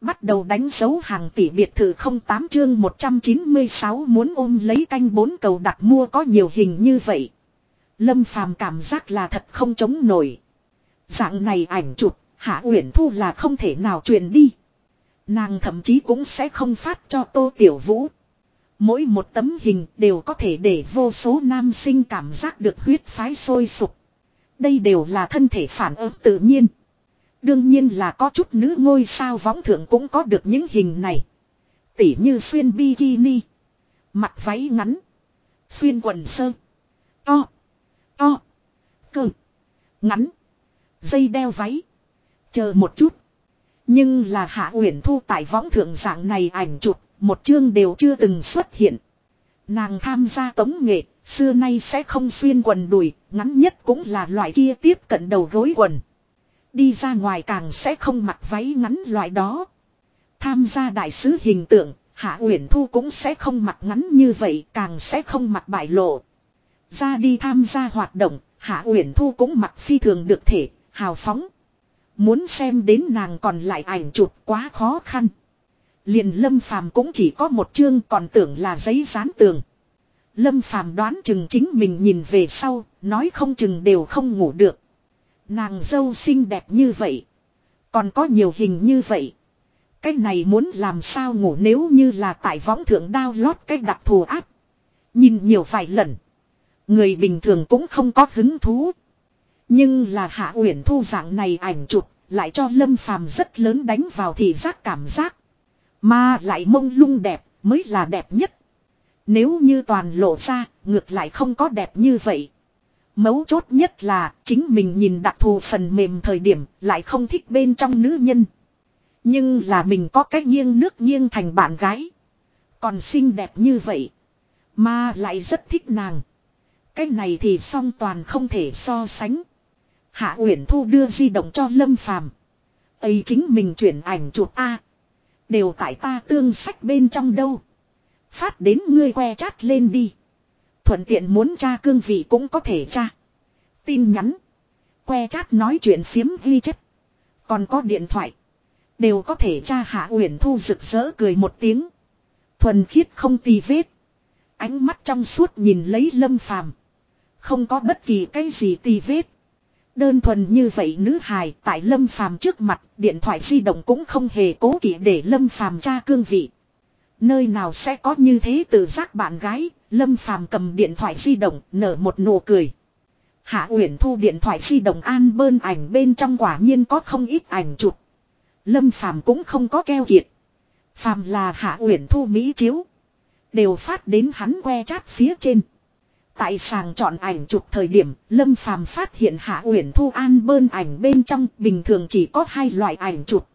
Bắt đầu đánh dấu hàng tỷ biệt thự 08 chương 196 muốn ôm lấy canh bốn cầu đặt mua có nhiều hình như vậy. Lâm phàm cảm giác là thật không chống nổi. Dạng này ảnh chụp, Hạ Uyển Thu là không thể nào truyền đi. Nàng thậm chí cũng sẽ không phát cho Tô Tiểu Vũ. Mỗi một tấm hình đều có thể để vô số nam sinh cảm giác được huyết phái sôi sục. Đây đều là thân thể phản ứng tự nhiên. Đương nhiên là có chút nữ ngôi sao võng thượng cũng có được những hình này. Tỉ như xuyên bikini. Mặc váy ngắn. Xuyên quần sơ. To. To. Cơ. Ngắn. Dây đeo váy. Chờ một chút. Nhưng là Hạ Uyển Thu tại võng thượng dạng này ảnh chụp, một chương đều chưa từng xuất hiện. Nàng tham gia tống nghệ, xưa nay sẽ không xuyên quần đùi, ngắn nhất cũng là loại kia tiếp cận đầu gối quần. Đi ra ngoài càng sẽ không mặc váy ngắn loại đó. Tham gia đại sứ hình tượng, Hạ Uyển Thu cũng sẽ không mặc ngắn như vậy, càng sẽ không mặc bại lộ. Ra đi tham gia hoạt động, Hạ Uyển Thu cũng mặc phi thường được thể, hào phóng. Muốn xem đến nàng còn lại ảnh chụp quá khó khăn. Liền Lâm Phàm cũng chỉ có một chương còn tưởng là giấy dán tường. Lâm Phàm đoán chừng chính mình nhìn về sau, nói không chừng đều không ngủ được. Nàng dâu xinh đẹp như vậy. Còn có nhiều hình như vậy. Cái này muốn làm sao ngủ nếu như là tại võng thượng đao lót cái đặc thù áp. Nhìn nhiều vài lần. Người bình thường cũng không có hứng thú. Nhưng là Hạ Uyển Thu dạng này ảnh chụp lại cho Lâm Phàm rất lớn đánh vào thị giác cảm giác. Mà lại mông lung đẹp mới là đẹp nhất. Nếu như toàn lộ ra, ngược lại không có đẹp như vậy. Mấu chốt nhất là, chính mình nhìn đặc thù phần mềm thời điểm lại không thích bên trong nữ nhân. Nhưng là mình có cách nghiêng nước nghiêng thành bạn gái. Còn xinh đẹp như vậy. Mà lại rất thích nàng. Cái này thì song toàn không thể so sánh. Hạ Uyển Thu đưa di động cho Lâm Phàm. ấy chính mình chuyển ảnh chụp A. Đều tại ta tương sách bên trong đâu. Phát đến ngươi que chát lên đi. Thuận tiện muốn tra cương vị cũng có thể tra. Tin nhắn. Que chat nói chuyện phiếm ghi chép Còn có điện thoại. Đều có thể tra Hạ Uyển Thu rực rỡ cười một tiếng. Thuần khiết không tì vết. Ánh mắt trong suốt nhìn lấy lâm phàm. Không có bất kỳ cái gì tì vết. Đơn thuần như vậy nữ hài tại Lâm Phàm trước mặt, điện thoại di động cũng không hề cố kỵ để Lâm Phàm tra cương vị. Nơi nào sẽ có như thế tự giác bạn gái, Lâm Phàm cầm điện thoại di động, nở một nụ cười. Hạ Uyển Thu điện thoại di động an bơn ảnh bên trong quả nhiên có không ít ảnh chụp. Lâm Phàm cũng không có keo kiệt. Phàm là Hạ Uyển Thu mỹ chiếu, đều phát đến hắn que chat phía trên. Tại sàng chọn ảnh chụp thời điểm, Lâm Phàm phát hiện Hạ Uyển Thu An bơn ảnh bên trong bình thường chỉ có hai loại ảnh chụp.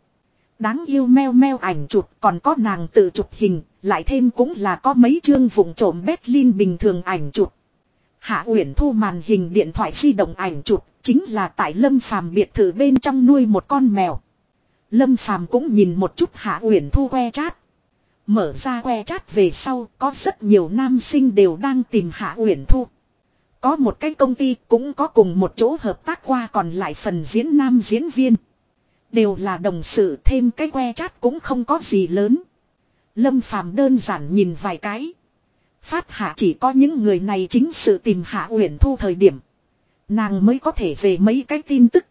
Đáng yêu meo meo ảnh chụp còn có nàng tự chụp hình, lại thêm cũng là có mấy chương vùng trộm Berlin bình thường ảnh chụp. Hạ Uyển Thu màn hình điện thoại di động ảnh chụp, chính là tại Lâm Phàm biệt thự bên trong nuôi một con mèo. Lâm Phàm cũng nhìn một chút Hạ Uyển Thu que chat. Mở ra que chat về sau, có rất nhiều nam sinh đều đang tìm Hạ Uyển Thu. Có một cái công ty cũng có cùng một chỗ hợp tác qua còn lại phần diễn nam diễn viên. Đều là đồng sự thêm cái que chat cũng không có gì lớn. Lâm Phàm đơn giản nhìn vài cái. Phát hạ chỉ có những người này chính sự tìm hạ uyển thu thời điểm. Nàng mới có thể về mấy cái tin tức.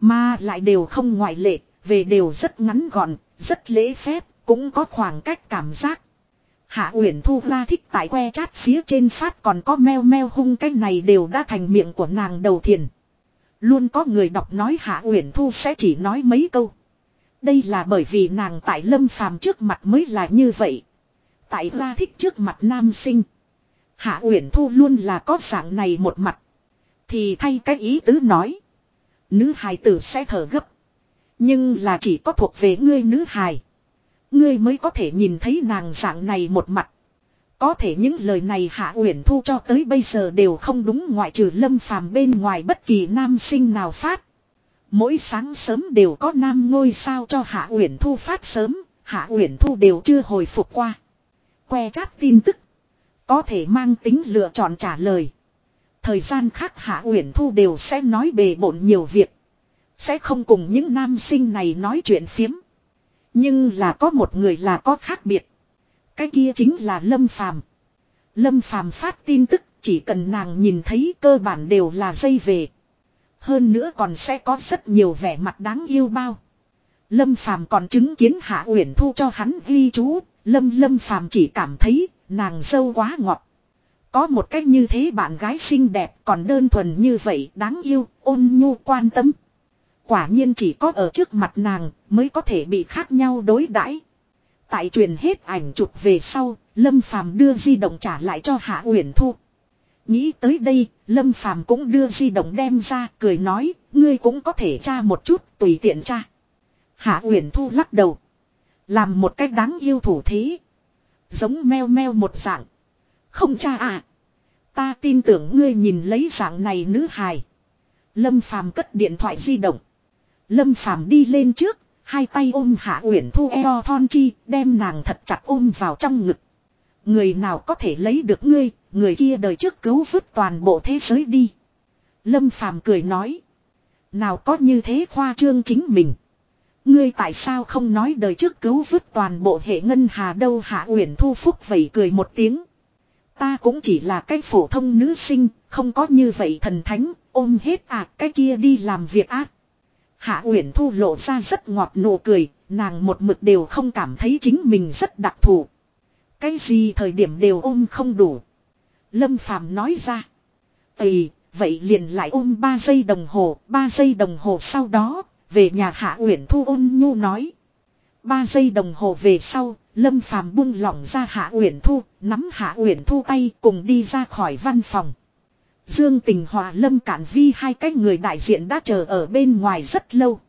Mà lại đều không ngoại lệ, về đều rất ngắn gọn, rất lễ phép, cũng có khoảng cách cảm giác. Hạ Uyển Thu ra thích tại que chat phía trên phát còn có meo meo hung cái này đều đã thành miệng của nàng đầu thiền. Luôn có người đọc nói Hạ Uyển Thu sẽ chỉ nói mấy câu. Đây là bởi vì nàng tại lâm phàm trước mặt mới là như vậy. Tại ra thích trước mặt nam sinh. Hạ Uyển Thu luôn là có dạng này một mặt. Thì thay cái ý tứ nói. Nữ hài tử sẽ thở gấp. Nhưng là chỉ có thuộc về ngươi nữ hài. Ngươi mới có thể nhìn thấy nàng dạng này một mặt. Có thể những lời này Hạ Uyển Thu cho tới bây giờ đều không đúng ngoại trừ Lâm Phàm bên ngoài bất kỳ nam sinh nào phát. Mỗi sáng sớm đều có nam ngôi sao cho Hạ Uyển Thu phát sớm, Hạ Uyển Thu đều chưa hồi phục qua. Que chat tin tức, có thể mang tính lựa chọn trả lời. Thời gian khác Hạ Uyển Thu đều sẽ nói bề bộn nhiều việc, sẽ không cùng những nam sinh này nói chuyện phiếm. Nhưng là có một người là có khác biệt. Cái kia chính là Lâm Phàm. Lâm Phàm phát tin tức chỉ cần nàng nhìn thấy cơ bản đều là dây về. Hơn nữa còn sẽ có rất nhiều vẻ mặt đáng yêu bao. Lâm Phàm còn chứng kiến Hạ Uyển Thu cho hắn ghi chú, Lâm Lâm Phàm chỉ cảm thấy nàng dâu quá ngọt. Có một cách như thế bạn gái xinh đẹp còn đơn thuần như vậy đáng yêu, ôn nhu quan tâm. Quả nhiên chỉ có ở trước mặt nàng mới có thể bị khác nhau đối đãi. Tại truyền hết ảnh chụp về sau, Lâm Phàm đưa di động trả lại cho Hạ Uyển Thu. Nghĩ tới đây, Lâm Phàm cũng đưa di động đem ra, cười nói, ngươi cũng có thể tra một chút, tùy tiện tra. Hạ Uyển Thu lắc đầu, làm một cách đáng yêu thủ thế, giống meo meo một dạng. Không cha à, ta tin tưởng ngươi nhìn lấy dạng này nữ hài. Lâm Phàm cất điện thoại di động. Lâm Phàm đi lên trước, hai tay ôm Hạ Uyển Thu eo thon chi, đem nàng thật chặt ôm vào trong ngực. Người nào có thể lấy được ngươi, người kia đời trước cứu vứt toàn bộ thế giới đi. Lâm Phàm cười nói. Nào có như thế khoa trương chính mình. Ngươi tại sao không nói đời trước cứu vứt toàn bộ hệ ngân hà đâu Hạ Uyển Thu Phúc vậy cười một tiếng. Ta cũng chỉ là cái phổ thông nữ sinh, không có như vậy thần thánh, ôm hết à cái kia đi làm việc ác. Hạ Uyển Thu lộ ra rất ngọt nụ cười, nàng một mực đều không cảm thấy chính mình rất đặc thù. Cái gì thời điểm đều ôm không đủ. Lâm Phàm nói ra. Ây, vậy liền lại ôm 3 giây đồng hồ, 3 giây đồng hồ sau đó, về nhà Hạ Uyển Thu ôn nhu nói. 3 giây đồng hồ về sau, Lâm Phàm buông lỏng ra Hạ Uyển Thu, nắm Hạ Uyển Thu tay cùng đi ra khỏi văn phòng. Dương Tình Hòa Lâm Cản Vi hai cái người đại diện đã chờ ở bên ngoài rất lâu.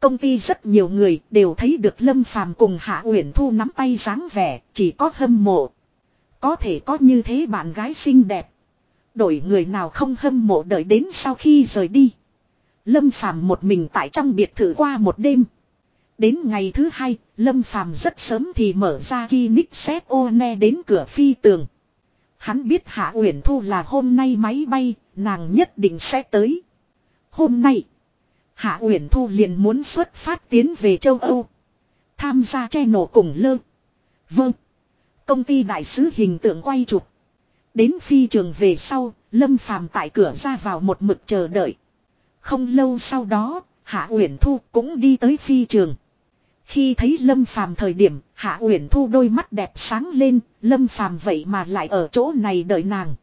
Công ty rất nhiều người đều thấy được Lâm Phàm cùng Hạ Uyển Thu nắm tay dáng vẻ, chỉ có hâm mộ. Có thể có như thế bạn gái xinh đẹp. Đổi người nào không hâm mộ đợi đến sau khi rời đi. Lâm Phàm một mình tại trong biệt thự qua một đêm. Đến ngày thứ hai, Lâm Phàm rất sớm thì mở ra Kinix One đến cửa phi tường. Hắn biết Hạ Uyển Thu là hôm nay máy bay, nàng nhất định sẽ tới. Hôm nay, Hạ Uyển Thu liền muốn xuất phát tiến về châu Âu. Tham gia che nổ cùng lơ. Vâng. Công ty đại sứ hình tượng quay chụp. Đến phi trường về sau, Lâm Phàm tại cửa ra vào một mực chờ đợi. Không lâu sau đó, Hạ Uyển Thu cũng đi tới phi trường. Khi thấy Lâm Phàm thời điểm, Hạ Uyển Thu đôi mắt đẹp sáng lên, Lâm Phàm vậy mà lại ở chỗ này đợi nàng.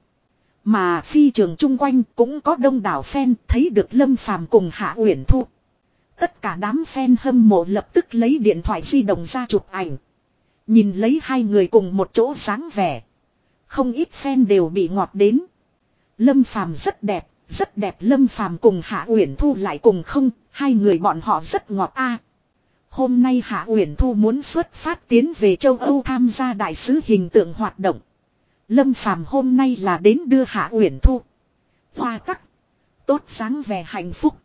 Mà phi trường chung quanh cũng có đông đảo fan thấy được Lâm Phàm cùng Hạ Uyển Thu. Tất cả đám fan hâm mộ lập tức lấy điện thoại di động ra chụp ảnh. Nhìn lấy hai người cùng một chỗ sáng vẻ. Không ít fan đều bị ngọt đến. Lâm Phàm rất đẹp, rất đẹp Lâm Phàm cùng Hạ Uyển Thu lại cùng không, hai người bọn họ rất ngọt a. Hôm nay Hạ Uyển Thu muốn xuất phát tiến về châu Âu tham gia đại sứ hình tượng hoạt động. Lâm Phàm hôm nay là đến đưa Hạ Uyển Thu. Hoa tắc. Tốt sáng vẻ hạnh phúc.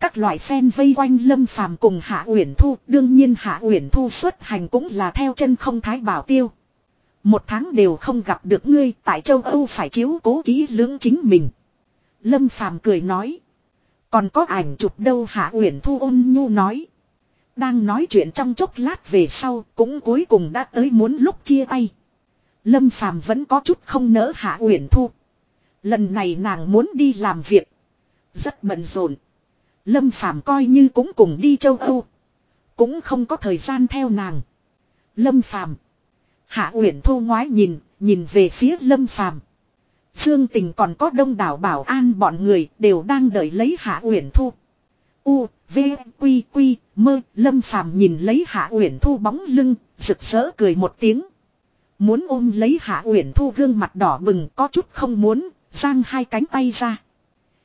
Các loại fan vây quanh Lâm Phàm cùng Hạ Uyển Thu, đương nhiên Hạ Uyển Thu xuất hành cũng là theo chân không thái bảo tiêu. Một tháng đều không gặp được ngươi, tại châu Âu phải chiếu cố kỹ lưỡng chính mình. Lâm Phàm cười nói, còn có ảnh chụp đâu Hạ Uyển Thu ôn nhu nói. Đang nói chuyện trong chốc lát về sau, cũng cuối cùng đã tới muốn lúc chia tay. Lâm Phàm vẫn có chút không nỡ Hạ Uyển Thu. Lần này nàng muốn đi làm việc, rất bận rộn. Lâm Phàm coi như cũng cùng đi châu Âu, cũng không có thời gian theo nàng. Lâm Phàm, Hạ Uyển Thu ngoái nhìn, nhìn về phía Lâm Phàm. Dương Tình còn có đông đảo bảo an bọn người đều đang đợi lấy Hạ Uyển Thu. U, V, Quy, Quy, Mơ, Lâm Phàm nhìn lấy Hạ Uyển Thu bóng lưng, rực rỡ cười một tiếng. Muốn ôm lấy Hạ Uyển Thu gương mặt đỏ bừng có chút không muốn, giang hai cánh tay ra.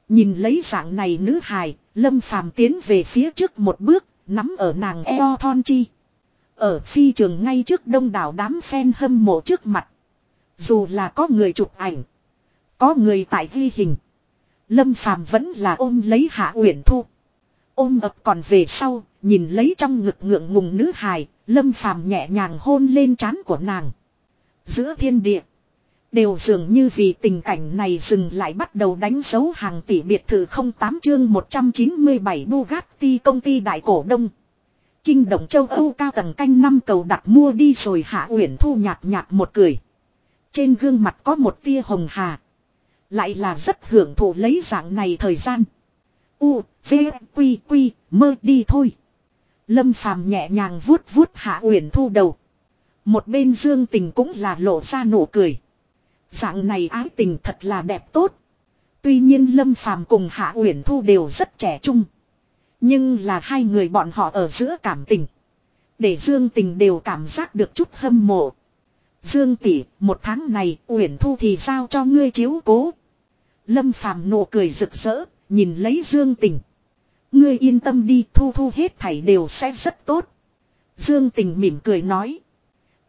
Nhìn lấy dạng này nữ hài, Lâm Phàm tiến về phía trước một bước, nắm ở nàng eo thon chi. Ở phi trường ngay trước đông đảo đám fan hâm mộ trước mặt. Dù là có người chụp ảnh, có người tại ghi hình. Lâm Phàm vẫn là ôm lấy Hạ Uyển Thu. Ôm ập còn về sau, nhìn lấy trong ngực ngượng ngùng nữ hài, Lâm Phàm nhẹ nhàng hôn lên trán của nàng. Giữa thiên địa. Đều dường như vì tình cảnh này dừng lại bắt đầu đánh dấu hàng tỷ biệt thự 08 chương 197 Bugatti công ty đại cổ đông. Kinh động châu Âu cao tầng canh năm cầu đặt mua đi rồi Hạ Uyển Thu nhạt nhạt một cười. Trên gương mặt có một tia hồng hà. Lại là rất hưởng thụ lấy dạng này thời gian. U, V, Quy, Quy, mơ đi thôi. Lâm Phàm nhẹ nhàng vuốt vuốt Hạ Uyển Thu đầu. Một bên Dương Tình cũng là lộ ra nụ cười. Dạng này ái tình thật là đẹp tốt. Tuy nhiên Lâm Phàm cùng Hạ Uyển Thu đều rất trẻ trung. Nhưng là hai người bọn họ ở giữa cảm tình. Để Dương Tình đều cảm giác được chút hâm mộ. Dương tỷ, một tháng này Uyển Thu thì giao cho ngươi chiếu cố. Lâm Phàm nụ cười rực rỡ, nhìn lấy Dương Tình. Ngươi yên tâm đi, Thu Thu hết thảy đều sẽ rất tốt. Dương Tình mỉm cười nói.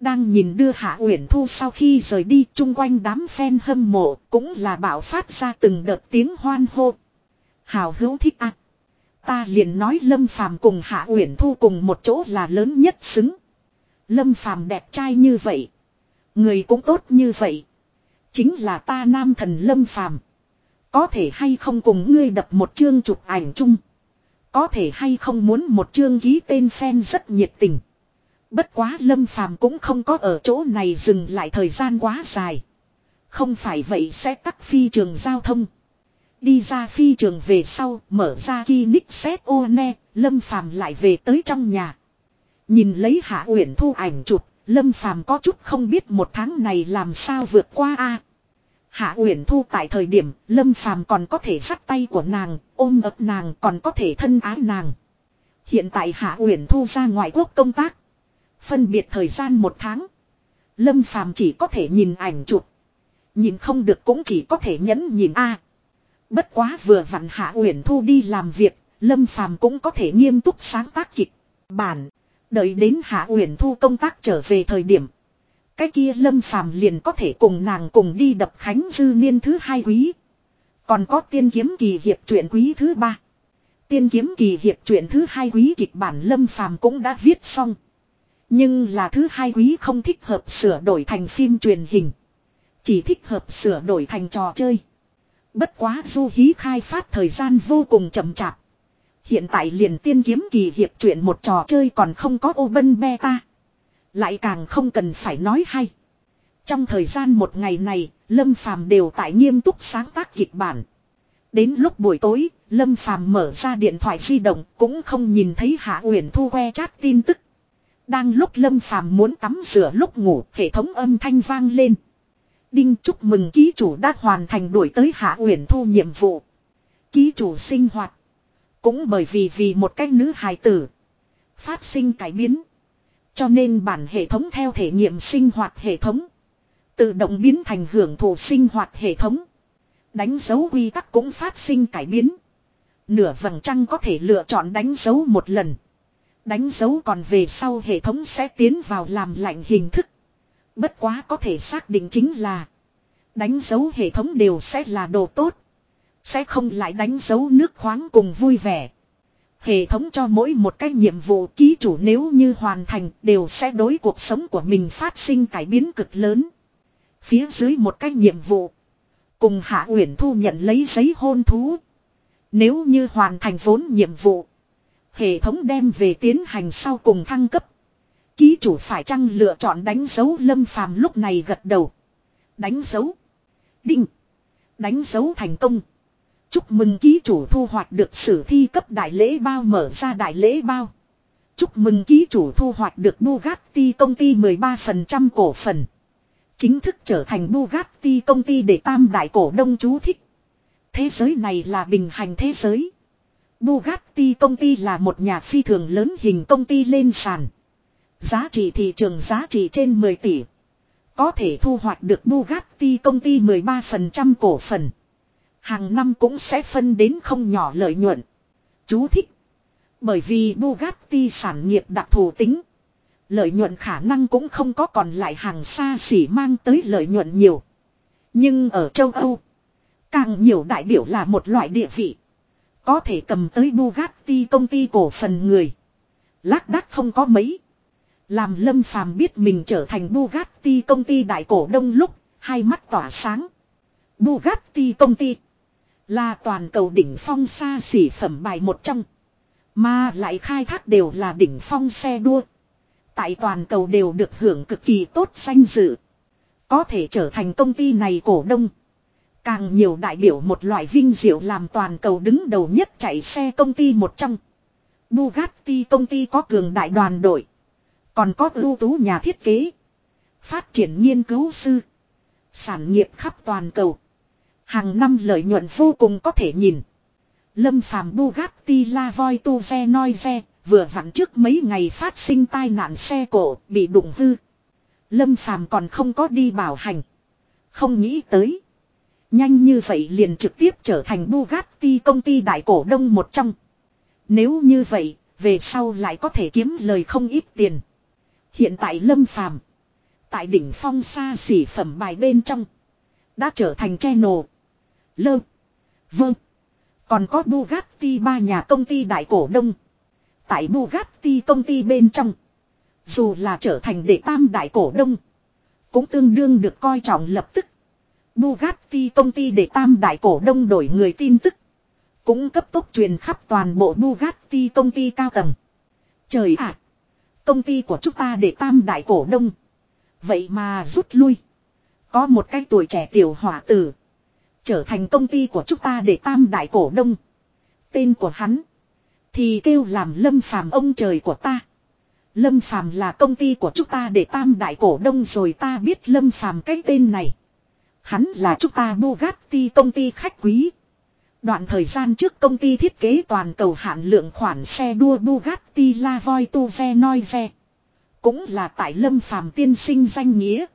Đang nhìn đưa Hạ Uyển Thu sau khi rời đi chung quanh đám fan hâm mộ cũng là bảo phát ra từng đợt tiếng hoan hô. Hào hữu thích ạ. Ta liền nói Lâm Phàm cùng Hạ Uyển Thu cùng một chỗ là lớn nhất xứng. Lâm Phàm đẹp trai như vậy. Người cũng tốt như vậy. Chính là ta nam thần Lâm Phàm có thể hay không cùng ngươi đập một chương chụp ảnh chung. Có thể hay không muốn một chương ký tên fan rất nhiệt tình. Bất quá Lâm Phàm cũng không có ở chỗ này dừng lại thời gian quá dài. Không phải vậy sẽ tắt phi trường giao thông. Đi ra phi trường về sau, mở ra Kinix set One, Lâm Phàm lại về tới trong nhà. Nhìn lấy Hạ Uyển Thu ảnh chụp, Lâm Phàm có chút không biết một tháng này làm sao vượt qua a. Hạ Uyển Thu tại thời điểm, Lâm Phàm còn có thể sắt tay của nàng, ôm ấp nàng, còn có thể thân ái nàng. Hiện tại Hạ Uyển Thu ra ngoại quốc công tác, phân biệt thời gian một tháng, Lâm Phàm chỉ có thể nhìn ảnh chụp, nhìn không được cũng chỉ có thể nhẫn nhìn a. Bất quá vừa vặn Hạ Uyển Thu đi làm việc, Lâm Phàm cũng có thể nghiêm túc sáng tác kịch bản. Đợi đến Hạ Uyển Thu công tác trở về thời điểm, cái kia Lâm Phàm liền có thể cùng nàng cùng đi đập khánh dư niên thứ hai quý. Còn có tiên kiếm kỳ hiệp truyện quý thứ ba. Tiên kiếm kỳ hiệp truyện thứ hai quý kịch bản Lâm Phàm cũng đã viết xong. Nhưng là thứ hai quý không thích hợp sửa đổi thành phim truyền hình. Chỉ thích hợp sửa đổi thành trò chơi. Bất quá du hí khai phát thời gian vô cùng chậm chạp. Hiện tại liền tiên kiếm kỳ hiệp truyện một trò chơi còn không có open beta. Lại càng không cần phải nói hay. Trong thời gian một ngày này, Lâm Phàm đều tại nghiêm túc sáng tác kịch bản. Đến lúc buổi tối, Lâm Phàm mở ra điện thoại di động cũng không nhìn thấy Hạ Uyển Thu que chat tin tức. Đang lúc Lâm Phàm muốn tắm rửa lúc ngủ, hệ thống âm thanh vang lên. Đinh chúc mừng ký chủ đã hoàn thành đuổi tới Hạ Uyển Thu nhiệm vụ. Ký chủ sinh hoạt. Cũng bởi vì vì một cách nữ hài tử. Phát sinh cải biến. Cho nên bản hệ thống theo thể nghiệm sinh hoạt hệ thống. Tự động biến thành hưởng thụ sinh hoạt hệ thống. Đánh dấu quy tắc cũng phát sinh cải biến. Nửa vầng trăng có thể lựa chọn đánh dấu một lần. Đánh dấu còn về sau hệ thống sẽ tiến vào làm lạnh hình thức. Bất quá có thể xác định chính là. Đánh dấu hệ thống đều sẽ là đồ tốt. Sẽ không lại đánh dấu nước khoáng cùng vui vẻ. Hệ thống cho mỗi một cái nhiệm vụ ký chủ nếu như hoàn thành đều sẽ đối cuộc sống của mình phát sinh cải biến cực lớn. Phía dưới một cái nhiệm vụ. Cùng Hạ Uyển Thu nhận lấy giấy hôn thú. Nếu như hoàn thành vốn nhiệm vụ. Hệ thống đem về tiến hành sau cùng thăng cấp. Ký chủ phải chăng lựa chọn đánh dấu lâm phàm lúc này gật đầu. Đánh dấu. Đinh. Đánh dấu thành công. Chúc mừng ký chủ thu hoạch được sử thi cấp đại lễ bao mở ra đại lễ bao. Chúc mừng ký chủ thu hoạch được Bugatti công ty 13% cổ phần. Chính thức trở thành Bugatti công ty để tam đại cổ đông chú thích. Thế giới này là bình hành thế giới. Bugatti công ty là một nhà phi thường lớn hình công ty lên sàn. Giá trị thị trường giá trị trên 10 tỷ. Có thể thu hoạch được Bugatti công ty 13% cổ phần. Hàng năm cũng sẽ phân đến không nhỏ lợi nhuận. Chú thích. Bởi vì Bugatti sản nghiệp đặc thù tính. Lợi nhuận khả năng cũng không có còn lại hàng xa xỉ mang tới lợi nhuận nhiều. Nhưng ở châu Âu. Càng nhiều đại biểu là một loại địa vị. Có thể cầm tới Bugatti công ty cổ phần người. Lác đác không có mấy. Làm Lâm Phàm biết mình trở thành Bugatti công ty đại cổ đông lúc, hai mắt tỏa sáng. Bugatti công ty là toàn cầu đỉnh phong xa xỉ phẩm bài một trong. Mà lại khai thác đều là đỉnh phong xe đua. Tại toàn cầu đều được hưởng cực kỳ tốt danh dự. Có thể trở thành công ty này cổ đông. Càng nhiều đại biểu một loại vinh diệu làm toàn cầu đứng đầu nhất chạy xe công ty một trong. Bugatti công ty có cường đại đoàn đội. Còn có ưu tú nhà thiết kế. Phát triển nghiên cứu sư. Sản nghiệp khắp toàn cầu. Hàng năm lợi nhuận vô cùng có thể nhìn. Lâm phàm Bugatti La Voi Tu Ve Noi Ve, vừa vặn trước mấy ngày phát sinh tai nạn xe cổ, bị đụng hư. Lâm phàm còn không có đi bảo hành. Không nghĩ tới. Nhanh như vậy liền trực tiếp trở thành Bugatti công ty đại cổ đông một trong. Nếu như vậy, về sau lại có thể kiếm lời không ít tiền. Hiện tại Lâm Phàm tại đỉnh phong xa xỉ phẩm bài bên trong đã trở thành channel lơ. Vâng. Còn có Bugatti ba nhà công ty đại cổ đông. Tại Bugatti công ty bên trong, dù là trở thành đệ tam đại cổ đông, cũng tương đương được coi trọng lập tức. Bugatti công ty đệ tam đại cổ đông đổi người tin tức, cũng cấp tốc truyền khắp toàn bộ Bugatti công ty cao tầng. Trời ạ! Công ty của chúng ta đệ tam đại cổ đông. Vậy mà rút lui. Có một cái tuổi trẻ tiểu hỏa tử. Trở thành công ty của chúng ta để tam đại cổ đông. Tên của hắn. Thì kêu làm lâm phàm ông trời của ta. Lâm phàm là công ty của chúng ta để tam đại cổ đông rồi ta biết lâm phàm cái tên này. Hắn là chúng ta Bugatti công ty khách quý. Đoạn thời gian trước công ty thiết kế toàn cầu hạn lượng khoản xe đua Bugatti La Voi Tu Cũng là tại Lâm Phàm tiên sinh danh nghĩa.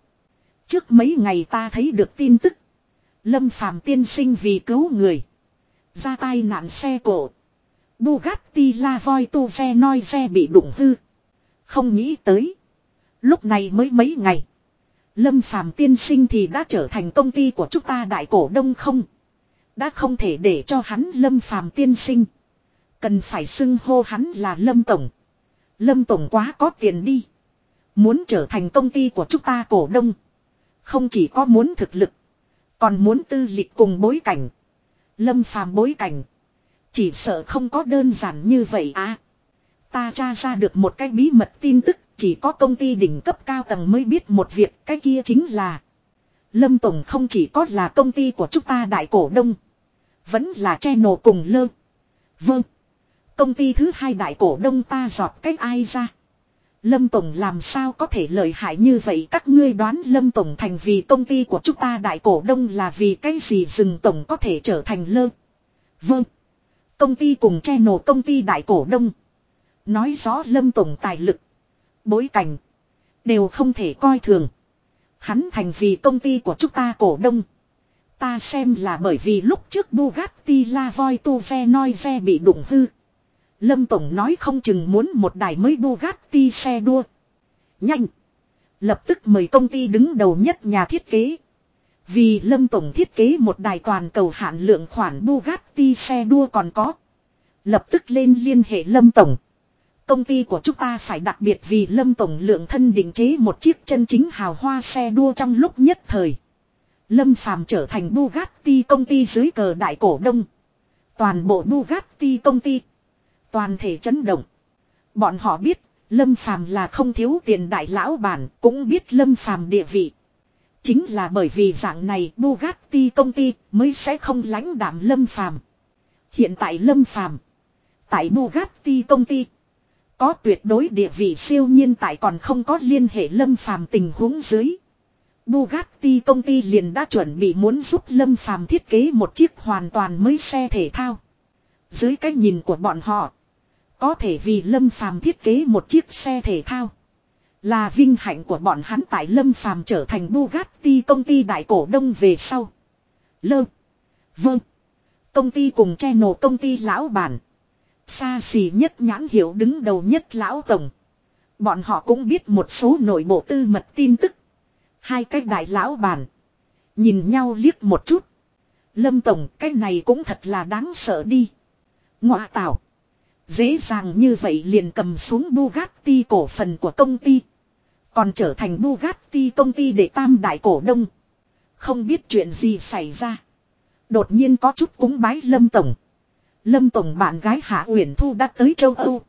Trước mấy ngày ta thấy được tin tức. Lâm Phàm tiên sinh vì cứu người. Ra tai nạn xe cổ. Bugatti La Voi Tu Ve Noi Ve bị đụng hư. Không nghĩ tới. Lúc này mới mấy ngày. Lâm Phàm tiên sinh thì đã trở thành công ty của chúng ta đại cổ đông không. Đã không thể để cho hắn Lâm Phàm tiên sinh. Cần phải xưng hô hắn là Lâm Tổng. Lâm Tổng quá có tiền đi. Muốn trở thành công ty của chúng ta cổ đông. Không chỉ có muốn thực lực. Còn muốn tư lịch cùng bối cảnh. Lâm phàm bối cảnh. Chỉ sợ không có đơn giản như vậy à. Ta tra ra được một cái bí mật tin tức. Chỉ có công ty đỉnh cấp cao tầng mới biết một việc. Cái kia chính là. Lâm Tổng không chỉ có là công ty của chúng ta đại cổ đông. Vẫn là channel cùng lơ. Vâng. Công ty thứ hai đại cổ đông ta giọt cách ai ra. Lâm Tổng làm sao có thể lợi hại như vậy các ngươi đoán Lâm Tổng thành vì công ty của chúng ta đại cổ đông là vì cái gì rừng Tổng có thể trở thành lơ. Vâng. Công ty cùng che nổ công ty đại cổ đông. Nói rõ Lâm Tổng tài lực. Bối cảnh. Đều không thể coi thường. Hắn thành vì công ty của chúng ta cổ đông. Ta xem là bởi vì lúc trước Bugatti La Voi Tu Ve Noi Ve bị đụng hư. Lâm Tổng nói không chừng muốn một đài mới Bugatti xe đua. Nhanh. Lập tức mời công ty đứng đầu nhất nhà thiết kế. Vì Lâm Tổng thiết kế một đài toàn cầu hạn lượng khoản Bugatti xe đua còn có. Lập tức lên liên hệ Lâm Tổng. Công ty của chúng ta phải đặc biệt vì Lâm Tổng lượng thân định chế một chiếc chân chính hào hoa xe đua trong lúc nhất thời. Lâm Phàm trở thành Bugatti công ty dưới cờ đại cổ đông. Toàn bộ Bugatti công ty Toàn thể chấn động. Bọn họ biết, Lâm Phàm là không thiếu tiền đại lão bản, cũng biết Lâm Phàm địa vị. Chính là bởi vì dạng này Bugatti công ty mới sẽ không lãnh đảm Lâm Phàm. Hiện tại Lâm Phàm tại Bugatti công ty có tuyệt đối địa vị siêu nhiên tại còn không có liên hệ Lâm Phàm tình huống dưới. Bugatti công ty liền đã chuẩn bị muốn giúp Lâm Phàm thiết kế một chiếc hoàn toàn mới xe thể thao. Dưới cái nhìn của bọn họ, có thể vì Lâm Phàm thiết kế một chiếc xe thể thao. Là vinh hạnh của bọn hắn tại Lâm Phàm trở thành Bugatti công ty đại cổ đông về sau. Lơ. Vâng. Công ty cùng che nổ công ty lão bản. Xa xỉ nhất nhãn hiệu đứng đầu nhất lão tổng. Bọn họ cũng biết một số nội bộ tư mật tin tức. Hai cái đại lão bản. Nhìn nhau liếc một chút. Lâm tổng, cái này cũng thật là đáng sợ đi. ngoại tạo. Dễ dàng như vậy liền cầm xuống Bugatti cổ phần của công ty. Còn trở thành Bugatti công ty để tam đại cổ đông. Không biết chuyện gì xảy ra. Đột nhiên có chút cúng bái lâm tổng. Lâm Tổng bạn gái Hạ Uyển Thu đã tới châu Âu.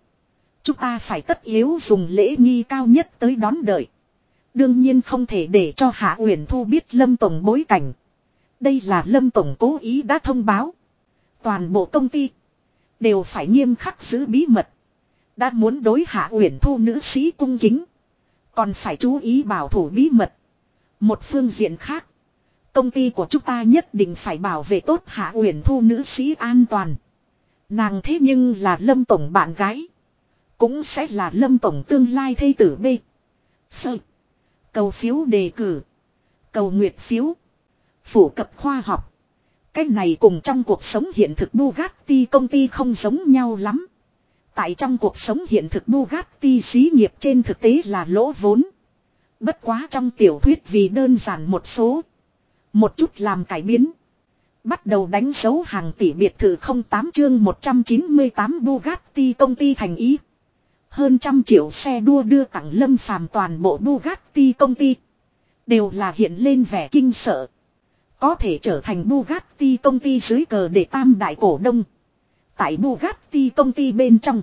Chúng ta phải tất yếu dùng lễ nghi cao nhất tới đón đợi. Đương nhiên không thể để cho Hạ Uyển Thu biết Lâm Tổng bối cảnh. Đây là Lâm Tổng cố ý đã thông báo. Toàn bộ công ty đều phải nghiêm khắc giữ bí mật. Đã muốn đối Hạ Uyển Thu nữ sĩ cung kính. Còn phải chú ý bảo thủ bí mật. Một phương diện khác. Công ty của chúng ta nhất định phải bảo vệ tốt Hạ Uyển Thu nữ sĩ an toàn. Nàng thế nhưng là Lâm Tổng bạn gái. Cũng sẽ là Lâm Tổng tương lai thây tử B. Sơ. Cầu phiếu đề cử. Cầu nguyệt phiếu. Phổ cập khoa học. Cái này cùng trong cuộc sống hiện thực Bugatti công ty không giống nhau lắm. Tại trong cuộc sống hiện thực Bugatti xí nghiệp trên thực tế là lỗ vốn. Bất quá trong tiểu thuyết vì đơn giản một số. Một chút làm cải biến. Bắt đầu đánh dấu hàng tỷ biệt thự 08 chương 198 Bugatti công ty thành ý. Hơn trăm triệu xe đua đưa tặng lâm phàm toàn bộ Bugatti công ty. Đều là hiện lên vẻ kinh sợ. Có thể trở thành Bugatti công ty dưới cờ để tam đại cổ đông. Tại Bugatti công ty bên trong.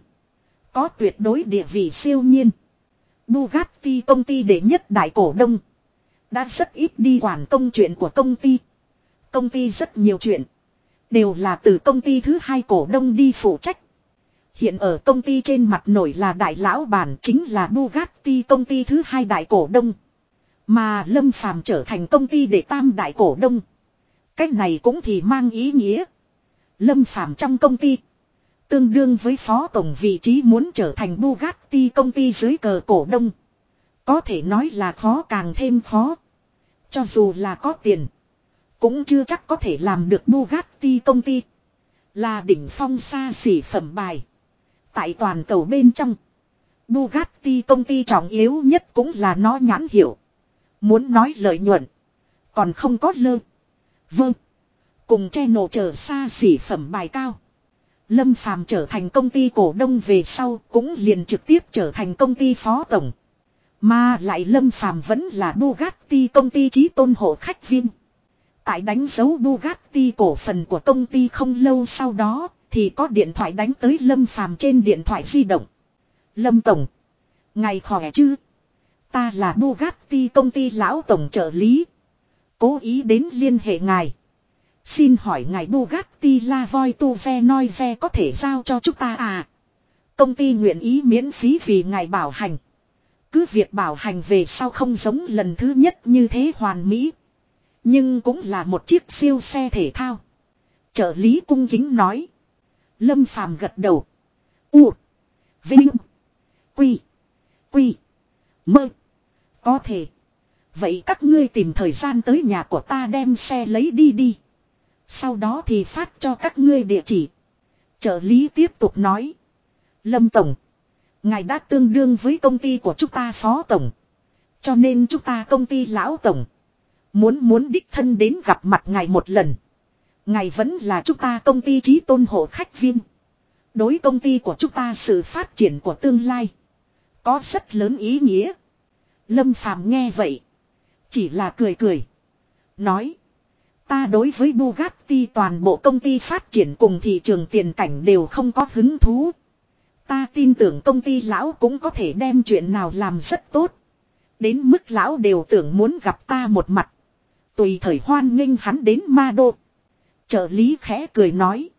Có tuyệt đối địa vị siêu nhiên. Bugatti công ty đệ nhất đại cổ đông. Đã rất ít đi quản công chuyện của công ty. Công ty rất nhiều chuyện. Đều là từ công ty thứ hai cổ đông đi phụ trách. Hiện ở công ty trên mặt nổi là đại lão bản chính là Bugatti công ty thứ hai đại cổ đông. Mà Lâm Phàm trở thành công ty để tam đại cổ đông. Cách này cũng thì mang ý nghĩa. Lâm Phàm trong công ty. Tương đương với phó tổng vị trí muốn trở thành Bugatti công ty dưới cờ cổ đông. Có thể nói là khó càng thêm khó. Cho dù là có tiền. Cũng chưa chắc có thể làm được Bugatti công ty. Là đỉnh phong xa xỉ phẩm bài. Tại toàn cầu bên trong. Bugatti công ty trọng yếu nhất cũng là nó nhãn hiệu. Muốn nói lợi nhuận. Còn không có lơ. Vâng. Cùng che nổ trở xa xỉ phẩm bài cao. Lâm Phàm trở thành công ty cổ đông về sau cũng liền trực tiếp trở thành công ty phó tổng. Mà lại Lâm Phàm vẫn là Bugatti công ty trí tôn hộ khách viên. Tại đánh dấu Bugatti cổ phần của công ty không lâu sau đó thì có điện thoại đánh tới Lâm Phàm trên điện thoại di động. Lâm Tổng. Ngày khỏe chứ? Ta là Bugatti công ty lão tổng trợ lý. Cố ý đến liên hệ ngài. Xin hỏi ngài Bugatti La Voi Tu Ve Noi Ve có thể giao cho chúng ta à? Công ty nguyện ý miễn phí vì ngài bảo hành. Cứ việc bảo hành về sau không giống lần thứ nhất như thế hoàn mỹ. Nhưng cũng là một chiếc siêu xe thể thao. Trợ lý cung kính nói. Lâm Phàm gật đầu. U. Vinh. Quy. Quy. Mơ. Có thể. Vậy các ngươi tìm thời gian tới nhà của ta đem xe lấy đi đi. Sau đó thì phát cho các ngươi địa chỉ. Trợ lý tiếp tục nói. Lâm Tổng. Ngài đã tương đương với công ty của chúng ta Phó Tổng. Cho nên chúng ta công ty Lão Tổng. Muốn muốn đích thân đến gặp mặt ngài một lần. Ngài vẫn là chúng ta công ty trí tôn hộ khách viên. Đối công ty của chúng ta sự phát triển của tương lai. Có rất lớn ý nghĩa. Lâm Phàm nghe vậy. Chỉ là cười cười. Nói. Ta đối với Bugatti toàn bộ công ty phát triển cùng thị trường tiền cảnh đều không có hứng thú. Ta tin tưởng công ty lão cũng có thể đem chuyện nào làm rất tốt. Đến mức lão đều tưởng muốn gặp ta một mặt. Tùy thời hoan nghênh hắn đến ma đô. Trợ lý khẽ cười nói.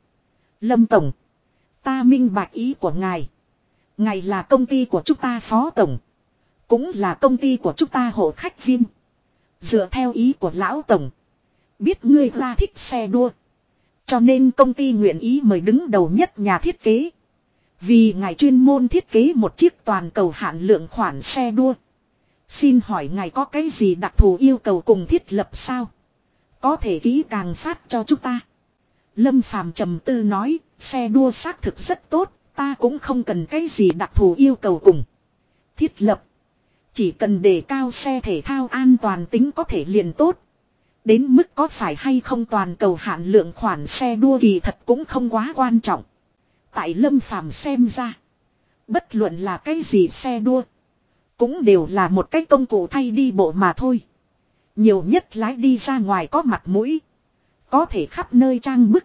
Lâm Tổng. Ta minh bạch ý của ngài. Ngài là công ty của chúng ta phó tổng. Cũng là công ty của chúng ta hộ khách viên. Dựa theo ý của lão tổng. Biết ngươi ra thích xe đua. Cho nên công ty nguyện ý mời đứng đầu nhất nhà thiết kế. Vì ngài chuyên môn thiết kế một chiếc toàn cầu hạn lượng khoản xe đua. Xin hỏi ngài có cái gì đặc thù yêu cầu cùng thiết lập sao? Có thể ký càng phát cho chúng ta. Lâm Phàm trầm tư nói, xe đua xác thực rất tốt, ta cũng không cần cái gì đặc thù yêu cầu cùng. Thiết lập. Chỉ cần đề cao xe thể thao an toàn tính có thể liền tốt. Đến mức có phải hay không toàn cầu hạn lượng khoản xe đua kỳ thật cũng không quá quan trọng. Tại Lâm Phàm xem ra. Bất luận là cái gì xe đua. Cũng đều là một cái công cụ thay đi bộ mà thôi. Nhiều nhất lái đi ra ngoài có mặt mũi. Có thể khắp nơi trang bức.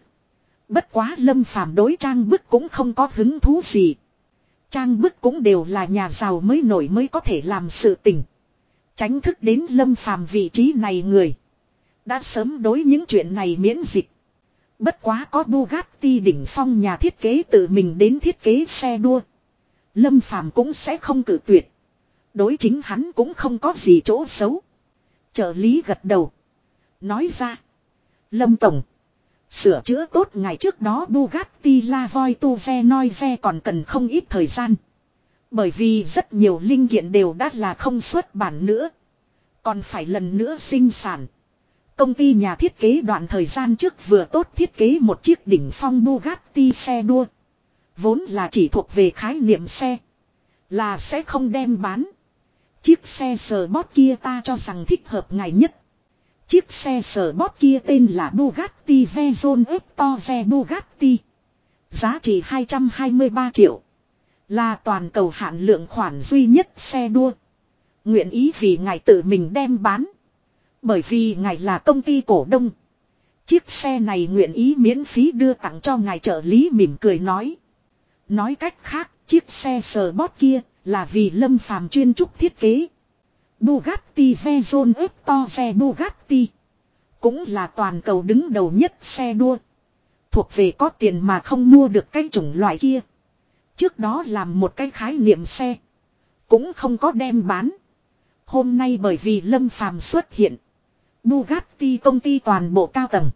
Bất quá lâm phàm đối trang bức cũng không có hứng thú gì. Trang bức cũng đều là nhà giàu mới nổi mới có thể làm sự tình. Tránh thức đến lâm phàm vị trí này người. Đã sớm đối những chuyện này miễn dịch. Bất quá có Bugatti đỉnh phong nhà thiết kế tự mình đến thiết kế xe đua. Lâm phàm cũng sẽ không cử tuyệt. Đối chính hắn cũng không có gì chỗ xấu. Trợ lý gật đầu. Nói ra. Lâm Tổng. Sửa chữa tốt ngày trước đó Bugatti La Voi Tu Ve Noi Ve còn cần không ít thời gian. Bởi vì rất nhiều linh kiện đều đã là không xuất bản nữa. Còn phải lần nữa sinh sản. Công ty nhà thiết kế đoạn thời gian trước vừa tốt thiết kế một chiếc đỉnh phong Bugatti xe đua. Vốn là chỉ thuộc về khái niệm xe. Là sẽ không đem bán. Chiếc xe sờ bót kia ta cho rằng thích hợp ngày nhất. Chiếc xe sở bót kia tên là Bugatti Veyron Ve Bugatti. Giá trị 223 triệu. Là toàn cầu hạn lượng khoản duy nhất xe đua. Nguyện ý vì ngài tự mình đem bán. Bởi vì ngài là công ty cổ đông. Chiếc xe này nguyện ý miễn phí đưa tặng cho ngài trợ lý mỉm cười nói. Nói cách khác, chiếc xe sờ bót kia là vì lâm phàm chuyên trúc thiết kế. Bugatti Veyron to xe Bugatti. Cũng là toàn cầu đứng đầu nhất xe đua. Thuộc về có tiền mà không mua được cái chủng loại kia. Trước đó làm một cái khái niệm xe. Cũng không có đem bán. Hôm nay bởi vì Lâm Phàm xuất hiện. Bugatti công ty toàn bộ cao tầng.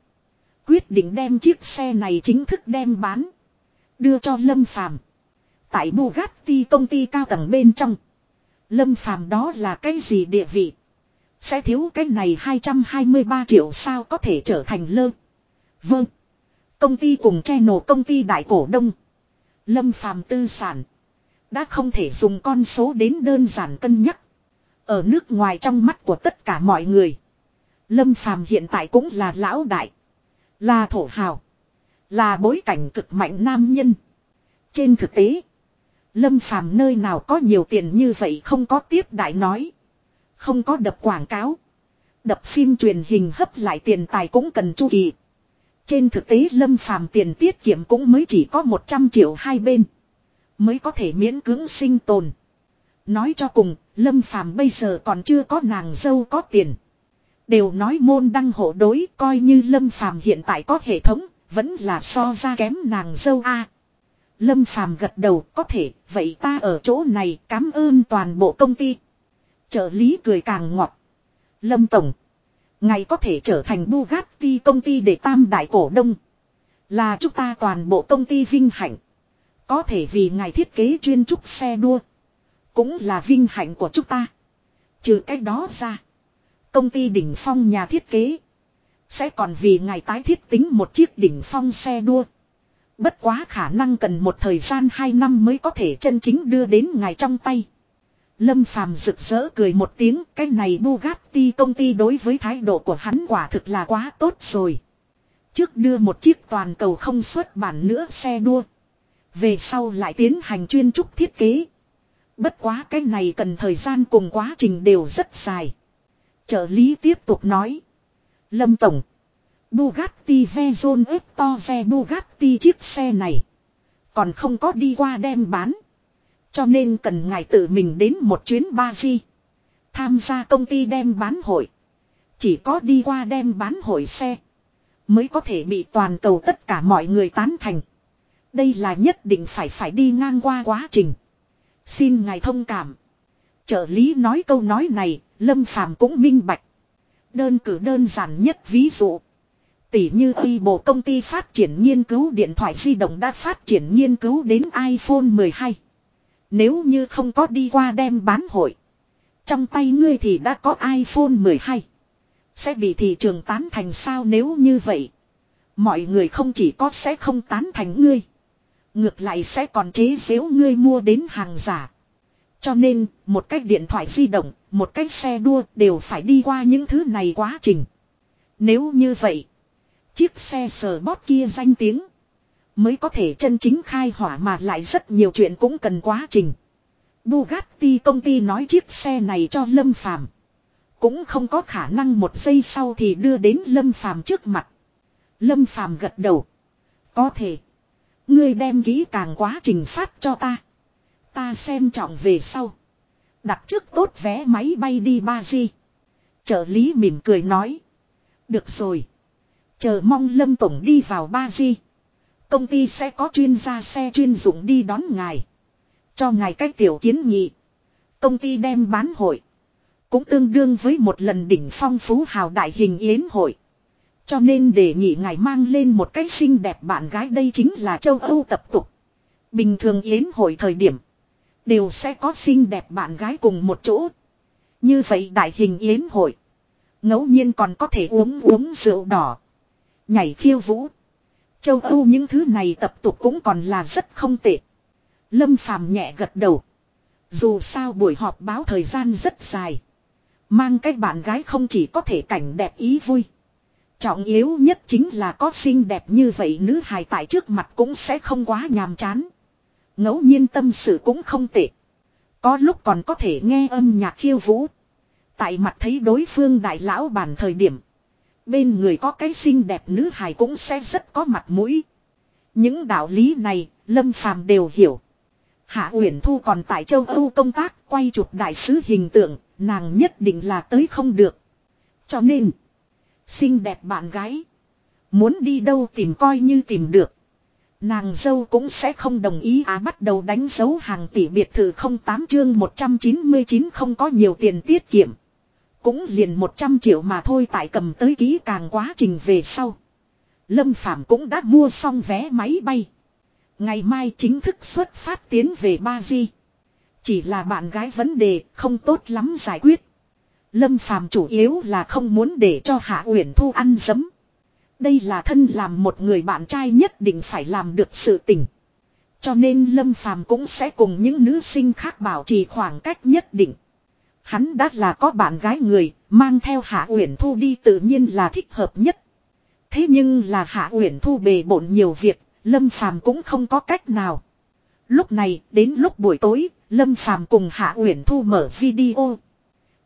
Quyết định đem chiếc xe này chính thức đem bán. Đưa cho Lâm Phàm Tại Bugatti công ty cao tầng bên trong. Lâm phàm đó là cái gì địa vị? Sẽ thiếu cái này 223 triệu sao có thể trở thành lơ. Vâng. Công ty cùng che nổ công ty đại cổ đông. Lâm phàm tư sản. Đã không thể dùng con số đến đơn giản cân nhắc. Ở nước ngoài trong mắt của tất cả mọi người. Lâm phàm hiện tại cũng là lão đại. Là thổ hào. Là bối cảnh cực mạnh nam nhân. Trên thực tế. Lâm phàm nơi nào có nhiều tiền như vậy không có tiếp đại nói. Không có đập quảng cáo. Đập phim truyền hình hấp lại tiền tài cũng cần chu kỳ. Trên thực tế lâm phàm tiền tiết kiệm cũng mới chỉ có 100 triệu hai bên. Mới có thể miễn cưỡng sinh tồn. Nói cho cùng, lâm phàm bây giờ còn chưa có nàng dâu có tiền. Đều nói môn đăng hộ đối coi như lâm phàm hiện tại có hệ thống, vẫn là so ra kém nàng dâu A. Lâm Phàm gật đầu có thể, vậy ta ở chỗ này cảm ơn toàn bộ công ty. Trợ lý cười càng ngọt. Lâm Tổng. Ngài có thể trở thành Bugatti công ty để tam đại cổ đông. Là chúng ta toàn bộ công ty vinh hạnh. Có thể vì ngài thiết kế chuyên trúc xe đua. Cũng là vinh hạnh của chúng ta. Trừ cách đó ra. Công ty đỉnh phong nhà thiết kế. Sẽ còn vì ngài tái thiết tính một chiếc đỉnh phong xe đua. Bất quá khả năng cần một thời gian 2 năm mới có thể chân chính đưa đến ngài trong tay. Lâm Phàm rực rỡ cười một tiếng, cái này Bugatti công ty đối với thái độ của hắn quả thực là quá tốt rồi. Trước đưa một chiếc toàn cầu không xuất bản nữa xe đua. Về sau lại tiến hành chuyên trúc thiết kế. Bất quá cái này cần thời gian cùng quá trình đều rất dài. Trợ lý tiếp tục nói. Lâm Tổng. Bugatti Veyron Ve Bugatti chiếc xe này. Còn không có đi qua đem bán. Cho nên cần ngài tự mình đến một chuyến ba di. Tham gia công ty đem bán hội. Chỉ có đi qua đem bán hội xe. Mới có thể bị toàn cầu tất cả mọi người tán thành. Đây là nhất định phải phải đi ngang qua quá trình. Xin ngài thông cảm. Trợ lý nói câu nói này, Lâm Phàm cũng minh bạch. Đơn cử đơn giản nhất ví dụ. Tỷ như y bộ công ty phát triển nghiên cứu điện thoại di động đã phát triển nghiên cứu đến iPhone 12. Nếu như không có đi qua đem bán hội. Trong tay ngươi thì đã có iPhone 12. Sẽ bị thị trường tán thành sao nếu như vậy. Mọi người không chỉ có sẽ không tán thành ngươi. Ngược lại sẽ còn chế xếu ngươi mua đến hàng giả. Cho nên, một cái điện thoại di động, một cái xe đua đều phải đi qua những thứ này quá trình. Nếu như vậy, Chiếc xe sờ bót kia danh tiếng. Mới có thể chân chính khai hỏa mà lại rất nhiều chuyện cũng cần quá trình. Bugatti công ty nói chiếc xe này cho Lâm Phàm Cũng không có khả năng một giây sau thì đưa đến Lâm Phàm trước mặt. Lâm Phàm gật đầu. Có thể. Ngươi đem kỹ càng quá trình phát cho ta. Ta xem trọng về sau. Đặt trước tốt vé máy bay đi ba di. Trợ lý mỉm cười nói. Được rồi. Chờ mong Lâm Tổng đi vào ba di. Công ty sẽ có chuyên gia xe chuyên dụng đi đón ngài. Cho ngài cách tiểu kiến nghị. Công ty đem bán hội. Cũng tương đương với một lần đỉnh phong phú hào đại hình yến hội. Cho nên đề nghị ngài mang lên một cái xinh đẹp bạn gái đây chính là châu Âu tập tục. Bình thường yến hội thời điểm. Đều sẽ có xinh đẹp bạn gái cùng một chỗ. Như vậy đại hình yến hội. ngẫu nhiên còn có thể uống uống rượu đỏ. Nhảy khiêu vũ. Châu Âu những thứ này tập tục cũng còn là rất không tệ. Lâm Phàm nhẹ gật đầu. Dù sao buổi họp báo thời gian rất dài. Mang cái bạn gái không chỉ có thể cảnh đẹp ý vui. Trọng yếu nhất chính là có xinh đẹp như vậy nữ hài tại trước mặt cũng sẽ không quá nhàm chán. ngẫu nhiên tâm sự cũng không tệ. Có lúc còn có thể nghe âm nhạc khiêu vũ. Tại mặt thấy đối phương đại lão bản thời điểm. Bên người có cái xinh đẹp nữ hài cũng sẽ rất có mặt mũi. Những đạo lý này, Lâm Phàm đều hiểu. Hạ Uyển Thu còn tại châu Âu công tác, quay chụp đại sứ hình tượng, nàng nhất định là tới không được. Cho nên, xinh đẹp bạn gái, muốn đi đâu tìm coi như tìm được. Nàng dâu cũng sẽ không đồng ý á bắt đầu đánh dấu hàng tỷ biệt thự 08 chương 199 không có nhiều tiền tiết kiệm. Cũng liền 100 triệu mà thôi tại cầm tới ký càng quá trình về sau. Lâm Phạm cũng đã mua xong vé máy bay. Ngày mai chính thức xuất phát tiến về Ba Di. Chỉ là bạn gái vấn đề không tốt lắm giải quyết. Lâm Phàm chủ yếu là không muốn để cho Hạ Uyển Thu ăn dấm. Đây là thân làm một người bạn trai nhất định phải làm được sự tình. Cho nên Lâm Phàm cũng sẽ cùng những nữ sinh khác bảo trì khoảng cách nhất định. Hắn đã là có bạn gái người, mang theo Hạ Uyển Thu đi tự nhiên là thích hợp nhất. Thế nhưng là Hạ Uyển Thu bề bộn nhiều việc, Lâm Phàm cũng không có cách nào. Lúc này, đến lúc buổi tối, Lâm Phàm cùng Hạ Uyển Thu mở video.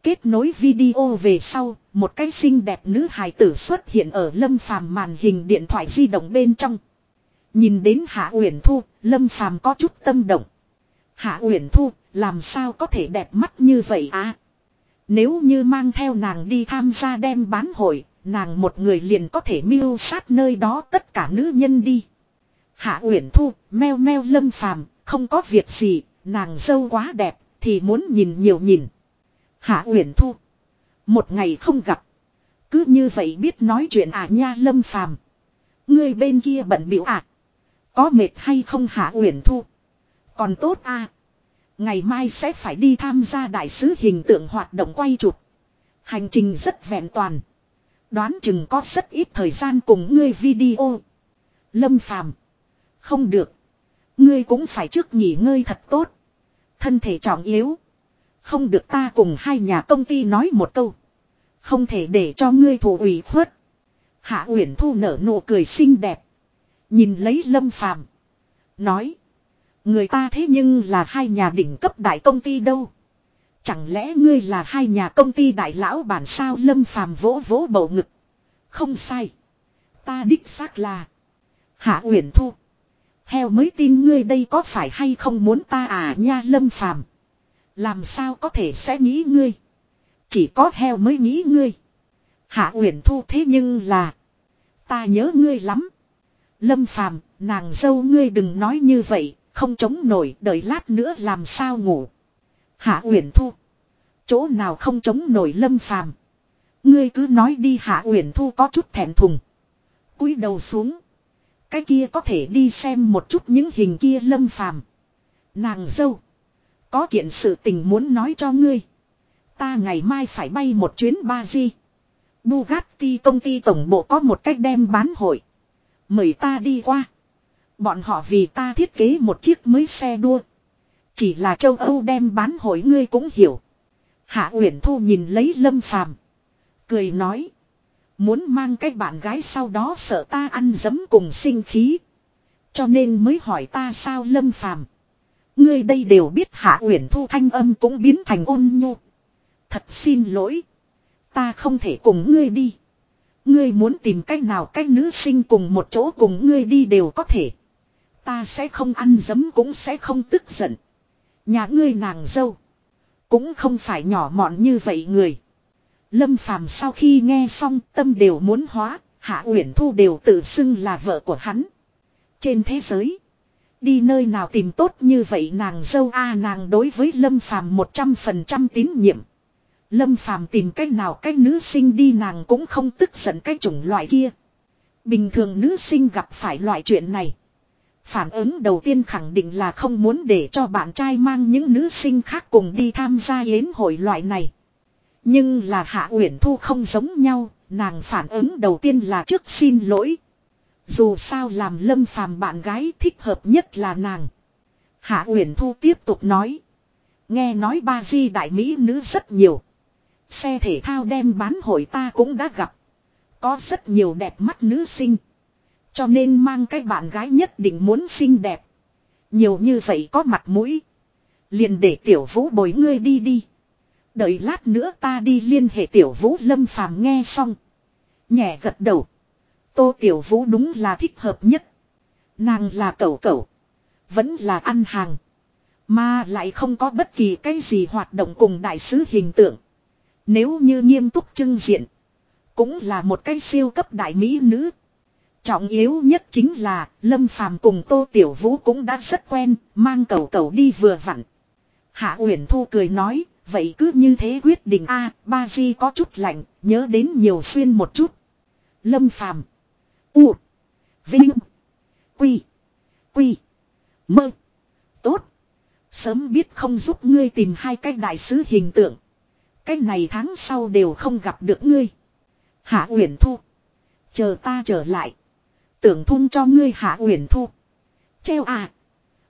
Kết nối video về sau, một cái xinh đẹp nữ hài tử xuất hiện ở Lâm Phàm màn hình điện thoại di động bên trong. Nhìn đến Hạ Uyển Thu, Lâm Phàm có chút tâm động. Hạ Uyển Thu, làm sao có thể đẹp mắt như vậy à? Nếu như mang theo nàng đi tham gia đem bán hội, nàng một người liền có thể mưu sát nơi đó tất cả nữ nhân đi. Hạ Uyển Thu, meo meo lâm phàm, không có việc gì, nàng dâu quá đẹp, thì muốn nhìn nhiều nhìn. Hạ Uyển Thu, một ngày không gặp, cứ như vậy biết nói chuyện à nha lâm phàm. Người bên kia bận biểu à? Có mệt hay không Hạ Uyển Thu? Còn tốt à? Ngày mai sẽ phải đi tham gia đại sứ hình tượng hoạt động quay chụp. Hành trình rất vẹn toàn. Đoán chừng có rất ít thời gian cùng ngươi video. Lâm Phàm không được. Ngươi cũng phải trước nghỉ ngơi thật tốt. Thân thể trọng yếu. Không được ta cùng hai nhà công ty nói một câu. Không thể để cho ngươi thủ ủy khuất. Hạ Uyển Thu nở nụ cười xinh đẹp. Nhìn lấy Lâm Phàm Nói. Người ta thế nhưng là hai nhà đỉnh cấp đại công ty đâu. Chẳng lẽ ngươi là hai nhà công ty đại lão bản sao Lâm Phàm vỗ vỗ bầu ngực. Không sai. Ta đích xác là. Hạ Uyển Thu. Heo mới tin ngươi đây có phải hay không muốn ta à nha lâm phàm. Làm sao có thể sẽ nghĩ ngươi. Chỉ có heo mới nghĩ ngươi. Hạ Uyển Thu thế nhưng là. Ta nhớ ngươi lắm. Lâm phàm, nàng dâu ngươi đừng nói như vậy, không chống nổi, đợi lát nữa làm sao ngủ. Hạ Uyển Thu. Chỗ nào không chống nổi lâm phàm. Ngươi cứ nói đi Hạ Uyển Thu có chút thẹn thùng. cúi đầu xuống. Cái kia có thể đi xem một chút những hình kia lâm phàm. Nàng dâu. Có kiện sự tình muốn nói cho ngươi. Ta ngày mai phải bay một chuyến ba di. Bugatti công ty tổng bộ có một cách đem bán hội. Mời ta đi qua. Bọn họ vì ta thiết kế một chiếc mới xe đua. Chỉ là châu Âu đem bán hội ngươi cũng hiểu. Hạ Uyển Thu nhìn lấy Lâm Phàm, cười nói: Muốn mang cái bạn gái sau đó sợ ta ăn dấm cùng sinh khí. Cho nên mới hỏi ta sao lâm phàm. Ngươi đây đều biết hạ uyển thu thanh âm cũng biến thành ôn nhu. Thật xin lỗi. Ta không thể cùng ngươi đi. Ngươi muốn tìm cách nào cách nữ sinh cùng một chỗ cùng ngươi đi đều có thể. Ta sẽ không ăn dấm cũng sẽ không tức giận. Nhà ngươi nàng dâu. Cũng không phải nhỏ mọn như vậy người. Lâm phàm sau khi nghe xong, tâm đều muốn hóa. Hạ Uyển Thu đều tự xưng là vợ của hắn. Trên thế giới. Đi nơi nào tìm tốt như vậy nàng dâu a, nàng đối với Lâm Phàm một trăm phần trăm tín nhiệm. Lâm Phàm tìm cách nào cách nữ sinh đi, nàng cũng không tức giận cái chủng loại kia. Bình thường nữ sinh gặp phải loại chuyện này. Phản ứng đầu tiên khẳng định là không muốn để cho bạn trai mang những nữ sinh khác cùng đi tham gia yến hội loại này. Nhưng là Hạ Uyển Thu không giống nhau, nàng phản ứng đầu tiên là trước xin lỗi. Dù sao làm lâm phàm bạn gái thích hợp nhất là nàng. Hạ Uyển Thu tiếp tục nói. Nghe nói ba di đại mỹ nữ rất nhiều. Xe thể thao đem bán hội ta cũng đã gặp. Có rất nhiều đẹp mắt nữ sinh. Cho nên mang cái bạn gái nhất định muốn xinh đẹp. Nhiều như vậy có mặt mũi. Liền để tiểu vũ bồi ngươi đi đi. Đợi lát nữa ta đi liên hệ tiểu vũ lâm phàm nghe xong. Nhẹ gật đầu. Tô tiểu vũ đúng là thích hợp nhất. Nàng là cẩu cẩu. Vẫn là ăn hàng. Mà lại không có bất kỳ cái gì hoạt động cùng đại sứ hình tượng. Nếu như nghiêm túc trưng diện. Cũng là một cái siêu cấp đại mỹ nữ. Trọng yếu nhất chính là Lâm Phàm cùng Tô Tiểu Vũ cũng đã rất quen, mang cầu cầu đi vừa vặn. Hạ Uyển Thu cười nói, vậy cứ như thế quyết định a, ba di có chút lạnh, nhớ đến nhiều xuyên một chút. Lâm Phàm, U, Vinh, Quy, Quy, Mơ, tốt. Sớm biết không giúp ngươi tìm hai cái đại sứ hình tượng. Cái này tháng sau đều không gặp được ngươi. Hạ Uyển Thu, chờ ta trở lại. Tưởng thun cho ngươi Hạ Uyển Thu. Treo à.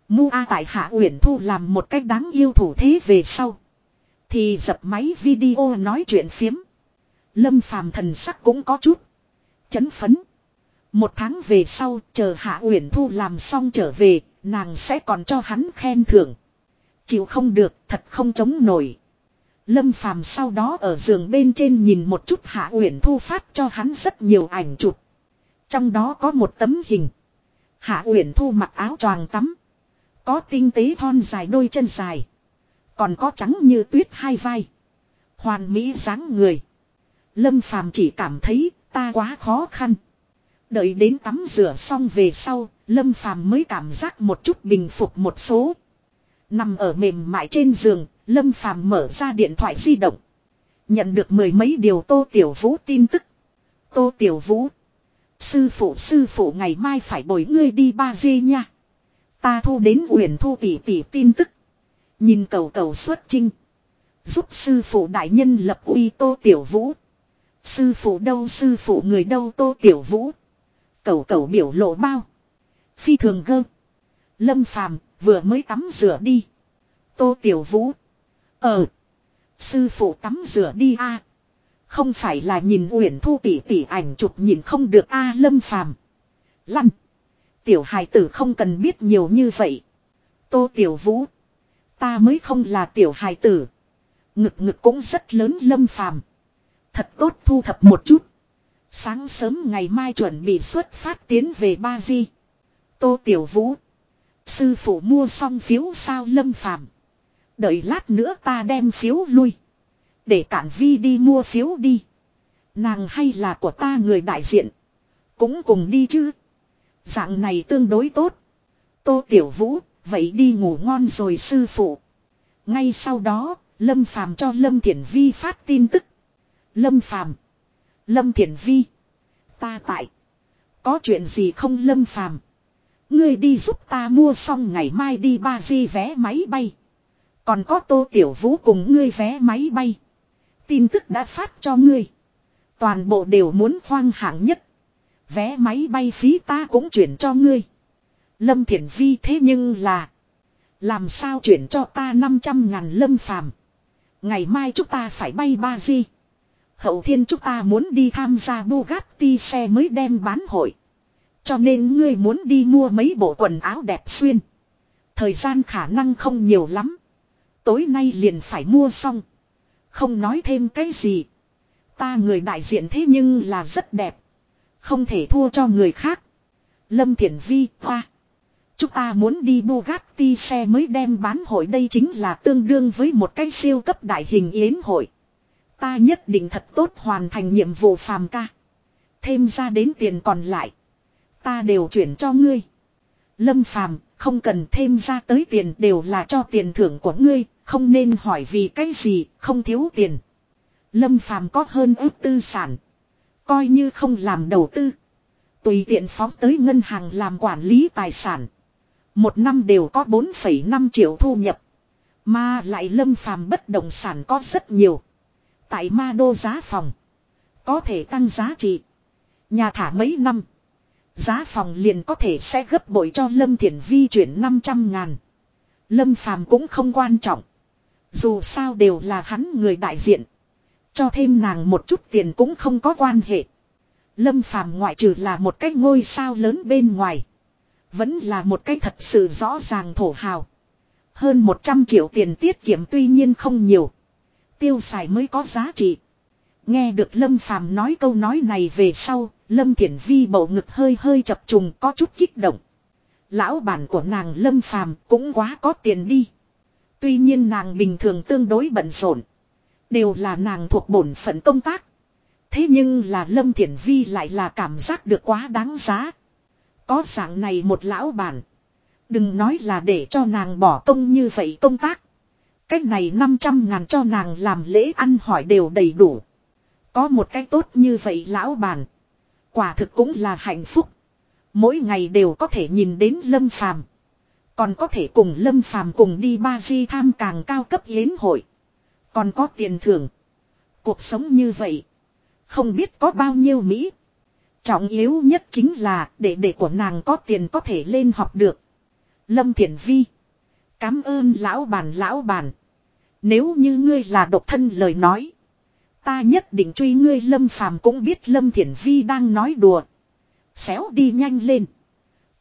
Mu A tại Hạ Uyển Thu làm một cách đáng yêu thủ thế về sau. Thì dập máy video nói chuyện phiếm. Lâm phàm thần sắc cũng có chút. Chấn phấn. Một tháng về sau, chờ Hạ Uyển Thu làm xong trở về. Nàng sẽ còn cho hắn khen thưởng. Chịu không được, thật không chống nổi. Lâm phàm sau đó ở giường bên trên nhìn một chút Hạ Uyển Thu phát cho hắn rất nhiều ảnh chụp. Trong đó có một tấm hình. Hạ Uyển Thu mặc áo choàng tắm. Có tinh tế thon dài đôi chân dài. Còn có trắng như tuyết hai vai. Hoàn mỹ dáng người. Lâm Phàm chỉ cảm thấy ta quá khó khăn. Đợi đến tắm rửa xong về sau, Lâm Phàm mới cảm giác một chút bình phục một số. Nằm ở mềm mại trên giường, Lâm Phàm mở ra điện thoại di động. Nhận được mười mấy điều Tô Tiểu Vũ tin tức. Tô Tiểu Vũ. Sư phụ sư phụ, ngày mai phải bồi ngươi đi ba dê nha. Ta thu đến uyển thu tỷ tỷ tin tức. Nhìn cầu cầu xuất trinh. Giúp sư phụ đại nhân lập uy tô tiểu vũ. Sư phụ đâu, sư phụ người đâu tô tiểu vũ. Cầu cầu biểu lộ bao. Phi thường gơ. Lâm phàm, vừa mới tắm rửa đi. Tô tiểu vũ. Ờ. Sư phụ tắm rửa đi a không phải là nhìn Uyển Thu tỷ tỷ ảnh chụp nhìn không được a Lâm Phàm. Lăn. Tiểu hài tử không cần biết nhiều như vậy. Tô Tiểu Vũ. Ta mới không là tiểu hài tử. Ngực ngực cũng rất lớn Lâm Phàm. Thật tốt thu thập một chút. Sáng sớm ngày mai chuẩn bị xuất phát tiến về Ba Di. Tô Tiểu Vũ. Sư phụ mua xong phiếu sao Lâm Phàm. Đợi lát nữa ta đem phiếu lui. Để cản vi đi mua phiếu đi. Nàng hay là của ta người đại diện. Cũng cùng đi chứ. Dạng này tương đối tốt. Tô Tiểu Vũ, vậy đi ngủ ngon rồi sư phụ. Ngay sau đó, Lâm Phàm cho Lâm Thiển Vi phát tin tức. Lâm Phàm Lâm Thiển Vi. Ta tại. Có chuyện gì không Lâm Phàm Ngươi đi giúp ta mua xong ngày mai đi ba di vé máy bay. Còn có tô tiểu vũ cùng ngươi vé máy bay. Tin tức đã phát cho ngươi. Toàn bộ đều muốn khoang hạng nhất. Vé máy bay phí ta cũng chuyển cho ngươi. Lâm Thiển Vi thế nhưng là. Làm sao chuyển cho ta 500 ngàn lâm phàm. Ngày mai chúng ta phải bay ba di. Hậu thiên chúng ta muốn đi tham gia Bugatti xe mới đem bán hội. Cho nên ngươi muốn đi mua mấy bộ quần áo đẹp xuyên. Thời gian khả năng không nhiều lắm. Tối nay liền phải mua xong. Không nói thêm cái gì. Ta người đại diện thế nhưng là rất đẹp. Không thể thua cho người khác. Lâm Thiển Vi, hoa. Chúng ta muốn đi Bugatti xe mới đem bán hội đây chính là tương đương với một cái siêu cấp đại hình yến hội. Ta nhất định thật tốt hoàn thành nhiệm vụ phàm ca. Thêm ra đến tiền còn lại. Ta đều chuyển cho ngươi. Lâm phàm, không cần thêm ra tới tiền đều là cho tiền thưởng của ngươi, không nên hỏi vì cái gì, không thiếu tiền. Lâm phàm có hơn ước tư sản. Coi như không làm đầu tư. Tùy tiện phóng tới ngân hàng làm quản lý tài sản. Một năm đều có 4,5 triệu thu nhập. Mà lại lâm phàm bất động sản có rất nhiều. Tại ma đô giá phòng. Có thể tăng giá trị. Nhà thả mấy năm. Giá phòng liền có thể sẽ gấp bội cho Lâm Thiển Vi chuyển 500 ngàn. Lâm Phàm cũng không quan trọng. Dù sao đều là hắn người đại diện. Cho thêm nàng một chút tiền cũng không có quan hệ. Lâm Phàm ngoại trừ là một cái ngôi sao lớn bên ngoài. Vẫn là một cái thật sự rõ ràng thổ hào. Hơn 100 triệu tiền tiết kiệm tuy nhiên không nhiều. Tiêu xài mới có giá trị. Nghe được Lâm Phàm nói câu nói này về sau, Lâm Thiển Vi bầu ngực hơi hơi chập trùng có chút kích động. Lão bản của nàng Lâm Phàm cũng quá có tiền đi. Tuy nhiên nàng bình thường tương đối bận rộn. Đều là nàng thuộc bổn phận công tác. Thế nhưng là Lâm Thiển Vi lại là cảm giác được quá đáng giá. Có dạng này một lão bản. Đừng nói là để cho nàng bỏ công như vậy công tác. Cách này 500 ngàn cho nàng làm lễ ăn hỏi đều đầy đủ. Có một cách tốt như vậy lão bản. Quả thực cũng là hạnh phúc. Mỗi ngày đều có thể nhìn đến Lâm Phàm còn có thể cùng Lâm Phàm cùng đi ba di tham càng cao cấp yến hội. Còn có tiền thưởng. Cuộc sống như vậy. Không biết có bao nhiêu Mỹ. Trọng yếu nhất chính là để để của nàng có tiền có thể lên học được. Lâm Thiển Vi. Cám ơn lão bàn lão bàn Nếu như ngươi là độc thân lời nói. Ta nhất định truy ngươi Lâm Phàm cũng biết Lâm Thiển Vi đang nói đùa. Xéo đi nhanh lên.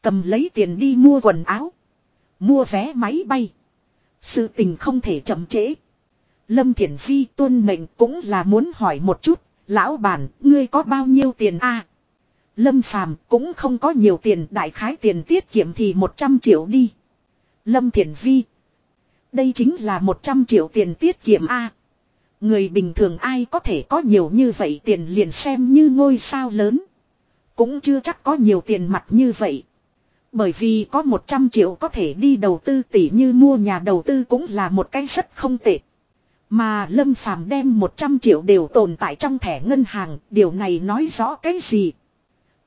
Cầm lấy tiền đi mua quần áo. Mua vé máy bay. Sự tình không thể chậm trễ. Lâm Thiển Phi tuân mệnh cũng là muốn hỏi một chút. Lão bản, ngươi có bao nhiêu tiền a Lâm Phàm cũng không có nhiều tiền, đại khái tiền tiết kiệm thì 100 triệu đi. Lâm Thiển Vi. Đây chính là 100 triệu tiền tiết kiệm A. Người bình thường ai có thể có nhiều như vậy tiền liền xem như ngôi sao lớn. Cũng chưa chắc có nhiều tiền mặt như vậy. Bởi vì có 100 triệu có thể đi đầu tư tỷ như mua nhà đầu tư cũng là một cái rất không tệ. Mà Lâm Phàm đem 100 triệu đều tồn tại trong thẻ ngân hàng, điều này nói rõ cái gì?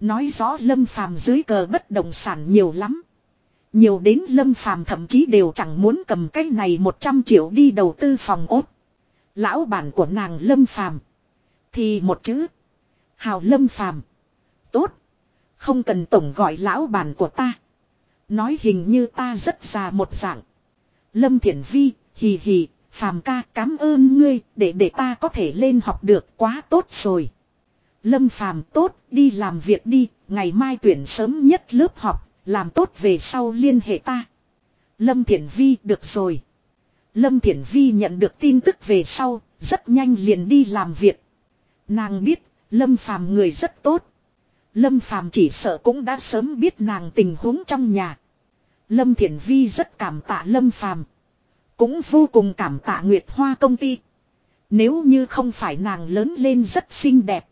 Nói rõ Lâm Phàm dưới cờ bất động sản nhiều lắm. Nhiều đến Lâm Phàm thậm chí đều chẳng muốn cầm cái này 100 triệu đi đầu tư phòng ốt. Lão bản của nàng Lâm Phàm thì một chữ, Hào Lâm Phàm. Tốt, không cần tổng gọi lão bản của ta. Nói hình như ta rất già một dạng. Lâm Thiển Vi, hì hì, Phàm ca cảm ơn ngươi, để để ta có thể lên học được quá tốt rồi. Lâm Phàm tốt, đi làm việc đi, ngày mai tuyển sớm nhất lớp học, làm tốt về sau liên hệ ta. Lâm Thiển Vi được rồi. Lâm Thiển Vi nhận được tin tức về sau, rất nhanh liền đi làm việc. Nàng biết, Lâm Phàm người rất tốt. Lâm Phàm chỉ sợ cũng đã sớm biết nàng tình huống trong nhà. Lâm Thiển Vi rất cảm tạ Lâm Phàm, Cũng vô cùng cảm tạ Nguyệt Hoa công ty. Nếu như không phải nàng lớn lên rất xinh đẹp.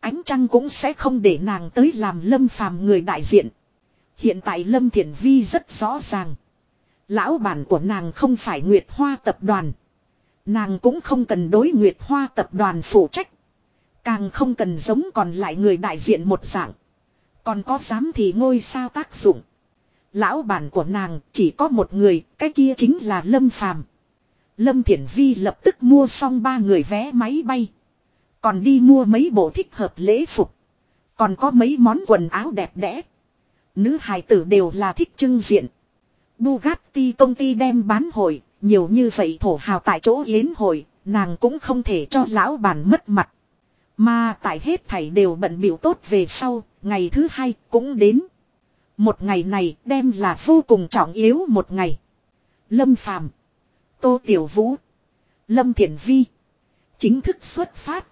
Ánh trăng cũng sẽ không để nàng tới làm Lâm Phàm người đại diện. Hiện tại Lâm Thiển Vi rất rõ ràng. Lão bản của nàng không phải Nguyệt Hoa tập đoàn. Nàng cũng không cần đối Nguyệt Hoa tập đoàn phụ trách. Càng không cần giống còn lại người đại diện một dạng. Còn có dám thì ngôi sao tác dụng. Lão bản của nàng chỉ có một người, cái kia chính là Lâm Phàm. Lâm Thiển Vi lập tức mua xong ba người vé máy bay. Còn đi mua mấy bộ thích hợp lễ phục. Còn có mấy món quần áo đẹp đẽ. Nữ hài tử đều là thích trưng diện. Bugatti công ty đem bán hội, nhiều như vậy thổ hào tại chỗ yến hội, nàng cũng không thể cho lão bản mất mặt. Mà tại hết thảy đều bận biểu tốt về sau, ngày thứ hai cũng đến. Một ngày này đem là vô cùng trọng yếu một ngày. Lâm Phàm Tô Tiểu Vũ Lâm Thiển Vi Chính thức xuất phát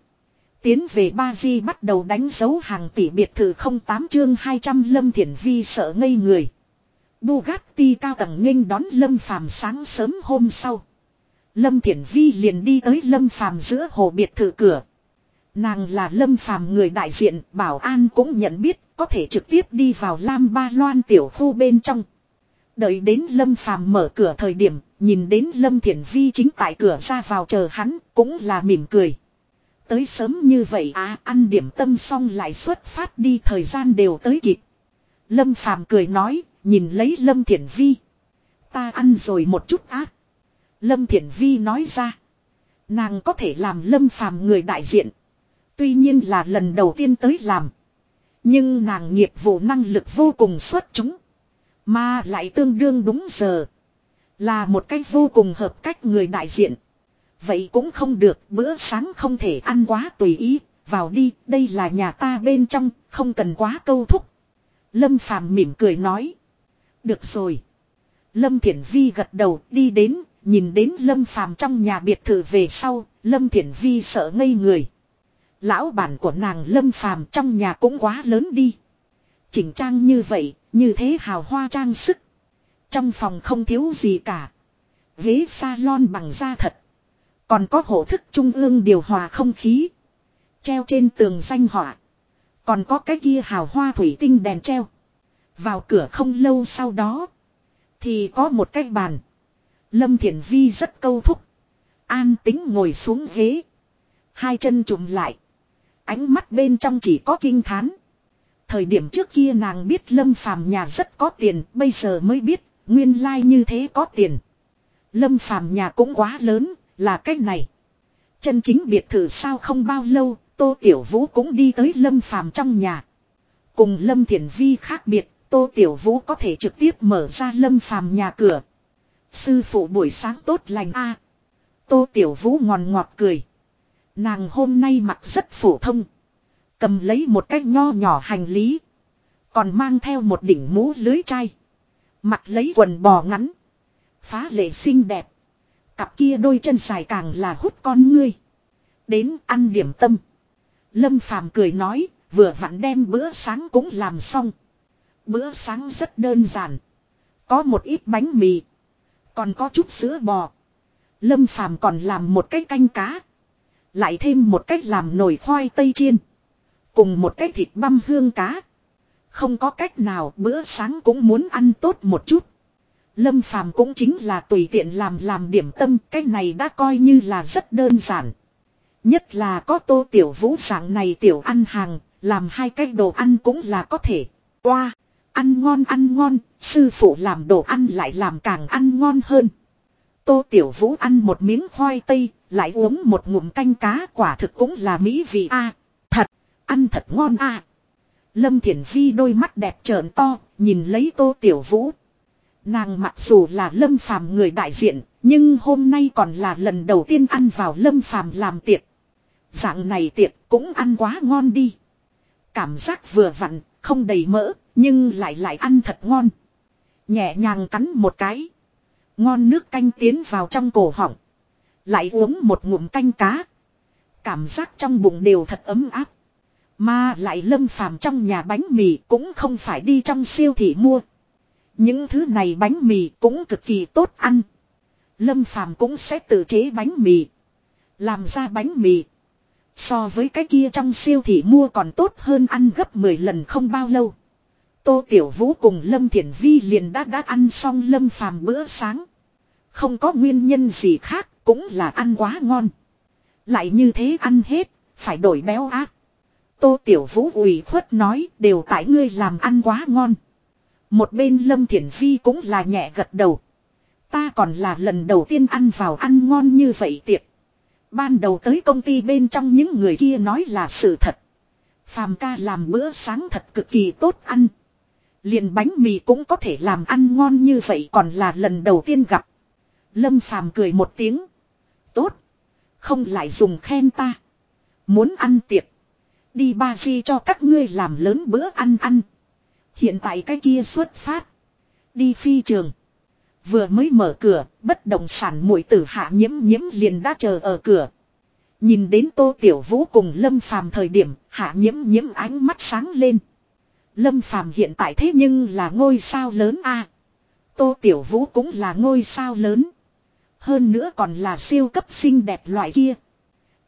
Tiến về Ba Di bắt đầu đánh dấu hàng tỷ biệt thự 08 chương 200 Lâm Thiển Vi sợ ngây người. Bugatti cao tầng nghênh đón Lâm Phàm sáng sớm hôm sau. Lâm Thiển Vi liền đi tới Lâm Phàm giữa hồ biệt thự cửa. Nàng là Lâm Phàm người đại diện, bảo an cũng nhận biết, có thể trực tiếp đi vào Lam Ba Loan tiểu khu bên trong. Đợi đến Lâm Phàm mở cửa thời điểm, nhìn đến Lâm Thiển Vi chính tại cửa ra vào chờ hắn, cũng là mỉm cười. Tới sớm như vậy à, ăn điểm tâm xong lại xuất phát đi thời gian đều tới kịp. Lâm Phàm cười nói, nhìn lấy Lâm Thiển Vi. Ta ăn rồi một chút á. Lâm Thiển Vi nói ra. Nàng có thể làm Lâm Phàm người đại diện. Tuy nhiên là lần đầu tiên tới làm. Nhưng nàng nghiệp vụ năng lực vô cùng xuất chúng. Mà lại tương đương đúng giờ. Là một cách vô cùng hợp cách người đại diện. Vậy cũng không được, bữa sáng không thể ăn quá tùy ý, vào đi, đây là nhà ta bên trong, không cần quá câu thúc. Lâm Phàm mỉm cười nói. Được rồi. Lâm Thiển Vi gật đầu đi đến, nhìn đến Lâm Phàm trong nhà biệt thự về sau, Lâm Thiển Vi sợ ngây người. Lão bản của nàng Lâm Phàm trong nhà cũng quá lớn đi. Chỉnh trang như vậy, như thế hào hoa trang sức. Trong phòng không thiếu gì cả. Ghế salon bằng da thật. Còn có hộ thức trung ương điều hòa không khí. Treo trên tường danh họa. Còn có cái kia hào hoa thủy tinh đèn treo. Vào cửa không lâu sau đó. Thì có một cái bàn. Lâm Thiển Vi rất câu thúc. An tính ngồi xuống ghế. Hai chân trùm lại. Ánh mắt bên trong chỉ có kinh thán. Thời điểm trước kia nàng biết Lâm Phàm nhà rất có tiền, bây giờ mới biết, nguyên lai like như thế có tiền. Lâm Phàm nhà cũng quá lớn, là cái này. Chân chính biệt thự sao không bao lâu, Tô Tiểu Vũ cũng đi tới Lâm Phàm trong nhà. Cùng Lâm Thiển Vi khác biệt, Tô Tiểu Vũ có thể trực tiếp mở ra Lâm Phàm nhà cửa. Sư phụ buổi sáng tốt lành a. Tô Tiểu Vũ ngòn ngọt cười. Nàng hôm nay mặc rất phổ thông. Cầm lấy một cái nho nhỏ hành lý. Còn mang theo một đỉnh mũ lưới chai. Mặc lấy quần bò ngắn. Phá lệ xinh đẹp. Cặp kia đôi chân dài càng là hút con ngươi. Đến ăn điểm tâm. Lâm Phàm cười nói, vừa vặn đem bữa sáng cũng làm xong. Bữa sáng rất đơn giản. Có một ít bánh mì. Còn có chút sữa bò. Lâm Phàm còn làm một cái canh cá. Lại thêm một cách làm nồi khoai tây chiên. Cùng một cái thịt băm hương cá. Không có cách nào bữa sáng cũng muốn ăn tốt một chút. Lâm Phàm cũng chính là tùy tiện làm làm điểm tâm, cái này đã coi như là rất đơn giản. Nhất là có tô tiểu vũ sáng này tiểu ăn hàng, làm hai cái đồ ăn cũng là có thể. Qua, ăn ngon ăn ngon, sư phụ làm đồ ăn lại làm càng ăn ngon hơn. Tô tiểu vũ ăn một miếng khoai tây, lại uống một ngụm canh cá quả thực cũng là mỹ vị a Thật, ăn thật ngon a Lâm Thiển Vi đôi mắt đẹp trợn to, nhìn lấy tô tiểu vũ. Nàng mặc dù là lâm phàm người đại diện, nhưng hôm nay còn là lần đầu tiên ăn vào lâm phàm làm tiệc. Dạng này tiệc cũng ăn quá ngon đi. Cảm giác vừa vặn, không đầy mỡ, nhưng lại lại ăn thật ngon. Nhẹ nhàng cắn một cái. Ngon nước canh tiến vào trong cổ họng. Lại uống một ngụm canh cá. Cảm giác trong bụng đều thật ấm áp. Mà lại lâm phàm trong nhà bánh mì cũng không phải đi trong siêu thị mua. Những thứ này bánh mì cũng cực kỳ tốt ăn. Lâm phàm cũng sẽ tự chế bánh mì. Làm ra bánh mì. So với cái kia trong siêu thị mua còn tốt hơn ăn gấp 10 lần không bao lâu. Tô Tiểu Vũ cùng Lâm Thiển Vi liền đã đã ăn xong Lâm phàm bữa sáng. Không có nguyên nhân gì khác, cũng là ăn quá ngon. Lại như thế ăn hết, phải đổi béo ác. Tô Tiểu Vũ ủy khuất nói đều tại ngươi làm ăn quá ngon. Một bên Lâm Thiển phi cũng là nhẹ gật đầu. Ta còn là lần đầu tiên ăn vào ăn ngon như vậy tiệc. Ban đầu tới công ty bên trong những người kia nói là sự thật. Phàm ca làm bữa sáng thật cực kỳ tốt ăn. Liền bánh mì cũng có thể làm ăn ngon như vậy còn là lần đầu tiên gặp. Lâm Phàm cười một tiếng. Tốt. Không lại dùng khen ta. Muốn ăn tiệc. Đi ba di cho các ngươi làm lớn bữa ăn ăn. Hiện tại cái kia xuất phát. Đi phi trường. Vừa mới mở cửa, bất động sản mũi tử hạ nhiễm nhiễm liền đã chờ ở cửa. Nhìn đến Tô Tiểu Vũ cùng Lâm Phàm thời điểm, hạ nhiễm nhiễm ánh mắt sáng lên. Lâm Phàm hiện tại thế nhưng là ngôi sao lớn a. Tô Tiểu Vũ cũng là ngôi sao lớn. Hơn nữa còn là siêu cấp xinh đẹp loại kia.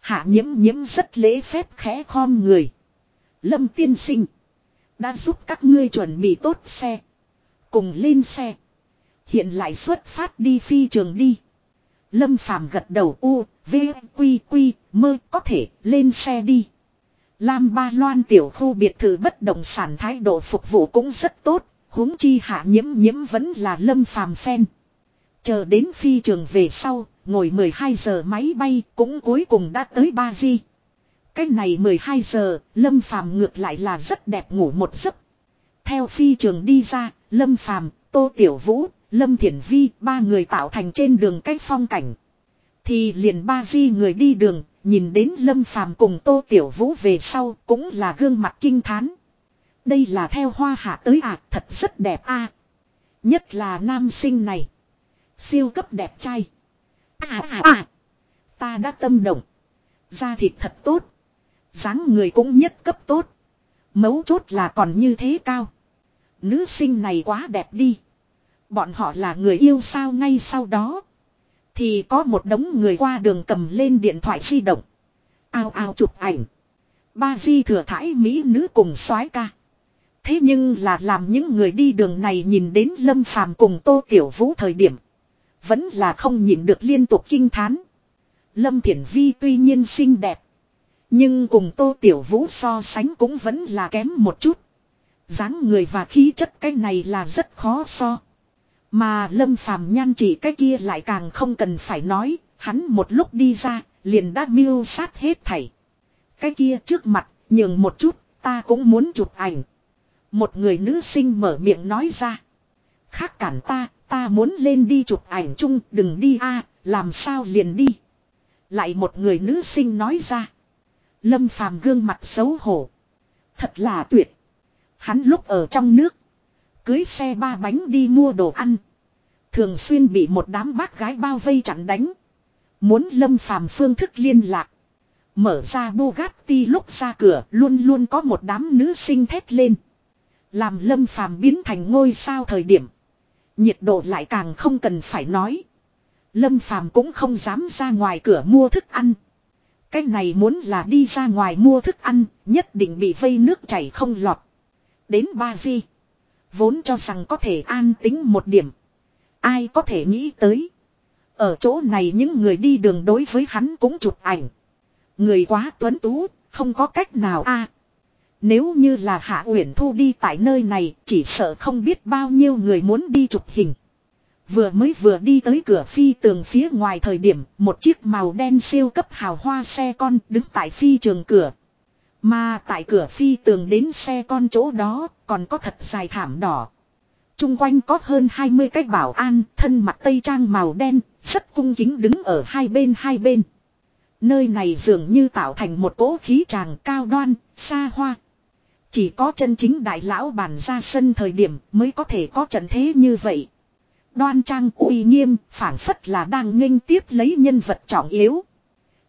Hạ nhiễm nhiễm rất lễ phép khẽ khom người. Lâm tiên sinh. Đã giúp các ngươi chuẩn bị tốt xe. Cùng lên xe. Hiện lại xuất phát đi phi trường đi. Lâm Phàm gật đầu u, v, quy quy, mơ có thể lên xe đi. Lam Ba Loan tiểu khu biệt thự bất động sản thái độ phục vụ cũng rất tốt, huống chi hạ nhiễm nhiễm vẫn là Lâm Phàm phen. Chờ đến phi trường về sau, ngồi 12 giờ máy bay cũng cuối cùng đã tới Ba Di. Cái này 12 giờ, Lâm Phàm ngược lại là rất đẹp ngủ một giấc. Theo phi trường đi ra, Lâm Phàm, Tô Tiểu Vũ, Lâm Thiển Vi, ba người tạo thành trên đường cách phong cảnh. Thì liền ba di người đi đường, nhìn đến Lâm Phàm cùng Tô Tiểu Vũ về sau cũng là gương mặt kinh thán. Đây là theo hoa hạ tới à, thật rất đẹp a. Nhất là nam sinh này. Siêu cấp đẹp trai. À à à. Ta đã tâm động. Da thịt thật tốt. dáng người cũng nhất cấp tốt. Mấu chốt là còn như thế cao. Nữ sinh này quá đẹp đi. Bọn họ là người yêu sao ngay sau đó. Thì có một đống người qua đường cầm lên điện thoại di động. Ao ao chụp ảnh. Ba di thừa thải mỹ nữ cùng soái ca. Thế nhưng là làm những người đi đường này nhìn đến Lâm Phàm cùng Tô Tiểu Vũ thời điểm. Vẫn là không nhịn được liên tục kinh thán. Lâm Thiển Vi tuy nhiên xinh đẹp. Nhưng cùng Tô Tiểu Vũ so sánh cũng vẫn là kém một chút. dáng người và khí chất cái này là rất khó so. Mà lâm phàm nhan chỉ cái kia lại càng không cần phải nói, hắn một lúc đi ra, liền đã miêu sát hết thảy. Cái kia trước mặt, nhường một chút, ta cũng muốn chụp ảnh. Một người nữ sinh mở miệng nói ra. Khác cản ta, ta muốn lên đi chụp ảnh chung, đừng đi a làm sao liền đi. Lại một người nữ sinh nói ra. Lâm phàm gương mặt xấu hổ. Thật là tuyệt. Hắn lúc ở trong nước. Cưới xe ba bánh đi mua đồ ăn. Thường xuyên bị một đám bác gái bao vây chặn đánh. Muốn lâm phàm phương thức liên lạc. Mở ra Bugatti lúc ra cửa luôn luôn có một đám nữ sinh thét lên. Làm lâm phàm biến thành ngôi sao thời điểm. Nhiệt độ lại càng không cần phải nói. Lâm phàm cũng không dám ra ngoài cửa mua thức ăn. Cái này muốn là đi ra ngoài mua thức ăn, nhất định bị vây nước chảy không lọt. Đến ba di. Vốn cho rằng có thể an tính một điểm. Ai có thể nghĩ tới. Ở chỗ này những người đi đường đối với hắn cũng chụp ảnh. Người quá tuấn tú, không có cách nào a nếu như là Hạ Uyển Thu đi tại nơi này, chỉ sợ không biết bao nhiêu người muốn đi chụp hình. Vừa mới vừa đi tới cửa phi tường phía ngoài thời điểm, một chiếc màu đen siêu cấp hào hoa xe con đứng tại phi trường cửa. Mà tại cửa phi tường đến xe con chỗ đó, còn có thật dài thảm đỏ. Trung quanh có hơn 20 cái bảo an, thân mặt tây trang màu đen, rất cung kính đứng ở hai bên hai bên. Nơi này dường như tạo thành một cỗ khí tràng cao đoan, xa hoa. Chỉ có chân chính đại lão bàn ra sân thời điểm mới có thể có trận thế như vậy. Đoan trang uy nghiêm, phản phất là đang nghênh tiếp lấy nhân vật trọng yếu.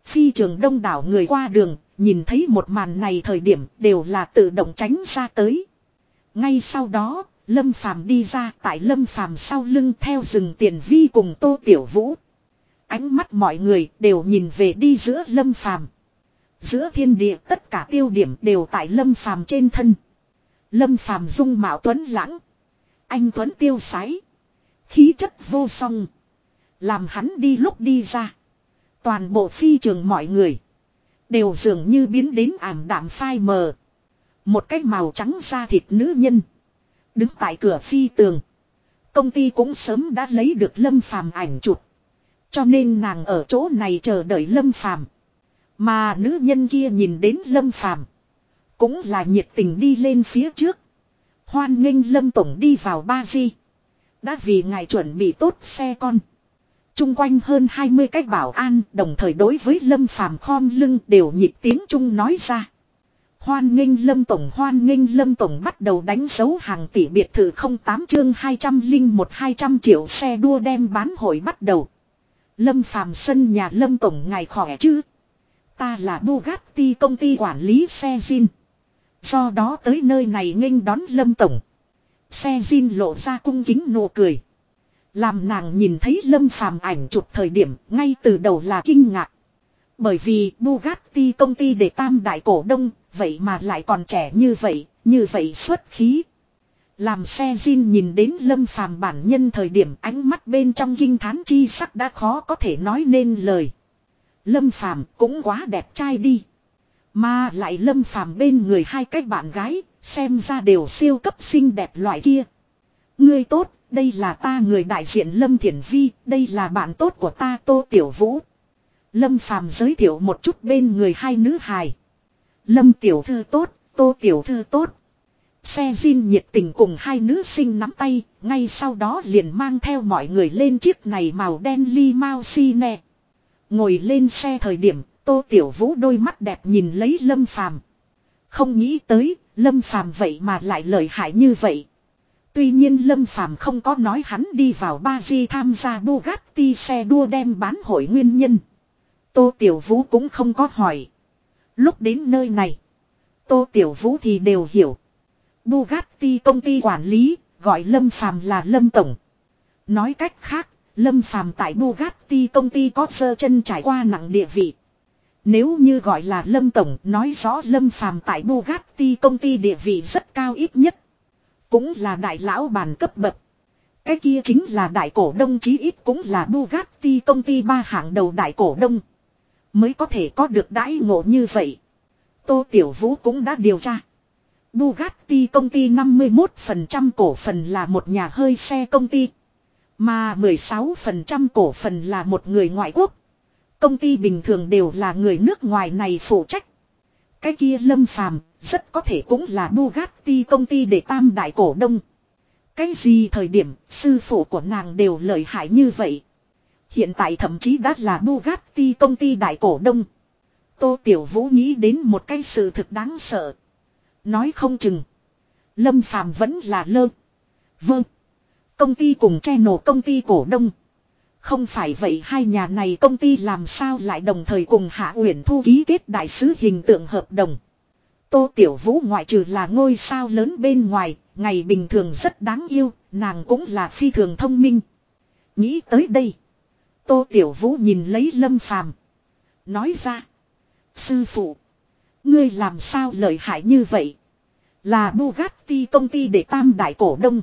Phi trường đông đảo người qua đường, nhìn thấy một màn này thời điểm đều là tự động tránh ra tới. Ngay sau đó, Lâm Phàm đi ra tại Lâm Phàm sau lưng theo rừng tiền vi cùng Tô Tiểu Vũ. Ánh mắt mọi người đều nhìn về đi giữa Lâm Phàm. Giữa thiên địa tất cả tiêu điểm đều tại Lâm Phàm trên thân. Lâm Phàm dung mạo tuấn lãng. Anh tuấn tiêu sái. Khí chất vô song. Làm hắn đi lúc đi ra. Toàn bộ phi trường mọi người. Đều dường như biến đến ảm đạm phai mờ. Một cái màu trắng da thịt nữ nhân. Đứng tại cửa phi tường. Công ty cũng sớm đã lấy được Lâm Phàm ảnh chụp. Cho nên nàng ở chỗ này chờ đợi Lâm Phàm. Mà nữ nhân kia nhìn đến Lâm Phàm, cũng là nhiệt tình đi lên phía trước. Hoan nghênh Lâm tổng đi vào ba di. Đã vì ngài chuẩn bị tốt xe con. Trung quanh hơn 20 cách bảo an, đồng thời đối với Lâm Phàm khom lưng đều nhịp tiếng Trung nói ra. Hoan nghênh Lâm Tổng hoan nghênh Lâm Tổng bắt đầu đánh dấu hàng tỷ biệt thự 08 chương 201 200 triệu xe đua đem bán hội bắt đầu. Lâm Phàm sân nhà Lâm Tổng ngài khỏe chứ? Ta là Bugatti công ty quản lý xe Jin. Do đó tới nơi này nghênh đón Lâm Tổng. Xe Jin lộ ra cung kính nụ cười. Làm nàng nhìn thấy Lâm Phàm ảnh chụp thời điểm ngay từ đầu là kinh ngạc. Bởi vì Bugatti công ty để tam đại cổ đông, vậy mà lại còn trẻ như vậy, như vậy xuất khí. Làm xe Jin nhìn đến Lâm Phàm bản nhân thời điểm ánh mắt bên trong kinh thán chi sắc đã khó có thể nói nên lời. Lâm Phàm cũng quá đẹp trai đi. Mà lại Lâm Phàm bên người hai cái bạn gái, xem ra đều siêu cấp xinh đẹp loại kia. Ngươi tốt, đây là ta người đại diện Lâm Thiển Vi, đây là bạn tốt của ta Tô Tiểu Vũ. Lâm Phàm giới thiệu một chút bên người hai nữ hài. Lâm Tiểu Thư tốt, Tô Tiểu Thư tốt. Xe Jin nhiệt tình cùng hai nữ sinh nắm tay, ngay sau đó liền mang theo mọi người lên chiếc này màu đen ly mau si nè. Ngồi lên xe thời điểm, Tô Tiểu Vũ đôi mắt đẹp nhìn lấy Lâm Phàm. Không nghĩ tới, Lâm Phàm vậy mà lại lợi hại như vậy. Tuy nhiên Lâm Phàm không có nói hắn đi vào Ba Di tham gia Bugatti xe đua đem bán hội nguyên nhân. Tô Tiểu Vũ cũng không có hỏi. Lúc đến nơi này, Tô Tiểu Vũ thì đều hiểu. Bugatti công ty quản lý, gọi Lâm Phàm là Lâm Tổng. Nói cách khác, Lâm Phàm tại Bugatti công ty có sơ chân trải qua nặng địa vị. Nếu như gọi là Lâm Tổng, nói rõ Lâm Phàm tại Bugatti công ty địa vị rất cao ít nhất. Cũng là đại lão bàn cấp bậc. Cái kia chính là đại cổ đông chí ít cũng là Bugatti công ty ba hạng đầu đại cổ đông. Mới có thể có được đãi ngộ như vậy. Tô Tiểu Vũ cũng đã điều tra. Bugatti công ty 51% cổ phần là một nhà hơi xe công ty. Mà 16% cổ phần là một người ngoại quốc. Công ty bình thường đều là người nước ngoài này phụ trách. Cái kia lâm phàm, rất có thể cũng là Bugatti công ty để tam đại cổ đông. Cái gì thời điểm, sư phụ của nàng đều lợi hại như vậy. Hiện tại thậm chí đã là Bugatti công ty đại cổ đông. Tô Tiểu Vũ nghĩ đến một cái sự thực đáng sợ. Nói không chừng. Lâm Phàm vẫn là lơ. Vâng. Công ty cùng che nổ công ty cổ đông. Không phải vậy hai nhà này công ty làm sao lại đồng thời cùng Hạ Uyển Thu ký kết đại sứ hình tượng hợp đồng. Tô Tiểu Vũ ngoại trừ là ngôi sao lớn bên ngoài, ngày bình thường rất đáng yêu, nàng cũng là phi thường thông minh. Nghĩ tới đây. Tô Tiểu Vũ nhìn lấy Lâm Phàm Nói ra. Sư phụ. Ngươi làm sao lợi hại như vậy? Là Bugatti công ty để tam đại cổ đông.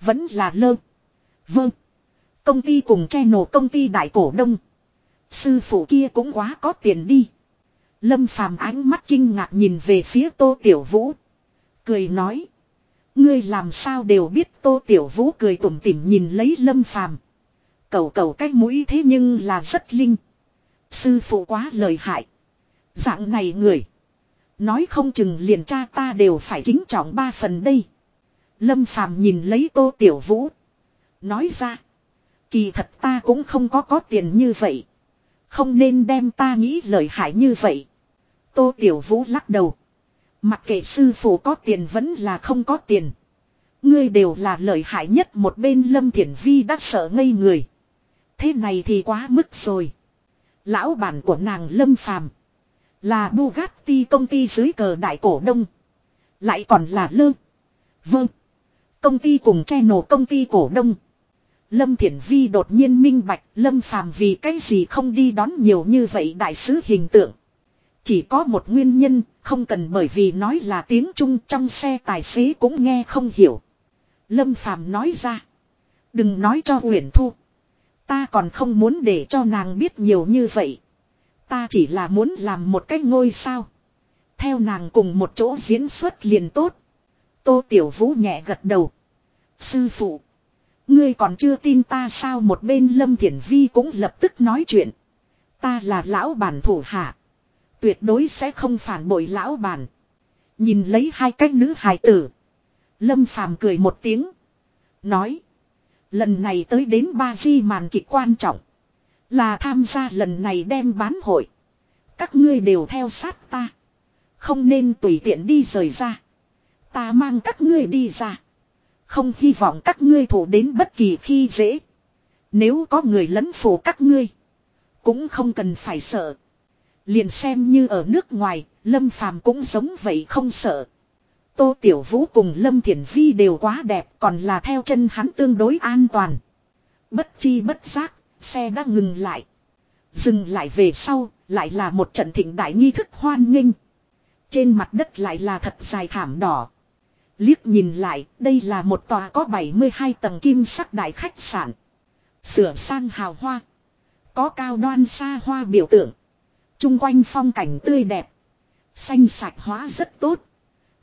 Vẫn là lơ. Vâng. Công ty cùng che nổ công ty đại cổ đông. Sư phụ kia cũng quá có tiền đi. Lâm phàm ánh mắt kinh ngạc nhìn về phía tô tiểu vũ. Cười nói. Ngươi làm sao đều biết tô tiểu vũ cười tủm tỉm nhìn lấy lâm phàm. Cầu cầu cái mũi thế nhưng là rất linh. Sư phụ quá lời hại. Dạng này người. Nói không chừng liền cha ta đều phải kính trọng ba phần đây. Lâm phàm nhìn lấy tô tiểu vũ. Nói ra. Kỳ thật ta cũng không có có tiền như vậy. Không nên đem ta nghĩ lợi hại như vậy. Tô tiểu vũ lắc đầu. Mặc kệ sư phụ có tiền vẫn là không có tiền. Ngươi đều là lợi hại nhất một bên lâm thiển vi đã sợ ngây người. Thế này thì quá mức rồi. Lão bản của nàng lâm phàm. Là Bugatti công ty dưới cờ đại cổ đông. Lại còn là lơ. Vâng. Công ty cùng che nổ công ty cổ đông. Lâm Thiển Vi đột nhiên minh bạch Lâm Phàm vì cái gì không đi đón nhiều như vậy đại sứ hình tượng. Chỉ có một nguyên nhân, không cần bởi vì nói là tiếng Trung trong xe tài xế cũng nghe không hiểu. Lâm Phàm nói ra. Đừng nói cho Uyển Thu. Ta còn không muốn để cho nàng biết nhiều như vậy. Ta chỉ là muốn làm một cái ngôi sao. Theo nàng cùng một chỗ diễn xuất liền tốt. Tô Tiểu Vũ nhẹ gật đầu. Sư phụ. Ngươi còn chưa tin ta sao một bên Lâm Thiển Vi cũng lập tức nói chuyện. Ta là lão bản thủ hạ. Tuyệt đối sẽ không phản bội lão bản. Nhìn lấy hai cách nữ hài tử. Lâm Phàm cười một tiếng. Nói. Lần này tới đến ba di màn kịch quan trọng. Là tham gia lần này đem bán hội. Các ngươi đều theo sát ta. Không nên tùy tiện đi rời ra. Ta mang các ngươi đi ra. Không hy vọng các ngươi thủ đến bất kỳ khi dễ. Nếu có người lấn phủ các ngươi. Cũng không cần phải sợ. Liền xem như ở nước ngoài, Lâm Phàm cũng giống vậy không sợ. Tô Tiểu Vũ cùng Lâm Thiển Vi đều quá đẹp còn là theo chân hắn tương đối an toàn. Bất chi bất giác, xe đã ngừng lại. Dừng lại về sau, lại là một trận thịnh đại nghi thức hoan nghênh. Trên mặt đất lại là thật dài thảm đỏ. Liếc nhìn lại, đây là một tòa có 72 tầng kim sắc đại khách sạn. Sửa sang hào hoa. Có cao đoan xa hoa biểu tượng. Trung quanh phong cảnh tươi đẹp. Xanh sạch hóa rất tốt.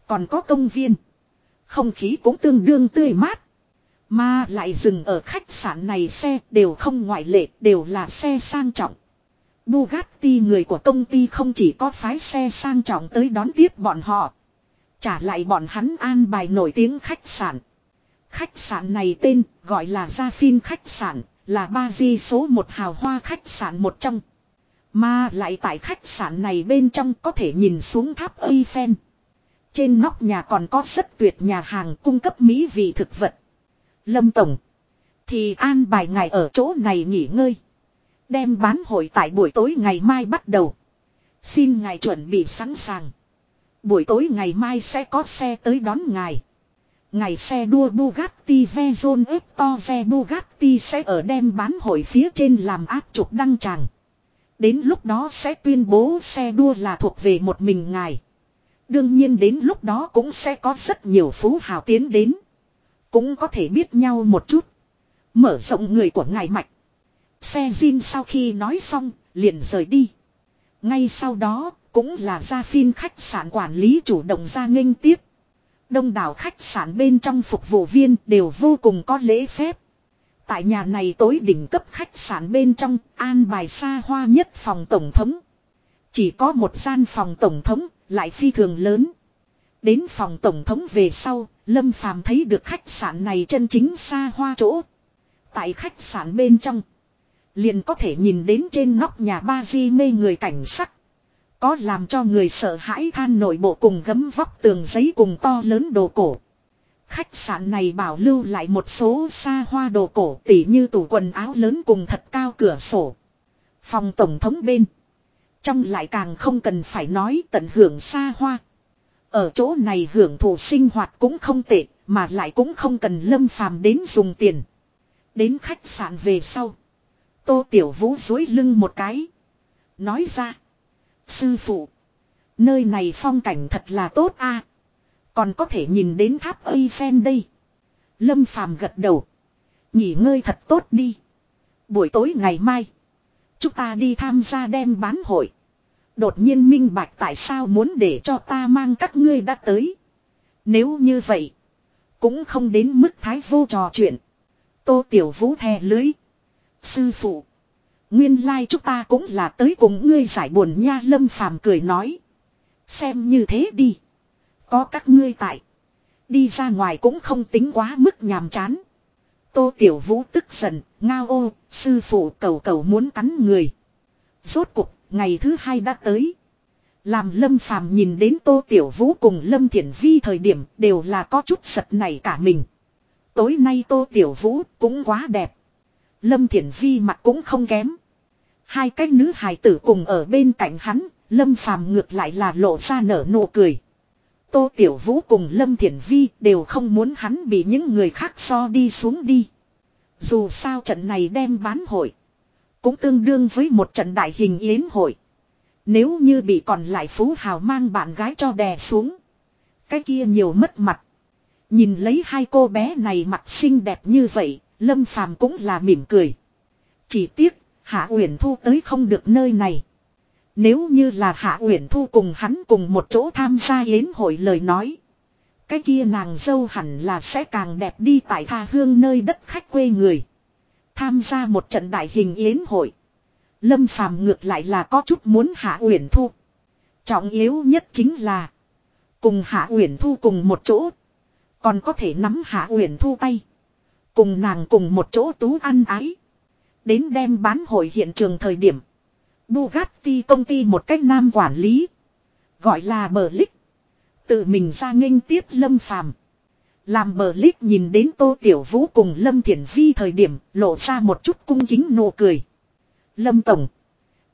Còn có công viên. Không khí cũng tương đương tươi mát. Mà lại dừng ở khách sạn này xe đều không ngoại lệ đều là xe sang trọng. Bugatti người của công ty không chỉ có phái xe sang trọng tới đón tiếp bọn họ. Trả lại bọn hắn an bài nổi tiếng khách sạn. Khách sạn này tên gọi là Gia Phin khách sạn, là ba di số một hào hoa khách sạn một trong. Mà lại tại khách sạn này bên trong có thể nhìn xuống tháp Eiffel. Trên nóc nhà còn có rất tuyệt nhà hàng cung cấp mỹ vị thực vật. Lâm Tổng. Thì an bài ngài ở chỗ này nghỉ ngơi. Đem bán hội tại buổi tối ngày mai bắt đầu. Xin ngài chuẩn bị sẵn sàng. Buổi tối ngày mai sẽ có xe tới đón ngài. Ngày xe đua Bugatti Veyron Epto Bugatti sẽ ở đem bán hội phía trên làm áp trục đăng tràng. Đến lúc đó sẽ tuyên bố xe đua là thuộc về một mình ngài. Đương nhiên đến lúc đó cũng sẽ có rất nhiều phú hào tiến đến. Cũng có thể biết nhau một chút. Mở rộng người của ngài mạch. Xe Jin sau khi nói xong, liền rời đi. Ngay sau đó, cũng là gia phim khách sạn quản lý chủ động ra nghênh tiếp. Đông đảo khách sạn bên trong phục vụ viên đều vô cùng có lễ phép. Tại nhà này tối đỉnh cấp khách sạn bên trong, an bài xa hoa nhất phòng tổng thống. Chỉ có một gian phòng tổng thống, lại phi thường lớn. Đến phòng tổng thống về sau, Lâm Phàm thấy được khách sạn này chân chính xa hoa chỗ. Tại khách sạn bên trong, liền có thể nhìn đến trên nóc nhà ba di mê người cảnh sắc. Có làm cho người sợ hãi than nội bộ cùng gấm vóc tường giấy cùng to lớn đồ cổ. Khách sạn này bảo lưu lại một số xa hoa đồ cổ tỉ như tủ quần áo lớn cùng thật cao cửa sổ. Phòng tổng thống bên. Trong lại càng không cần phải nói tận hưởng xa hoa. Ở chỗ này hưởng thụ sinh hoạt cũng không tệ, mà lại cũng không cần lâm phàm đến dùng tiền. Đến khách sạn về sau. Tô Tiểu Vũ dối lưng một cái. Nói ra. Sư phụ. Nơi này phong cảnh thật là tốt a Còn có thể nhìn đến tháp Eiffel đây. Lâm Phàm gật đầu. Nghỉ ngơi thật tốt đi. Buổi tối ngày mai. Chúng ta đi tham gia đem bán hội. Đột nhiên minh bạch tại sao muốn để cho ta mang các ngươi đã tới. Nếu như vậy. Cũng không đến mức thái vô trò chuyện. Tô Tiểu Vũ thè lưới. Sư phụ. Nguyên lai like chúng ta cũng là tới cùng ngươi giải buồn nha lâm phàm cười nói. Xem như thế đi. Có các ngươi tại. Đi ra ngoài cũng không tính quá mức nhàm chán. Tô Tiểu Vũ tức giận, ngao ô, sư phụ cầu cầu muốn cắn người. Rốt cục, ngày thứ hai đã tới. Làm Lâm Phàm nhìn đến Tô Tiểu Vũ cùng Lâm Thiển Vi thời điểm đều là có chút giật này cả mình. Tối nay Tô Tiểu Vũ cũng quá đẹp. Lâm Thiển Vi mặt cũng không kém. Hai cái nữ hài tử cùng ở bên cạnh hắn, Lâm Phàm ngược lại là lộ ra nở nụ cười. Tô Tiểu Vũ cùng Lâm Thiển Vi đều không muốn hắn bị những người khác so đi xuống đi. Dù sao trận này đem bán hội. Cũng tương đương với một trận đại hình yến hội. Nếu như bị còn lại Phú Hào mang bạn gái cho đè xuống. Cái kia nhiều mất mặt. Nhìn lấy hai cô bé này mặt xinh đẹp như vậy, Lâm Phàm cũng là mỉm cười. Chỉ tiếc, Hạ Uyển Thu tới không được nơi này. Nếu như là Hạ Uyển Thu cùng hắn cùng một chỗ tham gia yến hội lời nói. Cái kia nàng dâu hẳn là sẽ càng đẹp đi tại tha hương nơi đất khách quê người. Tham gia một trận đại hình yến hội. Lâm Phàm ngược lại là có chút muốn Hạ Uyển Thu. Trọng yếu nhất chính là cùng Hạ Uyển Thu cùng một chỗ, còn có thể nắm Hạ Uyển Thu tay, cùng nàng cùng một chỗ tú ăn ái. Đến đem bán hội hiện trường thời điểm, Bugatti công ty một cách nam quản lý, gọi là Bờ Lích, tự mình ra nghênh tiếp Lâm Phàm. Làm bờ lít nhìn đến Tô Tiểu Vũ cùng Lâm Thiển Vi thời điểm lộ ra một chút cung kính nụ cười. Lâm Tổng.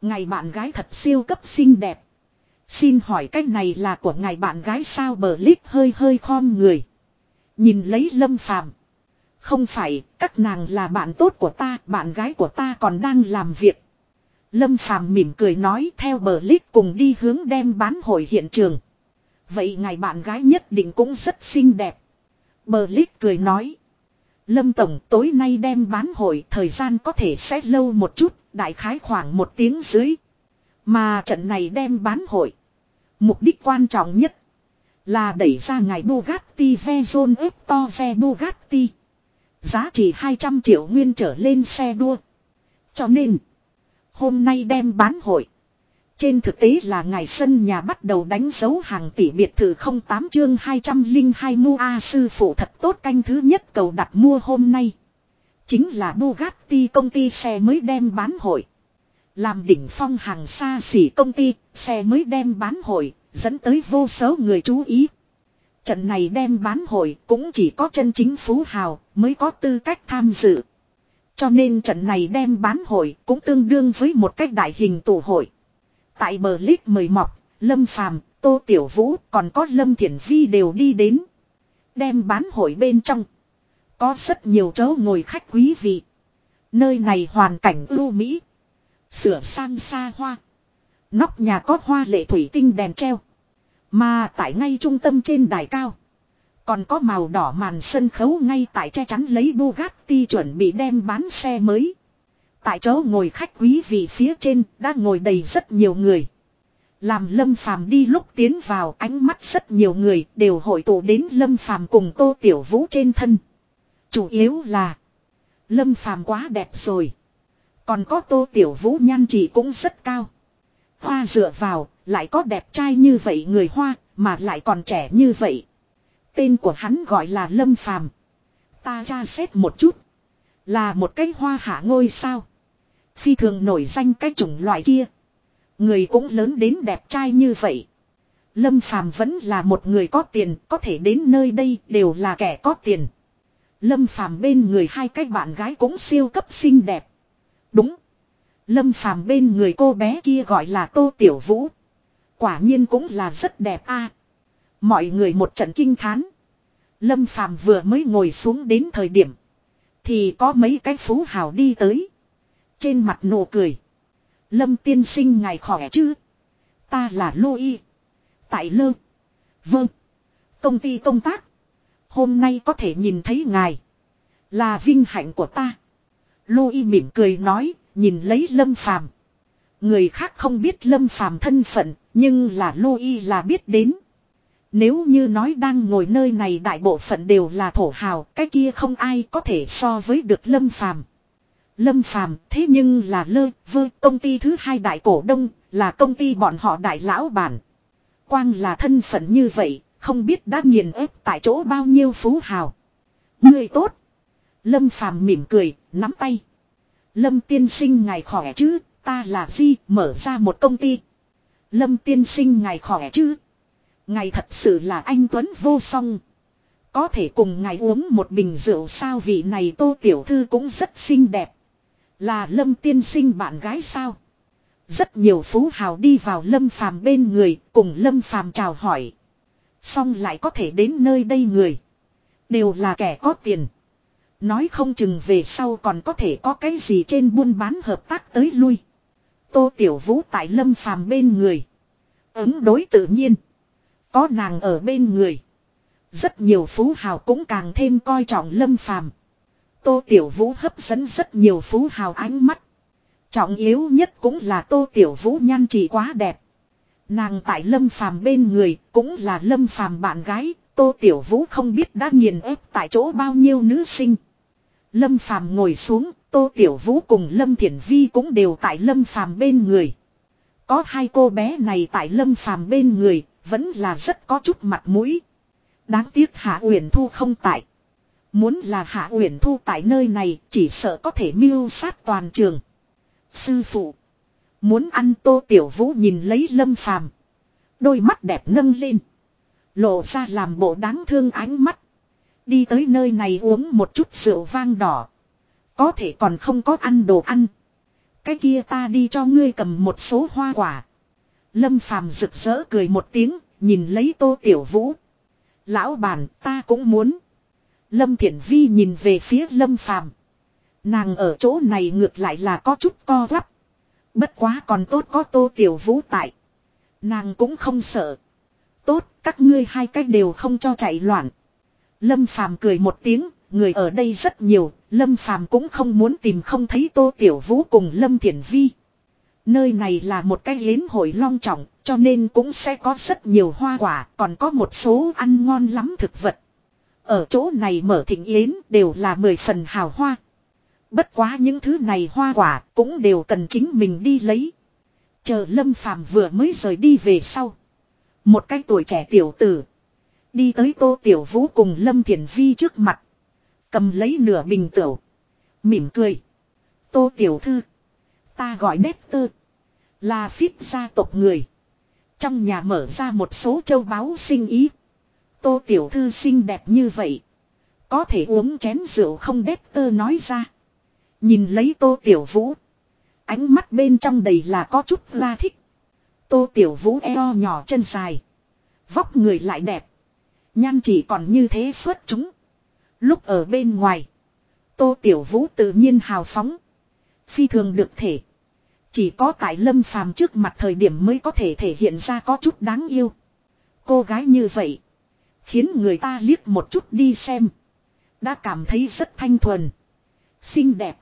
Ngài bạn gái thật siêu cấp xinh đẹp. Xin hỏi cách này là của ngài bạn gái sao bờ lít hơi hơi khom người. Nhìn lấy lâm phàm. Không phải, các nàng là bạn tốt của ta, bạn gái của ta còn đang làm việc. Lâm phàm mỉm cười nói theo bờ lít cùng đi hướng đem bán hội hiện trường. Vậy ngài bạn gái nhất định cũng rất xinh đẹp. Bờ lít cười nói. Lâm Tổng tối nay đem bán hội thời gian có thể sẽ lâu một chút, đại khái khoảng một tiếng dưới. Mà trận này đem bán hội. Mục đích quan trọng nhất là đẩy ra ngài Bugatti Veyron to ve Bugatti. Giá trị 200 triệu nguyên trở lên xe đua. Cho nên, hôm nay đem bán hội. Trên thực tế là ngày sân nhà bắt đầu đánh dấu hàng tỷ biệt thự 08 chương 202 mua A sư phụ thật tốt canh thứ nhất cầu đặt mua hôm nay. Chính là Bugatti công ty xe mới đem bán hội. Làm đỉnh phong hàng xa xỉ công ty, xe mới đem bán hội, dẫn tới vô số người chú ý. Trận này đem bán hội cũng chỉ có chân chính phú hào mới có tư cách tham dự. Cho nên trận này đem bán hội cũng tương đương với một cách đại hình tụ hội. Tại bờ lít mời mọc, Lâm Phàm, Tô Tiểu Vũ còn có Lâm Thiển Vi đều đi đến. Đem bán hội bên trong. Có rất nhiều chỗ ngồi khách quý vị. Nơi này hoàn cảnh ưu mỹ. Sửa sang xa hoa. Nóc nhà có hoa lệ thủy tinh đèn treo. Mà tại ngay trung tâm trên đài cao. Còn có màu đỏ màn sân khấu ngay tại che chắn lấy Bugatti chuẩn bị đem bán xe mới. Tại chỗ ngồi khách quý vị phía trên đã ngồi đầy rất nhiều người. Làm Lâm Phàm đi lúc tiến vào ánh mắt rất nhiều người đều hội tụ đến Lâm Phàm cùng Tô Tiểu Vũ trên thân. Chủ yếu là Lâm Phàm quá đẹp rồi. Còn có Tô Tiểu Vũ nhan chỉ cũng rất cao. Hoa dựa vào, lại có đẹp trai như vậy người Hoa, mà lại còn trẻ như vậy. Tên của hắn gọi là Lâm Phàm. Ta tra xét một chút. Là một cái hoa hạ ngôi sao. Phi thường nổi danh cái chủng loại kia. Người cũng lớn đến đẹp trai như vậy. Lâm Phàm vẫn là một người có tiền, có thể đến nơi đây đều là kẻ có tiền. Lâm Phàm bên người hai cái bạn gái cũng siêu cấp xinh đẹp. Đúng. Lâm Phàm bên người cô bé kia gọi là Tô Tiểu Vũ. Quả nhiên cũng là rất đẹp a. Mọi người một trận kinh thán. Lâm Phàm vừa mới ngồi xuống đến thời điểm. Thì có mấy cái phú hào đi tới. Trên mặt nụ cười. Lâm tiên sinh ngài khỏe chứ. Ta là Lô Y. Tại Lơ. Vâng. Công ty công tác. Hôm nay có thể nhìn thấy ngài. Là vinh hạnh của ta. Lô Y mỉm cười nói. Nhìn lấy Lâm Phàm Người khác không biết Lâm Phàm thân phận. Nhưng là Lô Y là biết đến. Nếu như nói đang ngồi nơi này đại bộ phận đều là thổ hào, cái kia không ai có thể so với được Lâm Phàm. Lâm Phàm thế nhưng là lơ vơ công ty thứ hai đại cổ đông, là công ty bọn họ đại lão bản. Quang là thân phận như vậy, không biết đã nghiền ép tại chỗ bao nhiêu phú hào. Người tốt. Lâm Phàm mỉm cười, nắm tay. Lâm tiên sinh ngài khỏe chứ, ta là Di, mở ra một công ty. Lâm tiên sinh ngài khỏe chứ. Ngài thật sự là anh Tuấn vô song. Có thể cùng ngài uống một bình rượu sao vị này tô tiểu thư cũng rất xinh đẹp. Là lâm tiên sinh bạn gái sao? Rất nhiều phú hào đi vào lâm phàm bên người, cùng lâm phàm chào hỏi. Xong lại có thể đến nơi đây người. Đều là kẻ có tiền. Nói không chừng về sau còn có thể có cái gì trên buôn bán hợp tác tới lui. Tô Tiểu Vũ tại lâm phàm bên người. Ứng đối tự nhiên. Có nàng ở bên người. Rất nhiều phú hào cũng càng thêm coi trọng lâm phàm. Tô Tiểu Vũ hấp dẫn rất nhiều phú hào ánh mắt. Trọng yếu nhất cũng là Tô Tiểu Vũ nhan chỉ quá đẹp. Nàng tại Lâm Phàm bên người cũng là Lâm Phàm bạn gái, Tô Tiểu Vũ không biết đã nghiền ép tại chỗ bao nhiêu nữ sinh. Lâm Phàm ngồi xuống, Tô Tiểu Vũ cùng Lâm Thiển Vi cũng đều tại Lâm Phàm bên người. Có hai cô bé này tại Lâm Phàm bên người, vẫn là rất có chút mặt mũi. Đáng tiếc Hạ Uyển Thu không tại. Muốn là Hạ Uyển Thu tại nơi này chỉ sợ có thể mưu sát toàn trường. Sư phụ. Muốn ăn tô tiểu vũ nhìn lấy lâm phàm. Đôi mắt đẹp nâng lên. Lộ ra làm bộ đáng thương ánh mắt. Đi tới nơi này uống một chút rượu vang đỏ. Có thể còn không có ăn đồ ăn. Cái kia ta đi cho ngươi cầm một số hoa quả. Lâm phàm rực rỡ cười một tiếng, nhìn lấy tô tiểu vũ. Lão bản ta cũng muốn. Lâm Thiển Vi nhìn về phía Lâm Phàm Nàng ở chỗ này ngược lại là có chút co quắp. Bất quá còn tốt có tô tiểu vũ tại. Nàng cũng không sợ. Tốt, các ngươi hai cách đều không cho chạy loạn. Lâm Phàm cười một tiếng, người ở đây rất nhiều, Lâm Phàm cũng không muốn tìm không thấy Tô Tiểu Vũ cùng Lâm Thiển Vi. Nơi này là một cái yến hội long trọng, cho nên cũng sẽ có rất nhiều hoa quả, còn có một số ăn ngon lắm thực vật. Ở chỗ này mở thịnh yến đều là mười phần hào hoa. Bất quá những thứ này hoa quả cũng đều cần chính mình đi lấy. Chờ Lâm Phàm vừa mới rời đi về sau. Một cái tuổi trẻ tiểu tử. Đi tới Tô Tiểu Vũ cùng Lâm Thiển Vi trước mặt. Cầm lấy nửa bình tửu. Mỉm cười. Tô Tiểu Thư. Ta gọi đét tơ. Là phít gia tộc người. Trong nhà mở ra một số châu báu sinh ý. Tô Tiểu Thư xinh đẹp như vậy. Có thể uống chén rượu không đét tơ nói ra. Nhìn lấy Tô Tiểu Vũ. Ánh mắt bên trong đầy là có chút la thích. Tô Tiểu Vũ eo nhỏ chân dài. Vóc người lại đẹp. Nhan chỉ còn như thế xuất chúng. Lúc ở bên ngoài. Tô Tiểu Vũ tự nhiên hào phóng. Phi thường được thể. Chỉ có tại lâm phàm trước mặt thời điểm mới có thể thể hiện ra có chút đáng yêu. Cô gái như vậy. Khiến người ta liếc một chút đi xem. Đã cảm thấy rất thanh thuần. Xinh đẹp.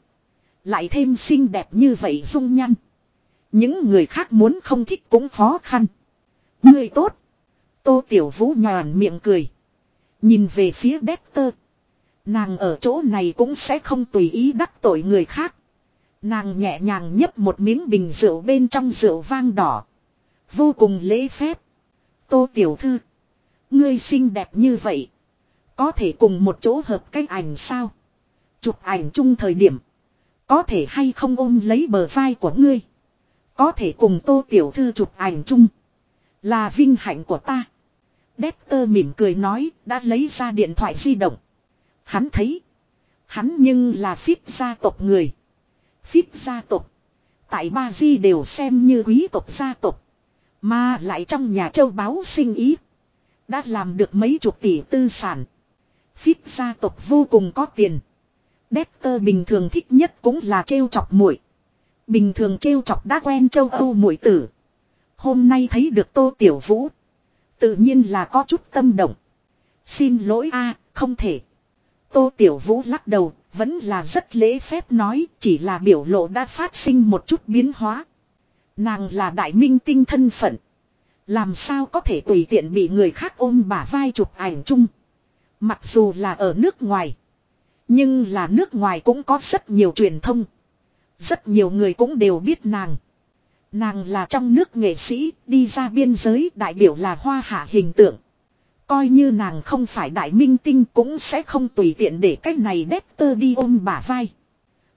Lại thêm xinh đẹp như vậy dung nhăn. Những người khác muốn không thích cũng khó khăn. Người tốt. Tô Tiểu Vũ nhòn miệng cười. Nhìn về phía Dexter. Nàng ở chỗ này cũng sẽ không tùy ý đắc tội người khác. Nàng nhẹ nhàng nhấp một miếng bình rượu bên trong rượu vang đỏ. Vô cùng lễ phép. Tô Tiểu Thư. Ngươi xinh đẹp như vậy. Có thể cùng một chỗ hợp cách ảnh sao? Chụp ảnh chung thời điểm. Có thể hay không ôm lấy bờ vai của ngươi. Có thể cùng Tô Tiểu Thư chụp ảnh chung. Là vinh hạnh của ta. Dexter mỉm cười nói, đã lấy ra điện thoại di động. Hắn thấy. Hắn nhưng là phít gia tộc người. Phít gia tộc. Tại Ba Di đều xem như quý tộc gia tộc. Mà lại trong nhà châu báo sinh ý. Đã làm được mấy chục tỷ tư sản. Phít gia tộc vô cùng có tiền. Dexter bình thường thích nhất cũng là trêu chọc muội. Bình thường trêu chọc đã quen châu Âu muội tử. Hôm nay thấy được Tô Tiểu Vũ. Tự nhiên là có chút tâm động. Xin lỗi a, không thể. Tô Tiểu Vũ lắc đầu, vẫn là rất lễ phép nói, chỉ là biểu lộ đã phát sinh một chút biến hóa. Nàng là đại minh tinh thân phận. Làm sao có thể tùy tiện bị người khác ôm bả vai chụp ảnh chung. Mặc dù là ở nước ngoài. Nhưng là nước ngoài cũng có rất nhiều truyền thông. Rất nhiều người cũng đều biết nàng. Nàng là trong nước nghệ sĩ, đi ra biên giới đại biểu là hoa hạ hình tượng. Coi như nàng không phải đại minh tinh cũng sẽ không tùy tiện để cách này Dexter đi ôm bả vai.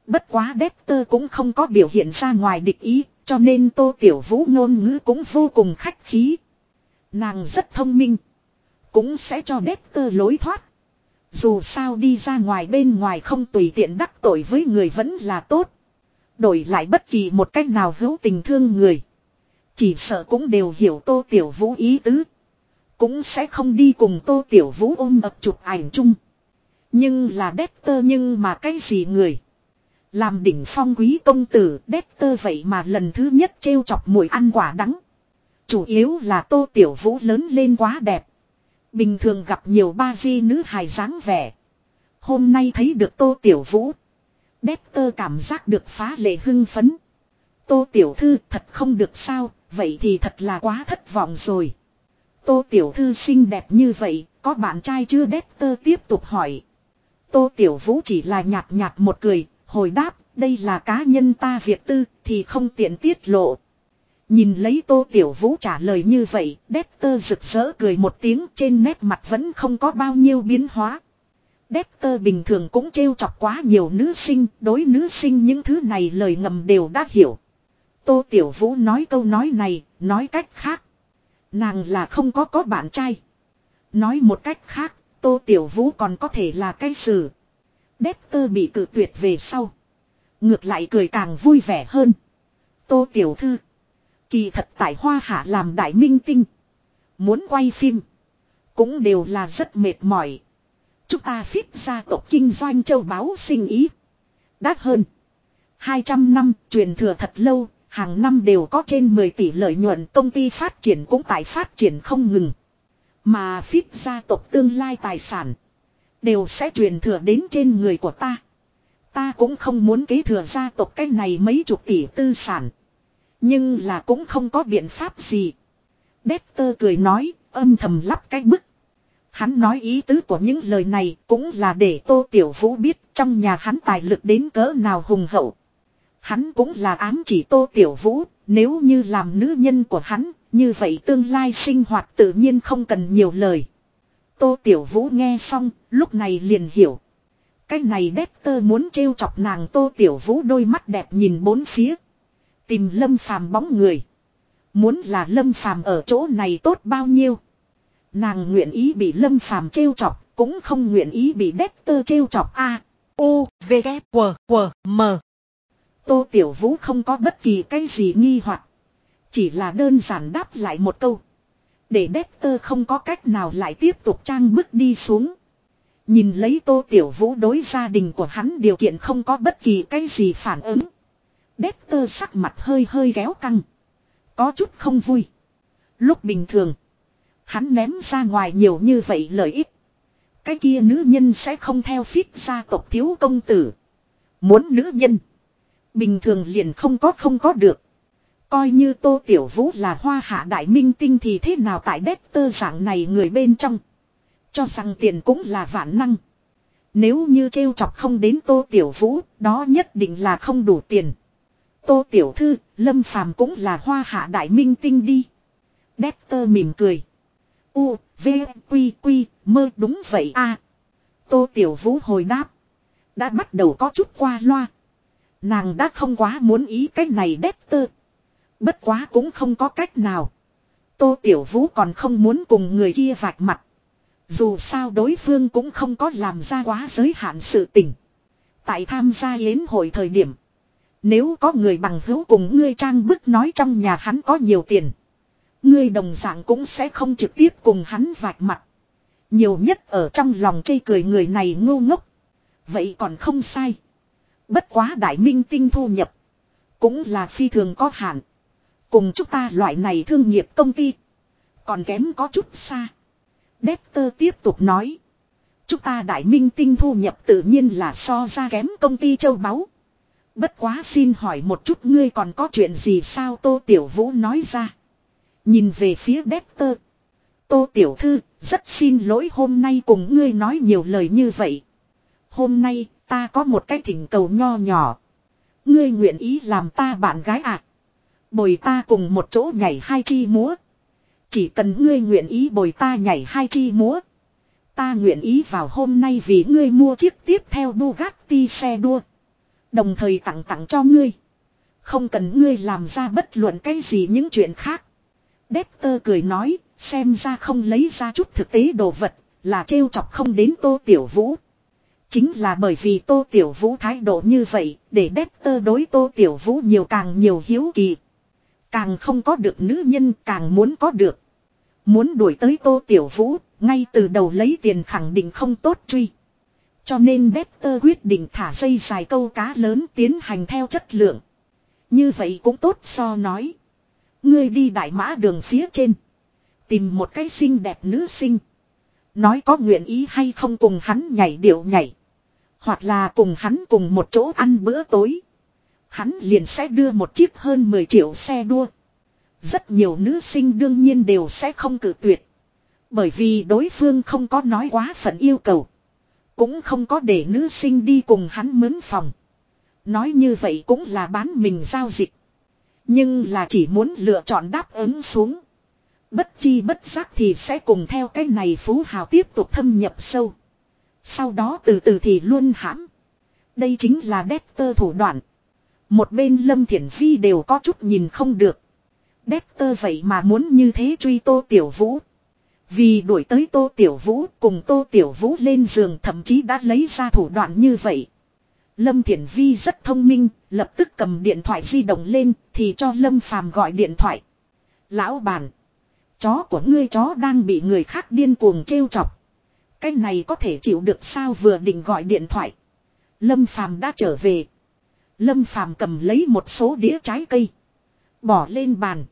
Bất quá Dexter cũng không có biểu hiện ra ngoài địch ý, cho nên Tô Tiểu Vũ ngôn ngữ cũng vô cùng khách khí. Nàng rất thông minh. Cũng sẽ cho Dexter lối thoát. Dù sao đi ra ngoài bên ngoài không tùy tiện đắc tội với người vẫn là tốt. Đổi lại bất kỳ một cách nào hữu tình thương người. Chỉ sợ cũng đều hiểu Tô Tiểu Vũ ý tứ. Cũng sẽ không đi cùng Tô Tiểu Vũ ôm ập chụp ảnh chung. Nhưng là đét tơ nhưng mà cái gì người. Làm đỉnh phong quý công tử đét tơ vậy mà lần thứ nhất trêu chọc mùi ăn quả đắng. Chủ yếu là Tô Tiểu Vũ lớn lên quá đẹp. Bình thường gặp nhiều ba di nữ hài dáng vẻ. Hôm nay thấy được Tô Tiểu Vũ. Dexter cảm giác được phá lệ hưng phấn. Tô Tiểu Thư thật không được sao, vậy thì thật là quá thất vọng rồi. Tô Tiểu Thư xinh đẹp như vậy, có bạn trai chưa Dexter tiếp tục hỏi. Tô Tiểu Vũ chỉ là nhạt nhạt một cười, hồi đáp, đây là cá nhân ta việc tư, thì không tiện tiết lộ. Nhìn lấy Tô Tiểu Vũ trả lời như vậy, Dexter rực rỡ cười một tiếng trên nét mặt vẫn không có bao nhiêu biến hóa. Dexter bình thường cũng trêu chọc quá nhiều nữ sinh, đối nữ sinh những thứ này lời ngầm đều đã hiểu. Tô Tiểu Vũ nói câu nói này, nói cách khác. Nàng là không có có bạn trai. Nói một cách khác, Tô Tiểu Vũ còn có thể là cái sự. Dexter bị cự tuyệt về sau. Ngược lại cười càng vui vẻ hơn. Tô Tiểu Thư. Kỳ thật tại Hoa Hạ làm đại minh tinh. Muốn quay phim. Cũng đều là rất mệt mỏi. Chúng ta phít gia tộc kinh doanh châu báu sinh ý. Đắt hơn. 200 năm truyền thừa thật lâu. Hàng năm đều có trên 10 tỷ lợi nhuận công ty phát triển cũng tại phát triển không ngừng. Mà phít gia tộc tương lai tài sản. Đều sẽ truyền thừa đến trên người của ta. Ta cũng không muốn kế thừa gia tộc cái này mấy chục tỷ tư sản. Nhưng là cũng không có biện pháp gì. Dexter cười nói, âm thầm lắp cái bức. Hắn nói ý tứ của những lời này cũng là để Tô Tiểu Vũ biết trong nhà hắn tài lực đến cỡ nào hùng hậu. Hắn cũng là ám chỉ Tô Tiểu Vũ, nếu như làm nữ nhân của hắn, như vậy tương lai sinh hoạt tự nhiên không cần nhiều lời. Tô Tiểu Vũ nghe xong, lúc này liền hiểu. Cái này Dexter muốn trêu chọc nàng Tô Tiểu Vũ đôi mắt đẹp nhìn bốn phía. Tìm lâm phàm bóng người. Muốn là lâm phàm ở chỗ này tốt bao nhiêu. Nàng nguyện ý bị lâm phàm trêu chọc, cũng không nguyện ý bị Dexter trêu chọc a. U, V, K, W, W, M. Tô Tiểu Vũ không có bất kỳ cái gì nghi hoặc Chỉ là đơn giản đáp lại một câu. Để Dexter không có cách nào lại tiếp tục trang bước đi xuống. Nhìn lấy Tô Tiểu Vũ đối gia đình của hắn điều kiện không có bất kỳ cái gì phản ứng. Dexter sắc mặt hơi hơi ghéo căng. Có chút không vui. Lúc bình thường. Hắn ném ra ngoài nhiều như vậy lợi ích. Cái kia nữ nhân sẽ không theo phít gia tộc thiếu công tử. Muốn nữ nhân. Bình thường liền không có không có được. Coi như Tô Tiểu Vũ là hoa hạ đại minh tinh thì thế nào tại đét tơ dạng này người bên trong. Cho rằng tiền cũng là vạn năng. Nếu như trêu chọc không đến Tô Tiểu Vũ, đó nhất định là không đủ tiền. Tô Tiểu Thư, Lâm Phàm cũng là hoa hạ đại minh tinh đi. Đét tơ mỉm cười. U, V, Quy, Quy, mơ đúng vậy a. Tô Tiểu Vũ hồi đáp. Đã bắt đầu có chút qua loa. Nàng đã không quá muốn ý cách này đét tơ. Bất quá cũng không có cách nào. Tô Tiểu Vũ còn không muốn cùng người kia vạch mặt. Dù sao đối phương cũng không có làm ra quá giới hạn sự tình. Tại tham gia yến hội thời điểm. Nếu có người bằng hữu cùng ngươi trang bức nói trong nhà hắn có nhiều tiền. Ngươi đồng dạng cũng sẽ không trực tiếp cùng hắn vạch mặt. Nhiều nhất ở trong lòng chây cười người này ngu ngốc. Vậy còn không sai. Bất quá đại minh tinh thu nhập. Cũng là phi thường có hạn. Cùng chúng ta loại này thương nghiệp công ty. Còn kém có chút xa. Dexter tiếp tục nói. Chúng ta đại minh tinh thu nhập tự nhiên là so ra kém công ty châu báu. Bất quá xin hỏi một chút ngươi còn có chuyện gì sao Tô Tiểu Vũ nói ra. Nhìn về phía Dexter. Tô Tiểu Thư, rất xin lỗi hôm nay cùng ngươi nói nhiều lời như vậy. Hôm nay, ta có một cái thỉnh cầu nho nhỏ. Ngươi nguyện ý làm ta bạn gái à? Bồi ta cùng một chỗ nhảy hai chi múa. Chỉ cần ngươi nguyện ý bồi ta nhảy hai chi múa. Ta nguyện ý vào hôm nay vì ngươi mua chiếc tiếp theo Bugatti xe đua. Đồng thời tặng tặng cho ngươi. Không cần ngươi làm ra bất luận cái gì những chuyện khác. Dexter cười nói, xem ra không lấy ra chút thực tế đồ vật, là trêu chọc không đến Tô Tiểu Vũ. Chính là bởi vì Tô Tiểu Vũ thái độ như vậy, để Dexter đối Tô Tiểu Vũ nhiều càng nhiều hiếu kỳ. Càng không có được nữ nhân càng muốn có được. Muốn đuổi tới Tô Tiểu Vũ, ngay từ đầu lấy tiền khẳng định không tốt truy. Cho nên Dexter quyết định thả dây dài câu cá lớn tiến hành theo chất lượng. Như vậy cũng tốt so nói. Ngươi đi đại mã đường phía trên. Tìm một cái xinh đẹp nữ sinh. Nói có nguyện ý hay không cùng hắn nhảy điệu nhảy. Hoặc là cùng hắn cùng một chỗ ăn bữa tối. Hắn liền sẽ đưa một chiếc hơn 10 triệu xe đua. Rất nhiều nữ sinh đương nhiên đều sẽ không cử tuyệt. Bởi vì đối phương không có nói quá phận yêu cầu. Cũng không có để nữ sinh đi cùng hắn mướn phòng. Nói như vậy cũng là bán mình giao dịch. Nhưng là chỉ muốn lựa chọn đáp ứng xuống. Bất chi bất giác thì sẽ cùng theo cái này phú hào tiếp tục thâm nhập sâu. Sau đó từ từ thì luôn hãm. Đây chính là đét tơ thủ đoạn. Một bên Lâm Thiển Phi đều có chút nhìn không được. Dexter vậy mà muốn như thế truy Tô Tiểu Vũ. Vì đuổi tới Tô Tiểu Vũ cùng Tô Tiểu Vũ lên giường thậm chí đã lấy ra thủ đoạn như vậy. Lâm Thiển Vi rất thông minh, lập tức cầm điện thoại di động lên thì cho Lâm Phàm gọi điện thoại. Lão bản, chó của ngươi chó đang bị người khác điên cuồng trêu chọc. Cái này có thể chịu được sao vừa định gọi điện thoại. Lâm Phàm đã trở về. Lâm Phàm cầm lấy một số đĩa trái cây. Bỏ lên bàn.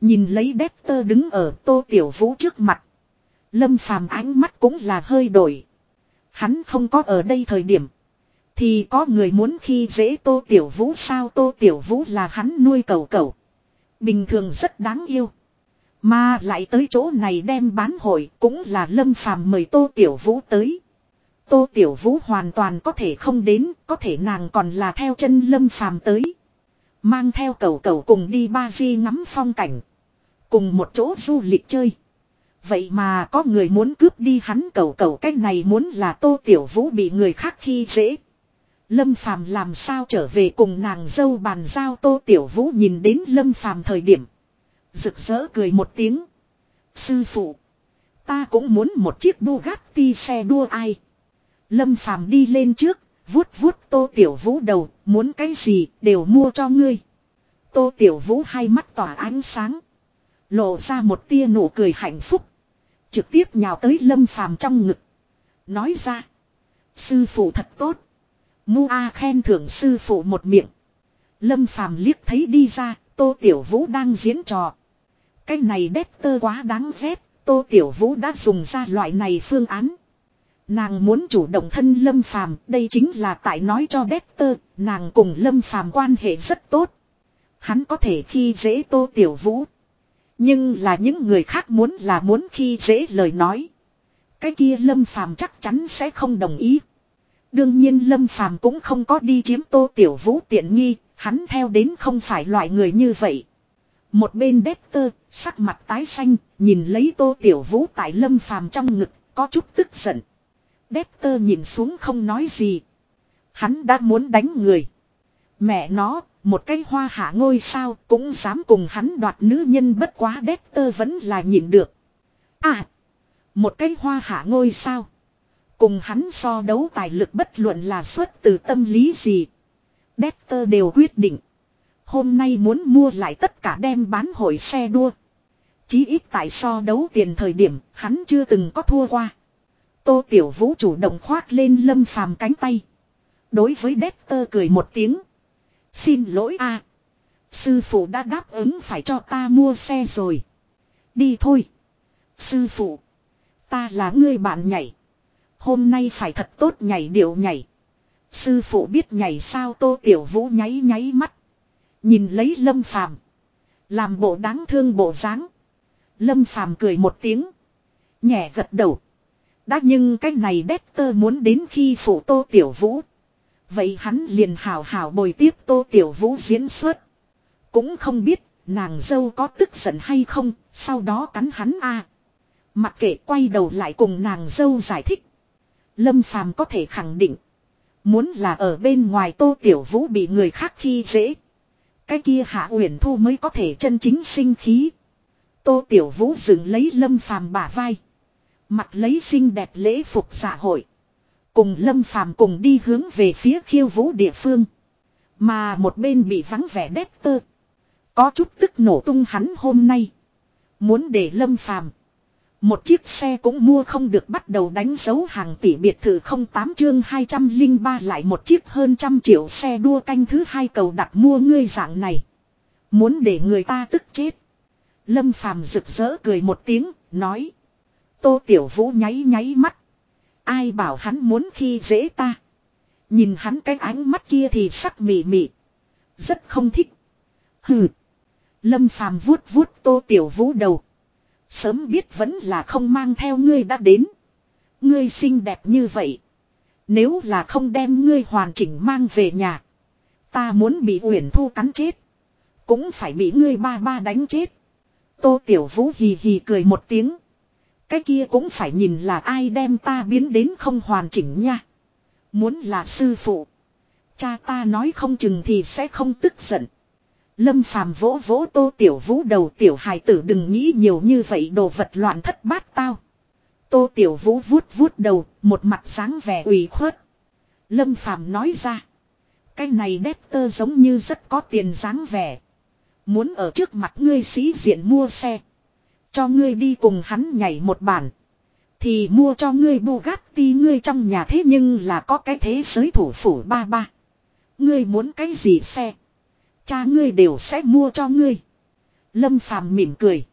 Nhìn lấy Dexter đứng ở tô tiểu vũ trước mặt. Lâm Phàm ánh mắt cũng là hơi đổi. Hắn không có ở đây thời điểm. Thì có người muốn khi dễ tô tiểu vũ sao tô tiểu vũ là hắn nuôi cầu cầu. Bình thường rất đáng yêu. Mà lại tới chỗ này đem bán hội cũng là lâm phàm mời tô tiểu vũ tới. Tô tiểu vũ hoàn toàn có thể không đến, có thể nàng còn là theo chân lâm phàm tới. Mang theo cầu cầu cùng đi ba di ngắm phong cảnh. Cùng một chỗ du lịch chơi. Vậy mà có người muốn cướp đi hắn cầu cầu cái này muốn là tô tiểu vũ bị người khác khi dễ. Lâm Phàm làm sao trở về cùng nàng dâu bàn giao Tô Tiểu Vũ nhìn đến Lâm Phàm thời điểm. Rực rỡ cười một tiếng. Sư phụ. Ta cũng muốn một chiếc Bugatti xe đua ai. Lâm Phàm đi lên trước, vuốt vuốt Tô Tiểu Vũ đầu, muốn cái gì đều mua cho ngươi. Tô Tiểu Vũ hai mắt tỏa ánh sáng. Lộ ra một tia nụ cười hạnh phúc. Trực tiếp nhào tới Lâm Phàm trong ngực. Nói ra. Sư phụ thật tốt. Mu A khen thưởng sư phụ một miệng. Lâm Phàm liếc thấy đi ra, Tô Tiểu Vũ đang diễn trò. Cái này đét tơ quá đáng ghét, Tô Tiểu Vũ đã dùng ra loại này phương án. Nàng muốn chủ động thân Lâm Phàm, đây chính là tại nói cho đét tơ, nàng cùng Lâm Phàm quan hệ rất tốt. Hắn có thể khi dễ Tô Tiểu Vũ. Nhưng là những người khác muốn là muốn khi dễ lời nói. Cái kia Lâm Phàm chắc chắn sẽ không đồng ý. Đương nhiên Lâm Phàm cũng không có đi chiếm Tô Tiểu Vũ tiện nghi, hắn theo đến không phải loại người như vậy. Một bên Dexter, sắc mặt tái xanh, nhìn lấy Tô Tiểu Vũ tại Lâm Phàm trong ngực, có chút tức giận. Dexter nhìn xuống không nói gì. Hắn đã muốn đánh người. Mẹ nó, một cái hoa hạ ngôi sao cũng dám cùng hắn đoạt nữ nhân bất quá Dexter vẫn là nhìn được. À, một cái hoa hạ ngôi sao. Cùng hắn so đấu tài lực bất luận là xuất từ tâm lý gì. Dexter đều quyết định. Hôm nay muốn mua lại tất cả đem bán hội xe đua. Chí ít tại so đấu tiền thời điểm, hắn chưa từng có thua qua. Tô Tiểu Vũ chủ động khoác lên lâm phàm cánh tay. Đối với Dexter cười một tiếng. Xin lỗi a Sư phụ đã đáp ứng phải cho ta mua xe rồi. Đi thôi. Sư phụ. Ta là người bạn nhảy. Hôm nay phải thật tốt nhảy điệu nhảy. Sư phụ biết nhảy sao tô tiểu vũ nháy nháy mắt. Nhìn lấy lâm phàm. Làm bộ đáng thương bộ dáng. Lâm phàm cười một tiếng. Nhẹ gật đầu. Đã nhưng cái này đét tơ muốn đến khi phụ tô tiểu vũ. Vậy hắn liền hào hào bồi tiếp tô tiểu vũ diễn xuất. Cũng không biết nàng dâu có tức giận hay không, sau đó cắn hắn a Mặc kệ quay đầu lại cùng nàng dâu giải thích. Lâm Phàm có thể khẳng định. Muốn là ở bên ngoài Tô Tiểu Vũ bị người khác khi dễ. Cái kia Hạ Uyển Thu mới có thể chân chính sinh khí. Tô Tiểu Vũ dừng lấy Lâm Phàm bả vai. Mặt lấy xinh đẹp lễ phục xã hội. Cùng Lâm Phàm cùng đi hướng về phía khiêu vũ địa phương. Mà một bên bị vắng vẻ đét tơ. Có chút tức nổ tung hắn hôm nay. Muốn để Lâm Phàm một chiếc xe cũng mua không được bắt đầu đánh dấu hàng tỷ biệt thự 08 chương 203 lại một chiếc hơn trăm triệu xe đua canh thứ hai cầu đặt mua ngươi dạng này. Muốn để người ta tức chết. Lâm phàm rực rỡ cười một tiếng, nói. Tô Tiểu Vũ nháy nháy mắt. Ai bảo hắn muốn khi dễ ta. Nhìn hắn cái ánh mắt kia thì sắc mị mị. Rất không thích. Hừ. Lâm phàm vuốt vuốt Tô Tiểu Vũ đầu. Sớm biết vẫn là không mang theo ngươi đã đến. Ngươi xinh đẹp như vậy. Nếu là không đem ngươi hoàn chỉnh mang về nhà. Ta muốn bị Uyển Thu cắn chết. Cũng phải bị ngươi ba ba đánh chết. Tô Tiểu Vũ hì hì cười một tiếng. Cái kia cũng phải nhìn là ai đem ta biến đến không hoàn chỉnh nha. Muốn là sư phụ. Cha ta nói không chừng thì sẽ không tức giận. Lâm phàm vỗ vỗ tô tiểu vũ đầu tiểu hài tử đừng nghĩ nhiều như vậy đồ vật loạn thất bát tao. Tô tiểu vũ vuốt vuốt đầu, một mặt sáng vẻ ủy khuất. Lâm Phàm nói ra. Cái này đét tơ giống như rất có tiền dáng vẻ. Muốn ở trước mặt ngươi sĩ diện mua xe. Cho ngươi đi cùng hắn nhảy một bản. Thì mua cho ngươi Bugatti ngươi trong nhà thế nhưng là có cái thế giới thủ phủ ba ba. Ngươi muốn cái gì xe? Cha ngươi đều sẽ mua cho ngươi. Lâm Phàm mỉm cười.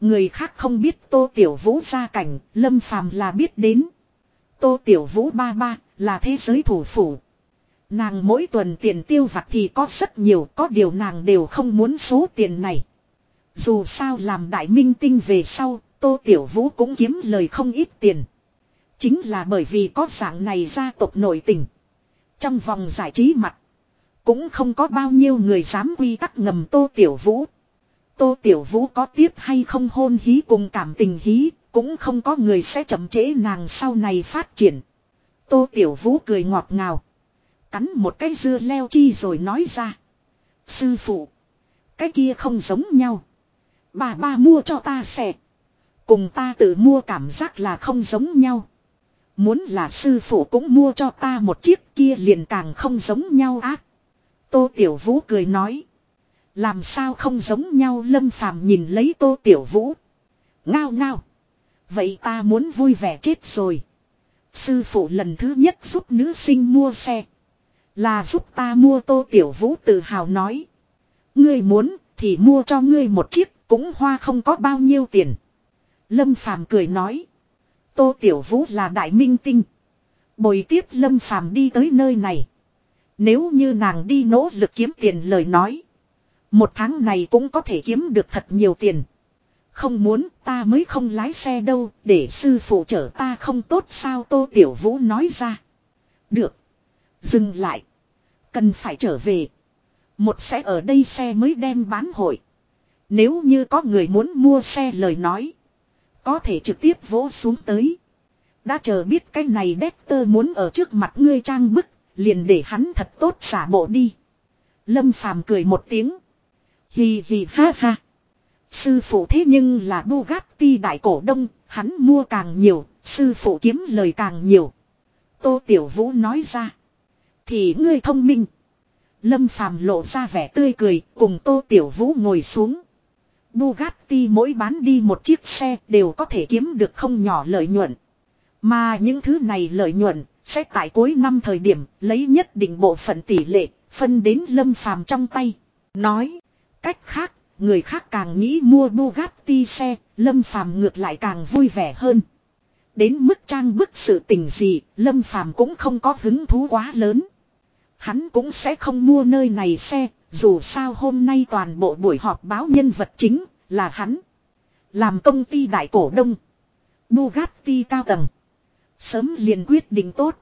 Người khác không biết Tô Tiểu Vũ gia cảnh, Lâm Phàm là biết đến. Tô Tiểu Vũ ba ba là thế giới thủ phủ. Nàng mỗi tuần tiền tiêu vặt thì có rất nhiều, có điều nàng đều không muốn số tiền này. Dù sao làm đại minh tinh về sau, Tô Tiểu Vũ cũng kiếm lời không ít tiền. Chính là bởi vì có dạng này gia tộc nội tình. Trong vòng giải trí mặt, cũng không có bao nhiêu người dám quy tắc ngầm Tô Tiểu Vũ. Tô Tiểu Vũ có tiếp hay không hôn hí cùng cảm tình hí, cũng không có người sẽ chậm trễ nàng sau này phát triển. Tô Tiểu Vũ cười ngọt ngào. Cắn một cái dưa leo chi rồi nói ra. Sư phụ. Cái kia không giống nhau. Bà ba mua cho ta xẻ. Cùng ta tự mua cảm giác là không giống nhau. Muốn là sư phụ cũng mua cho ta một chiếc kia liền càng không giống nhau ác. Tô Tiểu Vũ cười nói. Làm sao không giống nhau Lâm Phàm nhìn lấy Tô Tiểu Vũ. Ngao ngao. Vậy ta muốn vui vẻ chết rồi. Sư phụ lần thứ nhất giúp nữ sinh mua xe. Là giúp ta mua Tô Tiểu Vũ tự hào nói. Ngươi muốn thì mua cho ngươi một chiếc, cũng hoa không có bao nhiêu tiền. Lâm Phàm cười nói. Tô Tiểu Vũ là đại minh tinh. Bồi tiếp Lâm Phàm đi tới nơi này. Nếu như nàng đi nỗ lực kiếm tiền lời nói. Một tháng này cũng có thể kiếm được thật nhiều tiền. Không muốn ta mới không lái xe đâu, để sư phụ chở ta không tốt sao Tô Tiểu Vũ nói ra. Được. Dừng lại. Cần phải trở về. Một sẽ ở đây xe mới đem bán hội. Nếu như có người muốn mua xe lời nói. Có thể trực tiếp vỗ xuống tới. Đã chờ biết cái này Dexter muốn ở trước mặt ngươi trang bức. Liền để hắn thật tốt xả bộ đi. Lâm Phàm cười một tiếng. Hì hì ha ha. Sư phụ thế nhưng là Bugatti đại cổ đông, hắn mua càng nhiều, sư phụ kiếm lời càng nhiều. Tô Tiểu Vũ nói ra. Thì ngươi thông minh. Lâm Phàm lộ ra vẻ tươi cười, cùng Tô Tiểu Vũ ngồi xuống. Bugatti mỗi bán đi một chiếc xe đều có thể kiếm được không nhỏ lợi nhuận. Mà những thứ này lợi nhuận sẽ tại cuối năm thời điểm lấy nhất định bộ phận tỷ lệ phân đến Lâm Phàm trong tay. Nói cách khác, người khác càng nghĩ mua Bugatti xe, Lâm Phàm ngược lại càng vui vẻ hơn. Đến mức trang bức sự tình gì, Lâm Phàm cũng không có hứng thú quá lớn. Hắn cũng sẽ không mua nơi này xe, dù sao hôm nay toàn bộ buổi họp báo nhân vật chính là hắn. Làm công ty đại cổ đông. Bugatti cao tầng. Sớm liền quyết định tốt.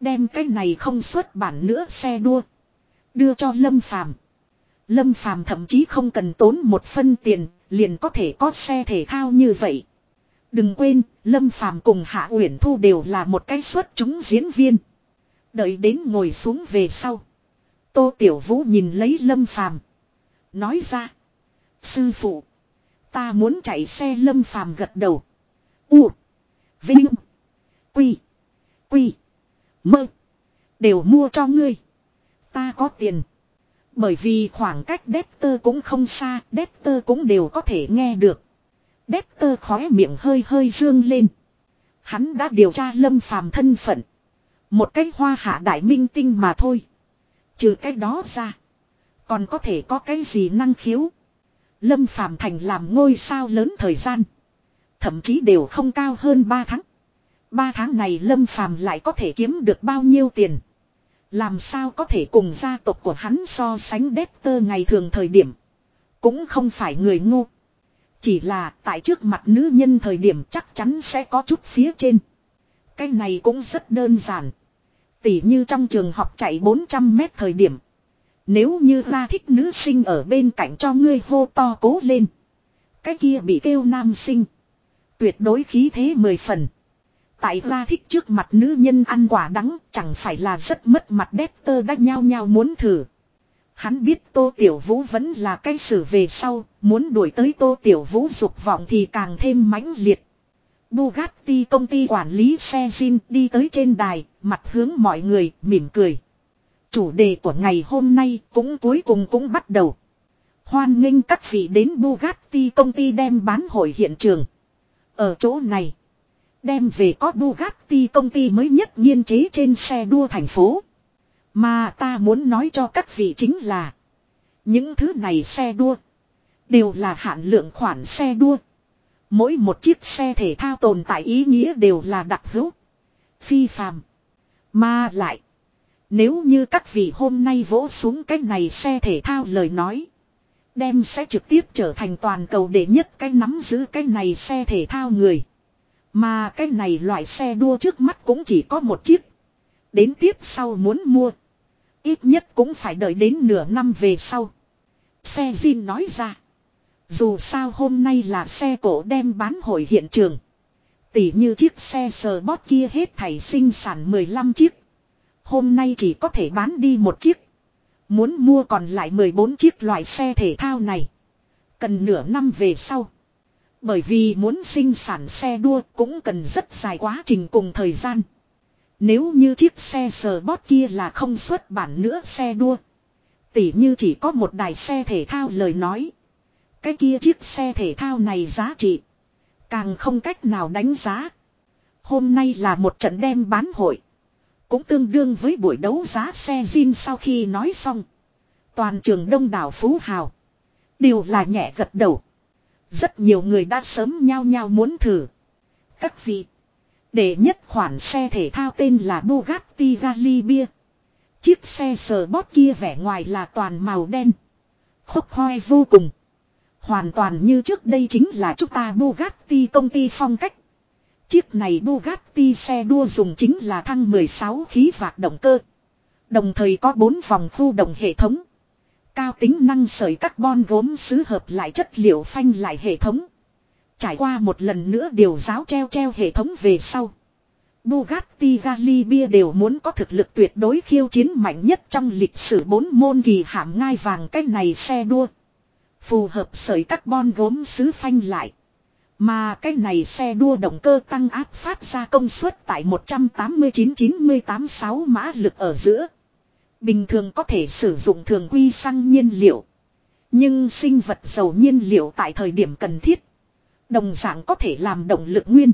Đem cái này không xuất bản nữa xe đua. Đưa cho Lâm Phàm Lâm Phàm thậm chí không cần tốn một phân tiền, liền có thể có xe thể thao như vậy. Đừng quên, Lâm Phàm cùng Hạ Uyển Thu đều là một cái xuất chúng diễn viên. Đợi đến ngồi xuống về sau. Tô Tiểu Vũ nhìn lấy Lâm Phàm Nói ra. Sư phụ. Ta muốn chạy xe Lâm Phàm gật đầu. U. Vinh. Quy. Quy. Mơ. Đều mua cho ngươi. Ta có tiền. Bởi vì khoảng cách Dexter cũng không xa, Dexter cũng đều có thể nghe được. Dexter khóe miệng hơi hơi dương lên. Hắn đã điều tra lâm phàm thân phận. Một cái hoa hạ đại minh tinh mà thôi. Trừ cái đó ra. Còn có thể có cái gì năng khiếu. Lâm phàm thành làm ngôi sao lớn thời gian. Thậm chí đều không cao hơn 3 tháng ba tháng này Lâm phàm lại có thể kiếm được bao nhiêu tiền. Làm sao có thể cùng gia tộc của hắn so sánh Dexter ngày thường thời điểm. Cũng không phải người ngu. Chỉ là tại trước mặt nữ nhân thời điểm chắc chắn sẽ có chút phía trên. Cái này cũng rất đơn giản. Tỉ như trong trường học chạy 400 mét thời điểm. Nếu như ra thích nữ sinh ở bên cạnh cho ngươi hô to cố lên. Cái kia bị kêu nam sinh. Tuyệt đối khí thế mười phần. Tại ra thích trước mặt nữ nhân ăn quả đắng chẳng phải là rất mất mặt đét tơ đã nhau nhau muốn thử. Hắn biết Tô Tiểu Vũ vẫn là cái xử về sau, muốn đuổi tới Tô Tiểu Vũ dục vọng thì càng thêm mãnh liệt. Bugatti công ty quản lý xe Jin đi tới trên đài, mặt hướng mọi người, mỉm cười. Chủ đề của ngày hôm nay cũng cuối cùng cũng bắt đầu. Hoan nghênh các vị đến Bugatti công ty đem bán hội hiện trường. Ở chỗ này, đem về có Bugatti công ty mới nhất nghiên chế trên xe đua thành phố. Mà ta muốn nói cho các vị chính là, những thứ này xe đua, đều là hạn lượng khoản xe đua. Mỗi một chiếc xe thể thao tồn tại ý nghĩa đều là đặc hữu. Phi phàm. Mà lại. Nếu như các vị hôm nay vỗ xuống cái này xe thể thao lời nói. Đem sẽ trực tiếp trở thành toàn cầu đệ nhất cái nắm giữ cái này xe thể thao người. Mà cái này loại xe đua trước mắt cũng chỉ có một chiếc. Đến tiếp sau muốn mua. Ít nhất cũng phải đợi đến nửa năm về sau. Xe Jin nói ra. Dù sao hôm nay là xe cổ đem bán hội hiện trường. Tỉ như chiếc xe sờ bót kia hết thảy sinh sản 15 chiếc. Hôm nay chỉ có thể bán đi một chiếc. Muốn mua còn lại 14 chiếc loại xe thể thao này. Cần nửa năm về sau. Bởi vì muốn sinh sản xe đua cũng cần rất dài quá trình cùng thời gian. Nếu như chiếc xe sờ bót kia là không xuất bản nữa xe đua. Tỉ như chỉ có một đài xe thể thao lời nói. Cái kia chiếc xe thể thao này giá trị. Càng không cách nào đánh giá. Hôm nay là một trận đem bán hội. Cũng tương đương với buổi đấu giá xe zin sau khi nói xong. Toàn trường đông đảo Phú Hào. Đều là nhẹ gật đầu. Rất nhiều người đã sớm nhao nhao muốn thử. Các vị. Để nhất khoản xe thể thao tên là Bugatti Galibia. Chiếc xe sờ bót kia vẻ ngoài là toàn màu đen. Khúc hoi vô cùng. Hoàn toàn như trước đây chính là chúng ta Bugatti công ty phong cách. Chiếc này Bugatti xe đua dùng chính là thăng 16 khí vạc động cơ. Đồng thời có 4 vòng khu động hệ thống. Cao tính năng sợi carbon gốm xứ hợp lại chất liệu phanh lại hệ thống. Trải qua một lần nữa điều giáo treo treo hệ thống về sau. Bugatti Galibia đều muốn có thực lực tuyệt đối khiêu chiến mạnh nhất trong lịch sử bốn môn kỳ hạm ngai vàng cái này xe đua. Phù hợp sợi carbon gốm xứ phanh lại. Mà cái này xe đua động cơ tăng áp phát ra công suất tại 189-98-6 mã lực ở giữa. Bình thường có thể sử dụng thường quy xăng nhiên liệu. Nhưng sinh vật dầu nhiên liệu tại thời điểm cần thiết. Đồng dạng có thể làm động lực nguyên.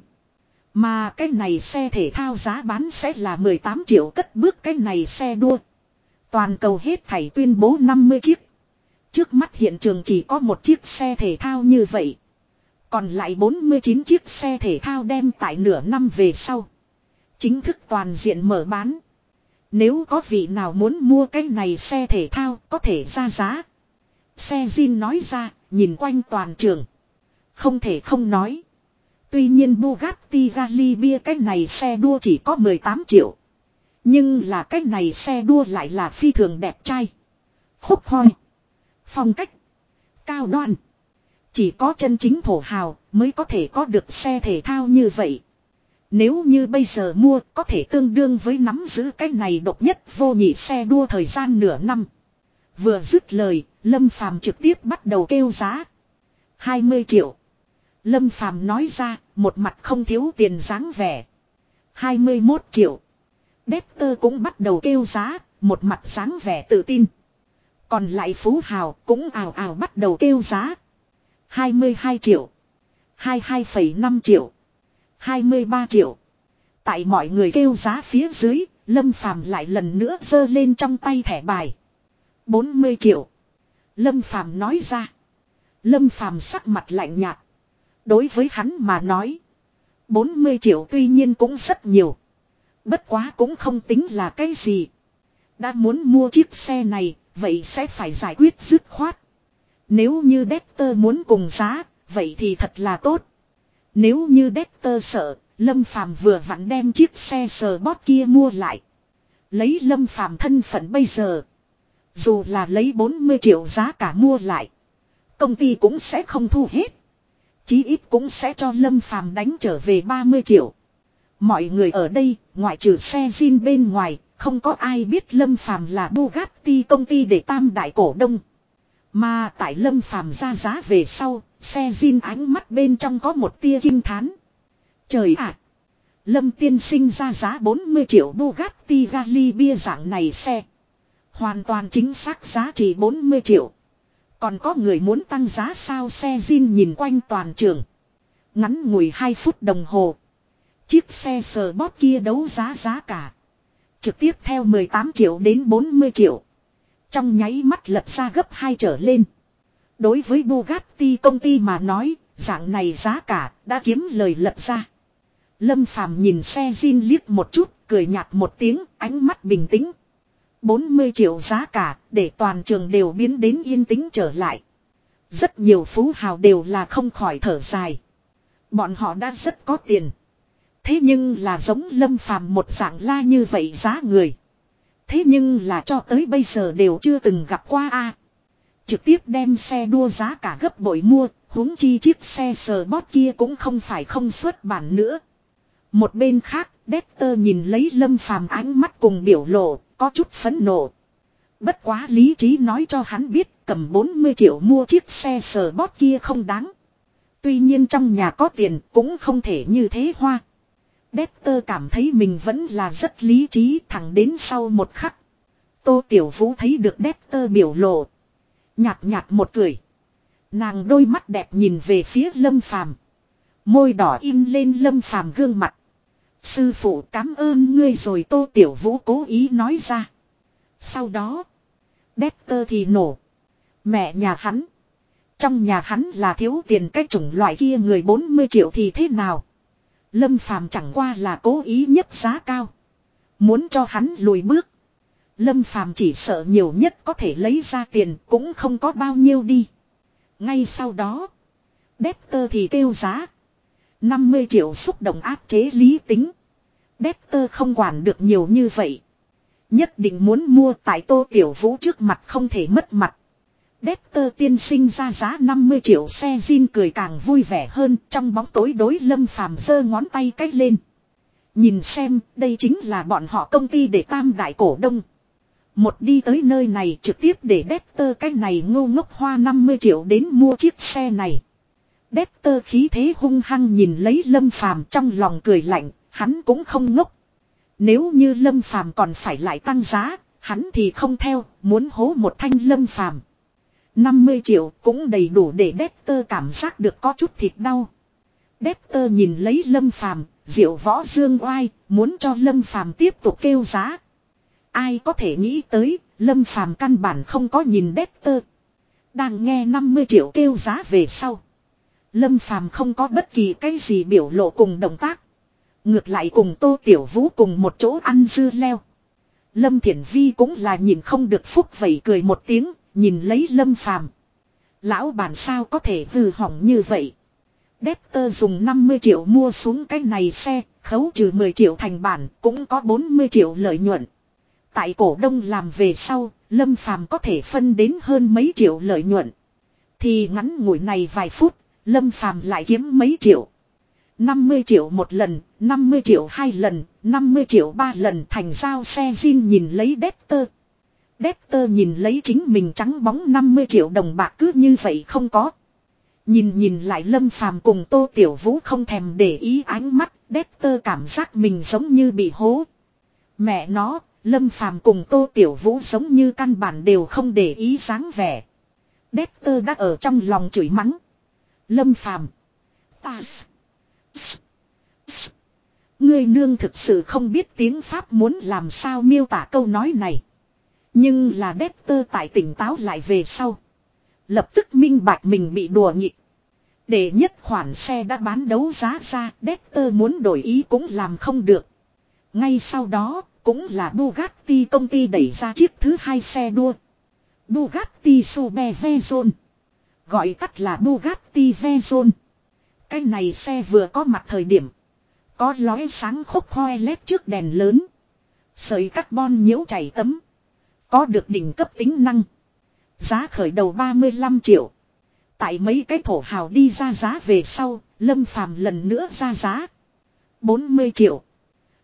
Mà cái này xe thể thao giá bán sẽ là 18 triệu cất bước cái này xe đua. Toàn cầu hết thảy tuyên bố 50 chiếc. Trước mắt hiện trường chỉ có một chiếc xe thể thao như vậy. Còn lại 49 chiếc xe thể thao đem tại nửa năm về sau. Chính thức toàn diện mở bán. Nếu có vị nào muốn mua cái này xe thể thao có thể ra giá. Xe Jin nói ra, nhìn quanh toàn trường. Không thể không nói. Tuy nhiên Bugatti Galibia cái này xe đua chỉ có 18 triệu. Nhưng là cái này xe đua lại là phi thường đẹp trai. Khúc hoi. Phong cách. Cao đoan. Chỉ có chân chính thổ hào mới có thể có được xe thể thao như vậy. Nếu như bây giờ mua có thể tương đương với nắm giữ cái này độc nhất vô nhị xe đua thời gian nửa năm. Vừa dứt lời, Lâm Phàm trực tiếp bắt đầu kêu giá. 20 triệu. Lâm Phàm nói ra, một mặt không thiếu tiền dáng vẻ. 21 triệu. Đếp cũng bắt đầu kêu giá, một mặt dáng vẻ tự tin. Còn lại Phú Hào cũng ào ào bắt đầu kêu giá. 22 triệu. 22,5 triệu. 23 triệu. Tại mọi người kêu giá phía dưới, Lâm Phàm lại lần nữa giơ lên trong tay thẻ bài. 40 triệu. Lâm Phàm nói ra. Lâm Phàm sắc mặt lạnh nhạt. Đối với hắn mà nói. 40 triệu tuy nhiên cũng rất nhiều. Bất quá cũng không tính là cái gì. Đã muốn mua chiếc xe này, vậy sẽ phải giải quyết dứt khoát. Nếu như Dexter muốn cùng giá, vậy thì thật là tốt. Nếu như Dexter sợ, Lâm Phàm vừa vặn đem chiếc xe sờ bót kia mua lại. Lấy Lâm Phàm thân phận bây giờ. Dù là lấy 40 triệu giá cả mua lại. Công ty cũng sẽ không thu hết. Chí ít cũng sẽ cho Lâm Phàm đánh trở về 30 triệu. Mọi người ở đây, ngoại trừ xe zin bên ngoài, không có ai biết Lâm Phàm là Bugatti công ty để tam đại cổ đông. Mà tại Lâm Phàm ra giá về sau, xe Jin ánh mắt bên trong có một tia kinh thán. Trời ạ! Lâm tiên sinh ra giá 40 triệu Bugatti Gali bia dạng này xe. Hoàn toàn chính xác giá trị 40 triệu. Còn có người muốn tăng giá sao xe Jin nhìn quanh toàn trường. Ngắn ngủi 2 phút đồng hồ. Chiếc xe sờ bót kia đấu giá giá cả. Trực tiếp theo 18 triệu đến 40 triệu. Trong nháy mắt lật ra gấp 2 trở lên. Đối với Bugatti công ty mà nói, dạng này giá cả đã kiếm lời lật ra. Lâm Phàm nhìn xe Jin liếc một chút, cười nhạt một tiếng, ánh mắt bình tĩnh. 40 triệu giá cả, để toàn trường đều biến đến yên tĩnh trở lại. Rất nhiều phú hào đều là không khỏi thở dài. Bọn họ đã rất có tiền. Thế nhưng là giống lâm phàm một dạng la như vậy giá người. Thế nhưng là cho tới bây giờ đều chưa từng gặp qua a. Trực tiếp đem xe đua giá cả gấp bội mua, huống chi chiếc xe sờ bót kia cũng không phải không xuất bản nữa. Một bên khác, Dexter nhìn lấy lâm phàm ánh mắt cùng biểu lộ, có chút phẫn nộ. Bất quá lý trí nói cho hắn biết cầm 40 triệu mua chiếc xe sờ bót kia không đáng. Tuy nhiên trong nhà có tiền cũng không thể như thế hoa. Dexter cảm thấy mình vẫn là rất lý trí thẳng đến sau một khắc. Tô Tiểu Vũ thấy được Dexter biểu lộ. Nhạt nhạt một cười. Nàng đôi mắt đẹp nhìn về phía Lâm Phàm Môi đỏ in lên Lâm Phàm gương mặt. Sư phụ cảm ơn ngươi rồi Tô Tiểu Vũ cố ý nói ra. Sau đó. Dexter thì nổ. Mẹ nhà hắn. Trong nhà hắn là thiếu tiền cái chủng loại kia người 40 triệu thì thế nào. Lâm Phàm chẳng qua là cố ý nhất giá cao. Muốn cho hắn lùi bước. Lâm Phàm chỉ sợ nhiều nhất có thể lấy ra tiền cũng không có bao nhiêu đi. Ngay sau đó. Dexter thì kêu giá. 50 triệu xúc động áp chế lý tính. Dexter không quản được nhiều như vậy. Nhất định muốn mua tại tô tiểu vũ trước mặt không thể mất mặt. Dexter tiên sinh ra giá 50 triệu xe zin cười càng vui vẻ hơn trong bóng tối đối lâm phàm giơ ngón tay cách lên. Nhìn xem, đây chính là bọn họ công ty để tam đại cổ đông. Một đi tới nơi này trực tiếp để Dexter cái này ngu ngốc hoa 50 triệu đến mua chiếc xe này. Dexter khí thế hung hăng nhìn lấy lâm phàm trong lòng cười lạnh, hắn cũng không ngốc. Nếu như lâm phàm còn phải lại tăng giá, hắn thì không theo, muốn hố một thanh lâm phàm. 50 triệu cũng đầy đủ để Dexter cảm giác được có chút thịt đau. Dexter nhìn lấy Lâm Phàm, diệu võ dương oai, muốn cho Lâm Phàm tiếp tục kêu giá. Ai có thể nghĩ tới, Lâm Phàm căn bản không có nhìn Dexter. Đang nghe 50 triệu kêu giá về sau. Lâm Phàm không có bất kỳ cái gì biểu lộ cùng động tác. Ngược lại cùng Tô Tiểu Vũ cùng một chỗ ăn dưa leo. Lâm Thiển Vi cũng là nhìn không được phúc vẩy cười một tiếng, Nhìn lấy lâm phàm. Lão bản sao có thể hư hỏng như vậy. Dexter dùng 50 triệu mua xuống cái này xe, khấu trừ 10 triệu thành bản, cũng có 40 triệu lợi nhuận. Tại cổ đông làm về sau, Lâm Phàm có thể phân đến hơn mấy triệu lợi nhuận. Thì ngắn ngủi này vài phút, Lâm Phàm lại kiếm mấy triệu. 50 triệu một lần, 50 triệu hai lần, 50 triệu ba lần thành giao xe zin nhìn lấy Dexter. Dexter nhìn lấy chính mình trắng bóng 50 triệu đồng bạc cứ như vậy không có. Nhìn nhìn lại Lâm Phàm cùng Tô Tiểu Vũ không thèm để ý ánh mắt, Dexter cảm giác mình giống như bị hố. Mẹ nó, Lâm Phàm cùng Tô Tiểu Vũ giống như căn bản đều không để ý dáng vẻ. Dexter đã ở trong lòng chửi mắng. Lâm Phàm, ta Ngươi nương thực sự không biết tiếng Pháp muốn làm sao miêu tả câu nói này. Nhưng là Dexter tại tỉnh táo lại về sau. Lập tức minh bạch mình bị đùa nghịch. Để nhất khoản xe đã bán đấu giá ra, Dexter muốn đổi ý cũng làm không được. Ngay sau đó, cũng là Bugatti công ty đẩy ra chiếc thứ hai xe đua. Bugatti Super Veyron. Gọi tắt là Bugatti Veyron. Cái này xe vừa có mặt thời điểm. Có lóe sáng khúc hoe led trước đèn lớn. Sợi carbon nhiễu chảy tấm. Có được đỉnh cấp tính năng. Giá khởi đầu 35 triệu. Tại mấy cái thổ hào đi ra giá về sau, Lâm Phàm lần nữa ra giá. 40 triệu.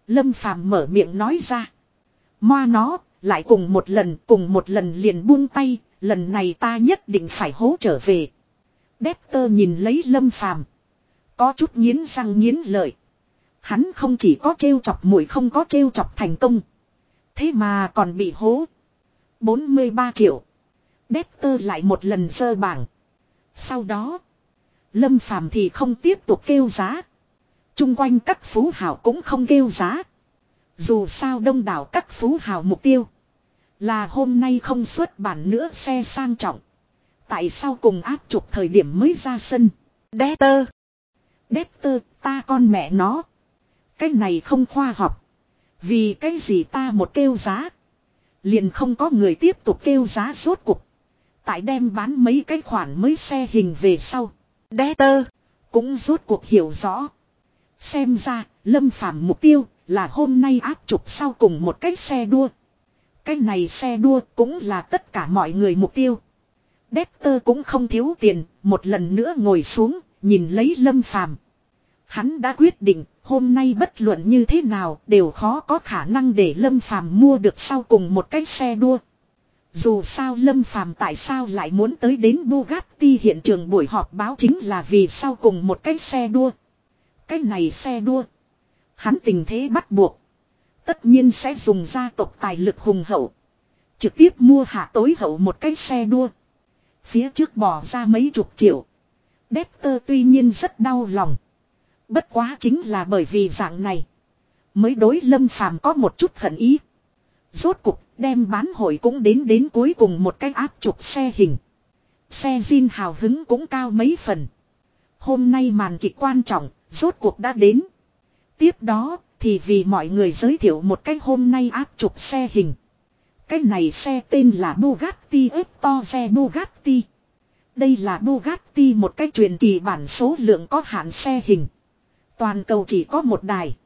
Lâm Phàm mở miệng nói ra. Moa nó, lại cùng một lần, cùng một lần liền buông tay, lần này ta nhất định phải hố trở về. Dexter nhìn lấy Lâm Phàm Có chút nghiến răng nghiến lợi. Hắn không chỉ có trêu chọc mũi không có trêu chọc thành công. Thế mà còn bị hố. 43 triệu. Dexter lại một lần sơ bảng. Sau đó. Lâm Phàm thì không tiếp tục kêu giá. Trung quanh các phú hào cũng không kêu giá. Dù sao đông đảo các phú hào mục tiêu. Là hôm nay không xuất bản nữa xe sang trọng. Tại sao cùng áp chụp thời điểm mới ra sân. Đế tơ. Đế tơ ta con mẹ nó. Cái này không khoa học. Vì cái gì ta một kêu giá. Liền không có người tiếp tục kêu giá rốt cục. Tại đem bán mấy cái khoản mới xe hình về sau. Dexter. Cũng rốt cuộc hiểu rõ. Xem ra, lâm phàm mục tiêu là hôm nay áp trục sau cùng một cái xe đua. Cái này xe đua cũng là tất cả mọi người mục tiêu. Dexter cũng không thiếu tiền, một lần nữa ngồi xuống, nhìn lấy lâm phàm. Hắn đã quyết định, hôm nay bất luận như thế nào đều khó có khả năng để lâm phàm mua được sau cùng một cái xe đua. Dù sao Lâm Phàm tại sao lại muốn tới đến Bugatti hiện trường buổi họp báo chính là vì sau cùng một cái xe đua. Cái này xe đua. Hắn tình thế bắt buộc. Tất nhiên sẽ dùng gia tộc tài lực hùng hậu. Trực tiếp mua hạ tối hậu một cái xe đua. Phía trước bỏ ra mấy chục triệu. Dexter tuy nhiên rất đau lòng. Bất quá chính là bởi vì dạng này. Mới đối lâm phàm có một chút hận ý. Rốt cục đem bán hội cũng đến đến cuối cùng một cái áp trục xe hình. Xe Jin hào hứng cũng cao mấy phần. Hôm nay màn kịch quan trọng, rốt cuộc đã đến. Tiếp đó, thì vì mọi người giới thiệu một cách hôm nay áp trục xe hình. Cái này xe tên là Bugatti Hector Bugatti. Đây là Bugatti một cái truyền kỳ bản số lượng có hạn xe hình. Toàn cầu chỉ có một đài.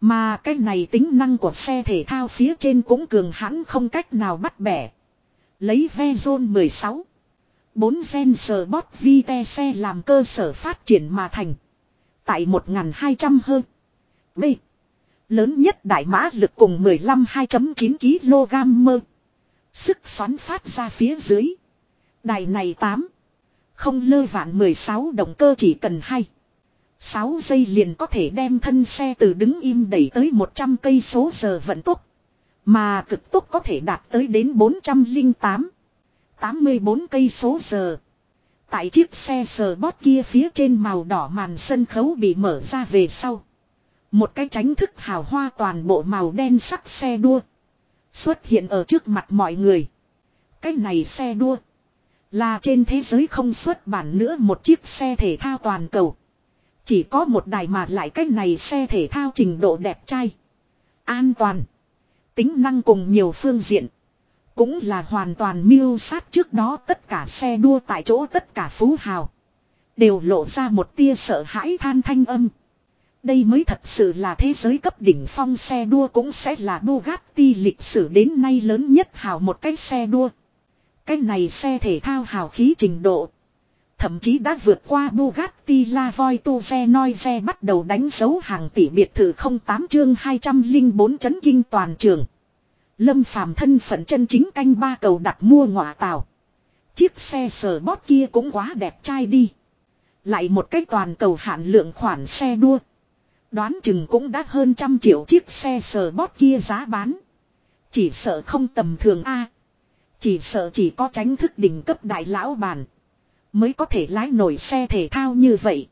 Mà cái này tính năng của xe thể thao phía trên cũng cường hãn không cách nào bắt bẻ. Lấy Vezon 16. 4 gen Sport Vite xe làm cơ sở phát triển mà thành. Tại 1.200 hơn. B. Lớn nhất đại mã lực cùng 15 2.9 kg mơ. Sức xoắn phát ra phía dưới. Đài này 8. Không lơ vạn 16 động cơ chỉ cần 2. 6 giây liền có thể đem thân xe từ đứng im đẩy tới 100 cây số giờ vận tốc. Mà cực tốc có thể đạt tới đến 408. 84 cây số giờ. Tại chiếc xe sờ bót kia phía trên màu đỏ màn sân khấu bị mở ra về sau. Một cái tránh thức hào hoa toàn bộ màu đen sắc xe đua. Xuất hiện ở trước mặt mọi người. Cái này xe đua. Là trên thế giới không xuất bản nữa một chiếc xe thể thao toàn cầu. Chỉ có một đài mà lại cái này xe thể thao trình độ đẹp trai. An toàn. Tính năng cùng nhiều phương diện. Cũng là hoàn toàn miêu sát trước đó tất cả xe đua tại chỗ tất cả phú hào. Đều lộ ra một tia sợ hãi than thanh âm. Đây mới thật sự là thế giới cấp đỉnh phong xe đua cũng sẽ là Bugatti lịch sử đến nay lớn nhất hào một cái xe đua. Cái này xe thể thao hào khí trình độ. Thậm chí đã vượt qua Bugatti La Voi tu xe noi xe bắt đầu đánh dấu hàng tỷ biệt thự 08 chương 204 chấn kinh toàn trường. Lâm phàm thân phận chân chính canh ba cầu đặt mua ngọa tàu. Chiếc xe sờ bót kia cũng quá đẹp trai đi. Lại một cái toàn cầu hạn lượng khoản xe đua. Đoán chừng cũng đã hơn trăm triệu chiếc xe sờ bót kia giá bán. Chỉ sợ không tầm thường A. Chỉ sợ chỉ có tránh thức đỉnh cấp đại lão bản. Mới có thể lái nổi xe thể thao như vậy.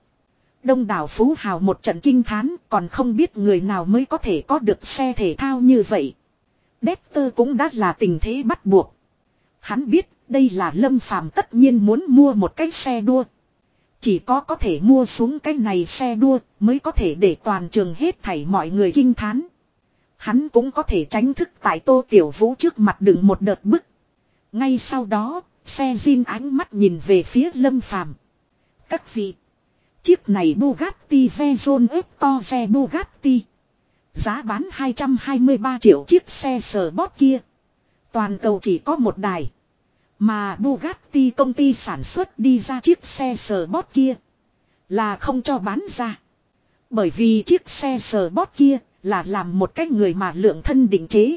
Đông đảo Phú Hào một trận kinh thán, còn không biết người nào mới có thể có được xe thể thao như vậy. Dexter cũng đã là tình thế bắt buộc. Hắn biết đây là lâm phàm tất nhiên muốn mua một cái xe đua. Chỉ có có thể mua xuống cái này xe đua mới có thể để toàn trường hết thảy mọi người kinh thán. Hắn cũng có thể tránh thức tại tô tiểu vũ trước mặt đựng một đợt bức. Ngay sau đó, xe Jin ánh mắt nhìn về phía lâm phàm. Các vị, chiếc này Bugatti Veyron to xe Bugatti. Giá bán 223 triệu chiếc xe sờ bót kia. Toàn cầu chỉ có một đài. Mà Bugatti công ty sản xuất đi ra chiếc xe sờ bót kia. Là không cho bán ra. Bởi vì chiếc xe sờ bót kia là làm một cái người mà lượng thân định chế.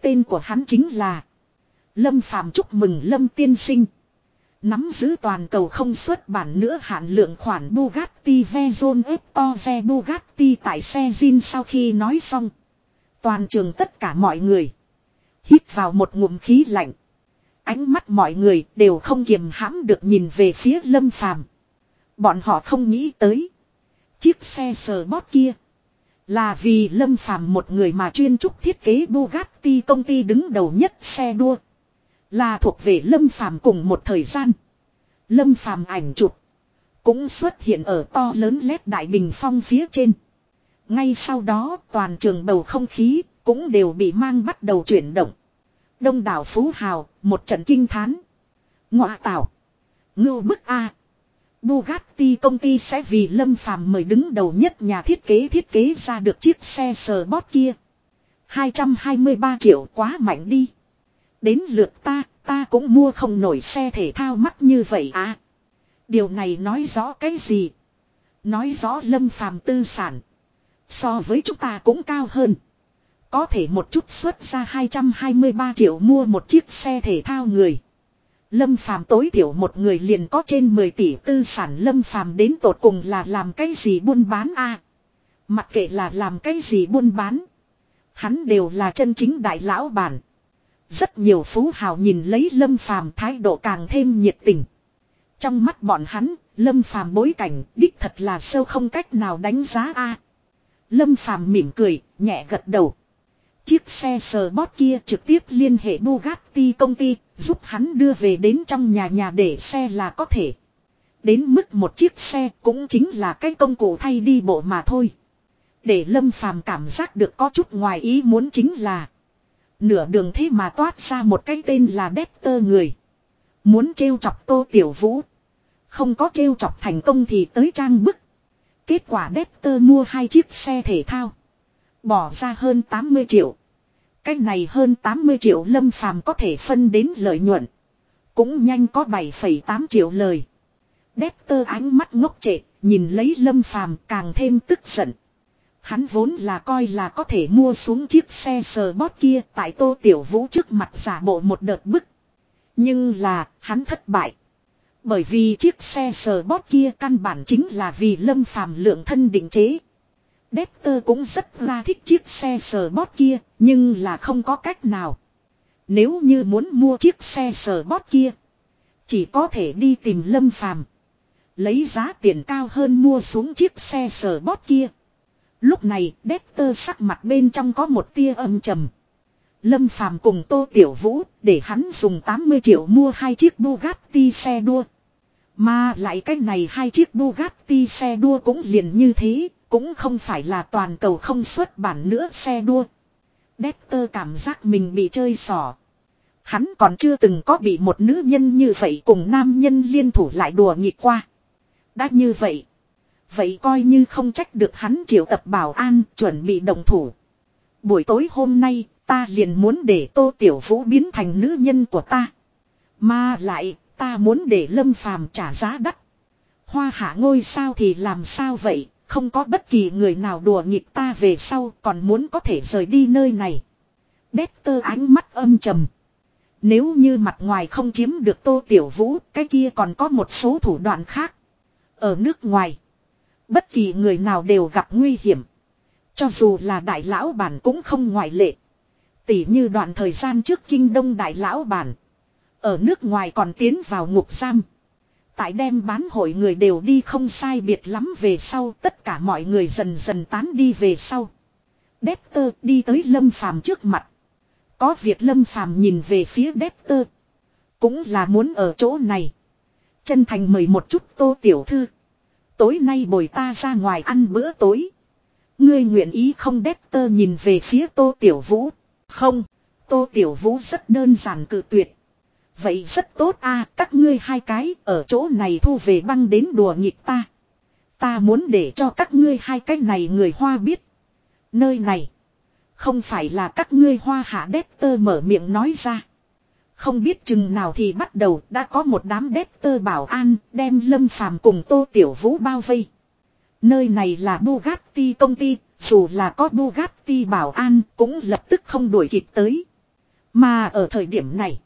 Tên của hắn chính là Lâm Phàm chúc mừng Lâm tiên sinh. Nắm giữ toàn cầu không xuất bản nữa hạn lượng khoản Bugatti Veyron Epto Bugatti tại xe Jin sau khi nói xong. Toàn trường tất cả mọi người. Hít vào một ngụm khí lạnh. Ánh mắt mọi người đều không kiềm hãm được nhìn về phía lâm phàm. Bọn họ không nghĩ tới. Chiếc xe sờ bót kia. Là vì lâm phàm một người mà chuyên trúc thiết kế Bugatti công ty đứng đầu nhất xe đua. Là thuộc về lâm phàm cùng một thời gian. Lâm phàm ảnh chụp. Cũng xuất hiện ở to lớn lét đại bình phong phía trên. Ngay sau đó toàn trường bầu không khí cũng đều bị mang bắt đầu chuyển động. Đông đảo Phú Hào, một trận kinh thán. Ngọa tảo. Ngưu bức A. Bugatti công ty sẽ vì Lâm Phàm mời đứng đầu nhất nhà thiết kế thiết kế ra được chiếc xe sờ bót kia. 223 triệu quá mạnh đi. Đến lượt ta, ta cũng mua không nổi xe thể thao mắc như vậy à. Điều này nói rõ cái gì? Nói rõ Lâm Phàm tư sản. So với chúng ta cũng cao hơn. Có thể một chút xuất ra 223 triệu mua một chiếc xe thể thao người. Lâm Phàm tối thiểu một người liền có trên 10 tỷ tư sản Lâm Phàm đến tột cùng là làm cái gì buôn bán a? Mặc kệ là làm cái gì buôn bán, hắn đều là chân chính đại lão bản. Rất nhiều phú hào nhìn lấy Lâm Phàm thái độ càng thêm nhiệt tình. Trong mắt bọn hắn, Lâm Phàm bối cảnh đích thật là sâu không cách nào đánh giá a. Lâm Phàm mỉm cười, nhẹ gật đầu. Chiếc xe sờ bót kia trực tiếp liên hệ Bugatti công ty, giúp hắn đưa về đến trong nhà nhà để xe là có thể. Đến mức một chiếc xe cũng chính là cái công cụ thay đi bộ mà thôi. Để Lâm Phàm cảm giác được có chút ngoài ý muốn chính là Nửa đường thế mà toát ra một cái tên là Dexter người. Muốn trêu chọc Tô Tiểu Vũ. Không có trêu chọc thành công thì tới trang bức. Kết quả Dexter mua hai chiếc xe thể thao. Bỏ ra hơn 80 triệu. Cái này hơn 80 triệu lâm phàm có thể phân đến lợi nhuận. Cũng nhanh có 7,8 triệu lời. Dexter ánh mắt ngốc trệ, nhìn lấy lâm phàm càng thêm tức giận. Hắn vốn là coi là có thể mua xuống chiếc xe sờ bót kia tại tô tiểu vũ trước mặt giả bộ một đợt bức. Nhưng là, hắn thất bại. Bởi vì chiếc xe sờ bót kia căn bản chính là vì lâm phàm lượng thân định chế. Dexter cũng rất là thích chiếc xe sờ bót kia, nhưng là không có cách nào. Nếu như muốn mua chiếc xe sờ bót kia, chỉ có thể đi tìm lâm phàm. Lấy giá tiền cao hơn mua xuống chiếc xe sờ bót kia. Lúc này, Dexter sắc mặt bên trong có một tia âm trầm. Lâm Phàm cùng Tô Tiểu Vũ, để hắn dùng 80 triệu mua hai chiếc Bugatti xe đua. Mà lại cái này hai chiếc Bugatti xe đua cũng liền như thế, cũng không phải là toàn cầu không xuất bản nữa xe đua. Dexter cảm giác mình bị chơi xỏ. Hắn còn chưa từng có bị một nữ nhân như vậy cùng nam nhân liên thủ lại đùa nghịch qua. Đã như vậy. Vậy coi như không trách được hắn triệu tập bảo an chuẩn bị đồng thủ. Buổi tối hôm nay ta liền muốn để tô tiểu vũ biến thành nữ nhân của ta. Mà lại ta muốn để lâm phàm trả giá đắt. Hoa hạ ngôi sao thì làm sao vậy không có bất kỳ người nào đùa nghịch ta về sau còn muốn có thể rời đi nơi này. Dexter ánh mắt âm trầm. Nếu như mặt ngoài không chiếm được tô tiểu vũ, cái kia còn có một số thủ đoạn khác. Ở nước ngoài, bất kỳ người nào đều gặp nguy hiểm. Cho dù là đại lão bản cũng không ngoại lệ. Tỷ như đoạn thời gian trước kinh đông đại lão bản. Ở nước ngoài còn tiến vào ngục giam. Tại đem bán hội người đều đi không sai biệt lắm về sau, tất cả mọi người dần dần tán đi về sau. Dexter đi tới Lâm Phàm trước mặt. Có việc Lâm Phàm nhìn về phía Dexter. Cũng là muốn ở chỗ này. Chân thành mời một chút tô tiểu thư. Tối nay bồi ta ra ngoài ăn bữa tối. Ngươi nguyện ý không Dexter nhìn về phía tô tiểu vũ. Không, tô tiểu vũ rất đơn giản cự tuyệt. Vậy rất tốt a các ngươi hai cái ở chỗ này thu về băng đến đùa nghịch ta. Ta muốn để cho các ngươi hai cái này người hoa biết. Nơi này. Không phải là các ngươi hoa hạ đét tơ mở miệng nói ra. Không biết chừng nào thì bắt đầu đã có một đám đét tơ bảo an đem lâm phàm cùng tô tiểu vũ bao vây. Nơi này là Bugatti công ty, dù là có Bugatti bảo an cũng lập tức không đuổi kịp tới. Mà ở thời điểm này,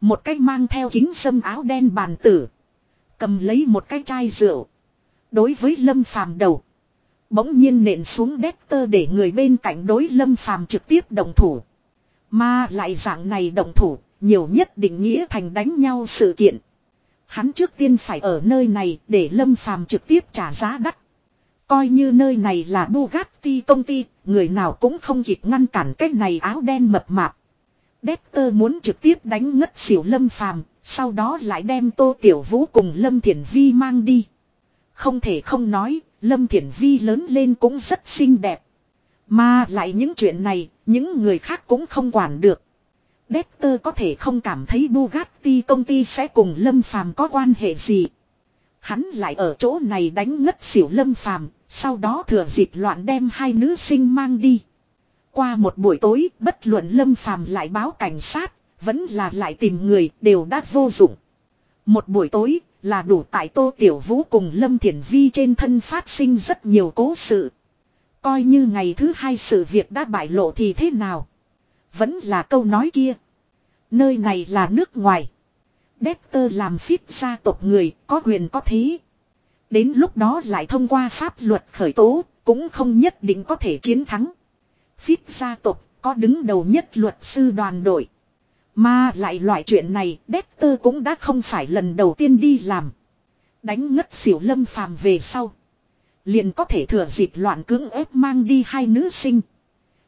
Một cái mang theo kính sâm áo đen bàn tử. Cầm lấy một cái chai rượu. Đối với lâm phàm đầu. Bỗng nhiên nện xuống đét tơ để người bên cạnh đối lâm phàm trực tiếp động thủ. Mà lại dạng này động thủ, nhiều nhất định nghĩa thành đánh nhau sự kiện. Hắn trước tiên phải ở nơi này để lâm phàm trực tiếp trả giá đắt. Coi như nơi này là Bugatti công ty, người nào cũng không kịp ngăn cản cái này áo đen mập mạp. Dexter muốn trực tiếp đánh ngất xỉu Lâm Phàm, sau đó lại đem Tô Tiểu Vũ cùng Lâm Thiển Vi mang đi. Không thể không nói, Lâm Thiển Vi lớn lên cũng rất xinh đẹp. Mà lại những chuyện này, những người khác cũng không quản được. Dexter có thể không cảm thấy Bugatti công ty sẽ cùng Lâm Phàm có quan hệ gì. Hắn lại ở chỗ này đánh ngất xỉu Lâm Phàm, sau đó thừa dịp loạn đem hai nữ sinh mang đi. Qua một buổi tối, bất luận Lâm Phàm lại báo cảnh sát, vẫn là lại tìm người, đều đã vô dụng. Một buổi tối, là đủ tại Tô Tiểu Vũ cùng Lâm Thiển Vi trên thân phát sinh rất nhiều cố sự. Coi như ngày thứ hai sự việc đã bại lộ thì thế nào? Vẫn là câu nói kia. Nơi này là nước ngoài. Dexter làm phít gia tộc người, có quyền có thế. Đến lúc đó lại thông qua pháp luật khởi tố, cũng không nhất định có thể chiến thắng. Phít gia tộc có đứng đầu nhất luật sư đoàn đội. Mà lại loại chuyện này Dexter cũng đã không phải lần đầu tiên đi làm. Đánh ngất xỉu lâm phàm về sau. Liền có thể thừa dịp loạn cưỡng ép mang đi hai nữ sinh.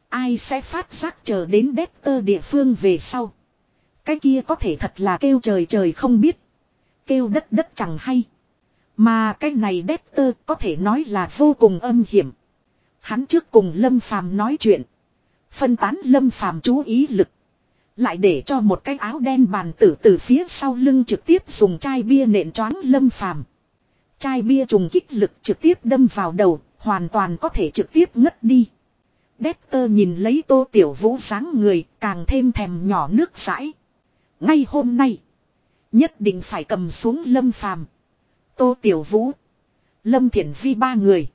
Ai sẽ phát giác chờ đến Dexter địa phương về sau. Cái kia có thể thật là kêu trời trời không biết. Kêu đất đất chẳng hay. Mà cái này Dexter có thể nói là vô cùng âm hiểm. Hắn trước cùng Lâm Phàm nói chuyện. Phân tán Lâm Phàm chú ý lực. Lại để cho một cái áo đen bàn tử từ phía sau lưng trực tiếp dùng chai bia nện choáng Lâm Phàm. Chai bia trùng kích lực trực tiếp đâm vào đầu, hoàn toàn có thể trực tiếp ngất đi. Dexter nhìn lấy tô tiểu vũ sáng người, càng thêm thèm nhỏ nước rãi. Ngay hôm nay, nhất định phải cầm xuống Lâm Phàm. Tô Tiểu Vũ, Lâm Thiển Vi ba người.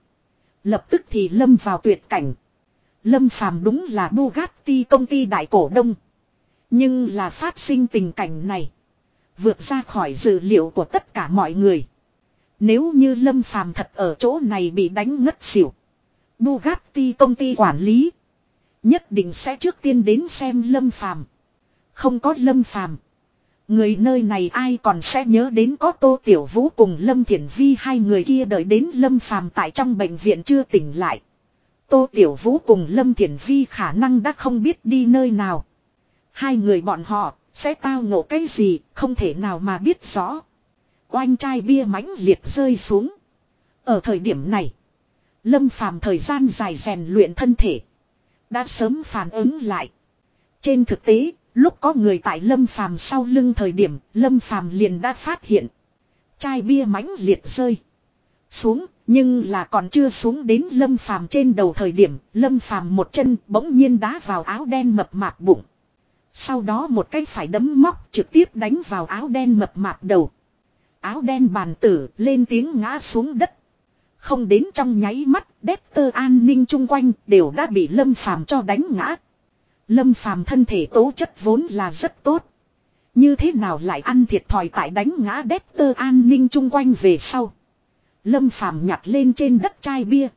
Lập tức thì lâm vào tuyệt cảnh. Lâm Phàm đúng là Bugatti công ty đại cổ đông. Nhưng là phát sinh tình cảnh này. Vượt ra khỏi dự liệu của tất cả mọi người. Nếu như Lâm Phàm thật ở chỗ này bị đánh ngất xỉu. Bugatti công ty quản lý. Nhất định sẽ trước tiên đến xem Lâm Phàm không có Lâm Phàm Người nơi này ai còn sẽ nhớ đến có Tô Tiểu Vũ cùng Lâm Thiển Vi hai người kia đợi đến Lâm Phàm tại trong bệnh viện chưa tỉnh lại. Tô Tiểu Vũ cùng Lâm Thiển Vi khả năng đã không biết đi nơi nào. Hai người bọn họ sẽ tao ngộ cái gì không thể nào mà biết rõ. Oanh chai bia mãnh liệt rơi xuống. Ở thời điểm này, Lâm Phàm thời gian dài rèn luyện thân thể. Đã sớm phản ứng lại. Trên thực tế, Lúc có người tại Lâm Phàm sau lưng thời điểm, Lâm Phàm liền đã phát hiện. Chai bia mãnh liệt rơi. Xuống, nhưng là còn chưa xuống đến Lâm Phàm trên đầu thời điểm, Lâm Phàm một chân bỗng nhiên đá vào áo đen mập mạp bụng. Sau đó một cái phải đấm móc trực tiếp đánh vào áo đen mập mạp đầu. Áo đen bàn tử lên tiếng ngã xuống đất. Không đến trong nháy mắt, đét tơ an ninh chung quanh đều đã bị Lâm Phàm cho đánh ngã. Lâm phàm thân thể tố chất vốn là rất tốt. Như thế nào lại ăn thiệt thòi tại đánh ngã đét tơ an ninh chung quanh về sau. Lâm phàm nhặt lên trên đất chai bia.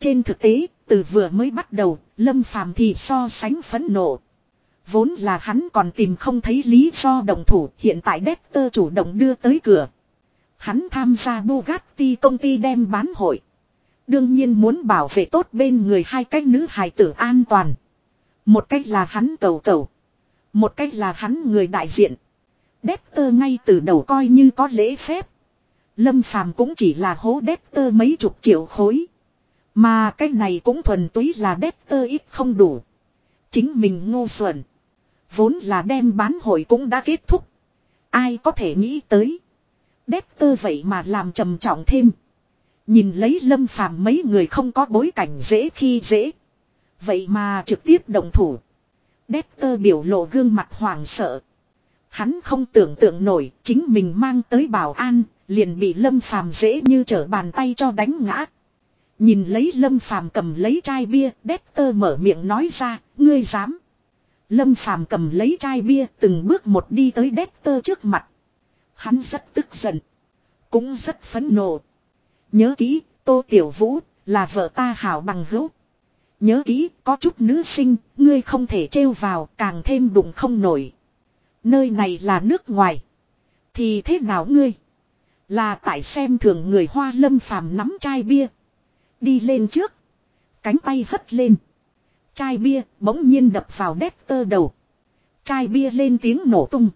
Trên thực tế, từ vừa mới bắt đầu, Lâm phàm thì so sánh phẫn nộ. Vốn là hắn còn tìm không thấy lý do đồng thủ, hiện tại đét tơ chủ động đưa tới cửa. Hắn tham gia Bugatti công ty đem bán hội. Đương nhiên muốn bảo vệ tốt bên người hai cái nữ hài tử an toàn. Một cách là hắn cầu cầu. Một cách là hắn người đại diện. Dexter ngay từ đầu coi như có lễ phép. Lâm Phàm cũng chỉ là hố Dexter mấy chục triệu khối. Mà cái này cũng thuần túy là Dexter ít không đủ. Chính mình ngu xuẩn. Vốn là đem bán hội cũng đã kết thúc. Ai có thể nghĩ tới. Dexter vậy mà làm trầm trọng thêm. Nhìn lấy lâm phàm mấy người không có bối cảnh dễ khi dễ. Vậy mà trực tiếp đồng thủ. Dexter biểu lộ gương mặt hoảng sợ. Hắn không tưởng tượng nổi chính mình mang tới bảo an, liền bị Lâm Phàm dễ như trở bàn tay cho đánh ngã. Nhìn lấy Lâm Phàm cầm lấy chai bia, Dexter mở miệng nói ra, ngươi dám. Lâm Phàm cầm lấy chai bia từng bước một đi tới Dexter trước mặt. Hắn rất tức giận. Cũng rất phẫn nộ. Nhớ kỹ, Tô Tiểu Vũ, là vợ ta hảo bằng hữu. Nhớ kỹ, có chút nữ sinh, ngươi không thể trêu vào, càng thêm đụng không nổi. Nơi này là nước ngoài. Thì thế nào ngươi? Là tại xem thường người hoa lâm phàm nắm chai bia. Đi lên trước. Cánh tay hất lên. Chai bia bỗng nhiên đập vào đét tơ đầu. Chai bia lên tiếng nổ tung.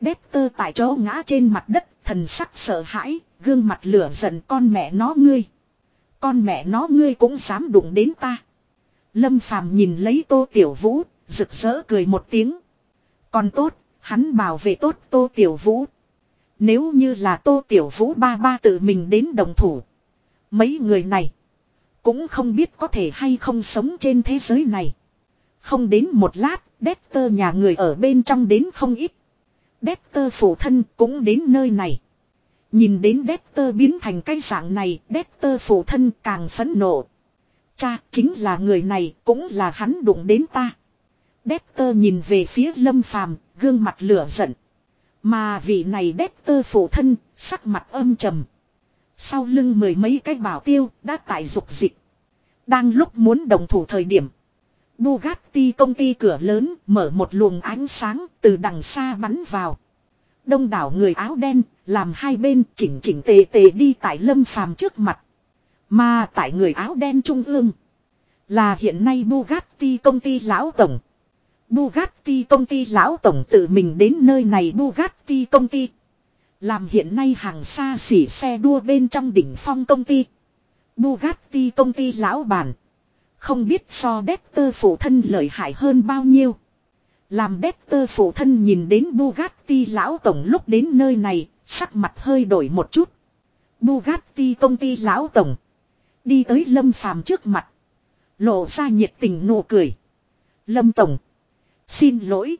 Đét tơ tại chỗ ngã trên mặt đất, thần sắc sợ hãi, gương mặt lửa giận con mẹ nó ngươi. Con mẹ nó ngươi cũng dám đụng đến ta. Lâm phàm nhìn lấy tô tiểu vũ, rực rỡ cười một tiếng. Còn tốt, hắn bảo vệ tốt tô tiểu vũ. Nếu như là tô tiểu vũ ba ba tự mình đến đồng thủ. Mấy người này. Cũng không biết có thể hay không sống trên thế giới này. Không đến một lát, Dexter nhà người ở bên trong đến không ít. Dexter phụ thân cũng đến nơi này. Nhìn đến Dexter biến thành cái dạng này, Dexter phụ thân càng phẫn nộ. Cha, chính là người này, cũng là hắn đụng đến ta. Dexter nhìn về phía Lâm Phàm, gương mặt lửa giận. Mà vị này Dexter phụ thân, sắc mặt âm trầm. Sau lưng mười mấy cái bảo tiêu đã tại dục dịch. Đang lúc muốn đồng thủ thời điểm. Bugatti công ty cửa lớn mở một luồng ánh sáng từ đằng xa bắn vào. Đông đảo người áo đen làm hai bên chỉnh chỉnh tề tề đi tại lâm phàm trước mặt. Mà tại người áo đen trung ương. Là hiện nay Bugatti công ty lão tổng. Bugatti công ty lão tổng tự mình đến nơi này Bugatti công ty. Làm hiện nay hàng xa xỉ xe đua bên trong đỉnh phong công ty. Bugatti công ty lão bản. Không biết so Dexter phụ thân lợi hại hơn bao nhiêu. Làm Dexter phụ thân nhìn đến Bugatti lão tổng lúc đến nơi này, sắc mặt hơi đổi một chút. Bugatti công ty lão tổng. Đi tới Lâm Phàm trước mặt. Lộ ra nhiệt tình nụ cười. Lâm tổng. Xin lỗi.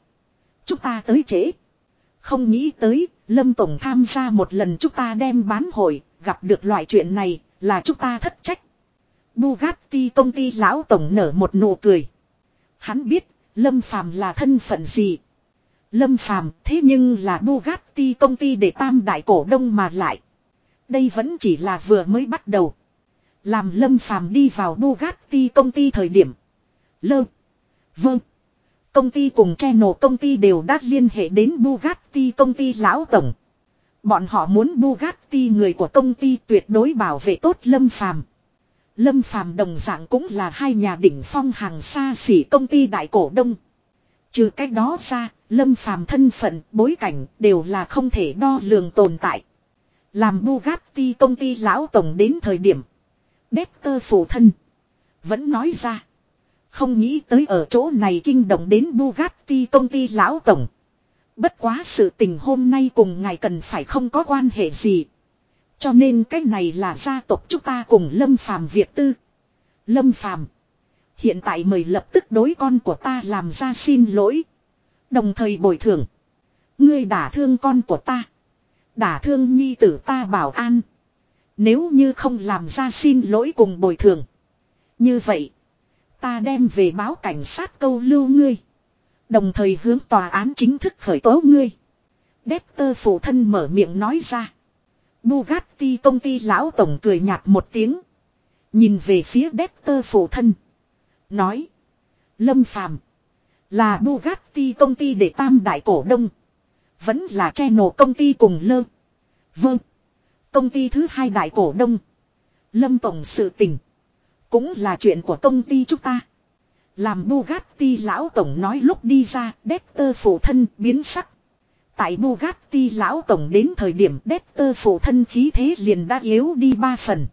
Chúng ta tới trễ. Không nghĩ tới, Lâm Tổng tham gia một lần chúng ta đem bán hội, gặp được loại chuyện này, là chúng ta thất trách. Bugatti công ty lão tổng nở một nụ cười. Hắn biết, Lâm Phàm là thân phận gì. Lâm Phàm thế nhưng là Bugatti công ty để tam đại cổ đông mà lại. Đây vẫn chỉ là vừa mới bắt đầu. Làm Lâm Phàm đi vào Bugatti công ty thời điểm. Lơ. Vâng. Công ty cùng channel công ty đều đã liên hệ đến Bugatti công ty lão tổng. Bọn họ muốn Bugatti người của công ty tuyệt đối bảo vệ tốt Lâm Phàm. Lâm Phàm đồng dạng cũng là hai nhà đỉnh phong hàng xa xỉ công ty đại cổ đông. Trừ cách đó ra, Lâm Phàm thân phận, bối cảnh đều là không thể đo lường tồn tại. Làm Bugatti công ty lão tổng đến thời điểm. Dexter phụ thân. Vẫn nói ra. Không nghĩ tới ở chỗ này kinh động đến Bugatti công ty lão tổng. Bất quá sự tình hôm nay cùng ngài cần phải không có quan hệ gì. Cho nên cái này là gia tộc chúng ta cùng Lâm Phàm Việt Tư. Lâm Phàm, Hiện tại mời lập tức đối con của ta làm ra xin lỗi. Đồng thời bồi thường. Ngươi đả thương con của ta. Đả thương nhi tử ta bảo an. Nếu như không làm ra xin lỗi cùng bồi thường. Như vậy. Ta đem về báo cảnh sát câu lưu ngươi. Đồng thời hướng tòa án chính thức khởi tố ngươi. Dexter phụ thân mở miệng nói ra. Bugatti công ty lão tổng cười nhạt một tiếng. Nhìn về phía Dexter phụ thân. Nói. Lâm Phàm Là Bugatti công ty để tam đại cổ đông. Vẫn là che nổ công ty cùng lơ. Vâng. Công ty thứ hai đại cổ đông. Lâm Tổng sự tình. Cũng là chuyện của công ty chúng ta. Làm Bugatti lão tổng nói lúc đi ra, Dexter phụ thân biến sắc. Tại Bugatti lão tổng đến thời điểm Dexter phụ thân khí thế liền đã yếu đi ba phần.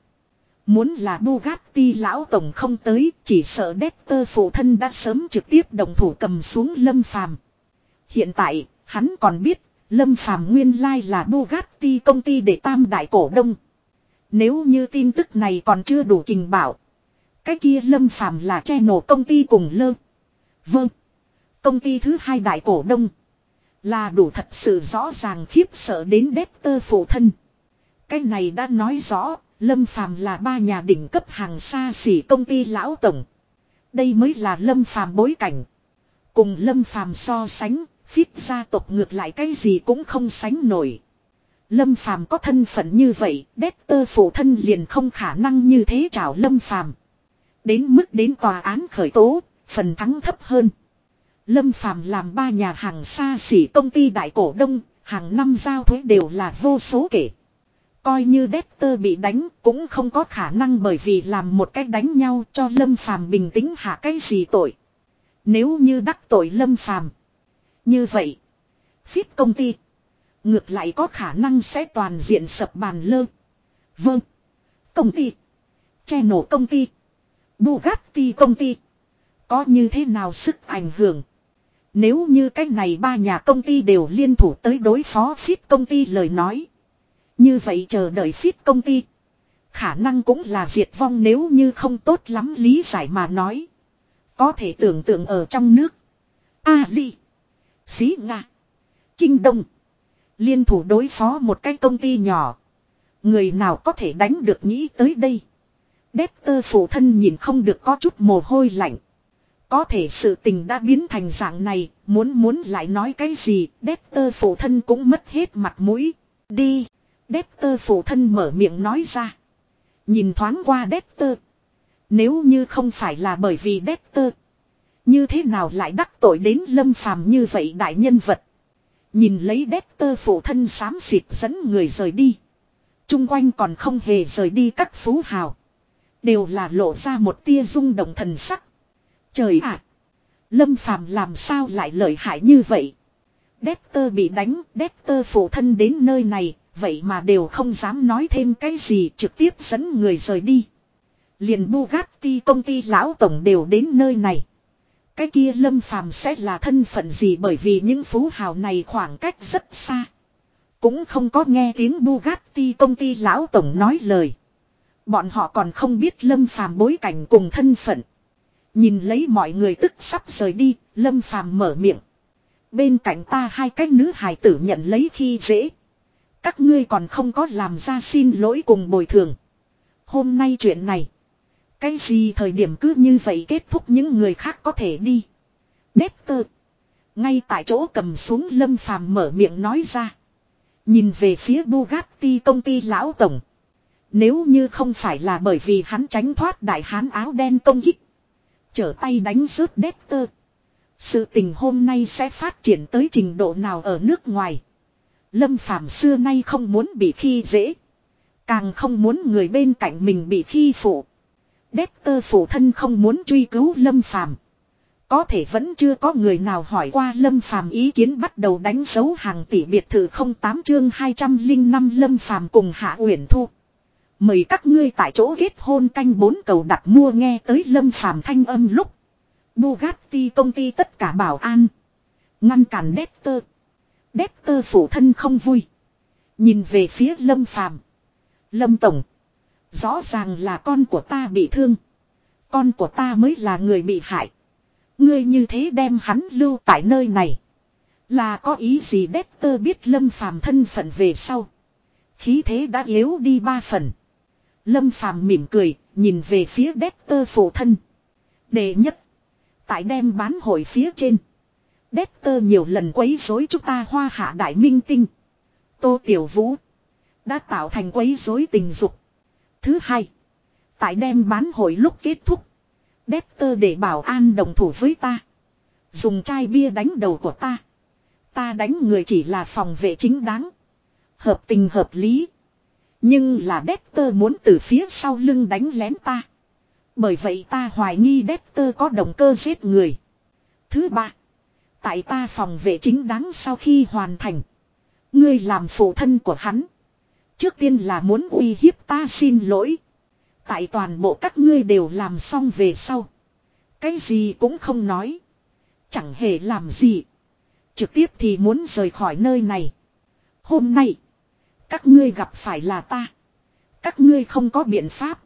Muốn là Bugatti lão tổng không tới, chỉ sợ Dexter phụ thân đã sớm trực tiếp đồng thủ cầm xuống Lâm Phàm. Hiện tại, hắn còn biết, Lâm Phàm nguyên lai là Bugatti công ty để tam đại cổ đông. Nếu như tin tức này còn chưa đủ kinh bảo, cái kia lâm phàm là che nổ công ty cùng lơ. Vâng. Công ty thứ hai đại cổ đông. Là đủ thật sự rõ ràng khiếp sợ đến đếp tơ phụ thân. Cái này đã nói rõ, Lâm Phàm là ba nhà đỉnh cấp hàng xa xỉ công ty lão tổng. Đây mới là Lâm Phàm bối cảnh. Cùng Lâm Phàm so sánh, Phít gia tộc ngược lại cái gì cũng không sánh nổi. Lâm Phàm có thân phận như vậy, đét tơ phụ thân liền không khả năng như thế chào Lâm Phàm. Đến mức đến tòa án khởi tố, phần thắng thấp hơn. Lâm Phàm làm ba nhà hàng xa xỉ công ty đại cổ đông, hàng năm giao thuế đều là vô số kể. Coi như Dexter bị đánh cũng không có khả năng bởi vì làm một cách đánh nhau cho Lâm Phàm bình tĩnh hạ cái gì tội. Nếu như đắc tội Lâm Phàm như vậy, phít công ty. Ngược lại có khả năng sẽ toàn diện sập bàn lơ. Vâng. Công ty. Che nổ công ty. Bugatti công ty. Có như thế nào sức ảnh hưởng. Nếu như cách này ba nhà công ty đều liên thủ tới đối phó phít công ty lời nói. Như vậy chờ đợi phít công ty. Khả năng cũng là diệt vong nếu như không tốt lắm lý giải mà nói. Có thể tưởng tượng ở trong nước. A Ly. Xí Nga. Kinh Đông. Liên thủ đối phó một cái công ty nhỏ. Người nào có thể đánh được nghĩ tới đây. Đét tơ phụ thân nhìn không được có chút mồ hôi lạnh. Có thể sự tình đã biến thành dạng này, muốn muốn lại nói cái gì, đét tơ phụ thân cũng mất hết mặt mũi. Đi, đét tơ phụ thân mở miệng nói ra. Nhìn thoáng qua đét tơ. Nếu như không phải là bởi vì đét tơ. Như thế nào lại đắc tội đến lâm phàm như vậy đại nhân vật. Nhìn lấy đét tơ phụ thân xám xịt dẫn người rời đi. Trung quanh còn không hề rời đi các phú hào. Đều là lộ ra một tia rung động thần sắc. Trời ạ! Lâm Phàm làm sao lại lợi hại như vậy? Đét bị đánh, đét phụ thân đến nơi này, vậy mà đều không dám nói thêm cái gì trực tiếp dẫn người rời đi. Liền Bugatti công ty lão tổng đều đến nơi này. Cái kia Lâm Phàm sẽ là thân phận gì bởi vì những phú hào này khoảng cách rất xa. Cũng không có nghe tiếng Bugatti công ty lão tổng nói lời. Bọn họ còn không biết Lâm Phàm bối cảnh cùng thân phận. Nhìn lấy mọi người tức sắp rời đi, Lâm Phàm mở miệng. Bên cạnh ta hai cái nữ hài tử nhận lấy khi dễ. Các ngươi còn không có làm ra xin lỗi cùng bồi thường. Hôm nay chuyện này. Cái gì thời điểm cứ như vậy kết thúc những người khác có thể đi. Đếp tơ. Ngay tại chỗ cầm xuống lâm phàm mở miệng nói ra. Nhìn về phía Bugatti công ty lão tổng. Nếu như không phải là bởi vì hắn tránh thoát đại hán áo đen công kích. Trở tay đánh rớt đếp tơ. Sự tình hôm nay sẽ phát triển tới trình độ nào ở nước ngoài. Lâm Phàm xưa nay không muốn bị khi dễ. Càng không muốn người bên cạnh mình bị khi phụ. Đét tơ phụ thân không muốn truy cứu Lâm Phàm Có thể vẫn chưa có người nào hỏi qua Lâm Phàm ý kiến bắt đầu đánh dấu hàng tỷ biệt thự 08 chương 205 Lâm Phàm cùng Hạ Uyển Thu. Mời các ngươi tại chỗ kết hôn canh bốn cầu đặt mua nghe tới Lâm Phàm thanh âm lúc. Bugatti công ty tất cả bảo an. Ngăn cản Dexter. Dexter phụ thân không vui. Nhìn về phía Lâm Phàm Lâm Tổng. Rõ ràng là con của ta bị thương. Con của ta mới là người bị hại. Ngươi như thế đem hắn lưu tại nơi này. Là có ý gì Dexter biết Lâm Phàm thân phận về sau. Khí thế đã yếu đi ba phần. Lâm Phàm mỉm cười, nhìn về phía Dexter phụ thân. Đệ nhất. Tại đem bán hội phía trên. Dexter nhiều lần quấy rối chúng ta hoa hạ đại minh tinh. Tô Tiểu Vũ. Đã tạo thành quấy rối tình dục. Thứ hai. Tại đem bán hội lúc kết thúc. Dexter để bảo an đồng thủ với ta. Dùng chai bia đánh đầu của ta. Ta đánh người chỉ là phòng vệ chính đáng. Hợp tình hợp lý. Nhưng là Dexter muốn từ phía sau lưng đánh lén ta. Bởi vậy ta hoài nghi Dexter có động cơ giết người. Thứ ba. Tại ta phòng vệ chính đáng sau khi hoàn thành. Ngươi làm phụ thân của hắn. Trước tiên là muốn uy hiếp ta xin lỗi. Tại toàn bộ các ngươi đều làm xong về sau. Cái gì cũng không nói. Chẳng hề làm gì. Trực tiếp thì muốn rời khỏi nơi này. Hôm nay. Các ngươi gặp phải là ta. Các ngươi không có biện pháp.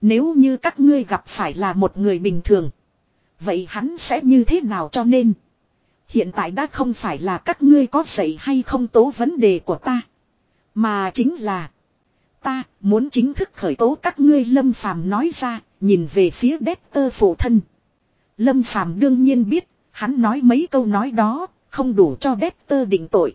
Nếu như các ngươi gặp phải là một người bình thường. Vậy hắn sẽ như thế nào cho nên. Hiện tại đã không phải là các ngươi có dạy hay không tố vấn đề của ta. Mà chính là. Ta muốn chính thức khởi tố các ngươi Lâm Phàm nói ra. Nhìn về phía Đét tơ phụ thân. Lâm Phàm đương nhiên biết. Hắn nói mấy câu nói đó, không đủ cho Dexter định tội.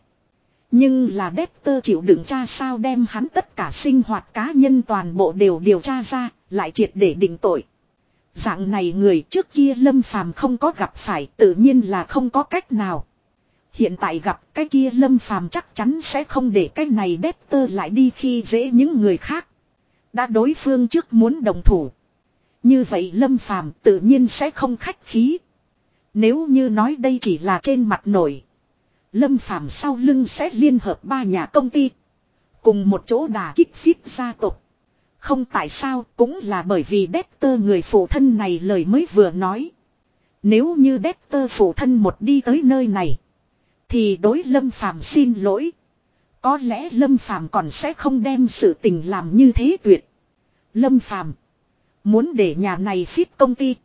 Nhưng là Dexter chịu đựng cha sao đem hắn tất cả sinh hoạt cá nhân toàn bộ đều điều tra ra, lại triệt để định tội. Dạng này người trước kia Lâm Phàm không có gặp phải tự nhiên là không có cách nào. Hiện tại gặp cái kia Lâm Phàm chắc chắn sẽ không để cái này Dexter lại đi khi dễ những người khác. Đã đối phương trước muốn đồng thủ. Như vậy Lâm Phàm tự nhiên sẽ không khách khí. Nếu như nói đây chỉ là trên mặt nổi. Lâm Phàm sau lưng sẽ liên hợp ba nhà công ty. Cùng một chỗ đà kích phít gia tộc. Không tại sao cũng là bởi vì Dexter người phụ thân này lời mới vừa nói. Nếu như Dexter phụ thân một đi tới nơi này. Thì đối Lâm Phàm xin lỗi. Có lẽ Lâm Phàm còn sẽ không đem sự tình làm như thế tuyệt. Lâm Phàm Muốn để nhà này phít công ty.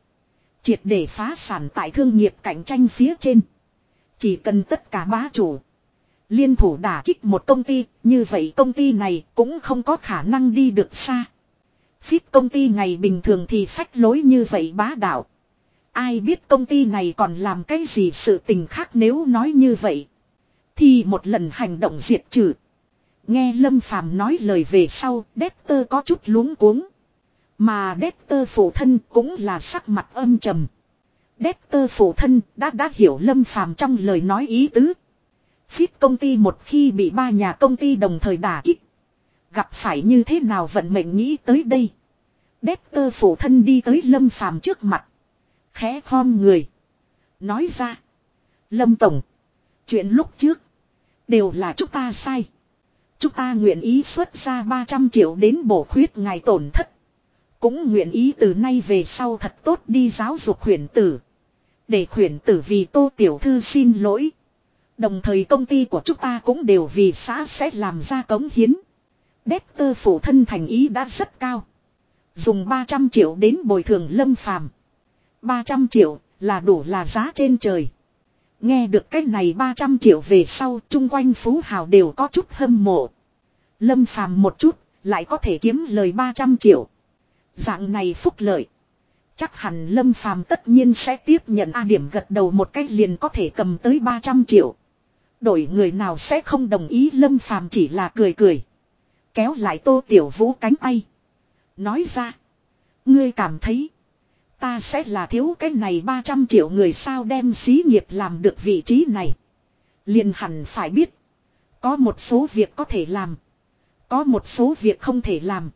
Triệt để phá sản tại thương nghiệp cạnh tranh phía trên. Chỉ cần tất cả bá chủ. Liên thủ đả kích một công ty, như vậy công ty này cũng không có khả năng đi được xa. Phít công ty ngày bình thường thì phách lối như vậy bá đạo. Ai biết công ty này còn làm cái gì sự tình khác nếu nói như vậy. Thì một lần hành động diệt trừ. Nghe Lâm Phàm nói lời về sau, Dexter có chút luống cuống. Mà Dexter phụ thân cũng là sắc mặt âm trầm. Dexter phụ thân đã đã hiểu Lâm Phàm trong lời nói ý tứ. Phít công ty một khi bị ba nhà công ty đồng thời đả kích. Gặp phải như thế nào vận mệnh nghĩ tới đây. Dexter phụ thân đi tới Lâm Phàm trước mặt. Khẽ khom người. Nói ra. Lâm Tổng. Chuyện lúc trước. Đều là chúng ta sai. Chúng ta nguyện ý xuất ra 300 triệu đến bổ khuyết ngài tổn thất. Cũng nguyện ý từ nay về sau thật tốt đi giáo dục khuyển tử. Để khuyển tử vì tô tiểu thư xin lỗi. Đồng thời công ty của chúng ta cũng đều vì xã sẽ làm ra cống hiến. Dexter phụ thân thành ý đã rất cao. Dùng 300 triệu đến bồi thường lâm phàm. 300 triệu là đủ là giá trên trời. Nghe được cái này 300 triệu về sau, chung quanh phú hào đều có chút hâm mộ. Lâm phàm một chút, lại có thể kiếm lời 300 triệu. Dạng này phúc lợi. Chắc hẳn Lâm Phàm tất nhiên sẽ tiếp nhận A điểm gật đầu một cách liền có thể cầm tới 300 triệu. Đổi người nào sẽ không đồng ý, Lâm Phàm chỉ là cười cười. Kéo lại Tô Tiểu Vũ cánh tay. Nói ra. Ngươi cảm thấy. Ta sẽ là thiếu cái này 300 triệu người sao đem xí nghiệp làm được vị trí này. Liền hẳn phải biết. Có một số việc có thể làm. Có một số việc không thể làm.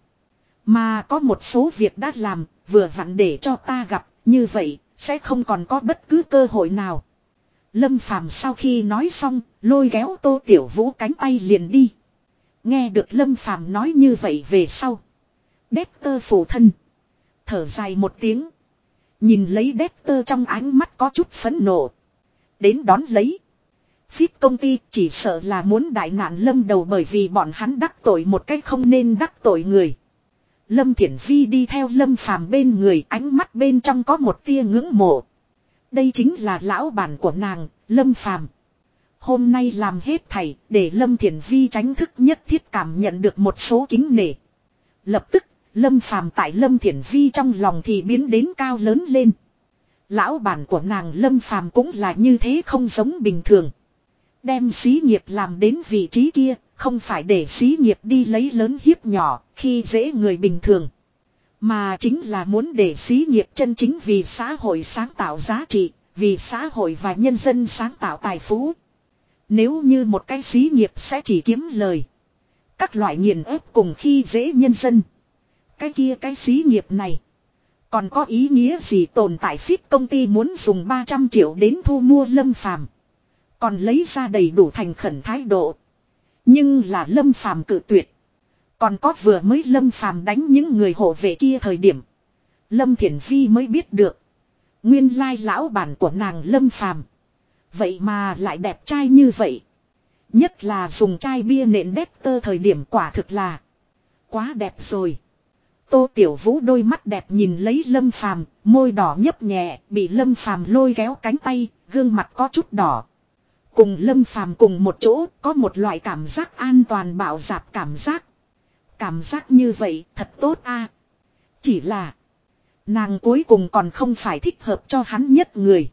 Mà có một số việc đã làm, vừa vặn để cho ta gặp, như vậy, sẽ không còn có bất cứ cơ hội nào. Lâm Phàm sau khi nói xong, lôi kéo Tô Tiểu Vũ cánh tay liền đi. Nghe được Lâm Phàm nói như vậy về sau. Đét tơ phủ thân. Thở dài một tiếng. Nhìn lấy đét trong ánh mắt có chút phẫn nộ. Đến đón lấy. Phít công ty chỉ sợ là muốn đại nạn lâm đầu bởi vì bọn hắn đắc tội một cách không nên đắc tội người. Lâm Thiển Vi đi theo Lâm Phàm bên người ánh mắt bên trong có một tia ngưỡng mộ. Đây chính là lão bản của nàng, Lâm Phàm. Hôm nay làm hết thảy để Lâm Thiển Vi tránh thức nhất thiết cảm nhận được một số kính nể. Lập tức, Lâm Phàm tại Lâm Thiển Vi trong lòng thì biến đến cao lớn lên. Lão bản của nàng Lâm Phàm cũng là như thế không giống bình thường. Đem xí nghiệp làm đến vị trí kia, không phải để xí nghiệp đi lấy lớn hiếp nhỏ, khi dễ người bình thường. Mà chính là muốn để xí nghiệp chân chính vì xã hội sáng tạo giá trị, vì xã hội và nhân dân sáng tạo tài phú. Nếu như một cái xí nghiệp sẽ chỉ kiếm lời. Các loại nghiền ép cùng khi dễ nhân dân. Cái kia cái xí nghiệp này. Còn có ý nghĩa gì tồn tại phít công ty muốn dùng 300 triệu đến thu mua lâm phàm. Còn lấy ra đầy đủ thành khẩn thái độ. Nhưng là lâm phàm cự tuyệt. Còn có vừa mới lâm phàm đánh những người hộ vệ kia thời điểm. Lâm Thiển Vi mới biết được. Nguyên lai lão bản của nàng lâm phàm. Vậy mà lại đẹp trai như vậy. Nhất là dùng chai bia nện đét tơ thời điểm quả thực là. Quá đẹp rồi. Tô Tiểu Vũ đôi mắt đẹp nhìn lấy Lâm Phàm, môi đỏ nhấp nhẹ, bị Lâm Phàm lôi kéo cánh tay, gương mặt có chút đỏ. Cùng Lâm Phàm cùng một chỗ, có một loại cảm giác an toàn bảo dạp cảm giác. Cảm giác như vậy thật tốt a. Chỉ là nàng cuối cùng còn không phải thích hợp cho hắn nhất người.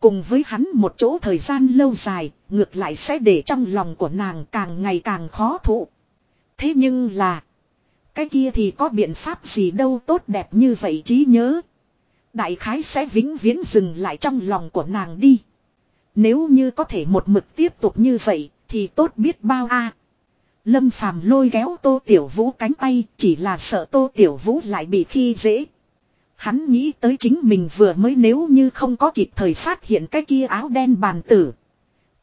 Cùng với hắn một chỗ thời gian lâu dài, ngược lại sẽ để trong lòng của nàng càng ngày càng khó thụ. Thế nhưng là, cái kia thì có biện pháp gì đâu tốt đẹp như vậy trí nhớ. Đại khái sẽ vĩnh viễn dừng lại trong lòng của nàng đi. Nếu như có thể một mực tiếp tục như vậy, thì tốt biết bao a. Lâm Phàm lôi kéo Tô Tiểu Vũ cánh tay, chỉ là sợ Tô Tiểu Vũ lại bị khi dễ. Hắn nghĩ tới chính mình vừa mới nếu như không có kịp thời phát hiện cái kia áo đen bàn tử.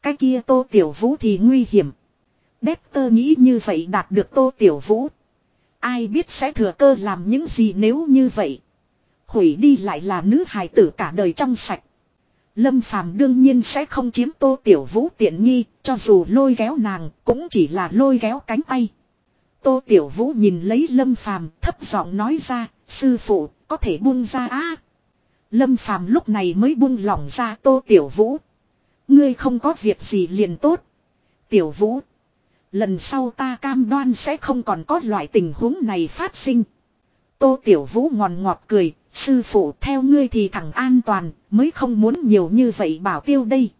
Cái kia Tô Tiểu Vũ thì nguy hiểm. Đếp nghĩ như vậy đạt được Tô Tiểu Vũ. Ai biết sẽ thừa cơ làm những gì nếu như vậy. Hủy đi lại là nữ hài tử cả đời trong sạch. Lâm Phàm đương nhiên sẽ không chiếm Tô Tiểu Vũ tiện nghi, cho dù lôi kéo nàng, cũng chỉ là lôi kéo cánh tay. Tô Tiểu Vũ nhìn lấy Lâm Phàm, thấp giọng nói ra, "Sư phụ, có thể buông ra á?" Lâm Phàm lúc này mới buông lỏng ra Tô Tiểu Vũ. "Ngươi không có việc gì liền tốt." "Tiểu Vũ, lần sau ta cam đoan sẽ không còn có loại tình huống này phát sinh." Tô Tiểu Vũ ngòn ngọt cười, Sư phụ theo ngươi thì thẳng an toàn, mới không muốn nhiều như vậy bảo tiêu đây.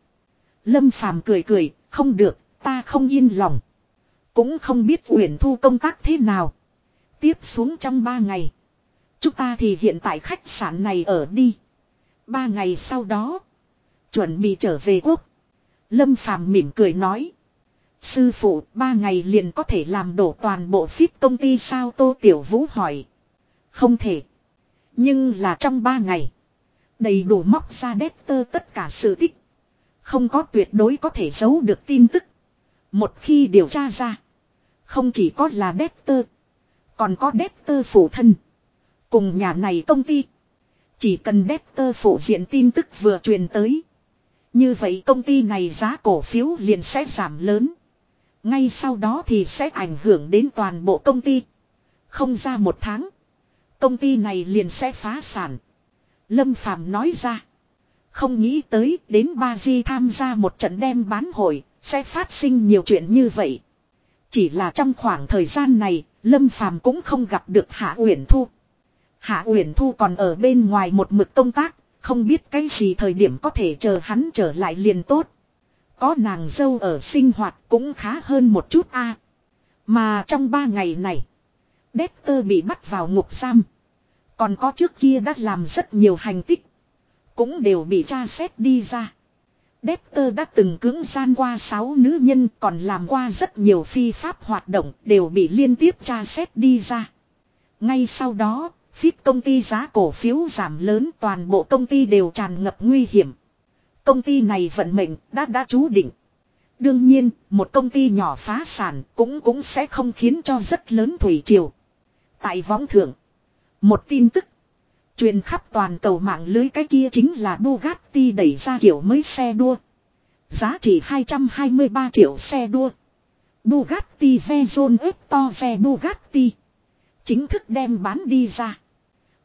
Lâm Phàm cười cười, không được, ta không yên lòng. Cũng không biết Uyển Thu công tác thế nào. Tiếp xuống trong ba ngày. Chúng ta thì hiện tại khách sạn này ở đi. Ba ngày sau đó. Chuẩn bị trở về quốc. Lâm Phàm mỉm cười nói. Sư phụ, ba ngày liền có thể làm đổ toàn bộ phít công ty sao Tô Tiểu Vũ hỏi. Không thể. Nhưng là trong ba ngày. Đầy đủ móc ra đét tơ tất cả sự tích. Không có tuyệt đối có thể giấu được tin tức. Một khi điều tra ra. Không chỉ có là đét tơ. Còn có đét tơ phủ thân. Cùng nhà này công ty. Chỉ cần đét tơ phủ diện tin tức vừa truyền tới. Như vậy công ty này giá cổ phiếu liền sẽ giảm lớn. Ngay sau đó thì sẽ ảnh hưởng đến toàn bộ công ty. Không ra một tháng. Công ty này liền sẽ phá sản. Lâm Phàm nói ra. Không nghĩ tới đến Ba Di tham gia một trận đem bán hội, sẽ phát sinh nhiều chuyện như vậy. Chỉ là trong khoảng thời gian này, Lâm Phàm cũng không gặp được Hạ Uyển Thu. Hạ Uyển Thu còn ở bên ngoài một mực công tác, không biết cái gì thời điểm có thể chờ hắn trở lại liền tốt. Có nàng dâu ở sinh hoạt cũng khá hơn một chút a. Mà trong ba ngày này, Dexter bị bắt vào ngục giam. Còn có trước kia đã làm rất nhiều hành tích. Cũng đều bị tra xét đi ra. Dexter đã từng cưỡng gian qua 6 nữ nhân còn làm qua rất nhiều phi pháp hoạt động đều bị liên tiếp tra xét đi ra. Ngay sau đó, phít công ty giá cổ phiếu giảm lớn toàn bộ công ty đều tràn ngập nguy hiểm. Công ty này vận mệnh đã đã chú định. Đương nhiên, một công ty nhỏ phá sản cũng cũng sẽ không khiến cho rất lớn thủy triều. Tại võng thượng, một tin tức. Truyền khắp toàn cầu mạng lưới cái kia chính là Bugatti đẩy ra kiểu mới xe đua. Giá trị 223 triệu xe đua. Bugatti Veyron To xe Bugatti. Chính thức đem bán đi ra.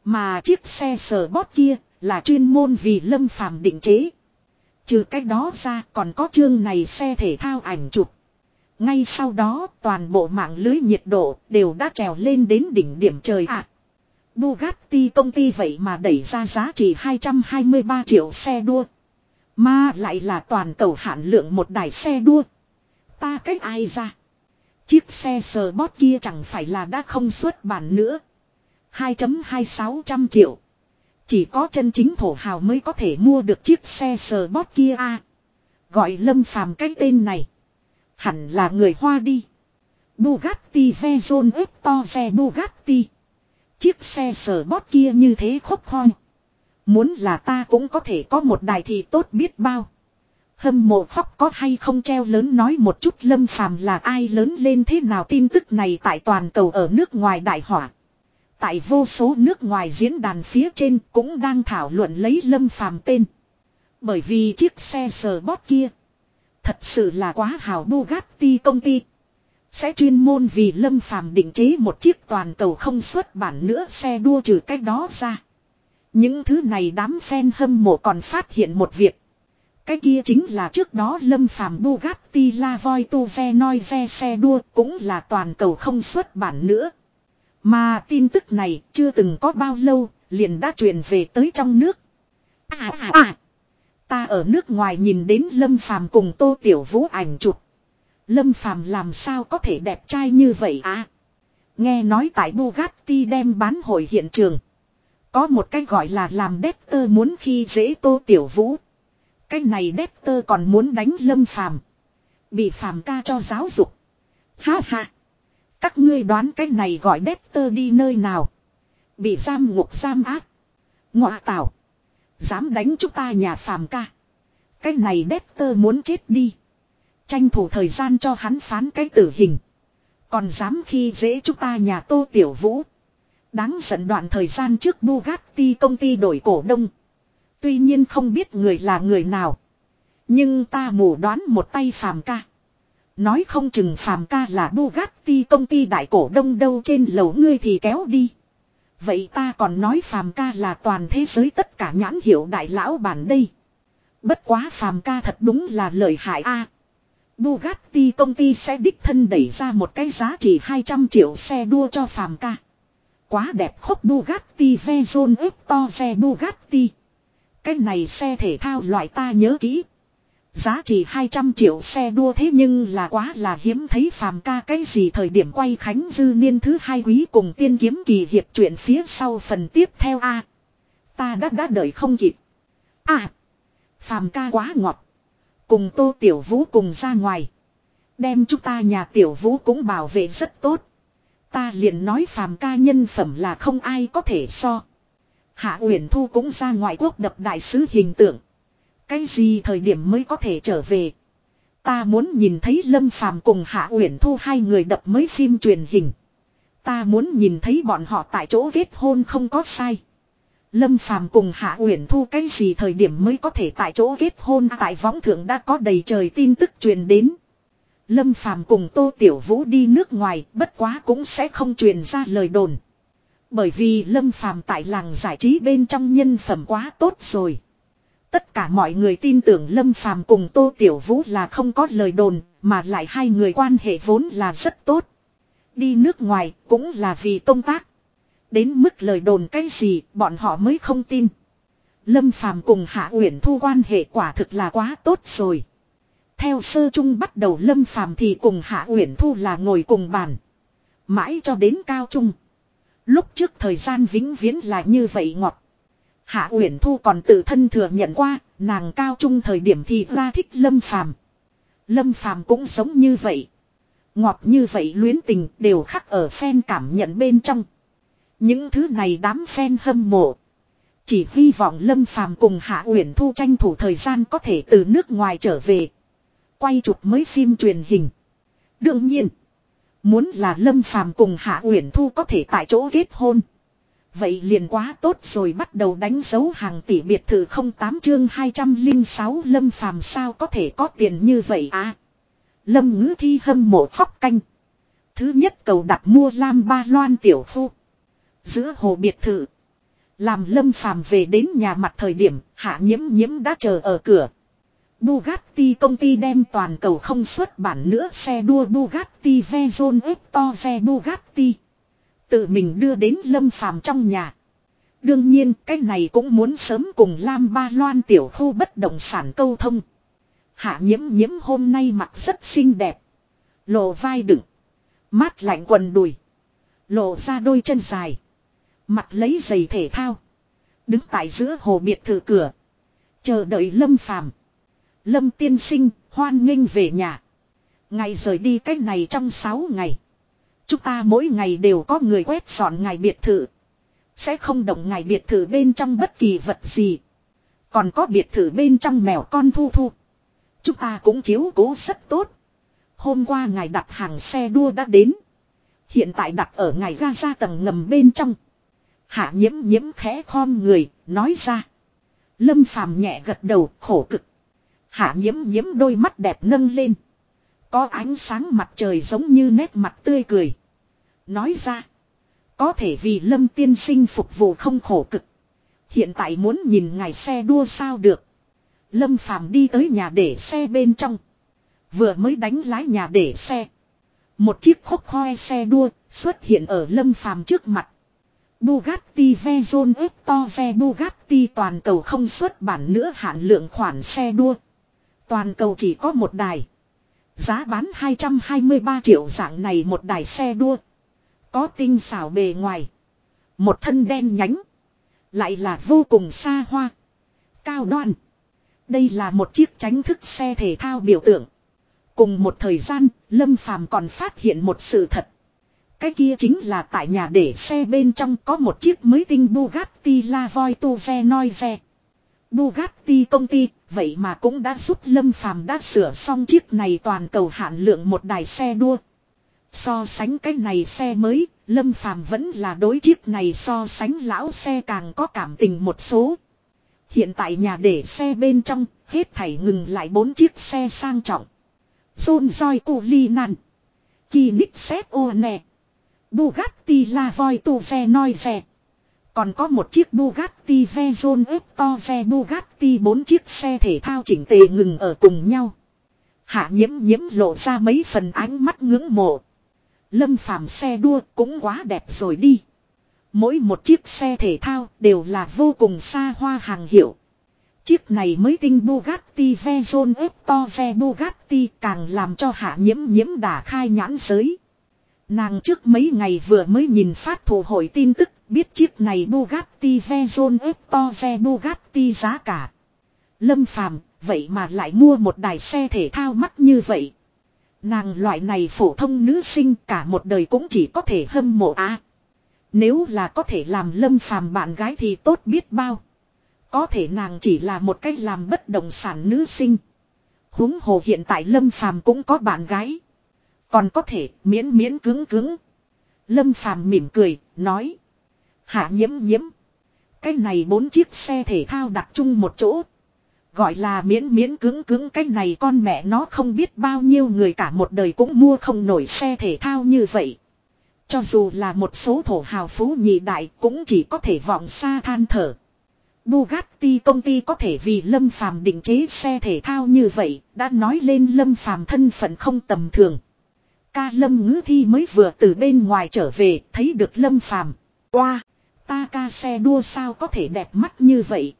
Mà chiếc xe sở bót kia là chuyên môn vì lâm phàm định chế. Trừ cách đó ra còn có chương này xe thể thao ảnh chụp. Ngay sau đó, toàn bộ mạng lưới nhiệt độ đều đã trèo lên đến đỉnh điểm trời ạ. Bugatti công ty vậy mà đẩy ra giá trị 223 triệu xe đua. Mà lại là toàn cầu hạn lượng một đài xe đua. Ta cách ai ra? Chiếc xe sờ bót kia chẳng phải là đã không xuất bản nữa. 2.2600 triệu. Chỉ có chân chính thổ hào mới có thể mua được chiếc xe sờ bót kia a. Gọi lâm phàm cái tên này. Hẳn là người Hoa đi. Bugatti Veyron to ve Bugatti. Chiếc xe sở bót kia như thế khốc khoi. Muốn là ta cũng có thể có một đài thì tốt biết bao. Hâm mộ khóc có hay không treo lớn nói một chút lâm phàm là ai lớn lên thế nào tin tức này tại toàn cầu ở nước ngoài đại hỏa. Tại vô số nước ngoài diễn đàn phía trên cũng đang thảo luận lấy lâm phàm tên. Bởi vì chiếc xe sờ bót kia. Thật sự là quá hào Bugatti công ty. Sẽ chuyên môn vì Lâm Phàm định chế một chiếc toàn cầu không xuất bản nữa xe đua trừ cách đó ra. Những thứ này đám fan hâm mộ còn phát hiện một việc. Cái kia chính là trước đó Lâm Phàm Bugatti La Voi Tu Ve Noi Ve xe đua cũng là toàn cầu không xuất bản nữa. Mà tin tức này chưa từng có bao lâu, liền đã truyền về tới trong nước. À à à. Ta ở nước ngoài nhìn đến Lâm Phàm cùng Tô Tiểu Vũ ảnh chụp. Lâm Phàm làm sao có thể đẹp trai như vậy à? Nghe nói tại Bugatti đem bán hội hiện trường. Có một cái gọi là làm Dexter muốn khi dễ Tô Tiểu Vũ. Cái này Dexter còn muốn đánh Lâm Phàm Bị Phàm ca cho giáo dục. Ha ha. Các ngươi đoán cái này gọi Dexter đi nơi nào. Bị giam ngục giam ác. Ngọa tảo. Dám đánh chúng ta nhà Phàm ca. Cái này Dexter muốn chết đi. Tranh thủ thời gian cho hắn phán cái tử hình. Còn dám khi dễ chúng ta nhà Tô Tiểu Vũ. Đáng giận đoạn thời gian trước Bugatti công ty đổi cổ đông. Tuy nhiên không biết người là người nào. Nhưng ta mù đoán một tay phàm ca. Nói không chừng phàm ca là Bugatti, công ty đại cổ đông đâu trên lầu ngươi thì kéo đi. Vậy ta còn nói phàm ca là toàn thế giới tất cả nhãn hiệu đại lão bản đây. Bất quá phàm ca thật đúng là lợi hại a. Bugatti công ty sẽ đích thân đẩy ra một cái giá trị 200 triệu xe đua cho phàm ca. Quá đẹp khốc Bugatti Veyron ếp to xe Bugatti. Cái này xe thể thao loại ta nhớ kỹ. Giá trị 200 triệu xe đua thế nhưng là quá là hiếm thấy phàm ca cái gì thời điểm quay khánh dư niên thứ hai quý cùng tiên kiếm kỳ hiệp chuyện phía sau phần tiếp theo a Ta đã đã đợi không kịp. À. Phàm ca quá ngọt. Cùng tô tiểu vũ cùng ra ngoài. Đem chúng ta nhà tiểu vũ cũng bảo vệ rất tốt. Ta liền nói phàm ca nhân phẩm là không ai có thể so. Hạ Uyển Thu cũng ra ngoại quốc đập đại sứ hình tượng. Cái gì thời điểm mới có thể trở về? Ta muốn nhìn thấy Lâm Phàm cùng Hạ Uyển Thu hai người đập mới phim truyền hình. Ta muốn nhìn thấy bọn họ tại chỗ kết hôn không có sai. Lâm Phàm cùng Hạ Uyển Thu cái gì thời điểm mới có thể tại chỗ kết hôn tại võng thượng đã có đầy trời tin tức truyền đến. Lâm Phàm cùng Tô Tiểu Vũ đi nước ngoài, bất quá cũng sẽ không truyền ra lời đồn. Bởi vì Lâm Phàm tại làng giải trí bên trong nhân phẩm quá tốt rồi. Tất cả mọi người tin tưởng Lâm Phàm cùng Tô Tiểu Vũ là không có lời đồn, mà lại hai người quan hệ vốn là rất tốt. Đi nước ngoài cũng là vì công tác. Đến mức lời đồn cái gì, bọn họ mới không tin. Lâm Phàm cùng Hạ Uyển Thu quan hệ quả thực là quá tốt rồi. Theo sơ trung bắt đầu Lâm Phàm thì cùng Hạ Uyển Thu là ngồi cùng bàn. Mãi cho đến cao trung. Lúc trước thời gian vĩnh viễn là như vậy ngọt. Hạ Uyển Thu còn tự thân thừa nhận qua, nàng cao trung thời điểm thì ra thích Lâm Phàm. Lâm Phàm cũng sống như vậy. Ngọt như vậy luyến tình đều khắc ở phen cảm nhận bên trong. Những thứ này đám phen hâm mộ. Chỉ hy vọng Lâm Phàm cùng Hạ Uyển Thu tranh thủ thời gian có thể từ nước ngoài trở về. Quay chụp mới phim truyền hình. Đương nhiên. Muốn là Lâm Phàm cùng Hạ Uyển Thu có thể tại chỗ kết hôn. Vậy liền quá tốt rồi bắt đầu đánh dấu hàng tỷ biệt thự 08 chương 206 Lâm Phàm sao có thể có tiền như vậy à. Lâm ngữ thi hâm mộ khóc canh. Thứ nhất cầu đặt mua Lam Ba Loan tiểu phu. Giữa hồ biệt thự. Làm Lâm Phàm về đến nhà mặt thời điểm, hạ nhiễm nhiễm đã chờ ở cửa. Bugatti công ty đem toàn cầu không xuất bản nữa, xe đua Bugatti Veyron Ector Bugatti. Tự mình đưa đến Lâm Phàm trong nhà. Đương nhiên cái này cũng muốn sớm cùng Lam Ba Loan tiểu khu bất động sản câu thông. Hạ nhiễm nhiễm hôm nay mặc rất xinh đẹp. Lộ vai đựng. Mát lạnh quần đùi. Lộ ra đôi chân dài. Mặt lấy giày thể thao. Đứng tại giữa hồ biệt thự cửa. Chờ đợi Lâm Phàm Lâm tiên sinh, hoan nghênh về nhà. Ngày rời đi cách này trong 6 ngày. Chúng ta mỗi ngày đều có người quét dọn ngài biệt thự. Sẽ không động ngài biệt thự bên trong bất kỳ vật gì. Còn có biệt thự bên trong mèo con thu thu. Chúng ta cũng chiếu cố rất tốt. Hôm qua ngài đặt hàng xe đua đã đến. Hiện tại đặt ở ngài ga ra tầng ngầm bên trong. Hạ nhiễm nhiễm khẽ khom người, nói ra. Lâm phàm nhẹ gật đầu, khổ cực. Hạ nhiễm nhiễm đôi mắt đẹp nâng lên. Có ánh sáng mặt trời giống như nét mặt tươi cười. Nói ra. Có thể vì lâm tiên sinh phục vụ không khổ cực. Hiện tại muốn nhìn ngài xe đua sao được. Lâm phàm đi tới nhà để xe bên trong. Vừa mới đánh lái nhà để xe. Một chiếc khúc hoe xe đua xuất hiện ở lâm phàm trước mặt. Bugatti Veyron Ector Ve Bugatti toàn cầu không xuất bản nữa hạn lượng khoản xe đua. Toàn cầu chỉ có một đài. Giá bán 223 triệu dạng này một đài xe đua. Có tinh xảo bề ngoài. Một thân đen nhánh. Lại là vô cùng xa hoa. Cao đoan. Đây là một chiếc tránh thức xe thể thao biểu tượng. Cùng một thời gian, Lâm Phàm còn phát hiện một sự thật. Cái kia chính là tại nhà để xe bên trong có một chiếc mới tinh Bugatti La Voiture Noise. Bugatti công ty, vậy mà cũng đã giúp Lâm Phàm đã sửa xong chiếc này toàn cầu hạn lượng một đài xe đua. So sánh cái này xe mới, Lâm Phàm vẫn là đối chiếc này so sánh lão xe càng có cảm tình một số. Hiện tại nhà để xe bên trong, hết thảy ngừng lại bốn chiếc xe sang trọng. John Joy Culinan, Kinexet One, Bugatti La Voi Tu Ve Noi Ve. Còn có một chiếc Bugatti Veyron ve Bugatti bốn chiếc xe thể thao chỉnh tề ngừng ở cùng nhau. Hạ nhiễm nhiễm lộ ra mấy phần ánh mắt ngưỡng mộ. Lâm phàm xe đua cũng quá đẹp rồi đi. Mỗi một chiếc xe thể thao đều là vô cùng xa hoa hàng hiệu. Chiếc này mới tinh Bugatti Veyron Eptoze Bugatti càng làm cho hạ nhiễm nhiễm đả khai nhãn giới. Nàng trước mấy ngày vừa mới nhìn phát thủ hội tin tức biết chiếc này Bugatti Veyron Eptoze Bugatti giá cả. Lâm phàm, vậy mà lại mua một đài xe thể thao mắt như vậy. Nàng loại này phổ thông nữ sinh cả một đời cũng chỉ có thể hâm mộ a. nếu là có thể làm lâm phàm bạn gái thì tốt biết bao. Có thể nàng chỉ là một cách làm bất động sản nữ sinh. huống hồ hiện tại lâm phàm cũng có bạn gái. Còn có thể miễn miễn cứng cứng. Lâm phàm mỉm cười, nói. Hạ nhiễm nhiễm. Cái này bốn chiếc xe thể thao đặt chung một chỗ. Gọi là miễn miễn cứng cứng cái này con mẹ nó không biết bao nhiêu người cả một đời cũng mua không nổi xe thể thao như vậy. Cho dù là một số thổ hào phú nhị đại cũng chỉ có thể vọng xa than thở. Bugatti công ty có thể vì Lâm Phàm định chế xe thể thao như vậy, đã nói lên Lâm Phàm thân phận không tầm thường. Ca Lâm Ngữ Thi mới vừa từ bên ngoài trở về, thấy được Lâm Phàm. Qua, ta ca xe đua sao có thể đẹp mắt như vậy?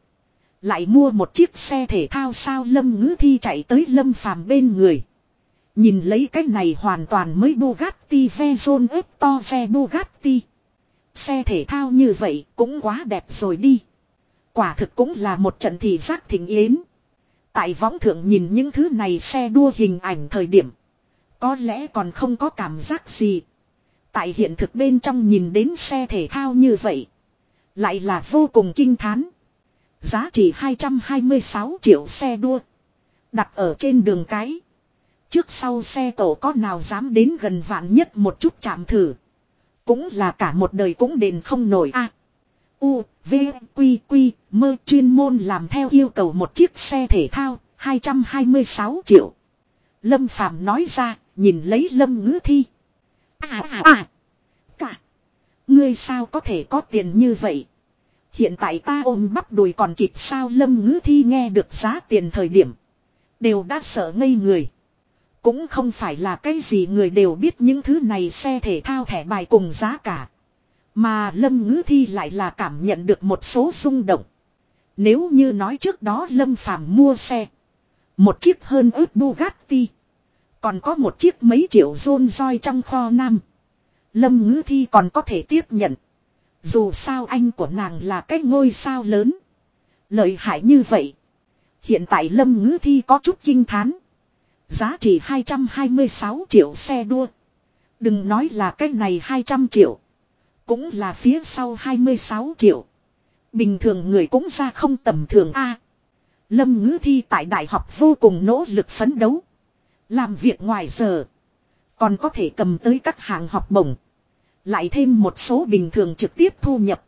Lại mua một chiếc xe thể thao sao Lâm Ngữ Thi chạy tới Lâm Phàm bên người. Nhìn lấy cái này hoàn toàn mới Bugatti Veyron xe Bugatti. Xe thể thao như vậy cũng quá đẹp rồi đi. Quả thực cũng là một trận thị giác thịnh yến. Tại võng thượng nhìn những thứ này xe đua hình ảnh thời điểm. Có lẽ còn không có cảm giác gì. Tại hiện thực bên trong nhìn đến xe thể thao như vậy. Lại là vô cùng kinh thán. Giá trị 226 triệu xe đua. Đặt ở trên đường cái. Trước sau xe tổ có nào dám đến gần vạn nhất một chút chạm thử. Cũng là cả một đời cũng đền không nổi a U, V, Quy, Quy, mơ chuyên môn làm theo yêu cầu một chiếc xe thể thao, 226 triệu. Lâm Phạm nói ra, nhìn lấy Lâm ngữ thi. À à à, cả. Ngươi sao có thể có tiền như vậy? Hiện tại ta ôm bắp đùi còn kịp sao Lâm ngữ thi nghe được giá tiền thời điểm. Đều đã sợ ngây người. Cũng không phải là cái gì người đều biết những thứ này xe thể thao thẻ bài cùng giá cả. Mà Lâm Ngữ Thi lại là cảm nhận được một số rung động. Nếu như nói trước đó Lâm Phàm mua xe. Một chiếc hơn ướt Bugatti. Còn có một chiếc mấy triệu rôn roi trong kho nam. Lâm Ngữ Thi còn có thể tiếp nhận. Dù sao anh của nàng là cái ngôi sao lớn. Lợi hại như vậy. Hiện tại Lâm Ngữ Thi có chút kinh thán. Giá trị 226 triệu xe đua. Đừng nói là cái này 200 triệu. Cũng là phía sau 26 triệu. Bình thường người cũng ra không tầm thường A. Lâm ngữ thi tại đại học vô cùng nỗ lực phấn đấu. Làm việc ngoài giờ. Còn có thể cầm tới các hàng học bổng. Lại thêm một số bình thường trực tiếp thu nhập.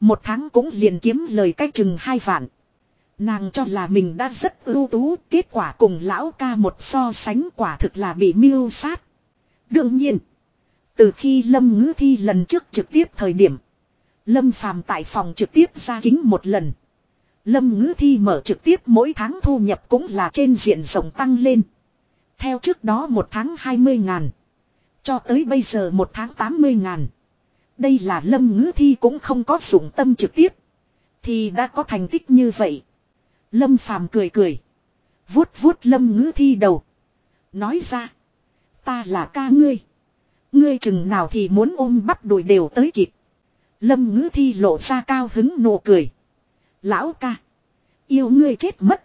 Một tháng cũng liền kiếm lời cách chừng hai vạn. Nàng cho là mình đã rất ưu tú, kết quả cùng lão ca một so sánh quả thực là bị miêu sát. Đương nhiên, từ khi Lâm Ngữ Thi lần trước trực tiếp thời điểm, Lâm Phàm tại phòng trực tiếp ra kính một lần. Lâm Ngữ Thi mở trực tiếp mỗi tháng thu nhập cũng là trên diện rộng tăng lên. Theo trước đó một tháng 20 ngàn. Cho tới bây giờ một tháng 80 ngàn. Đây là Lâm Ngữ Thi cũng không có dụng tâm trực tiếp. Thì đã có thành tích như vậy. Lâm phàm cười cười. Vuốt vuốt lâm ngữ thi đầu. Nói ra. Ta là ca ngươi. Ngươi chừng nào thì muốn ôm bắp đùi đều tới kịp. Lâm ngữ thi lộ ra cao hứng nụ cười. Lão ca. Yêu ngươi chết mất.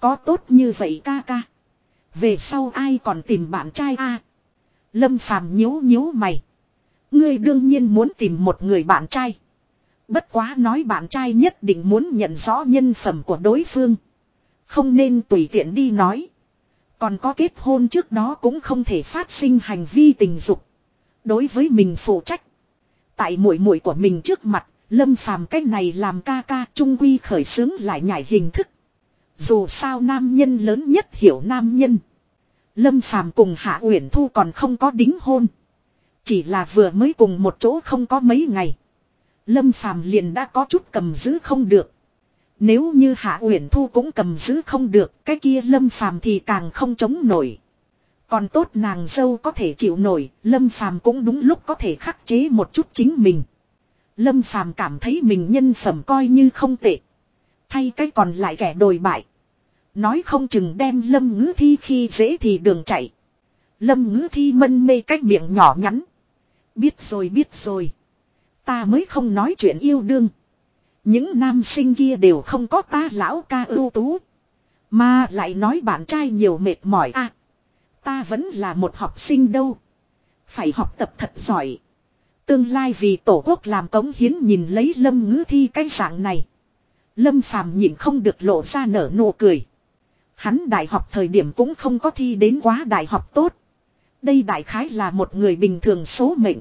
Có tốt như vậy ca ca. Về sau ai còn tìm bạn trai a? Lâm phàm nhíu nhíu mày. Ngươi đương nhiên muốn tìm một người bạn trai. Bất quá nói bạn trai nhất định muốn nhận rõ nhân phẩm của đối phương. Không nên tùy tiện đi nói. Còn có kết hôn trước đó cũng không thể phát sinh hành vi tình dục. Đối với mình phụ trách. Tại mũi mũi của mình trước mặt, Lâm Phàm cách này làm ca ca trung quy khởi xướng lại nhảy hình thức. Dù sao nam nhân lớn nhất hiểu nam nhân. Lâm Phàm cùng Hạ Uyển Thu còn không có đính hôn. Chỉ là vừa mới cùng một chỗ không có mấy ngày. Lâm Phàm liền đã có chút cầm giữ không được. Nếu như Hạ Uyển Thu cũng cầm giữ không được, cái kia Lâm Phàm thì càng không chống nổi. Còn tốt nàng dâu có thể chịu nổi, Lâm Phàm cũng đúng lúc có thể khắc chế một chút chính mình. Lâm Phàm cảm thấy mình nhân phẩm coi như không tệ. Thay cái còn lại kẻ đồi bại. Nói không chừng đem Lâm Ngữ Thi khi dễ thì đường chạy. Lâm Ngữ Thi mân mê cách miệng nhỏ nhắn. Biết rồi biết rồi. Ta mới không nói chuyện yêu đương. Những nam sinh kia đều không có ta lão ca ưu tú. Mà lại nói bạn trai nhiều mệt mỏi à. Ta vẫn là một học sinh đâu. Phải học tập thật giỏi. Tương lai vì tổ quốc làm cống hiến nhìn lấy lâm ngữ thi cái dạng này. Lâm phàm nhìn không được lộ ra nở nụ cười. Hắn đại học thời điểm cũng không có thi đến quá đại học tốt. Đây đại khái là một người bình thường số mệnh.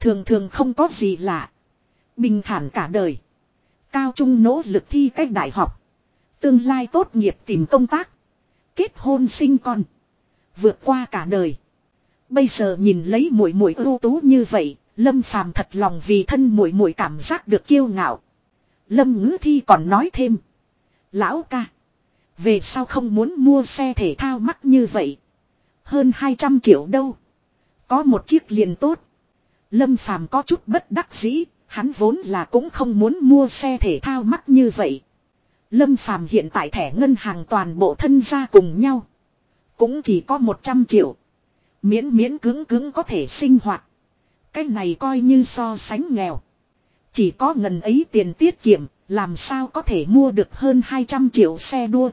Thường thường không có gì lạ. Bình thản cả đời. Cao trung nỗ lực thi cách đại học. Tương lai tốt nghiệp tìm công tác. Kết hôn sinh con. Vượt qua cả đời. Bây giờ nhìn lấy muội muội ưu tú như vậy, Lâm Phàm thật lòng vì thân muội muội cảm giác được kiêu ngạo. Lâm Ngữ Thi còn nói thêm, "Lão ca, về sao không muốn mua xe thể thao mắc như vậy? Hơn 200 triệu đâu, có một chiếc liền tốt." Lâm Phàm có chút bất đắc dĩ, hắn vốn là cũng không muốn mua xe thể thao mắc như vậy. Lâm Phàm hiện tại thẻ ngân hàng toàn bộ thân ra cùng nhau. Cũng chỉ có 100 triệu. Miễn miễn cứng cứng có thể sinh hoạt. Cái này coi như so sánh nghèo. Chỉ có ngần ấy tiền tiết kiệm, làm sao có thể mua được hơn 200 triệu xe đua.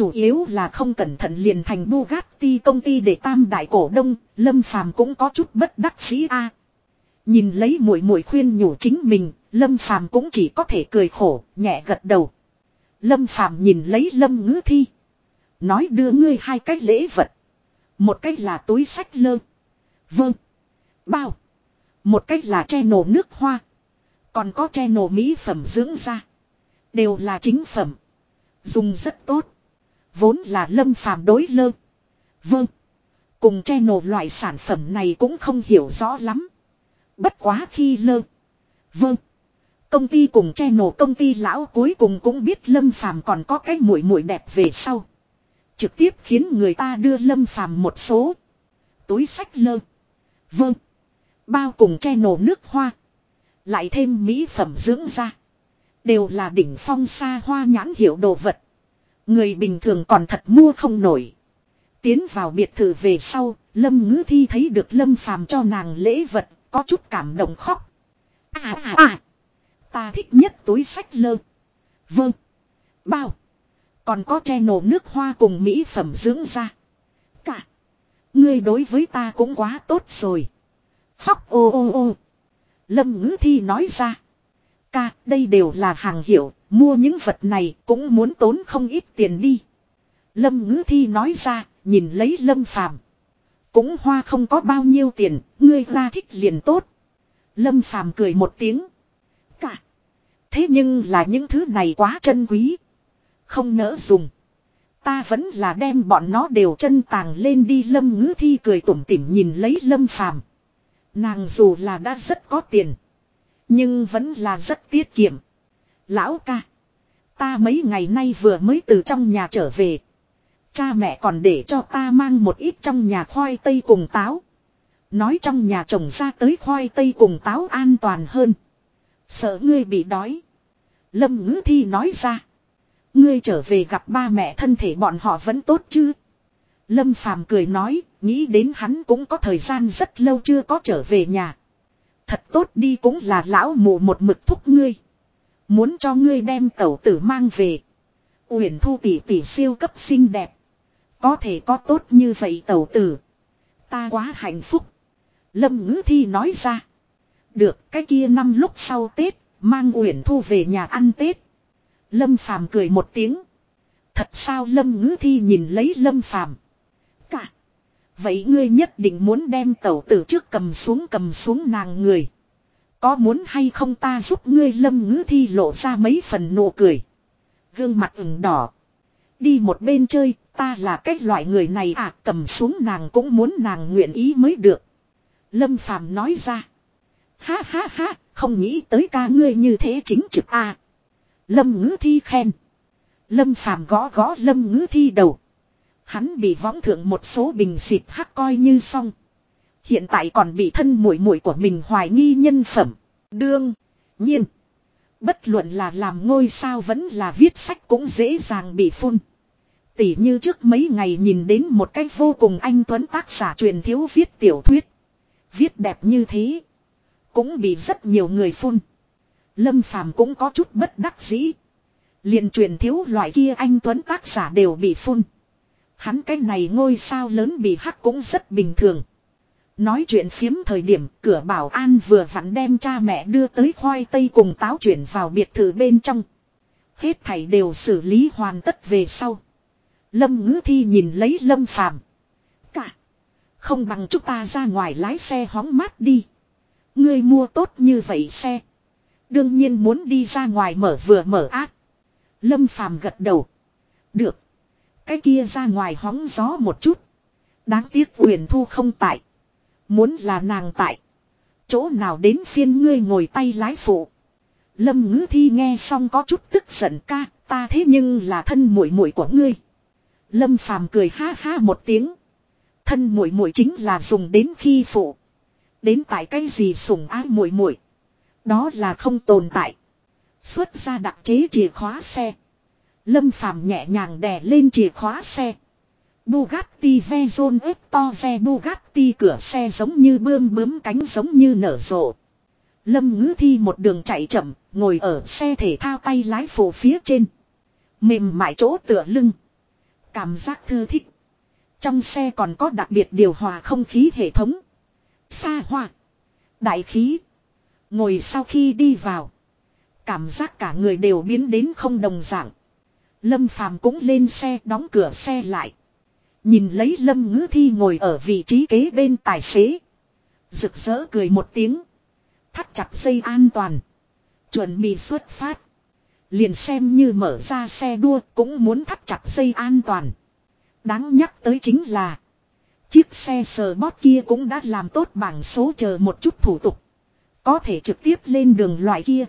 Chủ yếu là không cẩn thận liền thành Bugatti công ty để tam đại cổ đông, Lâm Phàm cũng có chút bất đắc dĩ a. Nhìn lấy muội muội khuyên nhủ chính mình, Lâm Phàm cũng chỉ có thể cười khổ, nhẹ gật đầu. Lâm Phàm nhìn lấy Lâm Ngữ Thi, nói đưa ngươi hai cái lễ vật. Một cách là túi sách lơ. Vâng. Bao. Một cách là che nổ nước hoa. Còn có che nổ mỹ phẩm dưỡng da. Đều là chính phẩm. Dùng rất tốt. Vốn là lâm phàm đối lơ. Vâng. Cùng che nổ loại sản phẩm này cũng không hiểu rõ lắm. Bất quá khi lơ. Vâng. Công ty cùng che nổ công ty lão cuối cùng cũng biết lâm phàm còn có cái mũi mũi đẹp về sau. Trực tiếp khiến người ta đưa lâm phàm một số. Túi sách lơ. Vâng. Bao cùng che nổ nước hoa. Lại thêm mỹ phẩm dưỡng da. Đều là đỉnh phong xa hoa nhãn hiệu đồ vật. Người bình thường còn thật mua không nổi. Tiến vào biệt thự về sau, Lâm Ngữ Thi thấy được Lâm Phàm cho nàng lễ vật, có chút cảm động khóc. À à à, ta thích nhất túi sách lơ. Vâng. Bao. Còn có che nổ nước hoa cùng mỹ phẩm dưỡng da. Cả. Ngươi đối với ta cũng quá tốt rồi. Khóc ô ô ô. Lâm ngữ thi nói ra. Ca, đây đều là hàng hiệu, mua những vật này cũng muốn tốn không ít tiền đi. Lâm ngữ thi nói ra, nhìn lấy lâm phàm. Cũng hoa không có bao nhiêu tiền, ngươi ra thích liền tốt. Lâm phàm cười một tiếng. Cả. Thế nhưng là những thứ này quá chân quý. Không nỡ dùng. Ta vẫn là đem bọn nó đều chân tàng lên đi lâm ngữ thi cười tủm tỉm nhìn lấy lâm phàm. Nàng dù là đã rất có tiền. Nhưng vẫn là rất tiết kiệm. Lão ca. Ta mấy ngày nay vừa mới từ trong nhà trở về. Cha mẹ còn để cho ta mang một ít trong nhà khoai tây cùng táo. Nói trong nhà trồng ra tới khoai tây cùng táo an toàn hơn. Sợ ngươi bị đói. Lâm ngữ thi nói ra. Ngươi trở về gặp ba mẹ thân thể bọn họ vẫn tốt chứ. Lâm phàm cười nói, nghĩ đến hắn cũng có thời gian rất lâu chưa có trở về nhà. Thật tốt đi cũng là lão mù một mực thúc ngươi. Muốn cho ngươi đem tẩu tử mang về. Uyển thu tỷ tỷ siêu cấp xinh đẹp. Có thể có tốt như vậy tẩu tử. Ta quá hạnh phúc. Lâm ngữ thi nói ra. Được, cái kia năm lúc sau Tết. Mang Uyển thu về nhà ăn Tết. Lâm phàm cười một tiếng. Thật sao Lâm ngữ thi nhìn lấy Lâm phàm. Vậy ngươi nhất định muốn đem tẩu tử trước cầm xuống cầm xuống nàng người. Có muốn hay không ta giúp ngươi lâm ngữ thi lộ ra mấy phần nụ cười. Gương mặt ửng đỏ. Đi một bên chơi, ta là cái loại người này à cầm xuống nàng cũng muốn nàng nguyện ý mới được. Lâm Phàm nói ra. Ha ha ha, không nghĩ tới ca ngươi như thế chính trực a. À. Lâm ngữ thi khen. Lâm Phàm gõ gõ lâm ngữ thi đầu. Hắn bị võng thượng một số bình xịt hắc coi như xong. Hiện tại còn bị thân mũi mũi của mình hoài nghi nhân phẩm. Đương. Nhiên. Bất luận là làm ngôi sao vẫn là viết sách cũng dễ dàng bị phun. Tỉ như trước mấy ngày nhìn đến một cách vô cùng anh tuấn tác giả truyền thiếu viết tiểu thuyết. Viết đẹp như thế. Cũng bị rất nhiều người phun. Lâm phàm cũng có chút bất đắc dĩ. liền truyền thiếu loại kia anh tuấn tác giả đều bị phun. Hắn cái này ngôi sao lớn bị hắc cũng rất bình thường. Nói chuyện phiếm thời điểm, cửa bảo an vừa vặn đem cha mẹ đưa tới khoai tây cùng táo chuyển vào biệt thự bên trong. Hết thảy đều xử lý hoàn tất về sau. Lâm ngữ thi nhìn lấy lâm phàm. Cả. Không bằng chúng ta ra ngoài lái xe hóng mát đi. Ngươi mua tốt như vậy xe. Đương nhiên muốn đi ra ngoài mở vừa mở ác. Lâm phàm gật đầu. Được. Cái kia ra ngoài hóng gió một chút. Đáng tiếc Uyển Thu không tại. Muốn là nàng tại. Chỗ nào đến phiên ngươi ngồi tay lái phụ. Lâm ngữ thi nghe xong có chút tức giận ca. Ta thế nhưng là thân muội muội của ngươi. Lâm phàm cười ha ha một tiếng. Thân muội muội chính là dùng đến khi phụ. Đến tại cái gì sủng ái muội muội. Đó là không tồn tại. Xuất ra đặc chế chìa khóa xe. Lâm Phàm nhẹ nhàng đè lên chìa khóa xe. Bugatti Veyron xe Bugatti cửa xe giống như bươm bướm cánh giống như nở rộ. Lâm ngữ thi một đường chạy chậm, ngồi ở xe thể thao tay lái phụ phía trên. Mềm mại chỗ tựa lưng. Cảm giác thư thích. Trong xe còn có đặc biệt điều hòa không khí hệ thống. Xa hoa. Đại khí. Ngồi sau khi đi vào. Cảm giác cả người đều biến đến không đồng dạng. Lâm Phàm cũng lên xe đóng cửa xe lại. Nhìn lấy Lâm Ngữ Thi ngồi ở vị trí kế bên tài xế. Rực rỡ cười một tiếng. Thắt chặt dây an toàn. Chuẩn bị xuất phát. Liền xem như mở ra xe đua cũng muốn thắt chặt dây an toàn. Đáng nhắc tới chính là. Chiếc xe sờ bót kia cũng đã làm tốt bảng số chờ một chút thủ tục. Có thể trực tiếp lên đường loại kia.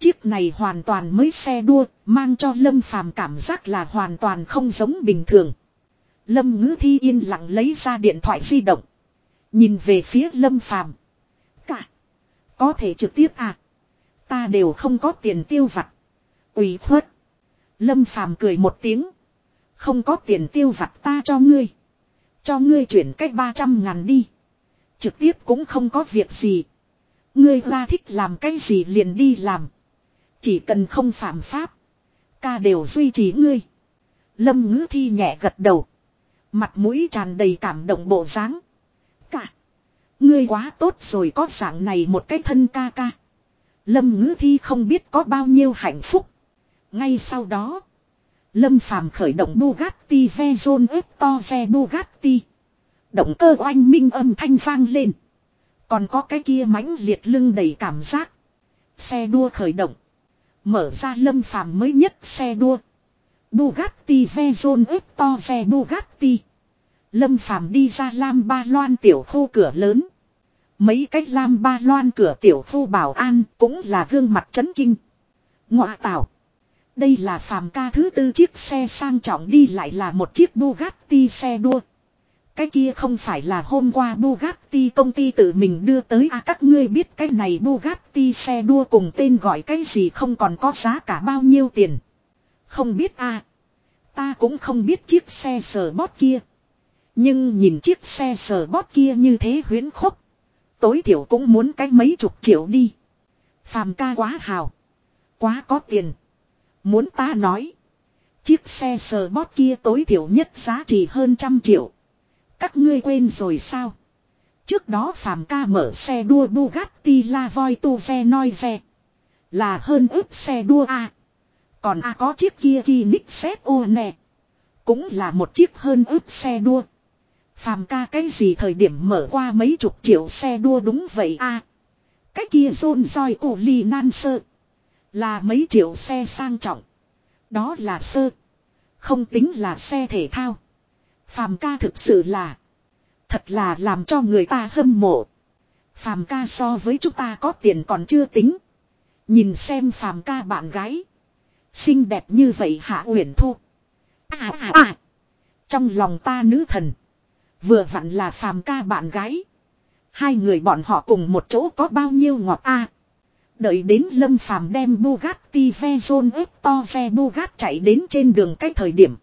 Chiếc này hoàn toàn mới xe đua, mang cho Lâm Phàm cảm giác là hoàn toàn không giống bình thường. Lâm Ngữ Thi yên lặng lấy ra điện thoại di động. Nhìn về phía Lâm Phàm Cả. Có thể trực tiếp à. Ta đều không có tiền tiêu vặt. ủy khuất. Lâm Phàm cười một tiếng. Không có tiền tiêu vặt ta cho ngươi. Cho ngươi chuyển cách 300 ngàn đi. Trực tiếp cũng không có việc gì. Ngươi ra thích làm cái gì liền đi làm. Chỉ cần không phạm pháp. Ca đều duy trì ngươi. Lâm ngữ thi nhẹ gật đầu. Mặt mũi tràn đầy cảm động bộ dáng. Cả. Ngươi quá tốt rồi có dạng này một cái thân ca ca. Lâm ngữ thi không biết có bao nhiêu hạnh phúc. Ngay sau đó. Lâm phàm khởi động Bugatti Veyron ve Bugatti. Động cơ oanh minh âm thanh vang lên. Còn có cái kia mãnh liệt lưng đầy cảm giác. Xe đua khởi động. Mở ra lâm phàm mới nhất xe đua. Bugatti Veyron Eptoze Bugatti. Lâm phàm đi ra Lam Ba Loan tiểu khu cửa lớn. Mấy cách Lam Ba Loan cửa tiểu khu bảo an cũng là gương mặt chấn kinh. ngọa tảo. Đây là phàm ca thứ tư chiếc xe sang trọng đi lại là một chiếc Bugatti xe đua. Cái kia không phải là hôm qua Bugatti công ty tự mình đưa tới à các ngươi biết cái này Bugatti xe đua cùng tên gọi cái gì không còn có giá cả bao nhiêu tiền. Không biết à. Ta cũng không biết chiếc xe sờ bót kia. Nhưng nhìn chiếc xe sờ bót kia như thế huyến khúc. Tối thiểu cũng muốn cái mấy chục triệu đi. Phàm ca quá hào. Quá có tiền. Muốn ta nói. Chiếc xe sờ bót kia tối thiểu nhất giá trị hơn trăm triệu. Các ngươi quên rồi sao? Trước đó phạm ca mở xe đua Bugatti La Voi Tu Ve Noi Ve. Là hơn ước xe đua A. Còn A có chiếc kia Kinexet ZO nè. Cũng là một chiếc hơn ước xe đua. Phạm ca cái gì thời điểm mở qua mấy chục triệu xe đua đúng vậy a Cái kia rôn roi cổ ly nan sơ. Là mấy triệu xe sang trọng. Đó là sơ. Không tính là xe thể thao. Phàm ca thực sự là. Thật là làm cho người ta hâm mộ. Phàm ca so với chúng ta có tiền còn chưa tính. Nhìn xem phàm ca bạn gái. Xinh đẹp như vậy hạ uyển thu. À à à. Trong lòng ta nữ thần. Vừa vặn là phàm ca bạn gái. Hai người bọn họ cùng một chỗ có bao nhiêu ngọt a Đợi đến Lâm Phàm đem Bugatti Veyron ép to xe Bugatti chạy đến trên đường cách thời điểm.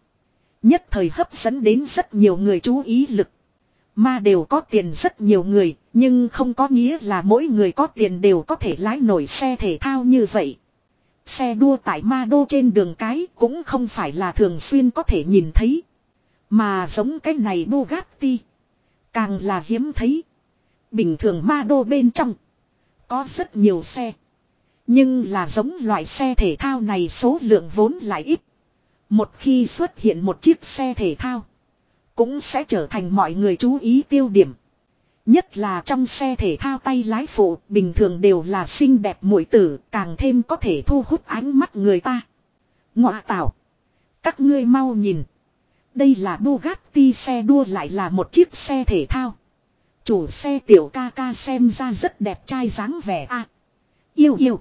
Nhất thời hấp dẫn đến rất nhiều người chú ý lực. ma đều có tiền rất nhiều người, nhưng không có nghĩa là mỗi người có tiền đều có thể lái nổi xe thể thao như vậy. Xe đua tại ma đô trên đường cái cũng không phải là thường xuyên có thể nhìn thấy. Mà giống cái này Bugatti. Càng là hiếm thấy. Bình thường ma đô bên trong. Có rất nhiều xe. Nhưng là giống loại xe thể thao này số lượng vốn lại ít. Một khi xuất hiện một chiếc xe thể thao. Cũng sẽ trở thành mọi người chú ý tiêu điểm. Nhất là trong xe thể thao tay lái phụ, bình thường đều là xinh đẹp mũi tử, càng thêm có thể thu hút ánh mắt người ta. Ngọa tạo. Các ngươi mau nhìn. Đây là Bugatti xe đua lại là một chiếc xe thể thao. Chủ xe tiểu ca ca xem ra rất đẹp trai dáng vẻ a. yêu yêu.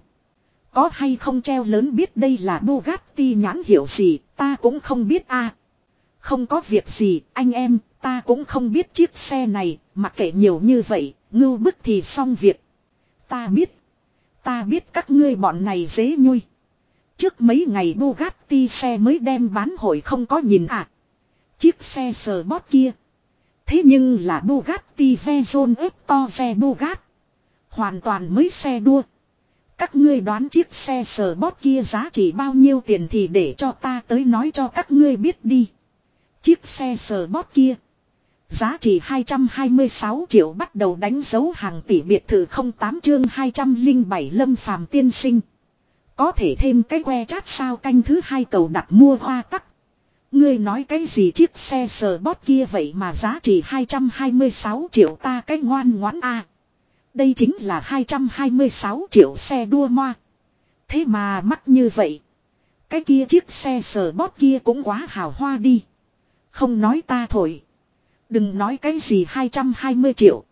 Có hay không treo lớn biết đây là Bugatti nhãn hiệu gì, ta cũng không biết a. Không có việc gì, anh em, ta cũng không biết chiếc xe này, mặc kệ nhiều như vậy, ngưu bức thì xong việc. Ta biết, ta biết các ngươi bọn này dễ nhui. Trước mấy ngày Bugatti xe mới đem bán hội không có nhìn à. Chiếc xe sờ bót kia. Thế nhưng là Bugatti Veyron xe Bugatti. Hoàn toàn mới xe đua. Các ngươi đoán chiếc xe sờ bót kia giá trị bao nhiêu tiền thì để cho ta tới nói cho các ngươi biết đi. Chiếc xe sờ bót kia. Giá trị 226 triệu bắt đầu đánh dấu hàng tỷ biệt thự 08 chương 207 lâm phàm tiên sinh. Có thể thêm cái que chát sao canh thứ hai cầu đặt mua hoa tắc. Ngươi nói cái gì chiếc xe sờ bót kia vậy mà giá trị 226 triệu ta cái ngoan ngoãn a đây chính là 226 triệu xe đua moa. Thế mà mắc như vậy. Cái kia chiếc xe sờ bót kia cũng quá hào hoa đi. Không nói ta thổi. Đừng nói cái gì 220 triệu.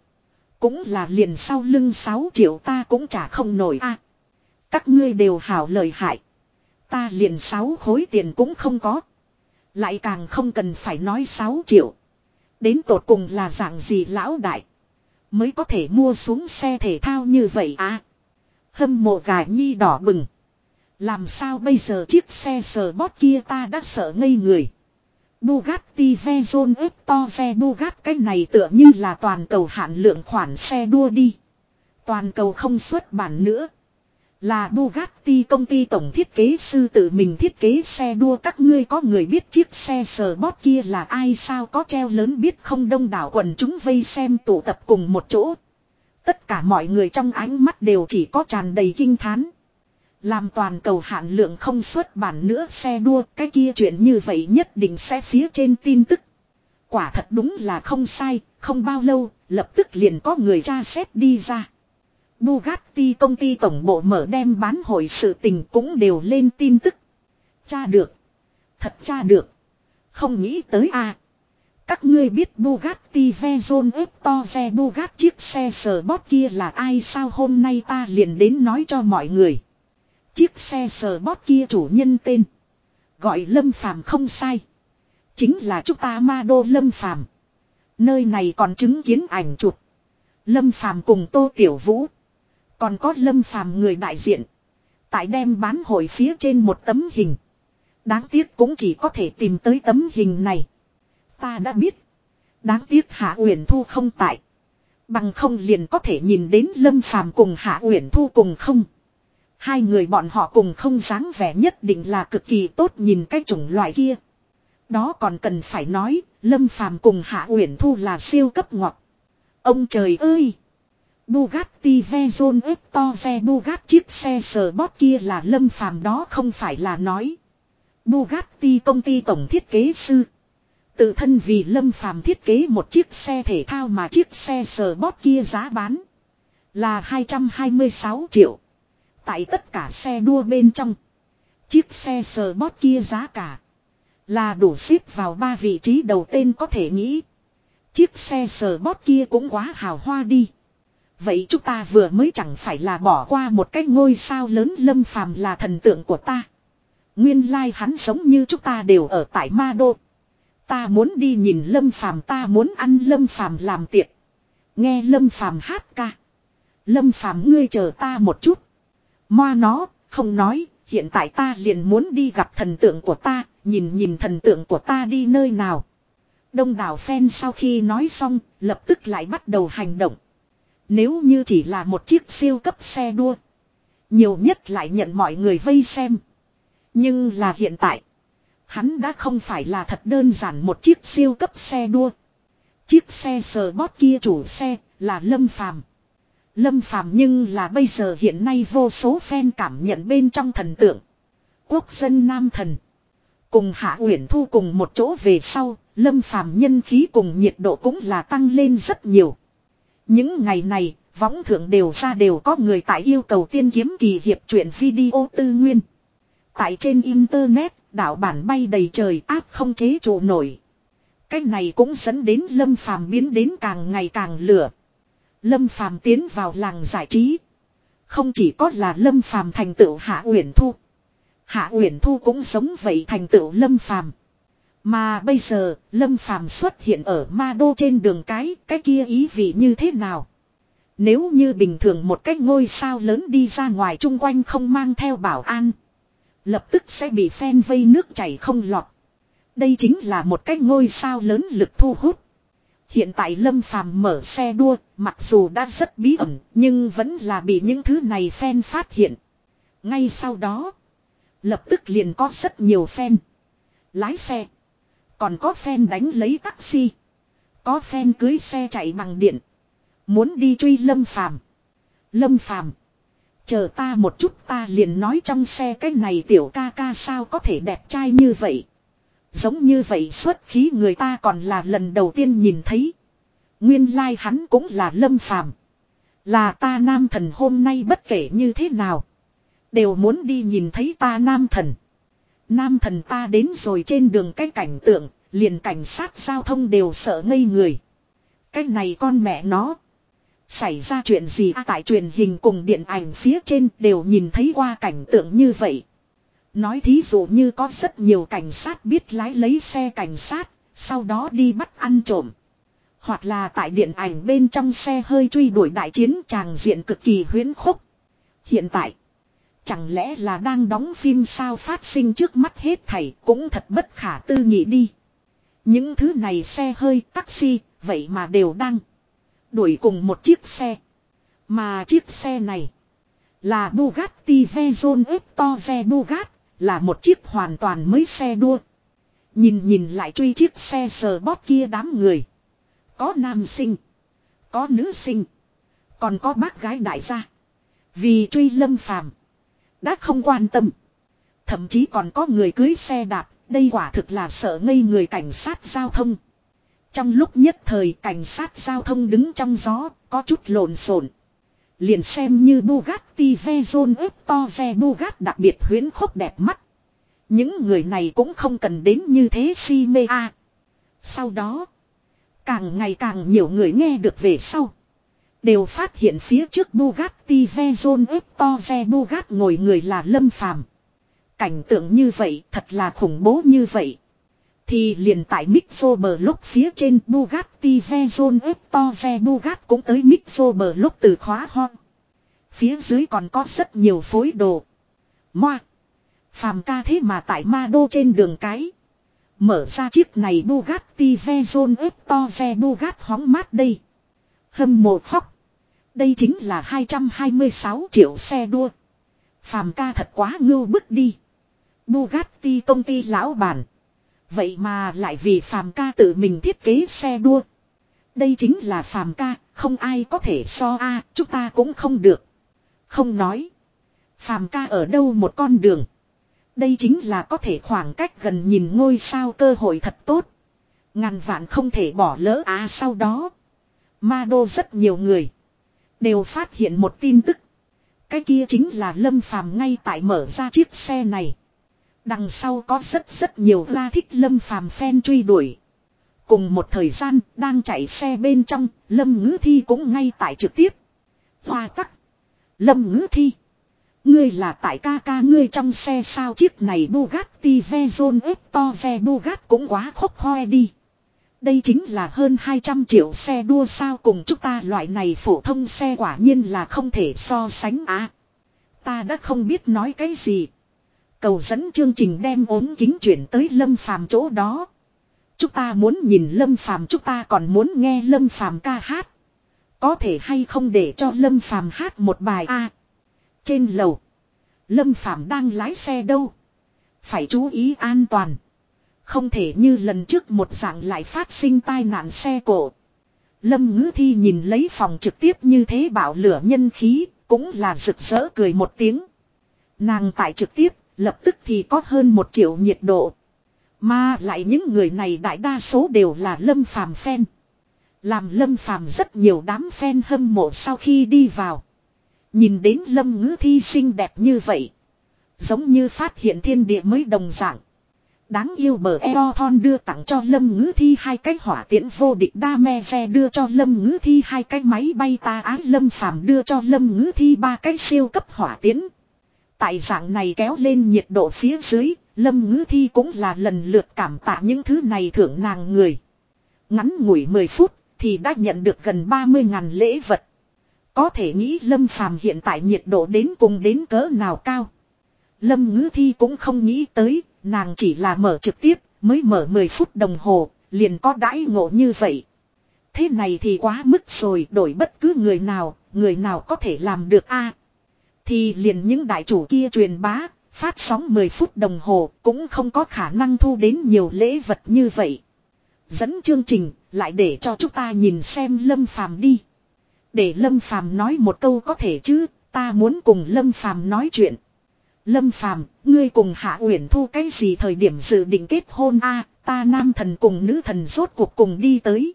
Cũng là liền sau lưng 6 triệu ta cũng trả không nổi a Các ngươi đều hảo lời hại. Ta liền 6 khối tiền cũng không có. Lại càng không cần phải nói 6 triệu. Đến tột cùng là dạng gì lão đại. Mới có thể mua xuống xe thể thao như vậy à. Hâm mộ gà nhi đỏ bừng. Làm sao bây giờ chiếc xe sờ bót kia ta đã sợ ngây người. Bugatti Veyron to ve Bugatti, cái này tựa như là toàn cầu hạn lượng khoản xe đua đi. Toàn cầu không xuất bản nữa. Là Bugatti công ty tổng thiết kế sư tự mình thiết kế xe đua các ngươi có người biết chiếc xe sờ bót kia là ai sao có treo lớn biết không đông đảo quần chúng vây xem tụ tập cùng một chỗ. Tất cả mọi người trong ánh mắt đều chỉ có tràn đầy kinh thán. Làm toàn cầu hạn lượng không xuất bản nữa xe đua cái kia chuyện như vậy nhất định sẽ phía trên tin tức. Quả thật đúng là không sai, không bao lâu, lập tức liền có người tra xét đi ra. Bugatti công ty tổng bộ mở đem bán hội sự tình cũng đều lên tin tức. Cha được. Thật cha được. Không nghĩ tới a Các ngươi biết Bugatti Veyron to ve Bugatti chiếc xe sờ bót kia là ai sao hôm nay ta liền đến nói cho mọi người. Chiếc xe sờ bót kia chủ nhân tên. Gọi Lâm Phàm không sai. Chính là chúng ta ma đô Lâm Phàm Nơi này còn chứng kiến ảnh chụp. Lâm Phàm cùng Tô Tiểu Vũ. Còn có Lâm Phàm người đại diện. Tại đem bán hội phía trên một tấm hình. Đáng tiếc cũng chỉ có thể tìm tới tấm hình này. Ta đã biết. Đáng tiếc Hạ Uyển Thu không tại. Bằng không liền có thể nhìn đến Lâm Phàm cùng Hạ Uyển Thu cùng không. Hai người bọn họ cùng không dáng vẻ nhất định là cực kỳ tốt nhìn cái chủng loại kia. Đó còn cần phải nói, Lâm Phàm cùng Hạ Uyển Thu là siêu cấp ngọt. Ông trời ơi! Bugatti Veyron to ve Bugatti chiếc xe sờ bót kia là Lâm Phàm đó không phải là nói. Bugatti công ty tổng thiết kế sư. Tự thân vì Lâm Phàm thiết kế một chiếc xe thể thao mà chiếc xe sờ bót kia giá bán là 226 triệu. Tại tất cả xe đua bên trong. Chiếc xe sờ bót kia giá cả. Là đủ xếp vào ba vị trí đầu tên có thể nghĩ. Chiếc xe sờ bót kia cũng quá hào hoa đi. Vậy chúng ta vừa mới chẳng phải là bỏ qua một cái ngôi sao lớn lâm phàm là thần tượng của ta. Nguyên lai like hắn giống như chúng ta đều ở tại Ma Đô. Ta muốn đi nhìn lâm phàm ta muốn ăn lâm phàm làm tiệc. Nghe lâm phàm hát ca. Lâm phàm ngươi chờ ta một chút. Moa nó, không nói, hiện tại ta liền muốn đi gặp thần tượng của ta, nhìn nhìn thần tượng của ta đi nơi nào. Đông đảo phen sau khi nói xong, lập tức lại bắt đầu hành động. Nếu như chỉ là một chiếc siêu cấp xe đua. Nhiều nhất lại nhận mọi người vây xem. Nhưng là hiện tại. Hắn đã không phải là thật đơn giản một chiếc siêu cấp xe đua. Chiếc xe sờ bót kia chủ xe là Lâm Phàm. Lâm Phàm nhưng là bây giờ hiện nay vô số fan cảm nhận bên trong thần tượng. Quốc dân nam thần. Cùng Hạ Uyển Thu cùng một chỗ về sau, Lâm Phàm nhân khí cùng nhiệt độ cũng là tăng lên rất nhiều. Những ngày này, võng thượng đều ra đều có người tại yêu cầu tiên kiếm kỳ hiệp truyện video tư nguyên. Tại trên internet, đảo bản bay đầy trời áp không chế trụ nổi. Cách này cũng dẫn đến Lâm Phàm biến đến càng ngày càng lửa. Lâm Phàm tiến vào làng giải trí. Không chỉ có là Lâm Phàm thành tựu Hạ Uyển Thu. Hạ Uyển Thu cũng sống vậy thành tựu Lâm Phàm. Mà bây giờ, Lâm Phàm xuất hiện ở Ma Đô trên đường cái, cái kia ý vị như thế nào? Nếu như bình thường một cái ngôi sao lớn đi ra ngoài chung quanh không mang theo bảo an. Lập tức sẽ bị phen vây nước chảy không lọt. Đây chính là một cái ngôi sao lớn lực thu hút. Hiện tại Lâm Phàm mở xe đua, mặc dù đã rất bí ẩn, nhưng vẫn là bị những thứ này phen phát hiện. Ngay sau đó, lập tức liền có rất nhiều phen. Lái xe, còn có phen đánh lấy taxi, có phen cưới xe chạy bằng điện, muốn đi truy Lâm Phàm. Lâm Phàm, chờ ta một chút ta liền nói trong xe cái này tiểu ca ca sao có thể đẹp trai như vậy. Giống như vậy xuất khí người ta còn là lần đầu tiên nhìn thấy. Nguyên lai like hắn cũng là lâm phàm. Là ta nam thần hôm nay bất kể như thế nào. Đều muốn đi nhìn thấy ta nam thần. Nam thần ta đến rồi trên đường cái cảnh tượng, liền cảnh sát giao thông đều sợ ngây người. Cái này con mẹ nó. Xảy ra chuyện gì à, tại truyền hình cùng điện ảnh phía trên đều nhìn thấy qua cảnh tượng như vậy. Nói thí dụ như có rất nhiều cảnh sát biết lái lấy xe cảnh sát, sau đó đi bắt ăn trộm. Hoặc là tại điện ảnh bên trong xe hơi truy đuổi đại chiến tràng diện cực kỳ huyến khúc. Hiện tại, chẳng lẽ là đang đóng phim sao phát sinh trước mắt hết thảy cũng thật bất khả tư nghị đi. Những thứ này xe hơi, taxi, vậy mà đều đang đuổi cùng một chiếc xe. Mà chiếc xe này là Bugatti Veyron Eptoze Bugatti là một chiếc hoàn toàn mới xe đua. Nhìn nhìn lại truy chiếc xe sờ bót kia đám người. Có nam sinh. Có nữ sinh. Còn có bác gái đại gia. Vì truy lâm phàm. Đã không quan tâm. Thậm chí còn có người cưới xe đạp. Đây quả thực là sợ ngây người cảnh sát giao thông. Trong lúc nhất thời cảnh sát giao thông đứng trong gió. Có chút lộn xộn. Liền xem như Bugatti Veyron Eptoze Bugatti đặc biệt huyến khúc đẹp mắt. Những người này cũng không cần đến như thế si mê a. Sau đó, càng ngày càng nhiều người nghe được về sau. Đều phát hiện phía trước Bugatti Veyron Eptoze Bugatti ngồi người là Lâm Phàm. Cảnh tượng như vậy, thật là khủng bố như vậy. Thì liền tại Mixo bờ lúc phía trên Bugatti Veyron Eptoze Bugatti cũng tới Mixo bờ lúc từ khóa ho. Phía dưới còn có rất nhiều phối đồ. Moa. Phàm ca thế mà tại ma đô trên đường cái. Mở ra chiếc này Bugatti Veyron Eptoze Bugatti hóng mát đây. Hâm mộ khóc. Đây chính là 226 triệu xe đua. Phàm ca thật quá ngưu bức đi. Bugatti công ty lão bản. Vậy mà lại vì phàm ca tự mình thiết kế xe đua. Đây chính là phàm ca, không ai có thể so a, chúng ta cũng không được. Không nói. Phàm ca ở đâu một con đường. Đây chính là có thể khoảng cách gần nhìn ngôi sao cơ hội thật tốt. Ngàn vạn không thể bỏ lỡ á sau đó. Ma đô rất nhiều người. Đều phát hiện một tin tức. Cái kia chính là Lâm Phàm ngay tại mở ra chiếc xe này. Đằng sau có rất rất nhiều la thích Lâm Phàm phen truy đuổi. Cùng một thời gian, đang chạy xe bên trong, Lâm Ngữ Thi cũng ngay tại trực tiếp. Hoa tắc. Lâm Ngữ Thi. Ngươi là tại ca ca ngươi trong xe sao chiếc này Bugatti Veyron Eptoze Bugatti cũng quá khốc hoe đi. Đây chính là hơn 200 triệu xe đua sao cùng chúng ta loại này phổ thông xe quả nhiên là không thể so sánh á. ta đã không biết nói cái gì. Cầu dẫn chương trình đem ốm kính chuyển tới Lâm Phàm chỗ đó. Chúng ta muốn nhìn Lâm Phàm, chúng ta còn muốn nghe Lâm Phàm ca hát. Có thể hay không để cho Lâm Phàm hát một bài a Trên lầu. Lâm Phàm đang lái xe đâu. Phải chú ý an toàn. Không thể như lần trước một dạng lại phát sinh tai nạn xe cổ. Lâm ngữ thi nhìn lấy phòng trực tiếp như thế bảo lửa nhân khí, cũng là rực rỡ cười một tiếng. Nàng tại trực tiếp, lập tức thì có hơn một triệu nhiệt độ. Mà lại những người này đại đa số đều là lâm phàm fan. Làm lâm phàm rất nhiều đám fan hâm mộ sau khi đi vào. Nhìn đến lâm ngữ thi xinh đẹp như vậy. Giống như phát hiện thiên địa mới đồng dạng. Đáng yêu bờ eo thon đưa tặng cho Lâm Ngữ Thi hai cái hỏa tiễn vô địch đa me xe đưa cho Lâm Ngữ Thi hai cái máy bay ta á Lâm Phàm đưa cho Lâm Ngữ Thi ba cái siêu cấp hỏa tiễn. Tại dạng này kéo lên nhiệt độ phía dưới, Lâm Ngữ Thi cũng là lần lượt cảm tạ những thứ này thưởng nàng người. Ngắn ngủi 10 phút thì đã nhận được gần 30 ngàn lễ vật. Có thể nghĩ Lâm Phàm hiện tại nhiệt độ đến cùng đến cỡ nào cao. Lâm Ngữ Thi cũng không nghĩ tới Nàng chỉ là mở trực tiếp, mới mở 10 phút đồng hồ, liền có đãi ngộ như vậy. Thế này thì quá mức rồi, đổi bất cứ người nào, người nào có thể làm được a Thì liền những đại chủ kia truyền bá, phát sóng 10 phút đồng hồ, cũng không có khả năng thu đến nhiều lễ vật như vậy. Dẫn chương trình, lại để cho chúng ta nhìn xem Lâm Phàm đi. Để Lâm Phàm nói một câu có thể chứ, ta muốn cùng Lâm Phàm nói chuyện. Lâm Phàm, ngươi cùng Hạ Uyển Thu cái gì thời điểm dự định kết hôn a? ta nam thần cùng nữ thần rốt cuộc cùng đi tới.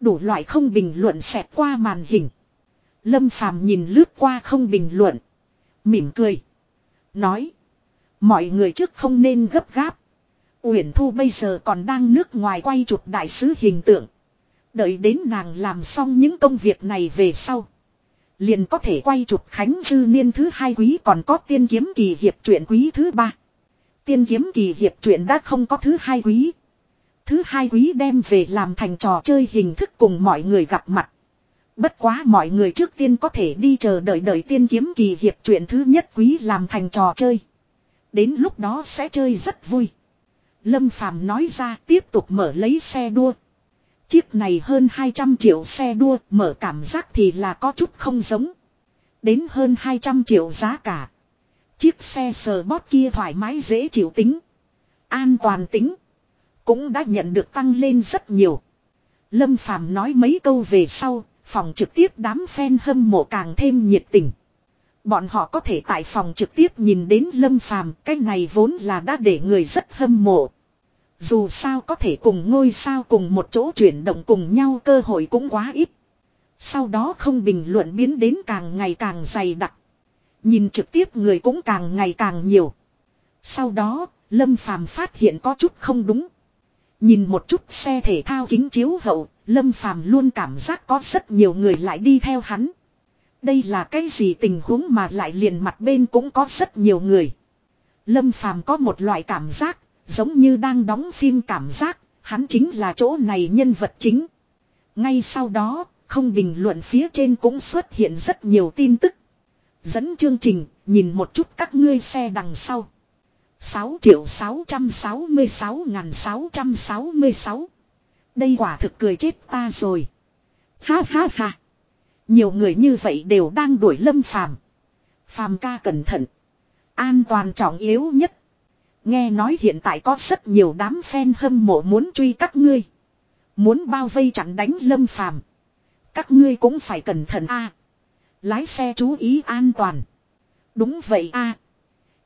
Đủ loại không bình luận xẹt qua màn hình. Lâm Phàm nhìn lướt qua không bình luận, mỉm cười, nói: "Mọi người trước không nên gấp gáp. Uyển Thu bây giờ còn đang nước ngoài quay chụp đại sứ hình tượng. Đợi đến nàng làm xong những công việc này về sau, Liền có thể quay chụp Khánh Dư Niên thứ hai quý còn có tiên kiếm kỳ hiệp truyện quý thứ ba. Tiên kiếm kỳ hiệp truyện đã không có thứ hai quý. Thứ hai quý đem về làm thành trò chơi hình thức cùng mọi người gặp mặt. Bất quá mọi người trước tiên có thể đi chờ đợi đợi tiên kiếm kỳ hiệp truyện thứ nhất quý làm thành trò chơi. Đến lúc đó sẽ chơi rất vui. Lâm Phàm nói ra tiếp tục mở lấy xe đua. Chiếc này hơn 200 triệu xe đua mở cảm giác thì là có chút không giống. Đến hơn 200 triệu giá cả. Chiếc xe sờ bót kia thoải mái dễ chịu tính. An toàn tính. Cũng đã nhận được tăng lên rất nhiều. Lâm Phàm nói mấy câu về sau, phòng trực tiếp đám fan hâm mộ càng thêm nhiệt tình. Bọn họ có thể tại phòng trực tiếp nhìn đến Lâm Phàm, cái này vốn là đã để người rất hâm mộ. Dù sao có thể cùng ngôi sao cùng một chỗ chuyển động cùng nhau cơ hội cũng quá ít. Sau đó không bình luận biến đến càng ngày càng dày đặc. Nhìn trực tiếp người cũng càng ngày càng nhiều. Sau đó, Lâm Phàm phát hiện có chút không đúng. Nhìn một chút xe thể thao kính chiếu hậu, Lâm Phàm luôn cảm giác có rất nhiều người lại đi theo hắn. Đây là cái gì tình huống mà lại liền mặt bên cũng có rất nhiều người. Lâm Phàm có một loại cảm giác, Giống như đang đóng phim cảm giác, hắn chính là chỗ này nhân vật chính. Ngay sau đó, không bình luận phía trên cũng xuất hiện rất nhiều tin tức. Dẫn chương trình, nhìn một chút các ngươi xe đằng sau. 6 triệu 666 ngàn 666. Đây quả thực cười chết ta rồi. Ha ha ha. Nhiều người như vậy đều đang đuổi lâm phàm. Phàm ca cẩn thận. An toàn trọng yếu nhất. Nghe nói hiện tại có rất nhiều đám fan hâm mộ muốn truy các ngươi. Muốn bao vây chặn đánh lâm phàm. Các ngươi cũng phải cẩn thận a. lái xe chú ý an toàn. Đúng vậy a.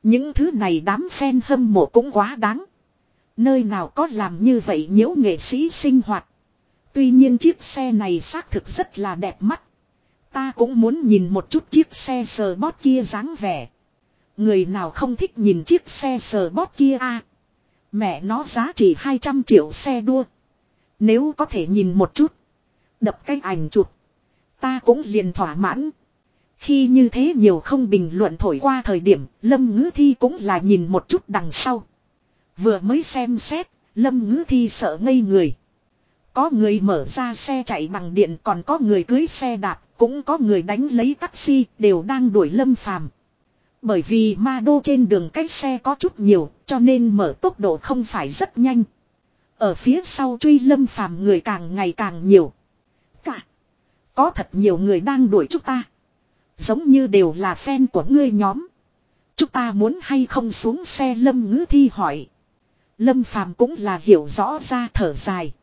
những thứ này đám fan hâm mộ cũng quá đáng. Nơi nào có làm như vậy nhiễu nghệ sĩ sinh hoạt. Tuy nhiên chiếc xe này xác thực rất là đẹp mắt. Ta cũng muốn nhìn một chút chiếc xe sờ bót kia dáng vẻ. Người nào không thích nhìn chiếc xe sờ bót kia a Mẹ nó giá trị 200 triệu xe đua. Nếu có thể nhìn một chút. Đập cái ảnh chụp. Ta cũng liền thỏa mãn. Khi như thế nhiều không bình luận thổi qua thời điểm, Lâm Ngữ Thi cũng là nhìn một chút đằng sau. Vừa mới xem xét, Lâm Ngữ Thi sợ ngây người. Có người mở ra xe chạy bằng điện còn có người cưới xe đạp, cũng có người đánh lấy taxi, đều đang đuổi Lâm Phàm. Bởi vì ma đô trên đường cách xe có chút nhiều, cho nên mở tốc độ không phải rất nhanh. Ở phía sau truy Lâm Phàm người càng ngày càng nhiều. Cả. Có thật nhiều người đang đuổi chúng ta. Giống như đều là fan của ngươi nhóm. Chúng ta muốn hay không xuống xe Lâm Ngữ Thi hỏi. Lâm Phàm cũng là hiểu rõ ra thở dài.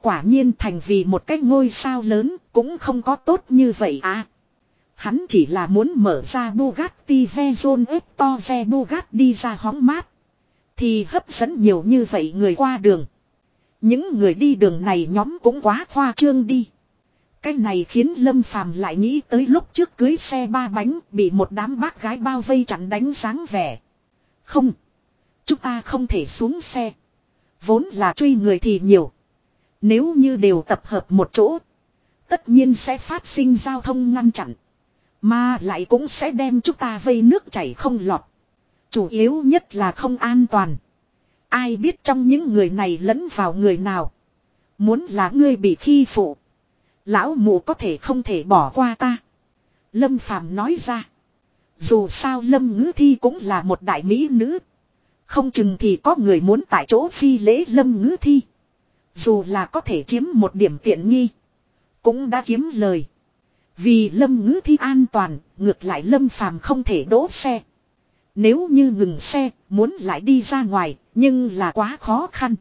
Quả nhiên thành vì một cái ngôi sao lớn cũng không có tốt như vậy à. Hắn chỉ là muốn mở ra Bugatti Veyron Eptoze Bugatti đi ra hóng mát. Thì hấp dẫn nhiều như vậy người qua đường. Những người đi đường này nhóm cũng quá khoa trương đi. Cái này khiến Lâm Phàm lại nghĩ tới lúc trước cưới xe ba bánh bị một đám bác gái bao vây chặn đánh dáng vẻ. Không. Chúng ta không thể xuống xe. Vốn là truy người thì nhiều. Nếu như đều tập hợp một chỗ. Tất nhiên sẽ phát sinh giao thông ngăn chặn. Mà lại cũng sẽ đem chúng ta vây nước chảy không lọt. Chủ yếu nhất là không an toàn. Ai biết trong những người này lẫn vào người nào. Muốn là ngươi bị khi phụ. Lão mụ có thể không thể bỏ qua ta. Lâm Phàm nói ra. Dù sao Lâm Ngữ Thi cũng là một đại mỹ nữ. Không chừng thì có người muốn tại chỗ phi lễ Lâm Ngữ Thi. Dù là có thể chiếm một điểm tiện nghi. Cũng đã kiếm lời. Vì Lâm Ngữ Thi an toàn, ngược lại Lâm Phàm không thể đỗ xe. Nếu như ngừng xe, muốn lại đi ra ngoài, nhưng là quá khó khăn.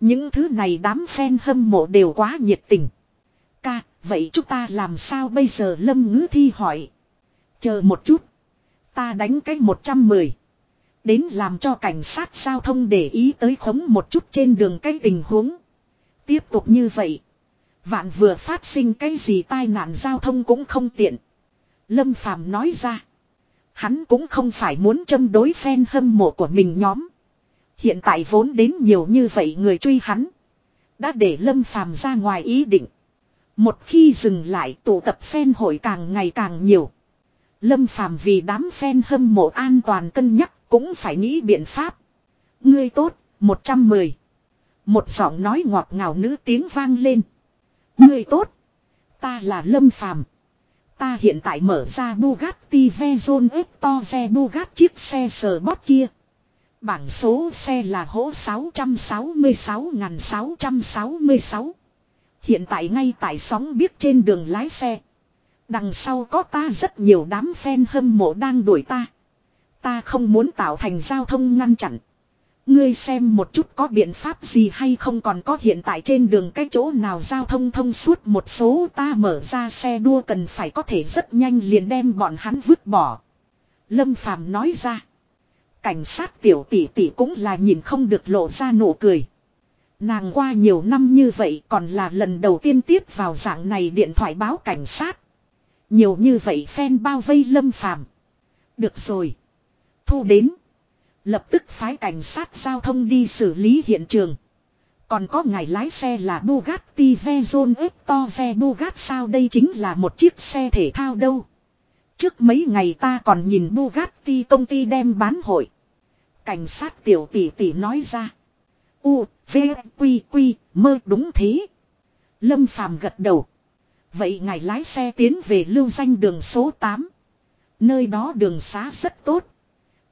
Những thứ này đám fan hâm mộ đều quá nhiệt tình. Ca, vậy chúng ta làm sao bây giờ Lâm Ngữ Thi hỏi. Chờ một chút. Ta đánh cái 110. Đến làm cho cảnh sát giao thông để ý tới khống một chút trên đường cái tình huống. Tiếp tục như vậy. Vạn vừa phát sinh cái gì tai nạn giao thông cũng không tiện. Lâm Phàm nói ra. Hắn cũng không phải muốn châm đối phen hâm mộ của mình nhóm. Hiện tại vốn đến nhiều như vậy người truy hắn. Đã để Lâm Phàm ra ngoài ý định. Một khi dừng lại tụ tập phen hội càng ngày càng nhiều. Lâm Phàm vì đám phen hâm mộ an toàn cân nhắc cũng phải nghĩ biện pháp. Ngươi tốt, 110. Một giọng nói ngọt ngào nữ tiếng vang lên người tốt. Ta là Lâm Phàm. Ta hiện tại mở ra Bugatti Veyron Eptoze Bugatti chiếc xe sờ bót kia. Bảng số xe là hỗ 666.666. Hiện tại ngay tại sóng biết trên đường lái xe. Đằng sau có ta rất nhiều đám fan hâm mộ đang đuổi ta. Ta không muốn tạo thành giao thông ngăn chặn. Ngươi xem một chút có biện pháp gì hay không còn có hiện tại trên đường cái chỗ nào giao thông thông suốt một số ta mở ra xe đua cần phải có thể rất nhanh liền đem bọn hắn vứt bỏ. Lâm Phàm nói ra. Cảnh sát tiểu tỷ tỷ cũng là nhìn không được lộ ra nụ cười. Nàng qua nhiều năm như vậy còn là lần đầu tiên tiếp vào dạng này điện thoại báo cảnh sát. Nhiều như vậy fan bao vây lâm phàm. Được rồi. Thu đến. Lập tức phái cảnh sát giao thông đi xử lý hiện trường. Còn có ngài lái xe là Bugatti Veyron To ve Bugatti sao đây chính là một chiếc xe thể thao đâu. Trước mấy ngày ta còn nhìn Bugatti công ty đem bán hội. Cảnh sát tiểu tỷ tỷ nói ra. U, V, Quy, Quy, mơ đúng thế. Lâm Phàm gật đầu. Vậy ngài lái xe tiến về lưu danh đường số 8. Nơi đó đường xá rất tốt.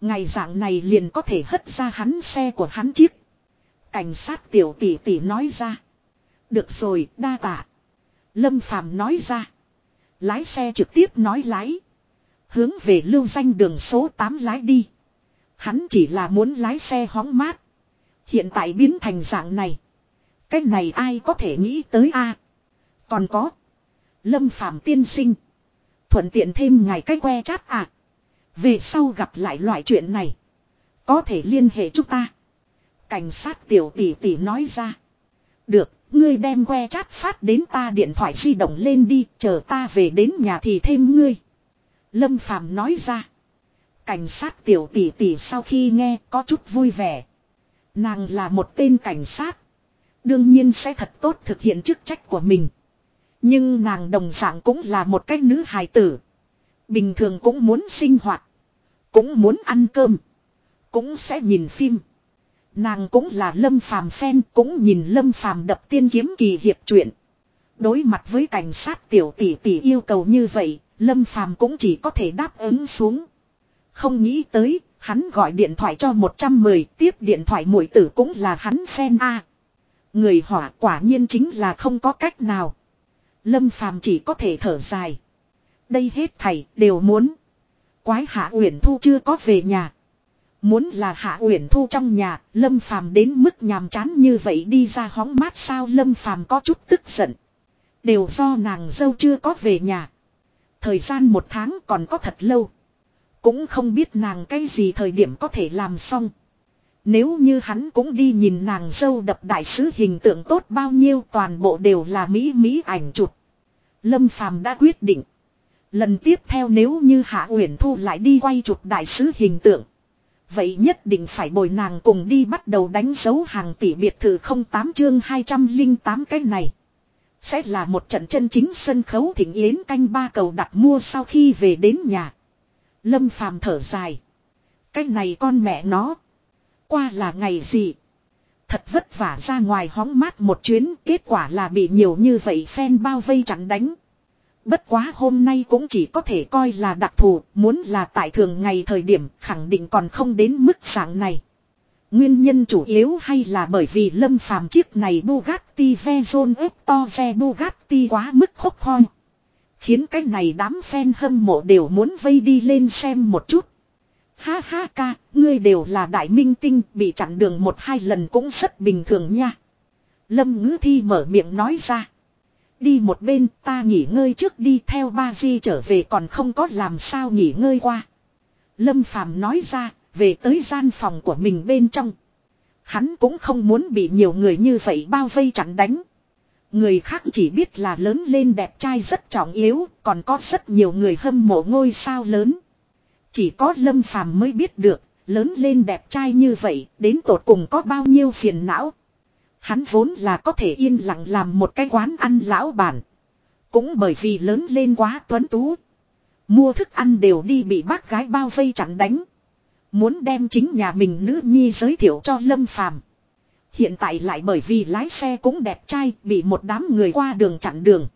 Ngày dạng này liền có thể hất ra hắn xe của hắn chiếc. Cảnh sát tiểu tỷ tỷ nói ra. Được rồi, đa tạ. Lâm Phàm nói ra. Lái xe trực tiếp nói lái. Hướng về lưu danh đường số 8 lái đi. Hắn chỉ là muốn lái xe hóng mát. Hiện tại biến thành dạng này. Cái này ai có thể nghĩ tới a? Còn có. Lâm Phạm tiên sinh. Thuận tiện thêm ngày cái que chát à. Về sau gặp lại loại chuyện này. Có thể liên hệ chúng ta. Cảnh sát tiểu tỷ tỷ nói ra. Được, ngươi đem que chát phát đến ta điện thoại di động lên đi, chờ ta về đến nhà thì thêm ngươi. Lâm Phàm nói ra. Cảnh sát tiểu tỷ tỷ sau khi nghe có chút vui vẻ. Nàng là một tên cảnh sát. Đương nhiên sẽ thật tốt thực hiện chức trách của mình. Nhưng nàng đồng dạng cũng là một cái nữ hài tử. Bình thường cũng muốn sinh hoạt. Cũng muốn ăn cơm. Cũng sẽ nhìn phim. Nàng cũng là lâm phàm fan cũng nhìn lâm phàm đập tiên kiếm kỳ hiệp truyện. Đối mặt với cảnh sát tiểu tỷ tỷ yêu cầu như vậy, lâm phàm cũng chỉ có thể đáp ứng xuống. Không nghĩ tới, hắn gọi điện thoại cho 110, tiếp điện thoại muội tử cũng là hắn fan A. Người hỏa quả nhiên chính là không có cách nào. Lâm phàm chỉ có thể thở dài. Đây hết thảy đều muốn. Quái hạ uyển thu chưa có về nhà. Muốn là hạ uyển thu trong nhà, lâm phàm đến mức nhàm chán như vậy đi ra hóng mát sao lâm phàm có chút tức giận. Đều do nàng dâu chưa có về nhà. Thời gian một tháng còn có thật lâu. Cũng không biết nàng cái gì thời điểm có thể làm xong. Nếu như hắn cũng đi nhìn nàng dâu đập đại sứ hình tượng tốt bao nhiêu toàn bộ đều là mỹ mỹ ảnh chụp. Lâm Phàm đã quyết định. Lần tiếp theo nếu như Hạ Uyển Thu lại đi quay chụp đại sứ hình tượng. Vậy nhất định phải bồi nàng cùng đi bắt đầu đánh dấu hàng tỷ biệt thự 08 chương 208 cái này. Sẽ là một trận chân chính sân khấu thỉnh yến canh ba cầu đặt mua sau khi về đến nhà. Lâm phàm thở dài. Cái này con mẹ nó. Qua là ngày gì. Thật vất vả ra ngoài hóng mát một chuyến. Kết quả là bị nhiều như vậy phen bao vây chặn đánh. Bất quá hôm nay cũng chỉ có thể coi là đặc thù. Muốn là tại thường ngày thời điểm khẳng định còn không đến mức dạng này. Nguyên nhân chủ yếu hay là bởi vì lâm phàm chiếc này Bugatti Veyron xe Bugatti quá mức khốc hoi. Khiến cái này đám fan hâm mộ đều muốn vây đi lên xem một chút. Ha ha ca, ngươi đều là đại minh tinh, bị chặn đường một hai lần cũng rất bình thường nha. Lâm ngữ thi mở miệng nói ra. Đi một bên ta nghỉ ngơi trước đi theo ba di trở về còn không có làm sao nghỉ ngơi qua. Lâm phàm nói ra, về tới gian phòng của mình bên trong. Hắn cũng không muốn bị nhiều người như vậy bao vây chặn đánh. Người khác chỉ biết là lớn lên đẹp trai rất trọng yếu, còn có rất nhiều người hâm mộ ngôi sao lớn. Chỉ có Lâm Phàm mới biết được, lớn lên đẹp trai như vậy, đến tột cùng có bao nhiêu phiền não. Hắn vốn là có thể yên lặng làm một cái quán ăn lão bản. Cũng bởi vì lớn lên quá tuấn tú. Mua thức ăn đều đi bị bác gái bao vây chặn đánh. Muốn đem chính nhà mình nữ nhi giới thiệu cho Lâm Phàm Hiện tại lại bởi vì lái xe cũng đẹp trai, bị một đám người qua đường chặn đường.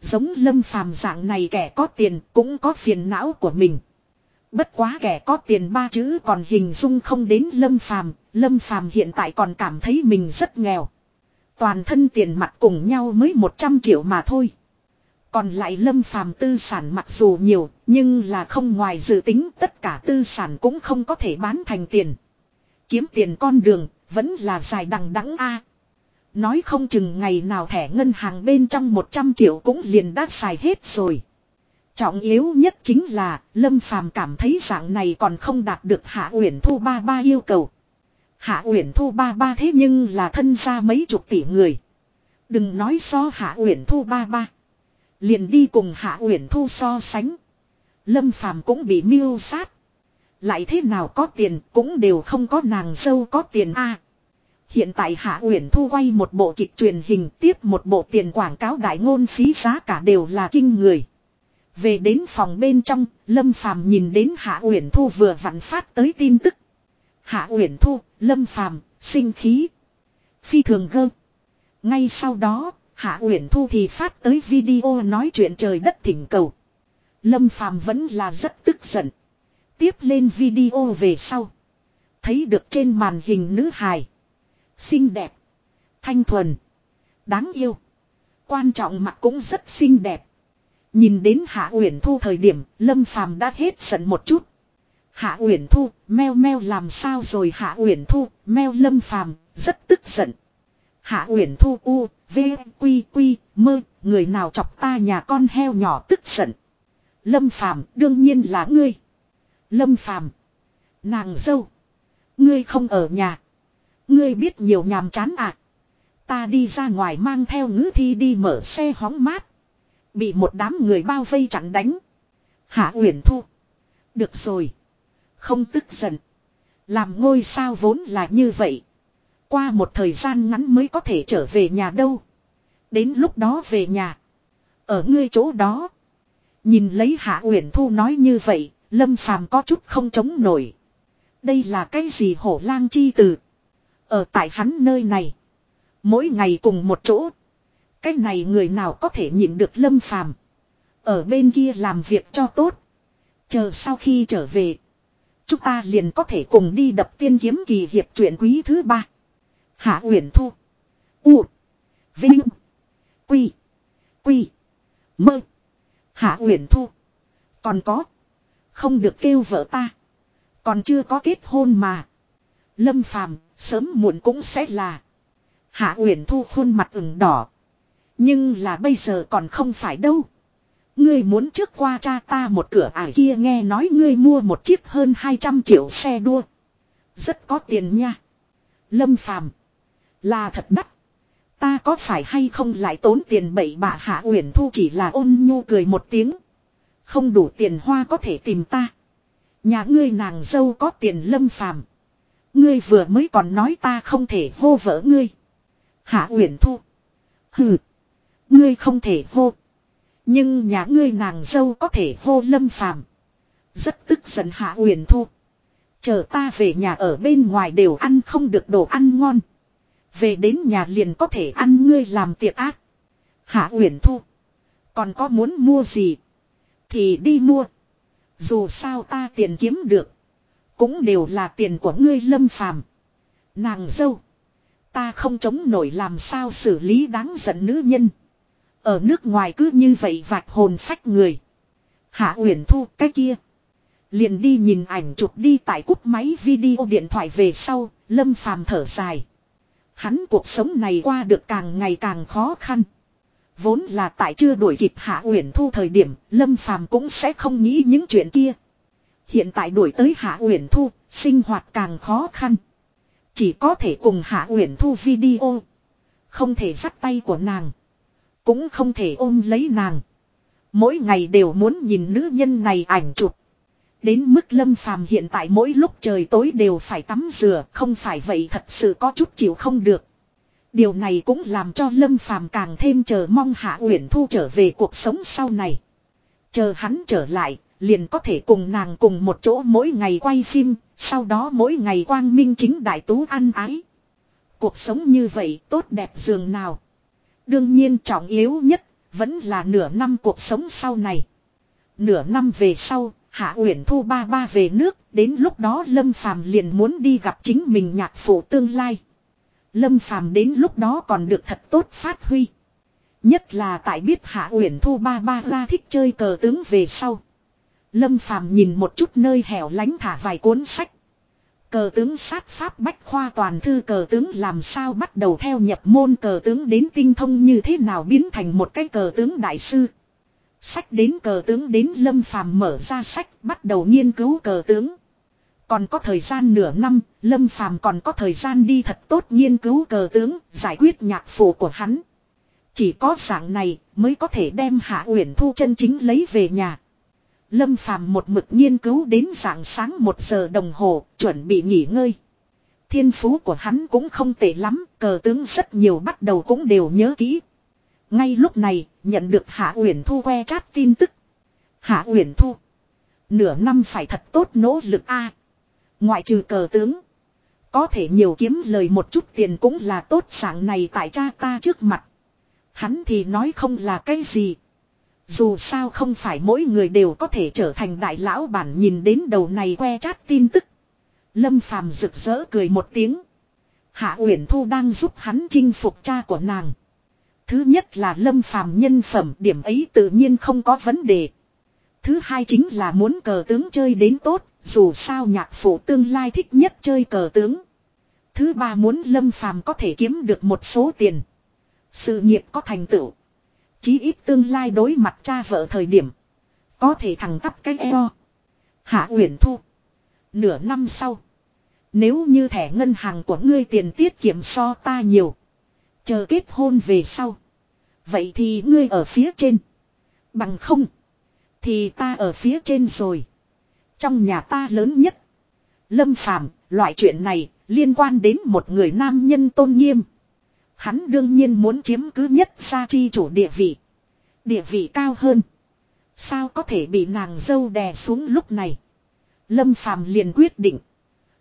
Giống lâm phàm dạng này kẻ có tiền cũng có phiền não của mình. Bất quá kẻ có tiền ba chữ còn hình dung không đến lâm phàm, lâm phàm hiện tại còn cảm thấy mình rất nghèo. Toàn thân tiền mặt cùng nhau mới 100 triệu mà thôi. Còn lại lâm phàm tư sản mặc dù nhiều, nhưng là không ngoài dự tính tất cả tư sản cũng không có thể bán thành tiền. Kiếm tiền con đường, vẫn là dài đằng đẵng a. Nói không chừng ngày nào thẻ ngân hàng bên trong 100 triệu cũng liền đã xài hết rồi. Trọng yếu nhất chính là, Lâm Phàm cảm thấy dạng này còn không đạt được Hạ Uyển Thu ba ba yêu cầu. Hạ Uyển Thu ba ba thế nhưng là thân gia mấy chục tỷ người. Đừng nói so Hạ Uyển Thu ba ba. Liền đi cùng Hạ Uyển Thu so sánh. Lâm Phàm cũng bị miêu sát. Lại thế nào có tiền cũng đều không có nàng dâu có tiền a. hiện tại Hạ Uyển Thu quay một bộ kịch truyền hình tiếp một bộ tiền quảng cáo đại ngôn phí giá cả đều là kinh người. Về đến phòng bên trong, Lâm Phàm nhìn đến Hạ Uyển Thu vừa vặn phát tới tin tức. Hạ Uyển Thu, Lâm Phàm, sinh khí. Phi thường gơ. Ngay sau đó, Hạ Uyển Thu thì phát tới video nói chuyện trời đất thỉnh cầu. Lâm Phàm vẫn là rất tức giận. Tiếp lên video về sau. Thấy được trên màn hình nữ hài. Xinh đẹp. Thanh thuần. Đáng yêu. Quan trọng mặt cũng rất xinh đẹp. Nhìn đến Hạ Uyển Thu thời điểm, Lâm Phàm đã hết giận một chút. Hạ Uyển Thu, meo meo làm sao rồi Hạ Uyển Thu, meo Lâm Phàm, rất tức giận. Hạ Uyển Thu u, v, quy quy, mơ, người nào chọc ta nhà con heo nhỏ tức giận. Lâm Phàm, đương nhiên là ngươi. Lâm Phàm, nàng dâu, ngươi không ở nhà. Ngươi biết nhiều nhàm chán à? Ta đi ra ngoài mang theo ngữ thi đi mở xe hóng mát. Bị một đám người bao vây chặn đánh. Hạ Uyển Thu. Được rồi. Không tức giận. Làm ngôi sao vốn là như vậy. Qua một thời gian ngắn mới có thể trở về nhà đâu. Đến lúc đó về nhà. Ở ngươi chỗ đó. Nhìn lấy Hạ Uyển Thu nói như vậy, Lâm Phàm có chút không chống nổi. Đây là cái gì hổ lang chi từ. Ở tại hắn nơi này. Mỗi ngày cùng một chỗ. Cái này người nào có thể nhịn được Lâm Phàm Ở bên kia làm việc cho tốt. Chờ sau khi trở về. Chúng ta liền có thể cùng đi đập tiên kiếm kỳ hiệp truyện quý thứ ba. Hạ Uyển Thu. U. Vinh. Quy. Quy. Mơ. Hạ Uyển Thu. Còn có. Không được kêu vợ ta. Còn chưa có kết hôn mà. Lâm Phàm sớm muộn cũng sẽ là. Hạ Uyển Thu khuôn mặt ửng đỏ. Nhưng là bây giờ còn không phải đâu. Ngươi muốn trước qua cha ta một cửa ải kia nghe nói ngươi mua một chiếc hơn 200 triệu xe đua. Rất có tiền nha. Lâm Phàm, Là thật đắt. Ta có phải hay không lại tốn tiền bậy bạ hạ uyển thu chỉ là ôn nhu cười một tiếng. Không đủ tiền hoa có thể tìm ta. Nhà ngươi nàng dâu có tiền lâm phàm. Ngươi vừa mới còn nói ta không thể hô vỡ ngươi. Hạ uyển thu. Hừ. Ngươi không thể hô. Nhưng nhà ngươi nàng dâu có thể hô lâm phàm. Rất tức giận hạ uyển thu. Chờ ta về nhà ở bên ngoài đều ăn không được đồ ăn ngon. Về đến nhà liền có thể ăn ngươi làm tiệc ác. Hạ uyển thu. Còn có muốn mua gì? Thì đi mua. Dù sao ta tiền kiếm được. Cũng đều là tiền của ngươi lâm phàm. Nàng dâu. Ta không chống nổi làm sao xử lý đáng giận nữ nhân. Ở nước ngoài cứ như vậy vạch hồn phách người. Hạ Uyển Thu cái kia. Liền đi nhìn ảnh chụp đi tại cúp máy video điện thoại về sau, Lâm Phàm thở dài. Hắn cuộc sống này qua được càng ngày càng khó khăn. Vốn là tại chưa đuổi kịp Hạ Uyển Thu thời điểm, Lâm Phàm cũng sẽ không nghĩ những chuyện kia. Hiện tại đuổi tới Hạ Uyển Thu, sinh hoạt càng khó khăn. Chỉ có thể cùng Hạ Uyển Thu video. Không thể dắt tay của nàng. Cũng không thể ôm lấy nàng. Mỗi ngày đều muốn nhìn nữ nhân này ảnh chụp. Đến mức lâm phàm hiện tại mỗi lúc trời tối đều phải tắm rửa, không phải vậy thật sự có chút chịu không được. Điều này cũng làm cho lâm phàm càng thêm chờ mong hạ uyển thu trở về cuộc sống sau này. Chờ hắn trở lại, liền có thể cùng nàng cùng một chỗ mỗi ngày quay phim, sau đó mỗi ngày quang minh chính đại tú ăn ái. Cuộc sống như vậy tốt đẹp dường nào. Đương nhiên trọng yếu nhất, vẫn là nửa năm cuộc sống sau này. Nửa năm về sau, Hạ Uyển Thu ba ba về nước, đến lúc đó Lâm Phàm liền muốn đi gặp chính mình nhạc phụ tương lai. Lâm Phàm đến lúc đó còn được thật tốt phát huy. Nhất là tại biết Hạ Uyển Thu ba ba ra thích chơi cờ tướng về sau. Lâm Phàm nhìn một chút nơi hẻo lánh thả vài cuốn sách. Cờ tướng sát pháp bách khoa toàn thư cờ tướng làm sao bắt đầu theo nhập môn cờ tướng đến tinh thông như thế nào biến thành một cái cờ tướng đại sư. Sách đến cờ tướng đến lâm phàm mở ra sách bắt đầu nghiên cứu cờ tướng. Còn có thời gian nửa năm, lâm phàm còn có thời gian đi thật tốt nghiên cứu cờ tướng, giải quyết nhạc phụ của hắn. Chỉ có dạng này mới có thể đem hạ uyển thu chân chính lấy về nhà. Lâm Phàm một mực nghiên cứu đến dạng sáng một giờ đồng hồ, chuẩn bị nghỉ ngơi. Thiên phú của hắn cũng không tệ lắm, cờ tướng rất nhiều bắt đầu cũng đều nhớ kỹ. Ngay lúc này, nhận được Hạ Uyển Thu que chat tin tức. Hạ Uyển Thu. Nửa năm phải thật tốt nỗ lực a. Ngoại trừ cờ tướng. Có thể nhiều kiếm lời một chút tiền cũng là tốt Sáng này tại cha ta trước mặt. Hắn thì nói không là cái gì. Dù sao không phải mỗi người đều có thể trở thành đại lão bản nhìn đến đầu này que chát tin tức. Lâm phàm rực rỡ cười một tiếng. Hạ Uyển Thu đang giúp hắn chinh phục cha của nàng. Thứ nhất là lâm phàm nhân phẩm điểm ấy tự nhiên không có vấn đề. Thứ hai chính là muốn cờ tướng chơi đến tốt, dù sao nhạc phụ tương lai thích nhất chơi cờ tướng. Thứ ba muốn lâm phàm có thể kiếm được một số tiền. Sự nghiệp có thành tựu. Chí ít tương lai đối mặt cha vợ thời điểm. Có thể thẳng tắp cái eo. Hạ Uyển Thu. Nửa năm sau. Nếu như thẻ ngân hàng của ngươi tiền tiết kiệm so ta nhiều. Chờ kết hôn về sau. Vậy thì ngươi ở phía trên. Bằng không. Thì ta ở phía trên rồi. Trong nhà ta lớn nhất. Lâm Phàm, loại chuyện này liên quan đến một người nam nhân tôn nghiêm. Hắn đương nhiên muốn chiếm cứ nhất gia chi chủ địa vị. Địa vị cao hơn. Sao có thể bị nàng dâu đè xuống lúc này. Lâm Phàm liền quyết định.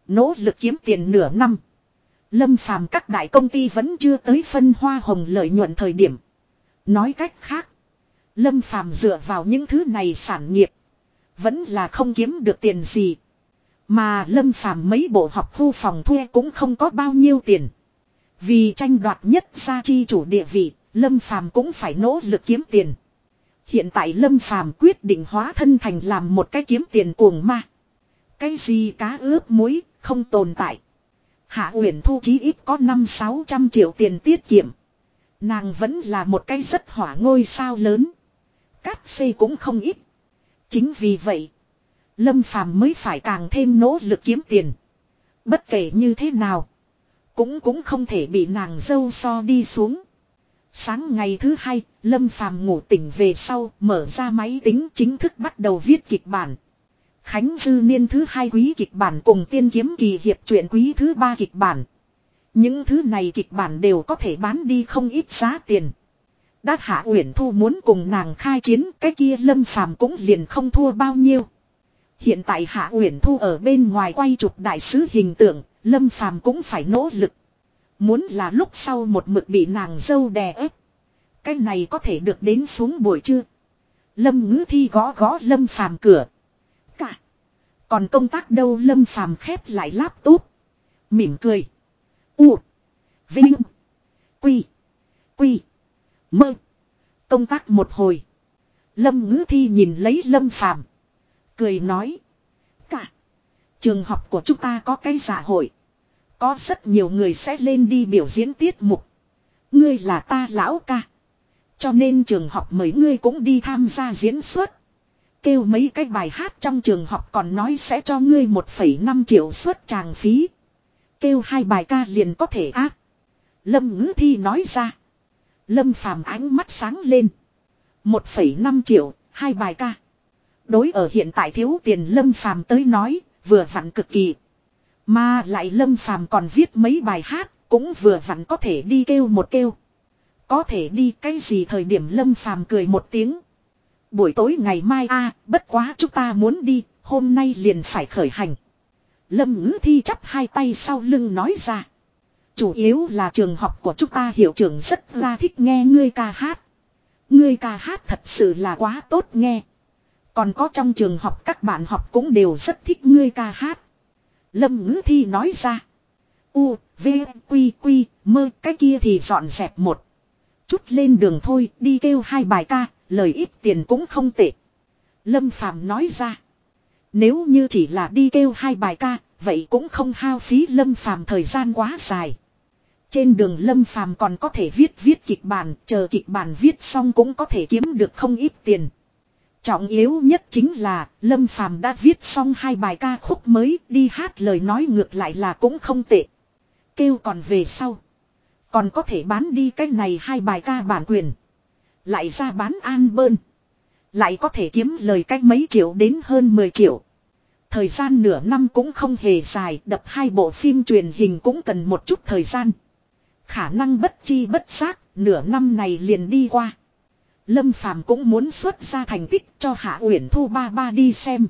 Nỗ lực kiếm tiền nửa năm. Lâm Phàm các đại công ty vẫn chưa tới phân hoa hồng lợi nhuận thời điểm. Nói cách khác. Lâm Phàm dựa vào những thứ này sản nghiệp. Vẫn là không kiếm được tiền gì. Mà Lâm Phàm mấy bộ học khu phòng thuê cũng không có bao nhiêu tiền. Vì tranh đoạt nhất gia chi chủ địa vị, Lâm Phàm cũng phải nỗ lực kiếm tiền. Hiện tại Lâm Phàm quyết định hóa thân thành làm một cái kiếm tiền cuồng ma. Cái gì cá ướp muối, không tồn tại. Hạ Uyển Thu chí ít có 5-600 triệu tiền tiết kiệm. Nàng vẫn là một cái rất hỏa ngôi sao lớn. Cát xây cũng không ít. Chính vì vậy, Lâm Phàm mới phải càng thêm nỗ lực kiếm tiền. Bất kể như thế nào, cũng cũng không thể bị nàng dâu so đi xuống. Sáng ngày thứ hai, Lâm Phàm ngủ tỉnh về sau, mở ra máy tính chính thức bắt đầu viết kịch bản. Khánh Dư Niên thứ hai quý kịch bản cùng tiên kiếm kỳ hiệp truyện quý thứ ba kịch bản. Những thứ này kịch bản đều có thể bán đi không ít giá tiền. đát Hạ Uyển Thu muốn cùng nàng khai chiến, cái kia Lâm Phàm cũng liền không thua bao nhiêu. Hiện tại Hạ Uyển Thu ở bên ngoài quay chụp đại sứ hình tượng, Lâm Phàm cũng phải nỗ lực. Muốn là lúc sau một mực bị nàng dâu đè ép. Cái này có thể được đến xuống buổi trưa. Lâm ngữ thi gõ gõ Lâm Phàm cửa. Cả. Còn công tác đâu Lâm Phàm khép lại laptop. Mỉm cười. U. Vinh. Quy. Quy. Mơ. Công tác một hồi. Lâm ngữ thi nhìn lấy Lâm Phàm Cười nói. Trường học của chúng ta có cái xã hội. Có rất nhiều người sẽ lên đi biểu diễn tiết mục. Ngươi là ta lão ca. Cho nên trường học mấy ngươi cũng đi tham gia diễn xuất. Kêu mấy cái bài hát trong trường học còn nói sẽ cho ngươi 1,5 triệu suất tràng phí. Kêu hai bài ca liền có thể ác. Lâm ngữ thi nói ra. Lâm phàm ánh mắt sáng lên. 1,5 triệu, hai bài ca. Đối ở hiện tại thiếu tiền Lâm phàm tới nói, vừa vặn cực kỳ. Mà lại Lâm phàm còn viết mấy bài hát, cũng vừa vặn có thể đi kêu một kêu. Có thể đi cái gì thời điểm Lâm phàm cười một tiếng. Buổi tối ngày mai a bất quá chúng ta muốn đi, hôm nay liền phải khởi hành. Lâm ngữ thi chắp hai tay sau lưng nói ra. Chủ yếu là trường học của chúng ta hiệu trưởng rất ra thích nghe ngươi ca hát. Ngươi ca hát thật sự là quá tốt nghe. Còn có trong trường học các bạn học cũng đều rất thích ngươi ca hát. Lâm ngữ thi nói ra. U, V, Quy, Quy, mơ cái kia thì dọn dẹp một. Chút lên đường thôi, đi kêu hai bài ca, lời ít tiền cũng không tệ. Lâm Phàm nói ra. Nếu như chỉ là đi kêu hai bài ca, vậy cũng không hao phí Lâm Phàm thời gian quá dài. Trên đường Lâm Phàm còn có thể viết viết kịch bản, chờ kịch bản viết xong cũng có thể kiếm được không ít tiền. Trọng yếu nhất chính là Lâm Phàm đã viết xong hai bài ca khúc mới, đi hát lời nói ngược lại là cũng không tệ. Kêu còn về sau, còn có thể bán đi cái này hai bài ca bản quyền, lại ra bán an bơn, lại có thể kiếm lời cách mấy triệu đến hơn 10 triệu. Thời gian nửa năm cũng không hề dài, đập hai bộ phim truyền hình cũng cần một chút thời gian. Khả năng bất chi bất giác, nửa năm này liền đi qua. Lâm Phàm cũng muốn xuất ra thành tích cho Hạ Uyển Thu ba ba đi xem.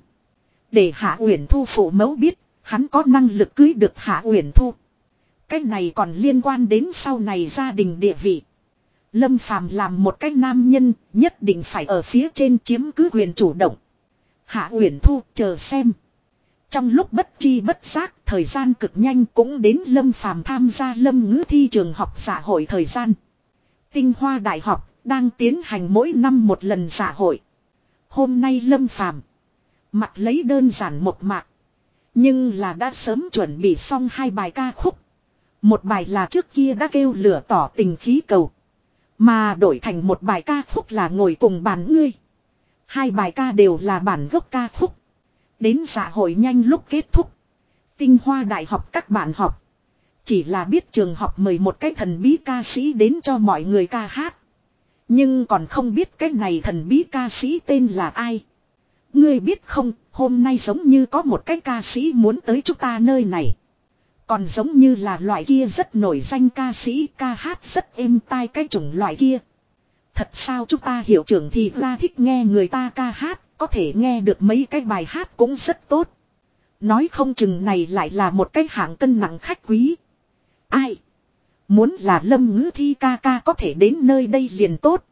Để Hạ Uyển Thu phụ mẫu biết, Hắn có năng lực cưới được Hạ Uyển Thu. Cái này còn liên quan đến sau này gia đình địa vị. Lâm Phàm làm một cái nam nhân, nhất định phải ở phía trên chiếm cứ quyền chủ động. Hạ Uyển Thu chờ xem. Trong lúc bất chi bất giác, thời gian cực nhanh cũng đến Lâm Phàm tham gia Lâm Ngữ thi trường học xã hội thời gian. Tinh Hoa Đại học đang tiến hành mỗi năm một lần xã hội. Hôm nay Lâm Phàm mặc lấy đơn giản một mạc, nhưng là đã sớm chuẩn bị xong hai bài ca khúc. Một bài là trước kia đã kêu lửa tỏ tình khí cầu. Mà đổi thành một bài ca khúc là ngồi cùng bàn ngươi. Hai bài ca đều là bản gốc ca khúc. Đến xã hội nhanh lúc kết thúc. Tinh hoa đại học các bạn học. Chỉ là biết trường học mời một cái thần bí ca sĩ đến cho mọi người ca hát. Nhưng còn không biết cái này thần bí ca sĩ tên là ai. Ngươi biết không, hôm nay giống như có một cái ca sĩ muốn tới chúng ta nơi này. Còn giống như là loại kia rất nổi danh ca sĩ ca hát rất êm tai cái chủng loại kia. Thật sao chúng ta hiểu trưởng thì ra thích nghe người ta ca hát, có thể nghe được mấy cái bài hát cũng rất tốt. Nói không chừng này lại là một cái hạng cân nặng khách quý. Ai? Muốn là lâm ngữ thi ca ca có thể đến nơi đây liền tốt.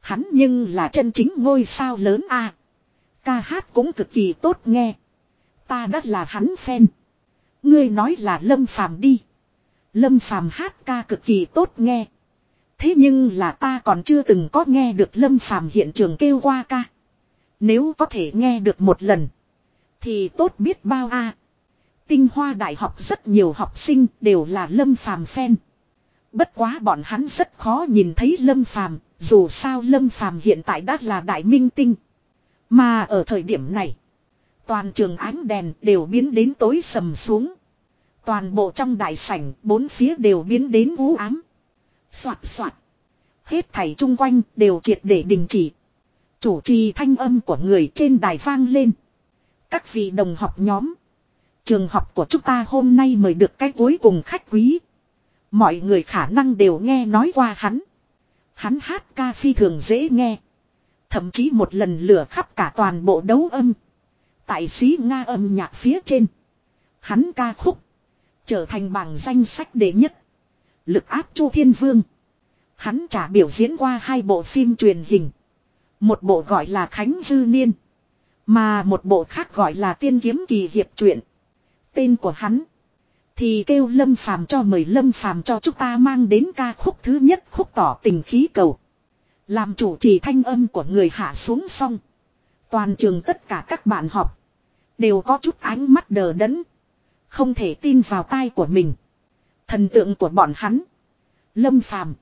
Hắn nhưng là chân chính ngôi sao lớn a Ca hát cũng cực kỳ tốt nghe. Ta đã là hắn fan. Ngươi nói là Lâm Phàm đi. Lâm Phàm hát ca cực kỳ tốt nghe. Thế nhưng là ta còn chưa từng có nghe được Lâm Phàm hiện trường kêu qua ca. Nếu có thể nghe được một lần. Thì tốt biết bao a. Tinh Hoa Đại học rất nhiều học sinh đều là Lâm Phàm fan. Bất quá bọn hắn rất khó nhìn thấy Lâm Phàm, dù sao Lâm Phàm hiện tại đã là đại minh tinh. Mà ở thời điểm này, toàn trường ánh đèn đều biến đến tối sầm xuống. Toàn bộ trong đại sảnh, bốn phía đều biến đến u ám. Soạt soạt. Hết thảy chung quanh đều triệt để đình chỉ. Chủ trì thanh âm của người trên đài vang lên. Các vị đồng học nhóm. Trường học của chúng ta hôm nay mời được cái cuối cùng khách quý. Mọi người khả năng đều nghe nói qua hắn. Hắn hát ca phi thường dễ nghe. Thậm chí một lần lửa khắp cả toàn bộ đấu âm. Tại sĩ Nga âm nhạc phía trên. Hắn ca khúc. Trở thành bảng danh sách đệ nhất. Lực áp Chu Thiên Vương. Hắn trả biểu diễn qua hai bộ phim truyền hình. Một bộ gọi là Khánh Dư Niên. Mà một bộ khác gọi là Tiên Kiếm Kỳ Hiệp Truyện. Tên của hắn. Thì kêu Lâm Phàm cho mời Lâm Phàm cho chúng ta mang đến ca khúc thứ nhất khúc tỏ tình khí cầu. Làm chủ trì thanh âm của người hạ xuống xong. Toàn trường tất cả các bạn học. Đều có chút ánh mắt đờ đẫn. Không thể tin vào tai của mình. Thần tượng của bọn hắn. Lâm Phàm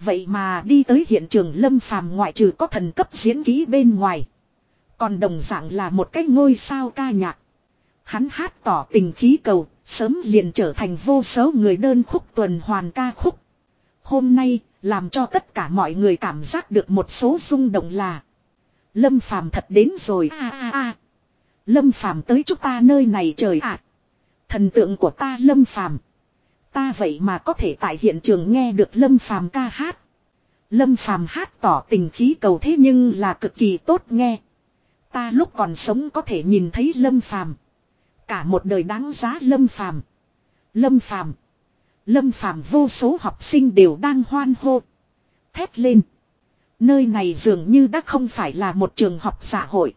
Vậy mà đi tới hiện trường Lâm Phàm ngoại trừ có thần cấp diễn ký bên ngoài. Còn đồng dạng là một cái ngôi sao ca nhạc. Hắn hát tỏ tình khí cầu, sớm liền trở thành vô số người đơn khúc tuần hoàn ca khúc. Hôm nay, làm cho tất cả mọi người cảm giác được một số rung động là Lâm Phàm thật đến rồi a a a. Lâm Phàm tới chúng ta nơi này trời ạ. Thần tượng của ta Lâm Phàm. Ta vậy mà có thể tại hiện trường nghe được Lâm Phàm ca hát. Lâm Phàm hát tỏ tình khí cầu thế nhưng là cực kỳ tốt nghe. Ta lúc còn sống có thể nhìn thấy Lâm Phàm. Cả một đời đáng giá Lâm Phàm. Lâm Phàm. Lâm Phàm vô số học sinh đều đang hoan hô. Thét lên. Nơi này dường như đã không phải là một trường học xã hội.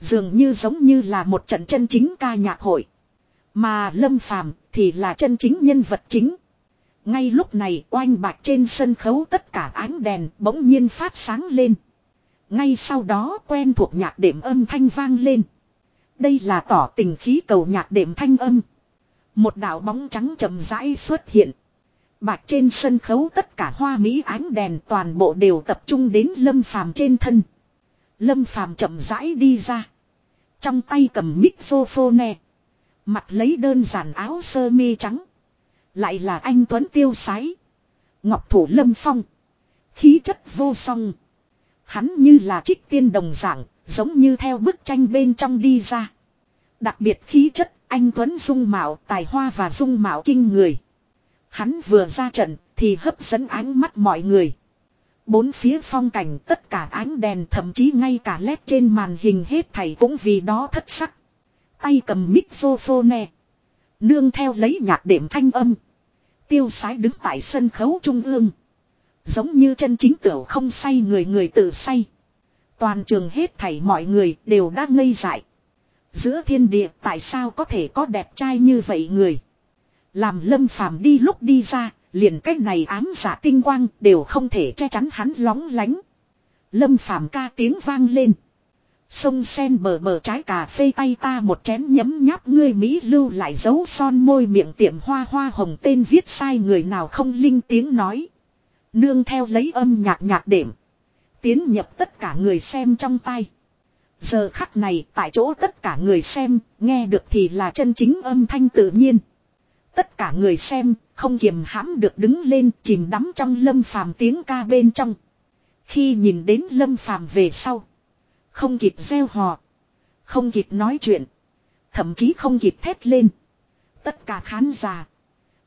Dường như giống như là một trận chân chính ca nhạc hội. Mà Lâm Phàm thì là chân chính nhân vật chính. Ngay lúc này, oanh bạc trên sân khấu tất cả ánh đèn bỗng nhiên phát sáng lên. Ngay sau đó, quen thuộc nhạc đệm âm thanh vang lên. Đây là tỏ tình khí cầu nhạc đệm thanh âm. Một đạo bóng trắng chậm rãi xuất hiện. Bạc trên sân khấu tất cả hoa mỹ ánh đèn toàn bộ đều tập trung đến lâm phàm trên thân. Lâm phàm chậm rãi đi ra. Trong tay cầm mixophone. Mặt lấy đơn giản áo sơ mi trắng. Lại là anh Tuấn tiêu sái. Ngọc thủ lâm phong. Khí chất vô song. Hắn như là trích tiên đồng dạng, giống như theo bức tranh bên trong đi ra. Đặc biệt khí chất, anh Tuấn dung mạo, tài hoa và dung mạo kinh người. Hắn vừa ra trận thì hấp dẫn ánh mắt mọi người. Bốn phía phong cảnh tất cả ánh đèn thậm chí ngay cả led trên màn hình hết thảy cũng vì đó thất sắc. Tay cầm mixophone, Nương theo lấy nhạc đệm thanh âm. Tiêu sái đứng tại sân khấu trung ương. Giống như chân chính tiểu không say người người tự say. Toàn trường hết thảy mọi người đều đã ngây dại. Giữa thiên địa tại sao có thể có đẹp trai như vậy người. Làm lâm phàm đi lúc đi ra, liền cách này ám giả tinh quang đều không thể che chắn hắn lóng lánh. Lâm phàm ca tiếng vang lên. Sông sen bờ bờ trái cà phê tay ta một chén nhấm nháp ngươi Mỹ lưu lại dấu son môi miệng tiệm hoa hoa hồng tên viết sai người nào không linh tiếng nói. Nương theo lấy âm nhạc nhạc đệm. Tiến nhập tất cả người xem trong tay. Giờ khắc này, tại chỗ tất cả người xem, nghe được thì là chân chính âm thanh tự nhiên. Tất cả người xem, không kiềm hãm được đứng lên, chìm đắm trong lâm phàm tiếng ca bên trong. Khi nhìn đến lâm phàm về sau. Không kịp gieo hò. Không kịp nói chuyện. Thậm chí không kịp thét lên. Tất cả khán giả.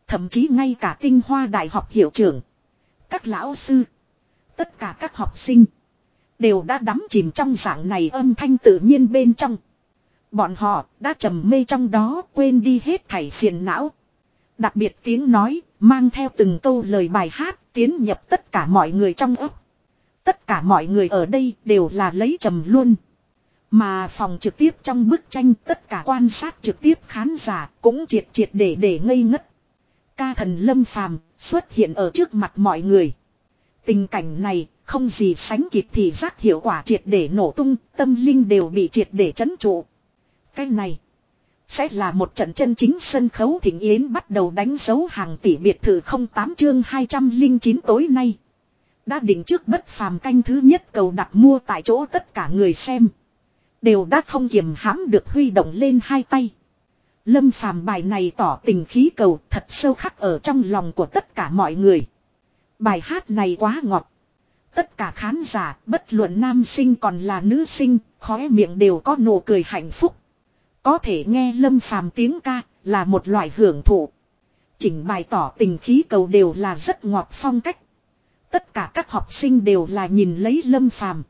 Thậm chí ngay cả tinh hoa đại học hiệu trưởng. Các lão sư. Tất cả các học sinh. Đều đã đắm chìm trong dạng này âm thanh tự nhiên bên trong. Bọn họ đã trầm mê trong đó, quên đi hết thảy phiền não. Đặc biệt tiếng nói, mang theo từng câu lời bài hát, tiến nhập tất cả mọi người trong ấp. Tất cả mọi người ở đây đều là lấy trầm luôn. Mà phòng trực tiếp trong bức tranh, tất cả quan sát trực tiếp khán giả cũng triệt triệt để để ngây ngất. Ca thần lâm phàm xuất hiện ở trước mặt mọi người. Tình cảnh này không gì sánh kịp thì giác hiệu quả triệt để nổ tung, tâm linh đều bị triệt để chấn trụ. Cái này sẽ là một trận chân chính sân khấu thịnh yến bắt đầu đánh dấu hàng tỷ biệt thự 08 chương 209 tối nay. Đã định trước bất phàm canh thứ nhất cầu đặt mua tại chỗ tất cả người xem. Đều đã không kiềm hãm được huy động lên hai tay. Lâm phàm bài này tỏ tình khí cầu thật sâu khắc ở trong lòng của tất cả mọi người. Bài hát này quá ngọt. Tất cả khán giả, bất luận nam sinh còn là nữ sinh, khóe miệng đều có nụ cười hạnh phúc. Có thể nghe lâm phàm tiếng ca, là một loại hưởng thụ. Chỉnh bài tỏ tình khí cầu đều là rất ngọt phong cách. Tất cả các học sinh đều là nhìn lấy lâm phàm.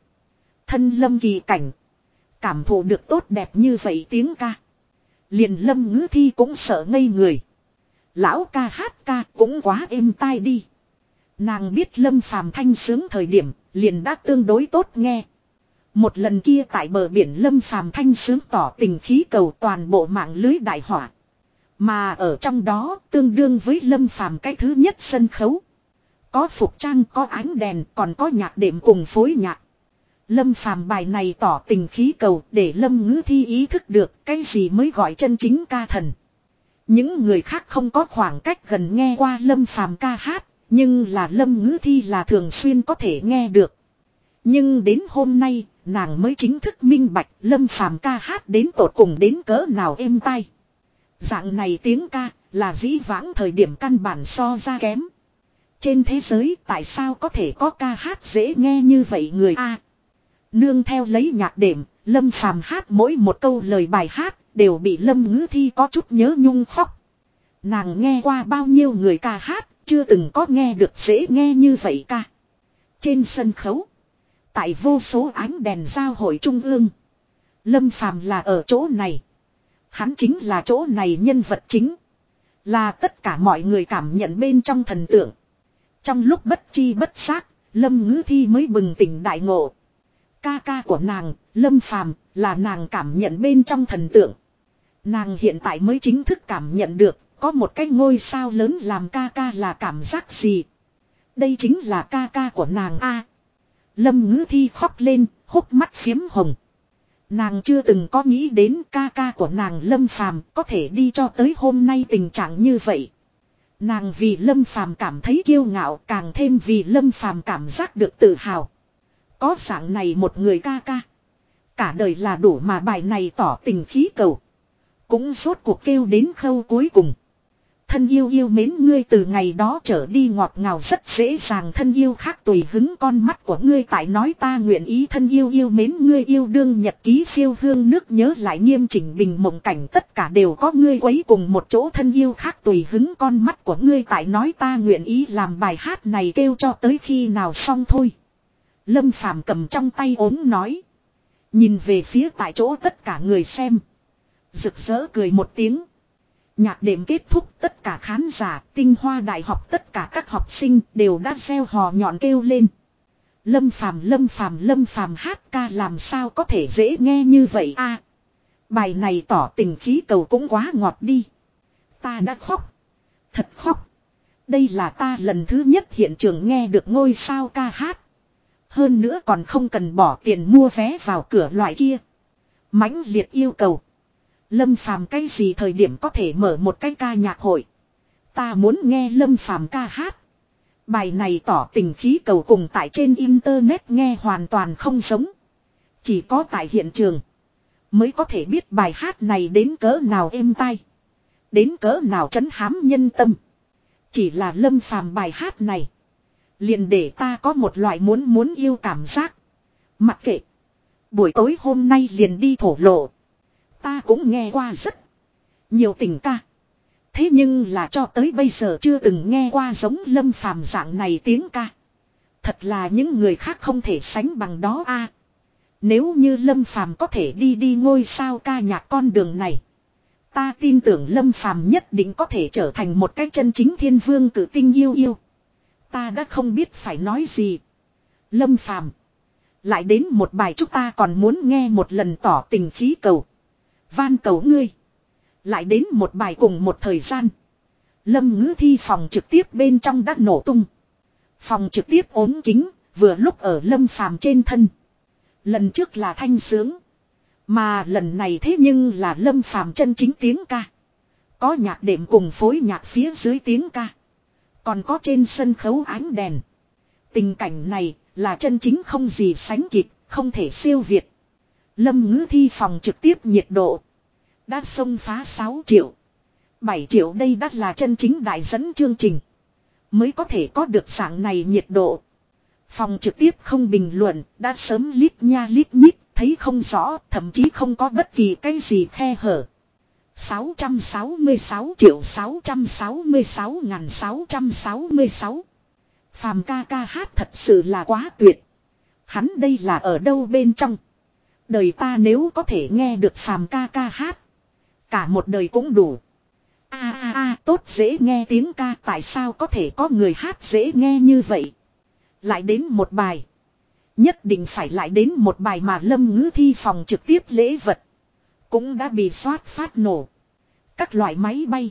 Thân lâm kỳ cảnh. Cảm thụ được tốt đẹp như vậy tiếng ca. Liền lâm ngữ thi cũng sợ ngây người. Lão ca hát ca cũng quá êm tai đi. Nàng biết lâm phàm thanh sướng thời điểm liền đã tương đối tốt nghe. Một lần kia tại bờ biển lâm phàm thanh sướng tỏ tình khí cầu toàn bộ mạng lưới đại hỏa. Mà ở trong đó tương đương với lâm phàm cái thứ nhất sân khấu. Có phục trang, có ánh đèn, còn có nhạc đệm cùng phối nhạc. Lâm phàm bài này tỏ tình khí cầu để lâm ngữ thi ý thức được cái gì mới gọi chân chính ca thần. Những người khác không có khoảng cách gần nghe qua lâm phàm ca hát, nhưng là lâm ngữ thi là thường xuyên có thể nghe được. Nhưng đến hôm nay, nàng mới chính thức minh bạch lâm phàm ca hát đến tột cùng đến cỡ nào êm tai. Dạng này tiếng ca là dĩ vãng thời điểm căn bản so ra kém. Trên thế giới tại sao có thể có ca hát dễ nghe như vậy người A nương theo lấy nhạc đệm, lâm phàm hát mỗi một câu lời bài hát đều bị lâm ngữ thi có chút nhớ nhung khóc. Nàng nghe qua bao nhiêu người ca hát, chưa từng có nghe được dễ nghe như vậy ca. Trên sân khấu, tại vô số ánh đèn giao hội trung ương, lâm phàm là ở chỗ này. Hắn chính là chỗ này nhân vật chính. Là tất cả mọi người cảm nhận bên trong thần tượng. Trong lúc bất chi bất giác, Lâm Ngữ Thi mới bừng tỉnh đại ngộ. Ca ca của nàng, Lâm Phàm là nàng cảm nhận bên trong thần tượng. Nàng hiện tại mới chính thức cảm nhận được, có một cái ngôi sao lớn làm ca ca là cảm giác gì. Đây chính là ca ca của nàng a. Lâm Ngữ Thi khóc lên, hốc mắt phiếm hồng. Nàng chưa từng có nghĩ đến ca ca của nàng Lâm Phàm có thể đi cho tới hôm nay tình trạng như vậy. Nàng vì Lâm Phàm cảm thấy kiêu ngạo càng thêm vì Lâm Phàm cảm giác được tự hào. Có dạng này một người ca ca. Cả đời là đủ mà bài này tỏ tình khí cầu. Cũng rốt cuộc kêu đến khâu cuối cùng. Thân yêu yêu mến ngươi từ ngày đó trở đi ngọt ngào rất dễ dàng thân yêu khác tùy hứng con mắt của ngươi tại nói ta nguyện ý thân yêu yêu mến ngươi yêu đương nhật ký phiêu hương nước nhớ lại nghiêm chỉnh bình mộng cảnh tất cả đều có ngươi quấy cùng một chỗ thân yêu khác tùy hứng con mắt của ngươi tại nói ta nguyện ý làm bài hát này kêu cho tới khi nào xong thôi. Lâm Phàm cầm trong tay ốm nói. Nhìn về phía tại chỗ tất cả người xem. Rực rỡ cười một tiếng. Nhạc đệm kết thúc tất cả khán giả, tinh hoa đại học tất cả các học sinh đều đã gieo hò nhọn kêu lên. Lâm phàm lâm phàm lâm phàm hát ca làm sao có thể dễ nghe như vậy a Bài này tỏ tình khí cầu cũng quá ngọt đi. Ta đã khóc. Thật khóc. Đây là ta lần thứ nhất hiện trường nghe được ngôi sao ca hát. Hơn nữa còn không cần bỏ tiền mua vé vào cửa loại kia. mãnh liệt yêu cầu. Lâm Phàm cái gì thời điểm có thể mở một cái ca nhạc hội. Ta muốn nghe Lâm Phàm ca hát. Bài này tỏ tình khí cầu cùng tại trên internet nghe hoàn toàn không giống. Chỉ có tại hiện trường. Mới có thể biết bài hát này đến cỡ nào êm tai. Đến cỡ nào chấn hám nhân tâm. Chỉ là lâm phàm bài hát này. Liền để ta có một loại muốn muốn yêu cảm giác. Mặc kệ. Buổi tối hôm nay liền đi thổ lộ. Ta cũng nghe qua rất nhiều tình ca. Thế nhưng là cho tới bây giờ chưa từng nghe qua giống lâm phàm dạng này tiếng ca. Thật là những người khác không thể sánh bằng đó a. nếu như lâm phàm có thể đi đi ngôi sao ca nhạc con đường này. Ta tin tưởng lâm phàm nhất định có thể trở thành một cái chân chính thiên vương cử tinh yêu yêu. Ta đã không biết phải nói gì. Lâm phàm. Lại đến một bài chúng ta còn muốn nghe một lần tỏ tình khí cầu. Van cầu ngươi. Lại đến một bài cùng một thời gian. Lâm ngữ thi phòng trực tiếp bên trong đã nổ tung. Phòng trực tiếp ốm kính, vừa lúc ở lâm phàm trên thân. Lần trước là thanh sướng. Mà lần này thế nhưng là lâm phàm chân chính tiếng ca. Có nhạc đệm cùng phối nhạc phía dưới tiếng ca. Còn có trên sân khấu ánh đèn. Tình cảnh này là chân chính không gì sánh kịp, không thể siêu việt. Lâm ngữ thi phòng trực tiếp nhiệt độ. Đã xông phá 6 triệu. 7 triệu đây đắt là chân chính đại dẫn chương trình. Mới có thể có được dạng này nhiệt độ. Phòng trực tiếp không bình luận, đã sớm lít nha lít nhít, thấy không rõ, thậm chí không có bất kỳ cái gì khe hở. 666 triệu 666 ngàn 666 Phàm ca ca hát thật sự là quá tuyệt. Hắn đây là ở đâu bên trong. Đời ta nếu có thể nghe được phàm ca ca hát. Cả một đời cũng đủ. a a a, tốt dễ nghe tiếng ca, tại sao có thể có người hát dễ nghe như vậy. Lại đến một bài. Nhất định phải lại đến một bài mà lâm ngữ thi phòng trực tiếp lễ vật. Cũng đã bị xoát phát nổ. Các loại máy bay.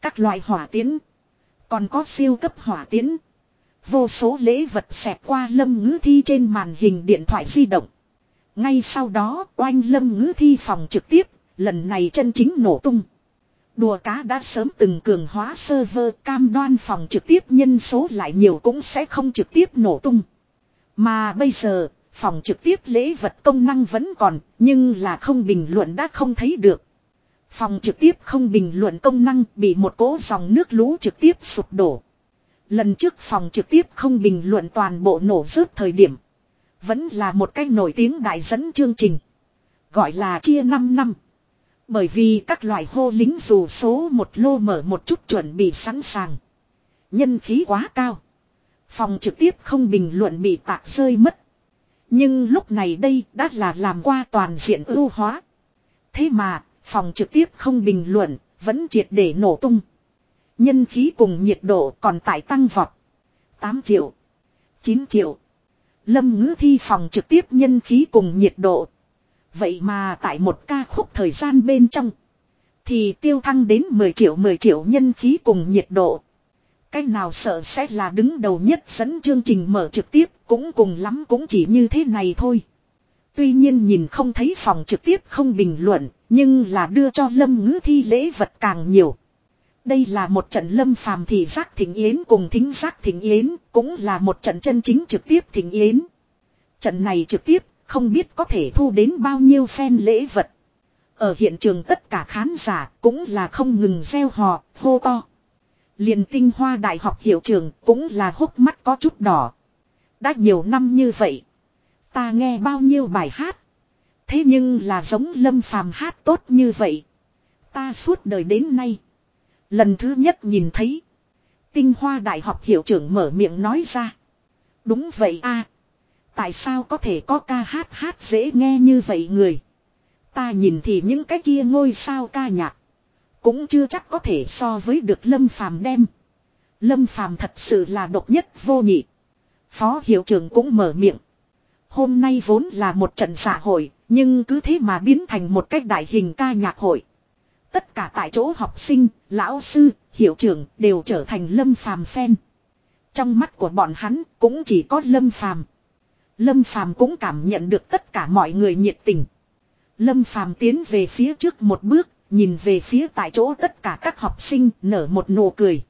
Các loại hỏa tiến. Còn có siêu cấp hỏa tiến. Vô số lễ vật xẹp qua lâm ngữ thi trên màn hình điện thoại di động. Ngay sau đó oanh lâm ngữ thi phòng trực tiếp Lần này chân chính nổ tung. Đùa cá đã sớm từng cường hóa server cam đoan phòng trực tiếp nhân số lại nhiều cũng sẽ không trực tiếp nổ tung. Mà bây giờ, phòng trực tiếp lễ vật công năng vẫn còn, nhưng là không bình luận đã không thấy được. Phòng trực tiếp không bình luận công năng bị một cỗ dòng nước lũ trực tiếp sụp đổ. Lần trước phòng trực tiếp không bình luận toàn bộ nổ rớt thời điểm. Vẫn là một cách nổi tiếng đại dẫn chương trình. Gọi là chia 5 năm. Bởi vì các loại hô lính dù số một lô mở một chút chuẩn bị sẵn sàng. Nhân khí quá cao. Phòng trực tiếp không bình luận bị tạc rơi mất. Nhưng lúc này đây đã là làm qua toàn diện ưu hóa. Thế mà, phòng trực tiếp không bình luận, vẫn triệt để nổ tung. Nhân khí cùng nhiệt độ còn tại tăng vọt. 8 triệu. 9 triệu. Lâm ngữ thi phòng trực tiếp nhân khí cùng nhiệt độ Vậy mà tại một ca khúc thời gian bên trong. Thì tiêu thăng đến 10 triệu 10 triệu nhân khí cùng nhiệt độ. Cái nào sợ sẽ là đứng đầu nhất dẫn chương trình mở trực tiếp cũng cùng lắm cũng chỉ như thế này thôi. Tuy nhiên nhìn không thấy phòng trực tiếp không bình luận, nhưng là đưa cho lâm ngữ thi lễ vật càng nhiều. Đây là một trận lâm phàm thị giác thỉnh yến cùng thính giác thỉnh yến, cũng là một trận chân chính trực tiếp thỉnh yến. Trận này trực tiếp không biết có thể thu đến bao nhiêu fan lễ vật. Ở hiện trường tất cả khán giả cũng là không ngừng gieo hò, hô to liền tinh hoa đại học hiệu trường cũng là hốc mắt có chút đỏ. Đã nhiều năm như vậy. Ta nghe bao nhiêu bài hát. Thế nhưng là giống lâm phàm hát tốt như vậy. Ta suốt đời đến nay. Lần thứ nhất nhìn thấy. Tinh hoa đại học hiệu trưởng mở miệng nói ra. Đúng vậy a, Tại sao có thể có ca hát hát dễ nghe như vậy người. Ta nhìn thì những cái kia ngôi sao ca nhạc cũng chưa chắc có thể so với được Lâm Phàm đem. Lâm Phàm thật sự là độc nhất vô nhị. Phó hiệu trưởng cũng mở miệng. Hôm nay vốn là một trận xã hội, nhưng cứ thế mà biến thành một cách đại hình ca nhạc hội. Tất cả tại chỗ học sinh, lão sư, hiệu trưởng đều trở thành Lâm Phàm fan. Trong mắt của bọn hắn cũng chỉ có Lâm Phàm. Lâm Phàm cũng cảm nhận được tất cả mọi người nhiệt tình. Lâm Phàm tiến về phía trước một bước, nhìn về phía tại chỗ tất cả các học sinh, nở một nụ cười.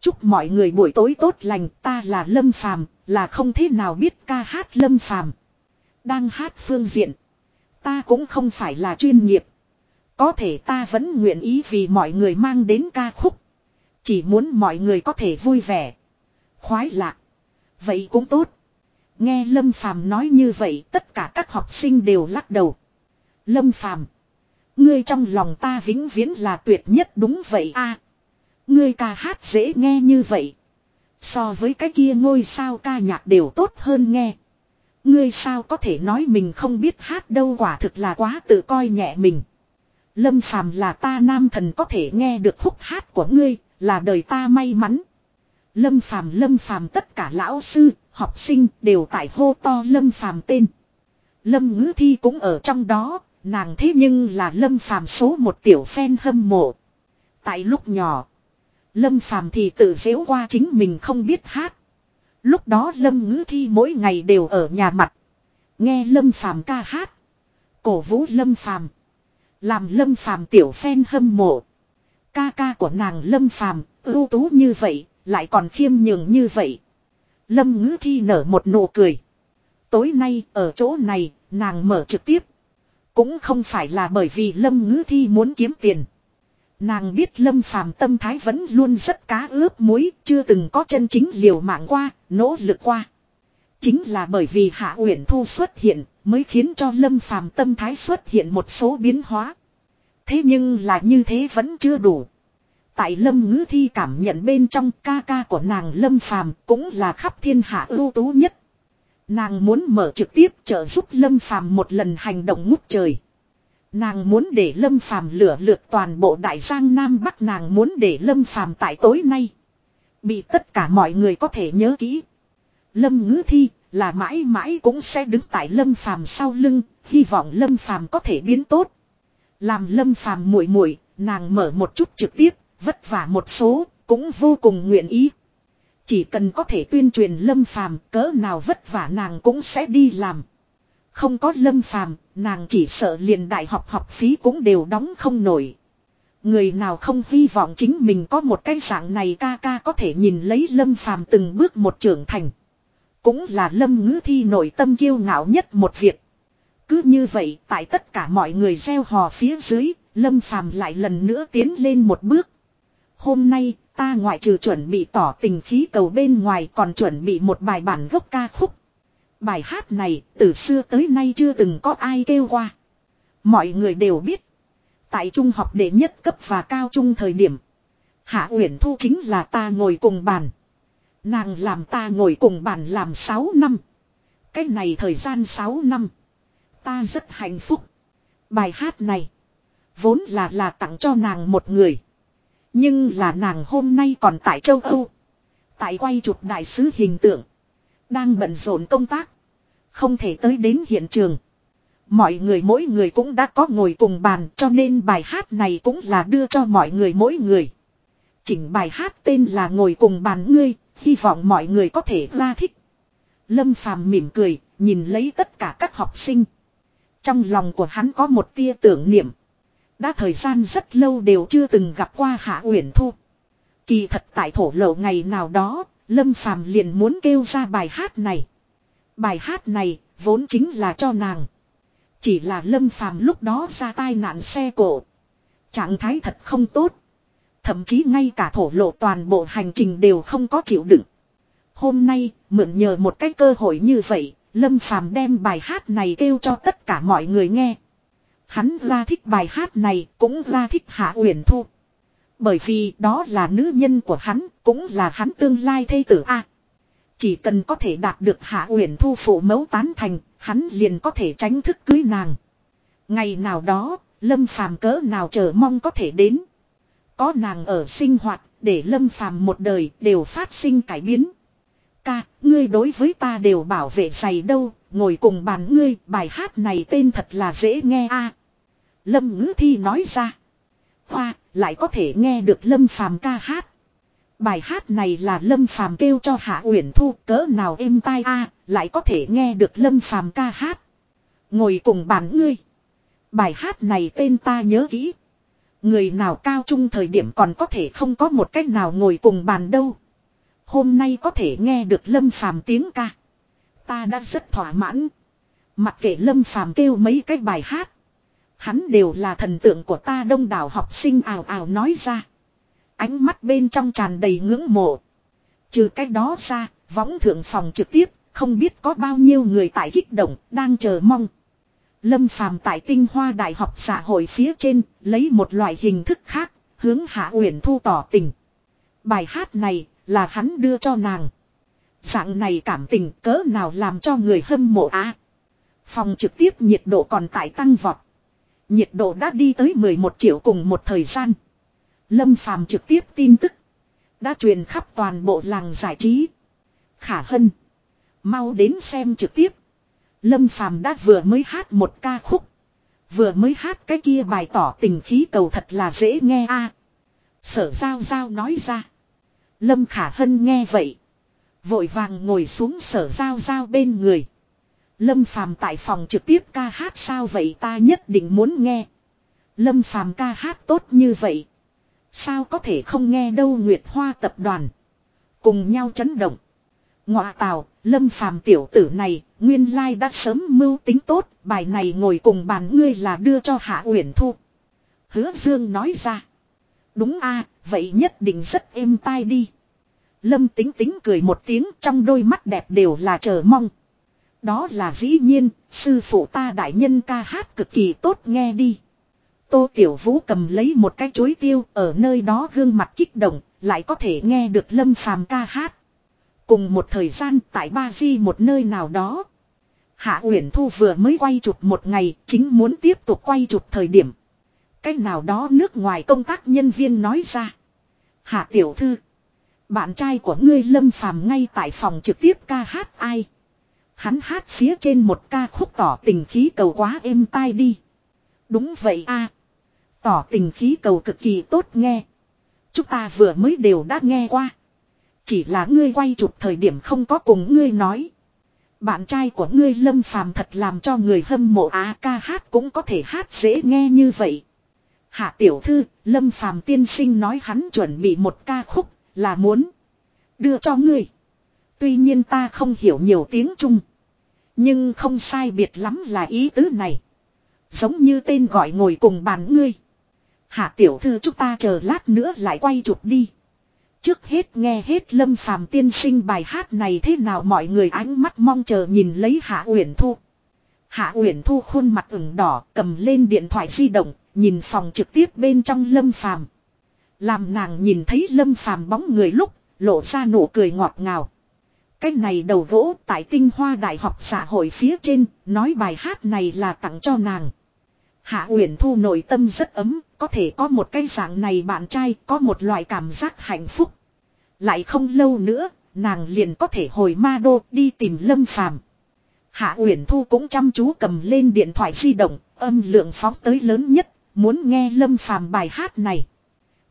Chúc mọi người buổi tối tốt lành, ta là Lâm Phàm, là không thế nào biết ca hát Lâm Phàm. Đang hát phương diện, ta cũng không phải là chuyên nghiệp. Có thể ta vẫn nguyện ý vì mọi người mang đến ca khúc. Chỉ muốn mọi người có thể vui vẻ. Khoái lạc. Vậy cũng tốt. Nghe Lâm Phàm nói như vậy tất cả các học sinh đều lắc đầu. Lâm Phàm Ngươi trong lòng ta vĩnh viễn là tuyệt nhất đúng vậy a. ngươi ca hát dễ nghe như vậy. So với cái kia ngôi sao ca nhạc đều tốt hơn nghe. Ngươi sao có thể nói mình không biết hát đâu quả thực là quá tự coi nhẹ mình. Lâm phàm là ta nam thần có thể nghe được khúc hát của ngươi, là đời ta may mắn. Lâm phàm lâm phàm tất cả lão sư, học sinh đều tại hô to lâm phàm tên. Lâm ngữ thi cũng ở trong đó, nàng thế nhưng là lâm phàm số một tiểu phen hâm mộ. Tại lúc nhỏ, lâm phàm thì tự dễu qua chính mình không biết hát. Lúc đó lâm ngữ thi mỗi ngày đều ở nhà mặt. Nghe lâm phàm ca hát. Cổ vũ lâm phàm. Làm lâm phàm tiểu phen hâm mộ. Ca ca của nàng lâm phàm, ưu tú như vậy, lại còn khiêm nhường như vậy. Lâm ngữ thi nở một nụ cười. Tối nay ở chỗ này, nàng mở trực tiếp. Cũng không phải là bởi vì lâm ngữ thi muốn kiếm tiền. Nàng biết lâm phàm tâm thái vẫn luôn rất cá ướp muối, chưa từng có chân chính liều mạng qua, nỗ lực qua. Chính là bởi vì Hạ Uyển Thu xuất hiện, mới khiến cho Lâm Phàm tâm thái xuất hiện một số biến hóa. Thế nhưng là như thế vẫn chưa đủ. Tại Lâm Ngữ Thi cảm nhận bên trong ca ca của nàng Lâm Phàm cũng là khắp thiên hạ ưu tú nhất. Nàng muốn mở trực tiếp trợ giúp Lâm Phàm một lần hành động ngút trời. Nàng muốn để Lâm Phàm lửa lượt toàn bộ đại giang Nam Bắc nàng muốn để Lâm Phàm tại tối nay. Bị tất cả mọi người có thể nhớ kỹ. Lâm ngữ thi là mãi mãi cũng sẽ đứng tại Lâm Phàm sau lưng, hy vọng Lâm Phàm có thể biến tốt. Làm Lâm Phàm muội muội, nàng mở một chút trực tiếp, vất vả một số, cũng vô cùng nguyện ý. Chỉ cần có thể tuyên truyền Lâm Phàm, cỡ nào vất vả nàng cũng sẽ đi làm. Không có Lâm Phàm, nàng chỉ sợ liền đại học học phí cũng đều đóng không nổi. Người nào không hy vọng chính mình có một cái dạng này ca ca có thể nhìn lấy Lâm Phàm từng bước một trưởng thành. Cũng là lâm ngữ thi nội tâm kiêu ngạo nhất một việc. Cứ như vậy tại tất cả mọi người gieo hò phía dưới, lâm phàm lại lần nữa tiến lên một bước. Hôm nay, ta ngoại trừ chuẩn bị tỏ tình khí cầu bên ngoài còn chuẩn bị một bài bản gốc ca khúc. Bài hát này, từ xưa tới nay chưa từng có ai kêu qua. Mọi người đều biết. Tại trung học đệ nhất cấp và cao trung thời điểm. Hạ Uyển Thu chính là ta ngồi cùng bàn. Nàng làm ta ngồi cùng bàn làm 6 năm. Cái này thời gian 6 năm. Ta rất hạnh phúc. Bài hát này. Vốn là là tặng cho nàng một người. Nhưng là nàng hôm nay còn tại châu Âu. Tại quay chụp đại sứ hình tượng. Đang bận rộn công tác. Không thể tới đến hiện trường. Mọi người mỗi người cũng đã có ngồi cùng bàn cho nên bài hát này cũng là đưa cho mọi người mỗi người. Chỉnh bài hát tên là Ngồi cùng bàn ngươi, Hy vọng mọi người có thể ra thích. Lâm Phàm mỉm cười, nhìn lấy tất cả các học sinh. Trong lòng của hắn có một tia tưởng niệm. Đã thời gian rất lâu đều chưa từng gặp qua Hạ Uyển Thu. Kỳ thật tại thổ lộ ngày nào đó, Lâm Phàm liền muốn kêu ra bài hát này. Bài hát này vốn chính là cho nàng. Chỉ là Lâm Phàm lúc đó ra tai nạn xe cổ. Trạng thái thật không tốt. Thậm chí ngay cả thổ lộ toàn bộ hành trình đều không có chịu đựng. Hôm nay, mượn nhờ một cái cơ hội như vậy, Lâm Phàm đem bài hát này kêu cho tất cả mọi người nghe. Hắn ra thích bài hát này, cũng ra thích Hạ Uyển Thu. Bởi vì đó là nữ nhân của hắn, cũng là hắn tương lai thê tử A. chỉ cần có thể đạt được Hạ Uyển Thu phụ mẫu tán thành, hắn liền có thể tránh thức cưới nàng. Ngày nào đó, Lâm Phàm cỡ nào chờ mong có thể đến. Có nàng ở sinh hoạt, để lâm phàm một đời đều phát sinh cải biến. Ca, ngươi đối với ta đều bảo vệ dày đâu, ngồi cùng bàn ngươi, bài hát này tên thật là dễ nghe a. Lâm ngữ thi nói ra. Hoa, lại có thể nghe được lâm phàm ca hát. Bài hát này là Lâm Phàm kêu cho Hạ Uyển Thu cỡ nào êm tai a, lại có thể nghe được Lâm Phàm ca hát. Ngồi cùng bàn ngươi. Bài hát này tên ta nhớ kỹ. Người nào cao trung thời điểm còn có thể không có một cách nào ngồi cùng bàn đâu. Hôm nay có thể nghe được Lâm Phàm tiếng ca. Ta đã rất thỏa mãn. Mặc kệ Lâm Phàm kêu mấy cái bài hát. Hắn đều là thần tượng của ta đông đảo học sinh ảo ảo nói ra. Ánh mắt bên trong tràn đầy ngưỡng mộ. Trừ cái đó ra, võng thượng phòng trực tiếp, không biết có bao nhiêu người tại kích động, đang chờ mong. Lâm Phàm tại tinh hoa đại học xã hội phía trên, lấy một loại hình thức khác, hướng Hạ Uyển Thu tỏ tình. Bài hát này, là hắn đưa cho nàng. Dạng này cảm tình cỡ nào làm cho người hâm mộ á. Phòng trực tiếp nhiệt độ còn tại tăng vọt. Nhiệt độ đã đi tới 11 triệu cùng một thời gian. Lâm Phàm trực tiếp tin tức. Đã truyền khắp toàn bộ làng giải trí. Khả hân. Mau đến xem trực tiếp. Lâm Phàm đã vừa mới hát một ca khúc. Vừa mới hát cái kia bài tỏ tình khí cầu thật là dễ nghe a. Sở giao giao nói ra. Lâm Khả Hân nghe vậy. Vội vàng ngồi xuống sở giao giao bên người. Lâm Phàm tại phòng trực tiếp ca hát sao vậy ta nhất định muốn nghe. Lâm Phàm ca hát tốt như vậy. Sao có thể không nghe đâu Nguyệt Hoa tập đoàn. Cùng nhau chấn động. Ngọa tào, lâm phàm tiểu tử này, nguyên lai đã sớm mưu tính tốt, bài này ngồi cùng bàn ngươi là đưa cho Hạ Uyển Thu. Hứa Dương nói ra. Đúng a vậy nhất định rất êm tai đi. Lâm tính tính cười một tiếng trong đôi mắt đẹp đều là chờ mong. Đó là dĩ nhiên, sư phụ ta đại nhân ca hát cực kỳ tốt nghe đi. Tô Tiểu Vũ cầm lấy một cái chuối tiêu ở nơi đó gương mặt kích động, lại có thể nghe được Lâm Phàm ca hát. Cùng một thời gian tại Ba Di một nơi nào đó. Hạ Uyển Thu vừa mới quay chụp một ngày, chính muốn tiếp tục quay chụp thời điểm. Cái nào đó nước ngoài công tác nhân viên nói ra. Hạ Tiểu Thư. Bạn trai của ngươi Lâm Phàm ngay tại phòng trực tiếp ca hát ai. Hắn hát phía trên một ca khúc tỏ tình khí cầu quá êm tai đi. Đúng vậy a Tỏ tình khí cầu cực kỳ tốt nghe. Chúng ta vừa mới đều đã nghe qua. Chỉ là ngươi quay chụp thời điểm không có cùng ngươi nói. Bạn trai của ngươi lâm phàm thật làm cho người hâm mộ á ca hát cũng có thể hát dễ nghe như vậy. Hạ tiểu thư, lâm phàm tiên sinh nói hắn chuẩn bị một ca khúc, là muốn đưa cho ngươi. Tuy nhiên ta không hiểu nhiều tiếng Trung. Nhưng không sai biệt lắm là ý tứ này. Giống như tên gọi ngồi cùng bàn ngươi. Hạ tiểu thư chúng ta chờ lát nữa lại quay chụp đi. Trước hết nghe hết lâm phàm tiên sinh bài hát này thế nào mọi người ánh mắt mong chờ nhìn lấy Hạ Uyển Thu. Hạ Uyển Thu khuôn mặt ửng đỏ cầm lên điện thoại di động, nhìn phòng trực tiếp bên trong lâm phàm. Làm nàng nhìn thấy lâm phàm bóng người lúc, lộ ra nụ cười ngọt ngào. Cái này đầu gỗ tại tinh hoa đại học xã hội phía trên, nói bài hát này là tặng cho nàng. Hạ Uyển Thu nội tâm rất ấm, có thể có một cái dạng này bạn trai, có một loại cảm giác hạnh phúc. Lại không lâu nữa, nàng liền có thể hồi ma đô đi tìm Lâm Phàm. Hạ Uyển Thu cũng chăm chú cầm lên điện thoại di động, âm lượng phóng tới lớn nhất, muốn nghe Lâm Phàm bài hát này.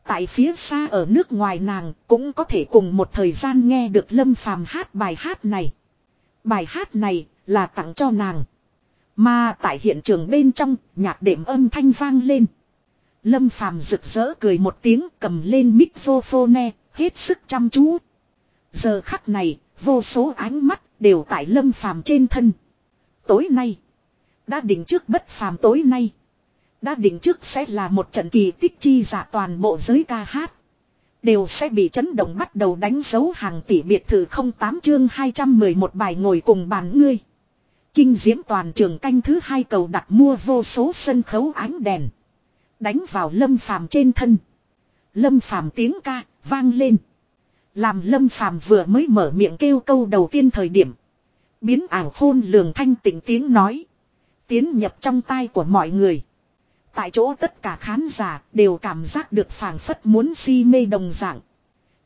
Tại phía xa ở nước ngoài nàng cũng có thể cùng một thời gian nghe được Lâm Phàm hát bài hát này. Bài hát này là tặng cho nàng. Mà tại hiện trường bên trong, nhạc đệm âm thanh vang lên. Lâm Phàm rực rỡ cười một tiếng cầm lên microphone, hết sức chăm chú. Giờ khắc này, vô số ánh mắt đều tại Lâm Phàm trên thân. Tối nay, đã định trước bất phàm tối nay. Đã định trước sẽ là một trận kỳ tích chi giả toàn bộ giới ca hát. Đều sẽ bị chấn động bắt đầu đánh dấu hàng tỷ biệt thự 08 chương 211 bài ngồi cùng bàn ngươi. Kinh diễm toàn trường canh thứ hai cầu đặt mua vô số sân khấu ánh đèn. Đánh vào lâm phàm trên thân. Lâm phàm tiếng ca vang lên. Làm lâm phàm vừa mới mở miệng kêu câu đầu tiên thời điểm. Biến ảo khôn lường thanh tịnh tiếng nói. Tiến nhập trong tai của mọi người. Tại chỗ tất cả khán giả đều cảm giác được phảng phất muốn si mê đồng dạng.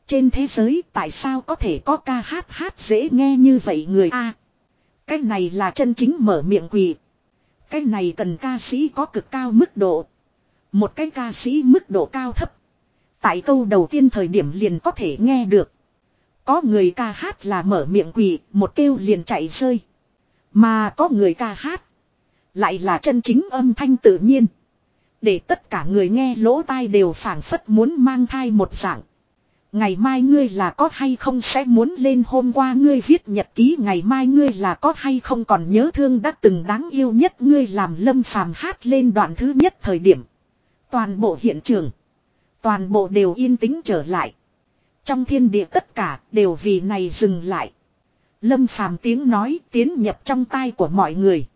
Trên thế giới tại sao có thể có ca hát hát dễ nghe như vậy người A. cái này là chân chính mở miệng quỳ. Cái này cần ca sĩ có cực cao mức độ. Một cái ca sĩ mức độ cao thấp. Tại câu đầu tiên thời điểm liền có thể nghe được. Có người ca hát là mở miệng quỳ, một kêu liền chạy rơi. Mà có người ca hát. Lại là chân chính âm thanh tự nhiên. Để tất cả người nghe lỗ tai đều phảng phất muốn mang thai một dạng. Ngày mai ngươi là có hay không sẽ muốn lên hôm qua ngươi viết nhật ký, ngày mai ngươi là có hay không còn nhớ thương đã từng đáng yêu nhất ngươi làm lâm phàm hát lên đoạn thứ nhất thời điểm. Toàn bộ hiện trường. Toàn bộ đều yên tĩnh trở lại. Trong thiên địa tất cả đều vì này dừng lại. Lâm phàm tiếng nói tiến nhập trong tai của mọi người.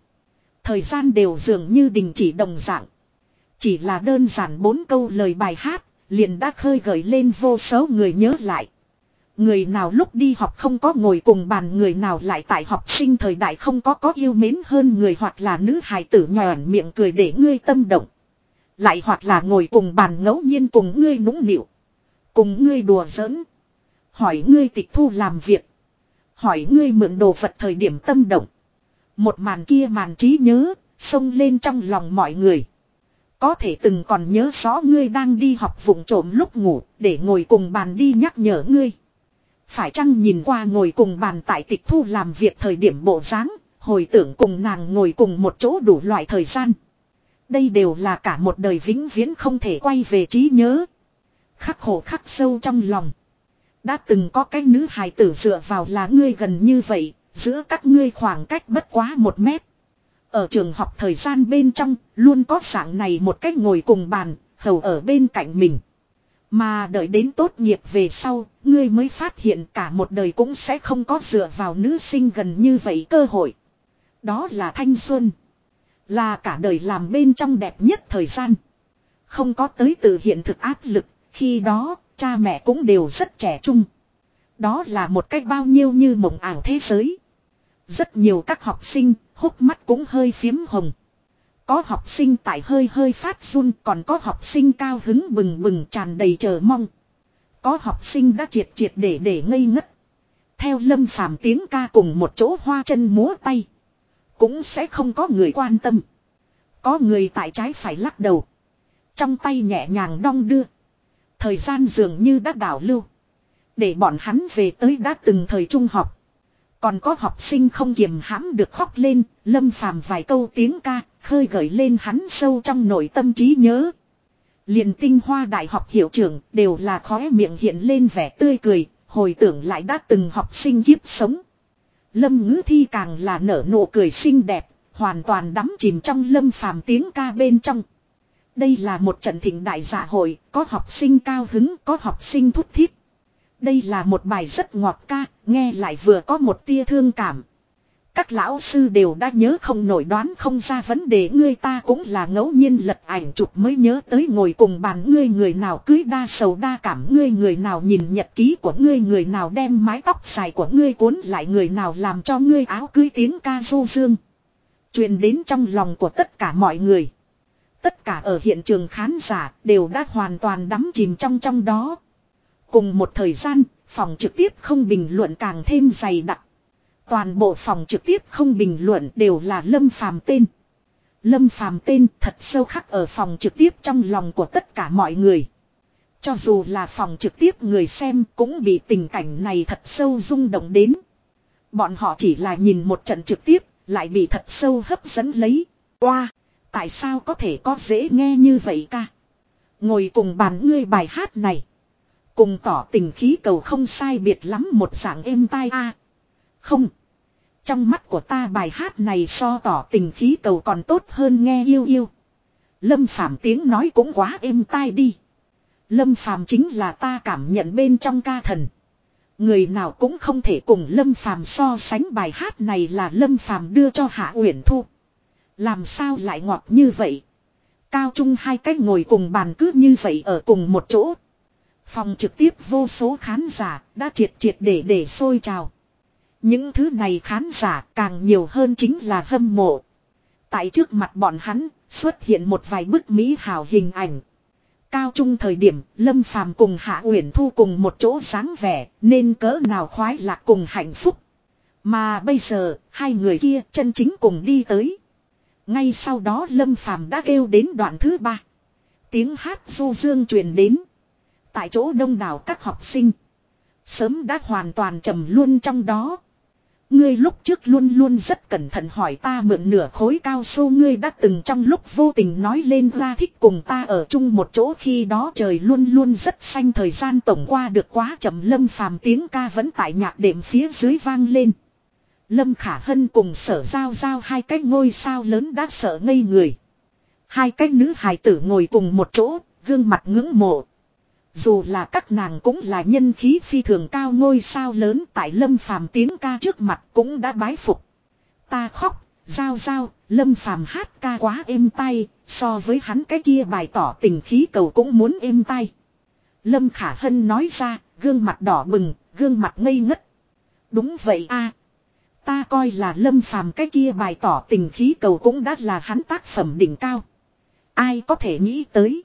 Thời gian đều dường như đình chỉ đồng dạng. Chỉ là đơn giản bốn câu lời bài hát, liền đã khơi gợi lên vô số người nhớ lại. Người nào lúc đi học không có ngồi cùng bàn người nào lại tại học sinh thời đại không có có yêu mến hơn người hoặc là nữ hài tử nhòn miệng cười để ngươi tâm động. Lại hoặc là ngồi cùng bàn ngẫu nhiên cùng ngươi nũng nịu. Cùng ngươi đùa giỡn. Hỏi ngươi tịch thu làm việc. Hỏi ngươi mượn đồ vật thời điểm tâm động. Một màn kia màn trí nhớ, xông lên trong lòng mọi người. Có thể từng còn nhớ rõ ngươi đang đi học vùng trộm lúc ngủ, để ngồi cùng bàn đi nhắc nhở ngươi. Phải chăng nhìn qua ngồi cùng bàn tại tịch thu làm việc thời điểm bộ dáng hồi tưởng cùng nàng ngồi cùng một chỗ đủ loại thời gian. Đây đều là cả một đời vĩnh viễn không thể quay về trí nhớ. Khắc khổ khắc sâu trong lòng. Đã từng có cái nữ hài tử dựa vào là ngươi gần như vậy, giữa các ngươi khoảng cách bất quá một mét. Ở trường học thời gian bên trong, luôn có dạng này một cách ngồi cùng bàn, hầu ở bên cạnh mình. Mà đợi đến tốt nghiệp về sau, ngươi mới phát hiện cả một đời cũng sẽ không có dựa vào nữ sinh gần như vậy cơ hội. Đó là thanh xuân. Là cả đời làm bên trong đẹp nhất thời gian. Không có tới từ hiện thực áp lực, khi đó, cha mẹ cũng đều rất trẻ trung. Đó là một cách bao nhiêu như mộng ảo thế giới. Rất nhiều các học sinh, hốc mắt cũng hơi phiếm hồng. Có học sinh tại hơi hơi phát run, còn có học sinh cao hứng bừng bừng tràn đầy chờ mong. Có học sinh đã triệt triệt để để ngây ngất. Theo lâm phàm tiếng ca cùng một chỗ hoa chân múa tay. Cũng sẽ không có người quan tâm. Có người tại trái phải lắc đầu. Trong tay nhẹ nhàng đong đưa. Thời gian dường như đã đảo lưu. Để bọn hắn về tới đã từng thời trung học. Còn có học sinh không kiềm hãm được khóc lên, lâm phàm vài câu tiếng ca, khơi gợi lên hắn sâu trong nội tâm trí nhớ. liền tinh hoa đại học hiệu trưởng đều là khóe miệng hiện lên vẻ tươi cười, hồi tưởng lại đã từng học sinh kiếp sống. Lâm ngữ thi càng là nở nụ cười xinh đẹp, hoàn toàn đắm chìm trong lâm phàm tiếng ca bên trong. Đây là một trận thịnh đại dạ hội, có học sinh cao hứng, có học sinh thúc thiết. Đây là một bài rất ngọt ca, nghe lại vừa có một tia thương cảm. Các lão sư đều đã nhớ không nổi đoán không ra vấn đề ngươi ta cũng là ngẫu nhiên lật ảnh chụp mới nhớ tới ngồi cùng bàn ngươi người nào cưới đa sầu đa cảm ngươi người nào nhìn nhật ký của ngươi người nào đem mái tóc dài của ngươi cuốn lại người nào làm cho ngươi áo cưới tiếng ca du dương. truyền đến trong lòng của tất cả mọi người. Tất cả ở hiện trường khán giả đều đã hoàn toàn đắm chìm trong trong đó. Cùng một thời gian, phòng trực tiếp không bình luận càng thêm dày đặc. Toàn bộ phòng trực tiếp không bình luận đều là Lâm Phàm tên. Lâm Phàm tên thật sâu khắc ở phòng trực tiếp trong lòng của tất cả mọi người. Cho dù là phòng trực tiếp người xem cũng bị tình cảnh này thật sâu rung động đến. Bọn họ chỉ là nhìn một trận trực tiếp, lại bị thật sâu hấp dẫn lấy. Qua, tại sao có thể có dễ nghe như vậy ca? Ngồi cùng bàn ngươi bài hát này. Cùng tỏ tình khí cầu không sai biệt lắm một dạng êm tai a. không. Trong mắt của ta bài hát này so tỏ tình khí cầu còn tốt hơn nghe yêu yêu. Lâm Phàm tiếng nói cũng quá êm tai đi. Lâm Phàm chính là ta cảm nhận bên trong ca thần. Người nào cũng không thể cùng Lâm Phàm so sánh bài hát này là Lâm Phàm đưa cho Hạ Uyển Thu. Làm sao lại ngọt như vậy? Cao trung hai cách ngồi cùng bàn cứ như vậy ở cùng một chỗ. Phòng trực tiếp vô số khán giả đã triệt triệt để để sôi trào. Những thứ này khán giả càng nhiều hơn chính là hâm mộ. Tại trước mặt bọn hắn, xuất hiện một vài bức mỹ hào hình ảnh. Cao trung thời điểm, Lâm Phàm cùng Hạ Uyển Thu cùng một chỗ sáng vẻ, nên cỡ nào khoái lạc cùng hạnh phúc. Mà bây giờ, hai người kia chân chính cùng đi tới. Ngay sau đó Lâm Phàm đã kêu đến đoạn thứ ba. Tiếng hát du dương truyền đến. Tại chỗ đông đảo các học sinh. Sớm đã hoàn toàn trầm luôn trong đó. Ngươi lúc trước luôn luôn rất cẩn thận hỏi ta mượn nửa khối cao su ngươi đã từng trong lúc vô tình nói lên ra thích cùng ta ở chung một chỗ khi đó trời luôn luôn rất xanh thời gian tổng qua được quá chậm lâm phàm tiếng ca vẫn tại nhạc đệm phía dưới vang lên. Lâm Khả Hân cùng sở giao giao hai cái ngôi sao lớn đã sợ ngây người. Hai cái nữ hài tử ngồi cùng một chỗ, gương mặt ngưỡng mộ. Dù là các nàng cũng là nhân khí phi thường cao ngôi sao lớn tại lâm phàm tiếng ca trước mặt cũng đã bái phục. Ta khóc, giao giao, lâm phàm hát ca quá êm tay, so với hắn cái kia bài tỏ tình khí cầu cũng muốn êm tay. Lâm Khả Hân nói ra, gương mặt đỏ bừng, gương mặt ngây ngất. Đúng vậy a Ta coi là lâm phàm cái kia bài tỏ tình khí cầu cũng đã là hắn tác phẩm đỉnh cao. Ai có thể nghĩ tới.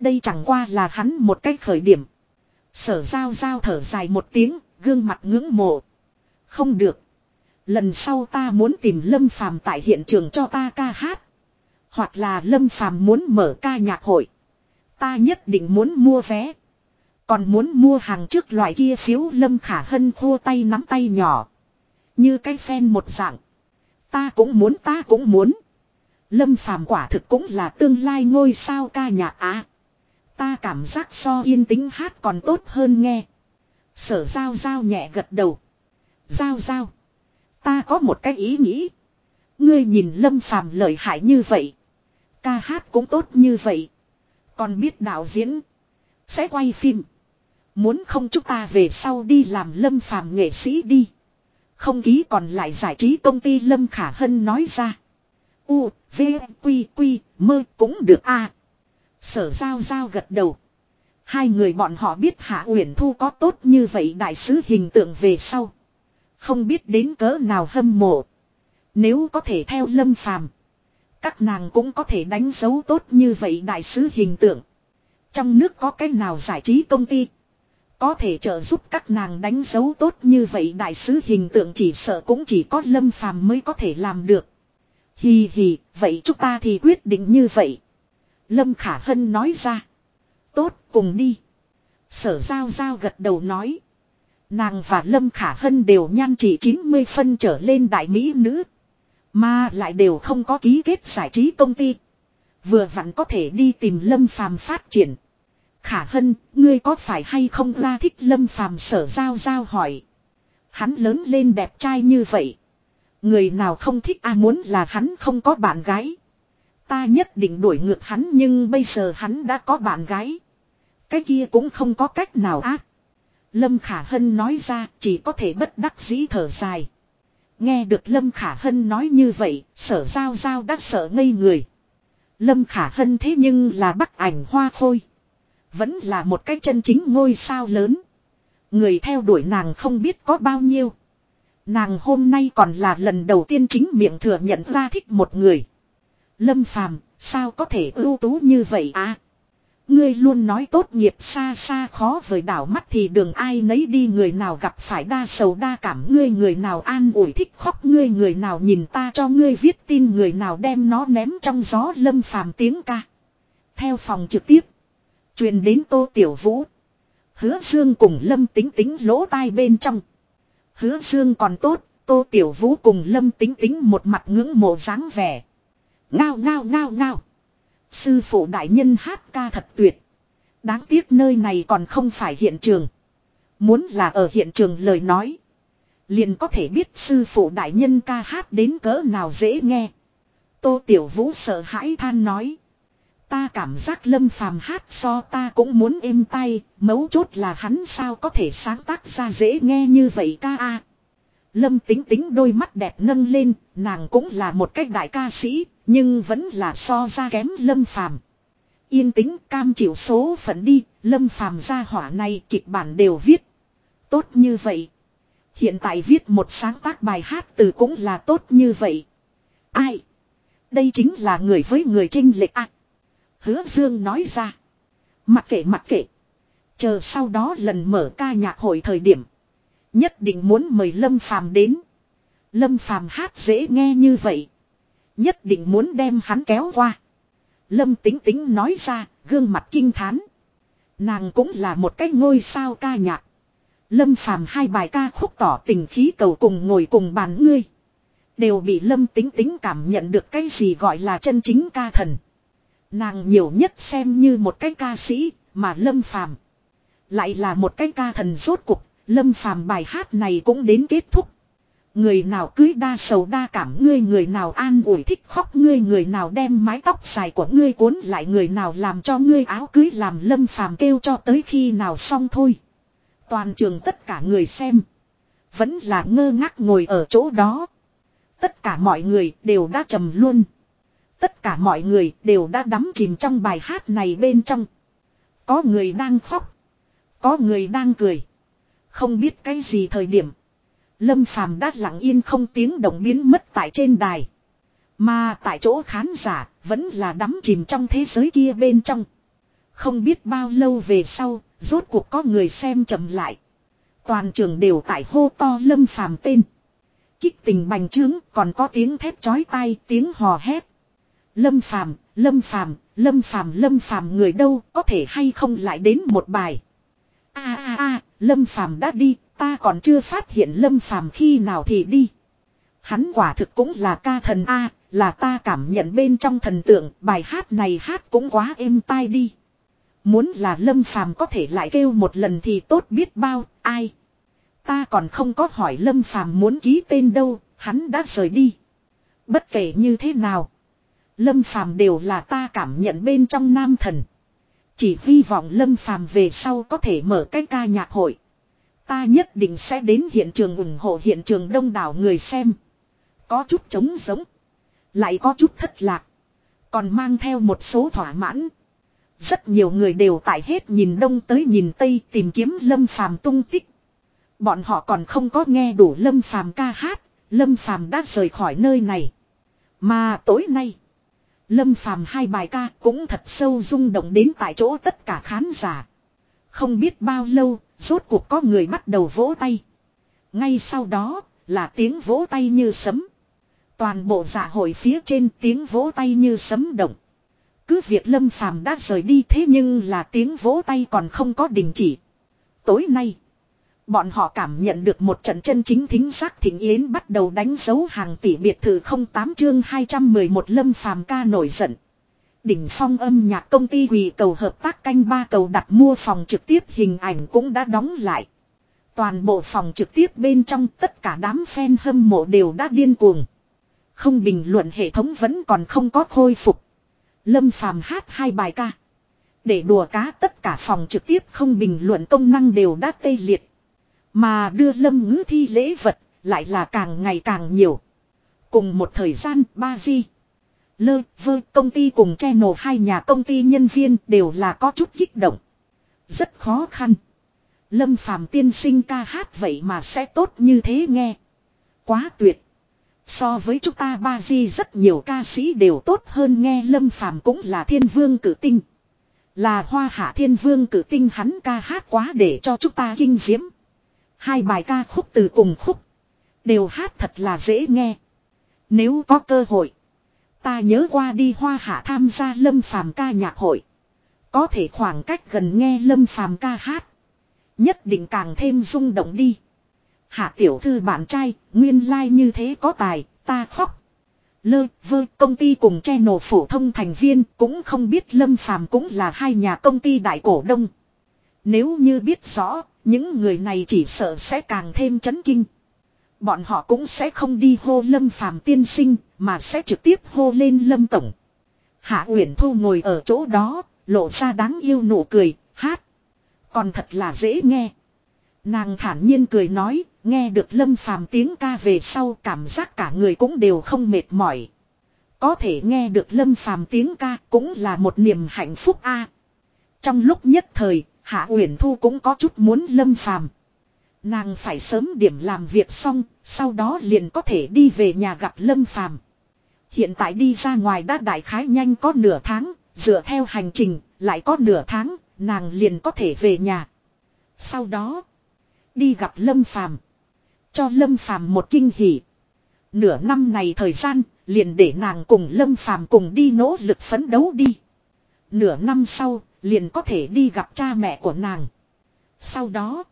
Đây chẳng qua là hắn một cách khởi điểm. Sở giao giao thở dài một tiếng, gương mặt ngưỡng mộ. Không được. Lần sau ta muốn tìm Lâm Phàm tại hiện trường cho ta ca hát. Hoặc là Lâm Phàm muốn mở ca nhạc hội. Ta nhất định muốn mua vé. Còn muốn mua hàng trước loại kia phiếu Lâm Khả Hân khô tay nắm tay nhỏ. Như cái phen một dạng. Ta cũng muốn ta cũng muốn. Lâm Phàm quả thực cũng là tương lai ngôi sao ca nhạc á. Ta cảm giác so yên tĩnh hát còn tốt hơn nghe. Sở giao giao nhẹ gật đầu. Giao giao. Ta có một cái ý nghĩ. Ngươi nhìn lâm phàm lợi hại như vậy. Ca hát cũng tốt như vậy. Còn biết đạo diễn. Sẽ quay phim. Muốn không chúng ta về sau đi làm lâm phàm nghệ sĩ đi. Không ký còn lại giải trí công ty lâm khả hân nói ra. U, V, Quy, Quy, mơ cũng được a Sở giao giao gật đầu. Hai người bọn họ biết Hạ Uyển Thu có tốt như vậy đại sứ hình tượng về sau. Không biết đến cỡ nào hâm mộ. Nếu có thể theo lâm phàm. Các nàng cũng có thể đánh dấu tốt như vậy đại sứ hình tượng. Trong nước có cái nào giải trí công ty. Có thể trợ giúp các nàng đánh dấu tốt như vậy đại sứ hình tượng chỉ sợ cũng chỉ có lâm phàm mới có thể làm được. Hì hì, vậy chúng ta thì quyết định như vậy. Lâm Khả Hân nói ra. Tốt, cùng đi. Sở Giao Giao gật đầu nói. Nàng và Lâm Khả Hân đều nhan chỉ 90 phân trở lên đại mỹ nữ. Mà lại đều không có ký kết giải trí công ty. Vừa vặn có thể đi tìm Lâm Phàm phát triển. Khả Hân, ngươi có phải hay không ra thích Lâm Phàm sở giao giao hỏi. Hắn lớn lên đẹp trai như vậy. Người nào không thích a muốn là hắn không có bạn gái. Ta nhất định đuổi ngược hắn nhưng bây giờ hắn đã có bạn gái. Cái kia cũng không có cách nào ác. Lâm Khả Hân nói ra chỉ có thể bất đắc dĩ thở dài. Nghe được Lâm Khả Hân nói như vậy, sở giao giao đã sợ ngây người. Lâm Khả Hân thế nhưng là bắc ảnh hoa khôi. Vẫn là một cái chân chính ngôi sao lớn. Người theo đuổi nàng không biết có bao nhiêu. Nàng hôm nay còn là lần đầu tiên chính miệng thừa nhận ra thích một người. Lâm Phàm, sao có thể ưu tú như vậy à? Ngươi luôn nói tốt nghiệp xa xa khó vời đảo mắt thì đường ai nấy đi người nào gặp phải đa sầu đa cảm ngươi người nào an ủi thích khóc ngươi người nào nhìn ta cho ngươi viết tin người nào đem nó ném trong gió lâm phàm tiếng ca. Theo phòng trực tiếp. truyền đến tô tiểu vũ. Hứa dương cùng lâm tính tính lỗ tai bên trong. Hứa dương còn tốt, tô tiểu vũ cùng lâm tính tính một mặt ngưỡng mộ dáng vẻ. Ngao ngao ngao ngao. Sư phụ đại nhân hát ca thật tuyệt. Đáng tiếc nơi này còn không phải hiện trường. Muốn là ở hiện trường lời nói. Liền có thể biết sư phụ đại nhân ca hát đến cỡ nào dễ nghe. Tô Tiểu Vũ sợ hãi than nói. Ta cảm giác lâm phàm hát so ta cũng muốn êm tay, mấu chốt là hắn sao có thể sáng tác ra dễ nghe như vậy ca a. Lâm tính tính đôi mắt đẹp nâng lên, nàng cũng là một cách đại ca sĩ, nhưng vẫn là so ra kém lâm phàm. Yên tính cam chịu số phận đi, lâm phàm ra hỏa này kịch bản đều viết. Tốt như vậy. Hiện tại viết một sáng tác bài hát từ cũng là tốt như vậy. Ai? Đây chính là người với người trinh lệch ạ. hứa Dương nói ra. Mặc kệ mặc kệ. Chờ sau đó lần mở ca nhạc hội thời điểm. Nhất định muốn mời Lâm Phàm đến. Lâm Phàm hát dễ nghe như vậy. Nhất định muốn đem hắn kéo qua. Lâm tính tính nói ra, gương mặt kinh thán. Nàng cũng là một cái ngôi sao ca nhạc. Lâm phàm hai bài ca khúc tỏ tình khí cầu cùng ngồi cùng bàn ngươi. Đều bị lâm tính tính cảm nhận được cái gì gọi là chân chính ca thần. Nàng nhiều nhất xem như một cái ca sĩ, mà lâm phàm. Lại là một cái ca thần rốt cục, lâm phàm bài hát này cũng đến kết thúc. Người nào cưới đa sầu đa cảm, ngươi người nào an ủi thích khóc, ngươi người nào đem mái tóc dài của ngươi cuốn lại, người nào làm cho ngươi áo cưới làm lâm phàm kêu cho tới khi nào xong thôi. Toàn trường tất cả người xem. Vẫn là ngơ ngác ngồi ở chỗ đó. Tất cả mọi người đều đã trầm luôn. Tất cả mọi người đều đã đắm chìm trong bài hát này bên trong. Có người đang khóc. Có người đang cười. Không biết cái gì thời điểm. Lâm Phàm đã lặng yên không tiếng động biến mất tại trên đài. Mà tại chỗ khán giả vẫn là đắm chìm trong thế giới kia bên trong. Không biết bao lâu về sau, rốt cuộc có người xem chậm lại. Toàn trường đều tại hô to Lâm Phàm tên. Kích tình bành trướng còn có tiếng thét chói tai, tiếng hò hét. Lâm Phàm, Lâm Phàm, Lâm Phàm, Lâm Phàm người đâu, có thể hay không lại đến một bài. A a a, Lâm Phàm đã đi, Ta còn chưa phát hiện lâm phàm khi nào thì đi. Hắn quả thực cũng là ca thần A, là ta cảm nhận bên trong thần tượng, bài hát này hát cũng quá êm tai đi. Muốn là lâm phàm có thể lại kêu một lần thì tốt biết bao, ai. Ta còn không có hỏi lâm phàm muốn ký tên đâu, hắn đã rời đi. Bất kể như thế nào. Lâm phàm đều là ta cảm nhận bên trong nam thần. Chỉ hy vọng lâm phàm về sau có thể mở cái ca nhạc hội. Ta nhất định sẽ đến hiện trường ủng hộ hiện trường đông đảo người xem. Có chút trống giống. Lại có chút thất lạc. Còn mang theo một số thỏa mãn. Rất nhiều người đều tại hết nhìn đông tới nhìn tây tìm kiếm lâm phàm tung tích. Bọn họ còn không có nghe đủ lâm phàm ca hát. Lâm phàm đã rời khỏi nơi này. Mà tối nay. Lâm phàm hai bài ca cũng thật sâu rung động đến tại chỗ tất cả khán giả. Không biết bao lâu, rốt cuộc có người bắt đầu vỗ tay. Ngay sau đó, là tiếng vỗ tay như sấm. Toàn bộ dạ hội phía trên tiếng vỗ tay như sấm động. Cứ việc lâm phàm đã rời đi thế nhưng là tiếng vỗ tay còn không có đình chỉ. Tối nay, bọn họ cảm nhận được một trận chân chính thính giác thỉnh yến bắt đầu đánh dấu hàng tỷ biệt thự 08 chương 211 lâm phàm ca nổi giận. Đỉnh phong âm nhạc công ty quỳ cầu hợp tác canh ba cầu đặt mua phòng trực tiếp hình ảnh cũng đã đóng lại. Toàn bộ phòng trực tiếp bên trong tất cả đám fan hâm mộ đều đã điên cuồng. Không bình luận hệ thống vẫn còn không có khôi phục. Lâm phàm hát hai bài ca. Để đùa cá tất cả phòng trực tiếp không bình luận công năng đều đã tê liệt. Mà đưa lâm ngữ thi lễ vật lại là càng ngày càng nhiều. Cùng một thời gian ba di. Lơ, vơ, công ty cùng channel hai nhà công ty nhân viên đều là có chút kích động. Rất khó khăn. Lâm phàm tiên sinh ca hát vậy mà sẽ tốt như thế nghe. Quá tuyệt. So với chúng ta ba di rất nhiều ca sĩ đều tốt hơn nghe Lâm phàm cũng là thiên vương cử tinh. Là hoa hạ thiên vương cử tinh hắn ca hát quá để cho chúng ta kinh diễm. Hai bài ca khúc từ cùng khúc. Đều hát thật là dễ nghe. Nếu có cơ hội. Ta nhớ qua đi hoa hạ tham gia lâm phàm ca nhạc hội. Có thể khoảng cách gần nghe lâm phàm ca hát. Nhất định càng thêm rung động đi. Hạ tiểu thư bạn trai, nguyên lai like như thế có tài, ta khóc. Lơ, vơ, công ty cùng channel phổ thông thành viên cũng không biết Lâm Phàm cũng là hai nhà công ty đại cổ đông. Nếu như biết rõ, những người này chỉ sợ sẽ càng thêm chấn kinh. Bọn họ cũng sẽ không đi hô Lâm Phàm tiên sinh, mà sẽ trực tiếp hô lên Lâm Tổng. Hạ Uyển Thu ngồi ở chỗ đó, lộ ra đáng yêu nụ cười, hát. Còn thật là dễ nghe. Nàng thản nhiên cười nói, nghe được Lâm Phàm tiếng ca về sau cảm giác cả người cũng đều không mệt mỏi. Có thể nghe được Lâm Phàm tiếng ca cũng là một niềm hạnh phúc a. Trong lúc nhất thời, Hạ Uyển Thu cũng có chút muốn Lâm Phàm. Nàng phải sớm điểm làm việc xong, sau đó liền có thể đi về nhà gặp Lâm Phàm. Hiện tại đi ra ngoài đã đại khái nhanh có nửa tháng, dựa theo hành trình, lại có nửa tháng, nàng liền có thể về nhà. Sau đó, đi gặp Lâm Phàm Cho Lâm Phàm một kinh hỉ. Nửa năm này thời gian, liền để nàng cùng Lâm Phàm cùng đi nỗ lực phấn đấu đi. Nửa năm sau, liền có thể đi gặp cha mẹ của nàng. Sau đó,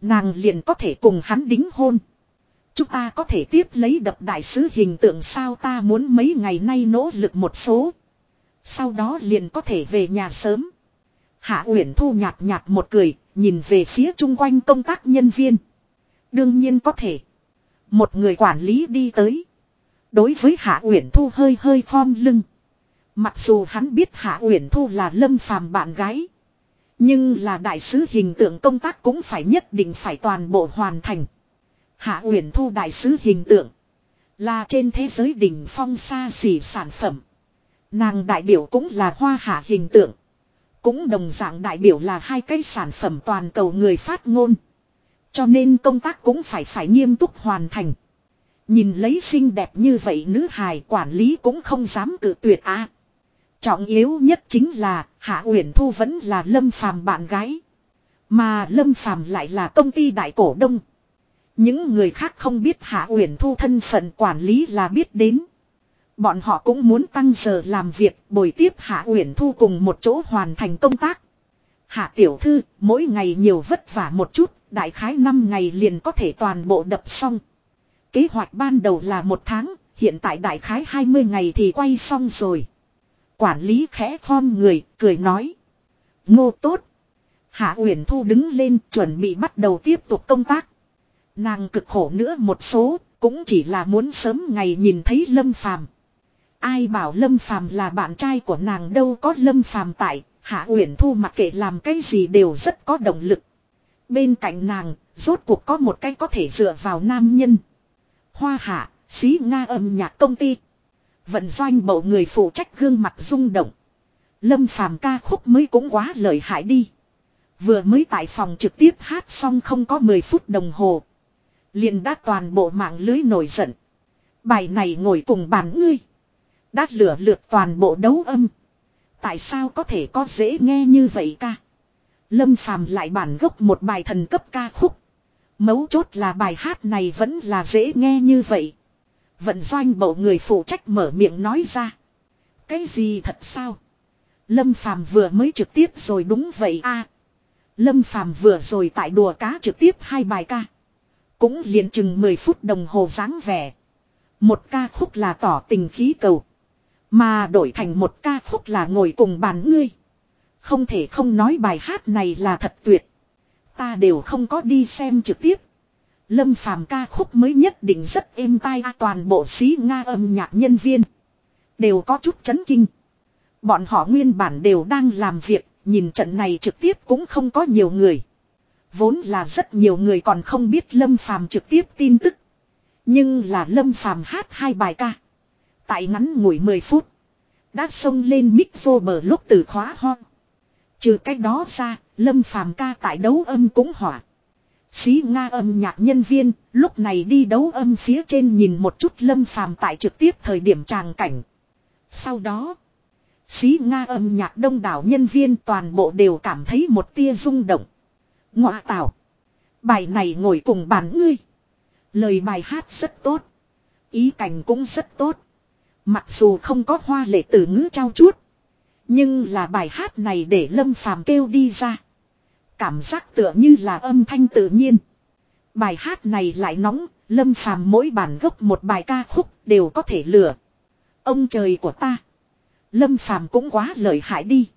nàng liền có thể cùng hắn đính hôn. Chúng ta có thể tiếp lấy đập đại sứ hình tượng sao ta muốn mấy ngày nay nỗ lực một số. Sau đó liền có thể về nhà sớm. Hạ Uyển Thu nhạt nhạt một cười, nhìn về phía chung quanh công tác nhân viên. Đương nhiên có thể. Một người quản lý đi tới. Đối với Hạ Uyển Thu hơi hơi khom lưng. Mặc dù hắn biết Hạ Uyển Thu là Lâm Phàm bạn gái, nhưng là đại sứ hình tượng công tác cũng phải nhất định phải toàn bộ hoàn thành. Hạ Uyển Thu đại sứ hình tượng là trên thế giới đỉnh phong xa xỉ sản phẩm. Nàng đại biểu cũng là hoa hạ hình tượng. Cũng đồng dạng đại biểu là hai cái sản phẩm toàn cầu người phát ngôn. Cho nên công tác cũng phải phải nghiêm túc hoàn thành. Nhìn lấy xinh đẹp như vậy nữ hài quản lý cũng không dám cự tuyệt a. Trọng yếu nhất chính là Hạ Uyển Thu vẫn là Lâm Phàm bạn gái. Mà Lâm Phàm lại là công ty đại cổ đông. Những người khác không biết Hạ Uyển Thu thân phận quản lý là biết đến. Bọn họ cũng muốn tăng giờ làm việc bồi tiếp Hạ Uyển Thu cùng một chỗ hoàn thành công tác. Hạ Tiểu Thư mỗi ngày nhiều vất vả một chút, đại khái 5 ngày liền có thể toàn bộ đập xong. Kế hoạch ban đầu là một tháng, hiện tại đại khái 20 ngày thì quay xong rồi. Quản lý khẽ khom người, cười nói. Ngô tốt. Hạ Uyển Thu đứng lên chuẩn bị bắt đầu tiếp tục công tác. Nàng cực khổ nữa một số, cũng chỉ là muốn sớm ngày nhìn thấy Lâm Phàm. Ai bảo Lâm Phàm là bạn trai của nàng đâu có Lâm Phàm tại, Hạ Uyển Thu mặc kệ làm cái gì đều rất có động lực. Bên cạnh nàng, rốt cuộc có một cái có thể dựa vào nam nhân. Hoa Hạ, xí Nga âm nhạc công ty. Vận doanh bộ người phụ trách gương mặt rung động. Lâm Phàm ca khúc mới cũng quá lợi hại đi. Vừa mới tại phòng trực tiếp hát xong không có 10 phút đồng hồ. liền đã toàn bộ mạng lưới nổi giận. Bài này ngồi cùng bàn ngươi. Đã lửa lượt toàn bộ đấu âm. Tại sao có thể có dễ nghe như vậy ca? Lâm Phàm lại bản gốc một bài thần cấp ca khúc. Mấu chốt là bài hát này vẫn là dễ nghe như vậy. Vận doanh bộ người phụ trách mở miệng nói ra. Cái gì thật sao? Lâm Phàm vừa mới trực tiếp rồi đúng vậy a. Lâm Phàm vừa rồi tại đùa cá trực tiếp hai bài ca. Cũng liền chừng 10 phút đồng hồ dáng vẻ. Một ca khúc là tỏ tình khí cầu. Mà đổi thành một ca khúc là ngồi cùng bàn ngươi. Không thể không nói bài hát này là thật tuyệt. Ta đều không có đi xem trực tiếp. Lâm phàm ca khúc mới nhất định rất êm tai toàn bộ xí Nga âm nhạc nhân viên. Đều có chút chấn kinh. Bọn họ nguyên bản đều đang làm việc, nhìn trận này trực tiếp cũng không có nhiều người. Vốn là rất nhiều người còn không biết Lâm Phàm trực tiếp tin tức. Nhưng là Lâm Phàm hát hai bài ca. Tại ngắn ngủi 10 phút. Đã xông lên mic vô bờ lúc từ khóa ho. Trừ cách đó ra, Lâm Phàm ca tại đấu âm cũng hỏa. Xí Nga âm nhạc nhân viên, lúc này đi đấu âm phía trên nhìn một chút Lâm Phàm tại trực tiếp thời điểm tràng cảnh. Sau đó, xí Nga âm nhạc đông đảo nhân viên toàn bộ đều cảm thấy một tia rung động. Ngọa tảo Bài này ngồi cùng bàn ngươi. Lời bài hát rất tốt. Ý cảnh cũng rất tốt. Mặc dù không có hoa lệ từ ngữ trao chuốt. Nhưng là bài hát này để Lâm Phàm kêu đi ra. Cảm giác tựa như là âm thanh tự nhiên. Bài hát này lại nóng, Lâm Phàm mỗi bản gốc một bài ca khúc đều có thể lừa. Ông trời của ta. Lâm Phàm cũng quá lợi hại đi.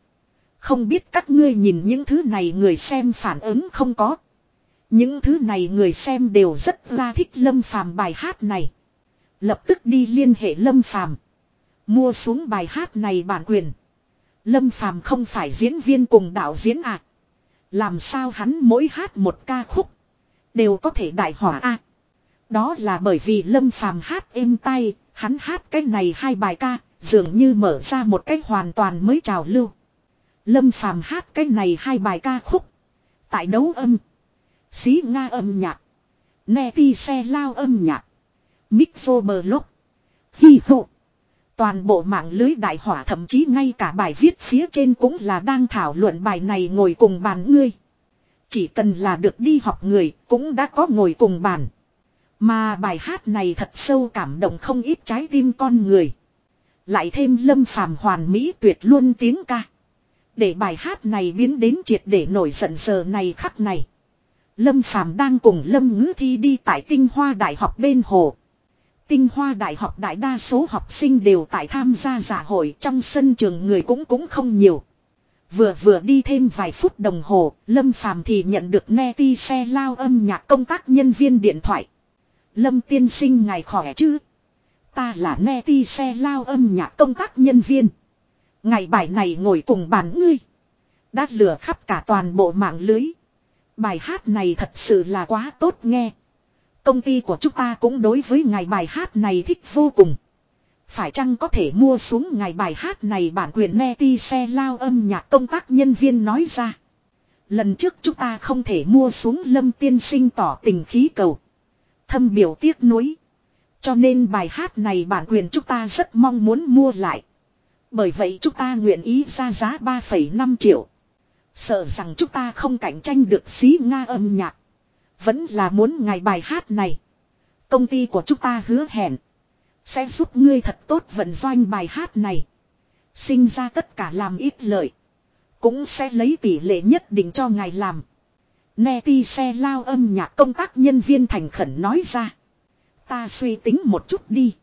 Không biết các ngươi nhìn những thứ này người xem phản ứng không có. Những thứ này người xem đều rất ra thích Lâm Phàm bài hát này. Lập tức đi liên hệ Lâm Phàm Mua xuống bài hát này bản quyền. Lâm Phàm không phải diễn viên cùng đạo diễn à. Làm sao hắn mỗi hát một ca khúc. Đều có thể đại hỏa a Đó là bởi vì Lâm Phàm hát êm tay. Hắn hát cái này hai bài ca. Dường như mở ra một cái hoàn toàn mới trào lưu. Lâm Phàm hát cái này hai bài ca khúc. Tại đấu âm. Xí Nga âm nhạc. Nè ti xe lao âm nhạc. Mixo bờ lúc. Hi hụ. Toàn bộ mạng lưới đại hỏa, thậm chí ngay cả bài viết phía trên cũng là đang thảo luận bài này ngồi cùng bàn ngươi. Chỉ cần là được đi học người cũng đã có ngồi cùng bàn. Mà bài hát này thật sâu cảm động không ít trái tim con người. Lại thêm lâm phàm hoàn mỹ tuyệt luôn tiếng ca. Để bài hát này biến đến triệt để nổi giận giờ này khắc này. Lâm phàm đang cùng Lâm Ngữ Thi đi tại tinh hoa đại học bên hồ. Tinh hoa đại học đại đa số học sinh đều tại tham gia dạ hội trong sân trường người cũng cũng không nhiều. Vừa vừa đi thêm vài phút đồng hồ, Lâm Phàm thì nhận được nghe ti xe lao âm nhạc công tác nhân viên điện thoại. Lâm tiên sinh ngài khỏe chứ? Ta là nghe ti xe lao âm nhạc công tác nhân viên. Ngày bài này ngồi cùng bàn ngươi. Đã lửa khắp cả toàn bộ mạng lưới. Bài hát này thật sự là quá tốt nghe. Công ty của chúng ta cũng đối với ngài bài hát này thích vô cùng. Phải chăng có thể mua xuống ngài bài hát này bản quyền nghe ti xe lao âm nhạc công tác nhân viên nói ra. Lần trước chúng ta không thể mua xuống lâm tiên sinh tỏ tình khí cầu. Thâm biểu tiếc nuối. Cho nên bài hát này bản quyền chúng ta rất mong muốn mua lại. Bởi vậy chúng ta nguyện ý ra giá 3,5 triệu. Sợ rằng chúng ta không cạnh tranh được xí Nga âm nhạc. Vẫn là muốn ngài bài hát này. Công ty của chúng ta hứa hẹn. Sẽ giúp ngươi thật tốt vận doanh bài hát này. Sinh ra tất cả làm ít lợi. Cũng sẽ lấy tỷ lệ nhất định cho ngài làm. Nè ti xe lao âm nhạc công tác nhân viên thành khẩn nói ra. Ta suy tính một chút đi.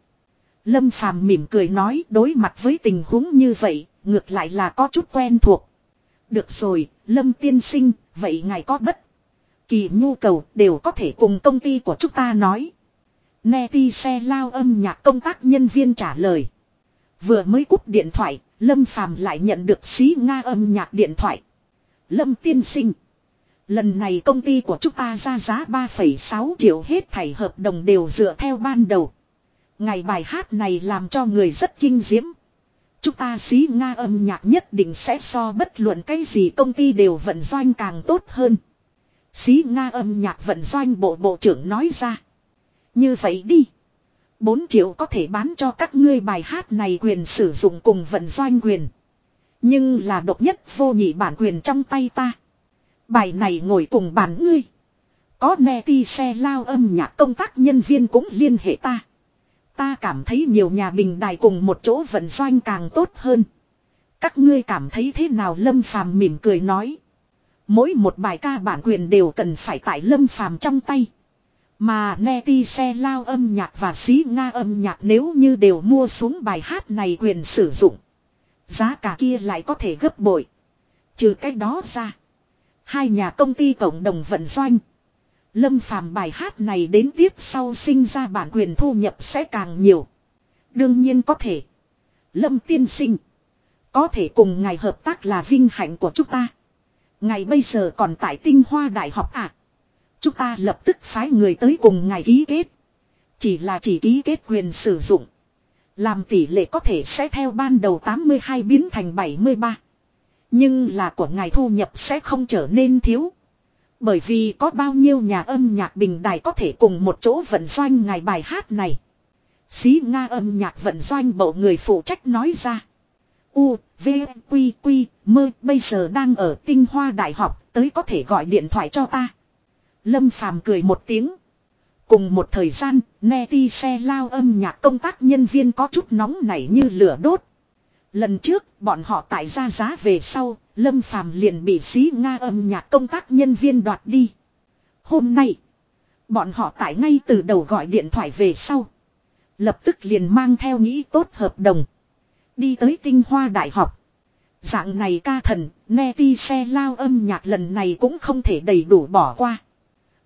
Lâm Phàm mỉm cười nói đối mặt với tình huống như vậy, ngược lại là có chút quen thuộc. Được rồi, Lâm tiên sinh, vậy ngài có bất kỳ nhu cầu đều có thể cùng công ty của chúng ta nói. Nè ti xe lao âm nhạc công tác nhân viên trả lời. Vừa mới cúp điện thoại, Lâm Phàm lại nhận được xí Nga âm nhạc điện thoại. Lâm tiên sinh. Lần này công ty của chúng ta ra giá 3,6 triệu hết thảy hợp đồng đều dựa theo ban đầu. Ngày bài hát này làm cho người rất kinh diễm. Chúng ta xí Nga âm nhạc nhất định sẽ so bất luận cái gì công ty đều vận doanh càng tốt hơn. Xí Nga âm nhạc vận doanh bộ bộ trưởng nói ra. Như vậy đi. 4 triệu có thể bán cho các ngươi bài hát này quyền sử dụng cùng vận doanh quyền. Nhưng là độc nhất vô nhị bản quyền trong tay ta. Bài này ngồi cùng bàn ngươi. Có nè ti xe lao âm nhạc công tác nhân viên cũng liên hệ ta. Ta cảm thấy nhiều nhà bình đài cùng một chỗ vận doanh càng tốt hơn. Các ngươi cảm thấy thế nào Lâm Phàm mỉm cười nói. Mỗi một bài ca bản quyền đều cần phải tại Lâm Phàm trong tay. Mà nghe ti xe lao âm nhạc và xí Nga âm nhạc nếu như đều mua xuống bài hát này quyền sử dụng. Giá cả kia lại có thể gấp bội. Trừ cách đó ra. Hai nhà công ty cộng đồng vận doanh. Lâm phàm bài hát này đến tiếp sau sinh ra bản quyền thu nhập sẽ càng nhiều. Đương nhiên có thể. Lâm tiên sinh. Có thể cùng ngài hợp tác là vinh hạnh của chúng ta ngày bây giờ còn tại tinh hoa đại học à. Chúng ta lập tức phái người tới cùng ngài ký kết. Chỉ là chỉ ký kết quyền sử dụng. Làm tỷ lệ có thể sẽ theo ban đầu 82 biến thành 73. Nhưng là của ngài thu nhập sẽ không trở nên thiếu. Bởi vì có bao nhiêu nhà âm nhạc bình đài có thể cùng một chỗ vận doanh ngài bài hát này. Xí Nga âm nhạc vận doanh bộ người phụ trách nói ra. U, V, Quy, Quy, mơ bây giờ đang ở tinh hoa đại học tới có thể gọi điện thoại cho ta. Lâm Phàm cười một tiếng. Cùng một thời gian, nghe ti xe lao âm nhạc công tác nhân viên có chút nóng nảy như lửa đốt. Lần trước, bọn họ tại ra giá về sau, Lâm Phàm liền bị xí Nga âm nhạc công tác nhân viên đoạt đi. Hôm nay, bọn họ tại ngay từ đầu gọi điện thoại về sau. Lập tức liền mang theo nghĩ tốt hợp đồng. Đi tới tinh hoa đại học. Dạng này ca thần, nghe ti xe lao âm nhạc lần này cũng không thể đầy đủ bỏ qua.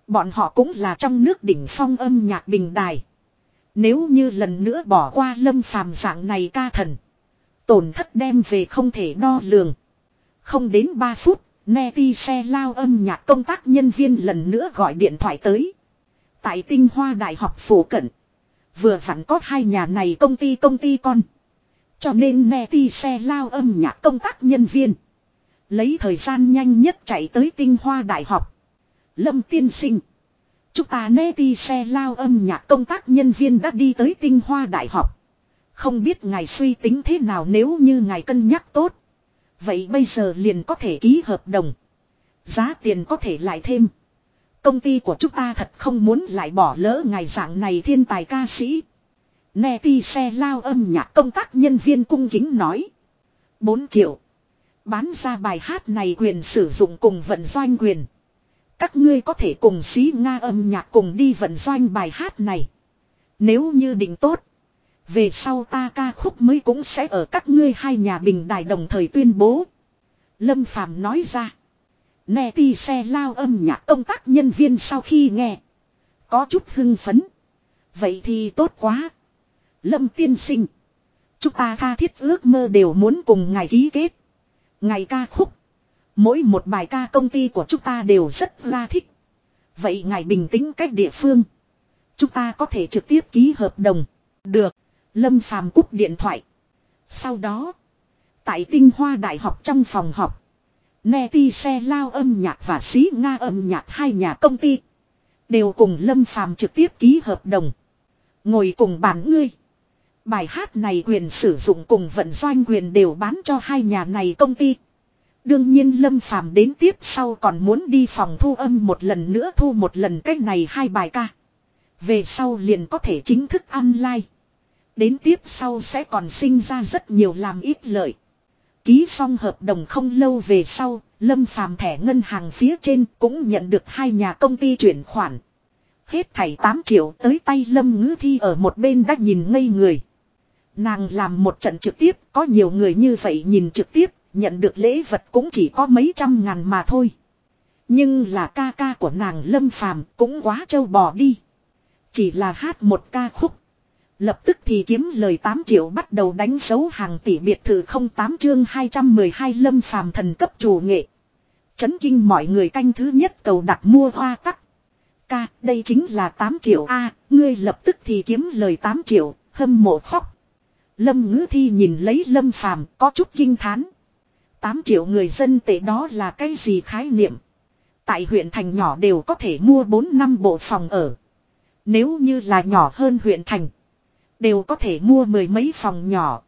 Bọn họ cũng là trong nước đỉnh phong âm nhạc bình đài. Nếu như lần nữa bỏ qua lâm phàm dạng này ca thần. Tổn thất đem về không thể đo lường. Không đến 3 phút, Neti xe lao âm nhạc công tác nhân viên lần nữa gọi điện thoại tới. Tại tinh hoa đại học phổ cận. Vừa vặn có hai nhà này công ty công ty con. Cho nên Neti xe lao âm nhạc công tác nhân viên. Lấy thời gian nhanh nhất chạy tới tinh hoa đại học. Lâm tiên sinh. Chúng ta Neti xe lao âm nhạc công tác nhân viên đã đi tới tinh hoa đại học. Không biết ngài suy tính thế nào nếu như ngài cân nhắc tốt. Vậy bây giờ liền có thể ký hợp đồng. Giá tiền có thể lại thêm. Công ty của chúng ta thật không muốn lại bỏ lỡ ngài dạng này thiên tài ca sĩ. Nè ti xe lao âm nhạc công tác nhân viên cung kính nói. 4 triệu. Bán ra bài hát này quyền sử dụng cùng vận doanh quyền. Các ngươi có thể cùng xí Nga âm nhạc cùng đi vận doanh bài hát này. Nếu như định tốt. Về sau ta ca khúc mới cũng sẽ ở các ngươi hai nhà bình đài đồng thời tuyên bố. Lâm Phàm nói ra. Nè ti xe lao âm nhạc công tác nhân viên sau khi nghe. Có chút hưng phấn. Vậy thì tốt quá. Lâm tiên sinh. Chúng ta tha thiết ước mơ đều muốn cùng ngài ký kết. Ngài ca khúc. Mỗi một bài ca công ty của chúng ta đều rất la thích. Vậy ngài bình tĩnh cách địa phương. Chúng ta có thể trực tiếp ký hợp đồng. Được. Lâm Phàm cúp điện thoại. Sau đó. Tại tinh hoa đại học trong phòng học. Neti xe lao âm nhạc và xí Nga âm nhạc hai nhà công ty. Đều cùng Lâm Phàm trực tiếp ký hợp đồng. Ngồi cùng bàn ngươi. Bài hát này quyền sử dụng cùng vận doanh quyền đều bán cho hai nhà này công ty. Đương nhiên Lâm Phàm đến tiếp sau còn muốn đi phòng thu âm một lần nữa thu một lần cách này hai bài ca. Về sau liền có thể chính thức online. Đến tiếp sau sẽ còn sinh ra rất nhiều làm ít lợi. Ký xong hợp đồng không lâu về sau, Lâm Phàm thẻ ngân hàng phía trên cũng nhận được hai nhà công ty chuyển khoản. Hết thảy 8 triệu tới tay Lâm Ngữ Thi ở một bên đã nhìn ngây người. Nàng làm một trận trực tiếp, có nhiều người như vậy nhìn trực tiếp, nhận được lễ vật cũng chỉ có mấy trăm ngàn mà thôi. Nhưng là ca ca của nàng Lâm Phàm cũng quá trâu bò đi. Chỉ là hát một ca khúc. Lập tức thì kiếm lời 8 triệu bắt đầu đánh dấu hàng tỷ biệt thự 08 chương 212 Lâm Phàm thần cấp chủ nghệ. Chấn kinh mọi người canh thứ nhất cầu đặt mua hoa tắc. Ca, đây chính là 8 triệu A, ngươi lập tức thì kiếm lời 8 triệu, hâm mộ khóc. Lâm ngữ thi nhìn lấy lâm phàm có chút kinh thán. 8 triệu người dân tệ đó là cái gì khái niệm. Tại huyện thành nhỏ đều có thể mua 4 năm bộ phòng ở. Nếu như là nhỏ hơn huyện thành. Đều có thể mua mười mấy phòng nhỏ.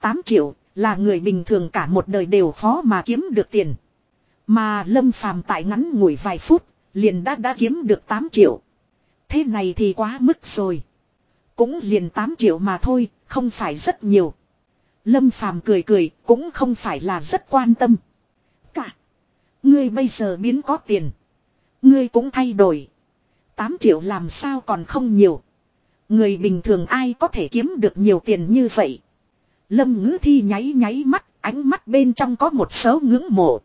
8 triệu là người bình thường cả một đời đều khó mà kiếm được tiền. Mà lâm phàm tại ngắn ngủi vài phút liền đã đã kiếm được 8 triệu. Thế này thì quá mức rồi. Cũng liền 8 triệu mà thôi, không phải rất nhiều. Lâm Phàm cười cười, cũng không phải là rất quan tâm. Cả. Ngươi bây giờ biến có tiền. Ngươi cũng thay đổi. 8 triệu làm sao còn không nhiều. Người bình thường ai có thể kiếm được nhiều tiền như vậy. Lâm ngữ thi nháy nháy mắt, ánh mắt bên trong có một số ngưỡng mộ.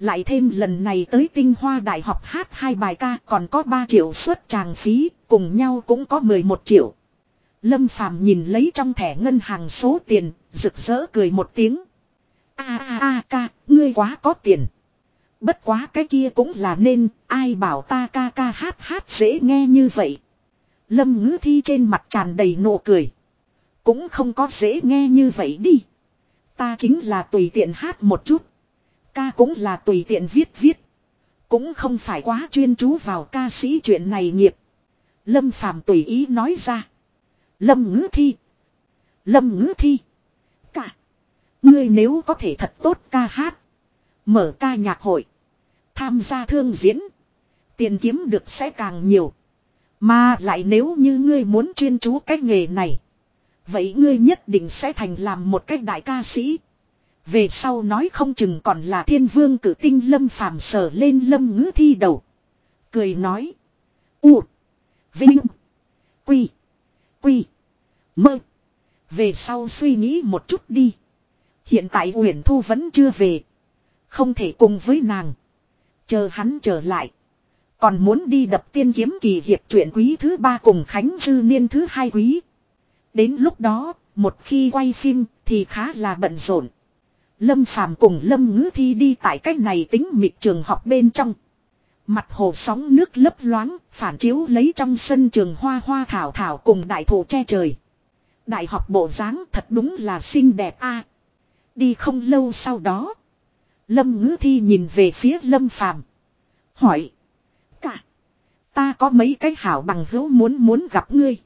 Lại thêm lần này tới tinh hoa đại học hát hai bài ca còn có 3 triệu suất tràng phí, cùng nhau cũng có 11 triệu. Lâm Phàm nhìn lấy trong thẻ ngân hàng số tiền, rực rỡ cười một tiếng. A a a ca, ngươi quá có tiền. Bất quá cái kia cũng là nên, ai bảo ta ca ca hát hát dễ nghe như vậy. Lâm ngữ thi trên mặt tràn đầy nụ cười. Cũng không có dễ nghe như vậy đi. Ta chính là tùy tiện hát một chút. Ca cũng là tùy tiện viết viết. Cũng không phải quá chuyên chú vào ca sĩ chuyện này nghiệp. Lâm Phàm tùy ý nói ra. Lâm ngữ thi. Lâm ngữ thi. Cả. Ngươi nếu có thể thật tốt ca hát. Mở ca nhạc hội. Tham gia thương diễn. Tiền kiếm được sẽ càng nhiều. Mà lại nếu như ngươi muốn chuyên chú cái nghề này. Vậy ngươi nhất định sẽ thành làm một cái đại ca sĩ. Về sau nói không chừng còn là thiên vương cử tinh lâm phàm sở lên lâm ngữ thi đầu. Cười nói. U. Vinh. Quy. Quy. Mơ. Về sau suy nghĩ một chút đi. Hiện tại Uyển Thu vẫn chưa về. Không thể cùng với nàng. Chờ hắn trở lại. Còn muốn đi đập tiên kiếm kỳ hiệp truyện quý thứ ba cùng Khánh Dư Niên thứ hai quý. Đến lúc đó, một khi quay phim thì khá là bận rộn. Lâm Phàm cùng Lâm Ngữ Thi đi tại cách này tính mịt trường học bên trong. Mặt hồ sóng nước lấp loáng, phản chiếu lấy trong sân trường hoa hoa thảo thảo cùng đại thụ che trời. Đại học bộ dáng thật đúng là xinh đẹp a. đi không lâu sau đó. Lâm ngữ thi nhìn về phía lâm phàm. Hỏi. Cả. Ta có mấy cái hảo bằng hữu muốn muốn gặp ngươi.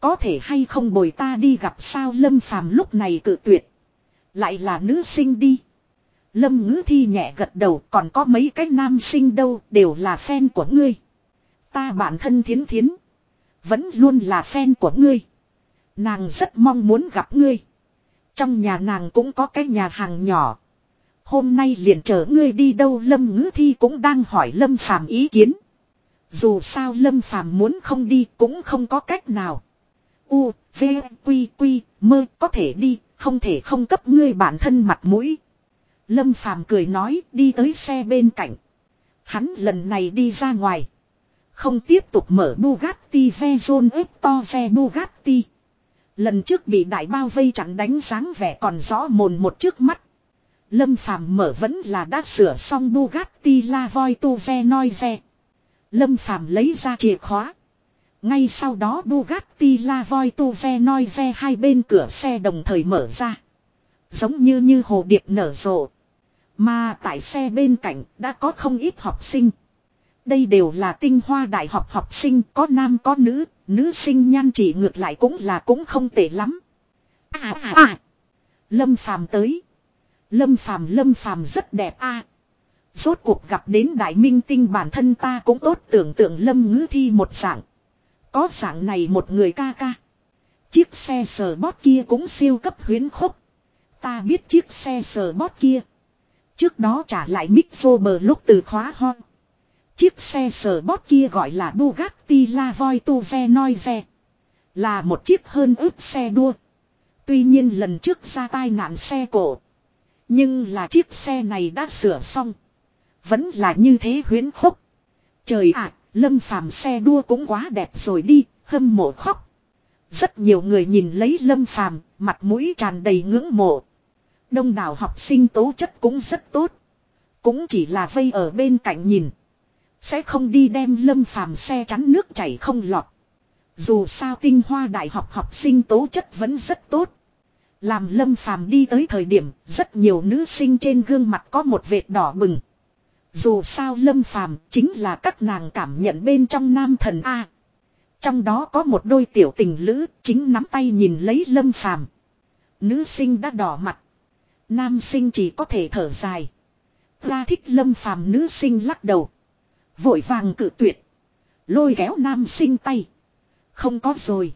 Có thể hay không bồi ta đi gặp sao Lâm Phàm lúc này cự tuyệt. Lại là nữ sinh đi. Lâm ngữ thi nhẹ gật đầu còn có mấy cái nam sinh đâu đều là fan của ngươi. Ta bản thân thiến thiến. Vẫn luôn là fan của ngươi. Nàng rất mong muốn gặp ngươi. Trong nhà nàng cũng có cái nhà hàng nhỏ. Hôm nay liền chở ngươi đi đâu Lâm ngữ thi cũng đang hỏi Lâm Phàm ý kiến. Dù sao Lâm Phàm muốn không đi cũng không có cách nào. U, V, Quy, Quy, mơ có thể đi, không thể không cấp ngươi bản thân mặt mũi. Lâm Phàm cười nói, đi tới xe bên cạnh. Hắn lần này đi ra ngoài. Không tiếp tục mở Bugatti Veyron to ve Bugatti. Lần trước bị đại bao vây chặn đánh sáng vẻ còn rõ mồn một trước mắt. Lâm Phàm mở vẫn là đã sửa xong Bugatti La Voi Tu Ve Noi Ve. Lâm Phàm lấy ra chìa khóa. Ngay sau đó Bugatti La Voi Tu Ve Noi Ve hai bên cửa xe đồng thời mở ra. Giống như như hồ điệp nở rộ. Mà tại xe bên cạnh đã có không ít học sinh. Đây đều là tinh hoa đại học học sinh có nam có nữ, nữ sinh nhan chỉ ngược lại cũng là cũng không tệ lắm. À à à. Lâm Phàm tới. Lâm Phàm Lâm Phàm rất đẹp a. Rốt cuộc gặp đến đại minh tinh bản thân ta cũng tốt tưởng tượng Lâm ngữ thi một dạng. Có dạng này một người ca ca. Chiếc xe sờ bót kia cũng siêu cấp huyến khúc. Ta biết chiếc xe sờ bót kia. Trước đó trả lại mic bờ lúc từ khóa hon. Chiếc xe sờ bót kia gọi là Bugatti La Voi Tu Ve Noi Ve. Là một chiếc hơn ướp xe đua. Tuy nhiên lần trước ra tai nạn xe cổ. Nhưng là chiếc xe này đã sửa xong. Vẫn là như thế huyến khúc. Trời ạ, lâm phàm xe đua cũng quá đẹp rồi đi, hâm mộ khóc. Rất nhiều người nhìn lấy lâm phàm, mặt mũi tràn đầy ngưỡng mộ. Đông đảo học sinh tố chất cũng rất tốt. Cũng chỉ là vây ở bên cạnh nhìn. Sẽ không đi đem lâm phàm xe chắn nước chảy không lọt. Dù sao tinh hoa đại học học sinh tố chất vẫn rất tốt. Làm lâm phàm đi tới thời điểm, rất nhiều nữ sinh trên gương mặt có một vệt đỏ bừng. Dù sao lâm phàm chính là các nàng cảm nhận bên trong nam thần A. Trong đó có một đôi tiểu tình lữ chính nắm tay nhìn lấy lâm phàm. Nữ sinh đã đỏ mặt. Nam sinh chỉ có thể thở dài. Ra thích lâm phàm nữ sinh lắc đầu. Vội vàng cự tuyệt. Lôi kéo nam sinh tay. Không có rồi.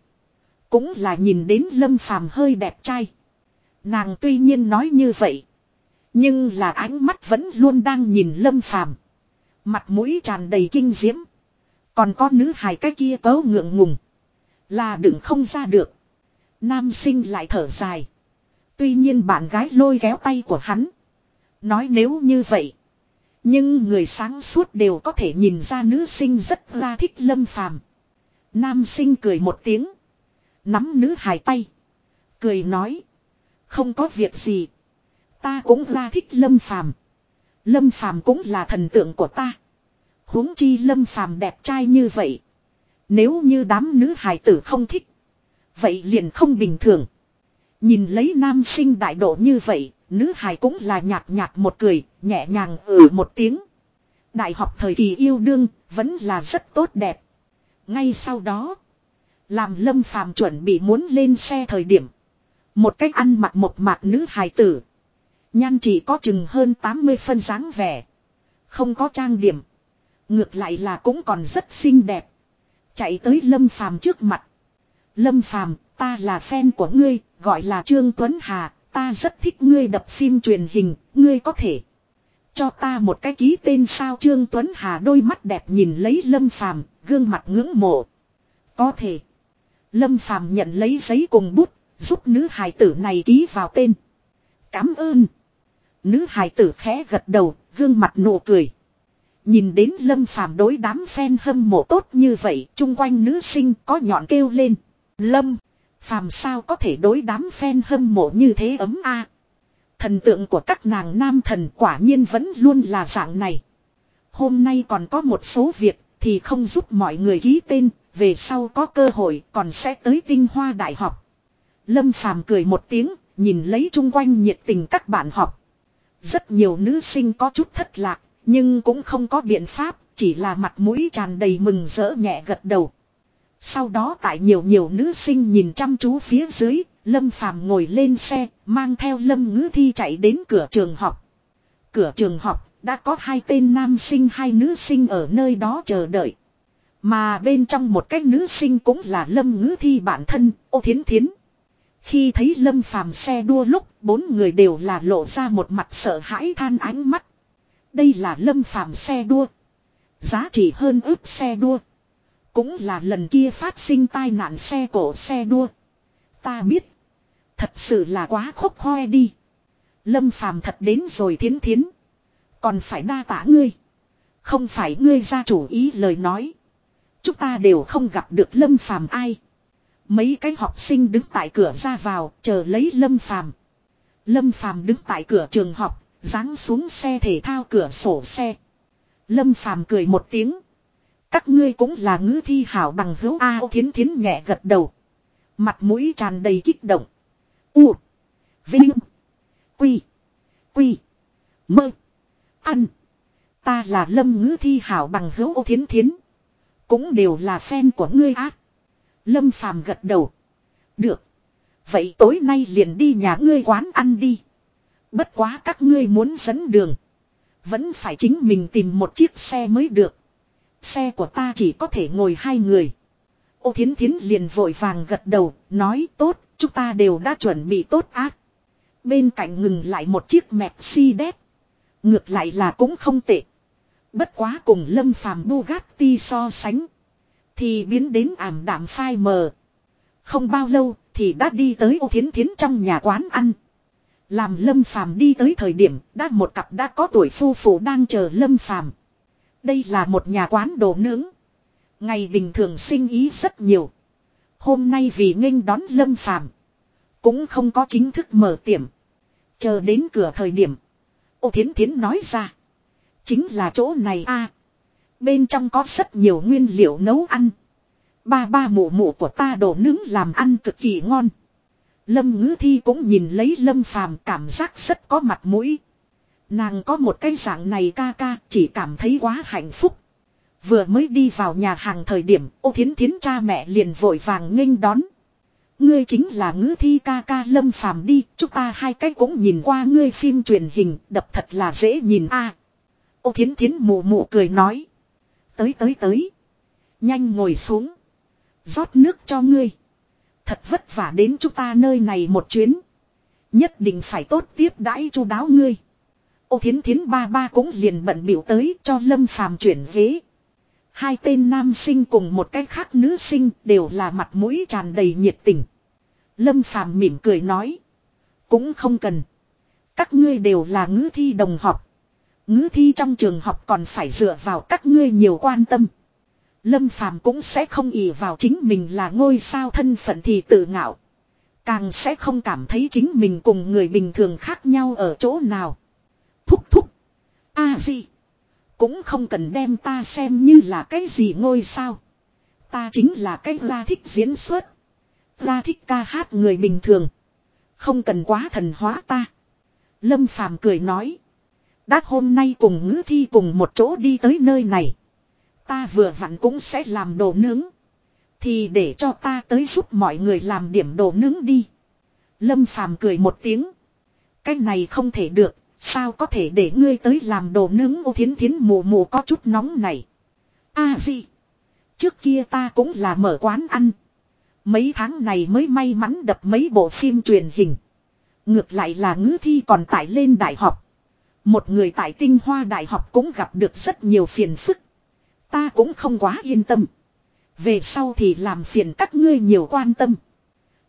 Cũng là nhìn đến lâm phàm hơi đẹp trai. Nàng tuy nhiên nói như vậy. Nhưng là ánh mắt vẫn luôn đang nhìn lâm phàm. Mặt mũi tràn đầy kinh diễm. Còn có nữ hài cái kia cấu ngượng ngùng. Là đừng không ra được. Nam sinh lại thở dài. Tuy nhiên bạn gái lôi kéo tay của hắn. Nói nếu như vậy. Nhưng người sáng suốt đều có thể nhìn ra nữ sinh rất ra thích lâm phàm. Nam sinh cười một tiếng. Nắm nữ hài tay. Cười nói. Không có việc gì. Ta cũng ra thích lâm phàm. Lâm phàm cũng là thần tượng của ta. huống chi lâm phàm đẹp trai như vậy. Nếu như đám nữ hài tử không thích. Vậy liền không bình thường. Nhìn lấy nam sinh đại độ như vậy, nữ hài cũng là nhạt nhạt một cười, nhẹ nhàng ừ một tiếng. Đại học thời kỳ yêu đương, vẫn là rất tốt đẹp. Ngay sau đó, làm lâm phàm chuẩn bị muốn lên xe thời điểm. Một cách ăn mặc một mạc nữ hài tử. Nhan chỉ có chừng hơn 80 phân dáng vẻ. Không có trang điểm. Ngược lại là cũng còn rất xinh đẹp. Chạy tới Lâm Phàm trước mặt. Lâm Phàm, ta là fan của ngươi, gọi là Trương Tuấn Hà, ta rất thích ngươi đập phim truyền hình, ngươi có thể cho ta một cái ký tên sao Trương Tuấn Hà đôi mắt đẹp nhìn lấy Lâm Phàm, gương mặt ngưỡng mộ. Có thể. Lâm Phàm nhận lấy giấy cùng bút, giúp nữ hài tử này ký vào tên. Cảm ơn. Nữ hài tử khẽ gật đầu, gương mặt nụ cười. Nhìn đến Lâm Phàm đối đám fan hâm mộ tốt như vậy, chung quanh nữ sinh có nhọn kêu lên. Lâm, Phàm sao có thể đối đám fan hâm mộ như thế ấm a? Thần tượng của các nàng nam thần quả nhiên vẫn luôn là dạng này. Hôm nay còn có một số việc thì không giúp mọi người ký tên, về sau có cơ hội còn sẽ tới tinh hoa đại học. Lâm Phàm cười một tiếng, nhìn lấy chung quanh nhiệt tình các bạn học. Rất nhiều nữ sinh có chút thất lạc, nhưng cũng không có biện pháp, chỉ là mặt mũi tràn đầy mừng rỡ nhẹ gật đầu. Sau đó tại nhiều nhiều nữ sinh nhìn chăm chú phía dưới, Lâm Phàm ngồi lên xe, mang theo Lâm Ngữ Thi chạy đến cửa trường học. Cửa trường học, đã có hai tên nam sinh hai nữ sinh ở nơi đó chờ đợi. Mà bên trong một cái nữ sinh cũng là Lâm Ngữ Thi bản thân, ô thiến thiến. Khi thấy Lâm Phàm xe đua lúc, bốn người đều là lộ ra một mặt sợ hãi than ánh mắt. Đây là Lâm Phàm xe đua. Giá trị hơn ước xe đua. Cũng là lần kia phát sinh tai nạn xe cổ xe đua. Ta biết. Thật sự là quá khốc hoe đi. Lâm phàm thật đến rồi thiến thiến. Còn phải đa tả ngươi. Không phải ngươi ra chủ ý lời nói. Chúng ta đều không gặp được lâm phàm ai. Mấy cái học sinh đứng tại cửa ra vào chờ lấy lâm phàm. Lâm phàm đứng tại cửa trường học, giáng xuống xe thể thao cửa sổ xe. Lâm phàm cười một tiếng. Các ngươi cũng là ngữ thi hảo bằng hữu A thiến thiến nhẹ gật đầu. Mặt mũi tràn đầy kích động. U. Vinh. Quy. Quy. Mơ. Ăn. Ta là lâm ngữ thi hảo bằng hữu ô thiến thiến. Cũng đều là fan của ngươi á. Lâm phàm gật đầu. Được. Vậy tối nay liền đi nhà ngươi quán ăn đi. Bất quá các ngươi muốn dẫn đường. Vẫn phải chính mình tìm một chiếc xe mới được. Xe của ta chỉ có thể ngồi hai người. Ô thiến thiến liền vội vàng gật đầu, nói tốt, chúng ta đều đã chuẩn bị tốt ác. Bên cạnh ngừng lại một chiếc Mercedes. Ngược lại là cũng không tệ. Bất quá cùng lâm phàm Bugatti so sánh. Thì biến đến ảm đạm phai mờ. Không bao lâu thì đã đi tới ô thiến thiến trong nhà quán ăn. Làm lâm phàm đi tới thời điểm đã một cặp đã có tuổi phu phụ đang chờ lâm phàm. Đây là một nhà quán đồ nướng. Ngày bình thường sinh ý rất nhiều. Hôm nay vì nghênh đón lâm phàm. Cũng không có chính thức mở tiệm. Chờ đến cửa thời điểm. Ô thiến thiến nói ra. Chính là chỗ này a Bên trong có rất nhiều nguyên liệu nấu ăn. Ba ba mụ mụ của ta đồ nướng làm ăn cực kỳ ngon. Lâm ngữ thi cũng nhìn lấy lâm phàm cảm giác rất có mặt mũi. Nàng có một cái dạng này ca ca chỉ cảm thấy quá hạnh phúc. Vừa mới đi vào nhà hàng thời điểm ô thiến thiến cha mẹ liền vội vàng nghênh đón. Ngươi chính là ngữ thi ca ca lâm phàm đi, chúng ta hai cái cũng nhìn qua ngươi phim truyền hình, đập thật là dễ nhìn a. ô thiến thiến mù mụ cười nói. Tới tới tới. Nhanh ngồi xuống. rót nước cho ngươi. Thật vất vả đến chúng ta nơi này một chuyến. Nhất định phải tốt tiếp đãi chu đáo ngươi. Ô thiến thiến ba ba cũng liền bận biểu tới cho lâm phàm chuyển ghế. Hai tên nam sinh cùng một cái khác nữ sinh đều là mặt mũi tràn đầy nhiệt tình. Lâm phàm mỉm cười nói. Cũng không cần. Các ngươi đều là ngữ thi đồng học. Ngữ thi trong trường học còn phải dựa vào các ngươi nhiều quan tâm. Lâm phàm cũng sẽ không ỉ vào chính mình là ngôi sao thân phận thì tự ngạo. Càng sẽ không cảm thấy chính mình cùng người bình thường khác nhau ở chỗ nào. Thúc thúc. A à. Cũng không cần đem ta xem như là cái gì ngôi sao. Ta chính là cái ra thích diễn xuất. Ra thích ca hát người bình thường. Không cần quá thần hóa ta. Lâm Phàm cười nói. Đã hôm nay cùng ngữ thi cùng một chỗ đi tới nơi này. Ta vừa vặn cũng sẽ làm đồ nướng. Thì để cho ta tới giúp mọi người làm điểm đồ nướng đi. Lâm Phàm cười một tiếng. Cái này không thể được, sao có thể để ngươi tới làm đồ nướng ô thiến thiến mù mù có chút nóng này. a à, gì? Trước kia ta cũng là mở quán ăn. Mấy tháng này mới may mắn đập mấy bộ phim truyền hình. Ngược lại là ngữ thi còn tải lên đại học. Một người tại tinh hoa đại học cũng gặp được rất nhiều phiền phức. Ta cũng không quá yên tâm. Về sau thì làm phiền các ngươi nhiều quan tâm.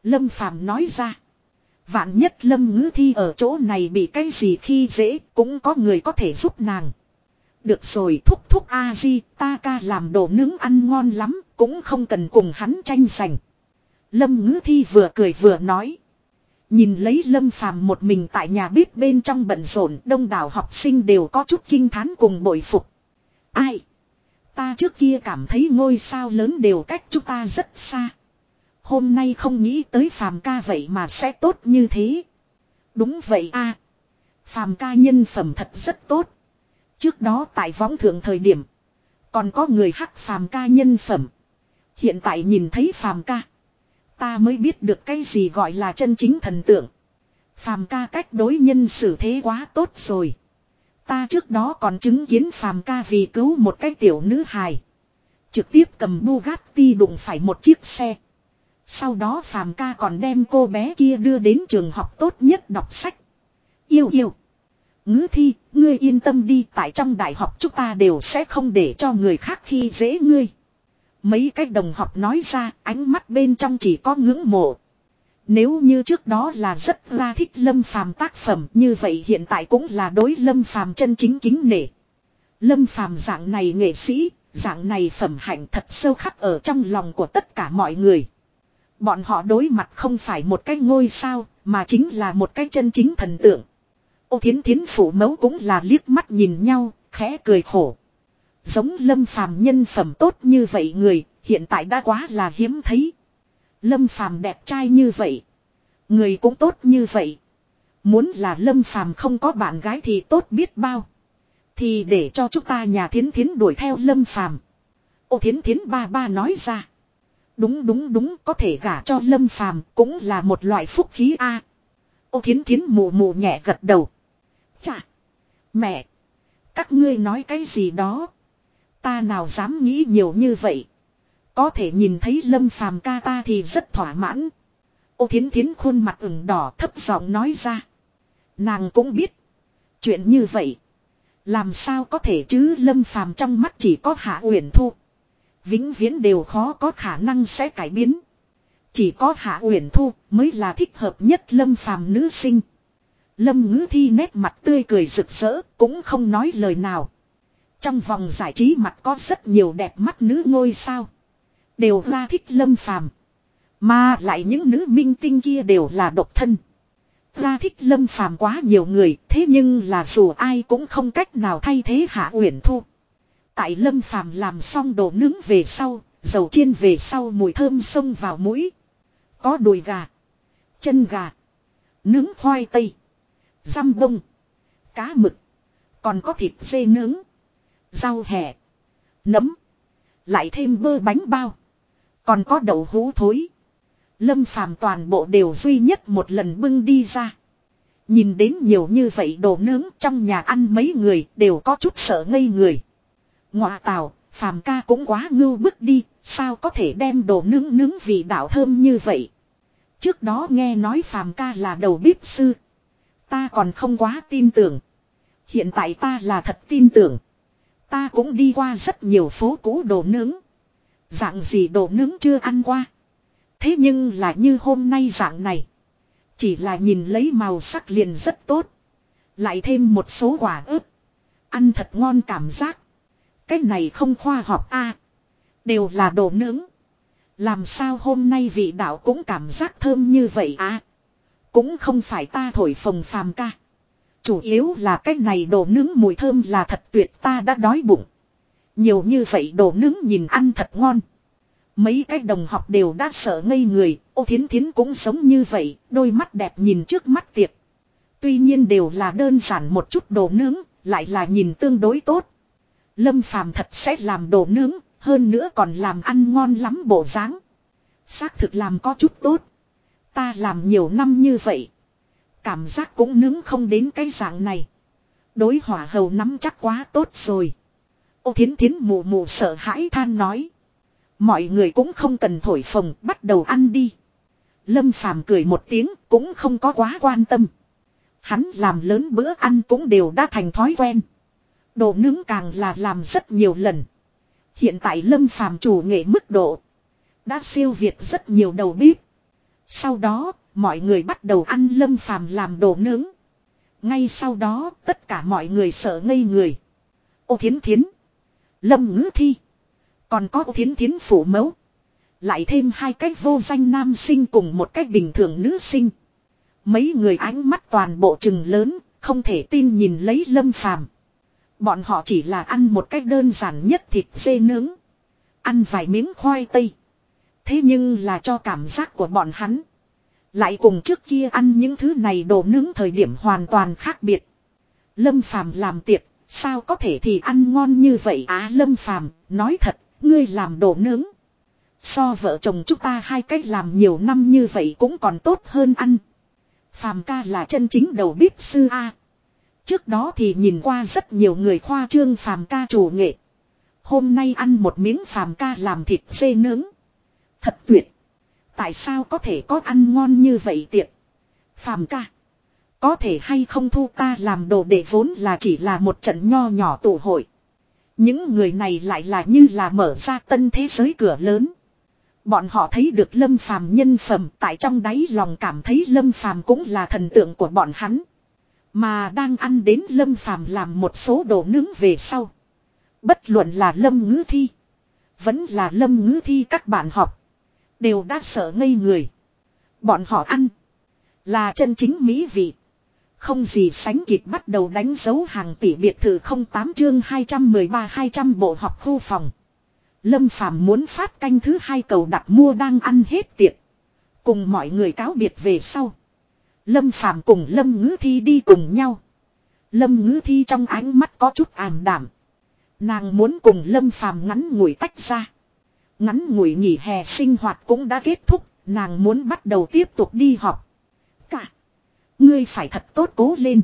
Lâm Phàm nói ra. Vạn nhất Lâm ngữ thi ở chỗ này bị cái gì khi dễ, cũng có người có thể giúp nàng. Được rồi, thúc thúc A-di, ta ca làm đồ nướng ăn ngon lắm, cũng không cần cùng hắn tranh giành. Lâm ngữ thi vừa cười vừa nói. Nhìn lấy Lâm Phàm một mình tại nhà bếp bên trong bận rộn, đông đảo học sinh đều có chút kinh thán cùng bội phục. Ai? Ta trước kia cảm thấy ngôi sao lớn đều cách chúng ta rất xa. Hôm nay không nghĩ tới phàm ca vậy mà sẽ tốt như thế. Đúng vậy a Phàm ca nhân phẩm thật rất tốt. Trước đó tại võng thượng thời điểm. Còn có người hắc phàm ca nhân phẩm. Hiện tại nhìn thấy phàm ca. Ta mới biết được cái gì gọi là chân chính thần tượng. Phàm ca cách đối nhân xử thế quá tốt rồi. Ta trước đó còn chứng kiến phàm ca vì cứu một cái tiểu nữ hài. Trực tiếp cầm Bugatti đụng phải một chiếc xe. Sau đó phàm ca còn đem cô bé kia đưa đến trường học tốt nhất đọc sách. Yêu yêu. Ngữ thi, ngươi yên tâm đi tại trong đại học chúng ta đều sẽ không để cho người khác khi dễ ngươi. Mấy cái đồng học nói ra ánh mắt bên trong chỉ có ngưỡng mộ. Nếu như trước đó là rất ra thích Lâm Phàm tác phẩm như vậy hiện tại cũng là đối Lâm Phàm chân chính kính nể. Lâm Phàm dạng này nghệ sĩ, dạng này phẩm hạnh thật sâu khắc ở trong lòng của tất cả mọi người. Bọn họ đối mặt không phải một cái ngôi sao, mà chính là một cái chân chính thần tượng. Ô thiến thiến phủ mẫu cũng là liếc mắt nhìn nhau, khẽ cười khổ. Giống lâm phàm nhân phẩm tốt như vậy người, hiện tại đã quá là hiếm thấy. Lâm phàm đẹp trai như vậy. Người cũng tốt như vậy. Muốn là lâm phàm không có bạn gái thì tốt biết bao. Thì để cho chúng ta nhà thiến thiến đuổi theo lâm phàm. Ô thiến thiến ba ba nói ra. Đúng đúng đúng, có thể gả cho lâm phàm cũng là một loại phúc khí a. Ô thiến thiến mù mù nhẹ gật đầu. Chà. Mẹ. Các ngươi nói cái gì đó. Ta nào dám nghĩ nhiều như vậy. Có thể nhìn thấy lâm phàm ca ta thì rất thỏa mãn. Ô thiến thiến khuôn mặt ửng đỏ thấp giọng nói ra. Nàng cũng biết. Chuyện như vậy. Làm sao có thể chứ lâm phàm trong mắt chỉ có hạ uyển thu. Vĩnh viễn đều khó có khả năng sẽ cải biến. Chỉ có hạ uyển thu mới là thích hợp nhất lâm phàm nữ sinh. Lâm ngữ thi nét mặt tươi cười rực rỡ, cũng không nói lời nào. Trong vòng giải trí mặt có rất nhiều đẹp mắt nữ ngôi sao. Đều ra thích lâm phàm. Mà lại những nữ minh tinh kia đều là độc thân. Ra thích lâm phàm quá nhiều người, thế nhưng là dù ai cũng không cách nào thay thế hạ uyển thu. Tại lâm phàm làm xong đồ nướng về sau, dầu chiên về sau mùi thơm xông vào mũi. Có đùi gà, chân gà, nướng khoai tây, răm bông, cá mực, còn có thịt dê nướng, rau hẹ, nấm, lại thêm bơ bánh bao, còn có đậu hũ thối. Lâm phàm toàn bộ đều duy nhất một lần bưng đi ra. Nhìn đến nhiều như vậy đồ nướng trong nhà ăn mấy người đều có chút sợ ngây người. Ngọa tào, phàm ca cũng quá ngưu bức đi, sao có thể đem đồ nướng nướng vị đạo thơm như vậy. Trước đó nghe nói phàm ca là đầu bếp sư. Ta còn không quá tin tưởng. Hiện tại ta là thật tin tưởng. Ta cũng đi qua rất nhiều phố cũ đồ nướng. Dạng gì đồ nướng chưa ăn qua. Thế nhưng là như hôm nay dạng này. Chỉ là nhìn lấy màu sắc liền rất tốt. Lại thêm một số quả ớt. Ăn thật ngon cảm giác. Cái này không khoa học a Đều là đồ nướng. Làm sao hôm nay vị đạo cũng cảm giác thơm như vậy à. Cũng không phải ta thổi phồng phàm ca. Chủ yếu là cái này đồ nướng mùi thơm là thật tuyệt ta đã đói bụng. Nhiều như vậy đồ nướng nhìn ăn thật ngon. Mấy cái đồng học đều đã sợ ngây người, ô thiến thiến cũng sống như vậy, đôi mắt đẹp nhìn trước mắt tiệc. Tuy nhiên đều là đơn giản một chút đồ nướng, lại là nhìn tương đối tốt. Lâm phàm thật sẽ làm đồ nướng, hơn nữa còn làm ăn ngon lắm bộ dáng. Xác thực làm có chút tốt. Ta làm nhiều năm như vậy. Cảm giác cũng nướng không đến cái dạng này. Đối hỏa hầu nắm chắc quá tốt rồi. Ô thiến thiến mù mù sợ hãi than nói. Mọi người cũng không cần thổi phồng bắt đầu ăn đi. Lâm phàm cười một tiếng cũng không có quá quan tâm. Hắn làm lớn bữa ăn cũng đều đã thành thói quen. Đồ nướng càng là làm rất nhiều lần. Hiện tại lâm phàm chủ nghệ mức độ. Đã siêu việt rất nhiều đầu bếp. Sau đó, mọi người bắt đầu ăn lâm phàm làm đồ nướng. Ngay sau đó, tất cả mọi người sợ ngây người. Ô thiến thiến. Lâm ngữ thi. Còn có ô thiến thiến phủ mẫu. Lại thêm hai cách vô danh nam sinh cùng một cách bình thường nữ sinh. Mấy người ánh mắt toàn bộ trừng lớn, không thể tin nhìn lấy lâm phàm. Bọn họ chỉ là ăn một cách đơn giản nhất thịt dê nướng. Ăn vài miếng khoai tây. Thế nhưng là cho cảm giác của bọn hắn. Lại cùng trước kia ăn những thứ này đồ nướng thời điểm hoàn toàn khác biệt. Lâm Phàm làm tiệc, sao có thể thì ăn ngon như vậy á Lâm Phàm nói thật, ngươi làm đồ nướng. So vợ chồng chúng ta hai cách làm nhiều năm như vậy cũng còn tốt hơn ăn. Phàm ca là chân chính đầu bếp sư A. Trước đó thì nhìn qua rất nhiều người khoa trương phàm ca chủ nghệ. Hôm nay ăn một miếng phàm ca làm thịt dê nướng. Thật tuyệt. Tại sao có thể có ăn ngon như vậy tiệc? Phàm ca. Có thể hay không thu ta làm đồ để vốn là chỉ là một trận nho nhỏ tụ hội. Những người này lại là như là mở ra tân thế giới cửa lớn. Bọn họ thấy được lâm phàm nhân phẩm, tại trong đáy lòng cảm thấy lâm phàm cũng là thần tượng của bọn hắn. Mà đang ăn đến lâm phàm làm một số đồ nướng về sau. Bất luận là lâm ngữ thi. Vẫn là lâm ngữ thi các bạn học. Đều đã sợ ngây người. Bọn họ ăn. Là chân chính mỹ vị. Không gì sánh kịp bắt đầu đánh dấu hàng tỷ biệt thự 08 chương 213-200 bộ học khu phòng. Lâm Phàm muốn phát canh thứ hai cầu đặt mua đang ăn hết tiệc. Cùng mọi người cáo biệt về sau. Lâm Phàm cùng Lâm Ngữ Thi đi cùng nhau. Lâm Ngữ Thi trong ánh mắt có chút ảm đảm. Nàng muốn cùng Lâm Phàm ngắn ngủi tách ra. Ngắn ngủi nghỉ hè sinh hoạt cũng đã kết thúc, nàng muốn bắt đầu tiếp tục đi học. Cả. Ngươi phải thật tốt cố lên.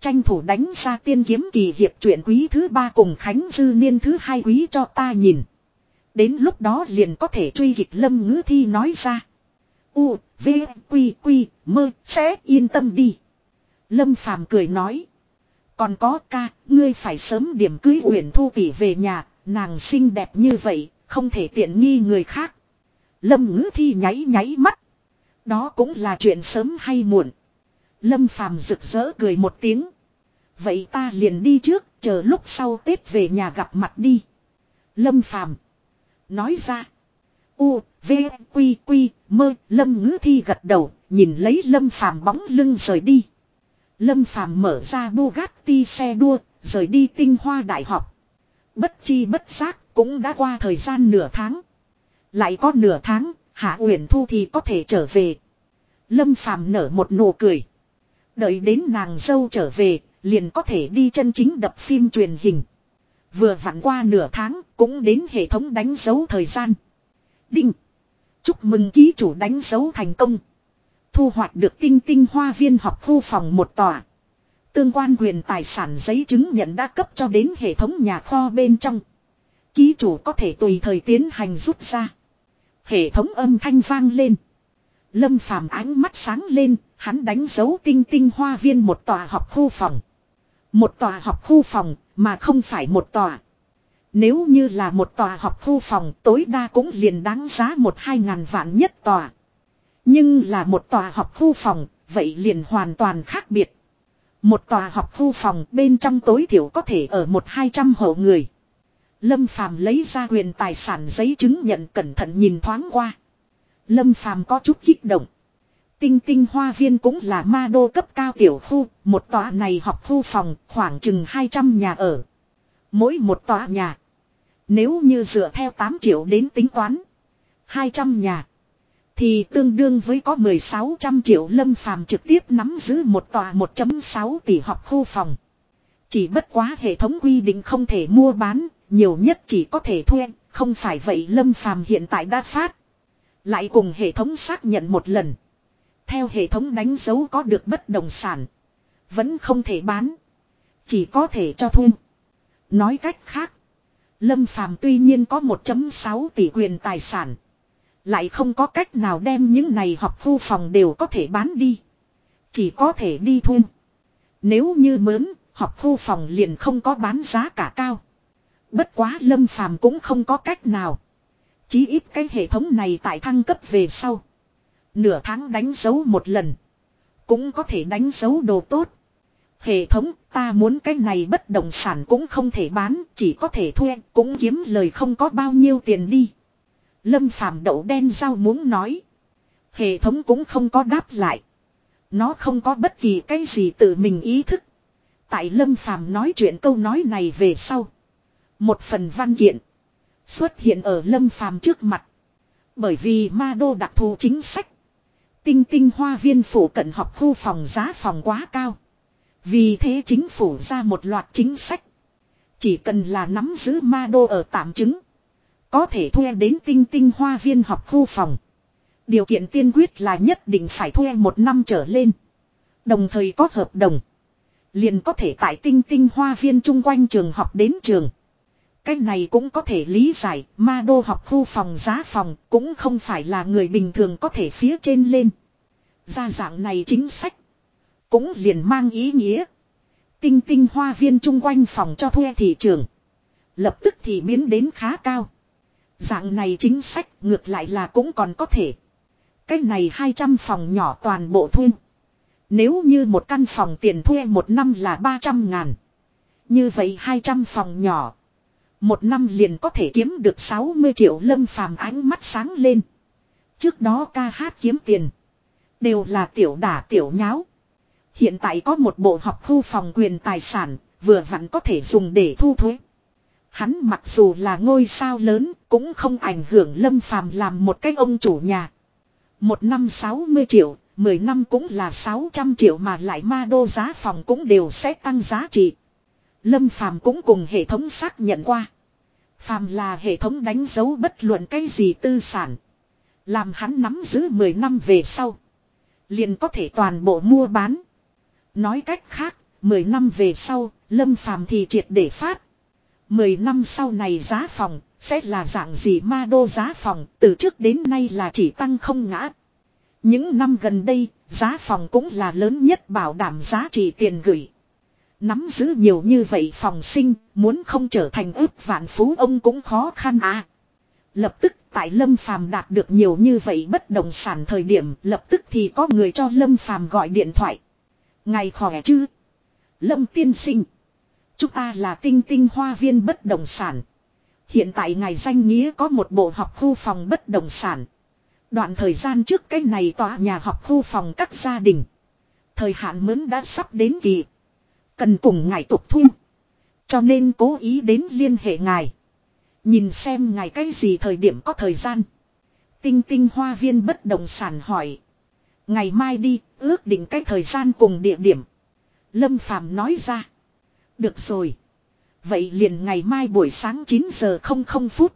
Tranh thủ đánh ra tiên kiếm kỳ hiệp truyện quý thứ ba cùng Khánh Dư Niên thứ hai quý cho ta nhìn. Đến lúc đó liền có thể truy kịch lâm ngữ thi nói ra. U, V, Quy, Quy, mơ, sẽ yên tâm đi. Lâm Phàm cười nói. Còn có ca, ngươi phải sớm điểm cưới Uyển Thu tỷ về nhà, nàng xinh đẹp như vậy, không thể tiện nghi người khác. Lâm ngữ thi nháy nháy mắt. Đó cũng là chuyện sớm hay muộn. Lâm Phàm rực rỡ cười một tiếng. Vậy ta liền đi trước, chờ lúc sau Tết về nhà gặp mặt đi. Lâm Phàm Nói ra. U, V, Quy, Quy, mơ, Lâm ngữ thi gật đầu, nhìn lấy Lâm Phàm bóng lưng rời đi. Lâm Phàm mở ra Bugatti xe đua, rời đi tinh hoa đại học. Bất chi bất giác, cũng đã qua thời gian nửa tháng. Lại có nửa tháng, Hạ Uyển Thu thì có thể trở về. Lâm Phàm nở một nụ cười. Đợi đến nàng dâu trở về, liền có thể đi chân chính đập phim truyền hình. Vừa vặn qua nửa tháng, cũng đến hệ thống đánh dấu thời gian. Đinh. Chúc mừng ký chủ đánh dấu thành công. Thu hoạch được tinh tinh hoa viên học khu phòng một tòa. Tương quan quyền tài sản giấy chứng nhận đã cấp cho đến hệ thống nhà kho bên trong. Ký chủ có thể tùy thời tiến hành rút ra. Hệ thống âm thanh vang lên. Lâm phàm ánh mắt sáng lên, hắn đánh dấu tinh tinh hoa viên một tòa học khu phòng. Một tòa học khu phòng, mà không phải một tòa. Nếu như là một tòa học khu phòng tối đa cũng liền đáng giá một hai ngàn vạn nhất tòa. Nhưng là một tòa học khu phòng, vậy liền hoàn toàn khác biệt. Một tòa học khu phòng bên trong tối thiểu có thể ở một hai trăm hộ người. Lâm Phàm lấy ra quyền tài sản giấy chứng nhận cẩn thận nhìn thoáng qua. Lâm Phàm có chút kích động. Tinh tinh hoa viên cũng là ma đô cấp cao tiểu khu, một tòa này học khu phòng khoảng chừng 200 nhà ở. Mỗi một tòa nhà. Nếu như dựa theo 8 triệu đến tính toán. 200 nhà. Thì tương đương với có 1600 triệu lâm phàm trực tiếp nắm giữ một tòa 1.6 tỷ học khu phòng. Chỉ bất quá hệ thống quy định không thể mua bán, nhiều nhất chỉ có thể thuê, không phải vậy lâm phàm hiện tại đã phát. Lại cùng hệ thống xác nhận một lần. Theo hệ thống đánh dấu có được bất động sản. Vẫn không thể bán. Chỉ có thể cho thuê. Nói cách khác. Lâm Phàm tuy nhiên có 1.6 tỷ quyền tài sản. Lại không có cách nào đem những này học khu phòng đều có thể bán đi. Chỉ có thể đi thuê. Nếu như mướn, học khu phòng liền không có bán giá cả cao. Bất quá Lâm Phàm cũng không có cách nào. Chí ít cái hệ thống này tại thăng cấp về sau. Nửa tháng đánh dấu một lần. Cũng có thể đánh dấu đồ tốt. Hệ thống ta muốn cái này bất động sản cũng không thể bán, chỉ có thể thuê, cũng kiếm lời không có bao nhiêu tiền đi. Lâm phàm đậu đen rau muốn nói. Hệ thống cũng không có đáp lại. Nó không có bất kỳ cái gì tự mình ý thức. Tại Lâm phàm nói chuyện câu nói này về sau. Một phần văn kiện. Xuất hiện ở Lâm phàm trước mặt. Bởi vì ma đô đặc thù chính sách. Tinh tinh hoa viên phủ cận học khu phòng giá phòng quá cao. Vì thế chính phủ ra một loạt chính sách. Chỉ cần là nắm giữ ma đô ở tạm chứng. Có thể thuê đến tinh tinh hoa viên học khu phòng. Điều kiện tiên quyết là nhất định phải thuê một năm trở lên. Đồng thời có hợp đồng. Liền có thể tại tinh tinh hoa viên chung quanh trường học đến trường. Cái này cũng có thể lý giải, ma đô học khu phòng giá phòng cũng không phải là người bình thường có thể phía trên lên. Ra dạng này chính sách. Cũng liền mang ý nghĩa. Tinh tinh hoa viên chung quanh phòng cho thuê thị trường. Lập tức thì biến đến khá cao. Dạng này chính sách ngược lại là cũng còn có thể. cách này 200 phòng nhỏ toàn bộ thuê. Nếu như một căn phòng tiền thuê một năm là 300 ngàn. Như vậy 200 phòng nhỏ. Một năm liền có thể kiếm được 60 triệu lâm phàm ánh mắt sáng lên. Trước đó ca hát kiếm tiền. Đều là tiểu đả tiểu nháo. Hiện tại có một bộ học khu phòng quyền tài sản, vừa vặn có thể dùng để thu thuế. Hắn mặc dù là ngôi sao lớn, cũng không ảnh hưởng lâm phàm làm một cái ông chủ nhà. Một năm 60 triệu, 10 năm cũng là 600 triệu mà lại ma đô giá phòng cũng đều sẽ tăng giá trị. Lâm phàm cũng cùng hệ thống xác nhận qua. Phàm là hệ thống đánh dấu bất luận cái gì tư sản. Làm hắn nắm giữ 10 năm về sau. Liền có thể toàn bộ mua bán. Nói cách khác, 10 năm về sau, lâm phàm thì triệt để phát. 10 năm sau này giá phòng, sẽ là dạng gì ma đô giá phòng, từ trước đến nay là chỉ tăng không ngã. Những năm gần đây, giá phòng cũng là lớn nhất bảo đảm giá trị tiền gửi. Nắm giữ nhiều như vậy phòng sinh, muốn không trở thành ước vạn phú ông cũng khó khăn à. Lập tức tại Lâm Phàm đạt được nhiều như vậy bất động sản thời điểm lập tức thì có người cho Lâm Phàm gọi điện thoại. Ngày khỏe chứ? Lâm tiên sinh. Chúng ta là tinh tinh hoa viên bất động sản. Hiện tại ngài danh nghĩa có một bộ học khu phòng bất động sản. Đoạn thời gian trước cái này tòa nhà học khu phòng các gia đình. Thời hạn mướn đã sắp đến kỳ. Cần cùng ngài tục thu. Cho nên cố ý đến liên hệ ngài. Nhìn xem ngài cái gì thời điểm có thời gian. Tinh tinh hoa viên bất động sản hỏi. Ngày mai đi, ước định cái thời gian cùng địa điểm. Lâm Phàm nói ra. Được rồi. Vậy liền ngày mai buổi sáng 9 giờ 00 phút.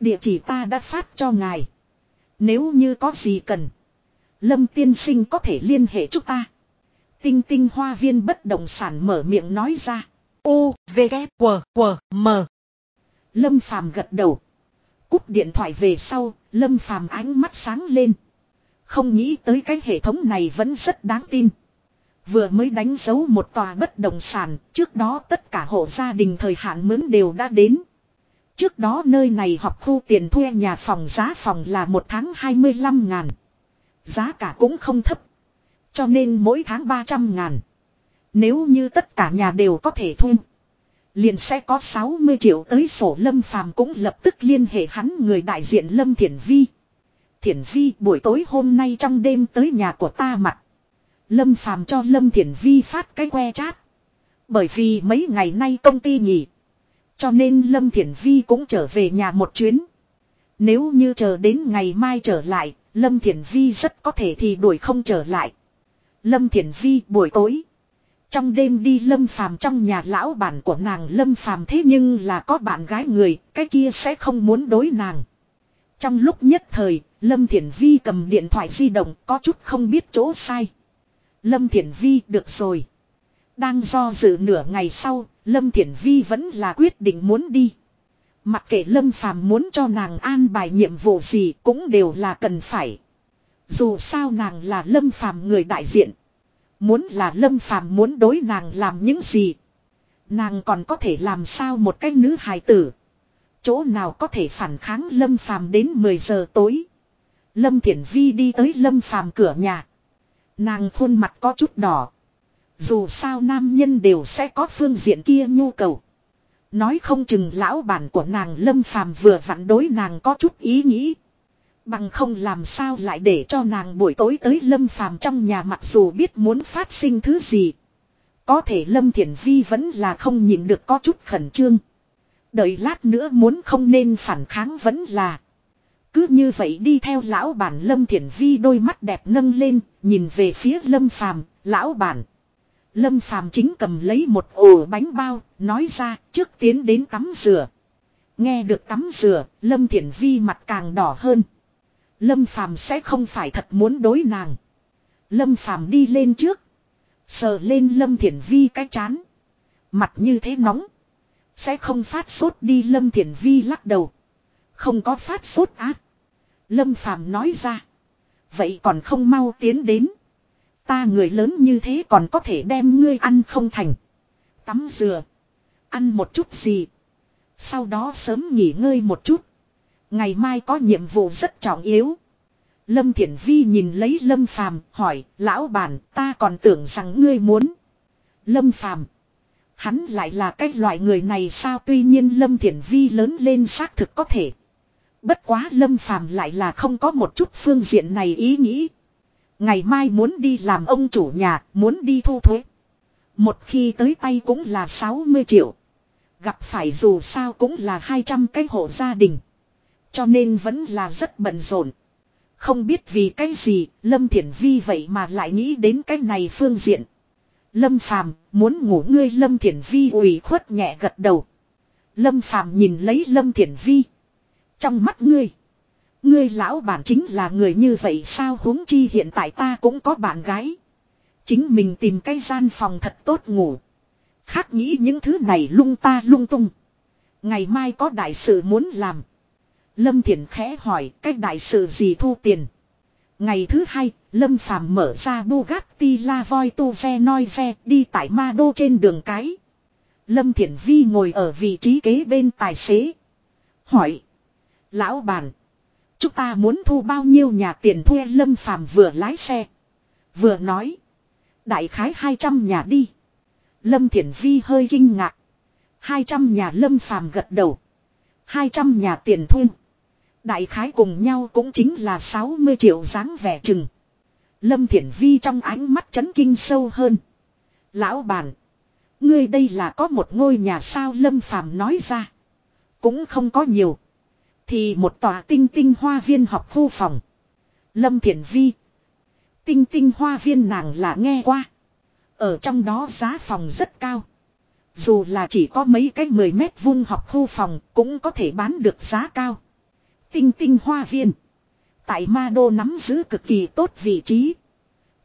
Địa chỉ ta đã phát cho ngài. Nếu như có gì cần. Lâm tiên sinh có thể liên hệ chúng ta. Tinh tinh hoa viên bất động sản mở miệng nói ra. U, V, K, W, W, M. Lâm Phàm gật đầu. Cúp điện thoại về sau, Lâm Phàm ánh mắt sáng lên. Không nghĩ tới cái hệ thống này vẫn rất đáng tin. Vừa mới đánh dấu một tòa bất động sản, trước đó tất cả hộ gia đình thời hạn mướn đều đã đến. Trước đó nơi này học khu tiền thuê nhà phòng giá phòng là một tháng 25 ngàn. Giá cả cũng không thấp. Cho nên mỗi tháng 300 ngàn. Nếu như tất cả nhà đều có thể thu Liền sẽ có 60 triệu tới sổ Lâm Phàm cũng lập tức liên hệ hắn người đại diện Lâm Thiển Vi. Thiển Vi buổi tối hôm nay trong đêm tới nhà của ta mặt. Lâm Phàm cho Lâm Thiển Vi phát cái que chat. Bởi vì mấy ngày nay công ty nghỉ. Cho nên Lâm Thiển Vi cũng trở về nhà một chuyến. Nếu như chờ đến ngày mai trở lại, Lâm Thiển Vi rất có thể thì đuổi không trở lại. Lâm Thiển Vi buổi tối. Trong đêm đi Lâm Phàm trong nhà lão bản của nàng Lâm Phàm thế nhưng là có bạn gái người, cái kia sẽ không muốn đối nàng. Trong lúc nhất thời, Lâm Thiển Vi cầm điện thoại di động có chút không biết chỗ sai. Lâm Thiển Vi được rồi. Đang do dự nửa ngày sau, Lâm Thiển Vi vẫn là quyết định muốn đi. Mặc kệ Lâm Phàm muốn cho nàng an bài nhiệm vụ gì cũng đều là cần phải. Dù sao nàng là Lâm Phàm người đại diện. Muốn là Lâm Phàm muốn đối nàng làm những gì. Nàng còn có thể làm sao một cái nữ hài tử. Chỗ nào có thể phản kháng Lâm Phàm đến 10 giờ tối. Lâm Thiển Vi đi tới Lâm Phàm cửa nhà. Nàng khuôn mặt có chút đỏ. Dù sao nam nhân đều sẽ có phương diện kia nhu cầu. Nói không chừng lão bản của nàng Lâm Phàm vừa vặn đối nàng có chút ý nghĩ. Bằng không làm sao lại để cho nàng buổi tối tới Lâm Phàm trong nhà mặc dù biết muốn phát sinh thứ gì. Có thể Lâm Thiển Vi vẫn là không nhịn được có chút khẩn trương. Đợi lát nữa muốn không nên phản kháng vẫn là. Cứ như vậy đi theo lão bản Lâm Thiển Vi đôi mắt đẹp nâng lên, nhìn về phía Lâm Phàm, lão bản. Lâm Phàm chính cầm lấy một ổ bánh bao, nói ra trước tiến đến tắm rửa. Nghe được tắm rửa, Lâm Thiển Vi mặt càng đỏ hơn. Lâm Phàm sẽ không phải thật muốn đối nàng. Lâm Phàm đi lên trước. Sờ lên Lâm Thiển Vi cái chán. Mặt như thế nóng. Sẽ không phát sốt đi Lâm Thiển Vi lắc đầu. Không có phát sốt ác. Lâm Phàm nói ra. Vậy còn không mau tiến đến. Ta người lớn như thế còn có thể đem ngươi ăn không thành. Tắm dừa. Ăn một chút gì. Sau đó sớm nghỉ ngơi một chút. Ngày mai có nhiệm vụ rất trọng yếu. Lâm Thiển Vi nhìn lấy Lâm Phàm hỏi, lão bản, ta còn tưởng rằng ngươi muốn. Lâm Phàm Hắn lại là cái loại người này sao tuy nhiên Lâm Thiển Vi lớn lên xác thực có thể. Bất quá Lâm Phàm lại là không có một chút phương diện này ý nghĩ. Ngày mai muốn đi làm ông chủ nhà, muốn đi thu thuế. Một khi tới tay cũng là 60 triệu. Gặp phải dù sao cũng là 200 cái hộ gia đình. Cho nên vẫn là rất bận rộn. Không biết vì cái gì, Lâm Thiển Vi vậy mà lại nghĩ đến cái này phương diện. Lâm Phàm muốn ngủ ngươi Lâm Thiển Vi ủy khuất nhẹ gật đầu. Lâm Phàm nhìn lấy Lâm Thiển Vi. Trong mắt ngươi. Ngươi lão bản chính là người như vậy sao huống chi hiện tại ta cũng có bạn gái. Chính mình tìm cái gian phòng thật tốt ngủ. Khác nghĩ những thứ này lung ta lung tung. Ngày mai có đại sự muốn làm. Lâm Thiển khẽ hỏi cách đại sự gì thu tiền. Ngày thứ hai, Lâm Phàm mở ra Bugatti La Voi Tu đi tại Ma Đô trên đường cái. Lâm Thiển Vi ngồi ở vị trí kế bên tài xế. Hỏi. Lão bản. Chúng ta muốn thu bao nhiêu nhà tiền thuê Lâm Phàm vừa lái xe. Vừa nói. Đại khái 200 nhà đi. Lâm Thiển Vi hơi kinh ngạc. 200 nhà Lâm Phàm gật đầu. 200 nhà tiền thuê. Đại khái cùng nhau cũng chính là 60 triệu dáng vẻ chừng. Lâm Thiển Vi trong ánh mắt chấn kinh sâu hơn. Lão bản. Ngươi đây là có một ngôi nhà sao Lâm Phàm nói ra. Cũng không có nhiều. Thì một tòa tinh tinh hoa viên học khu phòng. Lâm Thiển Vi. Tinh tinh hoa viên nàng là nghe qua. Ở trong đó giá phòng rất cao. Dù là chỉ có mấy cái 10 mét vuông học khu phòng cũng có thể bán được giá cao. Tinh tinh hoa viên. Tại Ma Đô nắm giữ cực kỳ tốt vị trí.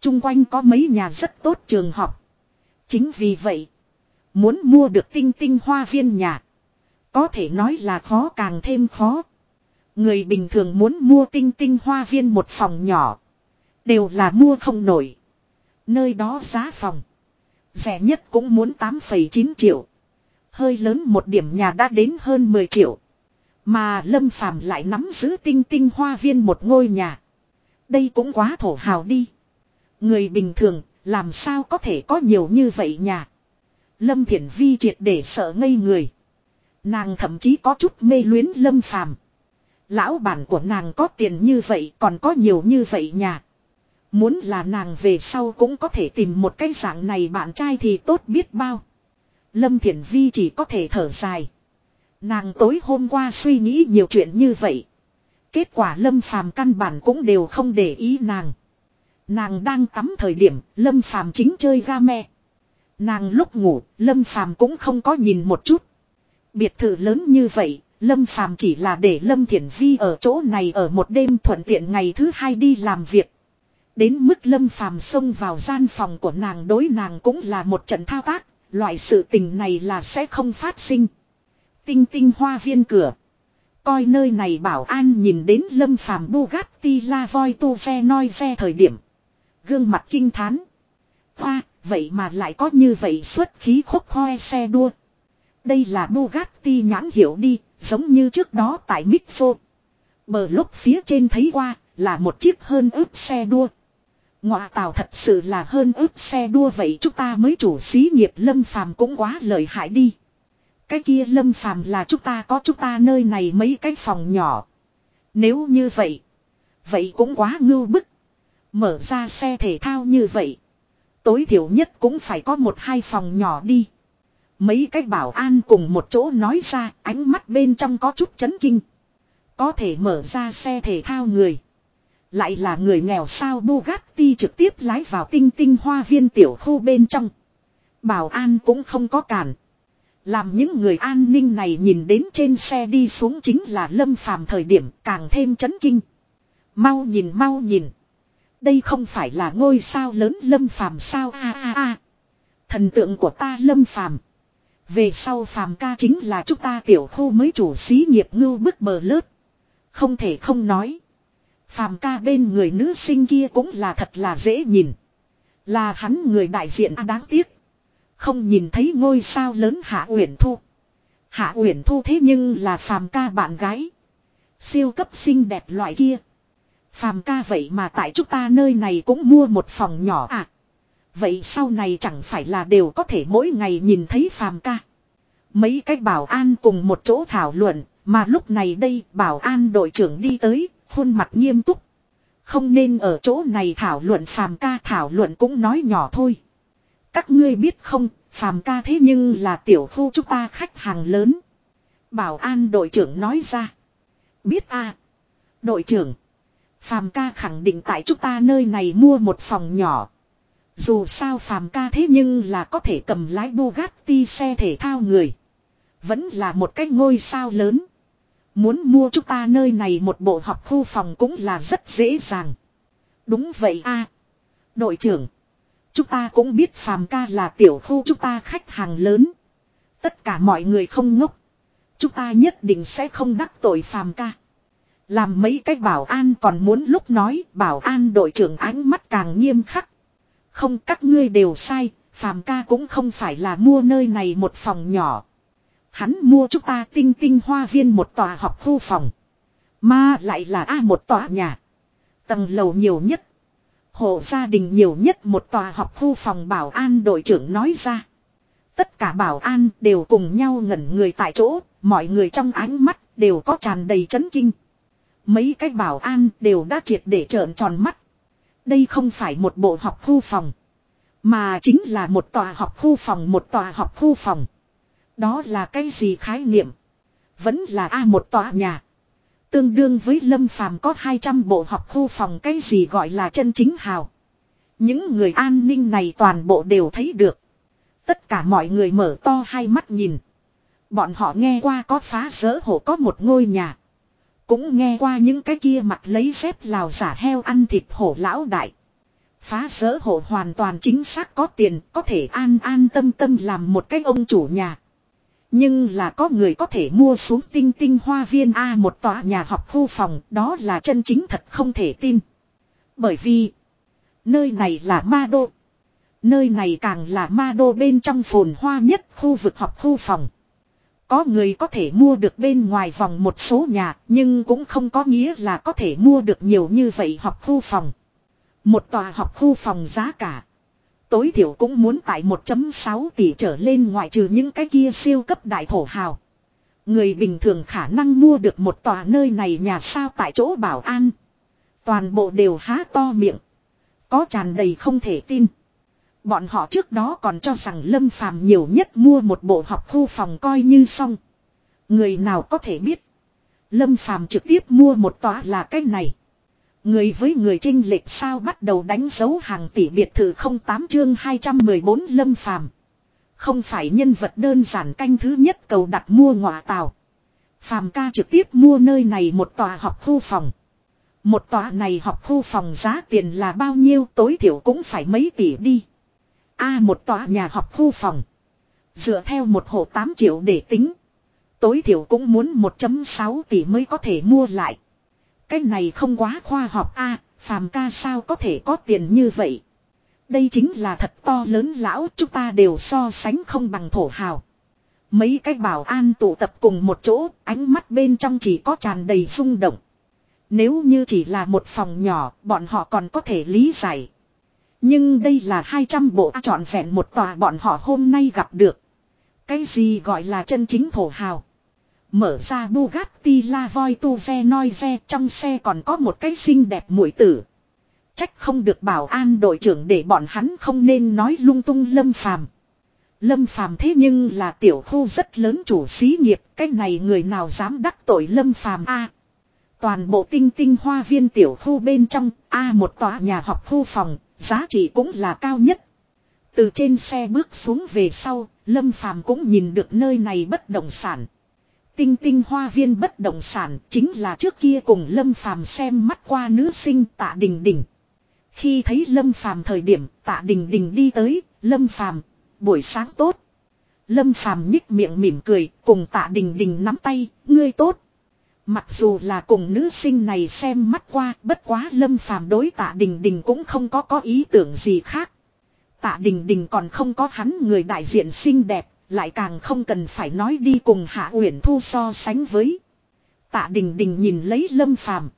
Trung quanh có mấy nhà rất tốt trường học. Chính vì vậy. Muốn mua được tinh tinh hoa viên nhà. Có thể nói là khó càng thêm khó. Người bình thường muốn mua tinh tinh hoa viên một phòng nhỏ. Đều là mua không nổi. Nơi đó giá phòng. Rẻ nhất cũng muốn 8,9 triệu. Hơi lớn một điểm nhà đã đến hơn 10 triệu. Mà Lâm Phàm lại nắm giữ tinh tinh hoa viên một ngôi nhà. Đây cũng quá thổ hào đi. Người bình thường, làm sao có thể có nhiều như vậy nhà. Lâm Thiển Vi triệt để sợ ngây người. Nàng thậm chí có chút mê luyến Lâm Phàm. Lão bản của nàng có tiền như vậy, còn có nhiều như vậy nhà. Muốn là nàng về sau cũng có thể tìm một cái dạng này bạn trai thì tốt biết bao. Lâm Thiển Vi chỉ có thể thở dài. Nàng tối hôm qua suy nghĩ nhiều chuyện như vậy. Kết quả Lâm Phàm căn bản cũng đều không để ý nàng. Nàng đang tắm thời điểm Lâm Phàm chính chơi game. Nàng lúc ngủ Lâm Phàm cũng không có nhìn một chút. Biệt thự lớn như vậy Lâm Phàm chỉ là để Lâm Thiển Vi ở chỗ này ở một đêm thuận tiện ngày thứ hai đi làm việc. Đến mức Lâm Phàm xông vào gian phòng của nàng đối nàng cũng là một trận thao tác, loại sự tình này là sẽ không phát sinh. Tinh tinh hoa viên cửa. Coi nơi này bảo an nhìn đến Lâm Phàm Bugatti La Voi Tu Ve Noi Ve thời điểm. Gương mặt kinh thán. Hoa, vậy mà lại có như vậy xuất khí khúc hoe xe đua. Đây là Bugatti nhãn hiểu đi, giống như trước đó tại Mixo. Bờ lúc phía trên thấy qua, là một chiếc hơn ướp xe đua. Ngọa tàu thật sự là hơn ướp xe đua vậy chúng ta mới chủ xí nghiệp lâm phàm cũng quá lợi hại đi. Cái kia lâm phàm là chúng ta có chúng ta nơi này mấy cái phòng nhỏ. Nếu như vậy, vậy cũng quá ngưu bức. Mở ra xe thể thao như vậy. Tối thiểu nhất cũng phải có một hai phòng nhỏ đi. Mấy cái bảo an cùng một chỗ nói ra ánh mắt bên trong có chút chấn kinh. Có thể mở ra xe thể thao người. Lại là người nghèo sao Bugatti trực tiếp lái vào tinh tinh hoa viên tiểu khu bên trong. Bảo an cũng không có cản. Làm những người an ninh này nhìn đến trên xe đi xuống chính là lâm phàm thời điểm càng thêm chấn kinh. Mau nhìn mau nhìn. Đây không phải là ngôi sao lớn lâm phàm sao a a a. Thần tượng của ta lâm phàm. Về sau phàm ca chính là chúng ta tiểu khu mới chủ xí nghiệp ngưu bức bờ lớp. Không thể không nói. Phàm ca bên người nữ sinh kia cũng là thật là dễ nhìn. Là hắn người đại diện à đáng tiếc. Không nhìn thấy ngôi sao lớn Hạ Uyển Thu. Hạ Uyển Thu thế nhưng là phàm ca bạn gái. Siêu cấp xinh đẹp loại kia. Phàm ca vậy mà tại chúng ta nơi này cũng mua một phòng nhỏ à. Vậy sau này chẳng phải là đều có thể mỗi ngày nhìn thấy phàm ca. Mấy cái bảo an cùng một chỗ thảo luận, mà lúc này đây bảo an đội trưởng đi tới, khuôn mặt nghiêm túc. Không nên ở chỗ này thảo luận phàm ca thảo luận cũng nói nhỏ thôi. Các ngươi biết không, phàm ca thế nhưng là tiểu khu chúng ta khách hàng lớn. Bảo an đội trưởng nói ra. Biết a Đội trưởng. Phàm ca khẳng định tại chúng ta nơi này mua một phòng nhỏ. Dù sao phàm ca thế nhưng là có thể cầm lái Bugatti xe thể thao người. Vẫn là một cái ngôi sao lớn. Muốn mua chúng ta nơi này một bộ học khu phòng cũng là rất dễ dàng. Đúng vậy a Đội trưởng. Chúng ta cũng biết phàm ca là tiểu khu chúng ta khách hàng lớn. Tất cả mọi người không ngốc. Chúng ta nhất định sẽ không đắc tội phàm ca. Làm mấy cái bảo an còn muốn lúc nói bảo an đội trưởng ánh mắt càng nghiêm khắc. Không các ngươi đều sai, phàm ca cũng không phải là mua nơi này một phòng nhỏ. Hắn mua chúng ta tinh tinh hoa viên một tòa học khu phòng. Mà lại là A một tòa nhà. Tầng lầu nhiều nhất. Hộ gia đình nhiều nhất một tòa học khu phòng bảo an đội trưởng nói ra. Tất cả bảo an đều cùng nhau ngẩn người tại chỗ, mọi người trong ánh mắt đều có tràn đầy chấn kinh. Mấy cái bảo an đều đã triệt để trợn tròn mắt. Đây không phải một bộ học khu phòng. Mà chính là một tòa học khu phòng một tòa học khu phòng. Đó là cái gì khái niệm? Vẫn là A một tòa nhà. Tương đương với lâm phàm có 200 bộ học khu phòng cái gì gọi là chân chính hào. Những người an ninh này toàn bộ đều thấy được. Tất cả mọi người mở to hai mắt nhìn. Bọn họ nghe qua có phá rỡ hộ có một ngôi nhà. Cũng nghe qua những cái kia mặt lấy dép lào giả heo ăn thịt hổ lão đại. Phá rỡ hộ hoàn toàn chính xác có tiền, có thể an an tâm tâm làm một cái ông chủ nhà. Nhưng là có người có thể mua xuống tinh tinh hoa viên A một tòa nhà học khu phòng, đó là chân chính thật không thể tin. Bởi vì, nơi này là ma đô. Nơi này càng là ma đô bên trong phồn hoa nhất khu vực học khu phòng. Có người có thể mua được bên ngoài vòng một số nhà, nhưng cũng không có nghĩa là có thể mua được nhiều như vậy học khu phòng. Một tòa học khu phòng giá cả. Tối thiểu cũng muốn tại 1.6 tỷ trở lên ngoại trừ những cái kia siêu cấp đại thổ hào. Người bình thường khả năng mua được một tòa nơi này nhà sao tại chỗ bảo an. Toàn bộ đều há to miệng. Có tràn đầy không thể tin. Bọn họ trước đó còn cho rằng Lâm Phàm nhiều nhất mua một bộ học khu phòng coi như xong. Người nào có thể biết. Lâm Phàm trực tiếp mua một tòa là cái này. Người với người trinh lệch sao bắt đầu đánh dấu hàng tỷ biệt thự 08 chương 214 Lâm Phàm Không phải nhân vật đơn giản canh thứ nhất cầu đặt mua ngọa tàu. Phàm ca trực tiếp mua nơi này một tòa học khu phòng. Một tòa này học khu phòng giá tiền là bao nhiêu tối thiểu cũng phải mấy tỷ đi. A, một tòa nhà học khu phòng. Dựa theo một hộ 8 triệu để tính. Tối thiểu cũng muốn 1.6 tỷ mới có thể mua lại. Cái này không quá khoa học a phàm ca sao có thể có tiền như vậy. Đây chính là thật to lớn lão chúng ta đều so sánh không bằng thổ hào. Mấy cái bảo an tụ tập cùng một chỗ, ánh mắt bên trong chỉ có tràn đầy rung động. Nếu như chỉ là một phòng nhỏ, bọn họ còn có thể lý giải. Nhưng đây là 200 bộ trọn vẹn một tòa bọn họ hôm nay gặp được. Cái gì gọi là chân chính thổ hào. Mở ra Bugatti La Voi Tu Ve Noi Ve trong xe còn có một cái xinh đẹp mũi tử. Trách không được bảo an đội trưởng để bọn hắn không nên nói lung tung lâm phàm. Lâm phàm thế nhưng là tiểu khu rất lớn chủ xí nghiệp, cái này người nào dám đắc tội lâm phàm a Toàn bộ tinh tinh hoa viên tiểu khu bên trong, a một tòa nhà học khu phòng, giá trị cũng là cao nhất. Từ trên xe bước xuống về sau, Lâm Phàm cũng nhìn được nơi này bất động sản. Tinh tinh hoa viên bất động sản chính là trước kia cùng Lâm Phàm xem mắt qua nữ sinh tạ đình đình. Khi thấy Lâm Phàm thời điểm tạ đình đình đi tới, Lâm Phàm buổi sáng tốt. Lâm Phàm nhích miệng mỉm cười, cùng tạ đình đình nắm tay, ngươi tốt. Mặc dù là cùng nữ sinh này xem mắt qua, bất quá Lâm Phàm đối tạ đình đình cũng không có có ý tưởng gì khác. Tạ đình đình còn không có hắn người đại diện xinh đẹp, lại càng không cần phải nói đi cùng Hạ Uyển Thu so sánh với. Tạ đình đình nhìn lấy Lâm Phàm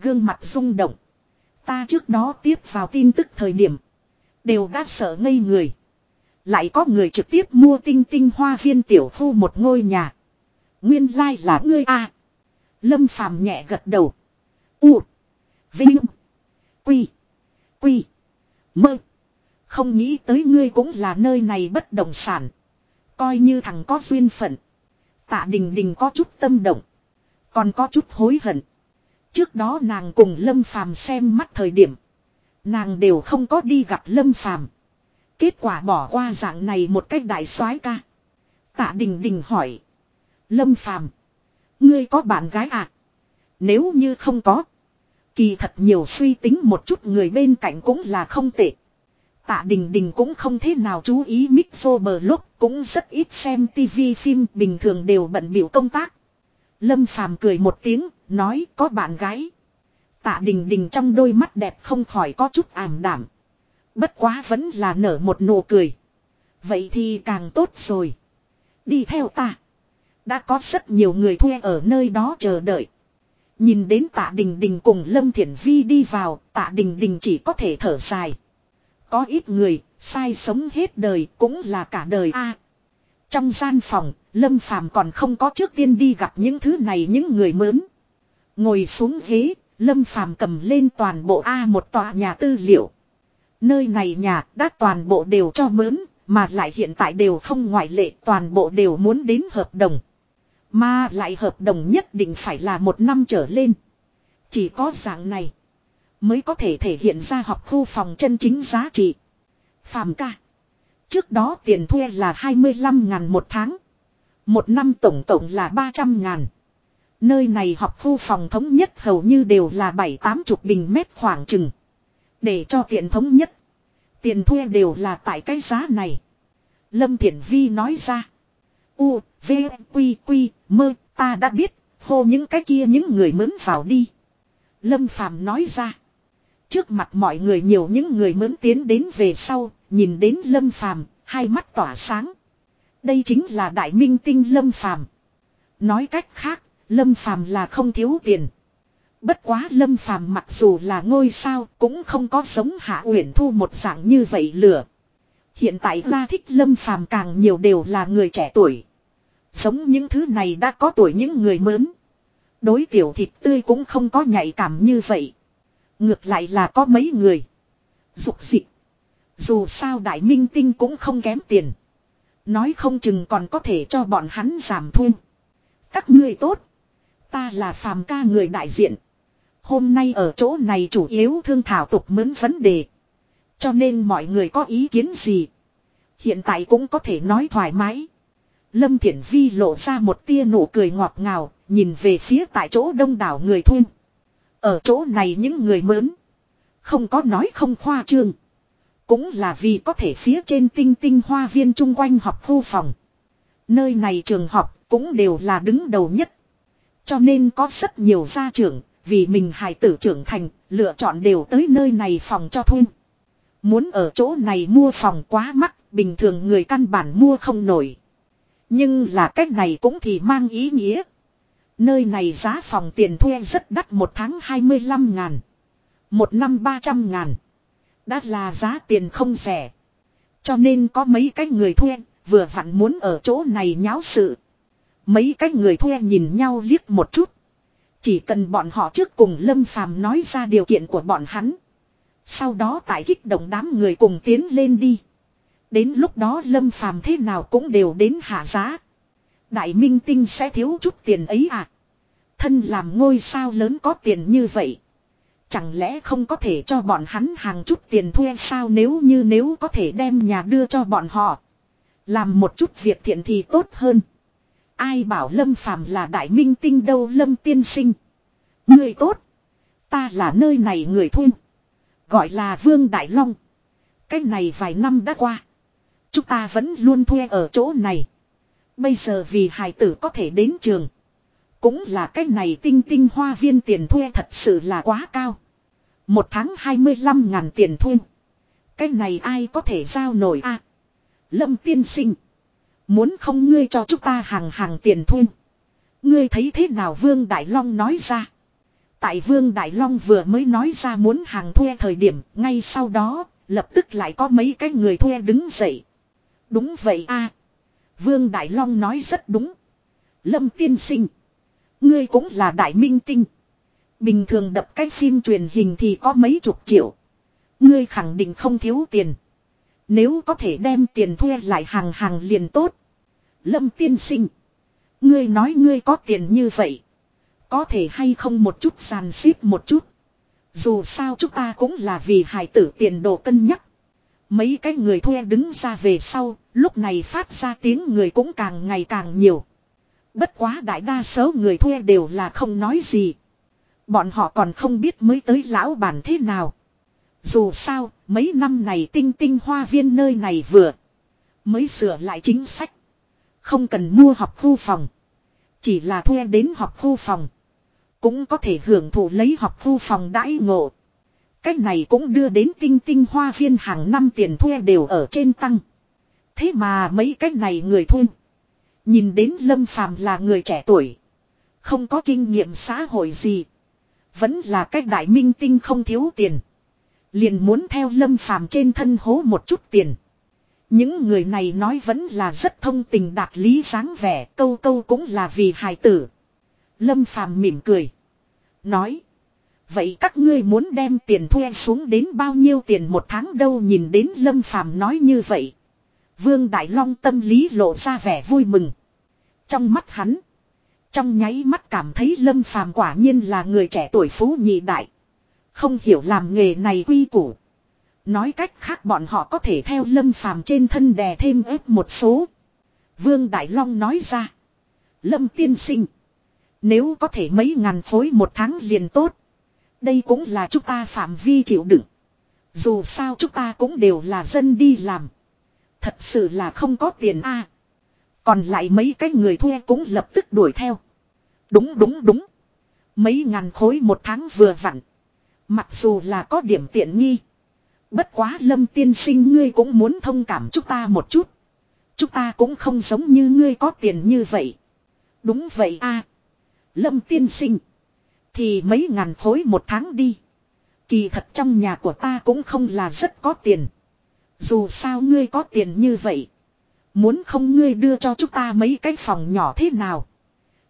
Gương mặt rung động. Ta trước đó tiếp vào tin tức thời điểm. Đều đã sợ ngây người. Lại có người trực tiếp mua tinh tinh hoa viên tiểu khu một ngôi nhà. Nguyên lai like là ngươi a. Lâm phàm nhẹ gật đầu. U. Vinh. Quy. Quy. Mơ. Không nghĩ tới ngươi cũng là nơi này bất động sản. Coi như thằng có duyên phận. Tạ đình đình có chút tâm động. Còn có chút hối hận. Trước đó nàng cùng Lâm Phàm xem mắt thời điểm. Nàng đều không có đi gặp Lâm Phàm Kết quả bỏ qua dạng này một cách đại soái ca. Tạ Đình Đình hỏi. Lâm Phàm, Ngươi có bạn gái à? Nếu như không có. Kỳ thật nhiều suy tính một chút người bên cạnh cũng là không tệ. Tạ Đình Đình cũng không thế nào chú ý Mixo bờ lúc cũng rất ít xem tivi phim bình thường đều bận biểu công tác. Lâm Phàm cười một tiếng, nói có bạn gái. Tạ Đình Đình trong đôi mắt đẹp không khỏi có chút ảm đảm. Bất quá vẫn là nở một nụ cười. Vậy thì càng tốt rồi. Đi theo ta. Đã có rất nhiều người thuê ở nơi đó chờ đợi. Nhìn đến tạ đình đình cùng Lâm Thiển Vi đi vào, tạ đình đình chỉ có thể thở dài. Có ít người, sai sống hết đời cũng là cả đời a Trong gian phòng, Lâm Phàm còn không có trước tiên đi gặp những thứ này những người mướn Ngồi xuống ghế, Lâm Phàm cầm lên toàn bộ A một tòa nhà tư liệu. Nơi này nhà đã toàn bộ đều cho mướn, mà lại hiện tại đều không ngoại lệ toàn bộ đều muốn đến hợp đồng. Mà lại hợp đồng nhất định phải là một năm trở lên. Chỉ có dạng này mới có thể thể hiện ra học khu phòng chân chính giá trị. Phạm ca. Trước đó tiền thuê là 25 ngàn một tháng. Một năm tổng tổng là 300 ngàn. Nơi này học khu phòng thống nhất hầu như đều là 7-8 chục bình mét khoảng chừng. Để cho tiện thống nhất. Tiền thuê đều là tại cái giá này. Lâm Thiển Vi nói ra. U, V, Quy, Quy, mơ, ta đã biết, hô những cái kia những người mướn vào đi. Lâm Phàm nói ra. Trước mặt mọi người nhiều những người mướn tiến đến về sau, nhìn đến Lâm Phàm hai mắt tỏa sáng. Đây chính là đại minh tinh Lâm Phàm Nói cách khác, Lâm Phàm là không thiếu tiền. Bất quá Lâm Phàm mặc dù là ngôi sao cũng không có giống Hạ Uyển Thu một dạng như vậy lửa. Hiện tại ra thích Lâm Phàm càng nhiều đều là người trẻ tuổi. Giống những thứ này đã có tuổi những người mớn. Đối tiểu thịt tươi cũng không có nhạy cảm như vậy. Ngược lại là có mấy người. Dục dị. Dù sao đại minh tinh cũng không kém tiền. Nói không chừng còn có thể cho bọn hắn giảm thu. Các ngươi tốt. Ta là phàm ca người đại diện. Hôm nay ở chỗ này chủ yếu thương thảo tục mướn vấn đề. Cho nên mọi người có ý kiến gì. Hiện tại cũng có thể nói thoải mái. Lâm Thiển Vi lộ ra một tia nụ cười ngọt ngào, nhìn về phía tại chỗ đông đảo người thu. Ở chỗ này những người mớn. Không có nói không khoa trương. Cũng là vì có thể phía trên tinh tinh hoa viên chung quanh học khu phòng. Nơi này trường học cũng đều là đứng đầu nhất. Cho nên có rất nhiều gia trưởng, vì mình hài tử trưởng thành, lựa chọn đều tới nơi này phòng cho thuê. Muốn ở chỗ này mua phòng quá mắc, bình thường người căn bản mua không nổi. Nhưng là cách này cũng thì mang ý nghĩa. Nơi này giá phòng tiền thuê rất đắt một tháng 25 ngàn. Một năm 300 ngàn. Đã là giá tiền không rẻ. Cho nên có mấy cái người thuê, vừa vặn muốn ở chỗ này nháo sự. Mấy cái người thuê nhìn nhau liếc một chút. Chỉ cần bọn họ trước cùng Lâm Phàm nói ra điều kiện của bọn hắn. Sau đó tại kích động đám người cùng tiến lên đi. Đến lúc đó Lâm Phàm thế nào cũng đều đến hạ giá. Đại minh tinh sẽ thiếu chút tiền ấy à. Thân làm ngôi sao lớn có tiền như vậy. Chẳng lẽ không có thể cho bọn hắn hàng chút tiền thuê sao nếu như nếu có thể đem nhà đưa cho bọn họ. Làm một chút việc thiện thì tốt hơn. Ai bảo Lâm Phàm là đại minh tinh đâu Lâm tiên sinh. Người tốt. Ta là nơi này người thuê, Gọi là Vương Đại Long. Cái này vài năm đã qua. Chúng ta vẫn luôn thuê ở chỗ này. Bây giờ vì hài tử có thể đến trường. Cũng là cái này tinh tinh hoa viên tiền thuê thật sự là quá cao. Một tháng 25 ngàn tiền thuê. Cái này ai có thể giao nổi a Lâm tiên sinh. Muốn không ngươi cho chúng ta hàng hàng tiền thuê. Ngươi thấy thế nào Vương Đại Long nói ra. Tại Vương Đại Long vừa mới nói ra muốn hàng thuê thời điểm, ngay sau đó, lập tức lại có mấy cái người thuê đứng dậy. Đúng vậy a Vương Đại Long nói rất đúng. Lâm tiên sinh. Ngươi cũng là đại minh tinh. Bình thường đập cái phim truyền hình thì có mấy chục triệu. Ngươi khẳng định không thiếu tiền. Nếu có thể đem tiền thuê lại hàng hàng liền tốt. Lâm tiên sinh. Ngươi nói ngươi có tiền như vậy. Có thể hay không một chút sàn xếp một chút. Dù sao chúng ta cũng là vì hài tử tiền đồ cân nhắc. Mấy cái người thuê đứng ra về sau, lúc này phát ra tiếng người cũng càng ngày càng nhiều. Bất quá đại đa số người thuê đều là không nói gì. Bọn họ còn không biết mới tới lão bản thế nào. Dù sao, mấy năm này tinh tinh hoa viên nơi này vừa mới sửa lại chính sách. Không cần mua học khu phòng. Chỉ là thuê đến học khu phòng. Cũng có thể hưởng thụ lấy học khu phòng đãi ngộ. Cách này cũng đưa đến tinh tinh hoa viên hàng năm tiền thuê đều ở trên tăng. Thế mà mấy cách này người thuê. Nhìn đến Lâm Phàm là người trẻ tuổi. Không có kinh nghiệm xã hội gì. Vẫn là cách đại minh tinh không thiếu tiền. Liền muốn theo Lâm Phàm trên thân hố một chút tiền. Những người này nói vẫn là rất thông tình đạt lý dáng vẻ, câu câu cũng là vì hài tử. Lâm Phàm mỉm cười. Nói. Vậy các ngươi muốn đem tiền thuê xuống đến bao nhiêu tiền một tháng đâu nhìn đến Lâm Phàm nói như vậy. Vương Đại Long tâm lý lộ ra vẻ vui mừng. Trong mắt hắn. Trong nháy mắt cảm thấy Lâm Phàm quả nhiên là người trẻ tuổi phú nhị đại. Không hiểu làm nghề này quy củ. Nói cách khác bọn họ có thể theo Lâm Phàm trên thân đè thêm ép một số. Vương Đại Long nói ra. Lâm tiên sinh. Nếu có thể mấy ngàn phối một tháng liền tốt. Đây cũng là chúng ta phạm vi chịu đựng. Dù sao chúng ta cũng đều là dân đi làm. Thật sự là không có tiền a. còn lại mấy cái người thuê cũng lập tức đuổi theo. Đúng đúng đúng. Mấy ngàn khối một tháng vừa vặn. Mặc dù là có điểm tiện nghi. Bất quá lâm tiên sinh ngươi cũng muốn thông cảm chúng ta một chút. Chúng ta cũng không giống như ngươi có tiền như vậy. Đúng vậy a Lâm tiên sinh. Thì mấy ngàn khối một tháng đi. Kỳ thật trong nhà của ta cũng không là rất có tiền. Dù sao ngươi có tiền như vậy. Muốn không ngươi đưa cho chúng ta mấy cái phòng nhỏ thế nào.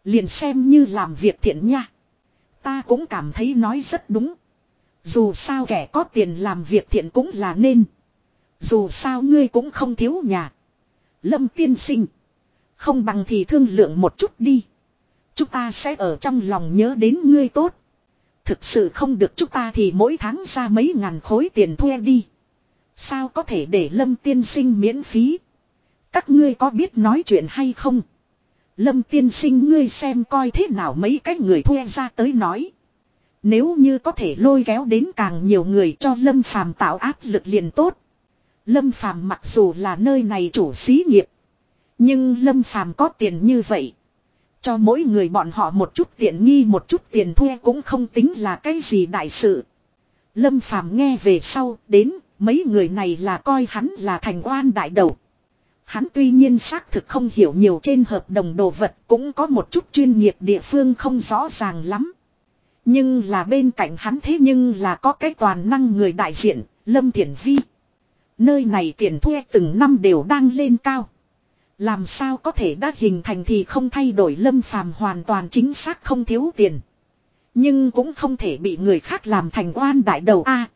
Liền xem như làm việc thiện nha. Ta cũng cảm thấy nói rất đúng. Dù sao kẻ có tiền làm việc thiện cũng là nên. Dù sao ngươi cũng không thiếu nhà. Lâm tiên sinh. Không bằng thì thương lượng một chút đi. Chúng ta sẽ ở trong lòng nhớ đến ngươi tốt. Thực sự không được chúng ta thì mỗi tháng ra mấy ngàn khối tiền thuê đi. Sao có thể để Lâm tiên sinh miễn phí? Các ngươi có biết nói chuyện hay không? Lâm tiên sinh ngươi xem coi thế nào mấy cái người thuê ra tới nói. Nếu như có thể lôi kéo đến càng nhiều người cho Lâm Phàm tạo áp lực liền tốt. Lâm Phàm mặc dù là nơi này chủ xí nghiệp. Nhưng Lâm Phàm có tiền như vậy. Cho mỗi người bọn họ một chút tiện nghi một chút tiền thuê cũng không tính là cái gì đại sự. Lâm Phàm nghe về sau đến mấy người này là coi hắn là thành oan đại đầu. Hắn tuy nhiên xác thực không hiểu nhiều trên hợp đồng đồ vật cũng có một chút chuyên nghiệp địa phương không rõ ràng lắm. Nhưng là bên cạnh hắn thế nhưng là có cái toàn năng người đại diện, Lâm Thiển Vi. Nơi này tiền thuê từng năm đều đang lên cao. Làm sao có thể đã hình thành thì không thay đổi lâm phàm hoàn toàn chính xác không thiếu tiền. Nhưng cũng không thể bị người khác làm thành oan đại đầu a.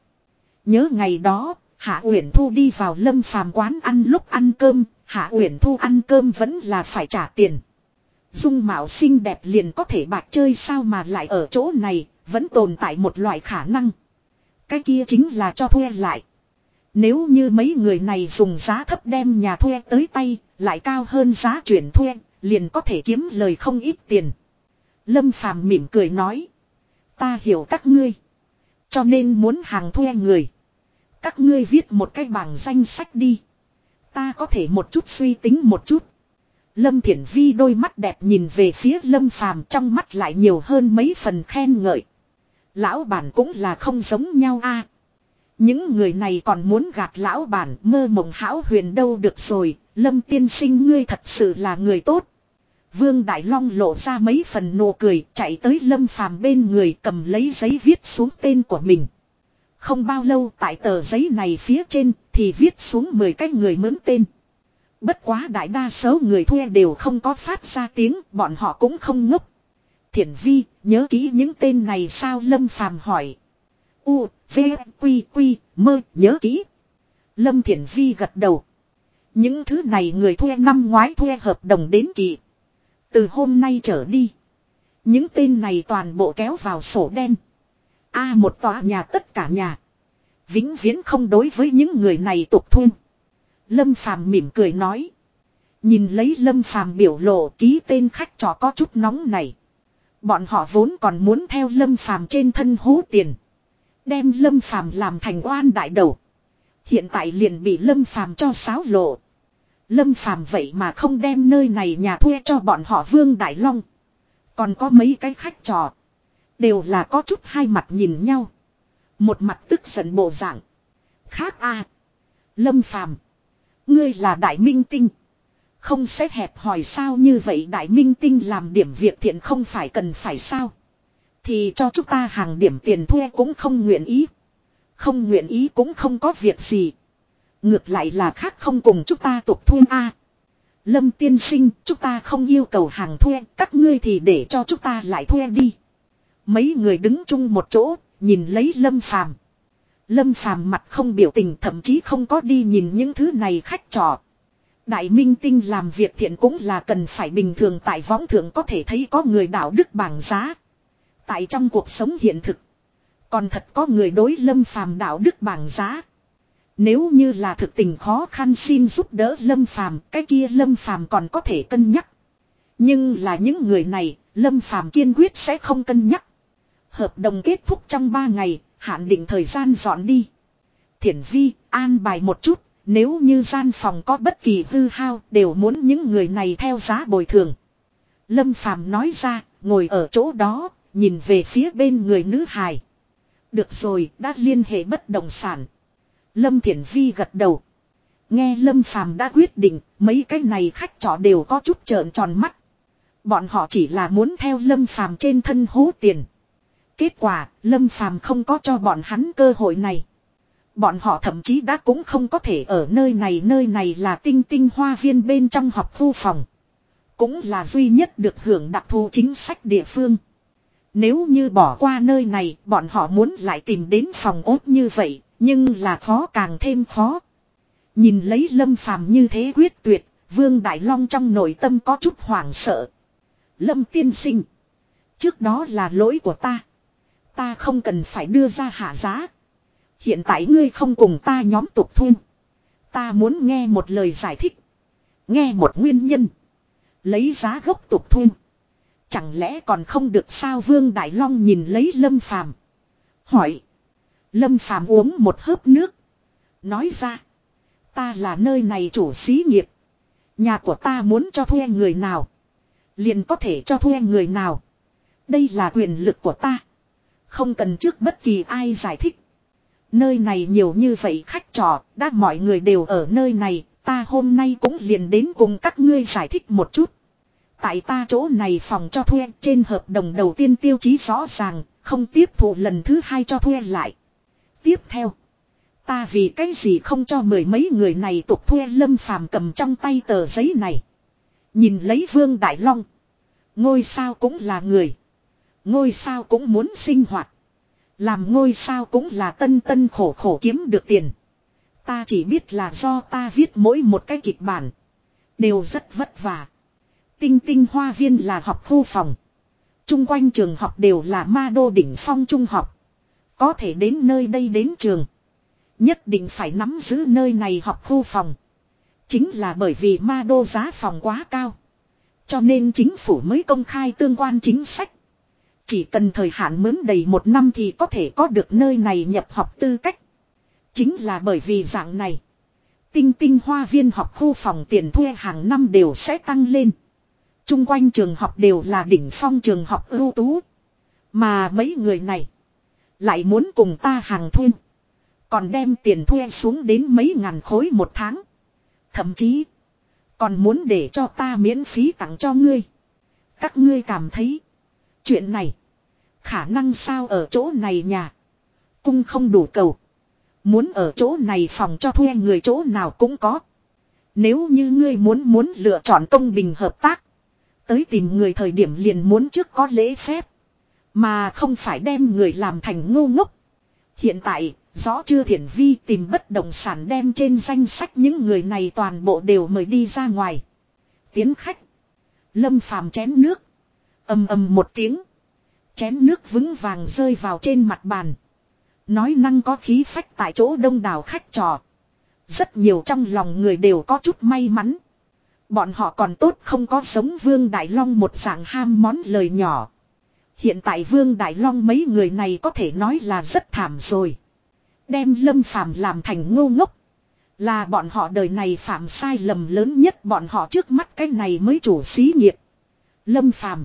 nhớ ngày đó, Hạ Uyển Thu đi vào lâm phàm quán ăn lúc ăn cơm, Hạ Uyển Thu ăn cơm vẫn là phải trả tiền. Dung mạo xinh đẹp liền có thể bạc chơi sao mà lại ở chỗ này, vẫn tồn tại một loại khả năng. Cái kia chính là cho thuê lại. Nếu như mấy người này dùng giá thấp đem nhà thuê tới tay, lại cao hơn giá chuyển thuê, liền có thể kiếm lời không ít tiền. Lâm Phàm mỉm cười nói. Ta hiểu các ngươi. Cho nên muốn hàng thuê người. Các ngươi viết một cái bảng danh sách đi. Ta có thể một chút suy tính một chút. Lâm Thiển Vi đôi mắt đẹp nhìn về phía Lâm Phàm trong mắt lại nhiều hơn mấy phần khen ngợi. Lão bản cũng là không giống nhau a những người này còn muốn gạt lão bản mơ mộng hão huyền đâu được rồi, Lâm tiên sinh ngươi thật sự là người tốt. Vương Đại Long lộ ra mấy phần nụ cười chạy tới Lâm Phàm bên người cầm lấy giấy viết xuống tên của mình. Không bao lâu tại tờ giấy này phía trên thì viết xuống 10 cái người mướn tên. Bất quá đại đa số người thuê đều không có phát ra tiếng, bọn họ cũng không ngốc. Thiển vi, nhớ kỹ những tên này sao Lâm Phàm hỏi. U, V, Quy, Quy, mơ, nhớ kỹ. Lâm Thiển vi gật đầu. Những thứ này người thuê năm ngoái thuê hợp đồng đến kỳ. Từ hôm nay trở đi. Những tên này toàn bộ kéo vào sổ đen. A một tòa nhà tất cả nhà. Vĩnh viễn không đối với những người này tục thuê. Lâm Phàm mỉm cười nói. Nhìn lấy Lâm Phàm biểu lộ ký tên khách trò có chút nóng này. Bọn họ vốn còn muốn theo Lâm Phàm trên thân hú tiền. Đem Lâm Phàm làm thành oan đại đầu. Hiện tại liền bị Lâm Phàm cho sáo lộ. Lâm Phàm vậy mà không đem nơi này nhà thuê cho bọn họ Vương Đại Long. Còn có mấy cái khách trò. Đều là có chút hai mặt nhìn nhau. Một mặt tức giận bộ dạng. Khác a Lâm Phàm, Ngươi là đại minh tinh. Không sẽ hẹp hỏi sao như vậy đại minh tinh làm điểm việc thiện không phải cần phải sao. Thì cho chúng ta hàng điểm tiền thuê cũng không nguyện ý. Không nguyện ý cũng không có việc gì. Ngược lại là khác không cùng chúng ta tục thuê a. Lâm tiên sinh, chúng ta không yêu cầu hàng thuê, các ngươi thì để cho chúng ta lại thuê đi. Mấy người đứng chung một chỗ, nhìn lấy Lâm Phàm. Lâm Phàm mặt không biểu tình thậm chí không có đi nhìn những thứ này khách trò. Đại minh tinh làm việc thiện cũng là cần phải bình thường tại võng thượng có thể thấy có người đạo đức bảng giá. Tại trong cuộc sống hiện thực. Còn thật có người đối lâm phàm đạo đức bảng giá. Nếu như là thực tình khó khăn xin giúp đỡ lâm phàm, cái kia lâm phàm còn có thể cân nhắc. Nhưng là những người này, lâm phàm kiên quyết sẽ không cân nhắc. Hợp đồng kết thúc trong 3 ngày, hạn định thời gian dọn đi. Thiển vi, an bài một chút, nếu như gian phòng có bất kỳ hư hao đều muốn những người này theo giá bồi thường. Lâm Phàm nói ra, ngồi ở chỗ đó, nhìn về phía bên người nữ hài. Được rồi, đã liên hệ bất động sản. Lâm Thiển Vi gật đầu. Nghe Lâm Phàm đã quyết định, mấy cái này khách trọ đều có chút trợn tròn mắt. Bọn họ chỉ là muốn theo Lâm Phàm trên thân hố tiền. Kết quả, Lâm Phàm không có cho bọn hắn cơ hội này. Bọn họ thậm chí đã cũng không có thể ở nơi này nơi này là tinh tinh hoa viên bên trong học khu phòng. Cũng là duy nhất được hưởng đặc thù chính sách địa phương. Nếu như bỏ qua nơi này, bọn họ muốn lại tìm đến phòng ốt như vậy, nhưng là khó càng thêm khó. Nhìn lấy lâm phàm như thế quyết tuyệt, Vương Đại Long trong nội tâm có chút hoảng sợ. Lâm tiên sinh. Trước đó là lỗi của ta. Ta không cần phải đưa ra hạ giá. Hiện tại ngươi không cùng ta nhóm tục thu. Ta muốn nghe một lời giải thích. Nghe một nguyên nhân. Lấy giá gốc tục thu. Chẳng lẽ còn không được sao Vương Đại Long nhìn lấy Lâm Phàm Hỏi. Lâm Phàm uống một hớp nước. Nói ra. Ta là nơi này chủ xí nghiệp. Nhà của ta muốn cho thuê người nào. Liền có thể cho thuê người nào. Đây là quyền lực của ta. Không cần trước bất kỳ ai giải thích. Nơi này nhiều như vậy khách trò, đã mọi người đều ở nơi này, ta hôm nay cũng liền đến cùng các ngươi giải thích một chút. Tại ta chỗ này phòng cho thuê trên hợp đồng đầu tiên tiêu chí rõ ràng, không tiếp thụ lần thứ hai cho thuê lại. Tiếp theo, ta vì cái gì không cho mười mấy người này tục thuê lâm phàm cầm trong tay tờ giấy này. Nhìn lấy vương đại long. Ngôi sao cũng là người. Ngôi sao cũng muốn sinh hoạt. Làm ngôi sao cũng là tân tân khổ khổ kiếm được tiền. Ta chỉ biết là do ta viết mỗi một cái kịch bản. Đều rất vất vả. Tinh tinh hoa viên là học khu phòng. Trung quanh trường học đều là ma đô đỉnh phong trung học. Có thể đến nơi đây đến trường. Nhất định phải nắm giữ nơi này học khu phòng. Chính là bởi vì ma đô giá phòng quá cao. Cho nên chính phủ mới công khai tương quan chính sách. Chỉ cần thời hạn mướn đầy một năm thì có thể có được nơi này nhập học tư cách. Chính là bởi vì dạng này. Tinh tinh hoa viên học khu phòng tiền thuê hàng năm đều sẽ tăng lên. Trung quanh trường học đều là đỉnh phong trường học ưu tú. Mà mấy người này. Lại muốn cùng ta hàng thuê. Còn đem tiền thuê xuống đến mấy ngàn khối một tháng. Thậm chí. Còn muốn để cho ta miễn phí tặng cho ngươi. Các ngươi cảm thấy. Chuyện này. Khả năng sao ở chỗ này nhà. Cung không đủ cầu. Muốn ở chỗ này phòng cho thuê người chỗ nào cũng có. Nếu như ngươi muốn muốn lựa chọn công bình hợp tác. Tới tìm người thời điểm liền muốn trước có lễ phép. Mà không phải đem người làm thành ngu ngốc. Hiện tại, rõ chưa thiển vi tìm bất động sản đem trên danh sách những người này toàn bộ đều mời đi ra ngoài. Tiến khách. Lâm phàm chén nước. ầm ầm một tiếng. Chén nước vững vàng rơi vào trên mặt bàn. Nói năng có khí phách tại chỗ đông đảo khách trò. Rất nhiều trong lòng người đều có chút may mắn. Bọn họ còn tốt không có sống Vương Đại Long một dạng ham món lời nhỏ. Hiện tại Vương Đại Long mấy người này có thể nói là rất thảm rồi. Đem Lâm Phàm làm thành ngô ngốc. Là bọn họ đời này phạm sai lầm lớn nhất, bọn họ trước mắt cái này mới chủ xí nghiệp. Lâm Phàm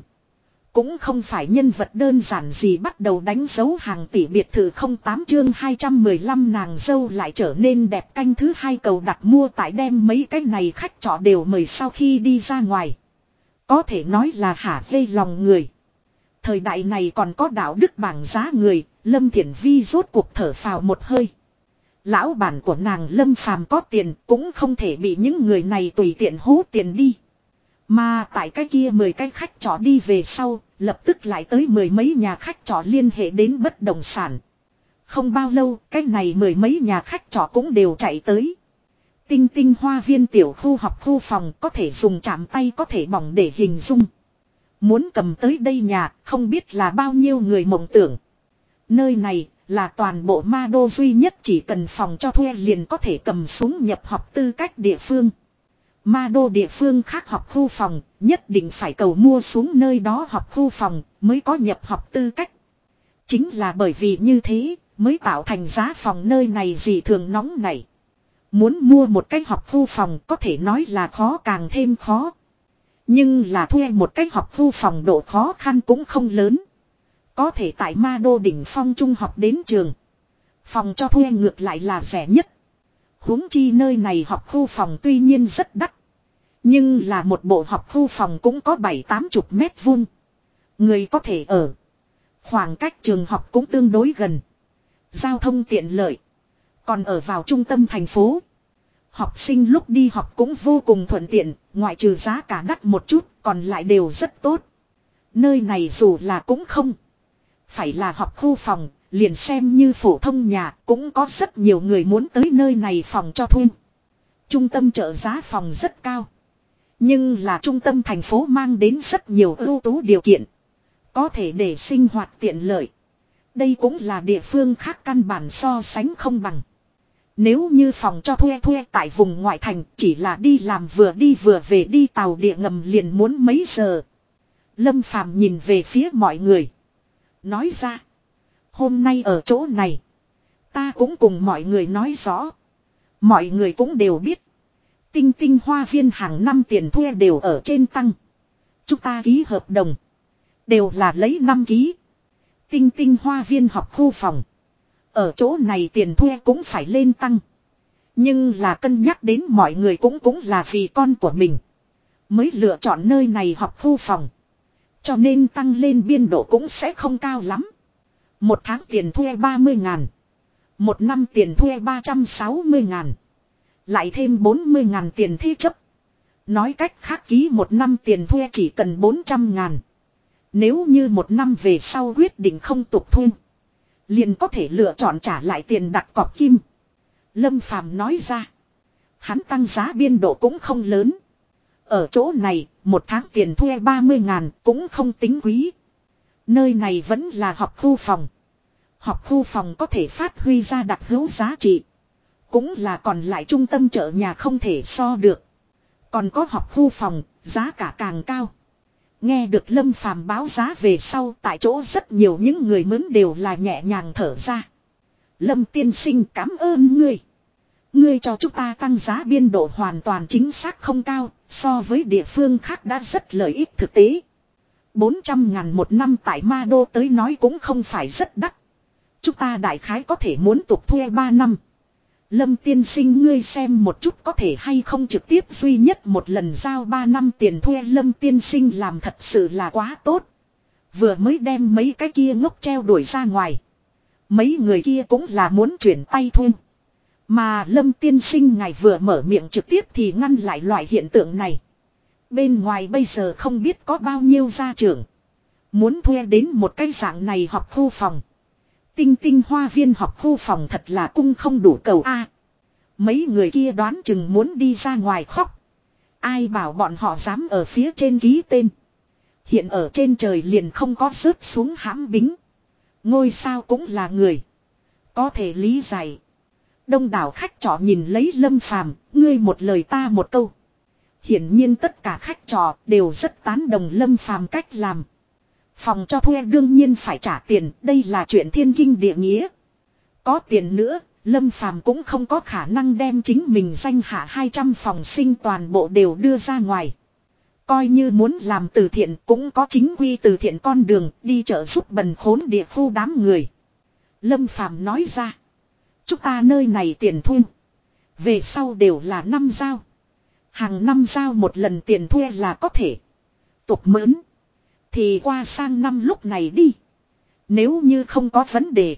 cũng không phải nhân vật đơn giản gì bắt đầu đánh dấu hàng tỷ biệt thự 08 chương 215 nàng dâu lại trở nên đẹp canh thứ hai cầu đặt mua tại đem mấy cái này khách trọ đều mời sau khi đi ra ngoài. Có thể nói là hả hê lòng người. Thời đại này còn có đạo đức bảng giá người, Lâm Thiển Vi rốt cuộc thở phào một hơi. Lão bản của nàng Lâm Phàm có tiền cũng không thể bị những người này tùy tiện hú tiền đi. Mà tại cái kia mười cái khách trọ đi về sau, lập tức lại tới mười mấy nhà khách trọ liên hệ đến bất động sản. Không bao lâu, cái này mười mấy nhà khách trọ cũng đều chạy tới. Tinh tinh hoa viên tiểu khu học khu phòng có thể dùng chạm tay có thể bỏng để hình dung. Muốn cầm tới đây nhà, không biết là bao nhiêu người mộng tưởng. Nơi này là toàn bộ ma đô duy nhất chỉ cần phòng cho thuê liền có thể cầm súng nhập học tư cách địa phương. Ma đô địa phương khác học khu phòng, nhất định phải cầu mua xuống nơi đó học khu phòng, mới có nhập học tư cách. Chính là bởi vì như thế, mới tạo thành giá phòng nơi này gì thường nóng này. Muốn mua một cái học khu phòng có thể nói là khó càng thêm khó. Nhưng là thuê một cái học khu phòng độ khó khăn cũng không lớn. Có thể tại ma đô đỉnh phong trung học đến trường. Phòng cho thuê ngược lại là rẻ nhất. huống chi nơi này học khu phòng tuy nhiên rất đắt. Nhưng là một bộ học khu phòng cũng có bảy tám chục mét vuông. Người có thể ở. Khoảng cách trường học cũng tương đối gần. Giao thông tiện lợi. Còn ở vào trung tâm thành phố. Học sinh lúc đi học cũng vô cùng thuận tiện, ngoại trừ giá cả đắt một chút, còn lại đều rất tốt. Nơi này dù là cũng không. Phải là học khu phòng, liền xem như phổ thông nhà, cũng có rất nhiều người muốn tới nơi này phòng cho thuê. Trung tâm trợ giá phòng rất cao. Nhưng là trung tâm thành phố mang đến rất nhiều ưu tú điều kiện. Có thể để sinh hoạt tiện lợi. Đây cũng là địa phương khác căn bản so sánh không bằng. Nếu như phòng cho thuê thuê tại vùng ngoại thành, chỉ là đi làm vừa đi vừa về đi tàu địa ngầm liền muốn mấy giờ. Lâm Phàm nhìn về phía mọi người. Nói ra. Hôm nay ở chỗ này. Ta cũng cùng mọi người nói rõ. Mọi người cũng đều biết. Tinh tinh hoa viên hàng năm tiền thuê đều ở trên tăng. Chúng ta ký hợp đồng. Đều là lấy năm ký. Tinh tinh hoa viên học khu phòng. Ở chỗ này tiền thuê cũng phải lên tăng. Nhưng là cân nhắc đến mọi người cũng cũng là vì con của mình. Mới lựa chọn nơi này học khu phòng. Cho nên tăng lên biên độ cũng sẽ không cao lắm. Một tháng tiền thuê 30 ngàn. Một năm tiền thuê 360 ngàn. Lại thêm 40 ngàn tiền thi chấp. Nói cách khác ký một năm tiền thuê chỉ cần 400 ngàn. Nếu như một năm về sau quyết định không tục thu, Liền có thể lựa chọn trả lại tiền đặt cọc kim. Lâm Phàm nói ra. Hắn tăng giá biên độ cũng không lớn. Ở chỗ này, một tháng tiền thuê 30 ngàn cũng không tính quý. Nơi này vẫn là học khu phòng. Học khu phòng có thể phát huy ra đặc hữu giá trị. Cũng là còn lại trung tâm chợ nhà không thể so được. Còn có học khu phòng, giá cả càng cao. Nghe được Lâm Phàm báo giá về sau tại chỗ rất nhiều những người mướn đều là nhẹ nhàng thở ra. Lâm tiên sinh cảm ơn ngươi. Ngươi cho chúng ta tăng giá biên độ hoàn toàn chính xác không cao, so với địa phương khác đã rất lợi ích thực tế. 400 ngàn một năm tại Ma Đô tới nói cũng không phải rất đắt. Chúng ta đại khái có thể muốn tục thuê 3 năm. Lâm tiên sinh ngươi xem một chút có thể hay không trực tiếp duy nhất một lần giao 3 năm tiền thuê lâm tiên sinh làm thật sự là quá tốt. Vừa mới đem mấy cái kia ngốc treo đuổi ra ngoài. Mấy người kia cũng là muốn chuyển tay thuê. Mà lâm tiên sinh ngài vừa mở miệng trực tiếp thì ngăn lại loại hiện tượng này. Bên ngoài bây giờ không biết có bao nhiêu gia trưởng. Muốn thuê đến một cái dạng này học khu phòng. Tinh tinh hoa viên học khu phòng thật là cung không đủ cầu A. mấy người kia đoán chừng muốn đi ra ngoài khóc. Ai bảo bọn họ dám ở phía trên ký tên. Hiện ở trên trời liền không có rớt xuống hãm bính. Ngôi sao cũng là người. Có thể lý giải. Đông đảo khách trọ nhìn lấy lâm phàm, ngươi một lời ta một câu. Hiển nhiên tất cả khách trò đều rất tán đồng lâm phàm cách làm. Phòng cho thuê đương nhiên phải trả tiền, đây là chuyện thiên kinh địa nghĩa. Có tiền nữa, Lâm Phàm cũng không có khả năng đem chính mình danh hạ 200 phòng sinh toàn bộ đều đưa ra ngoài. Coi như muốn làm từ thiện cũng có chính quy từ thiện con đường đi chợ giúp bần khốn địa khu đám người. Lâm Phàm nói ra. Chúng ta nơi này tiền thuê. Về sau đều là năm giao. Hàng năm giao một lần tiền thuê là có thể. Tục mớn. Thì qua sang năm lúc này đi. Nếu như không có vấn đề.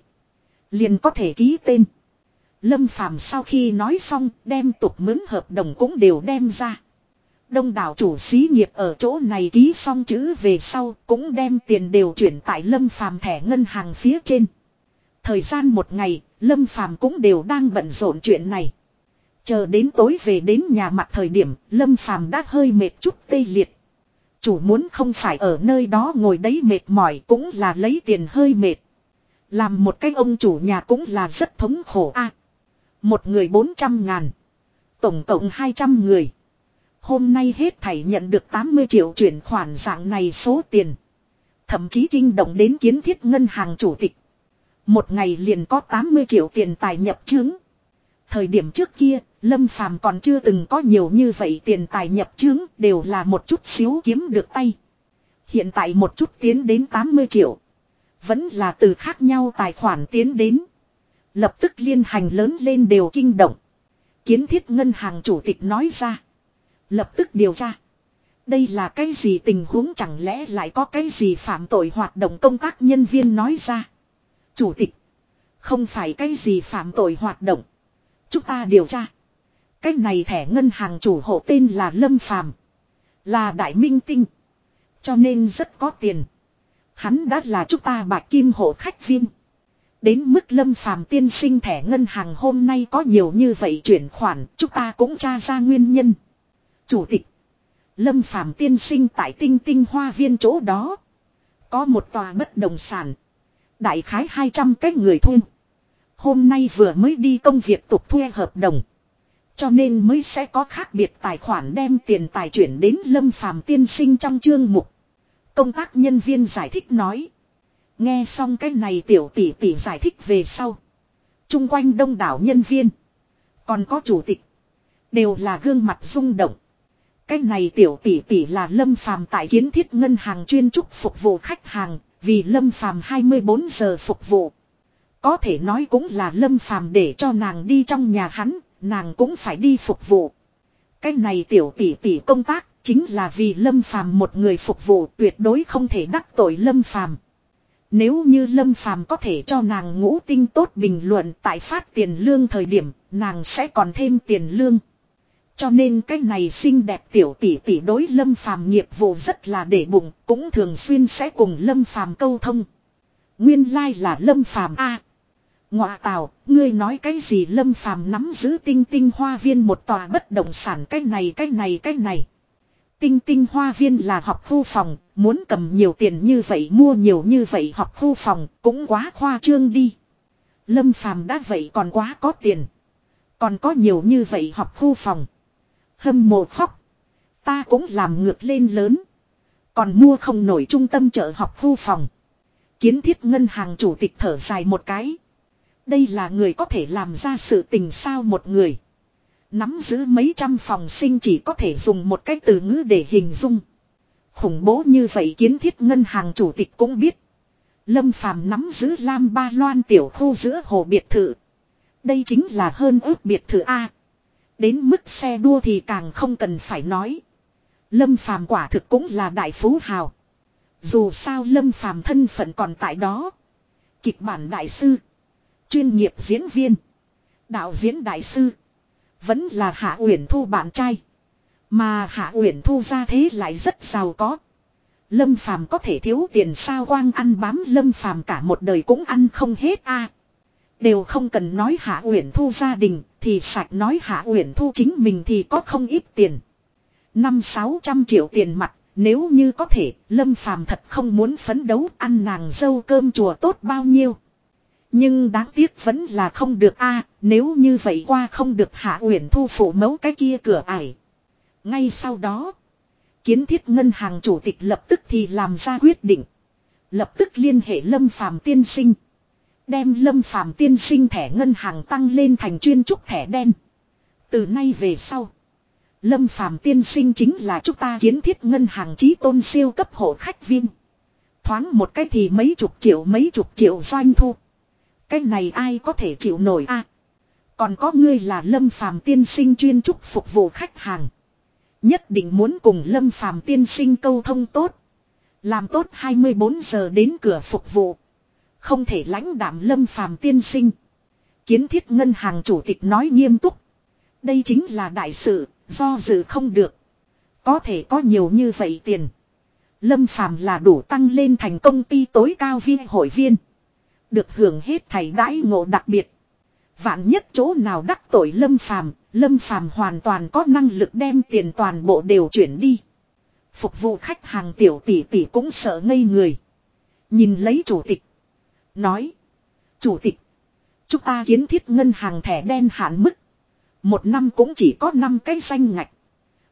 Liền có thể ký tên. Lâm Phàm sau khi nói xong đem tục mướn hợp đồng cũng đều đem ra. Đông đảo chủ xí nghiệp ở chỗ này ký xong chữ về sau cũng đem tiền đều chuyển tại Lâm Phàm thẻ ngân hàng phía trên. Thời gian một ngày, Lâm Phàm cũng đều đang bận rộn chuyện này. Chờ đến tối về đến nhà mặt thời điểm, Lâm Phàm đã hơi mệt chút tê liệt. Chủ muốn không phải ở nơi đó ngồi đấy mệt mỏi cũng là lấy tiền hơi mệt. Làm một cái ông chủ nhà cũng là rất thống khổ a. một người 400 ngàn. Tổng cộng 200 người. Hôm nay hết thảy nhận được 80 triệu chuyển khoản dạng này số tiền. Thậm chí kinh động đến kiến thiết ngân hàng chủ tịch. Một ngày liền có 80 triệu tiền tài nhập chứng. Thời điểm trước kia, Lâm Phàm còn chưa từng có nhiều như vậy tiền tài nhập chứng đều là một chút xíu kiếm được tay. Hiện tại một chút tiến đến 80 triệu. Vẫn là từ khác nhau tài khoản tiến đến. Lập tức liên hành lớn lên đều kinh động. Kiến thiết ngân hàng chủ tịch nói ra. Lập tức điều tra. Đây là cái gì tình huống chẳng lẽ lại có cái gì phạm tội hoạt động công tác nhân viên nói ra. Chủ tịch. Không phải cái gì phạm tội hoạt động. Chúng ta điều tra. Cái này thẻ ngân hàng chủ hộ tên là Lâm Phàm Là đại minh tinh. Cho nên rất có tiền. Hắn đã là chúng ta bạc kim hộ khách viên. Đến mức lâm phàm tiên sinh thẻ ngân hàng hôm nay có nhiều như vậy chuyển khoản, chúng ta cũng tra ra nguyên nhân. Chủ tịch. Lâm phàm tiên sinh tại tinh tinh hoa viên chỗ đó. Có một tòa bất động sản. Đại khái 200 cái người thuê. Hôm nay vừa mới đi công việc tục thuê hợp đồng. Cho nên mới sẽ có khác biệt tài khoản đem tiền tài chuyển đến lâm phàm tiên sinh trong chương mục. Công tác nhân viên giải thích nói. Nghe xong cái này tiểu tỷ tỷ giải thích về sau. Trung quanh đông đảo nhân viên. Còn có chủ tịch. Đều là gương mặt rung động. Cái này tiểu tỷ tỷ là lâm phàm tại kiến thiết ngân hàng chuyên trúc phục vụ khách hàng. Vì lâm phàm 24 giờ phục vụ. Có thể nói cũng là lâm phàm để cho nàng đi trong nhà hắn nàng cũng phải đi phục vụ. Cái này tiểu tỷ tỷ công tác chính là vì Lâm Phàm một người phục vụ tuyệt đối không thể đắc tội Lâm Phàm. Nếu như Lâm Phàm có thể cho nàng ngũ tinh tốt bình luận tại phát tiền lương thời điểm, nàng sẽ còn thêm tiền lương. Cho nên cái này xinh đẹp tiểu tỷ tỷ đối Lâm Phàm nghiệp vụ rất là để bụng, cũng thường xuyên sẽ cùng Lâm Phàm câu thông. Nguyên lai like là Lâm Phàm a. Ngọa tào, ngươi nói cái gì lâm phàm nắm giữ tinh tinh hoa viên một tòa bất động sản cái này cái này cái này. Tinh tinh hoa viên là học khu phòng, muốn cầm nhiều tiền như vậy mua nhiều như vậy học khu phòng cũng quá khoa trương đi. Lâm phàm đã vậy còn quá có tiền. Còn có nhiều như vậy học khu phòng. Hâm mộ khóc. Ta cũng làm ngược lên lớn. Còn mua không nổi trung tâm chợ học khu phòng. Kiến thiết ngân hàng chủ tịch thở dài một cái. Đây là người có thể làm ra sự tình sao một người. Nắm giữ mấy trăm phòng sinh chỉ có thể dùng một cái từ ngữ để hình dung. Khủng bố như vậy kiến thiết ngân hàng chủ tịch cũng biết. Lâm Phàm nắm giữ Lam Ba Loan tiểu khu giữa hồ biệt thự. Đây chính là hơn ước biệt thự A. Đến mức xe đua thì càng không cần phải nói. Lâm Phàm quả thực cũng là đại phú hào. Dù sao Lâm Phàm thân phận còn tại đó. Kịch bản đại sư. Chuyên nghiệp diễn viên. Đạo diễn đại sư. Vẫn là Hạ Uyển Thu bạn trai. Mà Hạ Uyển Thu ra thế lại rất giàu có. Lâm Phàm có thể thiếu tiền sao quang ăn bám Lâm Phàm cả một đời cũng ăn không hết a. Đều không cần nói Hạ Uyển Thu gia đình, thì sạch nói Hạ Uyển Thu chính mình thì có không ít tiền. Năm sáu trăm triệu tiền mặt, nếu như có thể, Lâm Phàm thật không muốn phấn đấu ăn nàng dâu cơm chùa tốt bao nhiêu. Nhưng đáng tiếc vẫn là không được a nếu như vậy qua không được Hạ Uyển Thu phụ mẫu cái kia cửa ải. Ngay sau đó, kiến thiết ngân hàng chủ tịch lập tức thì làm ra quyết định. Lập tức liên hệ Lâm Phàm tiên sinh. Đem Lâm Phàm tiên sinh thẻ ngân hàng tăng lên thành chuyên trúc thẻ đen. Từ nay về sau, Lâm Phàm tiên sinh chính là chúng ta kiến thiết ngân hàng trí tôn siêu cấp hộ khách viên. Thoáng một cái thì mấy chục triệu mấy chục triệu doanh thu. Cái này ai có thể chịu nổi a? còn có ngươi là Lâm Phàm tiên sinh chuyên trúc phục vụ khách hàng. Nhất định muốn cùng Lâm Phàm tiên sinh câu thông tốt. Làm tốt 24 giờ đến cửa phục vụ. Không thể lãnh đạm Lâm Phàm tiên sinh. Kiến thiết ngân hàng chủ tịch nói nghiêm túc. Đây chính là đại sự, do dự không được. Có thể có nhiều như vậy tiền. Lâm Phàm là đủ tăng lên thành công ty tối cao viên hội viên. Được hưởng hết thầy đãi ngộ đặc biệt. Vạn nhất chỗ nào đắc tội Lâm Phàm, Lâm Phàm hoàn toàn có năng lực đem tiền toàn bộ đều chuyển đi. Phục vụ khách hàng tiểu tỷ tỷ cũng sợ ngây người. Nhìn lấy chủ tịch. Nói. Chủ tịch. Chúng ta kiến thiết ngân hàng thẻ đen hạn mức. Một năm cũng chỉ có 5 cái danh ngạch.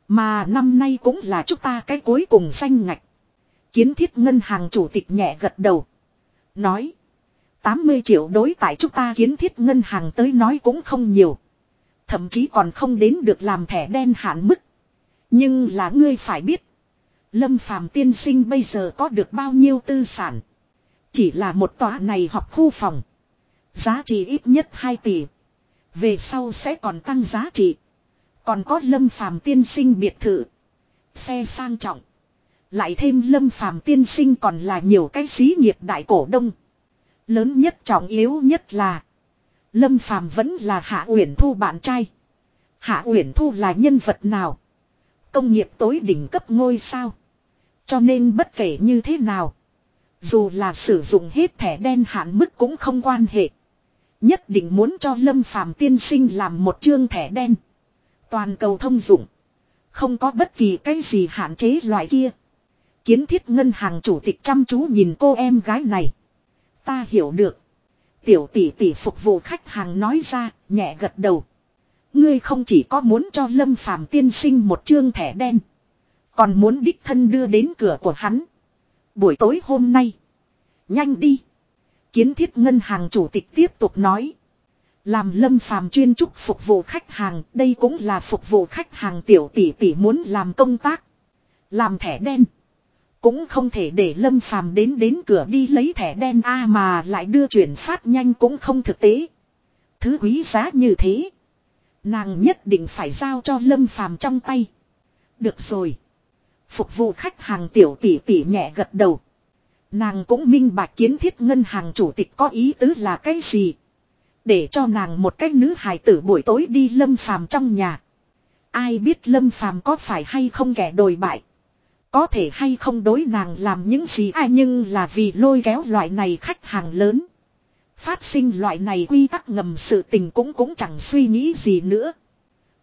Mà năm nay cũng là chúng ta cái cuối cùng danh ngạch. Kiến thiết ngân hàng chủ tịch nhẹ gật đầu. Nói. 80 triệu đối tại chúng ta kiến thiết ngân hàng tới nói cũng không nhiều. Thậm chí còn không đến được làm thẻ đen hạn mức. Nhưng là ngươi phải biết. Lâm phàm tiên sinh bây giờ có được bao nhiêu tư sản. Chỉ là một tòa này hoặc khu phòng. Giá trị ít nhất 2 tỷ. Về sau sẽ còn tăng giá trị. Còn có lâm phàm tiên sinh biệt thự. Xe sang trọng. Lại thêm lâm phàm tiên sinh còn là nhiều cái xí nghiệp đại cổ đông. Lớn nhất trọng yếu nhất là. Lâm phàm vẫn là Hạ Uyển Thu bạn trai. Hạ Uyển Thu là nhân vật nào? Công nghiệp tối đỉnh cấp ngôi sao. Cho nên bất kể như thế nào. Dù là sử dụng hết thẻ đen hạn mức cũng không quan hệ. Nhất định muốn cho Lâm Phàm tiên sinh làm một chương thẻ đen. Toàn cầu thông dụng. Không có bất kỳ cái gì hạn chế loại kia. Kiến thiết ngân hàng chủ tịch chăm chú nhìn cô em gái này. Ta hiểu được. Tiểu tỷ tỷ phục vụ khách hàng nói ra, nhẹ gật đầu. Ngươi không chỉ có muốn cho Lâm Phàm tiên sinh một chương thẻ đen. Còn muốn đích thân đưa đến cửa của hắn. Buổi tối hôm nay. Nhanh đi. Kiến thiết ngân hàng chủ tịch tiếp tục nói. Làm lâm phàm chuyên trúc phục vụ khách hàng, đây cũng là phục vụ khách hàng tiểu tỷ tỷ muốn làm công tác. Làm thẻ đen. Cũng không thể để lâm phàm đến đến cửa đi lấy thẻ đen A mà lại đưa chuyển phát nhanh cũng không thực tế. Thứ quý giá như thế. Nàng nhất định phải giao cho lâm phàm trong tay. Được rồi. Phục vụ khách hàng tiểu tỷ tỷ nhẹ gật đầu. Nàng cũng minh bạch kiến thiết ngân hàng chủ tịch có ý tứ là cái gì. Để cho nàng một cách nữ hài tử buổi tối đi lâm phàm trong nhà. Ai biết lâm phàm có phải hay không kẻ đồi bại. Có thể hay không đối nàng làm những gì ai nhưng là vì lôi kéo loại này khách hàng lớn. Phát sinh loại này quy tắc ngầm sự tình cũng cũng chẳng suy nghĩ gì nữa.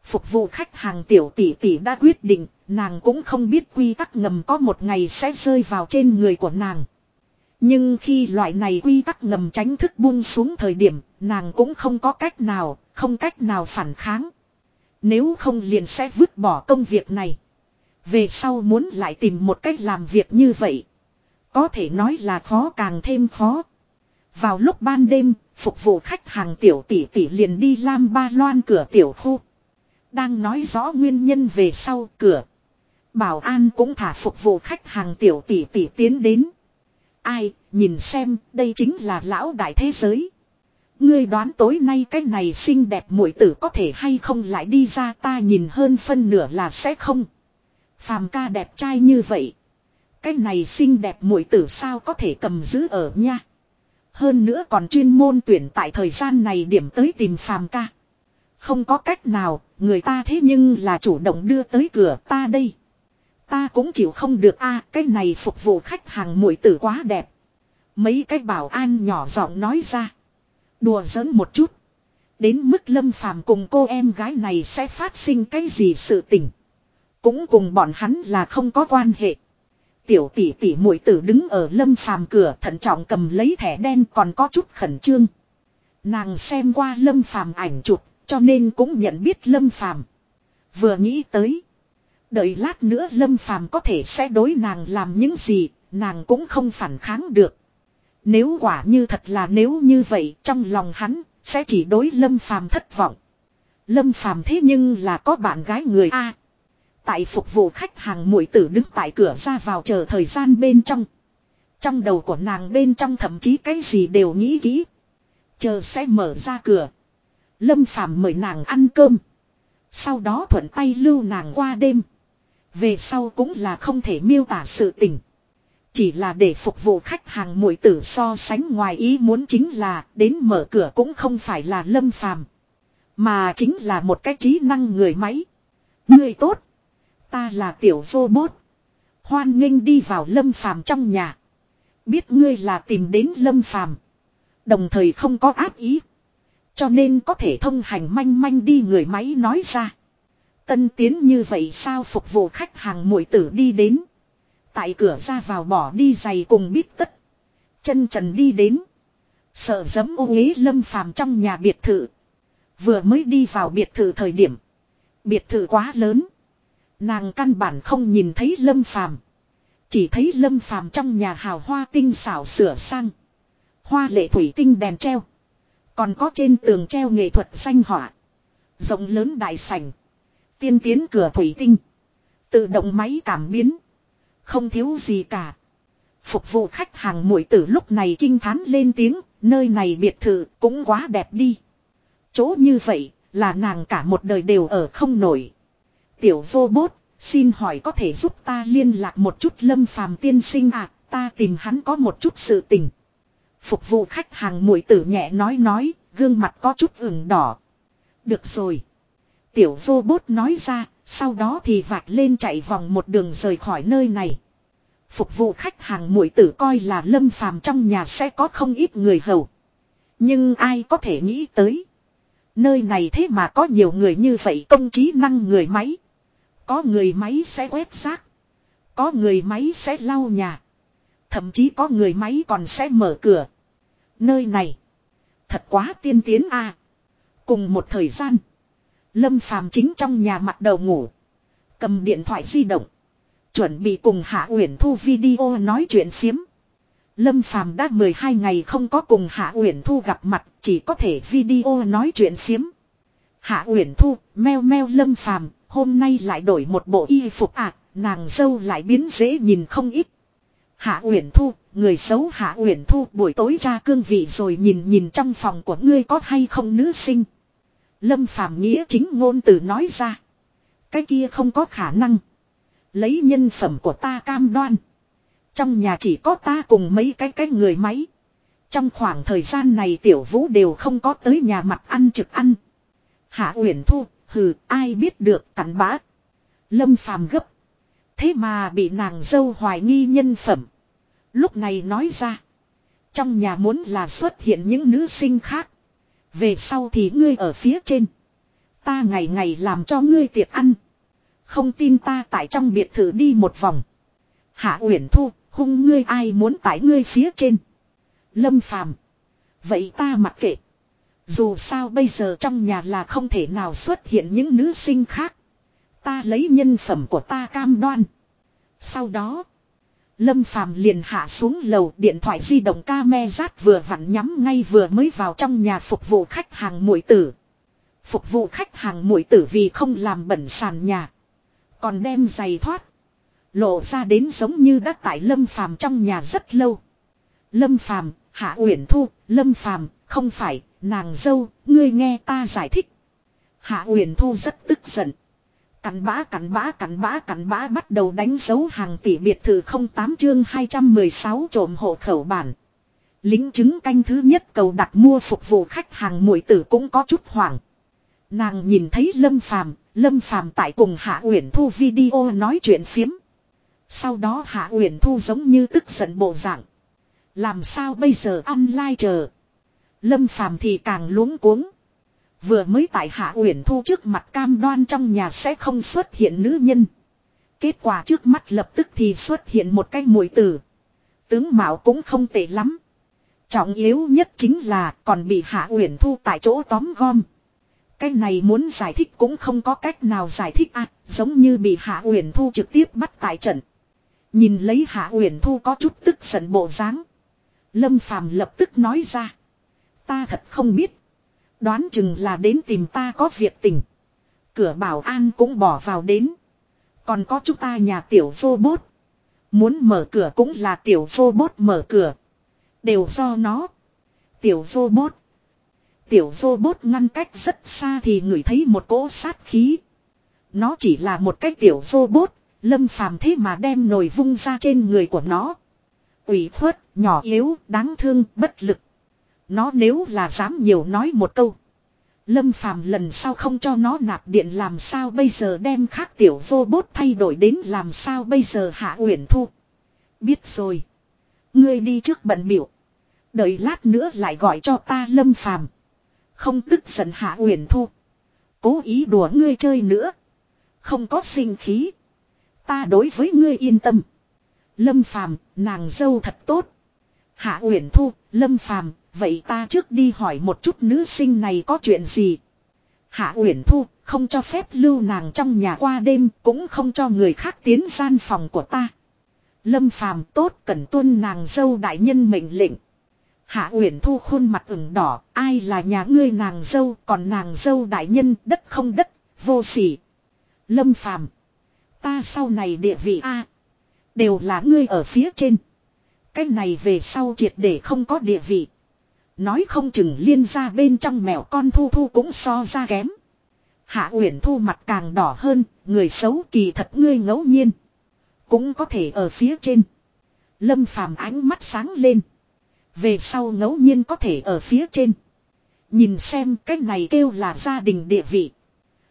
Phục vụ khách hàng tiểu tỷ tỷ đã quyết định, nàng cũng không biết quy tắc ngầm có một ngày sẽ rơi vào trên người của nàng. Nhưng khi loại này quy tắc ngầm tránh thức buông xuống thời điểm, nàng cũng không có cách nào, không cách nào phản kháng. Nếu không liền sẽ vứt bỏ công việc này. Về sau muốn lại tìm một cách làm việc như vậy. Có thể nói là khó càng thêm khó. Vào lúc ban đêm, phục vụ khách hàng tiểu tỷ tỷ liền đi lam ba loan cửa tiểu khu. Đang nói rõ nguyên nhân về sau cửa. Bảo an cũng thả phục vụ khách hàng tiểu tỷ tỷ tiến đến. Ai, nhìn xem, đây chính là lão đại thế giới. Ngươi đoán tối nay cái này xinh đẹp muội tử có thể hay không lại đi ra ta nhìn hơn phân nửa là sẽ không. Phàm ca đẹp trai như vậy. Cái này xinh đẹp muội tử sao có thể cầm giữ ở nha. Hơn nữa còn chuyên môn tuyển tại thời gian này điểm tới tìm phàm ca. Không có cách nào, người ta thế nhưng là chủ động đưa tới cửa ta đây. Ta cũng chịu không được a cái này phục vụ khách hàng muội tử quá đẹp. Mấy cái bảo an nhỏ giọng nói ra. Đùa giỡn một chút. Đến mức lâm phàm cùng cô em gái này sẽ phát sinh cái gì sự tình. Cũng cùng bọn hắn là không có quan hệ. Tiểu tỷ tỷ muội tử đứng ở lâm phàm cửa thận trọng cầm lấy thẻ đen còn có chút khẩn trương. Nàng xem qua lâm phàm ảnh chụp cho nên cũng nhận biết lâm phàm. Vừa nghĩ tới. Đợi lát nữa lâm phàm có thể sẽ đối nàng làm những gì, nàng cũng không phản kháng được. Nếu quả như thật là nếu như vậy trong lòng hắn sẽ chỉ đối lâm phàm thất vọng. Lâm phàm thế nhưng là có bạn gái người A. Tại phục vụ khách hàng muội tử đứng tại cửa ra vào chờ thời gian bên trong. Trong đầu của nàng bên trong thậm chí cái gì đều nghĩ kỹ. Chờ sẽ mở ra cửa. Lâm Phàm mời nàng ăn cơm. Sau đó thuận tay lưu nàng qua đêm. Về sau cũng là không thể miêu tả sự tình. Chỉ là để phục vụ khách hàng muội tử so sánh ngoài ý muốn chính là đến mở cửa cũng không phải là lâm phàm. Mà chính là một cái trí năng người máy. Người tốt. Ta là tiểu robot. Hoan nghênh đi vào lâm phàm trong nhà. Biết ngươi là tìm đến lâm phàm. Đồng thời không có áp ý. Cho nên có thể thông hành manh manh đi người máy nói ra. Tân tiến như vậy sao phục vụ khách hàng muội tử đi đến. Tại cửa ra vào bỏ đi giày cùng bít tất. Chân trần đi đến. Sợ dấm ô ghế lâm phàm trong nhà biệt thự. Vừa mới đi vào biệt thự thời điểm. Biệt thự quá lớn. Nàng căn bản không nhìn thấy lâm phàm. Chỉ thấy lâm phàm trong nhà hào hoa tinh xảo sửa sang. Hoa lệ thủy tinh đèn treo. Còn có trên tường treo nghệ thuật danh họa. Rộng lớn đại sảnh. Tiên tiến cửa thủy tinh. Tự động máy cảm biến. Không thiếu gì cả. Phục vụ khách hàng muội tử lúc này kinh thán lên tiếng, nơi này biệt thự cũng quá đẹp đi. Chỗ như vậy, là nàng cả một đời đều ở không nổi. Tiểu vô xin hỏi có thể giúp ta liên lạc một chút lâm phàm tiên sinh à, ta tìm hắn có một chút sự tình. Phục vụ khách hàng muội tử nhẹ nói nói, gương mặt có chút ửng đỏ. Được rồi. Tiểu vô nói ra, sau đó thì vạch lên chạy vòng một đường rời khỏi nơi này. Phục vụ khách hàng muội tử coi là lâm phàm trong nhà sẽ có không ít người hầu. Nhưng ai có thể nghĩ tới. Nơi này thế mà có nhiều người như vậy công trí năng người máy. Có người máy sẽ quét rác. Có người máy sẽ lau nhà. Thậm chí có người máy còn sẽ mở cửa. Nơi này. Thật quá tiên tiến a. Cùng một thời gian. Lâm Phàm chính trong nhà mặt đầu ngủ. Cầm điện thoại di động. Chuẩn bị cùng Hạ Uyển Thu video nói chuyện phiếm. Lâm Phàm đã 12 ngày không có cùng Hạ Uyển Thu gặp mặt, chỉ có thể video nói chuyện phiếm. Hạ Uyển Thu, meo meo Lâm Phàm, hôm nay lại đổi một bộ y phục à, nàng dâu lại biến dễ nhìn không ít. Hạ Uyển Thu, người xấu Hạ Uyển Thu buổi tối ra cương vị rồi nhìn nhìn trong phòng của ngươi có hay không nữ sinh. Lâm Phàm nghĩa chính ngôn từ nói ra. Cái kia không có khả năng. Lấy nhân phẩm của ta cam đoan. Trong nhà chỉ có ta cùng mấy cái cái người máy. Trong khoảng thời gian này tiểu vũ đều không có tới nhà mặt ăn trực ăn. Hạ Uyển Thu, hừ, ai biết được cắn bã. Lâm Phàm gấp. Thế mà bị nàng dâu hoài nghi nhân phẩm. Lúc này nói ra. Trong nhà muốn là xuất hiện những nữ sinh khác. Về sau thì ngươi ở phía trên. Ta ngày ngày làm cho ngươi tiệc ăn. Không tin ta tại trong biệt thự đi một vòng. Hạ Uyển Thu, Hung ngươi ai muốn tại ngươi phía trên. Lâm phàm. Vậy ta mặc kệ. Dù sao bây giờ trong nhà là không thể nào xuất hiện những nữ sinh khác. Ta lấy nhân phẩm của ta cam đoan. Sau đó. Lâm Phàm liền hạ xuống lầu điện thoại di động ca me rát vừa vặn nhắm ngay vừa mới vào trong nhà phục vụ khách hàng muội tử. Phục vụ khách hàng muội tử vì không làm bẩn sàn nhà. Còn đem giày thoát. Lộ ra đến giống như đã tại Lâm Phàm trong nhà rất lâu. Lâm Phàm, Hạ Uyển Thu, Lâm Phàm, không phải, nàng dâu, ngươi nghe ta giải thích. Hạ Uyển Thu rất tức giận. Cắn bã cắn bã cắn bã cắn bã bắt đầu đánh dấu hàng tỷ biệt thự 08 chương 216 trộm hộ khẩu bản. Lính chứng canh thứ nhất cầu đặt mua phục vụ khách hàng muội tử cũng có chút hoảng. Nàng nhìn thấy Lâm Phàm, Lâm Phàm tại cùng Hạ Uyển Thu video nói chuyện phiếm. Sau đó Hạ Uyển Thu giống như tức giận bộ dạng. Làm sao bây giờ online chờ. Lâm Phàm thì càng luống cuống. Vừa mới tại Hạ Uyển Thu trước mặt cam đoan trong nhà sẽ không xuất hiện nữ nhân. Kết quả trước mắt lập tức thì xuất hiện một cái mũi tử. Tướng Mạo cũng không tệ lắm. Trọng yếu nhất chính là còn bị Hạ Uyển Thu tại chỗ tóm gom. Cái này muốn giải thích cũng không có cách nào giải thích à, giống như bị Hạ Uyển Thu trực tiếp bắt tại trận. Nhìn lấy Hạ Uyển Thu có chút tức giận bộ dáng. Lâm Phàm lập tức nói ra. Ta thật không biết. Đoán chừng là đến tìm ta có việc tình. Cửa bảo an cũng bỏ vào đến. Còn có chúng ta nhà tiểu robot. Muốn mở cửa cũng là tiểu robot mở cửa. Đều do nó. Tiểu robot. Tiểu robot ngăn cách rất xa thì ngửi thấy một cỗ sát khí. Nó chỉ là một cái tiểu robot. Lâm phàm thế mà đem nồi vung ra trên người của nó. ủy khuất, nhỏ yếu, đáng thương, bất lực. Nó nếu là dám nhiều nói một câu. Lâm phàm lần sau không cho nó nạp điện làm sao bây giờ đem khác tiểu robot thay đổi đến làm sao bây giờ hạ uyển thu. Biết rồi. Ngươi đi trước bận biểu. Đợi lát nữa lại gọi cho ta lâm phàm. Không tức giận hạ uyển thu. Cố ý đùa ngươi chơi nữa. Không có sinh khí. Ta đối với ngươi yên tâm. Lâm phàm, nàng dâu thật tốt. Hạ uyển thu, lâm phàm, vậy ta trước đi hỏi một chút nữ sinh này có chuyện gì. Hạ uyển thu, không cho phép lưu nàng trong nhà qua đêm, cũng không cho người khác tiến gian phòng của ta. Lâm phàm tốt cần tuân nàng dâu đại nhân mệnh lệnh. Hạ Uyển Thu khuôn mặt ửng đỏ, ai là nhà ngươi nàng dâu, còn nàng dâu đại nhân, đất không đất, vô sỉ. Lâm Phàm, ta sau này địa vị a đều là ngươi ở phía trên. Cái này về sau triệt để không có địa vị. Nói không chừng liên ra bên trong mèo con thu thu cũng so ra kém. Hạ Uyển Thu mặt càng đỏ hơn, người xấu kỳ thật ngươi ngẫu nhiên. Cũng có thể ở phía trên. Lâm Phàm ánh mắt sáng lên. Về sau ngẫu nhiên có thể ở phía trên. Nhìn xem cái này kêu là gia đình địa vị.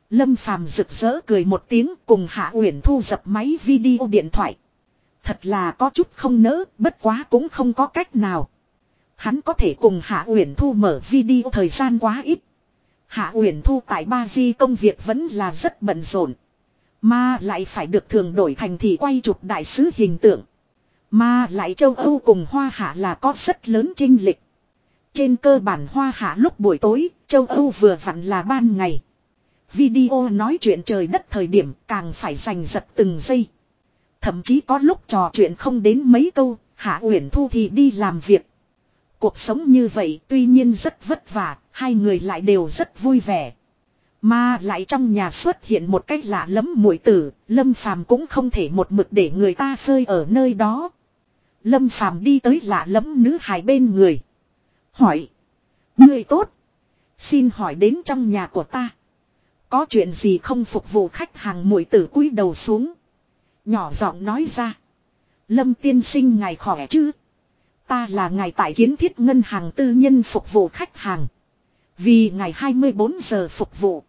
Lâm Phàm rực rỡ cười một tiếng cùng Hạ Uyển Thu dập máy video điện thoại. Thật là có chút không nỡ, bất quá cũng không có cách nào. Hắn có thể cùng Hạ Uyển Thu mở video thời gian quá ít. Hạ Uyển Thu tại Ba Di công việc vẫn là rất bận rộn. Mà lại phải được thường đổi thành thị quay chụp đại sứ hình tượng. Mà lại châu Âu cùng Hoa Hạ là có rất lớn trinh lịch. Trên cơ bản Hoa Hạ lúc buổi tối, châu Âu vừa vặn là ban ngày. Video nói chuyện trời đất thời điểm càng phải giành giật từng giây. Thậm chí có lúc trò chuyện không đến mấy câu, Hạ Uyển Thu thì đi làm việc. Cuộc sống như vậy tuy nhiên rất vất vả, hai người lại đều rất vui vẻ. Mà lại trong nhà xuất hiện một cách lạ lẫm muội tử, Lâm Phàm cũng không thể một mực để người ta phơi ở nơi đó. Lâm Phàm đi tới lạ lẫm nữ hài bên người. Hỏi. Người tốt. Xin hỏi đến trong nhà của ta. Có chuyện gì không phục vụ khách hàng muội tử cúi đầu xuống. Nhỏ giọng nói ra. Lâm tiên sinh ngài khỏe chứ. Ta là ngài tại kiến thiết ngân hàng tư nhân phục vụ khách hàng. Vì ngày 24 giờ phục vụ.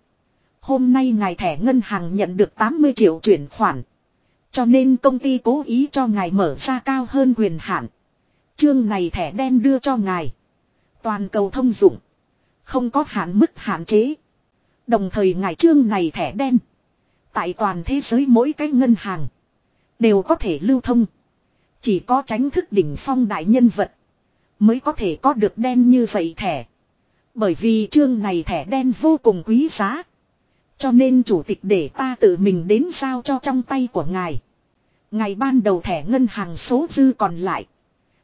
Hôm nay ngài thẻ ngân hàng nhận được 80 triệu chuyển khoản. Cho nên công ty cố ý cho ngài mở ra cao hơn quyền hạn. Chương này thẻ đen đưa cho ngài. Toàn cầu thông dụng. Không có hạn mức hạn chế. Đồng thời ngài chương này thẻ đen. Tại toàn thế giới mỗi cái ngân hàng. Đều có thể lưu thông. Chỉ có tránh thức đỉnh phong đại nhân vật. Mới có thể có được đen như vậy thẻ. Bởi vì chương này thẻ đen vô cùng quý giá. Cho nên chủ tịch để ta tự mình đến giao cho trong tay của ngài. Ngày ban đầu thẻ ngân hàng số dư còn lại.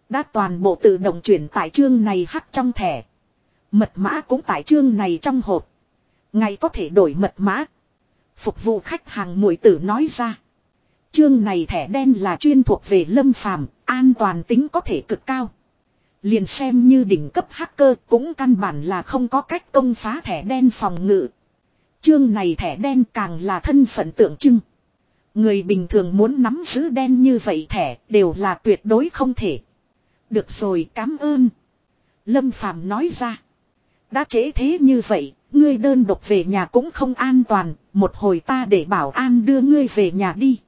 Đã toàn bộ tự động chuyển tại chương này hắc trong thẻ. Mật mã cũng tại chương này trong hộp. ngài có thể đổi mật mã. Phục vụ khách hàng mũi tử nói ra. Chương này thẻ đen là chuyên thuộc về lâm phàm, an toàn tính có thể cực cao. Liền xem như đỉnh cấp hacker cũng căn bản là không có cách công phá thẻ đen phòng ngự. Chương này thẻ đen càng là thân phận tượng trưng. Người bình thường muốn nắm giữ đen như vậy thẻ đều là tuyệt đối không thể. Được rồi cảm ơn. Lâm Phàm nói ra. Đã chế thế như vậy, ngươi đơn độc về nhà cũng không an toàn, một hồi ta để bảo an đưa ngươi về nhà đi.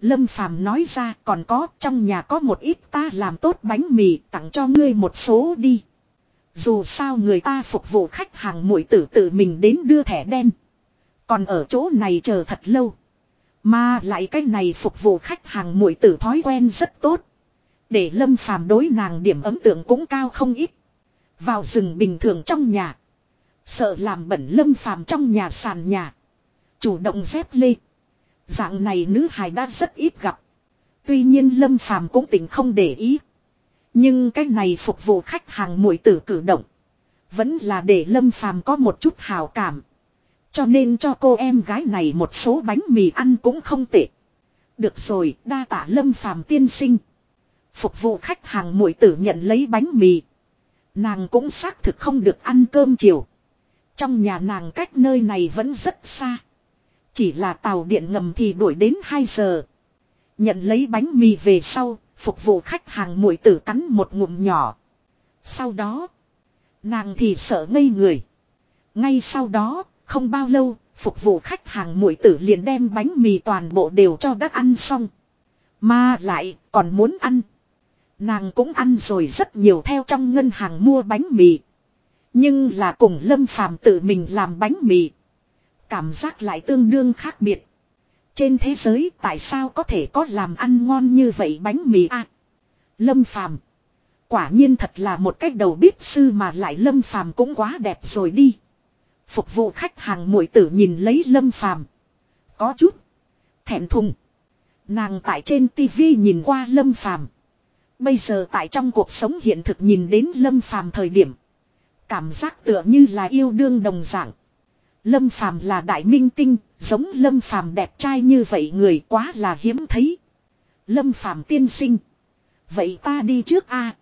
Lâm Phàm nói ra, còn có, trong nhà có một ít ta làm tốt bánh mì, tặng cho ngươi một số đi. Dù sao người ta phục vụ khách hàng mũi tử tự mình đến đưa thẻ đen. Còn ở chỗ này chờ thật lâu. Mà lại cái này phục vụ khách hàng mũi tử thói quen rất tốt. Để lâm phàm đối nàng điểm ấn tượng cũng cao không ít. Vào rừng bình thường trong nhà. Sợ làm bẩn lâm phàm trong nhà sàn nhà. Chủ động dép lê. Dạng này nữ hài đã rất ít gặp. Tuy nhiên lâm phàm cũng tỉnh không để ý. Nhưng cái này phục vụ khách hàng muội tử cử động. Vẫn là để lâm phàm có một chút hào cảm. Cho nên cho cô em gái này một số bánh mì ăn cũng không tệ. Được rồi, đa tạ lâm phàm tiên sinh. Phục vụ khách hàng muội tử nhận lấy bánh mì. Nàng cũng xác thực không được ăn cơm chiều. Trong nhà nàng cách nơi này vẫn rất xa. Chỉ là tàu điện ngầm thì đuổi đến 2 giờ. Nhận lấy bánh mì về sau, phục vụ khách hàng mũi tử cắn một ngụm nhỏ. Sau đó, nàng thì sợ ngây người. Ngay sau đó, không bao lâu, phục vụ khách hàng mũi tử liền đem bánh mì toàn bộ đều cho đắc ăn xong. Mà lại, còn muốn ăn. Nàng cũng ăn rồi rất nhiều theo trong ngân hàng mua bánh mì. Nhưng là cùng Lâm Phàm tự mình làm bánh mì. Cảm giác lại tương đương khác biệt. Trên thế giới, tại sao có thể có làm ăn ngon như vậy bánh mì à? Lâm Phàm Quả nhiên thật là một cách đầu bếp sư mà lại Lâm Phàm cũng quá đẹp rồi đi. Phục vụ khách hàng muội tử nhìn lấy Lâm Phàm Có chút. Thẹn thùng. Nàng tại trên tivi nhìn qua Lâm Phàm Bây giờ tại trong cuộc sống hiện thực nhìn đến Lâm Phàm thời điểm. Cảm giác tựa như là yêu đương đồng dạng. Lâm Phàm là đại minh tinh, giống Lâm Phàm đẹp trai như vậy người quá là hiếm thấy. Lâm Phàm tiên sinh. Vậy ta đi trước a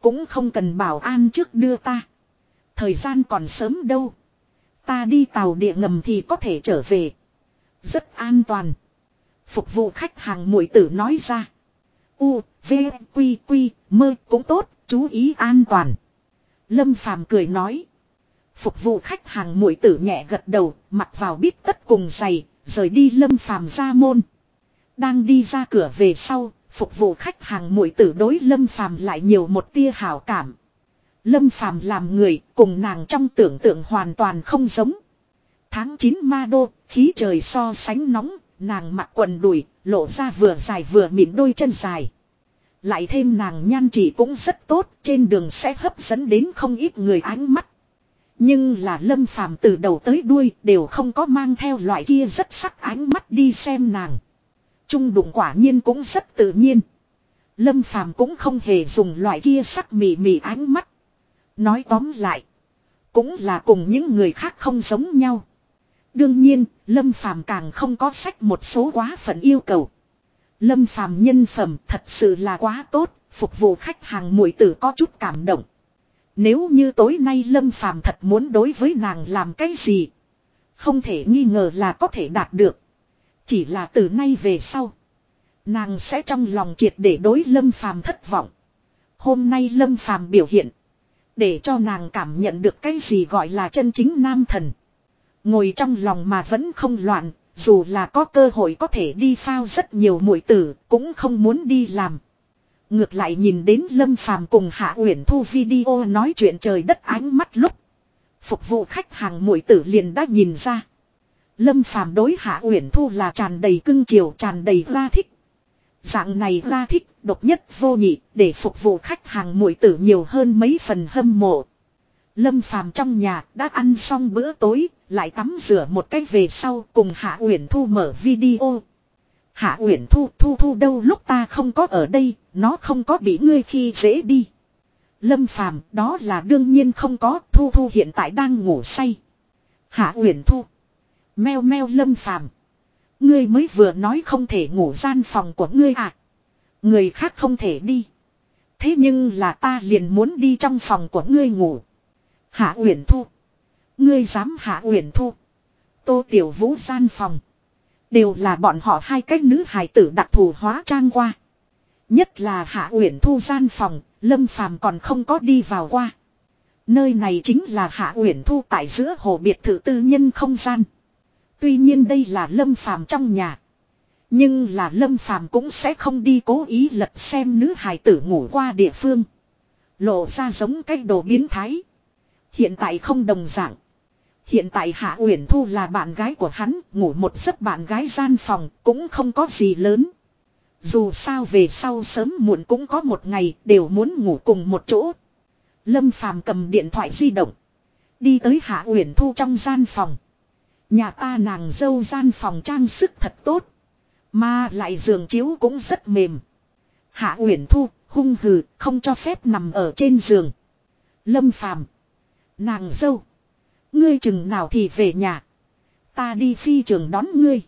Cũng không cần bảo an trước đưa ta. Thời gian còn sớm đâu. Ta đi tàu địa ngầm thì có thể trở về. Rất an toàn. Phục vụ khách hàng mũi tử nói ra. U, V, Quy, Quy, mơ cũng tốt, chú ý an toàn. Lâm Phàm cười nói. Phục vụ khách hàng mũi tử nhẹ gật đầu, mặc vào bít tất cùng giày, rời đi Lâm Phàm ra môn. Đang đi ra cửa về sau, phục vụ khách hàng mũi tử đối Lâm Phàm lại nhiều một tia hảo cảm. Lâm Phàm làm người, cùng nàng trong tưởng tượng hoàn toàn không giống. Tháng 9 ma đô, khí trời so sánh nóng, nàng mặc quần đùi, lộ ra vừa dài vừa mịn đôi chân dài. Lại thêm nàng nhan chỉ cũng rất tốt, trên đường sẽ hấp dẫn đến không ít người ánh mắt. Nhưng là lâm phàm từ đầu tới đuôi đều không có mang theo loại kia rất sắc ánh mắt đi xem nàng. Trung đụng quả nhiên cũng rất tự nhiên. Lâm phàm cũng không hề dùng loại kia sắc mị mị ánh mắt. Nói tóm lại. Cũng là cùng những người khác không giống nhau. Đương nhiên, Lâm Phàm càng không có sách một số quá phận yêu cầu. Lâm Phàm nhân phẩm thật sự là quá tốt, phục vụ khách hàng muội tử có chút cảm động. Nếu như tối nay Lâm Phàm thật muốn đối với nàng làm cái gì, không thể nghi ngờ là có thể đạt được. Chỉ là từ nay về sau, nàng sẽ trong lòng triệt để đối Lâm Phàm thất vọng. Hôm nay Lâm Phàm biểu hiện, để cho nàng cảm nhận được cái gì gọi là chân chính nam thần. Ngồi trong lòng mà vẫn không loạn, dù là có cơ hội có thể đi phao rất nhiều mũi tử, cũng không muốn đi làm. Ngược lại nhìn đến Lâm Phàm cùng Hạ Uyển Thu video nói chuyện trời đất ánh mắt lúc. Phục vụ khách hàng mũi tử liền đã nhìn ra. Lâm Phàm đối Hạ Uyển Thu là tràn đầy cưng chiều tràn đầy ra thích. Dạng này ra thích, độc nhất vô nhị, để phục vụ khách hàng muội tử nhiều hơn mấy phần hâm mộ. Lâm Phàm trong nhà đã ăn xong bữa tối, lại tắm rửa một cách về sau cùng Hạ Uyển Thu mở video. Hạ Uyển Thu thu thu đâu lúc ta không có ở đây, nó không có bị ngươi khi dễ đi. Lâm Phàm đó là đương nhiên không có, thu thu hiện tại đang ngủ say. Hạ Uyển Thu. Meo meo Lâm Phàm Ngươi mới vừa nói không thể ngủ gian phòng của ngươi à. Người khác không thể đi. Thế nhưng là ta liền muốn đi trong phòng của ngươi ngủ. Hạ Uyển Thu. Ngươi dám Hạ Uyển Thu. Tô Tiểu Vũ gian phòng. Đều là bọn họ hai cái nữ hài tử đặc thù hóa trang qua. Nhất là Hạ Uyển Thu gian phòng, Lâm Phàm còn không có đi vào qua. Nơi này chính là Hạ Uyển Thu tại giữa hồ biệt thự tư nhân không gian. Tuy nhiên đây là Lâm Phàm trong nhà. Nhưng là Lâm Phàm cũng sẽ không đi cố ý lật xem nữ hài tử ngủ qua địa phương. Lộ ra giống cái đồ biến thái. Hiện tại không đồng dạng. Hiện tại Hạ Uyển Thu là bạn gái của hắn, ngủ một giấc bạn gái gian phòng, cũng không có gì lớn. Dù sao về sau sớm muộn cũng có một ngày đều muốn ngủ cùng một chỗ. Lâm Phàm cầm điện thoại di động, đi tới Hạ Uyển Thu trong gian phòng. Nhà ta nàng dâu gian phòng trang sức thật tốt, mà lại giường chiếu cũng rất mềm. Hạ Uyển Thu hung hừ, không cho phép nằm ở trên giường. Lâm Phàm, nàng dâu Ngươi chừng nào thì về nhà. Ta đi phi trường đón ngươi.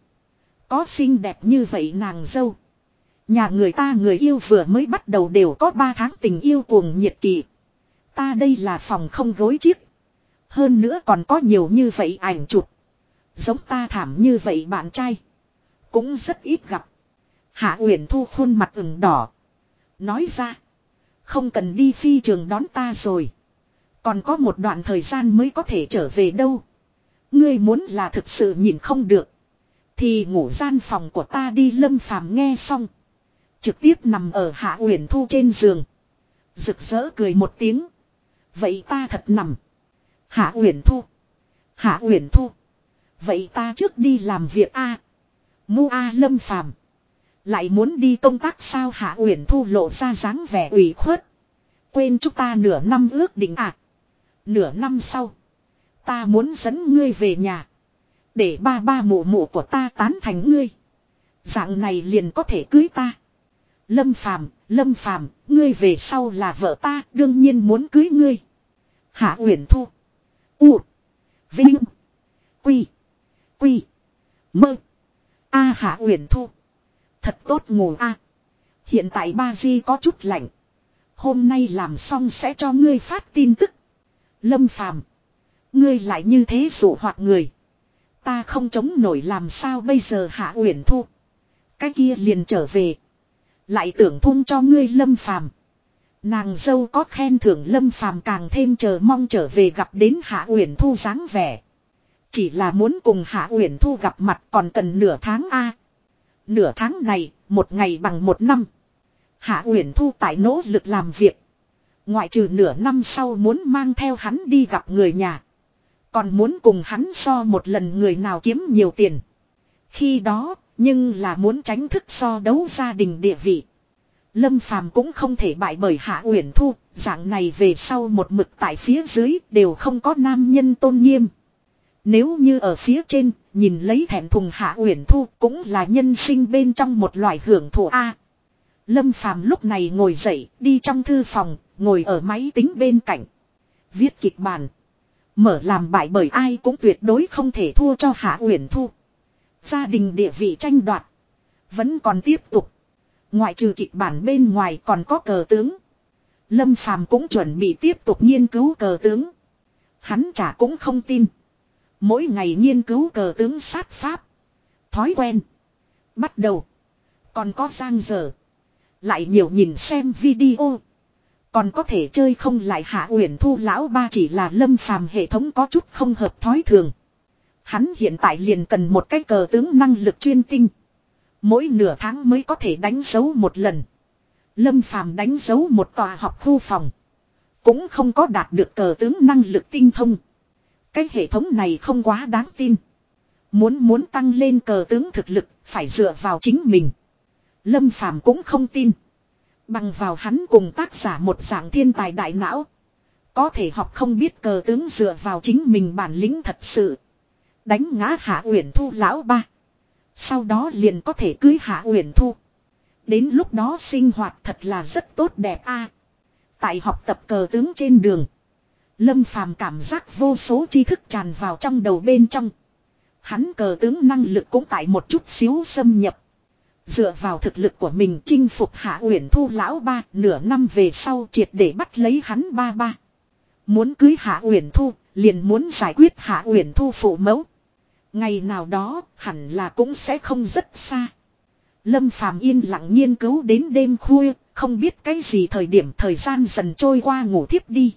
Có xinh đẹp như vậy nàng dâu. Nhà người ta người yêu vừa mới bắt đầu đều có 3 tháng tình yêu cuồng nhiệt kỳ. Ta đây là phòng không gối chiếc. Hơn nữa còn có nhiều như vậy ảnh chụp. Giống ta thảm như vậy bạn trai. Cũng rất ít gặp. Hạ Uyển Thu khuôn mặt ửng đỏ. Nói ra. Không cần đi phi trường đón ta rồi. Còn có một đoạn thời gian mới có thể trở về đâu. Ngươi muốn là thực sự nhìn không được. Thì ngủ gian phòng của ta đi lâm phàm nghe xong. Trực tiếp nằm ở hạ uyển thu trên giường. Rực rỡ cười một tiếng. Vậy ta thật nằm. Hạ uyển thu. Hạ uyển thu. Vậy ta trước đi làm việc a. Mu a lâm phàm. Lại muốn đi công tác sao hạ uyển thu lộ ra dáng vẻ ủy khuất. Quên chúng ta nửa năm ước định à. Nửa năm sau. Ta muốn dẫn ngươi về nhà. Để ba ba mụ mụ của ta tán thành ngươi. Dạng này liền có thể cưới ta. Lâm phàm, lâm phàm, ngươi về sau là vợ ta, đương nhiên muốn cưới ngươi. Hạ Uyển Thu. U. Vinh. Quy. Quy. Mơ. A Hạ Uyển Thu. Thật tốt ngủ a. Hiện tại ba di có chút lạnh. Hôm nay làm xong sẽ cho ngươi phát tin tức. Lâm phàm. Ngươi lại như thế dụ hoặc người. Ta không chống nổi làm sao bây giờ hạ uyển thu. Cái kia liền trở về. Lại tưởng thung cho ngươi lâm phàm. Nàng dâu có khen thưởng lâm phàm càng thêm chờ mong trở về gặp đến hạ uyển thu dáng vẻ. Chỉ là muốn cùng hạ uyển thu gặp mặt còn cần nửa tháng a. Nửa tháng này, một ngày bằng một năm. Hạ uyển thu tại nỗ lực làm việc. Ngoại trừ nửa năm sau muốn mang theo hắn đi gặp người nhà. Còn muốn cùng hắn so một lần người nào kiếm nhiều tiền. Khi đó, nhưng là muốn tránh thức so đấu gia đình địa vị. Lâm Phàm cũng không thể bại bởi Hạ Uyển Thu, dạng này về sau một mực tại phía dưới đều không có nam nhân tôn nghiêm. Nếu như ở phía trên, nhìn lấy thẹn thùng Hạ Uyển Thu cũng là nhân sinh bên trong một loại hưởng thụ A. Lâm Phàm lúc này ngồi dậy, đi trong thư phòng, ngồi ở máy tính bên cạnh. Viết kịch bản. Mở làm bại bởi ai cũng tuyệt đối không thể thua cho Hạ Uyển Thu. Gia đình địa vị tranh đoạt. Vẫn còn tiếp tục. Ngoại trừ kịch bản bên ngoài còn có cờ tướng. Lâm Phàm cũng chuẩn bị tiếp tục nghiên cứu cờ tướng. Hắn chả cũng không tin. Mỗi ngày nghiên cứu cờ tướng sát pháp. Thói quen. Bắt đầu. Còn có giang dở. Lại nhiều nhìn xem video. Còn có thể chơi không lại hạ uyển thu lão ba chỉ là lâm phàm hệ thống có chút không hợp thói thường. Hắn hiện tại liền cần một cái cờ tướng năng lực chuyên tinh. Mỗi nửa tháng mới có thể đánh dấu một lần. Lâm phàm đánh dấu một tòa học khu phòng. Cũng không có đạt được cờ tướng năng lực tinh thông. Cái hệ thống này không quá đáng tin. Muốn muốn tăng lên cờ tướng thực lực, phải dựa vào chính mình. Lâm Phàm cũng không tin. Bằng vào hắn cùng tác giả một dạng thiên tài đại não. Có thể học không biết cờ tướng dựa vào chính mình bản lĩnh thật sự. Đánh ngã Hạ Uyển Thu lão ba. Sau đó liền có thể cưới Hạ Uyển Thu. Đến lúc đó sinh hoạt thật là rất tốt đẹp a. Tại học tập cờ tướng trên đường. Lâm Phàm cảm giác vô số tri thức tràn vào trong đầu bên trong. Hắn cờ tướng năng lực cũng tại một chút xíu xâm nhập. Dựa vào thực lực của mình chinh phục Hạ Uyển Thu lão ba, nửa năm về sau triệt để bắt lấy hắn ba ba. Muốn cưới Hạ Uyển Thu, liền muốn giải quyết Hạ Uyển Thu phụ mẫu. Ngày nào đó, hẳn là cũng sẽ không rất xa. Lâm Phàm yên lặng nghiên cứu đến đêm khuya, không biết cái gì thời điểm thời gian dần trôi qua ngủ thiếp đi.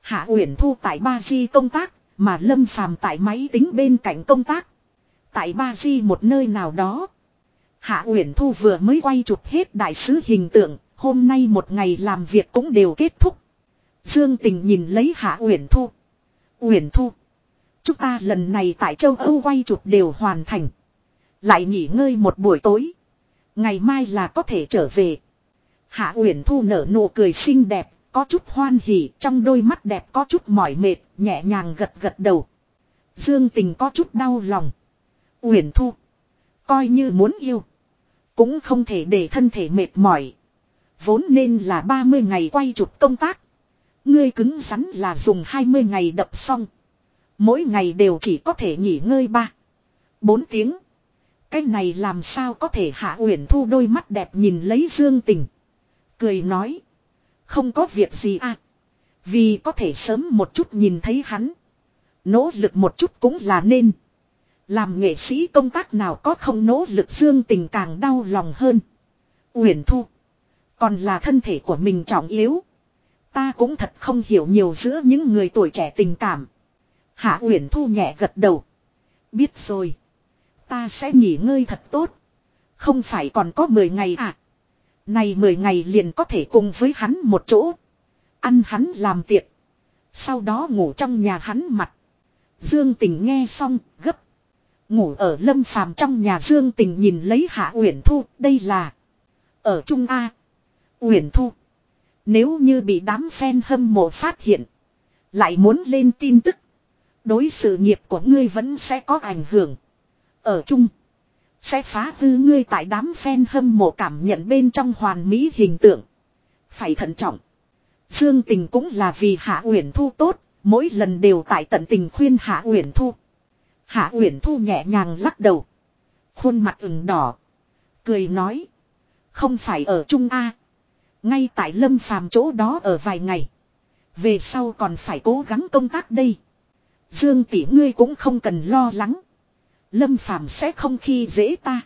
Hạ Uyển Thu tại Ba Di công tác, mà Lâm Phàm tại máy tính bên cạnh công tác. Tại Ba Di một nơi nào đó. Hạ Uyển Thu vừa mới quay chụp hết đại sứ hình tượng, hôm nay một ngày làm việc cũng đều kết thúc. Dương Tình nhìn lấy Hạ Uyển Thu. Uyển Thu, chúng ta lần này tại châu Âu quay chụp đều hoàn thành. Lại nghỉ ngơi một buổi tối. Ngày mai là có thể trở về. Hạ Uyển Thu nở nụ cười xinh đẹp, có chút hoan hỉ, trong đôi mắt đẹp có chút mỏi mệt, nhẹ nhàng gật gật đầu. Dương Tình có chút đau lòng. Uyển Thu, coi như muốn yêu, cũng không thể để thân thể mệt mỏi. Vốn nên là 30 ngày quay chụp công tác. Ngươi cứng rắn là dùng 20 ngày đập xong. Mỗi ngày đều chỉ có thể nghỉ ngơi 3. 4 tiếng. Cái này làm sao có thể hạ uyển thu đôi mắt đẹp nhìn lấy dương tình. Cười nói. Không có việc gì à. Vì có thể sớm một chút nhìn thấy hắn. Nỗ lực một chút cũng là nên. Làm nghệ sĩ công tác nào có không nỗ lực dương tình càng đau lòng hơn. Uyển thu. Còn là thân thể của mình trọng yếu. Ta cũng thật không hiểu nhiều giữa những người tuổi trẻ tình cảm. Hạ Uyển Thu nhẹ gật đầu. Biết rồi. Ta sẽ nghỉ ngơi thật tốt. Không phải còn có 10 ngày à. Này 10 ngày liền có thể cùng với hắn một chỗ. Ăn hắn làm tiệc. Sau đó ngủ trong nhà hắn mặt. Dương Tình nghe xong, gấp. Ngủ ở lâm phàm trong nhà Dương Tình nhìn lấy Hạ Uyển Thu, đây là. Ở Trung A. Uyển Thu. Nếu như bị đám fan hâm mộ phát hiện. Lại muốn lên tin tức. Đối sự nghiệp của ngươi vẫn sẽ có ảnh hưởng. Ở chung. Sẽ phá hư ngươi tại đám fan hâm mộ cảm nhận bên trong hoàn mỹ hình tượng. Phải thận trọng. Dương tình cũng là vì Hạ Uyển Thu tốt. Mỗi lần đều tại tận tình khuyên Hạ Uyển Thu. Hạ Uyển Thu nhẹ nhàng lắc đầu. Khuôn mặt ửng đỏ. Cười nói. Không phải ở Trung A. Ngay tại lâm phàm chỗ đó ở vài ngày. Về sau còn phải cố gắng công tác đây. Dương tỷ ngươi cũng không cần lo lắng. Lâm phàm sẽ không khi dễ ta.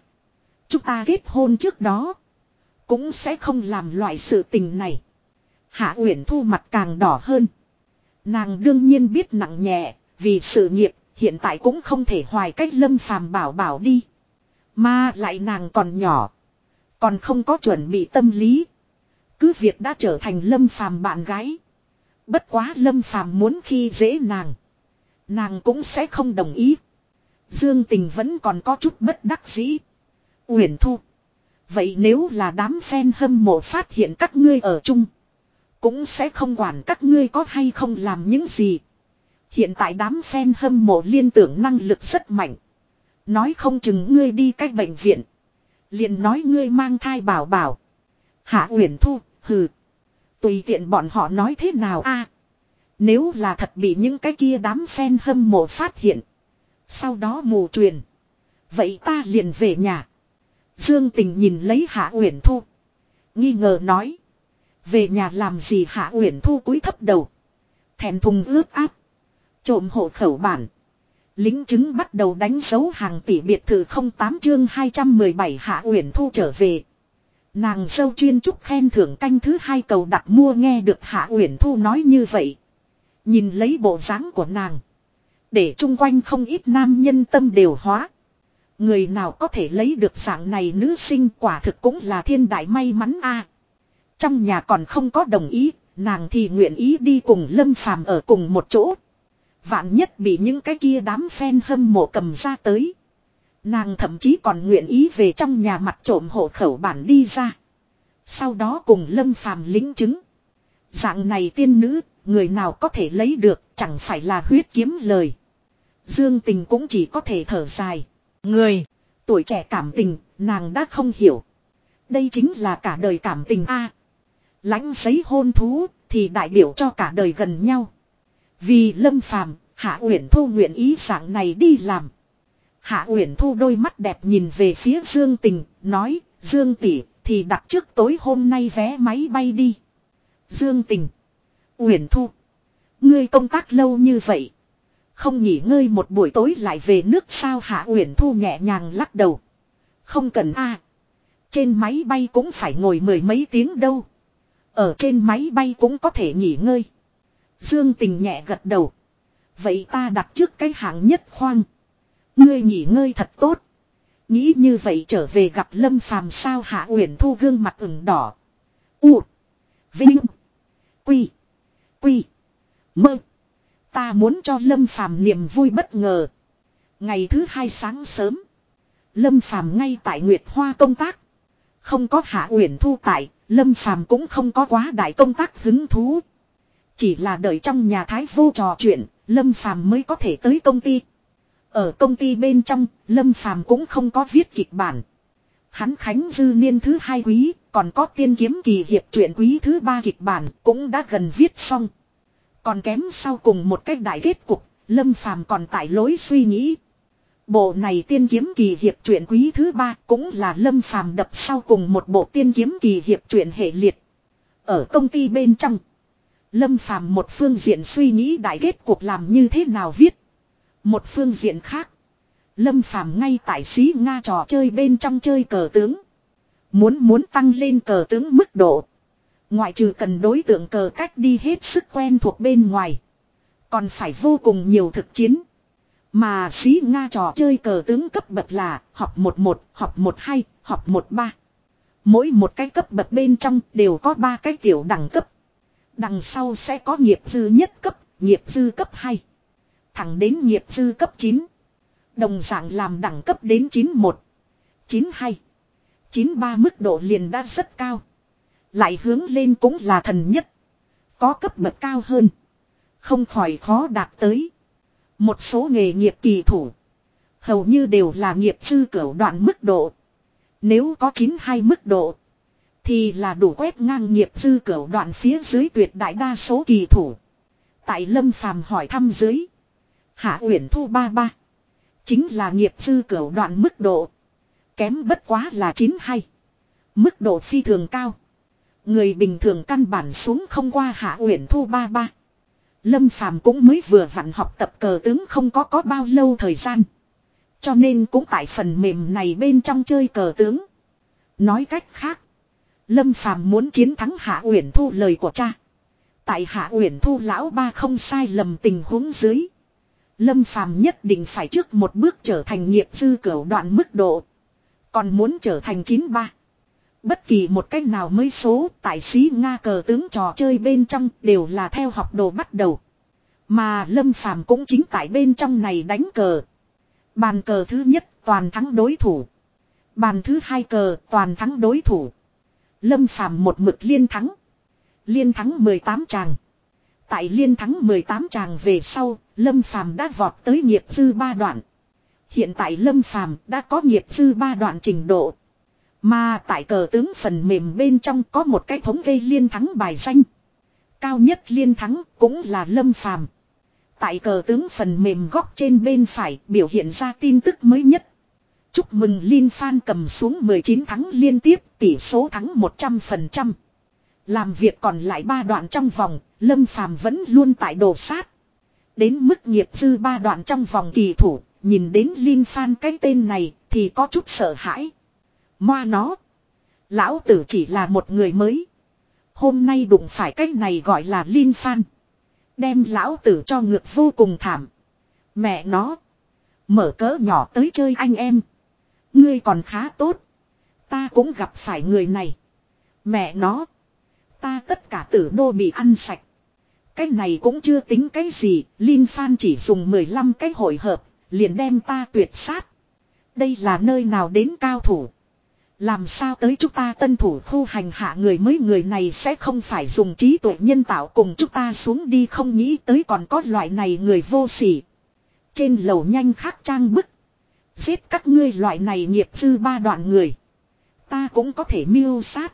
Chúng ta kết hôn trước đó. Cũng sẽ không làm loại sự tình này. Hạ Uyển Thu mặt càng đỏ hơn. Nàng đương nhiên biết nặng nhẹ, vì sự nghiệp, hiện tại cũng không thể hoài cách lâm phàm bảo bảo đi. Mà lại nàng còn nhỏ. Còn không có chuẩn bị tâm lý. Cứ việc đã trở thành lâm phàm bạn gái. Bất quá lâm phàm muốn khi dễ nàng. Nàng cũng sẽ không đồng ý. Dương tình vẫn còn có chút bất đắc dĩ. Uyển thu. Vậy nếu là đám fan hâm mộ phát hiện các ngươi ở chung. Cũng sẽ không quản các ngươi có hay không làm những gì. Hiện tại đám fan hâm mộ liên tưởng năng lực rất mạnh. Nói không chừng ngươi đi cách bệnh viện. liền nói ngươi mang thai bảo bảo. Hạ Uyển Thu, hừ. Tùy tiện bọn họ nói thế nào a? nếu là thật bị những cái kia đám fan hâm mộ phát hiện. Sau đó mù truyền. Vậy ta liền về nhà. Dương Tình nhìn lấy Hạ Uyển Thu. Nghi ngờ nói. Về nhà làm gì Hạ Uyển Thu cúi thấp đầu. Thèm thùng ướt áp. Trộm hộ khẩu bản. Lính chứng bắt đầu đánh dấu hàng tỷ biệt thự 08 chương 217 Hạ Uyển Thu trở về. Nàng sâu chuyên trúc khen thưởng canh thứ hai cầu đặt mua nghe được Hạ Uyển Thu nói như vậy. Nhìn lấy bộ dáng của nàng. Để chung quanh không ít nam nhân tâm đều hóa. Người nào có thể lấy được dạng này nữ sinh quả thực cũng là thiên đại may mắn a. Trong nhà còn không có đồng ý, nàng thì nguyện ý đi cùng Lâm Phàm ở cùng một chỗ. Vạn nhất bị những cái kia đám phen hâm mộ cầm ra tới. Nàng thậm chí còn nguyện ý về trong nhà mặt trộm hộ khẩu bản đi ra. Sau đó cùng lâm phàm lính chứng. Dạng này tiên nữ, người nào có thể lấy được chẳng phải là huyết kiếm lời. Dương tình cũng chỉ có thể thở dài. Người, tuổi trẻ cảm tình, nàng đã không hiểu. Đây chính là cả đời cảm tình a. lãnh giấy hôn thú thì đại biểu cho cả đời gần nhau. Vì Lâm Phàm, Hạ Uyển Thu nguyện ý dạng này đi làm. Hạ Uyển Thu đôi mắt đẹp nhìn về phía Dương Tình, nói, Dương tỷ, thì đặt trước tối hôm nay vé máy bay đi. Dương Tình, Uyển Thu, ngươi công tác lâu như vậy, không nghỉ ngơi một buổi tối lại về nước sao Hạ Uyển Thu nhẹ nhàng lắc đầu. Không cần a, trên máy bay cũng phải ngồi mười mấy tiếng đâu. Ở trên máy bay cũng có thể nghỉ ngơi. Dương Tình nhẹ gật đầu. Vậy ta đặt trước cái hạng nhất khoang. Ngươi nghỉ ngơi thật tốt. Nghĩ như vậy trở về gặp Lâm Phàm sao Hạ Uyển Thu gương mặt ửng đỏ. U. Vinh. Quy. Quy. Mơ. Ta muốn cho Lâm Phàm niềm vui bất ngờ. Ngày thứ hai sáng sớm. Lâm Phàm ngay tại Nguyệt Hoa công tác. Không có Hạ Uyển Thu tại, Lâm Phàm cũng không có quá đại công tác hứng thú. Chỉ là đợi trong nhà thái vô trò chuyện, Lâm Phàm mới có thể tới công ty. Ở công ty bên trong, Lâm Phàm cũng không có viết kịch bản. Hắn khánh dư niên thứ hai quý, còn có tiên kiếm kỳ hiệp truyện quý thứ ba kịch bản cũng đã gần viết xong. Còn kém sau cùng một cách đại kết cục, Lâm Phàm còn tại lối suy nghĩ. Bộ này tiên kiếm kỳ hiệp truyện quý thứ ba cũng là Lâm Phàm đập sau cùng một bộ tiên kiếm kỳ hiệp truyện hệ liệt. Ở công ty bên trong, Lâm Phàm một phương diện suy nghĩ đại kết cuộc làm như thế nào viết. Một phương diện khác, Lâm Phàm ngay tại xí Nga trò chơi bên trong chơi cờ tướng. Muốn muốn tăng lên cờ tướng mức độ. Ngoại trừ cần đối tượng cờ cách đi hết sức quen thuộc bên ngoài. Còn phải vô cùng nhiều thực chiến. Mà xí Nga trò chơi cờ tướng cấp bậc là học 11, học 12, học 13. Mỗi một cái cấp bậc bên trong đều có ba cái tiểu đẳng cấp. Đằng sau sẽ có nghiệp dư nhất cấp, nghiệp dư cấp 2. Thẳng đến nghiệp dư cấp 9. Đồng dạng làm đẳng cấp đến 91, 92, 93 mức độ liền đã rất cao. Lại hướng lên cũng là thần nhất. Có cấp bậc cao hơn. Không khỏi khó đạt tới. Một số nghề nghiệp kỳ thủ. Hầu như đều là nghiệp sư cửu đoạn mức độ. Nếu có 92 mức độ. Thì là đủ quét ngang nghiệp sư cửu đoạn phía dưới tuyệt đại đa số kỳ thủ. Tại lâm phàm hỏi thăm dưới. Hạ Uyển Thu ba ba. Chính là nghiệp sư cửu đoạn mức độ. Kém bất quá là 92. Mức độ phi thường cao. Người bình thường căn bản xuống không qua Hạ Uyển Thu ba ba. Lâm Phàm cũng mới vừa vặn học tập cờ tướng không có có bao lâu thời gian. Cho nên cũng tại phần mềm này bên trong chơi cờ tướng. Nói cách khác. Lâm Phàm muốn chiến thắng Hạ Uyển Thu lời của cha. Tại Hạ Uyển Thu lão ba không sai lầm tình huống dưới. Lâm Phàm nhất định phải trước một bước trở thành nghiệp dư cửu đoạn mức độ. Còn muốn trở thành 93. Bất kỳ một cách nào mới số tại sĩ Nga cờ tướng trò chơi bên trong đều là theo học đồ bắt đầu. Mà Lâm Phàm cũng chính tại bên trong này đánh cờ. Bàn cờ thứ nhất toàn thắng đối thủ. Bàn thứ hai cờ toàn thắng đối thủ. Lâm Phàm một mực liên thắng. Liên thắng 18 tràng. Tại liên thắng 18 tràng về sau, Lâm Phàm đã vọt tới nghiệp dư ba đoạn. Hiện tại Lâm Phàm đã có nghiệp dư ba đoạn trình độ. Mà tại cờ tướng phần mềm bên trong có một cái thống kê liên thắng bài danh. Cao nhất liên thắng cũng là Lâm Phàm. Tại cờ tướng phần mềm góc trên bên phải biểu hiện ra tin tức mới nhất. Chúc mừng Linh Phan cầm xuống 19 thắng liên tiếp tỷ số thắng 100%. Làm việc còn lại ba đoạn trong vòng, Lâm Phàm vẫn luôn tại đồ sát. Đến mức nghiệp dư ba đoạn trong vòng kỳ thủ, nhìn đến Linh Phan cái tên này thì có chút sợ hãi. Moa nó. Lão tử chỉ là một người mới. Hôm nay đụng phải cái này gọi là Linh Phan. Đem lão tử cho ngược vô cùng thảm. Mẹ nó. Mở cỡ nhỏ tới chơi anh em. Ngươi còn khá tốt. Ta cũng gặp phải người này. Mẹ nó. Ta tất cả tử đô bị ăn sạch. Cái này cũng chưa tính cái gì. Linh Phan chỉ dùng 15 cái hội hợp. Liền đem ta tuyệt sát. Đây là nơi nào đến cao thủ. Làm sao tới chúng ta tân thủ khu hành hạ người mới người này sẽ không phải dùng trí tuệ nhân tạo cùng chúng ta xuống đi không nghĩ tới còn có loại này người vô sỉ. Trên lầu nhanh khắc trang bức. Giết các ngươi loại này nghiệp dư ba đoạn người. Ta cũng có thể miêu sát.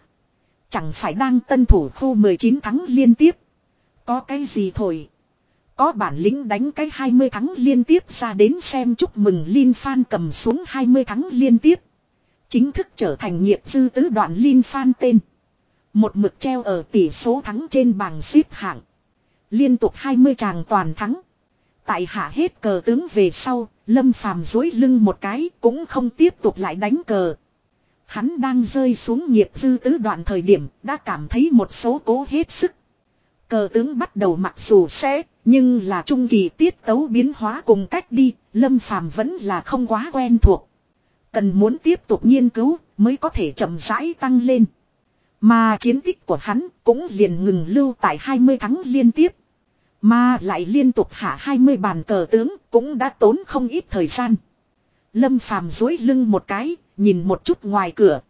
Chẳng phải đang tân thủ khu 19 thắng liên tiếp. Có cái gì thổi. Có bản lĩnh đánh cái 20 thắng liên tiếp ra đến xem chúc mừng Linh Phan cầm xuống 20 thắng liên tiếp. Chính thức trở thành nghiệp dư tứ đoạn Linh Phan tên. Một mực treo ở tỷ số thắng trên bảng xếp hạng. Liên tục 20 tràng toàn thắng. Tại hạ hết cờ tướng về sau, Lâm Phàm dối lưng một cái cũng không tiếp tục lại đánh cờ. Hắn đang rơi xuống nghiệp dư tứ đoạn thời điểm đã cảm thấy một số cố hết sức. Cờ tướng bắt đầu mặc dù sẽ, nhưng là trung kỳ tiết tấu biến hóa cùng cách đi, Lâm Phàm vẫn là không quá quen thuộc. Cần muốn tiếp tục nghiên cứu mới có thể chậm rãi tăng lên. Mà chiến tích của hắn cũng liền ngừng lưu tại 20 thắng liên tiếp. Mà lại liên tục hạ 20 bàn cờ tướng cũng đã tốn không ít thời gian. Lâm phàm dối lưng một cái, nhìn một chút ngoài cửa.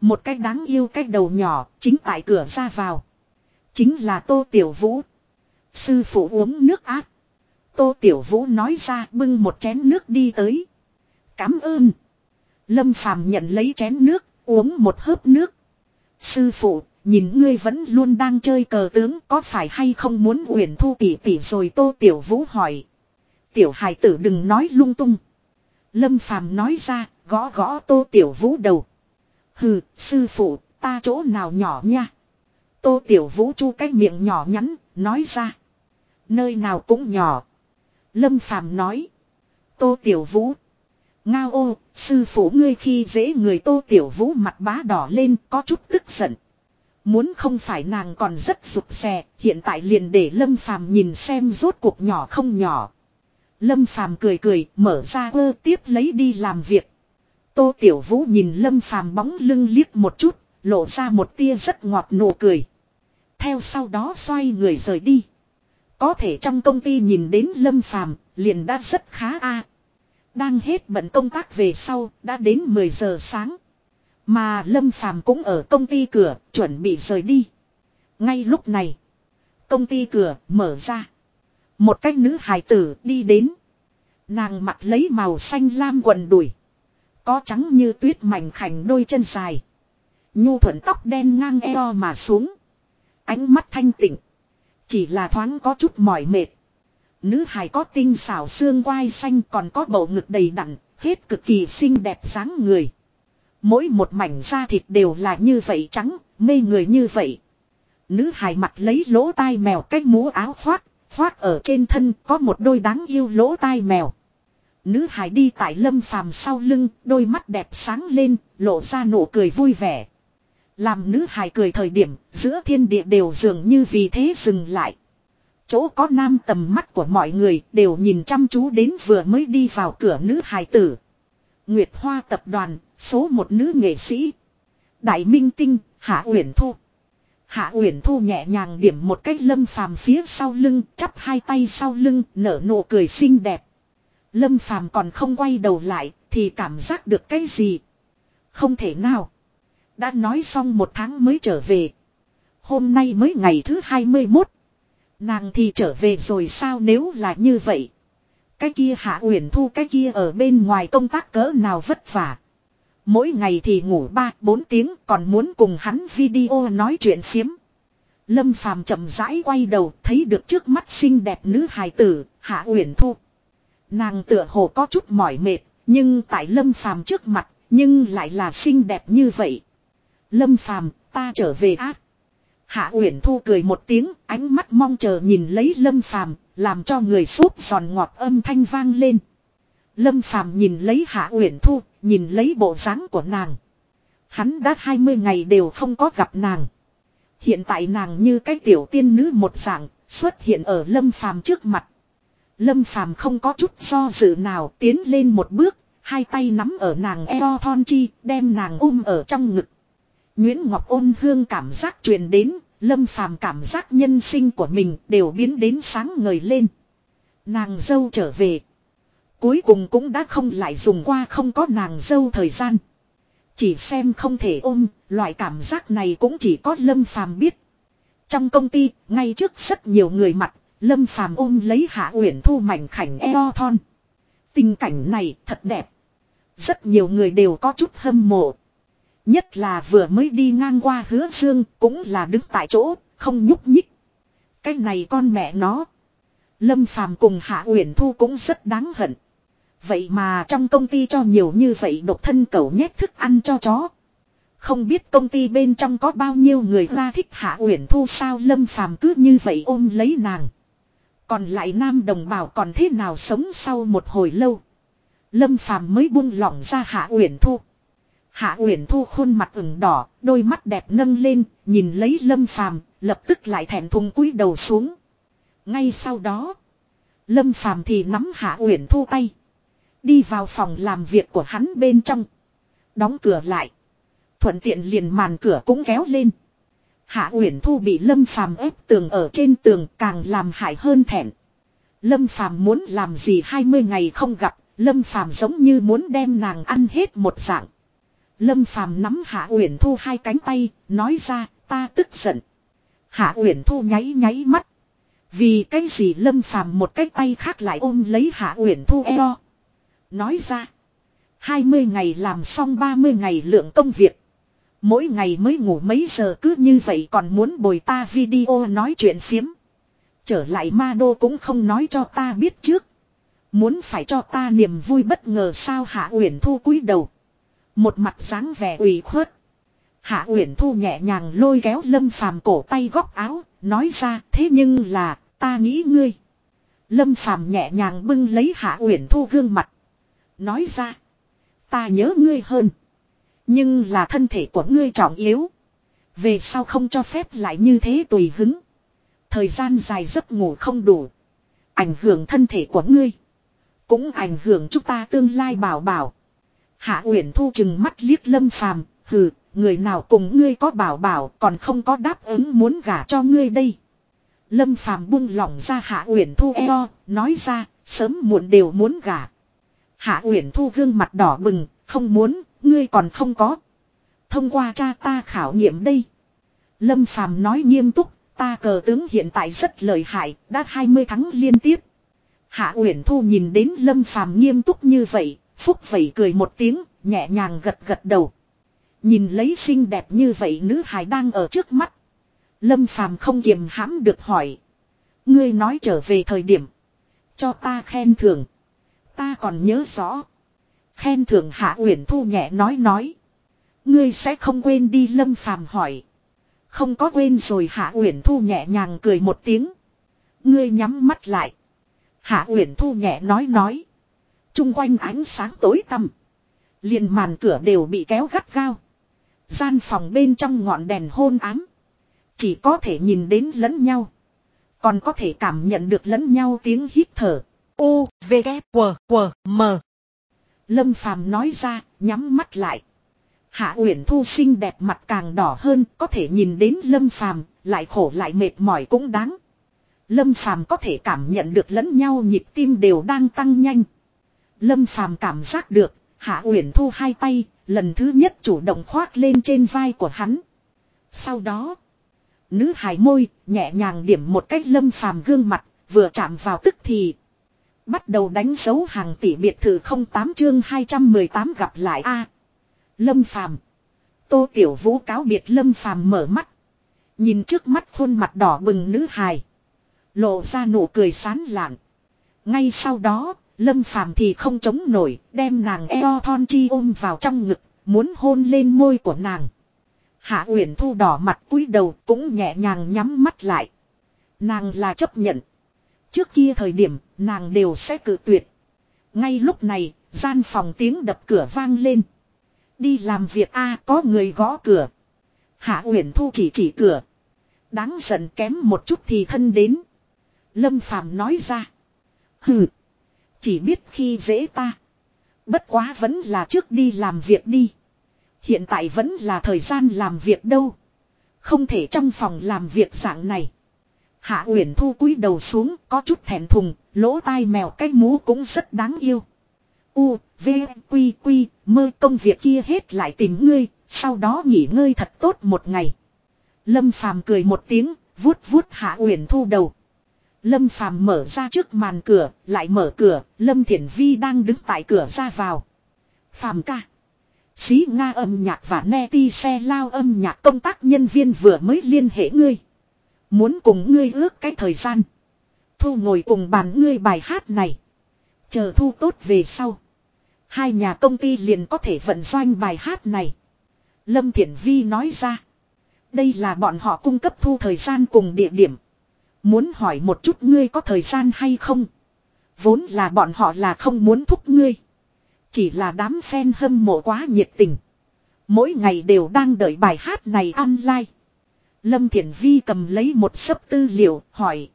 Một cái đáng yêu cái đầu nhỏ, chính tại cửa ra vào. Chính là Tô Tiểu Vũ. Sư phụ uống nước áp. Tô Tiểu Vũ nói ra bưng một chén nước đi tới. Cám ơn. Lâm phàm nhận lấy chén nước, uống một hớp nước. Sư phụ, nhìn ngươi vẫn luôn đang chơi cờ tướng có phải hay không muốn uyển thu tỷ tỷ rồi Tô Tiểu Vũ hỏi. Tiểu hài tử đừng nói lung tung. Lâm phàm nói ra, gõ gõ Tô Tiểu Vũ đầu. Hừ, sư phụ, ta chỗ nào nhỏ nha. Tô Tiểu Vũ chu cái miệng nhỏ nhắn, nói ra. Nơi nào cũng nhỏ. Lâm phàm nói. Tô Tiểu Vũ. Ngao ô, sư phụ ngươi khi dễ người Tô Tiểu Vũ mặt bá đỏ lên có chút tức giận. Muốn không phải nàng còn rất rụt rè, hiện tại liền để Lâm Phàm nhìn xem rốt cuộc nhỏ không nhỏ. Lâm Phàm cười cười, mở ra ơ tiếp lấy đi làm việc. Tô Tiểu Vũ nhìn Lâm Phàm bóng lưng liếc một chút, lộ ra một tia rất ngọt nụ cười. Theo sau đó xoay người rời đi. Có thể trong công ty nhìn đến Lâm Phàm liền đã rất khá a. Đang hết bận công tác về sau, đã đến 10 giờ sáng. Mà Lâm Phàm cũng ở công ty cửa, chuẩn bị rời đi. Ngay lúc này, công ty cửa mở ra. Một cách nữ hài tử đi đến. Nàng mặc lấy màu xanh lam quần đùi. Có trắng như tuyết mảnh khảnh đôi chân dài. Nhu thuận tóc đen ngang eo mà xuống. Ánh mắt thanh tịnh. Chỉ là thoáng có chút mỏi mệt. Nữ hài có tinh xảo xương quai xanh còn có bầu ngực đầy đặn, hết cực kỳ xinh đẹp dáng người. Mỗi một mảnh da thịt đều là như vậy trắng, mê người như vậy. Nữ hài mặt lấy lỗ tai mèo cách mũ áo khoác, khoác ở trên thân có một đôi đáng yêu lỗ tai mèo. Nữ hài đi tại lâm phàm sau lưng, đôi mắt đẹp sáng lên, lộ ra nụ cười vui vẻ. Làm nữ hài cười thời điểm, giữa thiên địa đều dường như vì thế dừng lại. Chỗ có nam tầm mắt của mọi người đều nhìn chăm chú đến vừa mới đi vào cửa nữ hài tử. Nguyệt Hoa tập đoàn, số một nữ nghệ sĩ. Đại Minh Tinh, Hạ Uyển Thu. Hạ Uyển Thu nhẹ nhàng điểm một cách lâm phàm phía sau lưng, chắp hai tay sau lưng, nở nụ cười xinh đẹp. Lâm phàm còn không quay đầu lại, thì cảm giác được cái gì? Không thể nào. Đã nói xong một tháng mới trở về. Hôm nay mới ngày thứ 21. Nàng thì trở về rồi sao nếu là như vậy. Cái kia hạ uyển thu cái kia ở bên ngoài công tác cỡ nào vất vả. Mỗi ngày thì ngủ 3-4 tiếng còn muốn cùng hắn video nói chuyện phiếm. Lâm phàm chậm rãi quay đầu thấy được trước mắt xinh đẹp nữ hài tử, hạ uyển thu. Nàng tựa hồ có chút mỏi mệt, nhưng tại lâm phàm trước mặt, nhưng lại là xinh đẹp như vậy. Lâm phàm, ta trở về ác. Hạ Uyển Thu cười một tiếng, ánh mắt mong chờ nhìn lấy Lâm Phàm, làm cho người sốt giòn ngọt âm thanh vang lên. Lâm Phàm nhìn lấy Hạ Uyển Thu, nhìn lấy bộ dáng của nàng. Hắn đã 20 ngày đều không có gặp nàng. Hiện tại nàng như cái tiểu tiên nữ một dạng, xuất hiện ở Lâm Phàm trước mặt. Lâm Phàm không có chút do dự nào, tiến lên một bước, hai tay nắm ở nàng eo thon chi, đem nàng ôm ở trong ngực. Nguyễn Ngọc ôn hương cảm giác truyền đến, lâm phàm cảm giác nhân sinh của mình đều biến đến sáng ngời lên. Nàng dâu trở về. Cuối cùng cũng đã không lại dùng qua không có nàng dâu thời gian. Chỉ xem không thể ôm, loại cảm giác này cũng chỉ có Lâm Phàm biết. Trong công ty, ngay trước rất nhiều người mặt, Lâm Phàm ôm lấy Hạ Uyển Thu mảnh khảnh eo thon. Tình cảnh này thật đẹp. Rất nhiều người đều có chút hâm mộ. Nhất là vừa mới đi ngang qua hứa dương cũng là đứng tại chỗ, không nhúc nhích. Cái này con mẹ nó. Lâm Phàm cùng Hạ Uyển Thu cũng rất đáng hận. Vậy mà trong công ty cho nhiều như vậy độc thân cẩu nhét thức ăn cho chó. Không biết công ty bên trong có bao nhiêu người ra thích Hạ Uyển Thu sao Lâm Phàm cứ như vậy ôm lấy nàng. Còn lại nam đồng bào còn thế nào sống sau một hồi lâu. Lâm Phàm mới buông lỏng ra Hạ Uyển Thu. Hạ Uyển Thu khuôn mặt ửng đỏ, đôi mắt đẹp nâng lên, nhìn lấy Lâm Phàm, lập tức lại thẹn thùng cúi đầu xuống. Ngay sau đó, Lâm Phàm thì nắm Hạ Uyển Thu tay, đi vào phòng làm việc của hắn bên trong, đóng cửa lại. Thuận tiện liền màn cửa cũng kéo lên. Hạ Uyển Thu bị Lâm Phàm ép tường ở trên tường càng làm hại hơn thẹn. Lâm Phàm muốn làm gì 20 ngày không gặp, Lâm Phàm giống như muốn đem nàng ăn hết một dạng. Lâm Phàm nắm Hạ Uyển Thu hai cánh tay, nói ra, ta tức giận. Hạ Uyển Thu nháy nháy mắt. Vì cái gì Lâm Phàm một cái tay khác lại ôm lấy Hạ Uyển Thu eo. Nói ra, 20 ngày làm xong 30 ngày lượng công việc. Mỗi ngày mới ngủ mấy giờ cứ như vậy còn muốn bồi ta video nói chuyện phiếm. Trở lại ma đô cũng không nói cho ta biết trước. Muốn phải cho ta niềm vui bất ngờ sao Hạ Uyển Thu cúi đầu. Một mặt dáng vẻ ủy khuất. Hạ Uyển Thu nhẹ nhàng lôi kéo Lâm Phàm cổ tay góc áo, nói ra thế nhưng là, ta nghĩ ngươi. Lâm Phàm nhẹ nhàng bưng lấy Hạ Uyển Thu gương mặt. Nói ra, ta nhớ ngươi hơn. Nhưng là thân thể của ngươi trọng yếu. Về sau không cho phép lại như thế tùy hứng. Thời gian dài giấc ngủ không đủ. Ảnh hưởng thân thể của ngươi. Cũng ảnh hưởng chúng ta tương lai bảo bảo. Hạ Uyển Thu chừng mắt liếc Lâm Phàm, hừ, người nào cùng ngươi có bảo bảo còn không có đáp ứng muốn gả cho ngươi đây. Lâm Phàm buông lỏng ra Hạ Uyển Thu eo, nói ra, sớm muộn đều muốn gả. Hạ Uyển Thu gương mặt đỏ bừng, không muốn, ngươi còn không có. Thông qua cha ta khảo nghiệm đây. Lâm Phàm nói nghiêm túc, ta cờ tướng hiện tại rất lợi hại, đã 20 tháng liên tiếp. Hạ Uyển Thu nhìn đến Lâm Phàm nghiêm túc như vậy, phúc vẩy cười một tiếng, nhẹ nhàng gật gật đầu. Nhìn lấy xinh đẹp như vậy nữ hài đang ở trước mắt. Lâm Phàm không kiềm hãm được hỏi. Ngươi nói trở về thời điểm. Cho ta khen thưởng. Ta còn nhớ rõ. Khen thưởng Hạ Uyển Thu nhẹ nói nói. Ngươi sẽ không quên đi Lâm Phàm hỏi. Không có quên rồi Hạ Uyển Thu nhẹ nhàng cười một tiếng. Ngươi nhắm mắt lại. Hạ Uyển Thu nhẹ nói nói. Trung quanh ánh sáng tối tăm. Liền màn cửa đều bị kéo gắt gao. Gian phòng bên trong ngọn đèn hôn ám. Chỉ có thể nhìn đến lẫn nhau. Còn có thể cảm nhận được lẫn nhau tiếng hít thở. U, V, K, W, W, M. Lâm Phàm nói ra, nhắm mắt lại. Hạ Uyển Thu xinh đẹp mặt càng đỏ hơn, có thể nhìn đến Lâm Phàm, lại khổ lại mệt mỏi cũng đáng. Lâm Phàm có thể cảm nhận được lẫn nhau nhịp tim đều đang tăng nhanh. Lâm Phàm cảm giác được, Hạ Uyển Thu hai tay, lần thứ nhất chủ động khoác lên trên vai của hắn. Sau đó, nữ hài môi nhẹ nhàng điểm một cách Lâm Phàm gương mặt, vừa chạm vào tức thì bắt đầu đánh dấu hàng tỷ biệt thự 08 chương 218 gặp lại a. Lâm Phàm. Tô Tiểu Vũ cáo biệt Lâm Phàm mở mắt, nhìn trước mắt khuôn mặt đỏ bừng nữ hài, lộ ra nụ cười sán lạn. Ngay sau đó, Lâm Phàm thì không chống nổi, đem nàng eo thon chi ôm vào trong ngực, muốn hôn lên môi của nàng. Hạ Uyển Thu đỏ mặt cúi đầu cũng nhẹ nhàng nhắm mắt lại. Nàng là chấp nhận. Trước kia thời điểm, nàng đều sẽ cự tuyệt. Ngay lúc này, gian phòng tiếng đập cửa vang lên. Đi làm việc a có người gõ cửa. Hạ Uyển Thu chỉ chỉ cửa. Đáng giận kém một chút thì thân đến. Lâm Phàm nói ra. Hừ. Chỉ biết khi dễ ta. Bất quá vẫn là trước đi làm việc đi. Hiện tại vẫn là thời gian làm việc đâu. Không thể trong phòng làm việc dạng này. Hạ Uyển Thu cúi đầu xuống, có chút thẹn thùng, lỗ tai mèo cái mũ cũng rất đáng yêu. U, V, Quy, Quy, mơ công việc kia hết lại tìm ngươi, sau đó nghỉ ngơi thật tốt một ngày. Lâm Phàm cười một tiếng, vuốt vuốt Hạ Uyển Thu đầu. Lâm Phàm mở ra trước màn cửa, lại mở cửa, Lâm Thiển Vi đang đứng tại cửa ra vào. Phàm ca. Xí Nga âm nhạc và Neti xe lao âm nhạc công tác nhân viên vừa mới liên hệ ngươi. Muốn cùng ngươi ước cái thời gian. Thu ngồi cùng bàn ngươi bài hát này. Chờ thu tốt về sau. Hai nhà công ty liền có thể vận doanh bài hát này. Lâm Thiển Vi nói ra. Đây là bọn họ cung cấp thu thời gian cùng địa điểm. Muốn hỏi một chút ngươi có thời gian hay không? Vốn là bọn họ là không muốn thúc ngươi. Chỉ là đám fan hâm mộ quá nhiệt tình. Mỗi ngày đều đang đợi bài hát này online. Lâm Thiển Vi cầm lấy một sấp tư liệu, hỏi.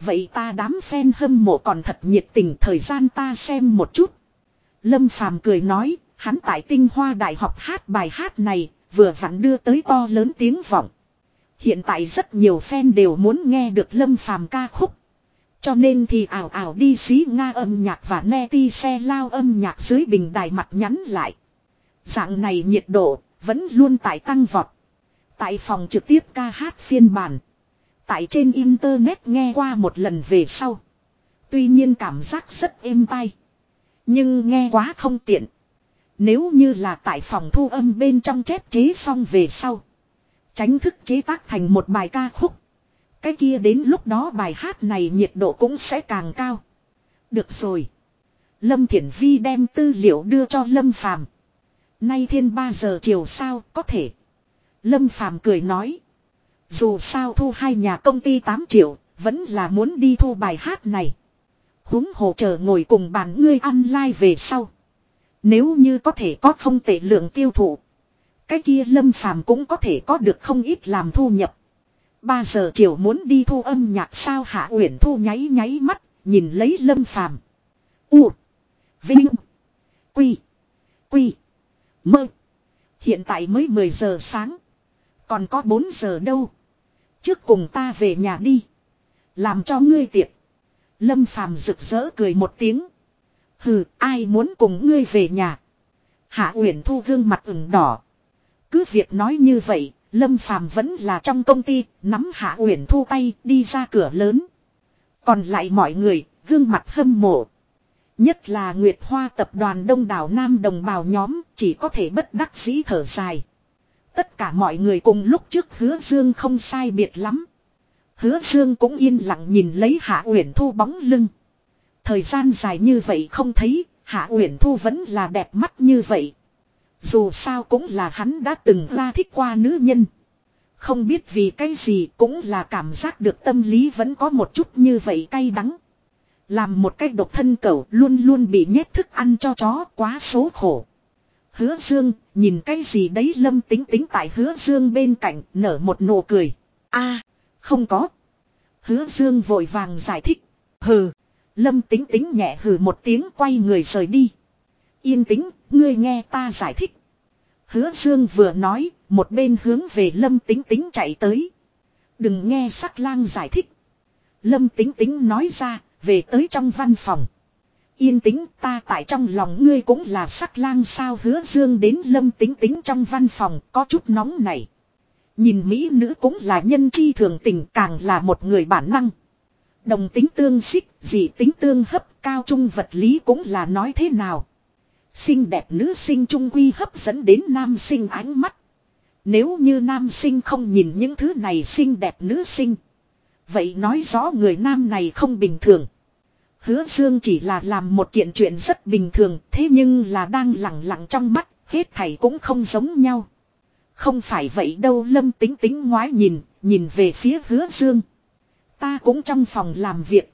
Vậy ta đám fan hâm mộ còn thật nhiệt tình thời gian ta xem một chút. Lâm Phàm cười nói, hắn tại tinh hoa đại học hát bài hát này, vừa vặn đưa tới to lớn tiếng vọng. Hiện tại rất nhiều fan đều muốn nghe được Lâm Phàm ca khúc. Cho nên thì ảo ảo đi xí Nga âm nhạc và ne ti xe lao âm nhạc dưới bình đài mặt nhắn lại. Dạng này nhiệt độ, vẫn luôn tại tăng vọt. Tại phòng trực tiếp ca hát phiên bản. Tại trên internet nghe qua một lần về sau. Tuy nhiên cảm giác rất êm tai. Nhưng nghe quá không tiện. Nếu như là tại phòng thu âm bên trong chép chế xong về sau. Tránh thức chế tác thành một bài ca khúc. Cái kia đến lúc đó bài hát này nhiệt độ cũng sẽ càng cao. Được rồi. Lâm Thiển Vi đem tư liệu đưa cho Lâm Phàm. Nay thiên 3 giờ chiều sao có thể. Lâm Phàm cười nói. Dù sao thu hai nhà công ty 8 triệu, vẫn là muốn đi thu bài hát này. Húng hồ chờ ngồi cùng bàn ngươi ăn lai like về sau. Nếu như có thể có không tệ lượng tiêu thụ. Cái kia lâm phàm cũng có thể có được không ít làm thu nhập. 3 giờ chiều muốn đi thu âm nhạc sao hạ uyển thu nháy nháy mắt, nhìn lấy lâm phàm. U. Vinh. Quy. Quy. Mơ. Hiện tại mới 10 giờ sáng. Còn có 4 giờ đâu. Trước cùng ta về nhà đi. Làm cho ngươi tiệc. Lâm phàm rực rỡ cười một tiếng. Hừ, ai muốn cùng ngươi về nhà. Hạ Uyển Thu gương mặt ửng đỏ. Cứ việc nói như vậy, Lâm Phàm vẫn là trong công ty, nắm Hạ Uyển Thu tay đi ra cửa lớn. Còn lại mọi người, gương mặt hâm mộ. Nhất là Nguyệt Hoa tập đoàn đông đảo Nam đồng bào nhóm, chỉ có thể bất đắc dĩ thở dài. Tất cả mọi người cùng lúc trước hứa dương không sai biệt lắm. Hứa dương cũng yên lặng nhìn lấy Hạ Uyển Thu bóng lưng. Thời gian dài như vậy không thấy, Hạ Uyển Thu vẫn là đẹp mắt như vậy. Dù sao cũng là hắn đã từng ra thích qua nữ nhân. Không biết vì cái gì cũng là cảm giác được tâm lý vẫn có một chút như vậy cay đắng. Làm một cách độc thân cẩu luôn luôn bị nhét thức ăn cho chó quá số khổ. Hứa Dương, nhìn cái gì đấy lâm tính tính tại hứa Dương bên cạnh nở một nụ cười. a không có. Hứa Dương vội vàng giải thích. Hừ. Lâm tính tính nhẹ hừ một tiếng quay người rời đi. Yên tĩnh, ngươi nghe ta giải thích. Hứa Dương vừa nói, một bên hướng về Lâm tính tính chạy tới. Đừng nghe sắc lang giải thích. Lâm tính tính nói ra, về tới trong văn phòng. Yên tĩnh ta tại trong lòng ngươi cũng là sắc lang sao hứa dương đến lâm tính tính trong văn phòng có chút nóng này. Nhìn Mỹ nữ cũng là nhân chi thường tình càng là một người bản năng. Đồng tính tương xích, dị tính tương hấp, cao trung vật lý cũng là nói thế nào. Xinh đẹp nữ sinh trung quy hấp dẫn đến nam sinh ánh mắt. Nếu như nam sinh không nhìn những thứ này xinh đẹp nữ sinh. Vậy nói rõ người nam này không bình thường. Hứa Dương chỉ là làm một kiện chuyện rất bình thường, thế nhưng là đang lặng lặng trong mắt, hết thảy cũng không giống nhau. Không phải vậy đâu lâm tính tính ngoái nhìn, nhìn về phía hứa Dương. Ta cũng trong phòng làm việc.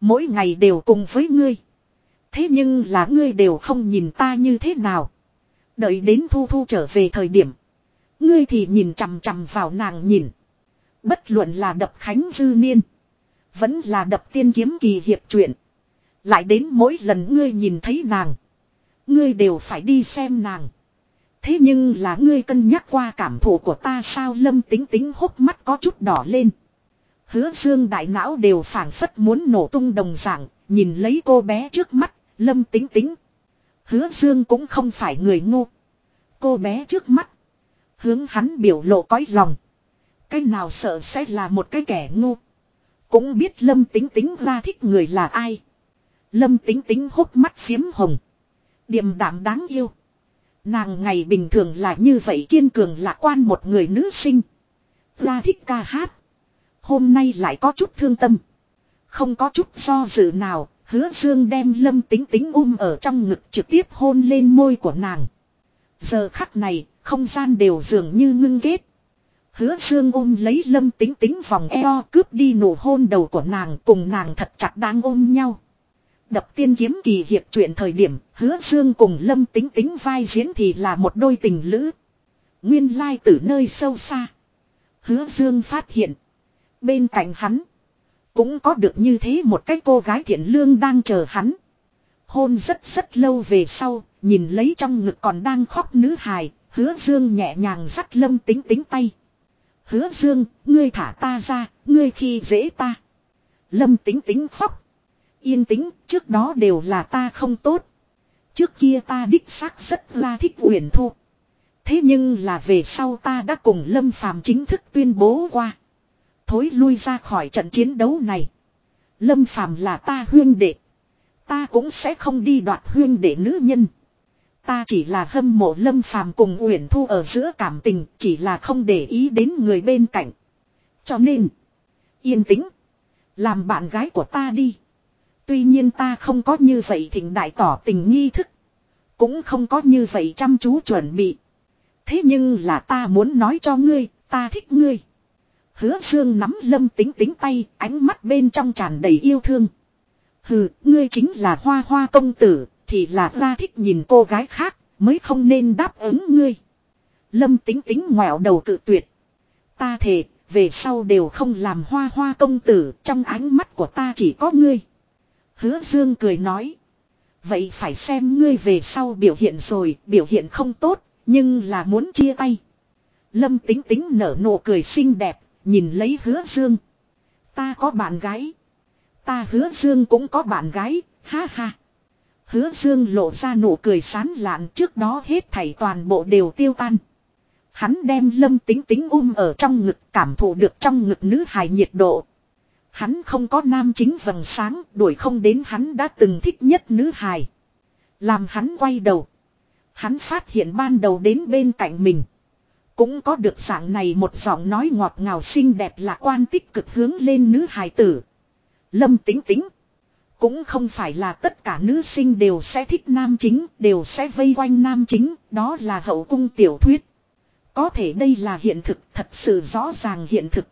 Mỗi ngày đều cùng với ngươi. Thế nhưng là ngươi đều không nhìn ta như thế nào. Đợi đến thu thu trở về thời điểm. Ngươi thì nhìn chằm chằm vào nàng nhìn. Bất luận là đập khánh dư niên. Vẫn là đập tiên kiếm kỳ hiệp truyện. Lại đến mỗi lần ngươi nhìn thấy nàng. Ngươi đều phải đi xem nàng. Thế nhưng là ngươi cân nhắc qua cảm thụ của ta sao lâm tính tính hốc mắt có chút đỏ lên. Hứa dương đại não đều phảng phất muốn nổ tung đồng dạng, nhìn lấy cô bé trước mắt, lâm tính tính. Hứa Dương cũng không phải người ngu. Cô bé trước mắt. Hướng hắn biểu lộ cõi lòng. Cái nào sợ sẽ là một cái kẻ ngu. Cũng biết Lâm Tính Tính ra thích người là ai. Lâm Tính Tính hốc mắt phiếm hồng. Điềm đạm đáng yêu. Nàng ngày bình thường là như vậy kiên cường lạc quan một người nữ sinh. Ra thích ca hát. Hôm nay lại có chút thương tâm. Không có chút do dự nào, hứa dương đem lâm tính tính um ở trong ngực trực tiếp hôn lên môi của nàng. Giờ khắc này, không gian đều dường như ngưng ghét. Hứa dương ôm lấy lâm tính tính vòng eo cướp đi nụ hôn đầu của nàng cùng nàng thật chặt đang ôm nhau. Đập tiên kiếm kỳ hiệp chuyện thời điểm, hứa dương cùng lâm tính tính vai diễn thì là một đôi tình lữ. Nguyên lai từ nơi sâu xa. Hứa dương phát hiện. Bên cạnh hắn. Cũng có được như thế một cái cô gái thiện lương đang chờ hắn. Hôn rất rất lâu về sau, nhìn lấy trong ngực còn đang khóc nữ hài, hứa dương nhẹ nhàng dắt lâm tính tính tay. Hứa dương, ngươi thả ta ra, ngươi khi dễ ta. Lâm tính tính khóc. Yên tĩnh, trước đó đều là ta không tốt. Trước kia ta đích xác rất là thích uyển thu. Thế nhưng là về sau ta đã cùng Lâm Phàm chính thức tuyên bố qua. Thối lui ra khỏi trận chiến đấu này. Lâm Phàm là ta huyên đệ. Ta cũng sẽ không đi đoạt huyên đệ nữ nhân. Ta chỉ là hâm mộ Lâm Phàm cùng Uyển Thu ở giữa cảm tình, chỉ là không để ý đến người bên cạnh. Cho nên, yên tĩnh, làm bạn gái của ta đi. Tuy nhiên ta không có như vậy thỉnh đại tỏ tình nghi thức. Cũng không có như vậy chăm chú chuẩn bị. Thế nhưng là ta muốn nói cho ngươi, ta thích ngươi. Hứa Dương nắm lâm tính tính tay, ánh mắt bên trong tràn đầy yêu thương. Hừ, ngươi chính là hoa hoa công tử, thì là ra thích nhìn cô gái khác, mới không nên đáp ứng ngươi. Lâm tính tính ngoẹo đầu cự tuyệt. Ta thề, về sau đều không làm hoa hoa công tử, trong ánh mắt của ta chỉ có ngươi. Hứa Dương cười nói. Vậy phải xem ngươi về sau biểu hiện rồi, biểu hiện không tốt, nhưng là muốn chia tay. Lâm tính tính nở nụ cười xinh đẹp, nhìn lấy hứa Dương. Ta có bạn gái. Ta hứa Dương cũng có bạn gái, ha ha. Hứa Dương lộ ra nụ cười sán lạn, trước đó hết thảy toàn bộ đều tiêu tan. Hắn đem lâm tính tính um ở trong ngực, cảm thụ được trong ngực nữ hài nhiệt độ. Hắn không có nam chính vầng sáng, đuổi không đến hắn đã từng thích nhất nữ hài. Làm hắn quay đầu. Hắn phát hiện ban đầu đến bên cạnh mình. Cũng có được dạng này một giọng nói ngọt ngào xinh đẹp lạc quan tích cực hướng lên nữ hài tử. Lâm tính tính. Cũng không phải là tất cả nữ sinh đều sẽ thích nam chính, đều sẽ vây quanh nam chính, đó là hậu cung tiểu thuyết. Có thể đây là hiện thực, thật sự rõ ràng hiện thực.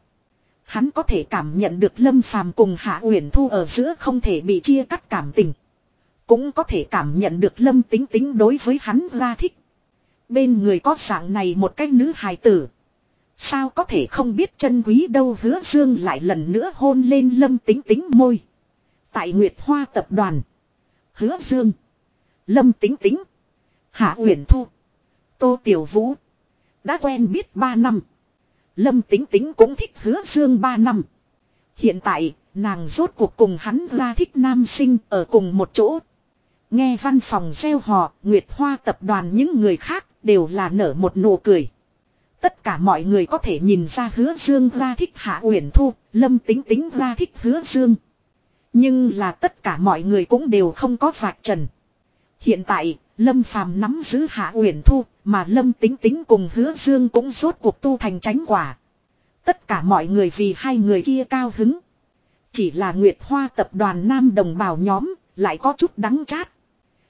Hắn có thể cảm nhận được Lâm Phàm cùng Hạ Uyển Thu ở giữa không thể bị chia cắt cảm tình. Cũng có thể cảm nhận được Lâm Tính Tính đối với hắn ra thích. Bên người có dạng này một cái nữ hài tử. Sao có thể không biết chân quý đâu hứa dương lại lần nữa hôn lên Lâm Tính Tính môi. Tại Nguyệt Hoa tập đoàn. Hứa dương. Lâm Tính Tính. Hạ Uyển Thu. Tô Tiểu Vũ. Đã quen biết 3 năm. Lâm tính tính cũng thích hứa dương 3 năm. Hiện tại, nàng rốt cuộc cùng hắn ra thích nam sinh ở cùng một chỗ. Nghe văn phòng gieo họ, Nguyệt Hoa tập đoàn những người khác đều là nở một nụ cười. Tất cả mọi người có thể nhìn ra hứa dương ra thích hạ uyển thu, lâm tính tính ra thích hứa dương. Nhưng là tất cả mọi người cũng đều không có vạch trần. Hiện tại, Lâm Phàm nắm giữ Hạ Uyển Thu, mà Lâm Tính Tính cùng Hứa Dương cũng rốt cuộc tu thành tránh quả. Tất cả mọi người vì hai người kia cao hứng. Chỉ là Nguyệt Hoa tập đoàn nam đồng bào nhóm, lại có chút đắng chát.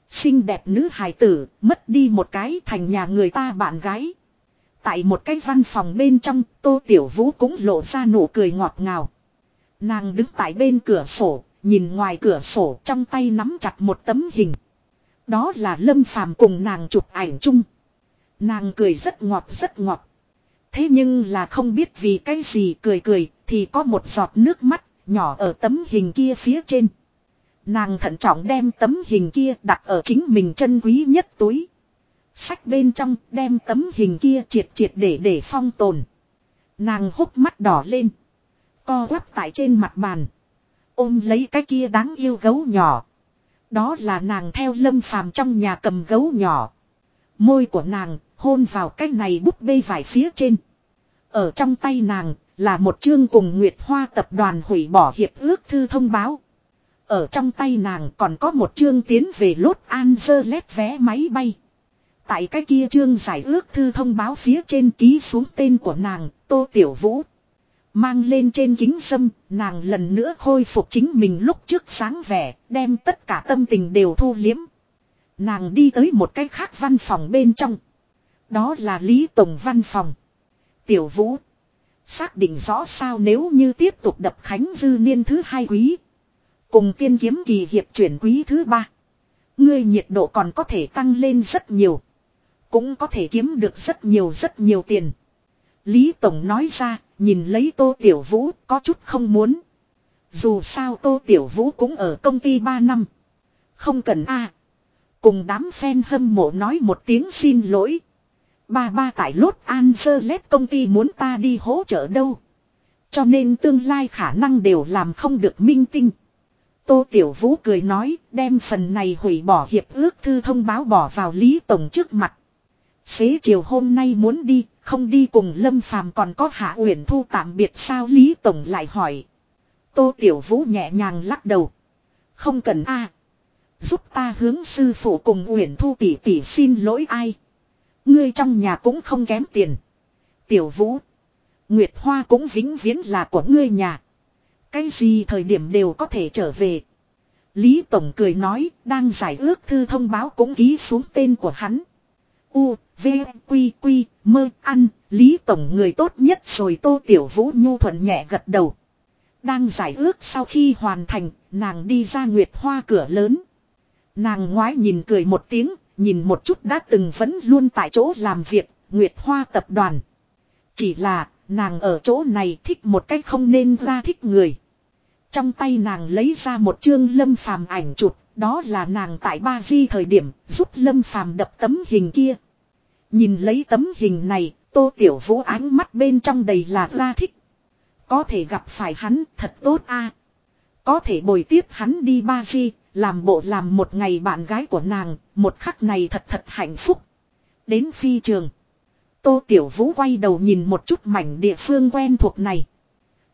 Xinh đẹp nữ hài tử, mất đi một cái thành nhà người ta bạn gái. Tại một cái văn phòng bên trong, Tô Tiểu Vũ cũng lộ ra nụ cười ngọt ngào. Nàng đứng tại bên cửa sổ, nhìn ngoài cửa sổ trong tay nắm chặt một tấm hình. Đó là Lâm Phàm cùng nàng chụp ảnh chung. Nàng cười rất ngọt rất ngọt. Thế nhưng là không biết vì cái gì cười cười thì có một giọt nước mắt nhỏ ở tấm hình kia phía trên. Nàng thận trọng đem tấm hình kia đặt ở chính mình chân quý nhất túi. Sách bên trong đem tấm hình kia triệt triệt để để phong tồn. Nàng hốc mắt đỏ lên. Co quắp tại trên mặt bàn. Ôm lấy cái kia đáng yêu gấu nhỏ. Đó là nàng theo lâm phàm trong nhà cầm gấu nhỏ. Môi của nàng hôn vào cái này búp bê vải phía trên. Ở trong tay nàng là một chương cùng Nguyệt Hoa tập đoàn hủy bỏ hiệp ước thư thông báo. Ở trong tay nàng còn có một chương tiến về Los Angeles vé máy bay. Tại cái kia chương giải ước thư thông báo phía trên ký xuống tên của nàng, Tô Tiểu Vũ. Mang lên trên kính sâm, nàng lần nữa khôi phục chính mình lúc trước sáng vẻ, đem tất cả tâm tình đều thu liếm. Nàng đi tới một cái khác văn phòng bên trong. Đó là Lý Tổng văn phòng. Tiểu Vũ. Xác định rõ sao nếu như tiếp tục đập Khánh Dư niên thứ hai quý. Cùng tiên kiếm kỳ hiệp chuyển quý thứ ba. Ngươi nhiệt độ còn có thể tăng lên rất nhiều. Cũng có thể kiếm được rất nhiều rất nhiều tiền. Lý Tổng nói ra, nhìn lấy Tô Tiểu Vũ có chút không muốn. Dù sao Tô Tiểu Vũ cũng ở công ty 3 năm. Không cần a Cùng đám fan hâm mộ nói một tiếng xin lỗi. Ba ba tại Los Angeles công ty muốn ta đi hỗ trợ đâu. Cho nên tương lai khả năng đều làm không được minh tinh. Tô Tiểu Vũ cười nói đem phần này hủy bỏ hiệp ước thư thông báo bỏ vào Lý Tổng trước mặt. Xế chiều hôm nay muốn đi, không đi cùng Lâm Phàm còn có Hạ Uyển Thu tạm biệt sao Lý Tổng lại hỏi. Tô Tiểu Vũ nhẹ nhàng lắc đầu. Không cần a Giúp ta hướng sư phụ cùng Uyển Thu tỷ tỷ xin lỗi ai. Ngươi trong nhà cũng không kém tiền. Tiểu Vũ. Nguyệt Hoa cũng vĩnh viễn là của ngươi nhà. Cái gì thời điểm đều có thể trở về. Lý Tổng cười nói, đang giải ước thư thông báo cũng ký xuống tên của hắn. U, V, Quy, Quy, mơ, ăn, Lý Tổng người tốt nhất rồi Tô Tiểu Vũ nhu thuận nhẹ gật đầu. Đang giải ước sau khi hoàn thành, nàng đi ra Nguyệt Hoa cửa lớn. Nàng ngoái nhìn cười một tiếng, nhìn một chút đã từng vẫn luôn tại chỗ làm việc, Nguyệt Hoa tập đoàn. Chỉ là, nàng ở chỗ này thích một cách không nên ra thích người. Trong tay nàng lấy ra một chương lâm phàm ảnh chụp, đó là nàng tại Ba Di thời điểm giúp lâm phàm đập tấm hình kia. Nhìn lấy tấm hình này, tô tiểu vũ ánh mắt bên trong đầy là ra thích. Có thể gặp phải hắn thật tốt a Có thể bồi tiếp hắn đi Ba Di, làm bộ làm một ngày bạn gái của nàng, một khắc này thật thật hạnh phúc. Đến phi trường. Tô Tiểu Vũ quay đầu nhìn một chút mảnh địa phương quen thuộc này.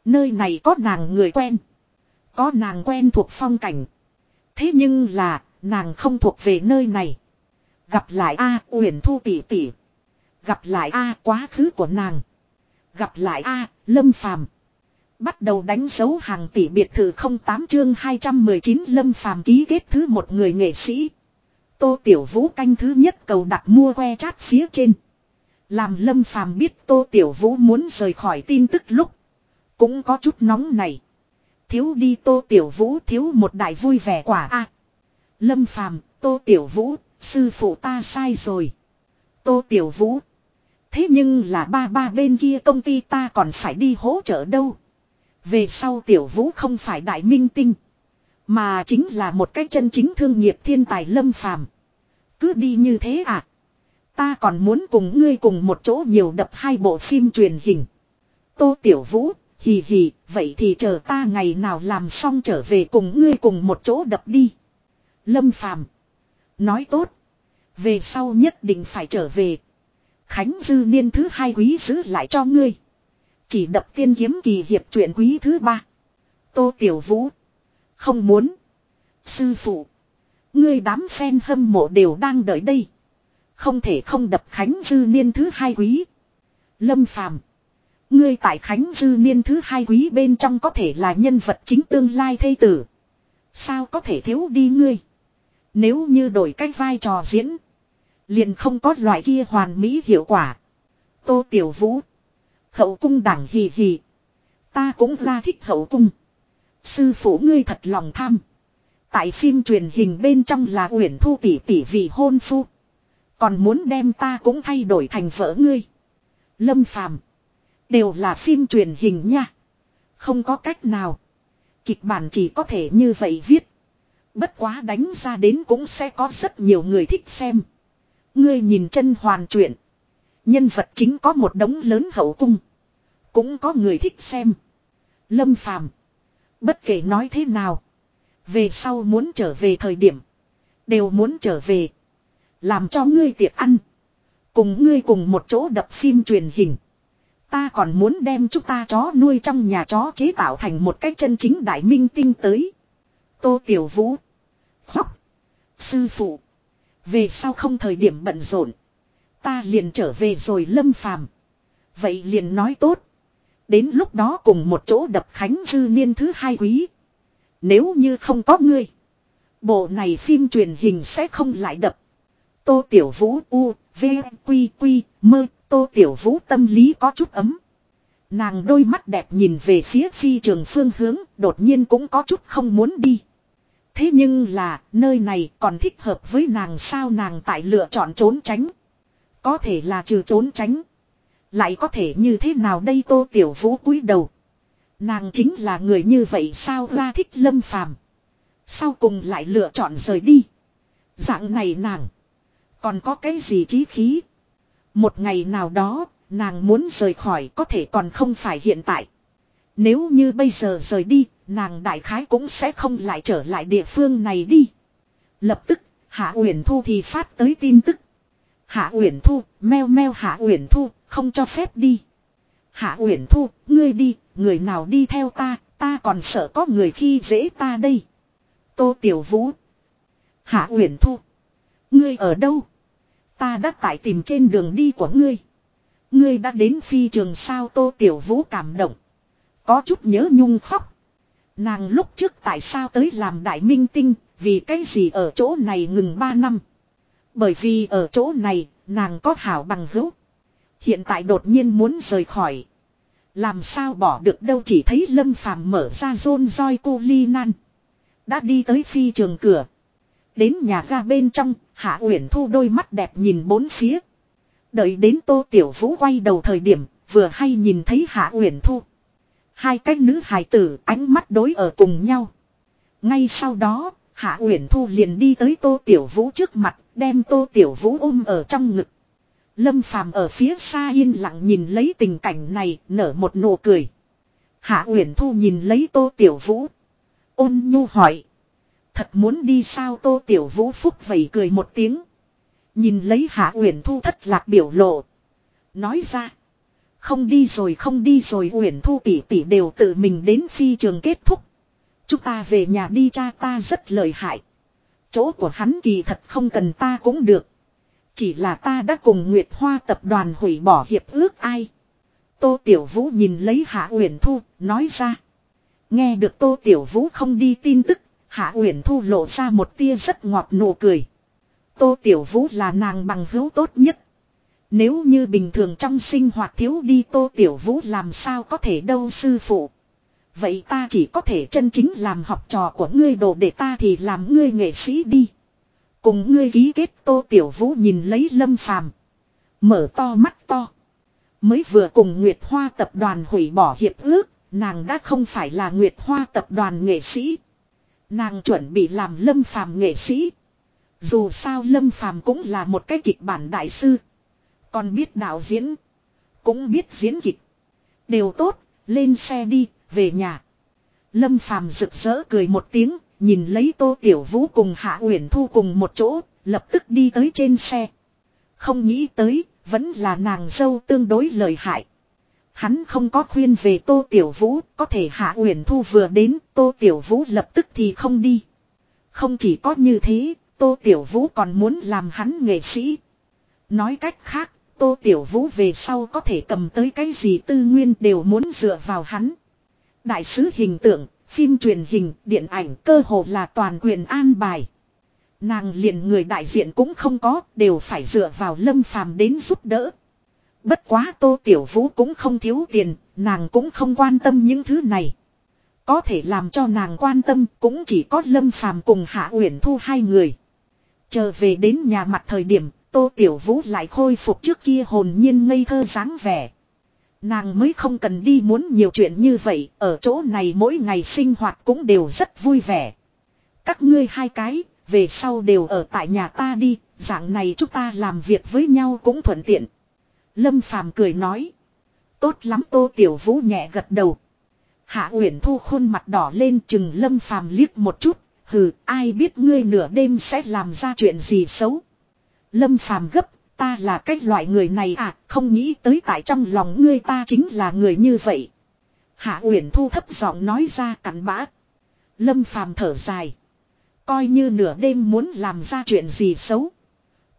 Nơi này có nàng người quen. Có nàng quen thuộc phong cảnh. Thế nhưng là, nàng không thuộc về nơi này. Gặp lại A Uyển Thu tỷ tỷ. Gặp lại A quá khứ của nàng. Gặp lại A Lâm Phàm. Bắt đầu đánh dấu hàng tỷ biệt thự 08 chương 219 Lâm Phàm ký kết thứ một người nghệ sĩ. Tô Tiểu Vũ canh thứ nhất cầu đặt mua que chát phía trên. Làm Lâm Phàm biết Tô Tiểu Vũ muốn rời khỏi tin tức lúc. Cũng có chút nóng này. Thiếu đi Tô Tiểu Vũ thiếu một đại vui vẻ quả a. Lâm Phàm, Tô Tiểu Vũ, sư phụ ta sai rồi. Tô Tiểu Vũ. Thế nhưng là ba ba bên kia công ty ta còn phải đi hỗ trợ đâu. Về sau Tiểu Vũ không phải đại minh tinh. Mà chính là một cái chân chính thương nghiệp thiên tài lâm phàm. Cứ đi như thế à. Ta còn muốn cùng ngươi cùng một chỗ nhiều đập hai bộ phim truyền hình. Tô Tiểu Vũ, hì hì, vậy thì chờ ta ngày nào làm xong trở về cùng ngươi cùng một chỗ đập đi. Lâm Phàm Nói tốt. Về sau nhất định phải trở về. Khánh Dư niên thứ hai quý giữ lại cho ngươi. Chỉ đập tiên kiếm kỳ hiệp truyện quý thứ ba. Tô Tiểu Vũ. Không muốn. Sư phụ. Ngươi đám fan hâm mộ đều đang đợi đây. Không thể không đập Khánh Dư niên thứ hai quý. Lâm Phàm Ngươi tại Khánh Dư niên thứ hai quý bên trong có thể là nhân vật chính tương lai thây tử. Sao có thể thiếu đi ngươi? Nếu như đổi cách vai trò diễn. Liền không có loại kia hoàn mỹ hiệu quả. Tô Tiểu Vũ. Hậu cung đẳng hì hì. Ta cũng ra thích hậu cung. Sư phụ ngươi thật lòng tham. Tại phim truyền hình bên trong là Uyển Thu tỷ tỷ vì hôn phu. Còn muốn đem ta cũng thay đổi thành vợ ngươi. Lâm Phàm, Đều là phim truyền hình nha. Không có cách nào. Kịch bản chỉ có thể như vậy viết. Bất quá đánh ra đến cũng sẽ có rất nhiều người thích xem. Ngươi nhìn chân hoàn truyện. Nhân vật chính có một đống lớn hậu cung. Cũng có người thích xem. Lâm phàm. Bất kể nói thế nào. Về sau muốn trở về thời điểm. Đều muốn trở về. Làm cho ngươi tiệc ăn. Cùng ngươi cùng một chỗ đập phim truyền hình. Ta còn muốn đem chúng ta chó nuôi trong nhà chó chế tạo thành một cái chân chính đại minh tinh tới. Tô Tiểu Vũ. Khóc. Sư phụ. Về sau không thời điểm bận rộn. Ta liền trở về rồi lâm phàm. Vậy liền nói tốt. Đến lúc đó cùng một chỗ đập khánh dư niên thứ hai quý. Nếu như không có ngươi. Bộ này phim truyền hình sẽ không lại đập. Tô Tiểu Vũ U, V, Quy, Quy, Mơ, Tô Tiểu Vũ tâm lý có chút ấm. Nàng đôi mắt đẹp nhìn về phía phi trường phương hướng, đột nhiên cũng có chút không muốn đi. Thế nhưng là, nơi này còn thích hợp với nàng sao nàng tại lựa chọn trốn tránh. Có thể là trừ trốn tránh. Lại có thể như thế nào đây tô tiểu vũ cúi đầu. Nàng chính là người như vậy sao ra thích lâm phàm. Sau cùng lại lựa chọn rời đi. Dạng này nàng. Còn có cái gì trí khí. Một ngày nào đó, nàng muốn rời khỏi có thể còn không phải hiện tại. Nếu như bây giờ rời đi, nàng đại khái cũng sẽ không lại trở lại địa phương này đi. Lập tức, Hạ Uyển Thu thì phát tới tin tức. Hạ Uyển Thu, meo meo Hạ Uyển Thu, không cho phép đi. Hạ Uyển Thu, ngươi đi, người nào đi theo ta, ta còn sợ có người khi dễ ta đây. Tô Tiểu Vũ. Hạ Uyển Thu. Ngươi ở đâu? Ta đã tại tìm trên đường đi của ngươi. Ngươi đã đến phi trường sao Tô Tiểu Vũ cảm động. Có chút nhớ nhung khóc. Nàng lúc trước tại sao tới làm đại minh tinh, vì cái gì ở chỗ này ngừng 3 năm. Bởi vì ở chỗ này, nàng có hảo bằng hữu. Hiện tại đột nhiên muốn rời khỏi. Làm sao bỏ được đâu chỉ thấy Lâm Phàm mở ra rôn roi cô ly nan. Đã đi tới phi trường cửa. Đến nhà ga bên trong, Hạ Uyển Thu đôi mắt đẹp nhìn bốn phía. Đợi đến Tô Tiểu Vũ quay đầu thời điểm, vừa hay nhìn thấy Hạ Uyển Thu. Hai cái nữ hài tử ánh mắt đối ở cùng nhau. Ngay sau đó, Hạ Uyển Thu liền đi tới Tô Tiểu Vũ trước mặt, đem Tô Tiểu Vũ ôm ở trong ngực. Lâm Phàm ở phía xa yên lặng nhìn lấy tình cảnh này, nở một nụ cười. Hạ Uyển Thu nhìn lấy Tô Tiểu Vũ. Ôn nhu hỏi. Thật muốn đi sao Tô Tiểu Vũ phúc vẩy cười một tiếng. Nhìn lấy Hạ Uyển Thu thất lạc biểu lộ. Nói ra. Không đi rồi không đi rồi Uyển Thu tỷ tỷ đều tự mình đến phi trường kết thúc. Chúng ta về nhà đi cha ta rất lợi hại. Chỗ của hắn kỳ thật không cần ta cũng được. Chỉ là ta đã cùng Nguyệt Hoa tập đoàn hủy bỏ hiệp ước ai. Tô Tiểu Vũ nhìn lấy Hạ Uyển Thu, nói ra. Nghe được Tô Tiểu Vũ không đi tin tức, Hạ Uyển Thu lộ ra một tia rất ngọt nụ cười. Tô Tiểu Vũ là nàng bằng hữu tốt nhất. Nếu như bình thường trong sinh hoạt thiếu đi Tô Tiểu Vũ làm sao có thể đâu sư phụ. Vậy ta chỉ có thể chân chính làm học trò của ngươi đồ để ta thì làm ngươi nghệ sĩ đi. Cùng ngươi ký kết Tô Tiểu Vũ nhìn lấy lâm phàm. Mở to mắt to. Mới vừa cùng Nguyệt Hoa tập đoàn hủy bỏ hiệp ước, nàng đã không phải là Nguyệt Hoa tập đoàn nghệ sĩ. Nàng chuẩn bị làm lâm phàm nghệ sĩ. Dù sao lâm phàm cũng là một cái kịch bản đại sư. Còn biết đạo diễn. Cũng biết diễn kịch. Đều tốt, lên xe đi, về nhà. Lâm phàm rực rỡ cười một tiếng, nhìn lấy tô tiểu vũ cùng hạ uyển thu cùng một chỗ, lập tức đi tới trên xe. Không nghĩ tới, vẫn là nàng dâu tương đối lợi hại. Hắn không có khuyên về Tô Tiểu Vũ, có thể Hạ Uyển Thu vừa đến, Tô Tiểu Vũ lập tức thì không đi. Không chỉ có như thế, Tô Tiểu Vũ còn muốn làm hắn nghệ sĩ. Nói cách khác, Tô Tiểu Vũ về sau có thể cầm tới cái gì tư nguyên đều muốn dựa vào hắn. Đại sứ hình tượng, phim truyền hình, điện ảnh cơ hồ là toàn quyền an bài. Nàng liền người đại diện cũng không có, đều phải dựa vào lâm phàm đến giúp đỡ. Bất quá Tô Tiểu Vũ cũng không thiếu tiền, nàng cũng không quan tâm những thứ này. Có thể làm cho nàng quan tâm cũng chỉ có Lâm Phàm cùng Hạ Uyển Thu hai người. Chờ về đến nhà mặt thời điểm, Tô Tiểu Vũ lại khôi phục trước kia hồn nhiên ngây thơ dáng vẻ. Nàng mới không cần đi muốn nhiều chuyện như vậy, ở chỗ này mỗi ngày sinh hoạt cũng đều rất vui vẻ. Các ngươi hai cái, về sau đều ở tại nhà ta đi, dạng này chúng ta làm việc với nhau cũng thuận tiện. Lâm Phàm cười nói. Tốt lắm Tô Tiểu Vũ nhẹ gật đầu. Hạ Uyển Thu khuôn mặt đỏ lên chừng Lâm Phàm liếc một chút, Hừ, ai biết ngươi nửa đêm sẽ làm ra chuyện gì xấu. Lâm phàm gấp, ta là cái loại người này à, không nghĩ tới tại trong lòng ngươi ta chính là người như vậy. Hạ Uyển Thu thấp giọng nói ra cắn bã. Lâm phàm thở dài. Coi như nửa đêm muốn làm ra chuyện gì xấu.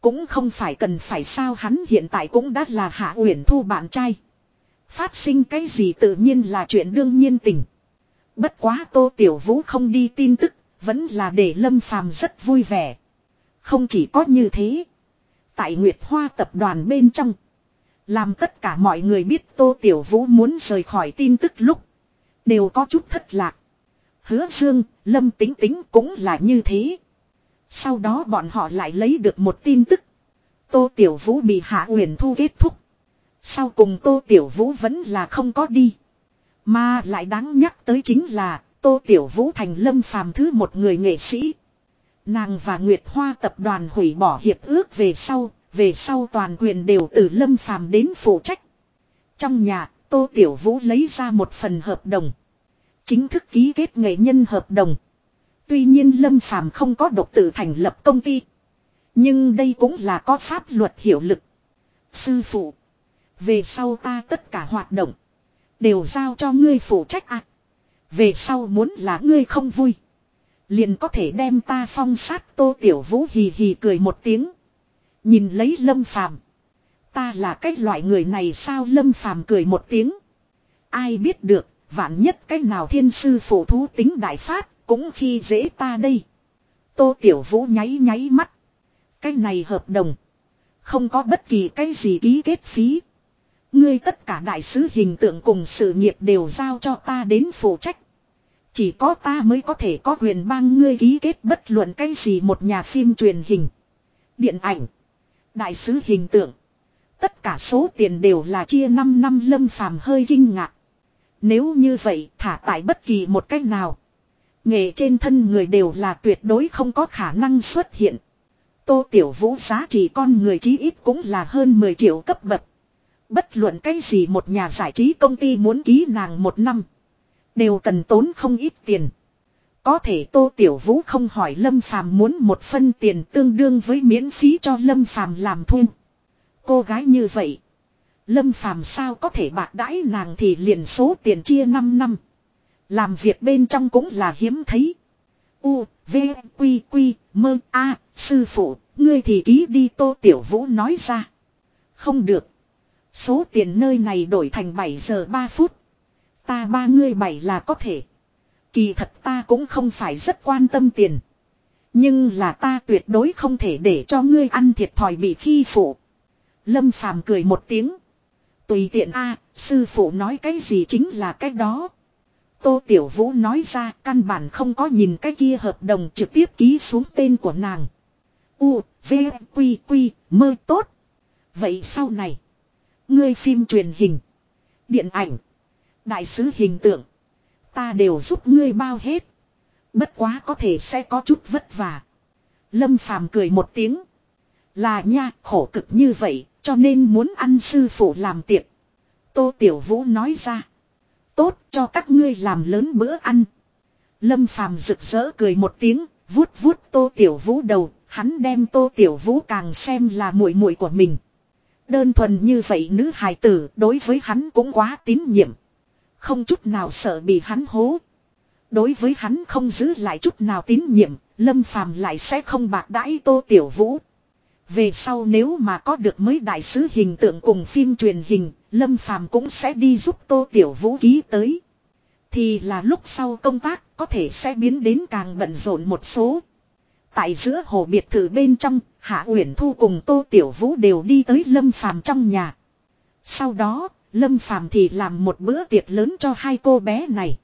Cũng không phải cần phải sao hắn hiện tại cũng đã là Hạ Uyển Thu bạn trai. Phát sinh cái gì tự nhiên là chuyện đương nhiên tình. Bất quá Tô Tiểu Vũ không đi tin tức, vẫn là để Lâm Phàm rất vui vẻ. Không chỉ có như thế. Tại Nguyệt Hoa tập đoàn bên trong. Làm tất cả mọi người biết Tô Tiểu Vũ muốn rời khỏi tin tức lúc. Đều có chút thất lạc. Hứa Dương, Lâm Tính Tính cũng là như thế. Sau đó bọn họ lại lấy được một tin tức. Tô Tiểu Vũ bị Hạ Uyển Thu kết thúc. Sau cùng Tô Tiểu Vũ vẫn là không có đi. Mà lại đáng nhắc tới chính là Tô Tiểu Vũ thành lâm phàm thứ một người nghệ sĩ. Nàng và Nguyệt Hoa tập đoàn hủy bỏ hiệp ước về sau, về sau toàn quyền đều từ lâm phàm đến phụ trách. Trong nhà, Tô Tiểu Vũ lấy ra một phần hợp đồng. Chính thức ký kết nghệ nhân hợp đồng. Tuy nhiên lâm phàm không có độc tự thành lập công ty. Nhưng đây cũng là có pháp luật hiệu lực. Sư phụ. Về sau ta tất cả hoạt động. Đều giao cho ngươi phụ trách ạ. À. Về sau muốn là ngươi không vui. Liền có thể đem ta phong sát tô tiểu vũ hì hì cười một tiếng. Nhìn lấy lâm phàm. Ta là cái loại người này sao lâm phàm cười một tiếng. Ai biết được, vạn nhất cái nào thiên sư phổ thú tính đại phát, cũng khi dễ ta đây. Tô tiểu vũ nháy nháy mắt. Cái này hợp đồng. Không có bất kỳ cái gì ký kết phí. Ngươi tất cả đại sứ hình tượng cùng sự nghiệp đều giao cho ta đến phụ trách. Chỉ có ta mới có thể có quyền bang ngươi ký kết bất luận cái gì một nhà phim truyền hình. Điện ảnh. Đại sứ hình tượng. Tất cả số tiền đều là chia 5 năm lâm phàm hơi kinh ngạc. Nếu như vậy, thả tại bất kỳ một cách nào. Nghề trên thân người đều là tuyệt đối không có khả năng xuất hiện. Tô Tiểu Vũ giá trị con người chí ít cũng là hơn 10 triệu cấp bậc. Bất luận cái gì một nhà giải trí công ty muốn ký nàng một năm. Đều cần tốn không ít tiền. Có thể Tô Tiểu Vũ không hỏi Lâm Phàm muốn một phân tiền tương đương với miễn phí cho Lâm Phàm làm thuê. Cô gái như vậy. Lâm Phàm sao có thể bạc đãi nàng thì liền số tiền chia 5 năm. Làm việc bên trong cũng là hiếm thấy. U, V, Quy, Quy, Mơ, A, sư phụ, ngươi thì ký đi Tô Tiểu Vũ nói ra. Không được. Số tiền nơi này đổi thành 7 giờ 3 phút. Ta ba ngươi bảy là có thể. Kỳ thật ta cũng không phải rất quan tâm tiền. Nhưng là ta tuyệt đối không thể để cho ngươi ăn thiệt thòi bị khi phụ. Lâm phàm cười một tiếng. Tùy tiện a sư phụ nói cái gì chính là cái đó. Tô Tiểu Vũ nói ra căn bản không có nhìn cái kia hợp đồng trực tiếp ký xuống tên của nàng. U, V, Quy, Quy, mơ tốt. Vậy sau này, ngươi phim truyền hình, điện ảnh, Đại sứ hình tượng. Ta đều giúp ngươi bao hết. Bất quá có thể sẽ có chút vất vả. Lâm phàm cười một tiếng. Là nha, khổ cực như vậy, cho nên muốn ăn sư phụ làm tiệc. Tô Tiểu Vũ nói ra. Tốt cho các ngươi làm lớn bữa ăn. Lâm phàm rực rỡ cười một tiếng. Vuốt vuốt Tô Tiểu Vũ đầu. Hắn đem Tô Tiểu Vũ càng xem là muội muội của mình. Đơn thuần như vậy nữ hài tử, đối với hắn cũng quá tín nhiệm. Không chút nào sợ bị hắn hố. Đối với hắn không giữ lại chút nào tín nhiệm, Lâm Phàm lại sẽ không bạc đãi Tô Tiểu Vũ. Về sau nếu mà có được mới đại sứ hình tượng cùng phim truyền hình, Lâm Phàm cũng sẽ đi giúp Tô Tiểu Vũ ký tới. Thì là lúc sau công tác có thể sẽ biến đến càng bận rộn một số. Tại giữa hồ biệt thự bên trong, Hạ Uyển Thu cùng Tô Tiểu Vũ đều đi tới Lâm Phàm trong nhà. Sau đó, Lâm Phàm thì làm một bữa tiệc lớn cho hai cô bé này.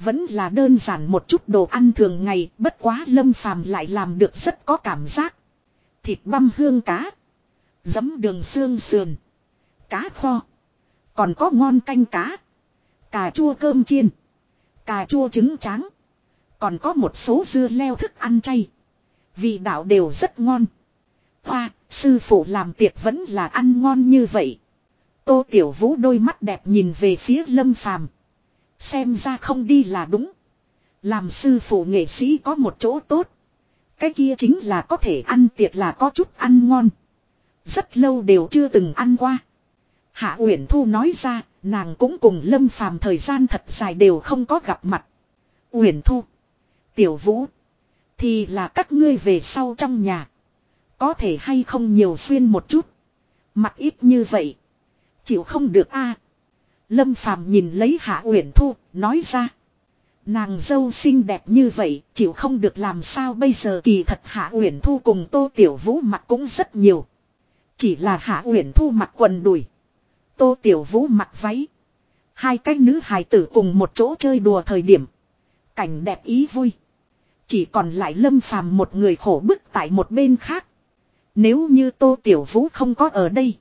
Vẫn là đơn giản một chút đồ ăn thường ngày, bất quá Lâm Phàm lại làm được rất có cảm giác. Thịt băm hương cá, giấm đường xương sườn, cá kho, còn có ngon canh cá, cà chua cơm chiên, cà chua trứng tráng, còn có một số dưa leo thức ăn chay. Vị đạo đều rất ngon. Hoa, sư phụ làm tiệc vẫn là ăn ngon như vậy. Tô Tiểu Vũ đôi mắt đẹp nhìn về phía Lâm Phàm. Xem ra không đi là đúng. Làm sư phụ nghệ sĩ có một chỗ tốt. Cái kia chính là có thể ăn tiệc là có chút ăn ngon. Rất lâu đều chưa từng ăn qua. Hạ Uyển Thu nói ra, nàng cũng cùng Lâm Phàm thời gian thật dài đều không có gặp mặt. Uyển Thu, Tiểu Vũ, thì là các ngươi về sau trong nhà. Có thể hay không nhiều xuyên một chút. Mặc ít như vậy. Chịu không được a. Lâm Phàm nhìn lấy Hạ Uyển Thu, nói ra. Nàng dâu xinh đẹp như vậy, chịu không được làm sao bây giờ kỳ thật Hạ Uyển Thu cùng Tô Tiểu Vũ mặc cũng rất nhiều. Chỉ là Hạ Uyển Thu mặc quần đùi. Tô Tiểu Vũ mặc váy. Hai cái nữ hài tử cùng một chỗ chơi đùa thời điểm. Cảnh đẹp ý vui. Chỉ còn lại Lâm Phàm một người khổ bức tại một bên khác. Nếu như Tô Tiểu Vũ không có ở đây.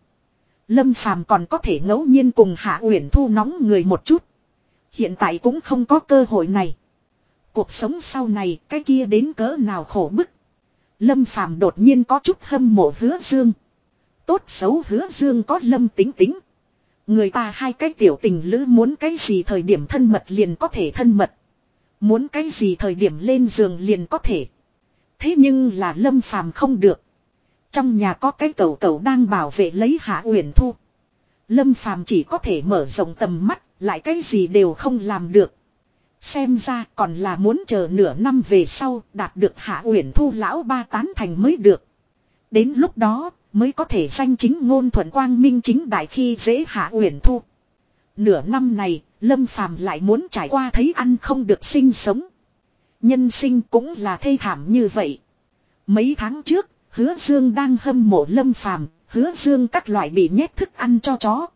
Lâm Phàm còn có thể ngẫu nhiên cùng Hạ Uyển Thu nóng người một chút. Hiện tại cũng không có cơ hội này. Cuộc sống sau này, cái kia đến cỡ nào khổ bức. Lâm Phàm đột nhiên có chút hâm mộ hứa dương. Tốt xấu hứa dương có lâm tính tính. Người ta hai cái tiểu tình lữ muốn cái gì thời điểm thân mật liền có thể thân mật. Muốn cái gì thời điểm lên giường liền có thể. Thế nhưng là lâm phàm không được. Trong nhà có cái cầu cầu đang bảo vệ lấy hạ uyển thu. Lâm phàm chỉ có thể mở rộng tầm mắt, lại cái gì đều không làm được. Xem ra còn là muốn chờ nửa năm về sau đạt được hạ uyển thu lão ba tán thành mới được. Đến lúc đó mới có thể danh chính ngôn thuận quang minh chính đại khi dễ hạ uyển thu. Nửa năm này, Lâm Phàm lại muốn trải qua thấy ăn không được sinh sống. Nhân sinh cũng là thê thảm như vậy. Mấy tháng trước, Hứa Dương đang hâm mộ Lâm Phàm, Hứa Dương các loại bị nhét thức ăn cho chó.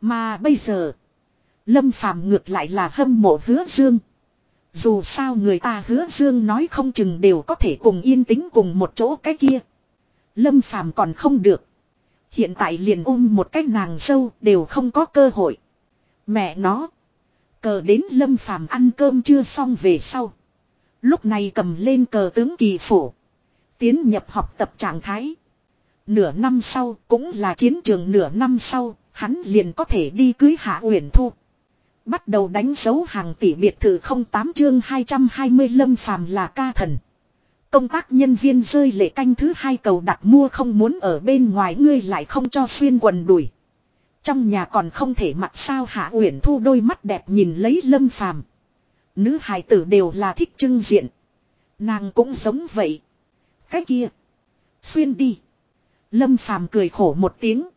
Mà bây giờ, Lâm Phàm ngược lại là hâm mộ Hứa Dương. Dù sao người ta Hứa Dương nói không chừng đều có thể cùng yên tĩnh cùng một chỗ cái kia. Lâm Phàm còn không được. Hiện tại liền ôm một cái nàng sâu đều không có cơ hội. Mẹ nó. Cờ đến Lâm Phàm ăn cơm chưa xong về sau. Lúc này cầm lên cờ tướng kỳ phủ. Tiến nhập học tập trạng thái. Nửa năm sau, cũng là chiến trường nửa năm sau. Hắn liền có thể đi cưới Hạ Uyển Thu. Bắt đầu đánh dấu hàng tỷ biệt thự 08 chương 220 Lâm Phàm là ca thần. Công tác nhân viên rơi lệ canh thứ hai cầu đặt mua không muốn ở bên ngoài ngươi lại không cho xuyên quần đùi. Trong nhà còn không thể mặc sao hạ uyển thu đôi mắt đẹp nhìn lấy lâm phàm. Nữ hài tử đều là thích trưng diện. Nàng cũng giống vậy. Cái kia. Xuyên đi. Lâm phàm cười khổ một tiếng.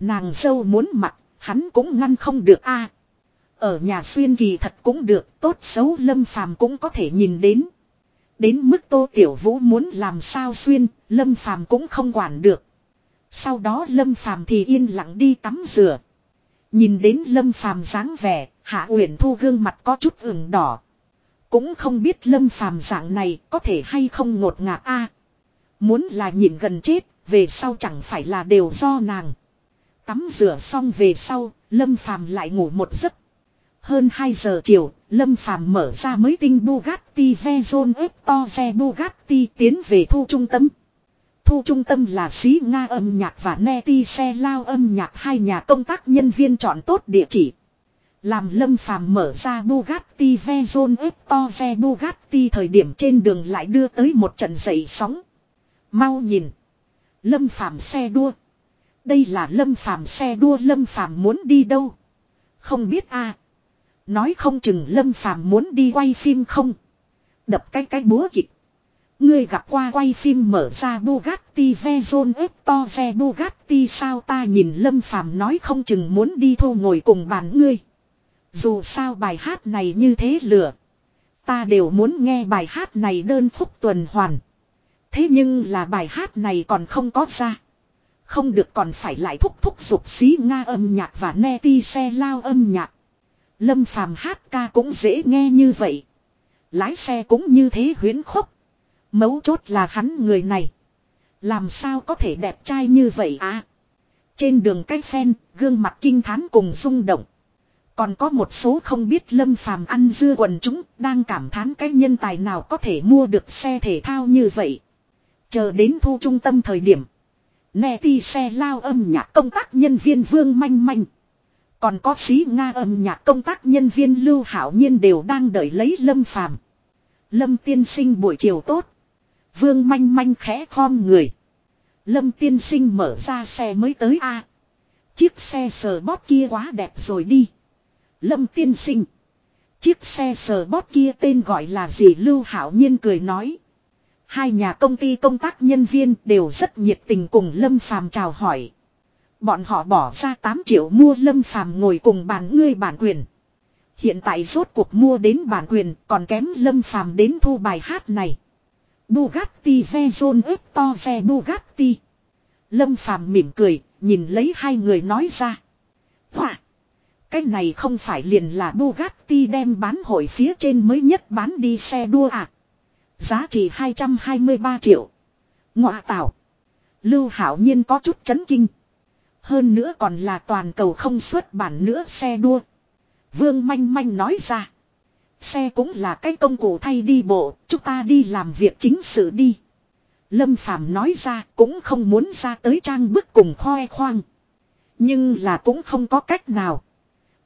Nàng dâu muốn mặc, hắn cũng ngăn không được a. ở nhà xuyên kỳ thật cũng được, tốt xấu lâm phàm cũng có thể nhìn đến. Đến mức Tô Tiểu Vũ muốn làm sao xuyên, Lâm Phàm cũng không quản được. Sau đó Lâm Phàm thì yên lặng đi tắm rửa. Nhìn đến Lâm Phàm dáng vẻ, Hạ Uyển Thu gương mặt có chút ửng đỏ. Cũng không biết Lâm Phàm dạng này có thể hay không ngột ngạt a muốn là nhìn gần chết, về sau chẳng phải là đều do nàng. Tắm rửa xong về sau, Lâm Phàm lại ngủ một giấc. Hơn 2 giờ chiều, Lâm Phàm mở ra mới tinh Bugatti Veyron Eptoze Bugatti tiến về thu trung tâm. Thu trung tâm là xí Nga âm nhạc và Neti xe lao âm nhạc hai nhà công tác nhân viên chọn tốt địa chỉ. Làm Lâm Phàm mở ra Bugatti Veyron Eptoze Bugatti thời điểm trên đường lại đưa tới một trận dậy sóng. Mau nhìn. Lâm Phàm xe đua. Đây là Lâm Phàm xe đua, Lâm Phàm muốn đi đâu? Không biết a. Nói không chừng Lâm Phàm muốn đi quay phim không. Đập cái cái búa kịch. Ngươi gặp qua quay phim mở ra Bugatti Veyron ve Bugatti sao ta nhìn Lâm Phàm nói không chừng muốn đi thu ngồi cùng bàn ngươi. Dù sao bài hát này như thế lửa. Ta đều muốn nghe bài hát này đơn phúc tuần hoàn. Thế nhưng là bài hát này còn không có ra. Không được còn phải lại thúc thúc dục xí Nga âm nhạc và ne ti xe lao âm nhạc. Lâm phàm hát ca cũng dễ nghe như vậy. Lái xe cũng như thế huyến khúc. Mấu chốt là hắn người này. Làm sao có thể đẹp trai như vậy à? Trên đường cái phen, gương mặt kinh thán cùng rung động. Còn có một số không biết lâm phàm ăn dưa quần chúng đang cảm thán cái nhân tài nào có thể mua được xe thể thao như vậy. Chờ đến thu trung tâm thời điểm. Nè ti xe lao âm nhạc công tác nhân viên vương manh manh. Còn có sĩ Nga âm nhạc công tác nhân viên Lưu Hảo Nhiên đều đang đợi lấy Lâm Phàm. Lâm tiên sinh buổi chiều tốt. Vương manh manh khẽ khom người. Lâm tiên sinh mở ra xe mới tới a. Chiếc xe sờ bót kia quá đẹp rồi đi. Lâm tiên sinh. Chiếc xe sờ bót kia tên gọi là gì Lưu Hảo Nhiên cười nói. Hai nhà công ty công tác nhân viên đều rất nhiệt tình cùng Lâm Phàm chào hỏi. Bọn họ bỏ ra 8 triệu mua Lâm Phàm ngồi cùng bàn ngươi bản quyền. Hiện tại rốt cuộc mua đến bản quyền còn kém Lâm Phàm đến thu bài hát này. Bugatti Veyron ếp to ve Bugatti. Lâm Phàm mỉm cười, nhìn lấy hai người nói ra. Hỏa! Cái này không phải liền là Bugatti đem bán hội phía trên mới nhất bán đi xe đua à. Giá trị 223 triệu. Ngọa tạo. Lưu Hảo Nhiên có chút chấn kinh. Hơn nữa còn là toàn cầu không xuất bản nữa xe đua. Vương Manh Manh nói ra. Xe cũng là cái công cụ thay đi bộ, chúng ta đi làm việc chính sự đi. Lâm Phàm nói ra cũng không muốn ra tới trang bức cùng khoe khoang. Nhưng là cũng không có cách nào.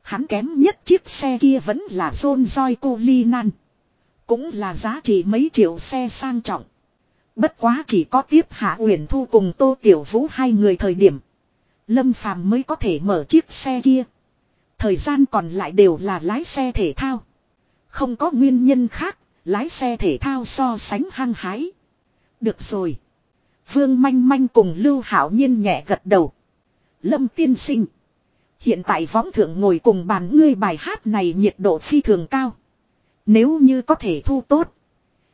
Hắn kém nhất chiếc xe kia vẫn là John Joy Colinan. Cũng là giá trị mấy triệu xe sang trọng. Bất quá chỉ có tiếp Hạ Uyển Thu cùng Tô Tiểu Vũ hai người thời điểm. Lâm Phàm mới có thể mở chiếc xe kia. Thời gian còn lại đều là lái xe thể thao. Không có nguyên nhân khác, lái xe thể thao so sánh hăng hái. Được rồi. Vương Manh Manh cùng Lưu Hảo Nhiên nhẹ gật đầu. Lâm tiên sinh. Hiện tại võng thượng ngồi cùng bàn ngươi bài hát này nhiệt độ phi thường cao. Nếu như có thể thu tốt.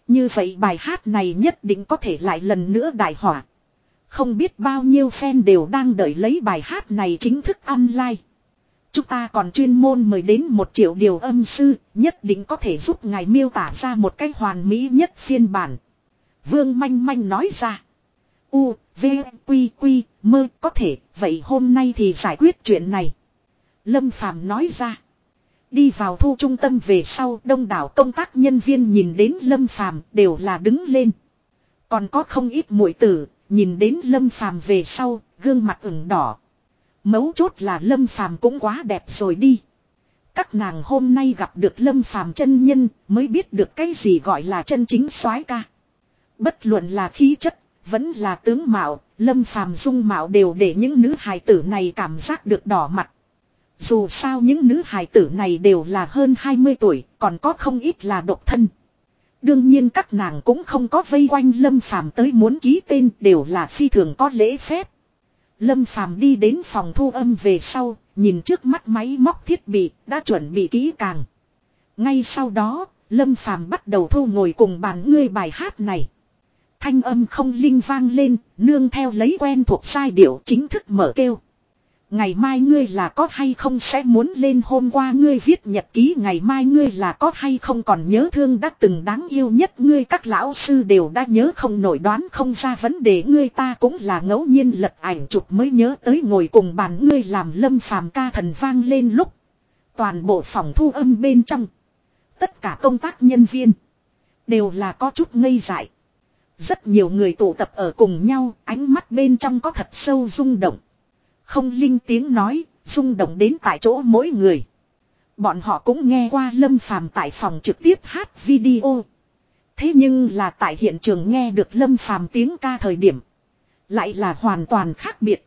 Như vậy bài hát này nhất định có thể lại lần nữa đại hỏa. Không biết bao nhiêu fan đều đang đợi lấy bài hát này chính thức online. Chúng ta còn chuyên môn mời đến một triệu điều âm sư, nhất định có thể giúp ngài miêu tả ra một cách hoàn mỹ nhất phiên bản. Vương Manh Manh nói ra. U, V, Quy, Quy, mơ, có thể, vậy hôm nay thì giải quyết chuyện này. Lâm Phàm nói ra. Đi vào thu trung tâm về sau, đông đảo công tác nhân viên nhìn đến Lâm Phàm đều là đứng lên. Còn có không ít muội tử, nhìn đến Lâm Phàm về sau, gương mặt ửng đỏ. Mấu chốt là Lâm Phàm cũng quá đẹp rồi đi. Các nàng hôm nay gặp được Lâm Phàm chân nhân, mới biết được cái gì gọi là chân chính soái ca. Bất luận là khí chất, vẫn là tướng mạo, Lâm Phàm dung mạo đều để những nữ hài tử này cảm giác được đỏ mặt. Dù sao những nữ hài tử này đều là hơn 20 tuổi, còn có không ít là độc thân. Đương nhiên các nàng cũng không có vây quanh Lâm Phàm tới muốn ký tên đều là phi thường có lễ phép. Lâm Phàm đi đến phòng thu âm về sau, nhìn trước mắt máy móc thiết bị, đã chuẩn bị kỹ càng. Ngay sau đó, Lâm Phàm bắt đầu thu ngồi cùng bàn ngươi bài hát này. Thanh âm không linh vang lên, nương theo lấy quen thuộc sai điệu chính thức mở kêu. Ngày mai ngươi là có hay không sẽ muốn lên hôm qua ngươi viết nhật ký, ngày mai ngươi là có hay không còn nhớ thương đã từng đáng yêu nhất ngươi các lão sư đều đã nhớ không nổi đoán không ra vấn đề ngươi, ta cũng là ngẫu nhiên lật ảnh chụp mới nhớ tới ngồi cùng bàn ngươi làm lâm phàm ca thần vang lên lúc. Toàn bộ phòng thu âm bên trong. Tất cả công tác nhân viên đều là có chút ngây dại. Rất nhiều người tụ tập ở cùng nhau, ánh mắt bên trong có thật sâu rung động. Không linh tiếng nói, rung động đến tại chỗ mỗi người. Bọn họ cũng nghe qua Lâm Phàm tại phòng trực tiếp hát video. Thế nhưng là tại hiện trường nghe được Lâm Phàm tiếng ca thời điểm. Lại là hoàn toàn khác biệt.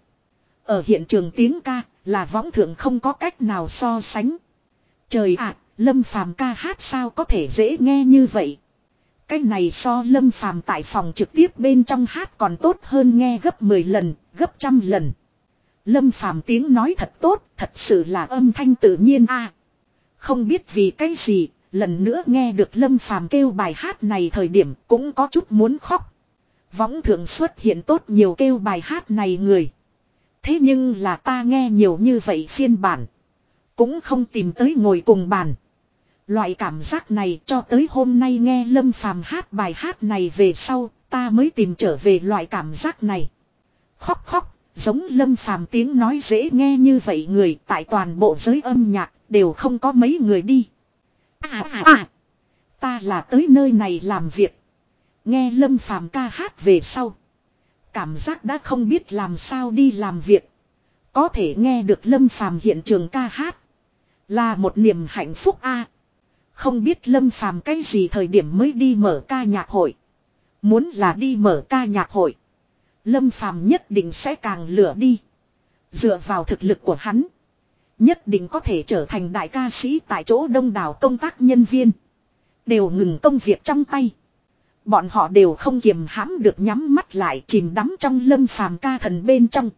Ở hiện trường tiếng ca là võng thượng không có cách nào so sánh. Trời ạ, Lâm Phàm ca hát sao có thể dễ nghe như vậy. Cái này so Lâm Phàm tại phòng trực tiếp bên trong hát còn tốt hơn nghe gấp 10 lần, gấp trăm lần. Lâm Phàm tiếng nói thật tốt, thật sự là âm thanh tự nhiên a. không biết vì cái gì, lần nữa nghe được Lâm Phàm kêu bài hát này thời điểm cũng có chút muốn khóc. Võng thượng xuất hiện tốt nhiều kêu bài hát này người. Thế nhưng là ta nghe nhiều như vậy phiên bản. Cũng không tìm tới ngồi cùng bàn. Loại cảm giác này cho tới hôm nay nghe Lâm Phàm hát bài hát này về sau, ta mới tìm trở về loại cảm giác này. Khóc khóc, Giống lâm phàm tiếng nói dễ nghe như vậy người tại toàn bộ giới âm nhạc đều không có mấy người đi. À à à. Ta là tới nơi này làm việc. Nghe lâm phàm ca hát về sau. Cảm giác đã không biết làm sao đi làm việc. Có thể nghe được Lâm Phàm hiện trường ca hát. Là một niềm hạnh phúc a. Không biết Lâm Phàm cái gì thời điểm mới đi mở ca nhạc hội. Muốn là đi mở ca nhạc hội. Lâm Phàm nhất định sẽ càng lửa đi. Dựa vào thực lực của hắn. Nhất định có thể trở thành đại ca sĩ tại chỗ đông đảo công tác nhân viên. Đều ngừng công việc trong tay. Bọn họ đều không kiềm hãm được nhắm mắt lại chìm đắm trong lâm phàm ca thần bên trong.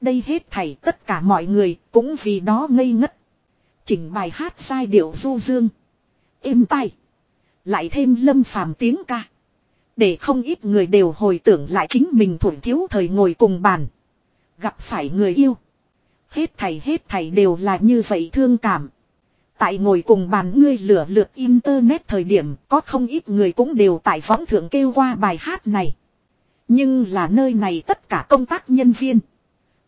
Đây hết thảy tất cả mọi người cũng vì đó ngây ngất. Chỉnh bài hát sai điệu du dương. Êm tay. Lại thêm lâm phàm tiếng ca. Để không ít người đều hồi tưởng lại chính mình thuần thiếu thời ngồi cùng bàn. Gặp phải người yêu. Hết thầy hết thầy đều là như vậy thương cảm. Tại ngồi cùng bàn ngươi lửa lượt internet thời điểm có không ít người cũng đều tại võng thượng kêu qua bài hát này. Nhưng là nơi này tất cả công tác nhân viên.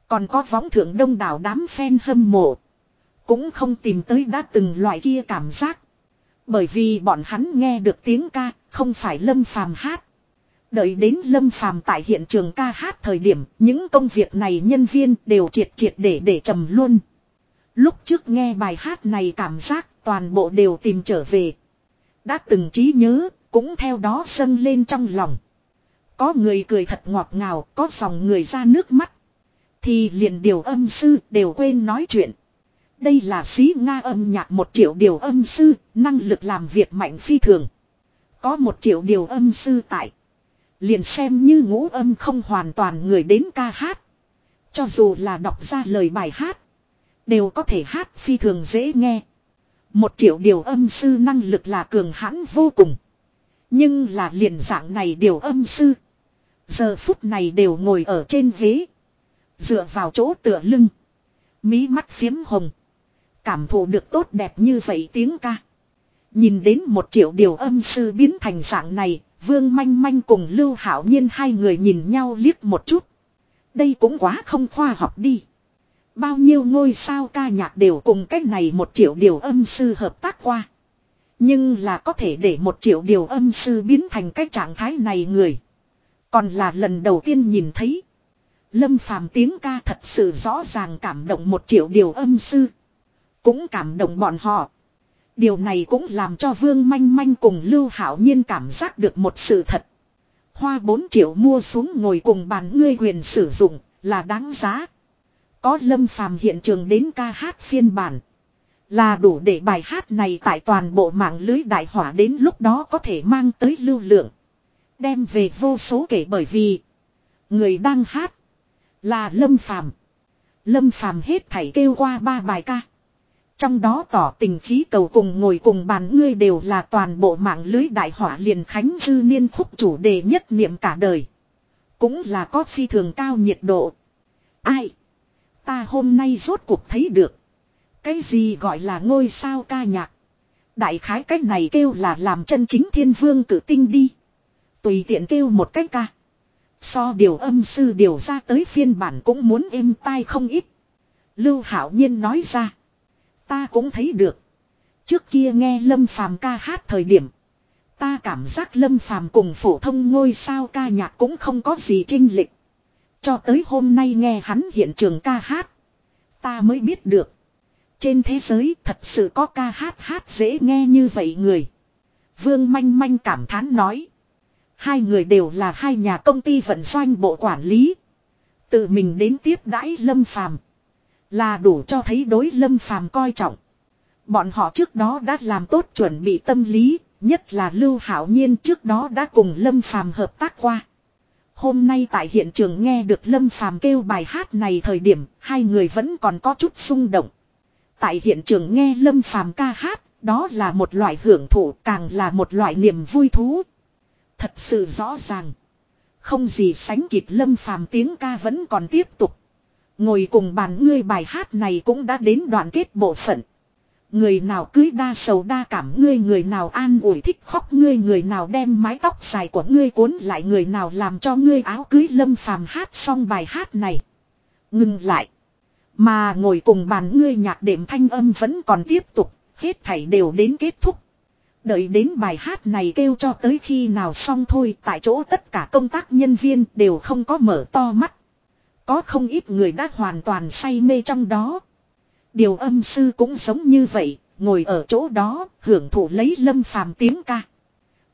Còn có võng thượng đông đảo đám fan hâm mộ. Cũng không tìm tới đã từng loại kia cảm giác. Bởi vì bọn hắn nghe được tiếng ca, không phải lâm phàm hát. Đợi đến lâm phàm tại hiện trường ca hát thời điểm, những công việc này nhân viên đều triệt triệt để để trầm luôn. Lúc trước nghe bài hát này cảm giác toàn bộ đều tìm trở về. Đã từng trí nhớ, cũng theo đó dâng lên trong lòng. Có người cười thật ngọt ngào, có dòng người ra nước mắt. Thì liền điều âm sư đều quên nói chuyện. Đây là sĩ Nga âm nhạc một triệu điều âm sư, năng lực làm việc mạnh phi thường. Có một triệu điều âm sư tại. Liền xem như ngũ âm không hoàn toàn người đến ca hát. Cho dù là đọc ra lời bài hát. Đều có thể hát phi thường dễ nghe. Một triệu điều âm sư năng lực là cường hãn vô cùng. Nhưng là liền dạng này điều âm sư. Giờ phút này đều ngồi ở trên ghế. Dựa vào chỗ tựa lưng. Mí mắt phiếm hồng. Cảm thụ được tốt đẹp như vậy tiếng ca. Nhìn đến một triệu điều âm sư biến thành dạng này. Vương manh manh cùng Lưu Hảo Nhiên hai người nhìn nhau liếc một chút. Đây cũng quá không khoa học đi. Bao nhiêu ngôi sao ca nhạc đều cùng cách này một triệu điều âm sư hợp tác qua. Nhưng là có thể để một triệu điều âm sư biến thành cái trạng thái này người. Còn là lần đầu tiên nhìn thấy. Lâm phàm tiếng ca thật sự rõ ràng cảm động một triệu điều âm sư. Cũng cảm động bọn họ. Điều này cũng làm cho Vương Manh Manh cùng Lưu Hảo Nhiên cảm giác được một sự thật. Hoa 4 triệu mua xuống ngồi cùng bàn ngươi quyền sử dụng là đáng giá. Có lâm phàm hiện trường đến ca hát phiên bản. Là đủ để bài hát này tại toàn bộ mạng lưới đại hỏa đến lúc đó có thể mang tới lưu lượng. Đem về vô số kể bởi vì. Người đang hát. Là lâm phàm. Lâm phàm hết thảy kêu qua ba bài ca. Trong đó tỏ tình khí cầu cùng ngồi cùng bàn ngươi đều là toàn bộ mạng lưới đại hỏa liền khánh dư niên khúc chủ đề nhất niệm cả đời. Cũng là có phi thường cao nhiệt độ. Ai? Ta hôm nay rốt cuộc thấy được. Cái gì gọi là ngôi sao ca nhạc. Đại khái cách này kêu là làm chân chính thiên vương cử tinh đi. Tùy tiện kêu một cách ca. So điều âm sư điều ra tới phiên bản cũng muốn êm tai không ít. Lưu Hảo Nhiên nói ra. Ta cũng thấy được. Trước kia nghe Lâm Phàm ca hát thời điểm. Ta cảm giác Lâm Phàm cùng phổ thông ngôi sao ca nhạc cũng không có gì trinh lịch. Cho tới hôm nay nghe hắn hiện trường ca hát. Ta mới biết được. Trên thế giới thật sự có ca hát hát dễ nghe như vậy người. Vương Manh Manh cảm thán nói. Hai người đều là hai nhà công ty vận doanh bộ quản lý. Tự mình đến tiếp đãi Lâm Phàm là đủ cho thấy đối Lâm Phàm coi trọng. Bọn họ trước đó đã làm tốt chuẩn bị tâm lý, nhất là Lưu Hảo Nhiên trước đó đã cùng Lâm Phàm hợp tác qua. Hôm nay tại hiện trường nghe được Lâm Phàm kêu bài hát này thời điểm, hai người vẫn còn có chút xung động. Tại hiện trường nghe Lâm Phàm ca hát, đó là một loại hưởng thụ, càng là một loại niềm vui thú. Thật sự rõ ràng. Không gì sánh kịp Lâm Phàm tiếng ca vẫn còn tiếp tục. Ngồi cùng bàn ngươi bài hát này cũng đã đến đoạn kết bộ phận. Người nào cưới đa sầu đa cảm ngươi người nào an ủi thích khóc ngươi người nào đem mái tóc dài của ngươi cuốn lại người nào làm cho ngươi áo cưới lâm phàm hát xong bài hát này. Ngừng lại. Mà ngồi cùng bàn ngươi nhạc đệm thanh âm vẫn còn tiếp tục, hết thảy đều đến kết thúc. Đợi đến bài hát này kêu cho tới khi nào xong thôi tại chỗ tất cả công tác nhân viên đều không có mở to mắt. Có không ít người đã hoàn toàn say mê trong đó. Điều âm sư cũng giống như vậy, ngồi ở chỗ đó, hưởng thụ lấy lâm phàm tiếng ca.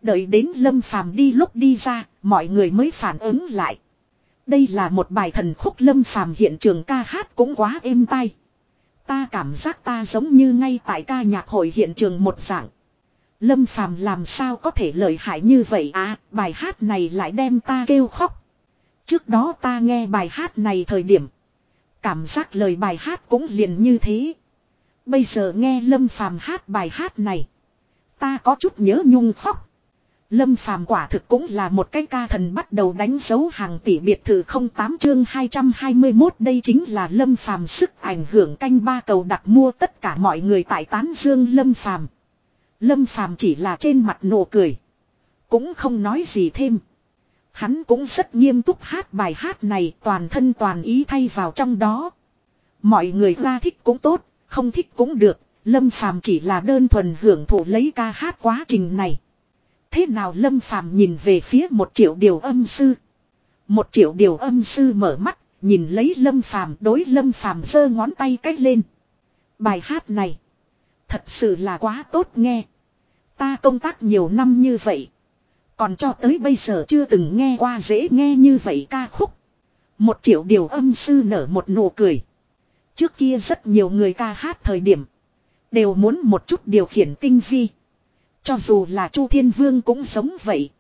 Đợi đến lâm phàm đi lúc đi ra, mọi người mới phản ứng lại. Đây là một bài thần khúc lâm phàm hiện trường ca hát cũng quá êm tai. Ta cảm giác ta giống như ngay tại ca nhạc hội hiện trường một dạng. Lâm phàm làm sao có thể lợi hại như vậy à, bài hát này lại đem ta kêu khóc. Trước đó ta nghe bài hát này thời điểm. Cảm giác lời bài hát cũng liền như thế. Bây giờ nghe Lâm phàm hát bài hát này. Ta có chút nhớ nhung khóc. Lâm Phàm quả thực cũng là một cái ca thần bắt đầu đánh dấu hàng tỷ biệt thự 08 chương 221 đây chính là Lâm Phàm sức ảnh hưởng canh ba cầu đặt mua tất cả mọi người tại tán dương Lâm Phàm. Lâm Phàm chỉ là trên mặt nụ cười, cũng không nói gì thêm. Hắn cũng rất nghiêm túc hát bài hát này toàn thân toàn ý thay vào trong đó. Mọi người ra thích cũng tốt, không thích cũng được, Lâm Phàm chỉ là đơn thuần hưởng thụ lấy ca hát quá trình này. Thế nào Lâm Phàm nhìn về phía một triệu điều âm sư. Một triệu điều âm sư mở mắt, nhìn lấy Lâm Phàm đối Lâm Phàm giơ ngón tay cách lên. Bài hát này, thật sự là quá tốt nghe. Ta công tác nhiều năm như vậy. Còn cho tới bây giờ chưa từng nghe qua dễ nghe như vậy ca khúc. Một triệu điều âm sư nở một nụ cười. Trước kia rất nhiều người ca hát thời điểm. Đều muốn một chút điều khiển tinh vi. Cho dù là Chu Thiên Vương cũng sống vậy.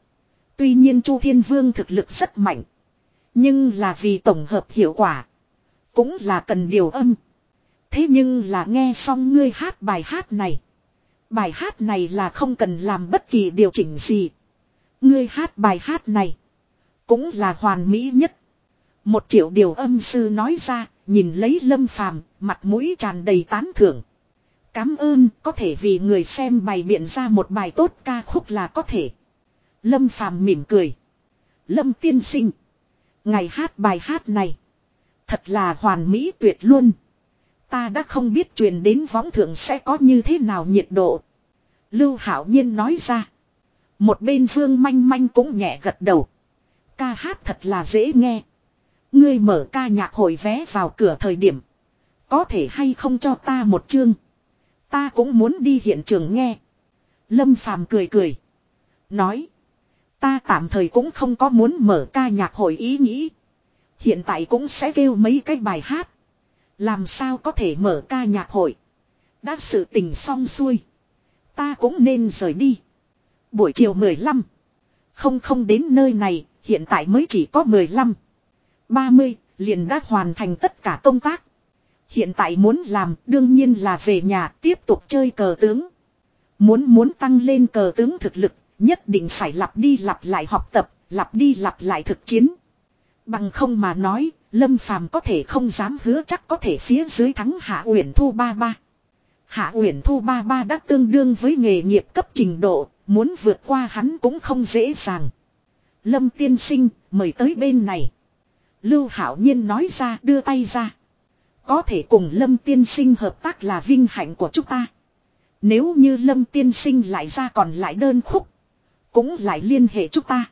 Tuy nhiên Chu Thiên Vương thực lực rất mạnh. Nhưng là vì tổng hợp hiệu quả. Cũng là cần điều âm. Thế nhưng là nghe xong ngươi hát bài hát này. Bài hát này là không cần làm bất kỳ điều chỉnh gì. Ngươi hát bài hát này. Cũng là hoàn mỹ nhất. Một triệu điều âm sư nói ra, nhìn lấy lâm phàm, mặt mũi tràn đầy tán thưởng. Cám ơn, có thể vì người xem bày biện ra một bài tốt ca khúc là có thể. Lâm phàm mỉm cười. Lâm tiên sinh. Ngày hát bài hát này. Thật là hoàn mỹ tuyệt luôn. Ta đã không biết truyền đến võng thượng sẽ có như thế nào nhiệt độ. Lưu Hảo Nhiên nói ra. Một bên Vương Manh Manh cũng nhẹ gật đầu. Ca hát thật là dễ nghe. Ngươi mở ca nhạc hội vé vào cửa thời điểm. Có thể hay không cho ta một chương. Ta cũng muốn đi hiện trường nghe. Lâm Phàm cười cười. Nói. Ta tạm thời cũng không có muốn mở ca nhạc hội ý nghĩ. Hiện tại cũng sẽ kêu mấy cái bài hát. Làm sao có thể mở ca nhạc hội. Đã sự tình xong xuôi. Ta cũng nên rời đi. Buổi chiều 15. Không không đến nơi này, hiện tại mới chỉ có 15. 30, liền đã hoàn thành tất cả công tác. Hiện tại muốn làm đương nhiên là về nhà tiếp tục chơi cờ tướng. Muốn muốn tăng lên cờ tướng thực lực, nhất định phải lặp đi lặp lại học tập, lặp đi lặp lại thực chiến. Bằng không mà nói, Lâm Phàm có thể không dám hứa chắc có thể phía dưới thắng Hạ Uyển Thu ba ba. Hạ Uyển Thu ba ba đã tương đương với nghề nghiệp cấp trình độ, muốn vượt qua hắn cũng không dễ dàng. Lâm tiên sinh, mời tới bên này. Lưu Hảo Nhiên nói ra đưa tay ra. Có thể cùng Lâm tiên sinh hợp tác là vinh hạnh của chúng ta. Nếu như Lâm tiên sinh lại ra còn lại đơn khúc. Cũng lại liên hệ chúng ta.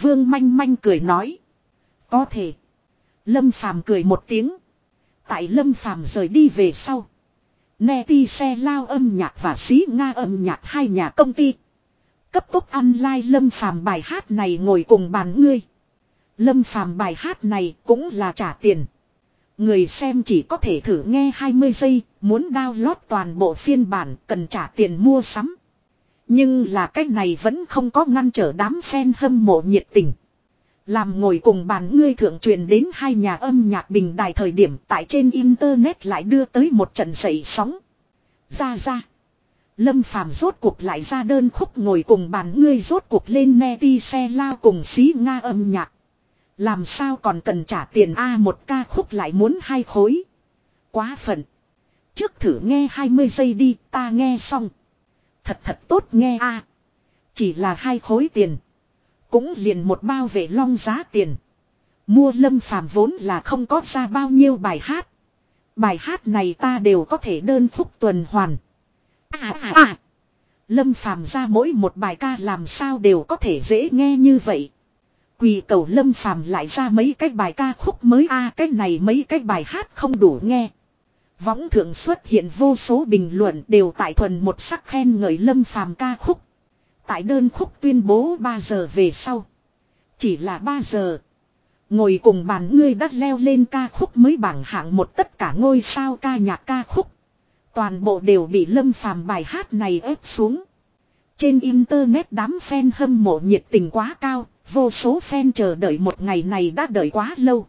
Vương manh manh cười nói. Có thể. Lâm phàm cười một tiếng. Tại Lâm phàm rời đi về sau. Neti xe lao âm nhạc và xí Nga âm nhạc hai nhà công ty. Cấp tốc online Lâm phàm bài hát này ngồi cùng bàn ngươi. Lâm phàm bài hát này cũng là trả tiền. Người xem chỉ có thể thử nghe 20 giây, muốn download toàn bộ phiên bản cần trả tiền mua sắm. Nhưng là cách này vẫn không có ngăn trở đám fan hâm mộ nhiệt tình. Làm ngồi cùng bàn ngươi thượng truyền đến hai nhà âm nhạc bình đài thời điểm tại trên internet lại đưa tới một trận dậy sóng. Ra ra. Lâm phàm rốt cuộc lại ra đơn khúc ngồi cùng bàn, ngươi rốt cuộc lên ne đi xe lao cùng xí Nga âm nhạc. Làm sao còn cần trả tiền A một ca khúc lại muốn hai khối. Quá phận. Trước thử nghe 20 giây đi, ta nghe xong. Thật thật tốt nghe A. Chỉ là hai khối tiền. Cũng liền một bao vệ long giá tiền. Mua lâm phàm vốn là không có ra bao nhiêu bài hát. Bài hát này ta đều có thể đơn khúc tuần hoàn. À à à. Lâm phàm ra mỗi một bài ca làm sao đều có thể dễ nghe như vậy. Quỳ cầu lâm phàm lại ra mấy cái bài ca khúc mới a, cái này mấy cái bài hát không đủ nghe. Võng thượng xuất hiện vô số bình luận đều tại thuần một sắc khen ngợi lâm phàm ca khúc. Tại đơn khúc tuyên bố 3 giờ về sau. Chỉ là 3 giờ. Ngồi cùng bàn ngươi đã leo lên ca khúc mới bảng hạng một tất cả ngôi sao ca nhạc ca khúc. Toàn bộ đều bị lâm phàm bài hát này ép xuống. Trên internet đám fan hâm mộ nhiệt tình quá cao, vô số fan chờ đợi một ngày này đã đợi quá lâu.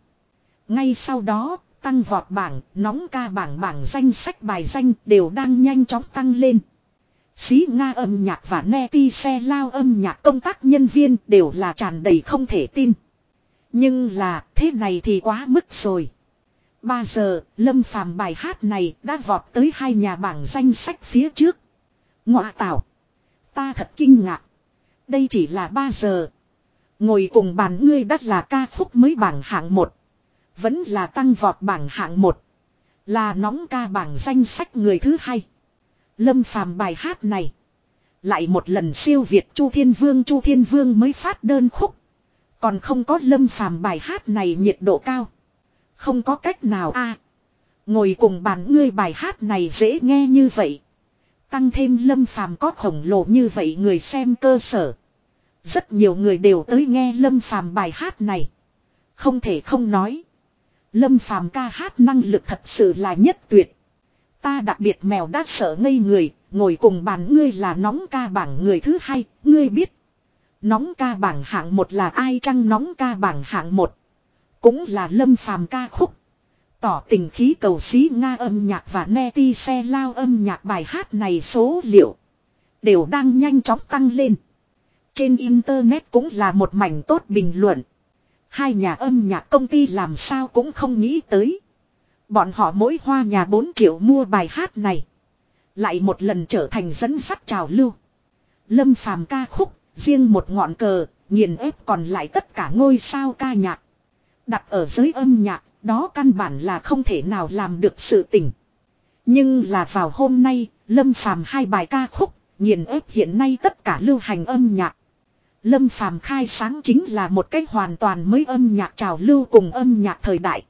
Ngay sau đó, tăng vọt bảng, nóng ca bảng bảng danh sách bài danh đều đang nhanh chóng tăng lên. Xí Nga âm nhạc và Neti xe lao âm nhạc công tác nhân viên đều là tràn đầy không thể tin. Nhưng là thế này thì quá mức rồi ba giờ, Lâm Phàm bài hát này đã vọt tới hai nhà bảng danh sách phía trước. Ngọa tạo. Ta thật kinh ngạc. Đây chỉ là ba giờ. Ngồi cùng bàn ngươi đắt là ca khúc mới bảng hạng một Vẫn là tăng vọt bảng hạng một Là nóng ca bảng danh sách người thứ hai. Lâm phàm bài hát này. Lại một lần siêu Việt Chu Thiên Vương Chu Thiên Vương mới phát đơn khúc. Còn không có lâm phàm bài hát này nhiệt độ cao. Không có cách nào a Ngồi cùng bàn ngươi bài hát này dễ nghe như vậy. Tăng thêm lâm phàm có khổng lồ như vậy người xem cơ sở. Rất nhiều người đều tới nghe lâm phàm bài hát này. Không thể không nói. Lâm phàm ca hát năng lực thật sự là nhất tuyệt. Ta đặc biệt mèo đã sợ ngây người, ngồi cùng bàn ngươi là nóng ca bảng người thứ hai, ngươi biết. Nóng ca bảng hạng một là ai chăng nóng ca bảng hạng một. Cũng là lâm phàm ca khúc. Tỏ tình khí cầu xí Nga âm nhạc và neti xe lao âm nhạc bài hát này số liệu. Đều đang nhanh chóng tăng lên. Trên internet cũng là một mảnh tốt bình luận. Hai nhà âm nhạc công ty làm sao cũng không nghĩ tới. Bọn họ mỗi hoa nhà 4 triệu mua bài hát này. Lại một lần trở thành dẫn sắt trào lưu. Lâm phàm ca khúc, riêng một ngọn cờ, nghiền ép còn lại tất cả ngôi sao ca nhạc. Đặt ở giới âm nhạc, đó căn bản là không thể nào làm được sự tình. Nhưng là vào hôm nay, Lâm phàm hai bài ca khúc, nghiền ép hiện nay tất cả lưu hành âm nhạc. Lâm phàm khai sáng chính là một cách hoàn toàn mới âm nhạc trào lưu cùng âm nhạc thời đại.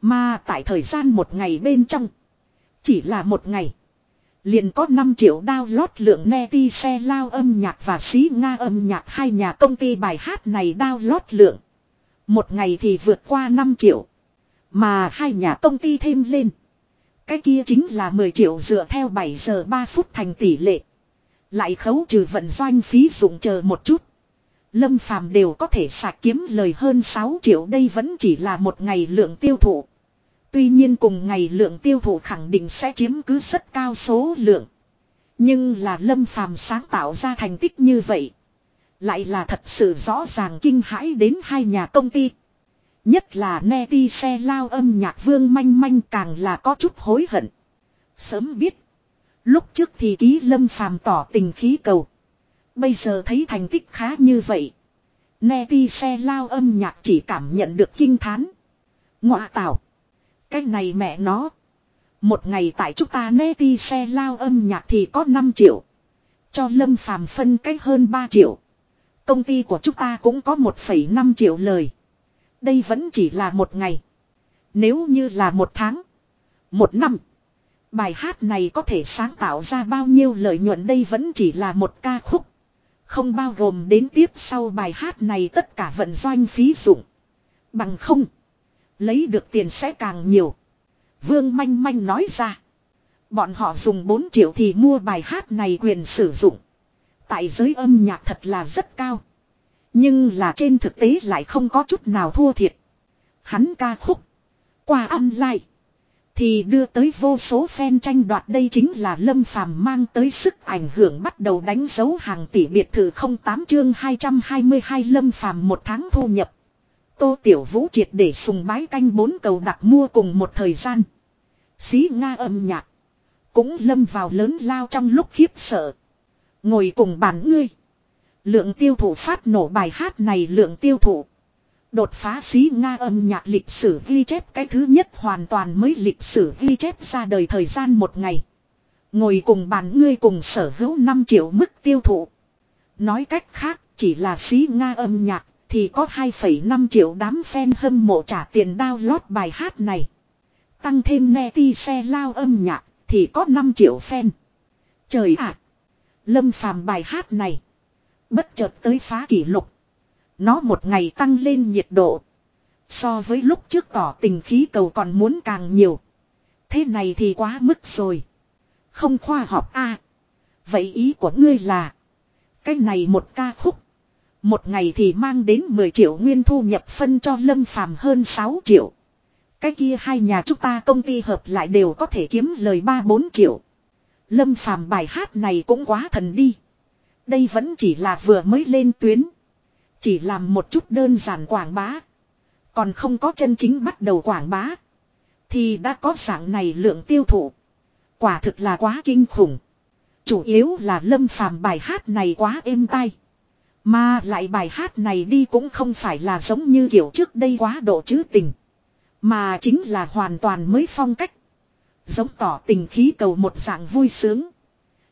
Mà tại thời gian một ngày bên trong. Chỉ là một ngày. Liền có 5 triệu download lượng neti xe lao âm nhạc và xí Nga âm nhạc hai nhà công ty bài hát này download lượng. Một ngày thì vượt qua 5 triệu. Mà hai nhà công ty thêm lên. Cái kia chính là 10 triệu dựa theo 7 giờ 3 phút thành tỷ lệ. Lại khấu trừ vận doanh phí dụng chờ một chút. Lâm Phàm đều có thể sạc kiếm lời hơn 6 triệu, đây vẫn chỉ là một ngày lượng tiêu thụ. Tuy nhiên cùng ngày lượng tiêu thụ khẳng định sẽ chiếm cứ rất cao số lượng. Nhưng là Lâm Phàm sáng tạo ra thành tích như vậy. Lại là thật sự rõ ràng kinh hãi đến hai nhà công ty. Nhất là Neti xe lao âm nhạc vương manh manh càng là có chút hối hận. Sớm biết. Lúc trước thì ký Lâm Phàm tỏ tình khí cầu. Bây giờ thấy thành tích khá như vậy. Neti xe lao âm nhạc chỉ cảm nhận được kinh thán. Ngọa tạo. Cái này mẹ nó. Một ngày tại chúng ta Neti xe lao âm nhạc thì có 5 triệu. Cho Lâm Phàm phân cách hơn 3 triệu. Công ty của chúng ta cũng có 1,5 triệu lời. Đây vẫn chỉ là một ngày. Nếu như là một tháng. Một năm. Bài hát này có thể sáng tạo ra bao nhiêu lợi nhuận đây vẫn chỉ là một ca khúc. Không bao gồm đến tiếp sau bài hát này tất cả vận doanh phí dụng. Bằng không. Lấy được tiền sẽ càng nhiều. Vương Manh Manh nói ra. Bọn họ dùng 4 triệu thì mua bài hát này quyền sử dụng. Tại giới âm nhạc thật là rất cao. Nhưng là trên thực tế lại không có chút nào thua thiệt. Hắn ca khúc. Qua online. Thì đưa tới vô số fan tranh đoạt đây chính là Lâm Phàm mang tới sức ảnh hưởng bắt đầu đánh dấu hàng tỷ biệt thự 08 chương 222 Lâm Phàm một tháng thu nhập. Tô Tiểu Vũ triệt để sùng bái canh bốn cầu đặt mua cùng một thời gian. Xí Nga âm nhạc. Cũng lâm vào lớn lao trong lúc khiếp sợ. Ngồi cùng bàn ngươi. Lượng tiêu thụ phát nổ bài hát này lượng tiêu thụ. Đột phá xí Nga âm nhạc lịch sử ghi chép cái thứ nhất hoàn toàn mới lịch sử ghi chép ra đời thời gian một ngày. Ngồi cùng bàn ngươi cùng sở hữu 5 triệu mức tiêu thụ. Nói cách khác chỉ là xí Nga âm nhạc Thì có 2,5 triệu đám fan hâm mộ trả tiền download bài hát này. Tăng thêm neti ti xe lao âm nhạc thì có 5 triệu fan. Trời ạ! Lâm phàm bài hát này. Bất chợt tới phá kỷ lục. Nó một ngày tăng lên nhiệt độ. So với lúc trước tỏ tình khí cầu còn muốn càng nhiều. Thế này thì quá mức rồi. Không khoa học a. vậy ý của ngươi là. Cái này một ca khúc. Một ngày thì mang đến 10 triệu nguyên thu nhập phân cho lâm phàm hơn 6 triệu. Cái kia hai nhà chúng ta công ty hợp lại đều có thể kiếm lời 3-4 triệu. Lâm phàm bài hát này cũng quá thần đi. Đây vẫn chỉ là vừa mới lên tuyến. Chỉ làm một chút đơn giản quảng bá. Còn không có chân chính bắt đầu quảng bá. Thì đã có dạng này lượng tiêu thụ. Quả thực là quá kinh khủng. Chủ yếu là lâm phàm bài hát này quá êm tai. Mà lại bài hát này đi cũng không phải là giống như kiểu trước đây quá độ chữ tình. Mà chính là hoàn toàn mới phong cách. Giống tỏ tình khí cầu một dạng vui sướng.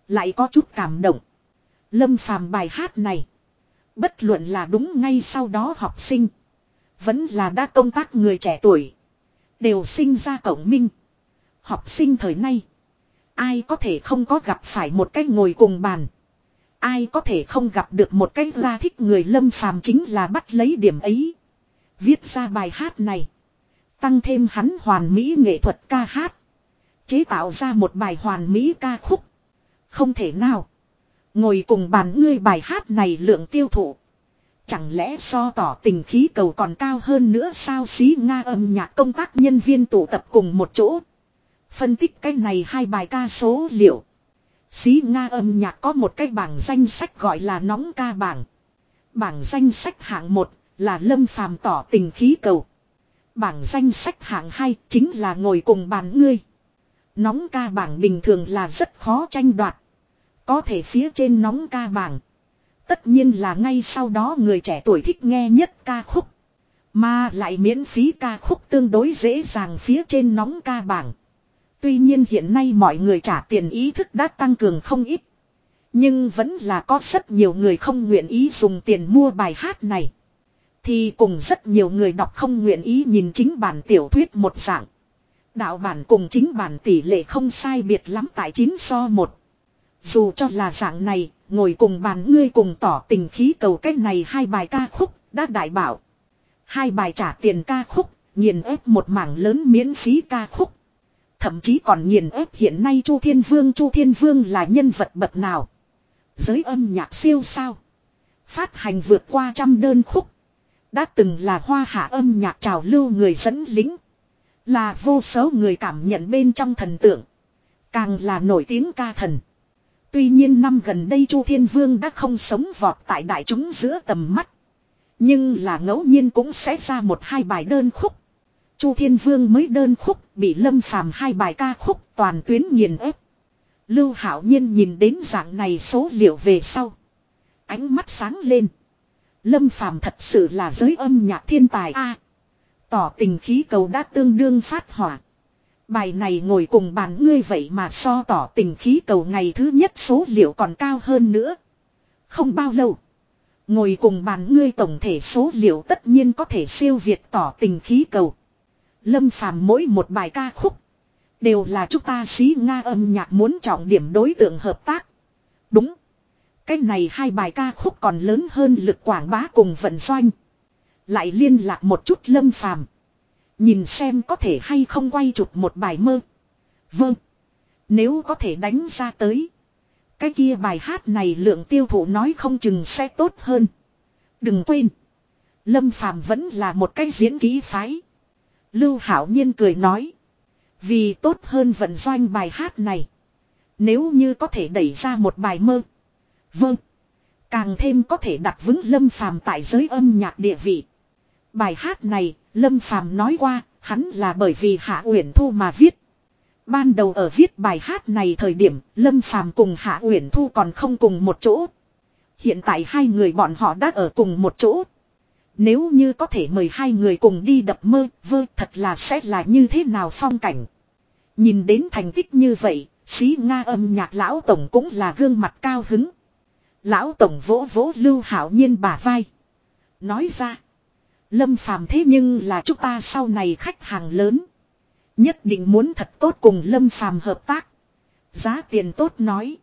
Lại có chút cảm động. Lâm phàm bài hát này. Bất luận là đúng ngay sau đó học sinh. Vẫn là đã công tác người trẻ tuổi. Đều sinh ra cổng minh. Học sinh thời nay. Ai có thể không có gặp phải một cái ngồi cùng bàn. Ai có thể không gặp được một cái ra thích người lâm phàm chính là bắt lấy điểm ấy. Viết ra bài hát này. Tăng thêm hắn hoàn mỹ nghệ thuật ca hát. Chế tạo ra một bài hoàn mỹ ca khúc. Không thể nào. Ngồi cùng bàn ngươi bài hát này lượng tiêu thụ. Chẳng lẽ so tỏ tình khí cầu còn cao hơn nữa sao xí Nga âm nhạc công tác nhân viên tụ tập cùng một chỗ. Phân tích cái này hai bài ca số liệu. Xí Nga âm nhạc có một cái bảng danh sách gọi là nóng ca bảng. Bảng danh sách hạng 1 là lâm phàm tỏ tình khí cầu. Bảng danh sách hạng 2 chính là ngồi cùng bàn ngươi. Nóng ca bảng bình thường là rất khó tranh đoạt. Có thể phía trên nóng ca bảng. Tất nhiên là ngay sau đó người trẻ tuổi thích nghe nhất ca khúc. Mà lại miễn phí ca khúc tương đối dễ dàng phía trên nóng ca bảng. Tuy nhiên hiện nay mọi người trả tiền ý thức đã tăng cường không ít. Nhưng vẫn là có rất nhiều người không nguyện ý dùng tiền mua bài hát này. Thì cùng rất nhiều người đọc không nguyện ý nhìn chính bản tiểu thuyết một dạng. Đạo bản cùng chính bản tỷ lệ không sai biệt lắm tại 9 so 1. Dù cho là dạng này, ngồi cùng bàn ngươi cùng tỏ tình khí cầu cách này hai bài ca khúc, đã đại bảo. Hai bài trả tiền ca khúc, nghiền ép một mảng lớn miễn phí ca khúc. Thậm chí còn nghiền ép hiện nay Chu Thiên Vương Chu Thiên Vương là nhân vật bậc nào. Giới âm nhạc siêu sao. Phát hành vượt qua trăm đơn khúc. Đã từng là hoa hạ âm nhạc trào lưu người dẫn lính. Là vô số người cảm nhận bên trong thần tượng. Càng là nổi tiếng ca thần. Tuy nhiên năm gần đây Chu Thiên Vương đã không sống vọt tại đại chúng giữa tầm mắt. Nhưng là ngẫu nhiên cũng sẽ ra một hai bài đơn khúc. Chu Thiên Vương mới đơn khúc bị lâm phàm hai bài ca khúc toàn tuyến nghiền ép. Lưu Hảo Nhiên nhìn đến dạng này số liệu về sau. Ánh mắt sáng lên. Lâm phàm thật sự là giới âm nhạc thiên tài a tỏ tình khí cầu đã tương đương phát hỏa. Bài này ngồi cùng bàn ngươi vậy mà so tỏ tình khí cầu ngày thứ nhất số liệu còn cao hơn nữa. Không bao lâu. Ngồi cùng bàn ngươi tổng thể số liệu tất nhiên có thể siêu việt tỏ tình khí cầu. Lâm phàm mỗi một bài ca khúc. Đều là chúng ta xí Nga âm nhạc muốn trọng điểm đối tượng hợp tác. Đúng. Cái này hai bài ca khúc còn lớn hơn lực quảng bá cùng vận doanh. Lại liên lạc một chút lâm phàm. Nhìn xem có thể hay không quay chụp một bài mơ. Vâng. Nếu có thể đánh ra tới. Cái kia bài hát này lượng tiêu thụ nói không chừng sẽ tốt hơn. Đừng quên. Lâm Phàm vẫn là một cái diễn ký phái. Lưu Hảo Nhiên cười nói. Vì tốt hơn vận doanh bài hát này. Nếu như có thể đẩy ra một bài mơ. Vâng. Càng thêm có thể đặt vững Lâm Phàm tại giới âm nhạc địa vị. Bài hát này, Lâm Phàm nói qua, hắn là bởi vì Hạ Uyển Thu mà viết. Ban đầu ở viết bài hát này thời điểm, Lâm Phàm cùng Hạ Uyển Thu còn không cùng một chỗ. Hiện tại hai người bọn họ đã ở cùng một chỗ. Nếu như có thể mời hai người cùng đi đập mơ, vơ thật là sẽ là như thế nào phong cảnh. Nhìn đến thành tích như vậy, xí Nga âm nhạc lão tổng cũng là gương mặt cao hứng. Lão tổng vỗ vỗ lưu hảo nhiên bà vai. Nói ra. Lâm phàm thế nhưng là chúng ta sau này khách hàng lớn. Nhất định muốn thật tốt cùng Lâm phàm hợp tác. Giá tiền tốt nói.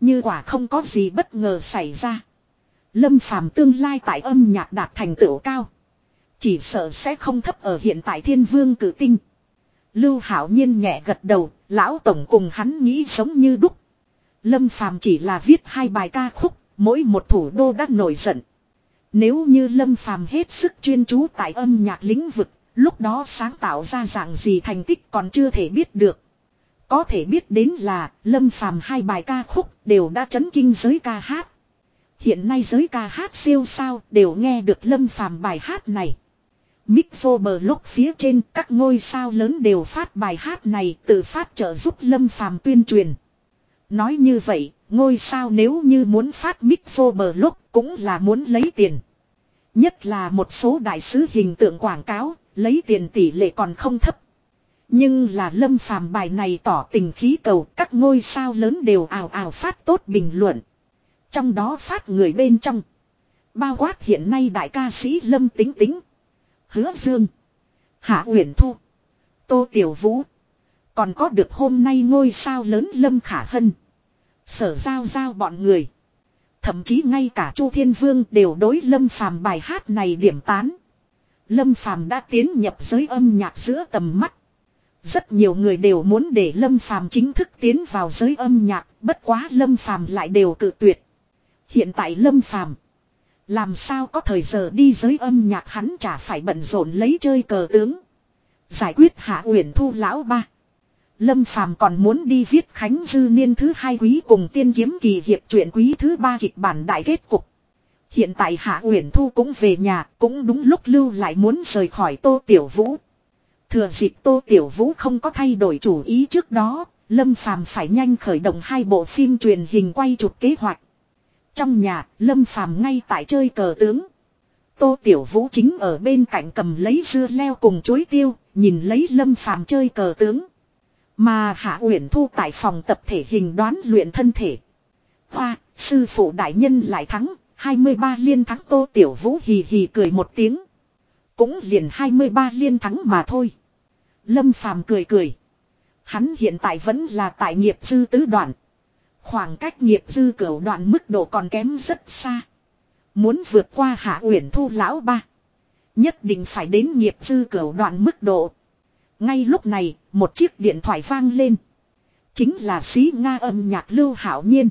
Như quả không có gì bất ngờ xảy ra. Lâm phàm tương lai tại âm nhạc đạt thành tựu cao. Chỉ sợ sẽ không thấp ở hiện tại thiên vương cử tinh. Lưu Hảo Nhiên nhẹ gật đầu, lão tổng cùng hắn nghĩ giống như đúc. Lâm Phàm chỉ là viết hai bài ca khúc, mỗi một thủ đô đã nổi giận. Nếu như Lâm Phàm hết sức chuyên chú tại âm nhạc lĩnh vực, lúc đó sáng tạo ra dạng gì thành tích còn chưa thể biết được. Có thể biết đến là Lâm Phàm hai bài ca khúc đều đã chấn kinh giới ca hát. Hiện nay giới ca hát siêu sao đều nghe được Lâm Phàm bài hát này. Mixo bờ lúc phía trên các ngôi sao lớn đều phát bài hát này tự phát trợ giúp Lâm Phàm tuyên truyền. Nói như vậy, ngôi sao nếu như muốn phát Mixo bờ lúc cũng là muốn lấy tiền. Nhất là một số đại sứ hình tượng quảng cáo, lấy tiền tỷ lệ còn không thấp. Nhưng là lâm phàm bài này tỏ tình khí cầu các ngôi sao lớn đều ào ào phát tốt bình luận. Trong đó phát người bên trong. Bao quát hiện nay đại ca sĩ lâm tính tính. Hứa Dương. Hạ Uyển Thu. Tô Tiểu Vũ. Còn có được hôm nay ngôi sao lớn Lâm Khả Hân. Sở giao giao bọn người. Thậm chí ngay cả Chu Thiên Vương đều đối Lâm Phàm bài hát này điểm tán. Lâm Phàm đã tiến nhập giới âm nhạc giữa tầm mắt. Rất nhiều người đều muốn để Lâm Phàm chính thức tiến vào giới âm nhạc, bất quá Lâm Phàm lại đều cự tuyệt. Hiện tại Lâm Phàm làm sao có thời giờ đi giới âm nhạc hắn chả phải bận rộn lấy chơi cờ tướng. Giải quyết hạ uyển thu lão ba. Lâm Phàm còn muốn đi viết Khánh Dư Niên thứ hai quý cùng tiên kiếm kỳ hiệp truyện quý thứ ba kịch bản đại kết cục. Hiện tại Hạ Uyển Thu cũng về nhà, cũng đúng lúc lưu lại muốn rời khỏi Tô Tiểu Vũ. Thừa dịp Tô Tiểu Vũ không có thay đổi chủ ý trước đó, Lâm Phàm phải nhanh khởi động hai bộ phim truyền hình quay chụp kế hoạch. Trong nhà, Lâm Phàm ngay tại chơi cờ tướng. Tô Tiểu Vũ chính ở bên cạnh cầm lấy dưa leo cùng chuối tiêu, nhìn lấy Lâm Phàm chơi cờ tướng. Mà Hạ Uyển Thu tại phòng tập thể hình đoán luyện thân thể. Hoa, sư phụ đại nhân lại thắng, 23 liên thắng Tô Tiểu Vũ hì hì cười một tiếng. Cũng liền 23 liên thắng mà thôi. Lâm Phàm cười cười. Hắn hiện tại vẫn là tại nghiệp dư tứ đoạn. Khoảng cách nghiệp dư cửu đoạn mức độ còn kém rất xa. Muốn vượt qua hạ uyển thu lão ba. Nhất định phải đến nghiệp dư cửu đoạn mức độ. Ngay lúc này, một chiếc điện thoại vang lên. Chính là sĩ Nga âm nhạc lưu hảo nhiên.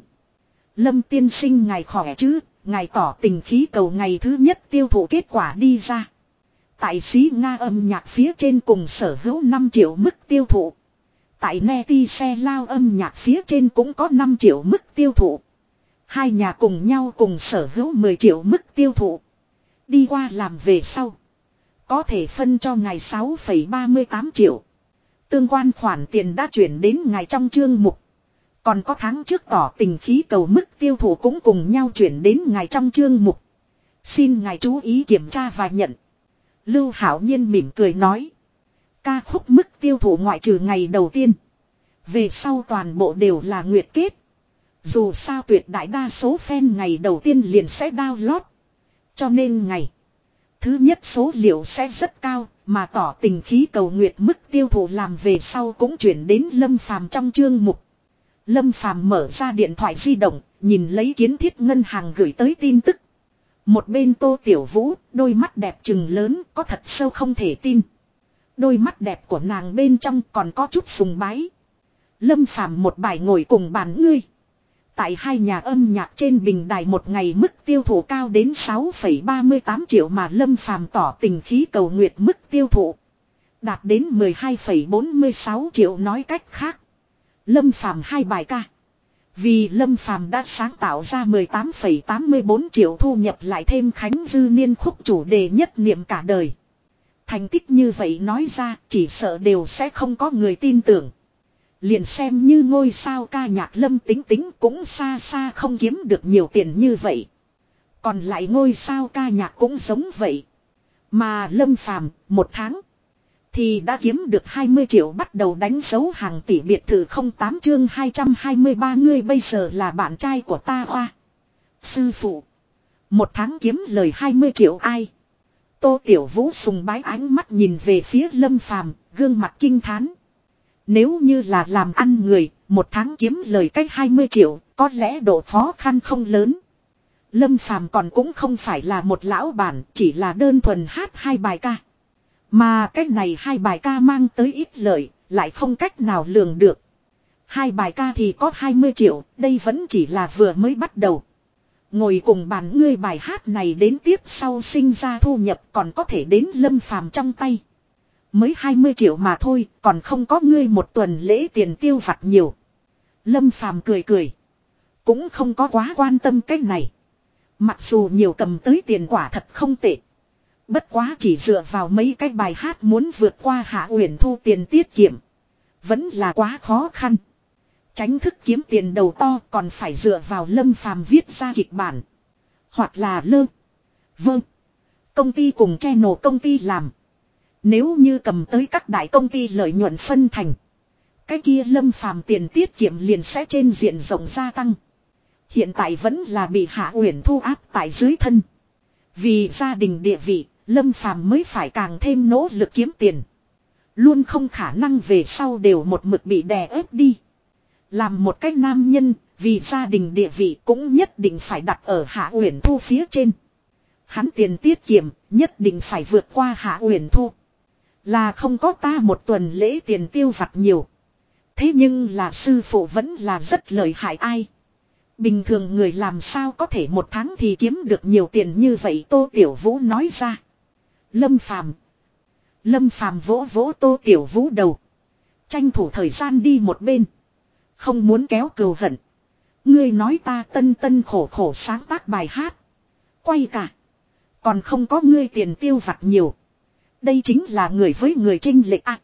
Lâm tiên sinh ngài khỏe chứ, ngài tỏ tình khí cầu ngày thứ nhất tiêu thụ kết quả đi ra. Tại sĩ Nga âm nhạc phía trên cùng sở hữu 5 triệu mức tiêu thụ. Tại Neti xe lao âm nhạc phía trên cũng có 5 triệu mức tiêu thụ. Hai nhà cùng nhau cùng sở hữu 10 triệu mức tiêu thụ. Đi qua làm về sau. Có thể phân cho ngày 6,38 triệu. Tương quan khoản tiền đã chuyển đến ngày trong chương mục. Còn có tháng trước tỏ tình khí cầu mức tiêu thụ cũng cùng nhau chuyển đến ngày trong chương mục. Xin ngài chú ý kiểm tra và nhận. Lưu Hảo Nhiên mỉm cười nói. Ca khúc mức tiêu thụ ngoại trừ ngày đầu tiên. Về sau toàn bộ đều là nguyệt kết. Dù sao tuyệt đại đa số fan ngày đầu tiên liền sẽ download. Cho nên ngày. Thứ nhất số liệu sẽ rất cao, mà tỏ tình khí cầu nguyệt mức tiêu thụ làm về sau cũng chuyển đến Lâm Phàm trong chương mục. Lâm Phàm mở ra điện thoại di động, nhìn lấy kiến thiết ngân hàng gửi tới tin tức. Một bên Tô Tiểu Vũ, đôi mắt đẹp trừng lớn, có thật sâu không thể tin. Đôi mắt đẹp của nàng bên trong còn có chút sùng bái. Lâm Phàm một bài ngồi cùng bàn ngươi. Tại hai nhà âm nhạc trên bình đài một ngày mức tiêu thụ cao đến 6,38 triệu mà Lâm Phàm tỏ tình khí cầu nguyệt mức tiêu thụ. Đạt đến 12,46 triệu nói cách khác. Lâm Phàm hai bài ca. Vì Lâm Phàm đã sáng tạo ra 18,84 triệu thu nhập lại thêm Khánh Dư Niên khúc chủ đề nhất niệm cả đời. Thành tích như vậy nói ra chỉ sợ đều sẽ không có người tin tưởng. Liền xem như ngôi sao ca nhạc lâm tính tính cũng xa xa không kiếm được nhiều tiền như vậy. Còn lại ngôi sao ca nhạc cũng giống vậy. Mà lâm phàm một tháng thì đã kiếm được 20 triệu bắt đầu đánh dấu hàng tỷ biệt thự 08 chương 223 người bây giờ là bạn trai của ta hoa. Sư phụ. Một tháng kiếm lời 20 triệu ai. Tô Tiểu Vũ sùng bái ánh mắt nhìn về phía Lâm Phàm, gương mặt kinh thán. Nếu như là làm ăn người, một tháng kiếm lời cách 20 triệu, có lẽ độ khó khăn không lớn. Lâm Phàm còn cũng không phải là một lão bản, chỉ là đơn thuần hát hai bài ca. Mà cái này hai bài ca mang tới ít lợi, lại không cách nào lường được. Hai bài ca thì có 20 triệu, đây vẫn chỉ là vừa mới bắt đầu. Ngồi cùng bàn ngươi bài hát này đến tiếp sau sinh ra thu nhập còn có thể đến lâm phàm trong tay. Mới 20 triệu mà thôi, còn không có ngươi một tuần lễ tiền tiêu vặt nhiều. Lâm phàm cười cười. Cũng không có quá quan tâm cái này. Mặc dù nhiều cầm tới tiền quả thật không tệ. Bất quá chỉ dựa vào mấy cái bài hát muốn vượt qua hạ uyển thu tiền tiết kiệm. Vẫn là quá khó khăn. Tránh thức kiếm tiền đầu to còn phải dựa vào lâm phàm viết ra kịch bản. Hoặc là lơ. Vâng. Công ty cùng che nổ công ty làm. Nếu như cầm tới các đại công ty lợi nhuận phân thành. Cái kia lâm phàm tiền tiết kiệm liền sẽ trên diện rộng gia tăng. Hiện tại vẫn là bị hạ uyển thu áp tại dưới thân. Vì gia đình địa vị, lâm phàm mới phải càng thêm nỗ lực kiếm tiền. Luôn không khả năng về sau đều một mực bị đè ép đi. Làm một cách nam nhân, vì gia đình địa vị cũng nhất định phải đặt ở Hạ Uyển Thu phía trên. Hắn tiền tiết kiệm, nhất định phải vượt qua Hạ Uyển Thu. Là không có ta một tuần lễ tiền tiêu vặt nhiều. Thế nhưng là sư phụ vẫn là rất lợi hại ai. Bình thường người làm sao có thể một tháng thì kiếm được nhiều tiền như vậy Tô Tiểu Vũ nói ra. Lâm Phàm Lâm Phàm vỗ vỗ Tô Tiểu Vũ đầu. Tranh thủ thời gian đi một bên. Không muốn kéo cừu hận. Ngươi nói ta tân tân khổ khổ sáng tác bài hát. Quay cả. Còn không có ngươi tiền tiêu vặt nhiều. Đây chính là người với người trinh lệch ạ.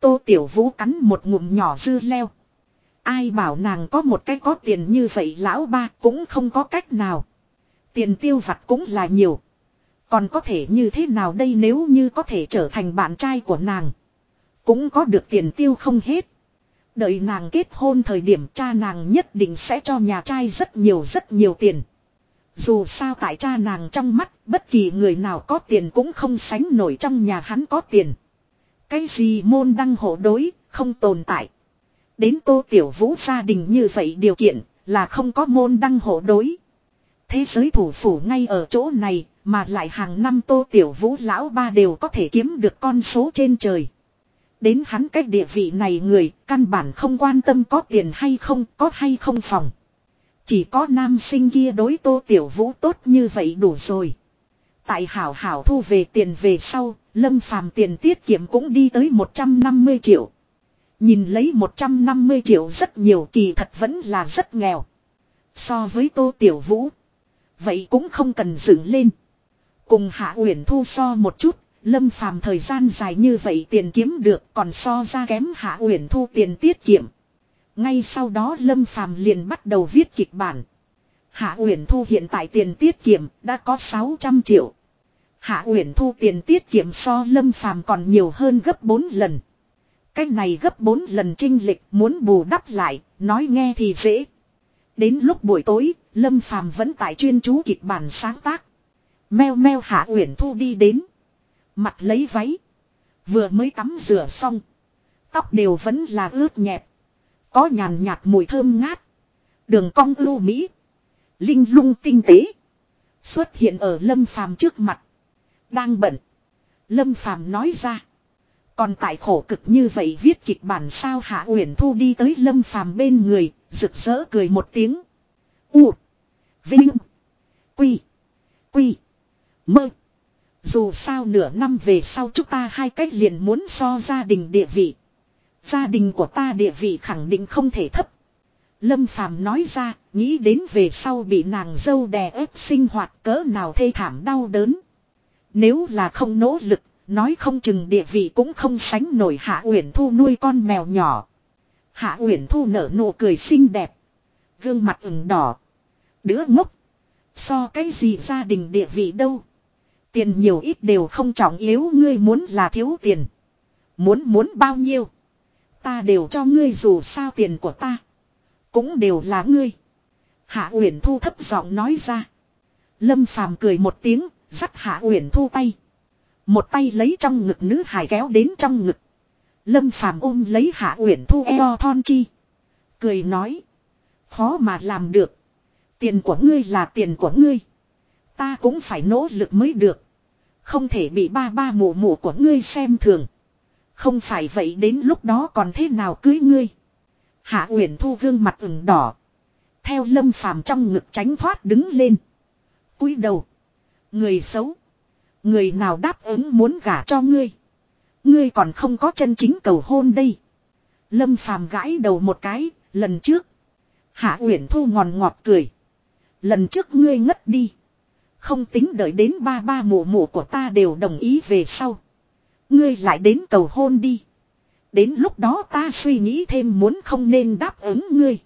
Tô Tiểu Vũ cắn một ngụm nhỏ dư leo. Ai bảo nàng có một cái có tiền như vậy lão ba cũng không có cách nào. Tiền tiêu vặt cũng là nhiều. Còn có thể như thế nào đây nếu như có thể trở thành bạn trai của nàng. Cũng có được tiền tiêu không hết. Đợi nàng kết hôn thời điểm cha nàng nhất định sẽ cho nhà trai rất nhiều rất nhiều tiền. Dù sao tại cha nàng trong mắt, bất kỳ người nào có tiền cũng không sánh nổi trong nhà hắn có tiền. Cái gì môn đăng hộ đối, không tồn tại. Đến tô tiểu vũ gia đình như vậy điều kiện, là không có môn đăng hộ đối. Thế giới thủ phủ ngay ở chỗ này, mà lại hàng năm tô tiểu vũ lão ba đều có thể kiếm được con số trên trời. Đến hắn cách địa vị này người, căn bản không quan tâm có tiền hay không, có hay không phòng. Chỉ có nam sinh kia đối tô tiểu vũ tốt như vậy đủ rồi. Tại hảo hảo thu về tiền về sau, lâm phàm tiền tiết kiệm cũng đi tới 150 triệu. Nhìn lấy 150 triệu rất nhiều kỳ thật vẫn là rất nghèo. So với tô tiểu vũ. Vậy cũng không cần dựng lên. Cùng hạ uyển thu so một chút, Lâm phàm thời gian dài như vậy tiền kiếm được còn so ra kém hạ uyển thu tiền tiết kiệm. Ngay sau đó Lâm phàm liền bắt đầu viết kịch bản. Hạ uyển thu hiện tại tiền tiết kiệm đã có 600 triệu. Hạ uyển thu tiền tiết kiệm so Lâm phàm còn nhiều hơn gấp 4 lần. Cái này gấp 4 lần trinh lịch muốn bù đắp lại, nói nghe thì dễ. Đến lúc buổi tối, Lâm phàm vẫn tại chuyên chú kịch bản sáng tác. Meo meo Hạ uyển thu đi đến. Mặt lấy váy. Vừa mới tắm rửa xong. Tóc đều vẫn là ướt nhẹp. Có nhàn nhạt mùi thơm ngát. Đường cong ưu mỹ. Linh lung tinh tế. Xuất hiện ở Lâm Phàm trước mặt. Đang bận. Lâm Phàm nói ra. Còn tại khổ cực như vậy viết kịch bản sao Hạ Uyển Thu đi tới Lâm Phàm bên người, rực rỡ cười một tiếng. U. Vinh. Quy. Quy. Mơ. Dù sao nửa năm về sau chúng ta hai cách liền muốn so gia đình địa vị. Gia đình của ta địa vị khẳng định không thể thấp. Lâm Phàm nói ra, nghĩ đến về sau bị nàng dâu đè ép sinh hoạt cỡ nào thê thảm đau đớn. Nếu là không nỗ lực, nói không chừng địa vị cũng không sánh nổi Hạ Uyển Thu nuôi con mèo nhỏ. Hạ Uyển Thu nở nụ cười xinh đẹp. Gương mặt ửng đỏ. Đứa ngốc. So cái gì gia đình địa vị đâu. Tiền nhiều ít đều không trọng yếu ngươi muốn là thiếu tiền. Muốn muốn bao nhiêu. Ta đều cho ngươi dù sao tiền của ta. Cũng đều là ngươi. Hạ Uyển Thu thấp giọng nói ra. Lâm Phàm cười một tiếng, dắt Hạ Uyển Thu tay. Một tay lấy trong ngực nữ hải kéo đến trong ngực. Lâm Phàm ôm lấy Hạ Uyển Thu eo thon chi. Cười nói. Khó mà làm được. Tiền của ngươi là tiền của ngươi. Ta cũng phải nỗ lực mới được. Không thể bị ba ba mụ mụ của ngươi xem thường. Không phải vậy đến lúc đó còn thế nào cưới ngươi. Hạ Uyển Thu gương mặt ửng đỏ. Theo Lâm Phàm trong ngực tránh thoát đứng lên. cúi đầu. Người xấu. Người nào đáp ứng muốn gả cho ngươi. Ngươi còn không có chân chính cầu hôn đây. Lâm Phàm gãi đầu một cái, lần trước. Hạ Uyển Thu ngòn ngọt cười. Lần trước ngươi ngất đi. Không tính đợi đến ba ba mụ mụ của ta đều đồng ý về sau. Ngươi lại đến cầu hôn đi. Đến lúc đó ta suy nghĩ thêm muốn không nên đáp ứng ngươi.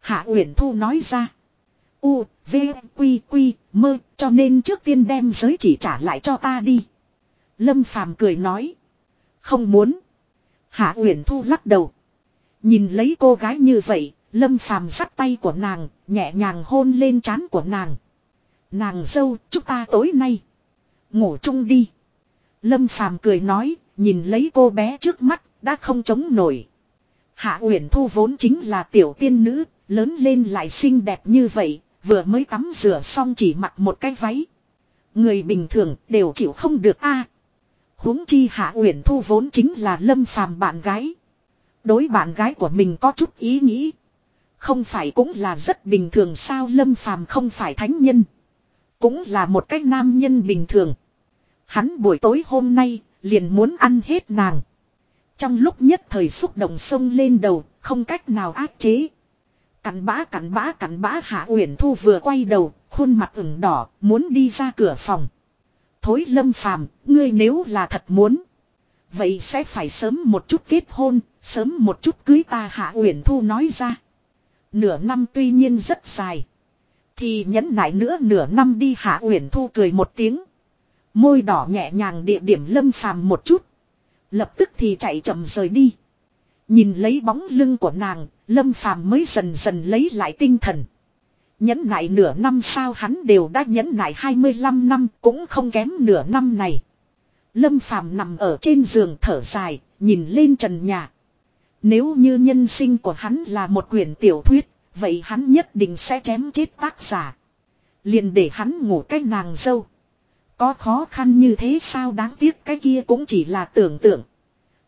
Hạ Uyển Thu nói ra. U, V, Quy, Quy, mơ, cho nên trước tiên đem giới chỉ trả lại cho ta đi. Lâm Phàm cười nói. Không muốn. Hạ Uyển Thu lắc đầu. Nhìn lấy cô gái như vậy, Lâm Phàm sắt tay của nàng, nhẹ nhàng hôn lên trán của nàng. Nàng dâu, chúng ta tối nay. Ngủ chung đi. Lâm Phàm cười nói, nhìn lấy cô bé trước mắt, đã không chống nổi. Hạ Uyển Thu vốn chính là tiểu tiên nữ, lớn lên lại xinh đẹp như vậy, vừa mới tắm rửa xong chỉ mặc một cái váy. Người bình thường đều chịu không được a. huống chi Hạ Uyển Thu vốn chính là Lâm Phàm bạn gái. Đối bạn gái của mình có chút ý nghĩ, không phải cũng là rất bình thường sao Lâm Phàm không phải thánh nhân, cũng là một cách nam nhân bình thường. Hắn buổi tối hôm nay liền muốn ăn hết nàng. Trong lúc nhất thời xúc động sông lên đầu, không cách nào áp chế. Cắn bã cắn bã cắn bã Hạ Uyển Thu vừa quay đầu, khuôn mặt ửng đỏ, muốn đi ra cửa phòng. Thối lâm phàm, ngươi nếu là thật muốn. Vậy sẽ phải sớm một chút kết hôn, sớm một chút cưới ta Hạ Uyển Thu nói ra. Nửa năm tuy nhiên rất dài. Thì nhẫn nại nữa nửa năm đi Hạ Uyển Thu cười một tiếng. Môi đỏ nhẹ nhàng địa điểm lâm phàm một chút. Lập tức thì chạy chậm rời đi. Nhìn lấy bóng lưng của nàng, lâm phàm mới dần dần lấy lại tinh thần. Nhẫn nại nửa năm sao hắn đều đã nhẫn nại 25 năm cũng không kém nửa năm này. Lâm phàm nằm ở trên giường thở dài, nhìn lên trần nhà. Nếu như nhân sinh của hắn là một quyển tiểu thuyết, vậy hắn nhất định sẽ chém chết tác giả. Liền để hắn ngủ cách nàng dâu. Có khó khăn như thế sao đáng tiếc cái kia cũng chỉ là tưởng tượng.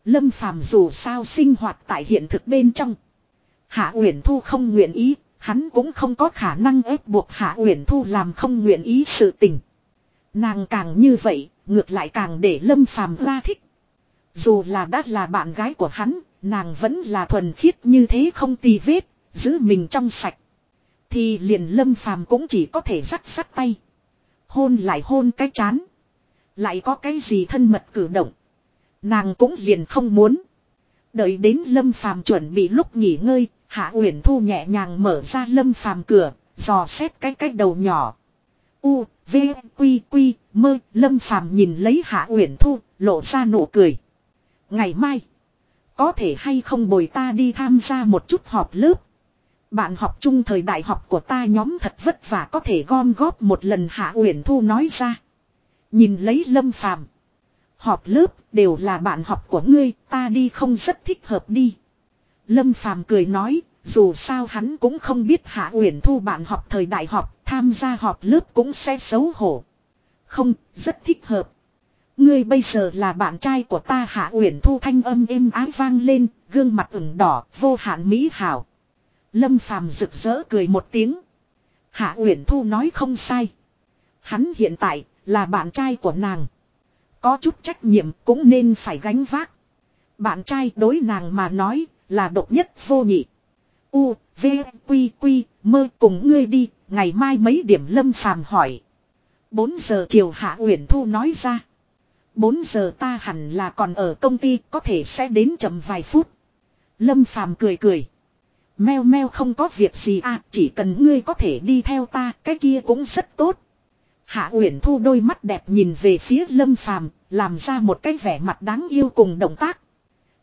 Lâm phàm dù sao sinh hoạt tại hiện thực bên trong. Hạ Uyển Thu không nguyện ý, hắn cũng không có khả năng ép buộc Hạ Uyển Thu làm không nguyện ý sự tình. Nàng càng như vậy, ngược lại càng để Lâm phàm ra thích. Dù là đã là bạn gái của hắn, nàng vẫn là thuần khiết như thế không tì vết, giữ mình trong sạch. Thì liền Lâm phàm cũng chỉ có thể rắc sắt tay. Hôn lại hôn cái chán. Lại có cái gì thân mật cử động. Nàng cũng liền không muốn. Đợi đến Lâm Phàm chuẩn bị lúc nghỉ ngơi, Hạ Uyển Thu nhẹ nhàng mở ra Lâm Phàm cửa, dò xét cái cái đầu nhỏ. U, V, Quy, Quy, mơ, Lâm Phàm nhìn lấy Hạ Uyển Thu, lộ ra nụ cười. Ngày mai, có thể hay không bồi ta đi tham gia một chút họp lớp. Bạn học chung thời đại học của ta nhóm thật vất vả có thể gom góp một lần Hạ Uyển Thu nói ra. Nhìn lấy Lâm Phàm Họp lớp đều là bạn học của ngươi, ta đi không rất thích hợp đi. Lâm Phàm cười nói, dù sao hắn cũng không biết Hạ Uyển Thu bạn học thời đại học, tham gia họp lớp cũng sẽ xấu hổ. Không, rất thích hợp. Ngươi bây giờ là bạn trai của ta Hạ Uyển Thu thanh âm êm ái vang lên, gương mặt ửng đỏ, vô hạn mỹ hảo. Lâm Phàm rực rỡ cười một tiếng. Hạ Uyển Thu nói không sai. Hắn hiện tại là bạn trai của nàng. Có chút trách nhiệm cũng nên phải gánh vác. Bạn trai đối nàng mà nói là độc nhất vô nhị. U, V, Quy, Quy, mơ cùng ngươi đi, ngày mai mấy điểm Lâm Phàm hỏi. 4 giờ chiều Hạ Uyển Thu nói ra. 4 giờ ta hẳn là còn ở công ty có thể sẽ đến chậm vài phút. Lâm Phàm cười cười. Meo meo không có việc gì à, chỉ cần ngươi có thể đi theo ta, cái kia cũng rất tốt. Hạ Uyển Thu đôi mắt đẹp nhìn về phía Lâm Phàm, làm ra một cái vẻ mặt đáng yêu cùng động tác.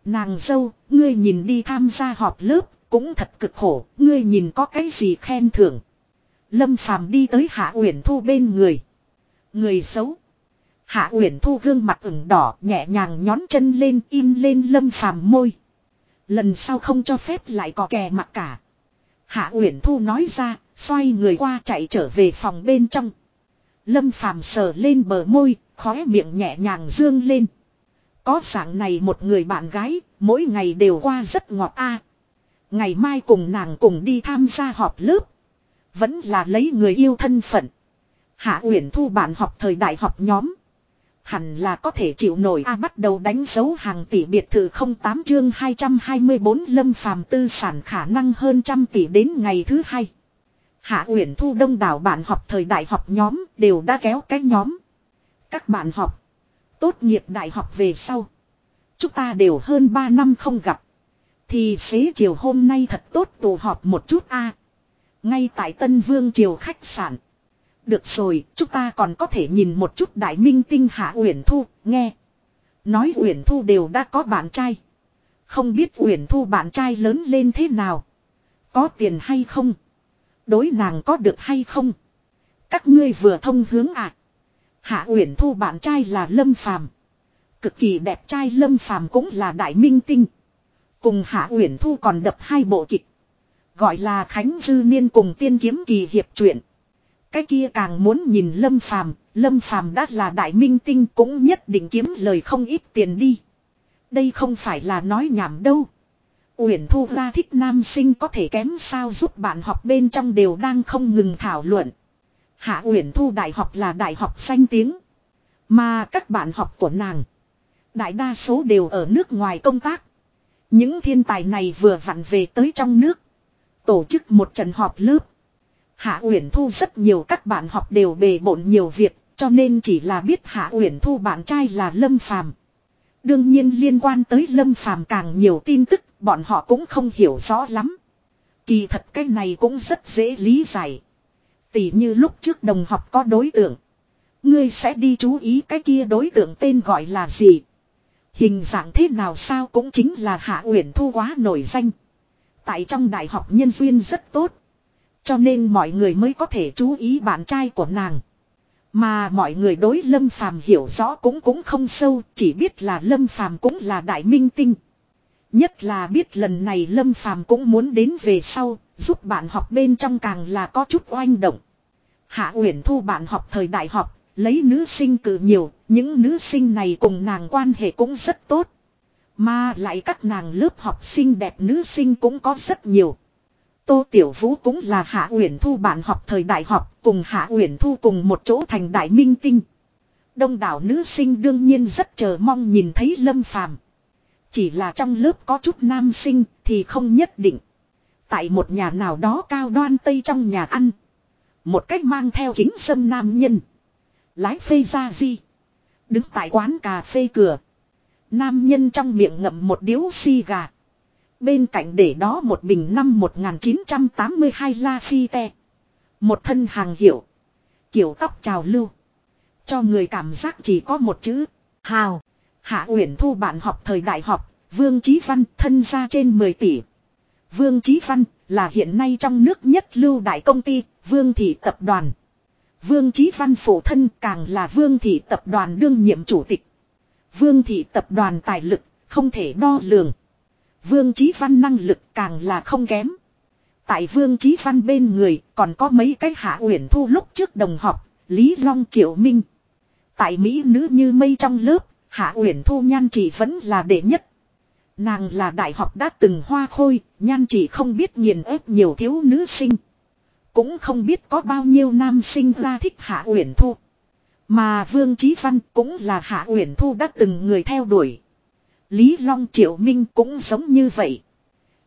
Nàng dâu, ngươi nhìn đi tham gia họp lớp, cũng thật cực khổ, ngươi nhìn có cái gì khen thưởng. Lâm Phàm đi tới Hạ Uyển Thu bên người. Người xấu. Hạ Uyển Thu gương mặt ửng đỏ, nhẹ nhàng nhón chân lên, im lên Lâm Phàm môi. Lần sau không cho phép lại có kè mặt cả. Hạ Uyển Thu nói ra, xoay người qua chạy trở về phòng bên trong. Lâm Phàm sờ lên bờ môi, khóe miệng nhẹ nhàng dương lên. Có dạng này một người bạn gái, mỗi ngày đều qua rất ngọt a. Ngày mai cùng nàng cùng đi tham gia họp lớp. Vẫn là lấy người yêu thân phận. Hạ Uyển Thu bạn học thời đại học nhóm. Hẳn là có thể chịu nổi a bắt đầu đánh dấu hàng tỷ biệt thự 08 chương 224 lâm phàm tư sản khả năng hơn trăm tỷ đến ngày thứ hai. Hạ Uyển Thu đông đảo bạn học thời đại học nhóm đều đã kéo cái nhóm. Các bạn học, tốt nghiệp đại học về sau. Chúng ta đều hơn 3 năm không gặp. Thì xế chiều hôm nay thật tốt tụ họp một chút a. Ngay tại Tân Vương Triều khách sạn. Được rồi, chúng ta còn có thể nhìn một chút đại minh tinh hạ Uyển Thu, nghe. Nói Uyển Thu đều đã có bạn trai. Không biết Uyển Thu bạn trai lớn lên thế nào. Có tiền hay không? Đối nàng có được hay không? Các ngươi vừa thông hướng à? Hạ Uyển Thu bạn trai là Lâm Phàm. Cực kỳ đẹp trai Lâm Phàm cũng là đại minh tinh. Cùng Hạ Uyển Thu còn đập hai bộ kịch. Gọi là Khánh Dư Niên cùng tiên kiếm kỳ hiệp truyện. Cái kia càng muốn nhìn Lâm Phàm, Lâm Phàm đã là đại minh tinh cũng nhất định kiếm lời không ít tiền đi. Đây không phải là nói nhảm đâu. Uyển Thu ra thích nam sinh có thể kém sao giúp bạn học bên trong đều đang không ngừng thảo luận. Hạ Uyển Thu đại học là đại học danh tiếng. Mà các bạn học của nàng. Đại đa số đều ở nước ngoài công tác. Những thiên tài này vừa vặn về tới trong nước. Tổ chức một trận họp lớp. Hạ Uyển Thu rất nhiều các bạn học đều bề bộn nhiều việc, cho nên chỉ là biết Hạ Uyển Thu bạn trai là Lâm Phàm. Đương nhiên liên quan tới Lâm Phàm càng nhiều tin tức, bọn họ cũng không hiểu rõ lắm. Kỳ thật cái này cũng rất dễ lý giải. Tỷ như lúc trước đồng học có đối tượng. Ngươi sẽ đi chú ý cái kia đối tượng tên gọi là gì. Hình dạng thế nào sao cũng chính là Hạ Uyển Thu quá nổi danh. Tại trong đại học nhân duyên rất tốt. Cho nên mọi người mới có thể chú ý bạn trai của nàng. Mà mọi người đối Lâm Phàm hiểu rõ cũng cũng không sâu, chỉ biết là Lâm Phàm cũng là đại minh tinh. Nhất là biết lần này Lâm Phàm cũng muốn đến về sau, giúp bạn học bên trong càng là có chút oanh động. Hạ Uyển Thu bạn học thời đại học, lấy nữ sinh cử nhiều, những nữ sinh này cùng nàng quan hệ cũng rất tốt. Mà lại các nàng lớp học sinh đẹp nữ sinh cũng có rất nhiều. Tô Tiểu Vũ cũng là Hạ Uyển Thu bạn học thời đại học, cùng Hạ Uyển Thu cùng một chỗ thành đại minh tinh. Đông đảo nữ sinh đương nhiên rất chờ mong nhìn thấy Lâm Phàm. Chỉ là trong lớp có chút nam sinh thì không nhất định. Tại một nhà nào đó cao đoan tây trong nhà ăn. Một cách mang theo kính sâm nam nhân. Lái phê ra di. Đứng tại quán cà phê cửa. Nam nhân trong miệng ngậm một điếu xi gà. Bên cạnh để đó một bình năm 1982 La Phi Te. Một thân hàng hiệu. Kiểu tóc trào lưu. Cho người cảm giác chỉ có một chữ. Hào. Hạ Uyển Thu bạn học thời đại học. Vương Chí Văn, thân ra trên 10 tỷ. Vương Chí Văn là hiện nay trong nước nhất lưu đại công ty. Vương Thị Tập đoàn. Vương Chí Văn phụ thân càng là Vương Thị Tập đoàn đương nhiệm chủ tịch. Vương Thị Tập đoàn tài lực không thể đo lường. Vương Chí Văn năng lực càng là không kém. Tại Vương Chí Văn bên người còn có mấy cái hạ uyển thu lúc trước đồng học, Lý Long Triệu Minh. Tại Mỹ nữ như mây trong lớp, hạ uyển thu nhan chỉ vẫn là đệ nhất. Nàng là đại học đã từng hoa khôi, nhan chỉ không biết nghiền ép nhiều thiếu nữ sinh. Cũng không biết có bao nhiêu nam sinh ra thích hạ uyển thu. Mà Vương Chí Văn cũng là hạ uyển thu đã từng người theo đuổi. Lý Long Triệu Minh cũng giống như vậy.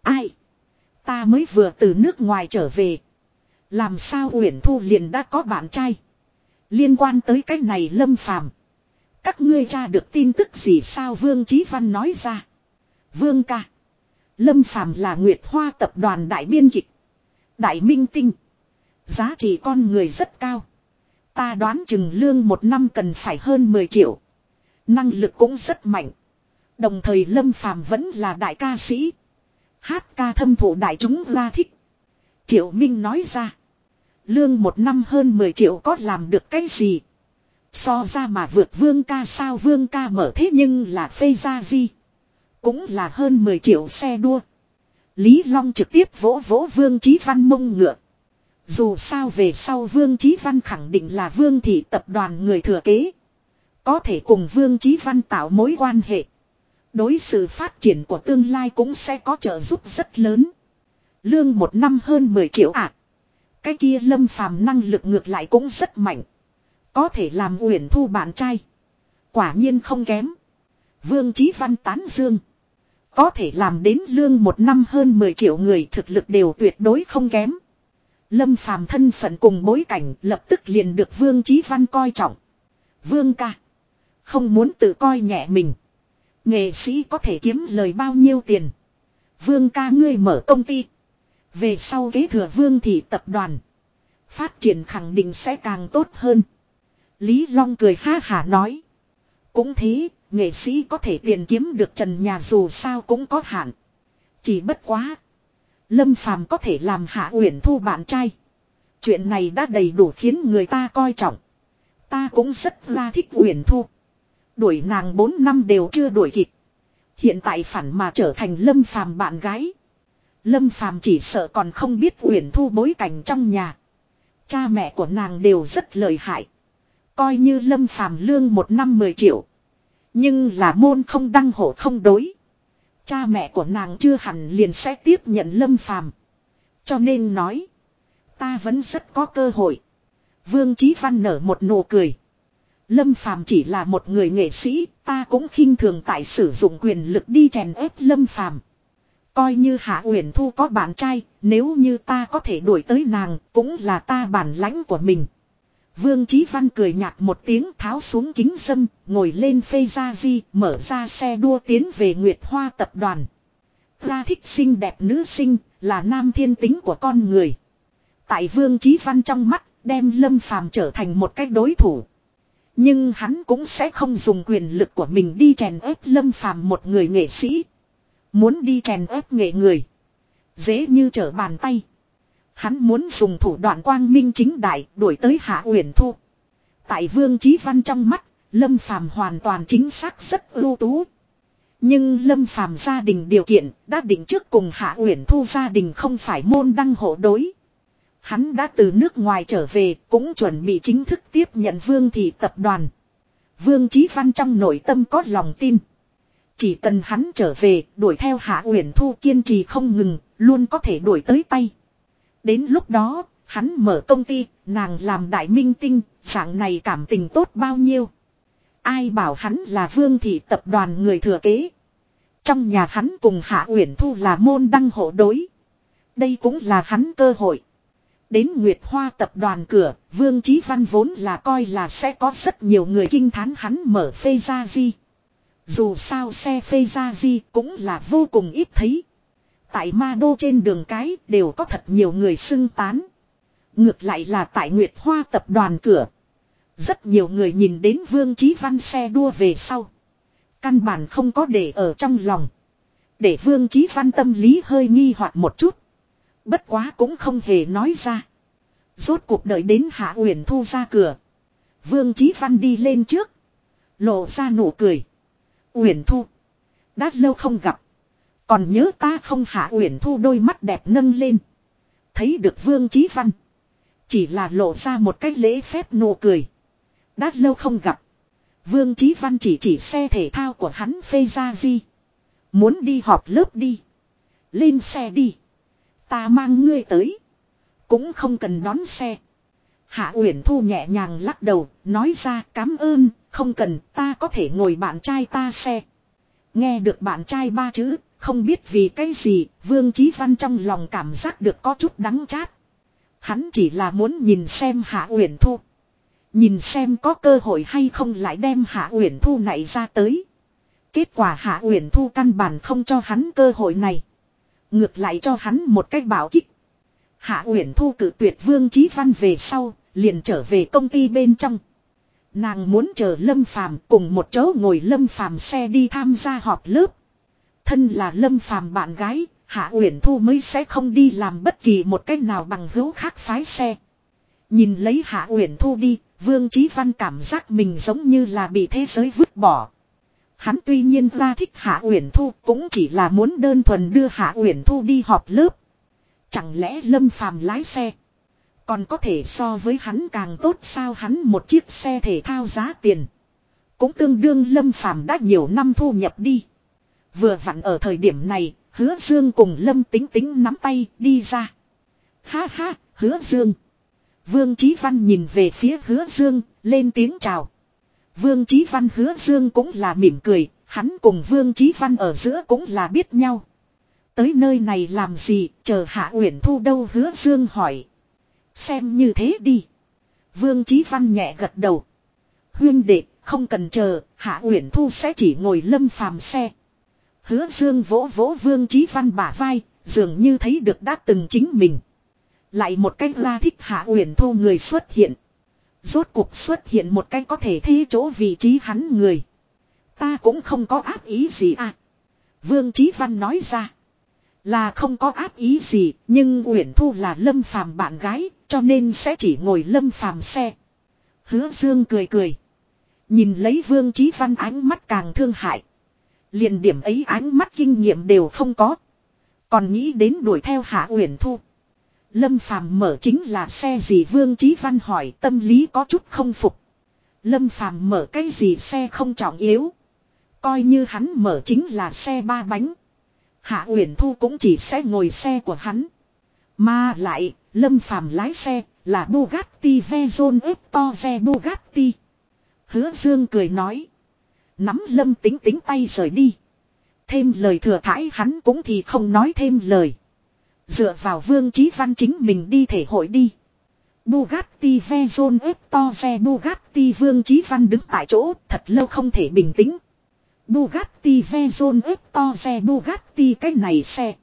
Ai? Ta mới vừa từ nước ngoài trở về. Làm sao Uyển Thu liền đã có bạn trai? Liên quan tới cái này lâm phàm. Các ngươi tra được tin tức gì sao Vương Chí Văn nói ra. Vương ca. Lâm phàm là Nguyệt Hoa tập đoàn đại biên kịch. Đại minh tinh. Giá trị con người rất cao. Ta đoán chừng lương một năm cần phải hơn 10 triệu. Năng lực cũng rất mạnh. Đồng thời Lâm Phàm vẫn là đại ca sĩ. Hát ca thâm thụ đại chúng ra thích. Triệu Minh nói ra. Lương một năm hơn 10 triệu có làm được cái gì? So ra mà vượt vương ca sao vương ca mở thế nhưng là phê ra gì? Cũng là hơn 10 triệu xe đua. Lý Long trực tiếp vỗ vỗ Vương Chí Văn mông ngựa. Dù sao về sau Vương Chí Văn khẳng định là Vương Thị tập đoàn người thừa kế. Có thể cùng Vương Chí Văn tạo mối quan hệ. Đối sự phát triển của tương lai cũng sẽ có trợ giúp rất lớn. Lương một năm hơn 10 triệu ạ. À. Cái kia lâm phàm năng lực ngược lại cũng rất mạnh. Có thể làm uyển thu bạn trai. Quả nhiên không kém. Vương Chí Văn tán dương. Có thể làm đến lương một năm hơn 10 triệu người thực lực đều tuyệt đối không kém. Lâm phàm thân phận cùng bối cảnh lập tức liền được Vương Chí Văn coi trọng. Vương ca. Không muốn tự coi nhẹ mình. Nghệ sĩ có thể kiếm lời bao nhiêu tiền. Vương ca ngươi mở công ty. Về sau kế thừa vương thị tập đoàn. Phát triển khẳng định sẽ càng tốt hơn. Lý Long cười ha hả nói. Cũng thế, nghệ sĩ có thể tiền kiếm được trần nhà dù sao cũng có hạn. Chỉ bất quá. Lâm Phàm có thể làm hạ uyển thu bạn trai. Chuyện này đã đầy đủ khiến người ta coi trọng. Ta cũng rất là thích uyển thu. Đuổi nàng 4 năm đều chưa đuổi kịp. Hiện tại phản mà trở thành Lâm Phàm bạn gái. Lâm Phàm chỉ sợ còn không biết Uyển Thu bối cảnh trong nhà. Cha mẹ của nàng đều rất lợi hại. Coi như Lâm Phàm lương một năm 10 triệu. Nhưng là môn không đăng hộ không đối. Cha mẹ của nàng chưa hẳn liền sẽ tiếp nhận Lâm Phàm. Cho nên nói. Ta vẫn rất có cơ hội. Vương Chí Văn nở một nụ cười. Lâm Phàm chỉ là một người nghệ sĩ, ta cũng khinh thường tại sử dụng quyền lực đi chèn ép Lâm Phàm. Coi như Hạ Uyển Thu có bạn trai, nếu như ta có thể đuổi tới nàng, cũng là ta bản lãnh của mình. Vương Chí Văn cười nhạt một tiếng tháo xuống kính dâm, ngồi lên phê gia di, mở ra xe đua tiến về Nguyệt Hoa tập đoàn. Ra thích xinh đẹp nữ sinh, là nam thiên tính của con người. Tại Vương Chí Văn trong mắt, đem Lâm Phàm trở thành một cách đối thủ. Nhưng hắn cũng sẽ không dùng quyền lực của mình đi chèn ép Lâm Phàm một người nghệ sĩ. Muốn đi chèn ép nghệ người. Dễ như trở bàn tay. Hắn muốn dùng thủ đoạn quang minh chính đại đuổi tới Hạ Uyển Thu. Tại Vương Chí Văn trong mắt, Lâm Phàm hoàn toàn chính xác rất ưu tú. Nhưng Lâm Phàm gia đình điều kiện đã định trước cùng Hạ Uyển Thu gia đình không phải môn đăng hộ đối. Hắn đã từ nước ngoài trở về cũng chuẩn bị chính thức tiếp nhận Vương Thị tập đoàn. Vương Chí Văn trong nội tâm có lòng tin. Chỉ cần hắn trở về đuổi theo Hạ Uyển Thu kiên trì không ngừng, luôn có thể đuổi tới tay. Đến lúc đó, hắn mở công ty, nàng làm đại minh tinh, dạng này cảm tình tốt bao nhiêu. Ai bảo hắn là Vương Thị tập đoàn người thừa kế. Trong nhà hắn cùng Hạ Uyển Thu là môn đăng hộ đối. Đây cũng là hắn cơ hội. Đến Nguyệt Hoa tập đoàn cửa, Vương Chí Văn vốn là coi là sẽ có rất nhiều người kinh thán hắn mở phê ra di. Dù sao xe phê ra di cũng là vô cùng ít thấy. Tại ma đô trên đường cái đều có thật nhiều người xưng tán. Ngược lại là tại Nguyệt Hoa tập đoàn cửa. Rất nhiều người nhìn đến Vương Chí Văn xe đua về sau. Căn bản không có để ở trong lòng. Để Vương Chí Văn tâm lý hơi nghi hoặc một chút. Bất quá cũng không hề nói ra. Rốt cuộc đợi đến Hạ Uyển Thu ra cửa. Vương Chí Văn đi lên trước. Lộ ra nụ cười. Uyển Thu. Đã lâu không gặp. Còn nhớ ta không Hạ Uyển Thu đôi mắt đẹp nâng lên. Thấy được Vương Chí Văn. Chỉ là lộ ra một cách lễ phép nụ cười. Đã lâu không gặp. Vương Chí Văn chỉ chỉ xe thể thao của hắn phê ra gì. Muốn đi họp lớp đi. Lên xe đi. Ta mang ngươi tới. Cũng không cần đón xe. Hạ Uyển Thu nhẹ nhàng lắc đầu, nói ra cảm ơn, không cần, ta có thể ngồi bạn trai ta xe. Nghe được bạn trai ba chữ, không biết vì cái gì, Vương Chí Văn trong lòng cảm giác được có chút đắng chát. Hắn chỉ là muốn nhìn xem Hạ Uyển Thu. Nhìn xem có cơ hội hay không lại đem Hạ Uyển Thu này ra tới. Kết quả Hạ Uyển Thu căn bản không cho hắn cơ hội này. Ngược lại cho hắn một cách bảo kích. Hạ Uyển Thu cử tuyệt Vương Chí Văn về sau, liền trở về công ty bên trong. Nàng muốn chờ Lâm Phàm cùng một chỗ ngồi Lâm Phàm xe đi tham gia họp lớp. Thân là Lâm Phàm bạn gái, Hạ Uyển Thu mới sẽ không đi làm bất kỳ một cách nào bằng hữu khác phái xe. Nhìn lấy Hạ Uyển Thu đi, Vương Chí Văn cảm giác mình giống như là bị thế giới vứt bỏ. Hắn tuy nhiên ra thích Hạ Uyển Thu cũng chỉ là muốn đơn thuần đưa Hạ Uyển Thu đi họp lớp. Chẳng lẽ Lâm Phàm lái xe còn có thể so với hắn càng tốt sao hắn một chiếc xe thể thao giá tiền. Cũng tương đương Lâm Phàm đã nhiều năm thu nhập đi. Vừa vặn ở thời điểm này, hứa Dương cùng Lâm tính tính nắm tay đi ra. Ha ha, hứa Dương. Vương Chí Văn nhìn về phía hứa Dương, lên tiếng chào. Vương Chí Văn hứa Dương cũng là mỉm cười, hắn cùng Vương Chí Văn ở giữa cũng là biết nhau. Tới nơi này làm gì, chờ Hạ Uyển Thu đâu hứa Dương hỏi. Xem như thế đi. Vương Chí Văn nhẹ gật đầu. Huyên đệ, không cần chờ, Hạ Uyển Thu sẽ chỉ ngồi lâm phàm xe. Hứa Dương vỗ vỗ Vương Chí Văn bả vai, dường như thấy được đã từng chính mình. Lại một cách la thích Hạ Uyển Thu người xuất hiện. Rốt cuộc xuất hiện một cái có thể thi chỗ vị trí hắn người. Ta cũng không có áp ý gì à. Vương Chí Văn nói ra. Là không có áp ý gì, nhưng Uyển Thu là Lâm Phàm bạn gái, cho nên sẽ chỉ ngồi Lâm Phàm xe. Hứa Dương cười cười. Nhìn lấy Vương Chí Văn ánh mắt càng thương hại. Liền điểm ấy ánh mắt kinh nghiệm đều không có. Còn nghĩ đến đuổi theo Hạ Uyển Thu. Lâm Phàm mở chính là xe gì Vương Chí Văn hỏi tâm lý có chút không phục. Lâm Phàm mở cái gì xe không trọng yếu. Coi như hắn mở chính là xe ba bánh. Hạ Uyển Thu cũng chỉ sẽ ngồi xe của hắn. Mà lại, Lâm Phàm lái xe là Bugatti Veyron Eptoze Bugatti. Hứa Dương cười nói. Nắm Lâm tính tính tay rời đi. Thêm lời thừa thãi hắn cũng thì không nói thêm lời. Dựa vào Vương Chí Văn chính mình đi thể hội đi. Bugatti Veyron xe Bugatti Vương Chí Văn đứng tại chỗ thật lâu không thể bình tĩnh. Bugatti Veyron xe Bugatti cái này xe.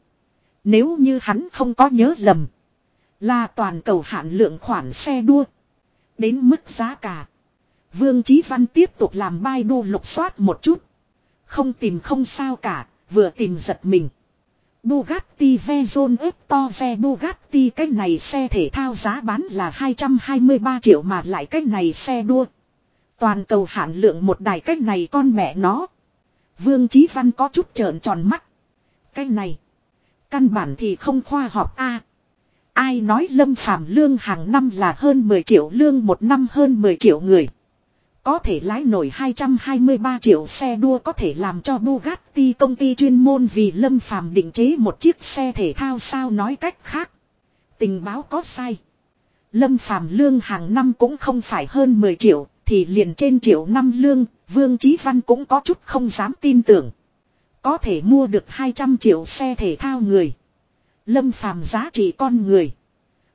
Nếu như hắn không có nhớ lầm. Là toàn cầu hạn lượng khoản xe đua. Đến mức giá cả. Vương Chí Văn tiếp tục làm bai đô lục soát một chút. Không tìm không sao cả, vừa tìm giật mình. Bugatti Veyron Eptoze Bugatti, cái này xe thể thao giá bán là 223 triệu mà lại cái này xe đua. Toàn cầu hạn lượng một đài cái này con mẹ nó. Vương Chí Văn có chút trợn tròn mắt. Cái này. Căn bản thì không khoa học a. ai nói lâm phàm lương hàng năm là hơn 10 triệu, lương một năm hơn 10 triệu người. Có thể lái nổi 223 triệu xe đua có thể làm cho Bugatti công ty chuyên môn vì lâm phàm định chế một chiếc xe thể thao sao nói cách khác. Tình báo có sai. Lâm phàm lương hàng năm cũng không phải hơn 10 triệu, thì liền trên triệu năm lương, Vương Chí Văn cũng có chút không dám tin tưởng. Có thể mua được 200 triệu xe thể thao người. Lâm phàm giá trị con người.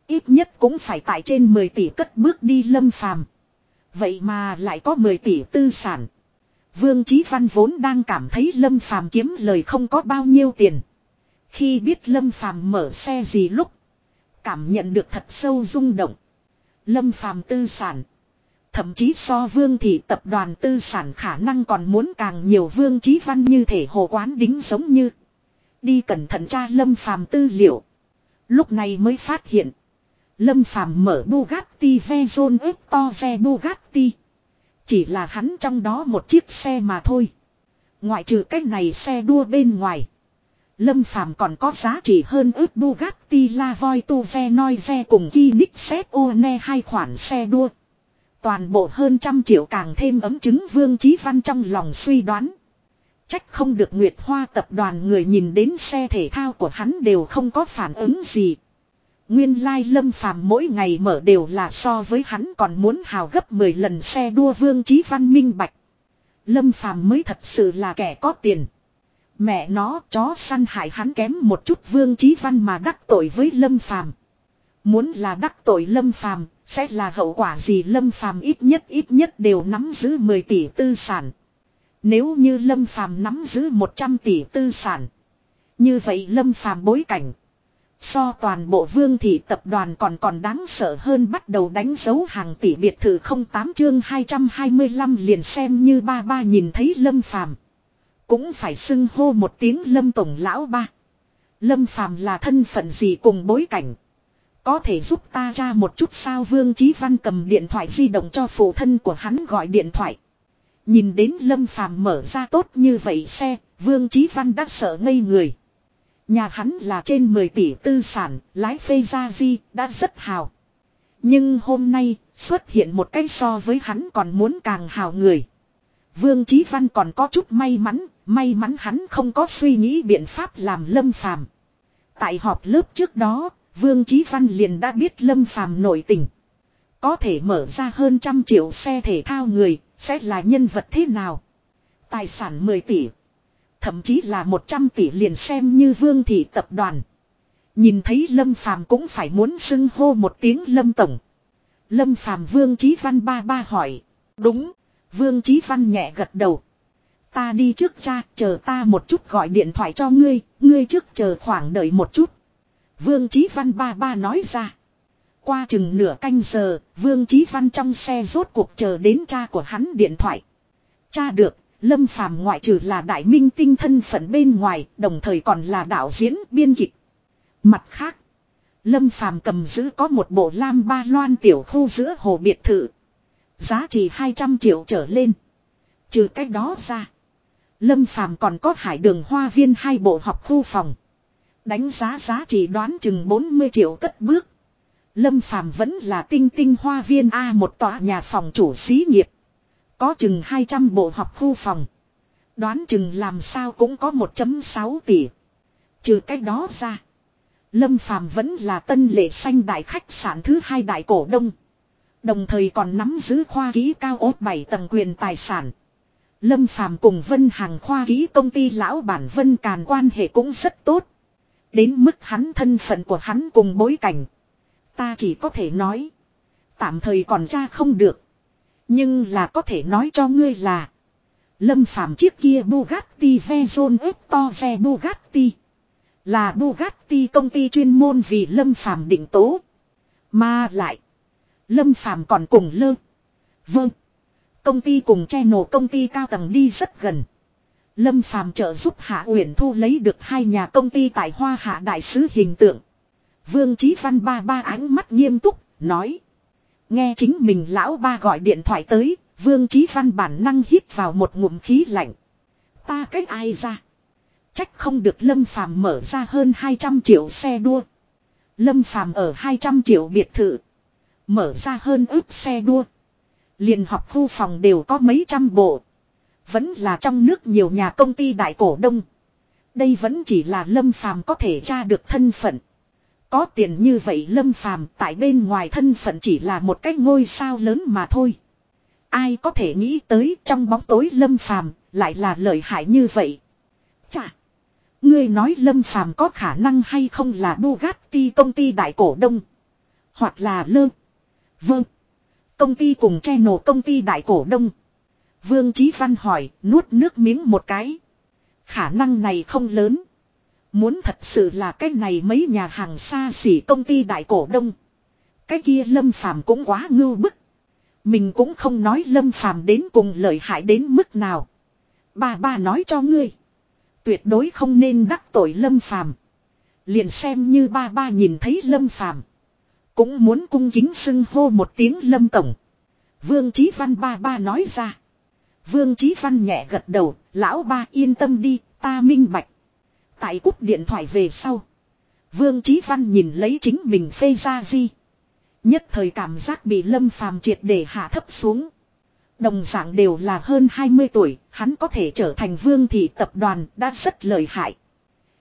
Ít nhất cũng phải tại trên 10 tỷ cất bước đi lâm phàm. Vậy mà lại có 10 tỷ tư sản. Vương Chí Văn vốn đang cảm thấy lâm phàm kiếm lời không có bao nhiêu tiền. Khi biết lâm phàm mở xe gì lúc. Cảm nhận được thật sâu rung động. Lâm phàm tư sản. Thậm chí so vương thị tập đoàn tư sản khả năng còn muốn càng nhiều vương chí văn như thể hồ quán đính giống như. Đi cẩn thận tra lâm phàm tư liệu. Lúc này mới phát hiện. Lâm phàm mở Bugatti Veyron urs to xe Bugatti. Chỉ là hắn trong đó một chiếc xe mà thôi. Ngoại trừ cái này xe đua bên ngoài. Lâm Phàm còn có giá trị hơn ước Bugatti La Voi Tu Ve Noi Ve cùng Koenigsegg One hai khoản xe đua. Toàn bộ hơn trăm triệu càng thêm ấm chứng Vương Chí Văn trong lòng suy đoán. Trách không được Nguyệt Hoa tập đoàn người nhìn đến xe thể thao của hắn đều không có phản ứng gì. Nguyên lai lâm phàm mỗi ngày mở đều là so với hắn còn muốn hào gấp 10 lần xe đua Vương trí Văn minh bạch. Lâm phàm mới thật sự là kẻ có tiền. Mẹ nó, chó săn hại hắn kém một chút Vương trí Văn mà đắc tội với Lâm phàm. Muốn là đắc tội Lâm phàm, sẽ là hậu quả gì Lâm Phàm ít nhất ít nhất đều nắm giữ 10 tỷ tư sản. Nếu như Lâm Phàm nắm giữ 100 tỷ tư sản. Như vậy Lâm Phàm bối cảnh. So toàn bộ vương thị tập đoàn còn còn đáng sợ hơn bắt đầu đánh dấu hàng tỷ biệt thự 08 chương 225 liền xem như ba ba nhìn thấy Lâm Phàm Cũng phải xưng hô một tiếng Lâm Tổng Lão ba. Lâm Phàm là thân phận gì cùng bối cảnh. Có thể giúp ta ra một chút sao Vương Chí Văn cầm điện thoại di động cho phụ thân của hắn gọi điện thoại. Nhìn đến Lâm Phàm mở ra tốt như vậy xe, Vương Chí Văn đã sợ ngây người. Nhà hắn là trên 10 tỷ tư sản, lái phê ra di, đã rất hào. Nhưng hôm nay, xuất hiện một cái so với hắn còn muốn càng hào người. Vương Chí Văn còn có chút may mắn, may mắn hắn không có suy nghĩ biện pháp làm Lâm Phàm. Tại họp lớp trước đó, Vương Chí Văn liền đã biết Lâm Phàm nổi tình. Có thể mở ra hơn trăm triệu xe thể thao người, sẽ là nhân vật thế nào? Tài sản 10 tỷ. Thậm chí là 100 tỷ liền xem như Vương Thị Tập đoàn. Nhìn thấy Lâm Phàm cũng phải muốn xưng hô một tiếng Lâm Tổng. Lâm Phàm Vương Chí Văn ba ba hỏi. Đúng. Vương Chí Văn nhẹ gật đầu. Ta đi trước cha, chờ ta một chút gọi điện thoại cho ngươi, ngươi trước chờ khoảng đợi một chút. Vương Chí Văn ba ba nói ra. Qua chừng nửa canh giờ, Vương Chí Văn trong xe rốt cuộc chờ đến cha của hắn điện thoại. Cha được, Lâm Phàm ngoại trừ là đại minh tinh thân phận bên ngoài, đồng thời còn là đạo diễn, biên kịch. Mặt khác, Lâm Phàm cầm giữ có một bộ lam ba loan tiểu khu giữa hồ biệt thự. Giá trị 200 triệu trở lên. Trừ cách đó ra. Lâm Phàm còn có hải đường hoa viên hai bộ học khu phòng. Đánh giá giá trị đoán chừng 40 triệu cất bước. Lâm Phàm vẫn là tinh tinh hoa viên A một tòa nhà phòng chủ xí nghiệp. Có chừng 200 bộ học khu phòng. Đoán chừng làm sao cũng có 1.6 tỷ. Trừ cách đó ra. Lâm Phàm vẫn là tân lệ xanh đại khách sạn thứ hai đại cổ đông. Đồng thời còn nắm giữ khoa ký cao ốt 7 tầng quyền tài sản. Lâm Phàm cùng Vân Hàng khoa ký công ty lão bản Vân Càn quan hệ cũng rất tốt. Đến mức hắn thân phận của hắn cùng bối cảnh. Ta chỉ có thể nói. Tạm thời còn cha không được. Nhưng là có thể nói cho ngươi là. Lâm Phàm chiếc kia Bugatti Veyron Ector Bugatti. Là Bugatti công ty chuyên môn vì Lâm Phàm định tố. Mà lại. Lâm Phàm còn cùng lơ. Vâng. Công ty cùng che nổ công ty cao tầng đi rất gần. Lâm Phàm trợ giúp Hạ Uyển Thu lấy được hai nhà công ty tại Hoa Hạ đại sứ hình tượng. Vương Chí Văn ba ba ánh mắt nghiêm túc, nói. Nghe chính mình lão ba gọi điện thoại tới, Vương Chí Văn bản năng hít vào một ngụm khí lạnh. Ta cách ai ra? Trách không được Lâm Phàm mở ra hơn 200 triệu xe đua. Lâm Phàm ở 200 triệu biệt thự. Mở ra hơn ước xe đua. liền học khu phòng đều có mấy trăm bộ. Vẫn là trong nước nhiều nhà công ty đại cổ đông. Đây vẫn chỉ là Lâm Phàm có thể tra được thân phận. Có tiền như vậy Lâm Phàm tại bên ngoài thân phận chỉ là một cái ngôi sao lớn mà thôi. Ai có thể nghĩ tới trong bóng tối Lâm Phàm lại là lợi hại như vậy. Chà. Ngươi nói Lâm Phàm có khả năng hay không là Bugatti công ty đại cổ đông. Hoặc là lơ. Vâng. Công ty cùng che nổ công ty đại cổ đông. Vương Chí Văn hỏi, nuốt nước miếng một cái. Khả năng này không lớn. Muốn thật sự là cái này mấy nhà hàng xa xỉ công ty đại cổ đông. Cái kia Lâm Phàm cũng quá ngưu bức. Mình cũng không nói Lâm Phàm đến cùng lợi hại đến mức nào. Bà bà nói cho ngươi. Tuyệt đối không nên đắc tội Lâm Phàm. Liền xem như ba ba nhìn thấy Lâm Phàm, cũng muốn cung kính xưng hô một tiếng Lâm tổng. Vương Chí Văn ba ba nói ra. Vương Chí Văn nhẹ gật đầu, lão ba yên tâm đi, ta minh bạch. Tại cúp điện thoại về sau. Vương Chí Văn nhìn lấy chính mình phê ra di. Nhất thời cảm giác bị lâm phàm triệt để hạ thấp xuống. Đồng dạng đều là hơn 20 tuổi, hắn có thể trở thành vương thị tập đoàn đã rất lợi hại.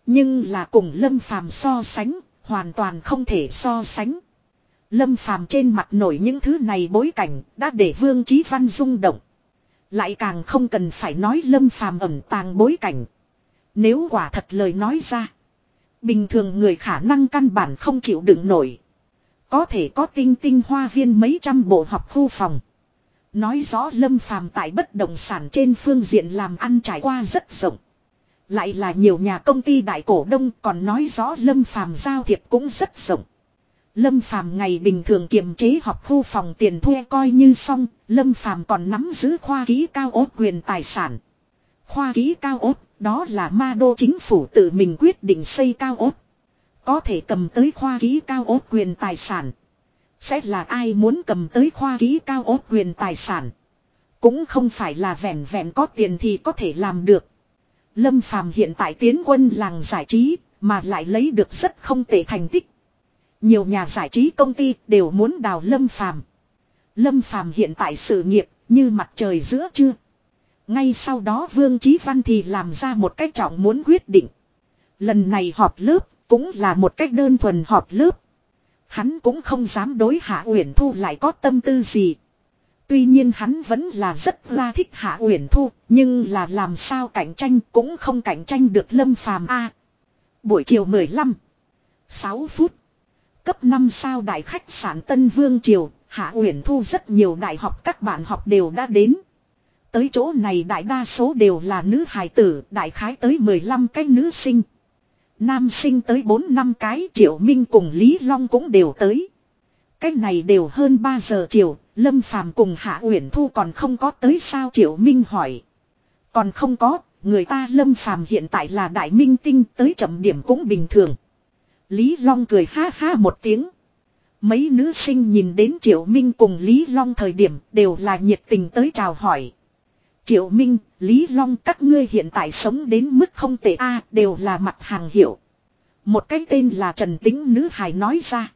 Nhưng là cùng lâm phàm so sánh, hoàn toàn không thể so sánh. Lâm phàm trên mặt nổi những thứ này bối cảnh đã để vương Chí Văn rung động. Lại càng không cần phải nói lâm phàm ẩn tàng bối cảnh. Nếu quả thật lời nói ra. Bình thường người khả năng căn bản không chịu đựng nổi. Có thể có tinh tinh hoa viên mấy trăm bộ học khu phòng. Nói rõ lâm phàm tại bất động sản trên phương diện làm ăn trải qua rất rộng. Lại là nhiều nhà công ty đại cổ đông còn nói rõ lâm phàm giao thiệp cũng rất rộng. Lâm Phàm ngày bình thường kiềm chế học khu phòng tiền thuê coi như xong, Lâm Phàm còn nắm giữ khoa ký cao ốt quyền tài sản. Khoa ký cao ốt, đó là ma đô chính phủ tự mình quyết định xây cao ốt. Có thể cầm tới khoa ký cao ốt quyền tài sản. Sẽ là ai muốn cầm tới khoa ký cao ốt quyền tài sản. Cũng không phải là vẹn vẹn có tiền thì có thể làm được. Lâm Phàm hiện tại tiến quân làng giải trí, mà lại lấy được rất không tệ thành tích. Nhiều nhà giải trí công ty đều muốn đào Lâm Phàm. Lâm Phàm hiện tại sự nghiệp như mặt trời giữa trưa. Ngay sau đó Vương Chí Văn thì làm ra một cách trọng muốn quyết định. Lần này họp lớp cũng là một cách đơn thuần họp lớp. Hắn cũng không dám đối Hạ Uyển Thu lại có tâm tư gì. Tuy nhiên hắn vẫn là rất ra thích Hạ Uyển Thu, nhưng là làm sao cạnh tranh cũng không cạnh tranh được Lâm Phàm a. buổi chiều 15 6 phút. Cấp 5 sao đại khách sạn Tân Vương Triều, Hạ Uyển Thu rất nhiều đại học các bạn học đều đã đến. Tới chỗ này đại đa số đều là nữ hài tử, đại khái tới 15 cái nữ sinh. Nam sinh tới 4 năm cái Triệu Minh cùng Lý Long cũng đều tới. Cái này đều hơn 3 giờ chiều, Lâm Phàm cùng Hạ Uyển Thu còn không có tới sao Triệu Minh hỏi. Còn không có, người ta Lâm Phàm hiện tại là đại minh tinh tới chậm điểm cũng bình thường. Lý Long cười ha ha một tiếng. Mấy nữ sinh nhìn đến Triệu Minh cùng Lý Long thời điểm đều là nhiệt tình tới chào hỏi. Triệu Minh, Lý Long các ngươi hiện tại sống đến mức không tệ a đều là mặt hàng hiệu. Một cái tên là Trần Tính nữ hài nói ra.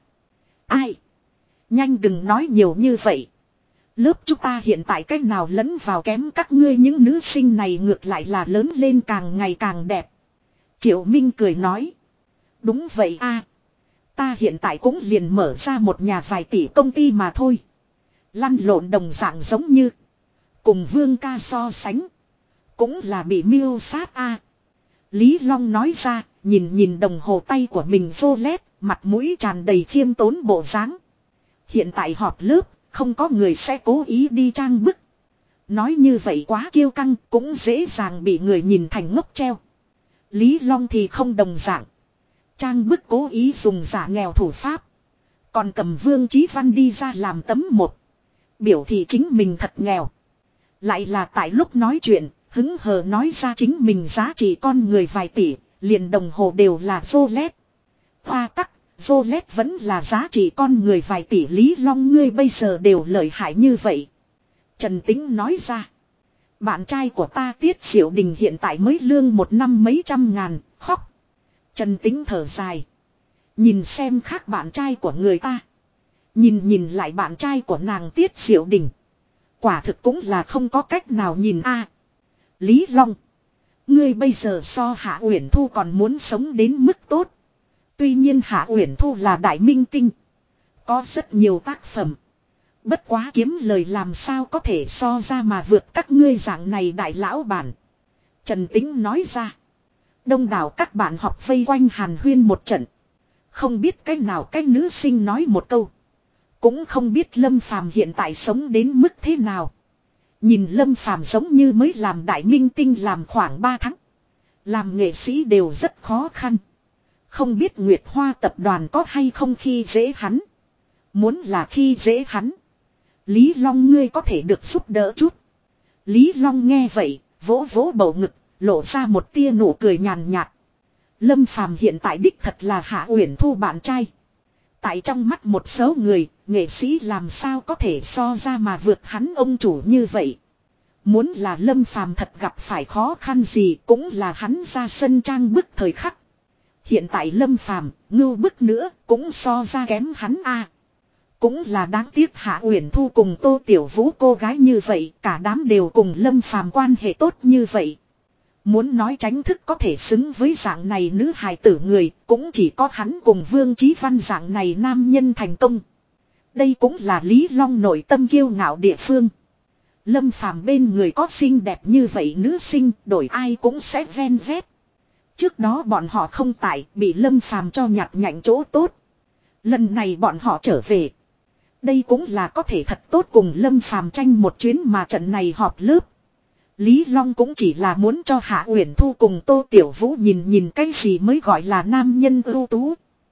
Ai? Nhanh đừng nói nhiều như vậy. Lớp chúng ta hiện tại cách nào lẫn vào kém các ngươi những nữ sinh này ngược lại là lớn lên càng ngày càng đẹp. Triệu Minh cười nói. Đúng vậy a Ta hiện tại cũng liền mở ra một nhà vài tỷ công ty mà thôi. Lăn lộn đồng dạng giống như. Cùng vương ca so sánh. Cũng là bị miêu sát a Lý Long nói ra, nhìn nhìn đồng hồ tay của mình vô lét, mặt mũi tràn đầy khiêm tốn bộ dáng. Hiện tại họp lớp, không có người sẽ cố ý đi trang bức. Nói như vậy quá kiêu căng, cũng dễ dàng bị người nhìn thành ngốc treo. Lý Long thì không đồng dạng. Trang bức cố ý dùng giả nghèo thủ pháp. Còn cầm Vương Chí Văn đi ra làm tấm một. Biểu thị chính mình thật nghèo. Lại là tại lúc nói chuyện, hứng hờ nói ra chính mình giá trị con người vài tỷ, liền đồng hồ đều là vô lét. Hoa tắc, vô lét vẫn là giá trị con người vài tỷ lý long ngươi bây giờ đều lợi hại như vậy. Trần Tính nói ra. Bạn trai của ta Tiết Diệu Đình hiện tại mới lương một năm mấy trăm ngàn, khóc. Trần Tính thở dài. Nhìn xem khác bạn trai của người ta. Nhìn nhìn lại bạn trai của nàng Tiết Diệu Đình. Quả thực cũng là không có cách nào nhìn a. Lý Long. Ngươi bây giờ so Hạ Uyển Thu còn muốn sống đến mức tốt. Tuy nhiên Hạ Uyển Thu là đại minh tinh. Có rất nhiều tác phẩm. Bất quá kiếm lời làm sao có thể so ra mà vượt các ngươi dạng này đại lão bản. Trần Tính nói ra. Đông đảo các bạn học vây quanh Hàn Huyên một trận. Không biết cái nào cái nữ sinh nói một câu. Cũng không biết Lâm Phàm hiện tại sống đến mức thế nào. Nhìn Lâm Phàm giống như mới làm đại minh tinh làm khoảng 3 tháng. Làm nghệ sĩ đều rất khó khăn. Không biết Nguyệt Hoa tập đoàn có hay không khi dễ hắn. Muốn là khi dễ hắn. Lý Long ngươi có thể được giúp đỡ chút. Lý Long nghe vậy, vỗ vỗ bầu ngực, lộ ra một tia nụ cười nhàn nhạt. Lâm Phàm hiện tại đích thật là Hạ Uyển Thu bạn trai. Tại trong mắt một số người, nghệ sĩ làm sao có thể so ra mà vượt hắn ông chủ như vậy. Muốn là Lâm Phàm thật gặp phải khó khăn gì cũng là hắn ra sân trang bức thời khắc. Hiện tại Lâm Phàm ngưu bức nữa cũng so ra kém hắn a. Cũng là đáng tiếc Hạ Uyển Thu cùng Tô Tiểu Vũ cô gái như vậy, cả đám đều cùng Lâm Phàm quan hệ tốt như vậy. Muốn nói tránh thức có thể xứng với dạng này nữ hài tử người, cũng chỉ có hắn cùng Vương Chí Văn dạng này nam nhân thành công. Đây cũng là Lý Long nội tâm kiêu ngạo địa phương. Lâm phàm bên người có xinh đẹp như vậy nữ sinh, đổi ai cũng sẽ ven vét. Trước đó bọn họ không tại, bị Lâm phàm cho nhặt nhạnh chỗ tốt. Lần này bọn họ trở về. Đây cũng là có thể thật tốt cùng Lâm phàm tranh một chuyến mà trận này họp lớp. Lý Long cũng chỉ là muốn cho Hạ Uyển Thu cùng Tô Tiểu Vũ nhìn nhìn cái gì mới gọi là nam nhân ưu tú.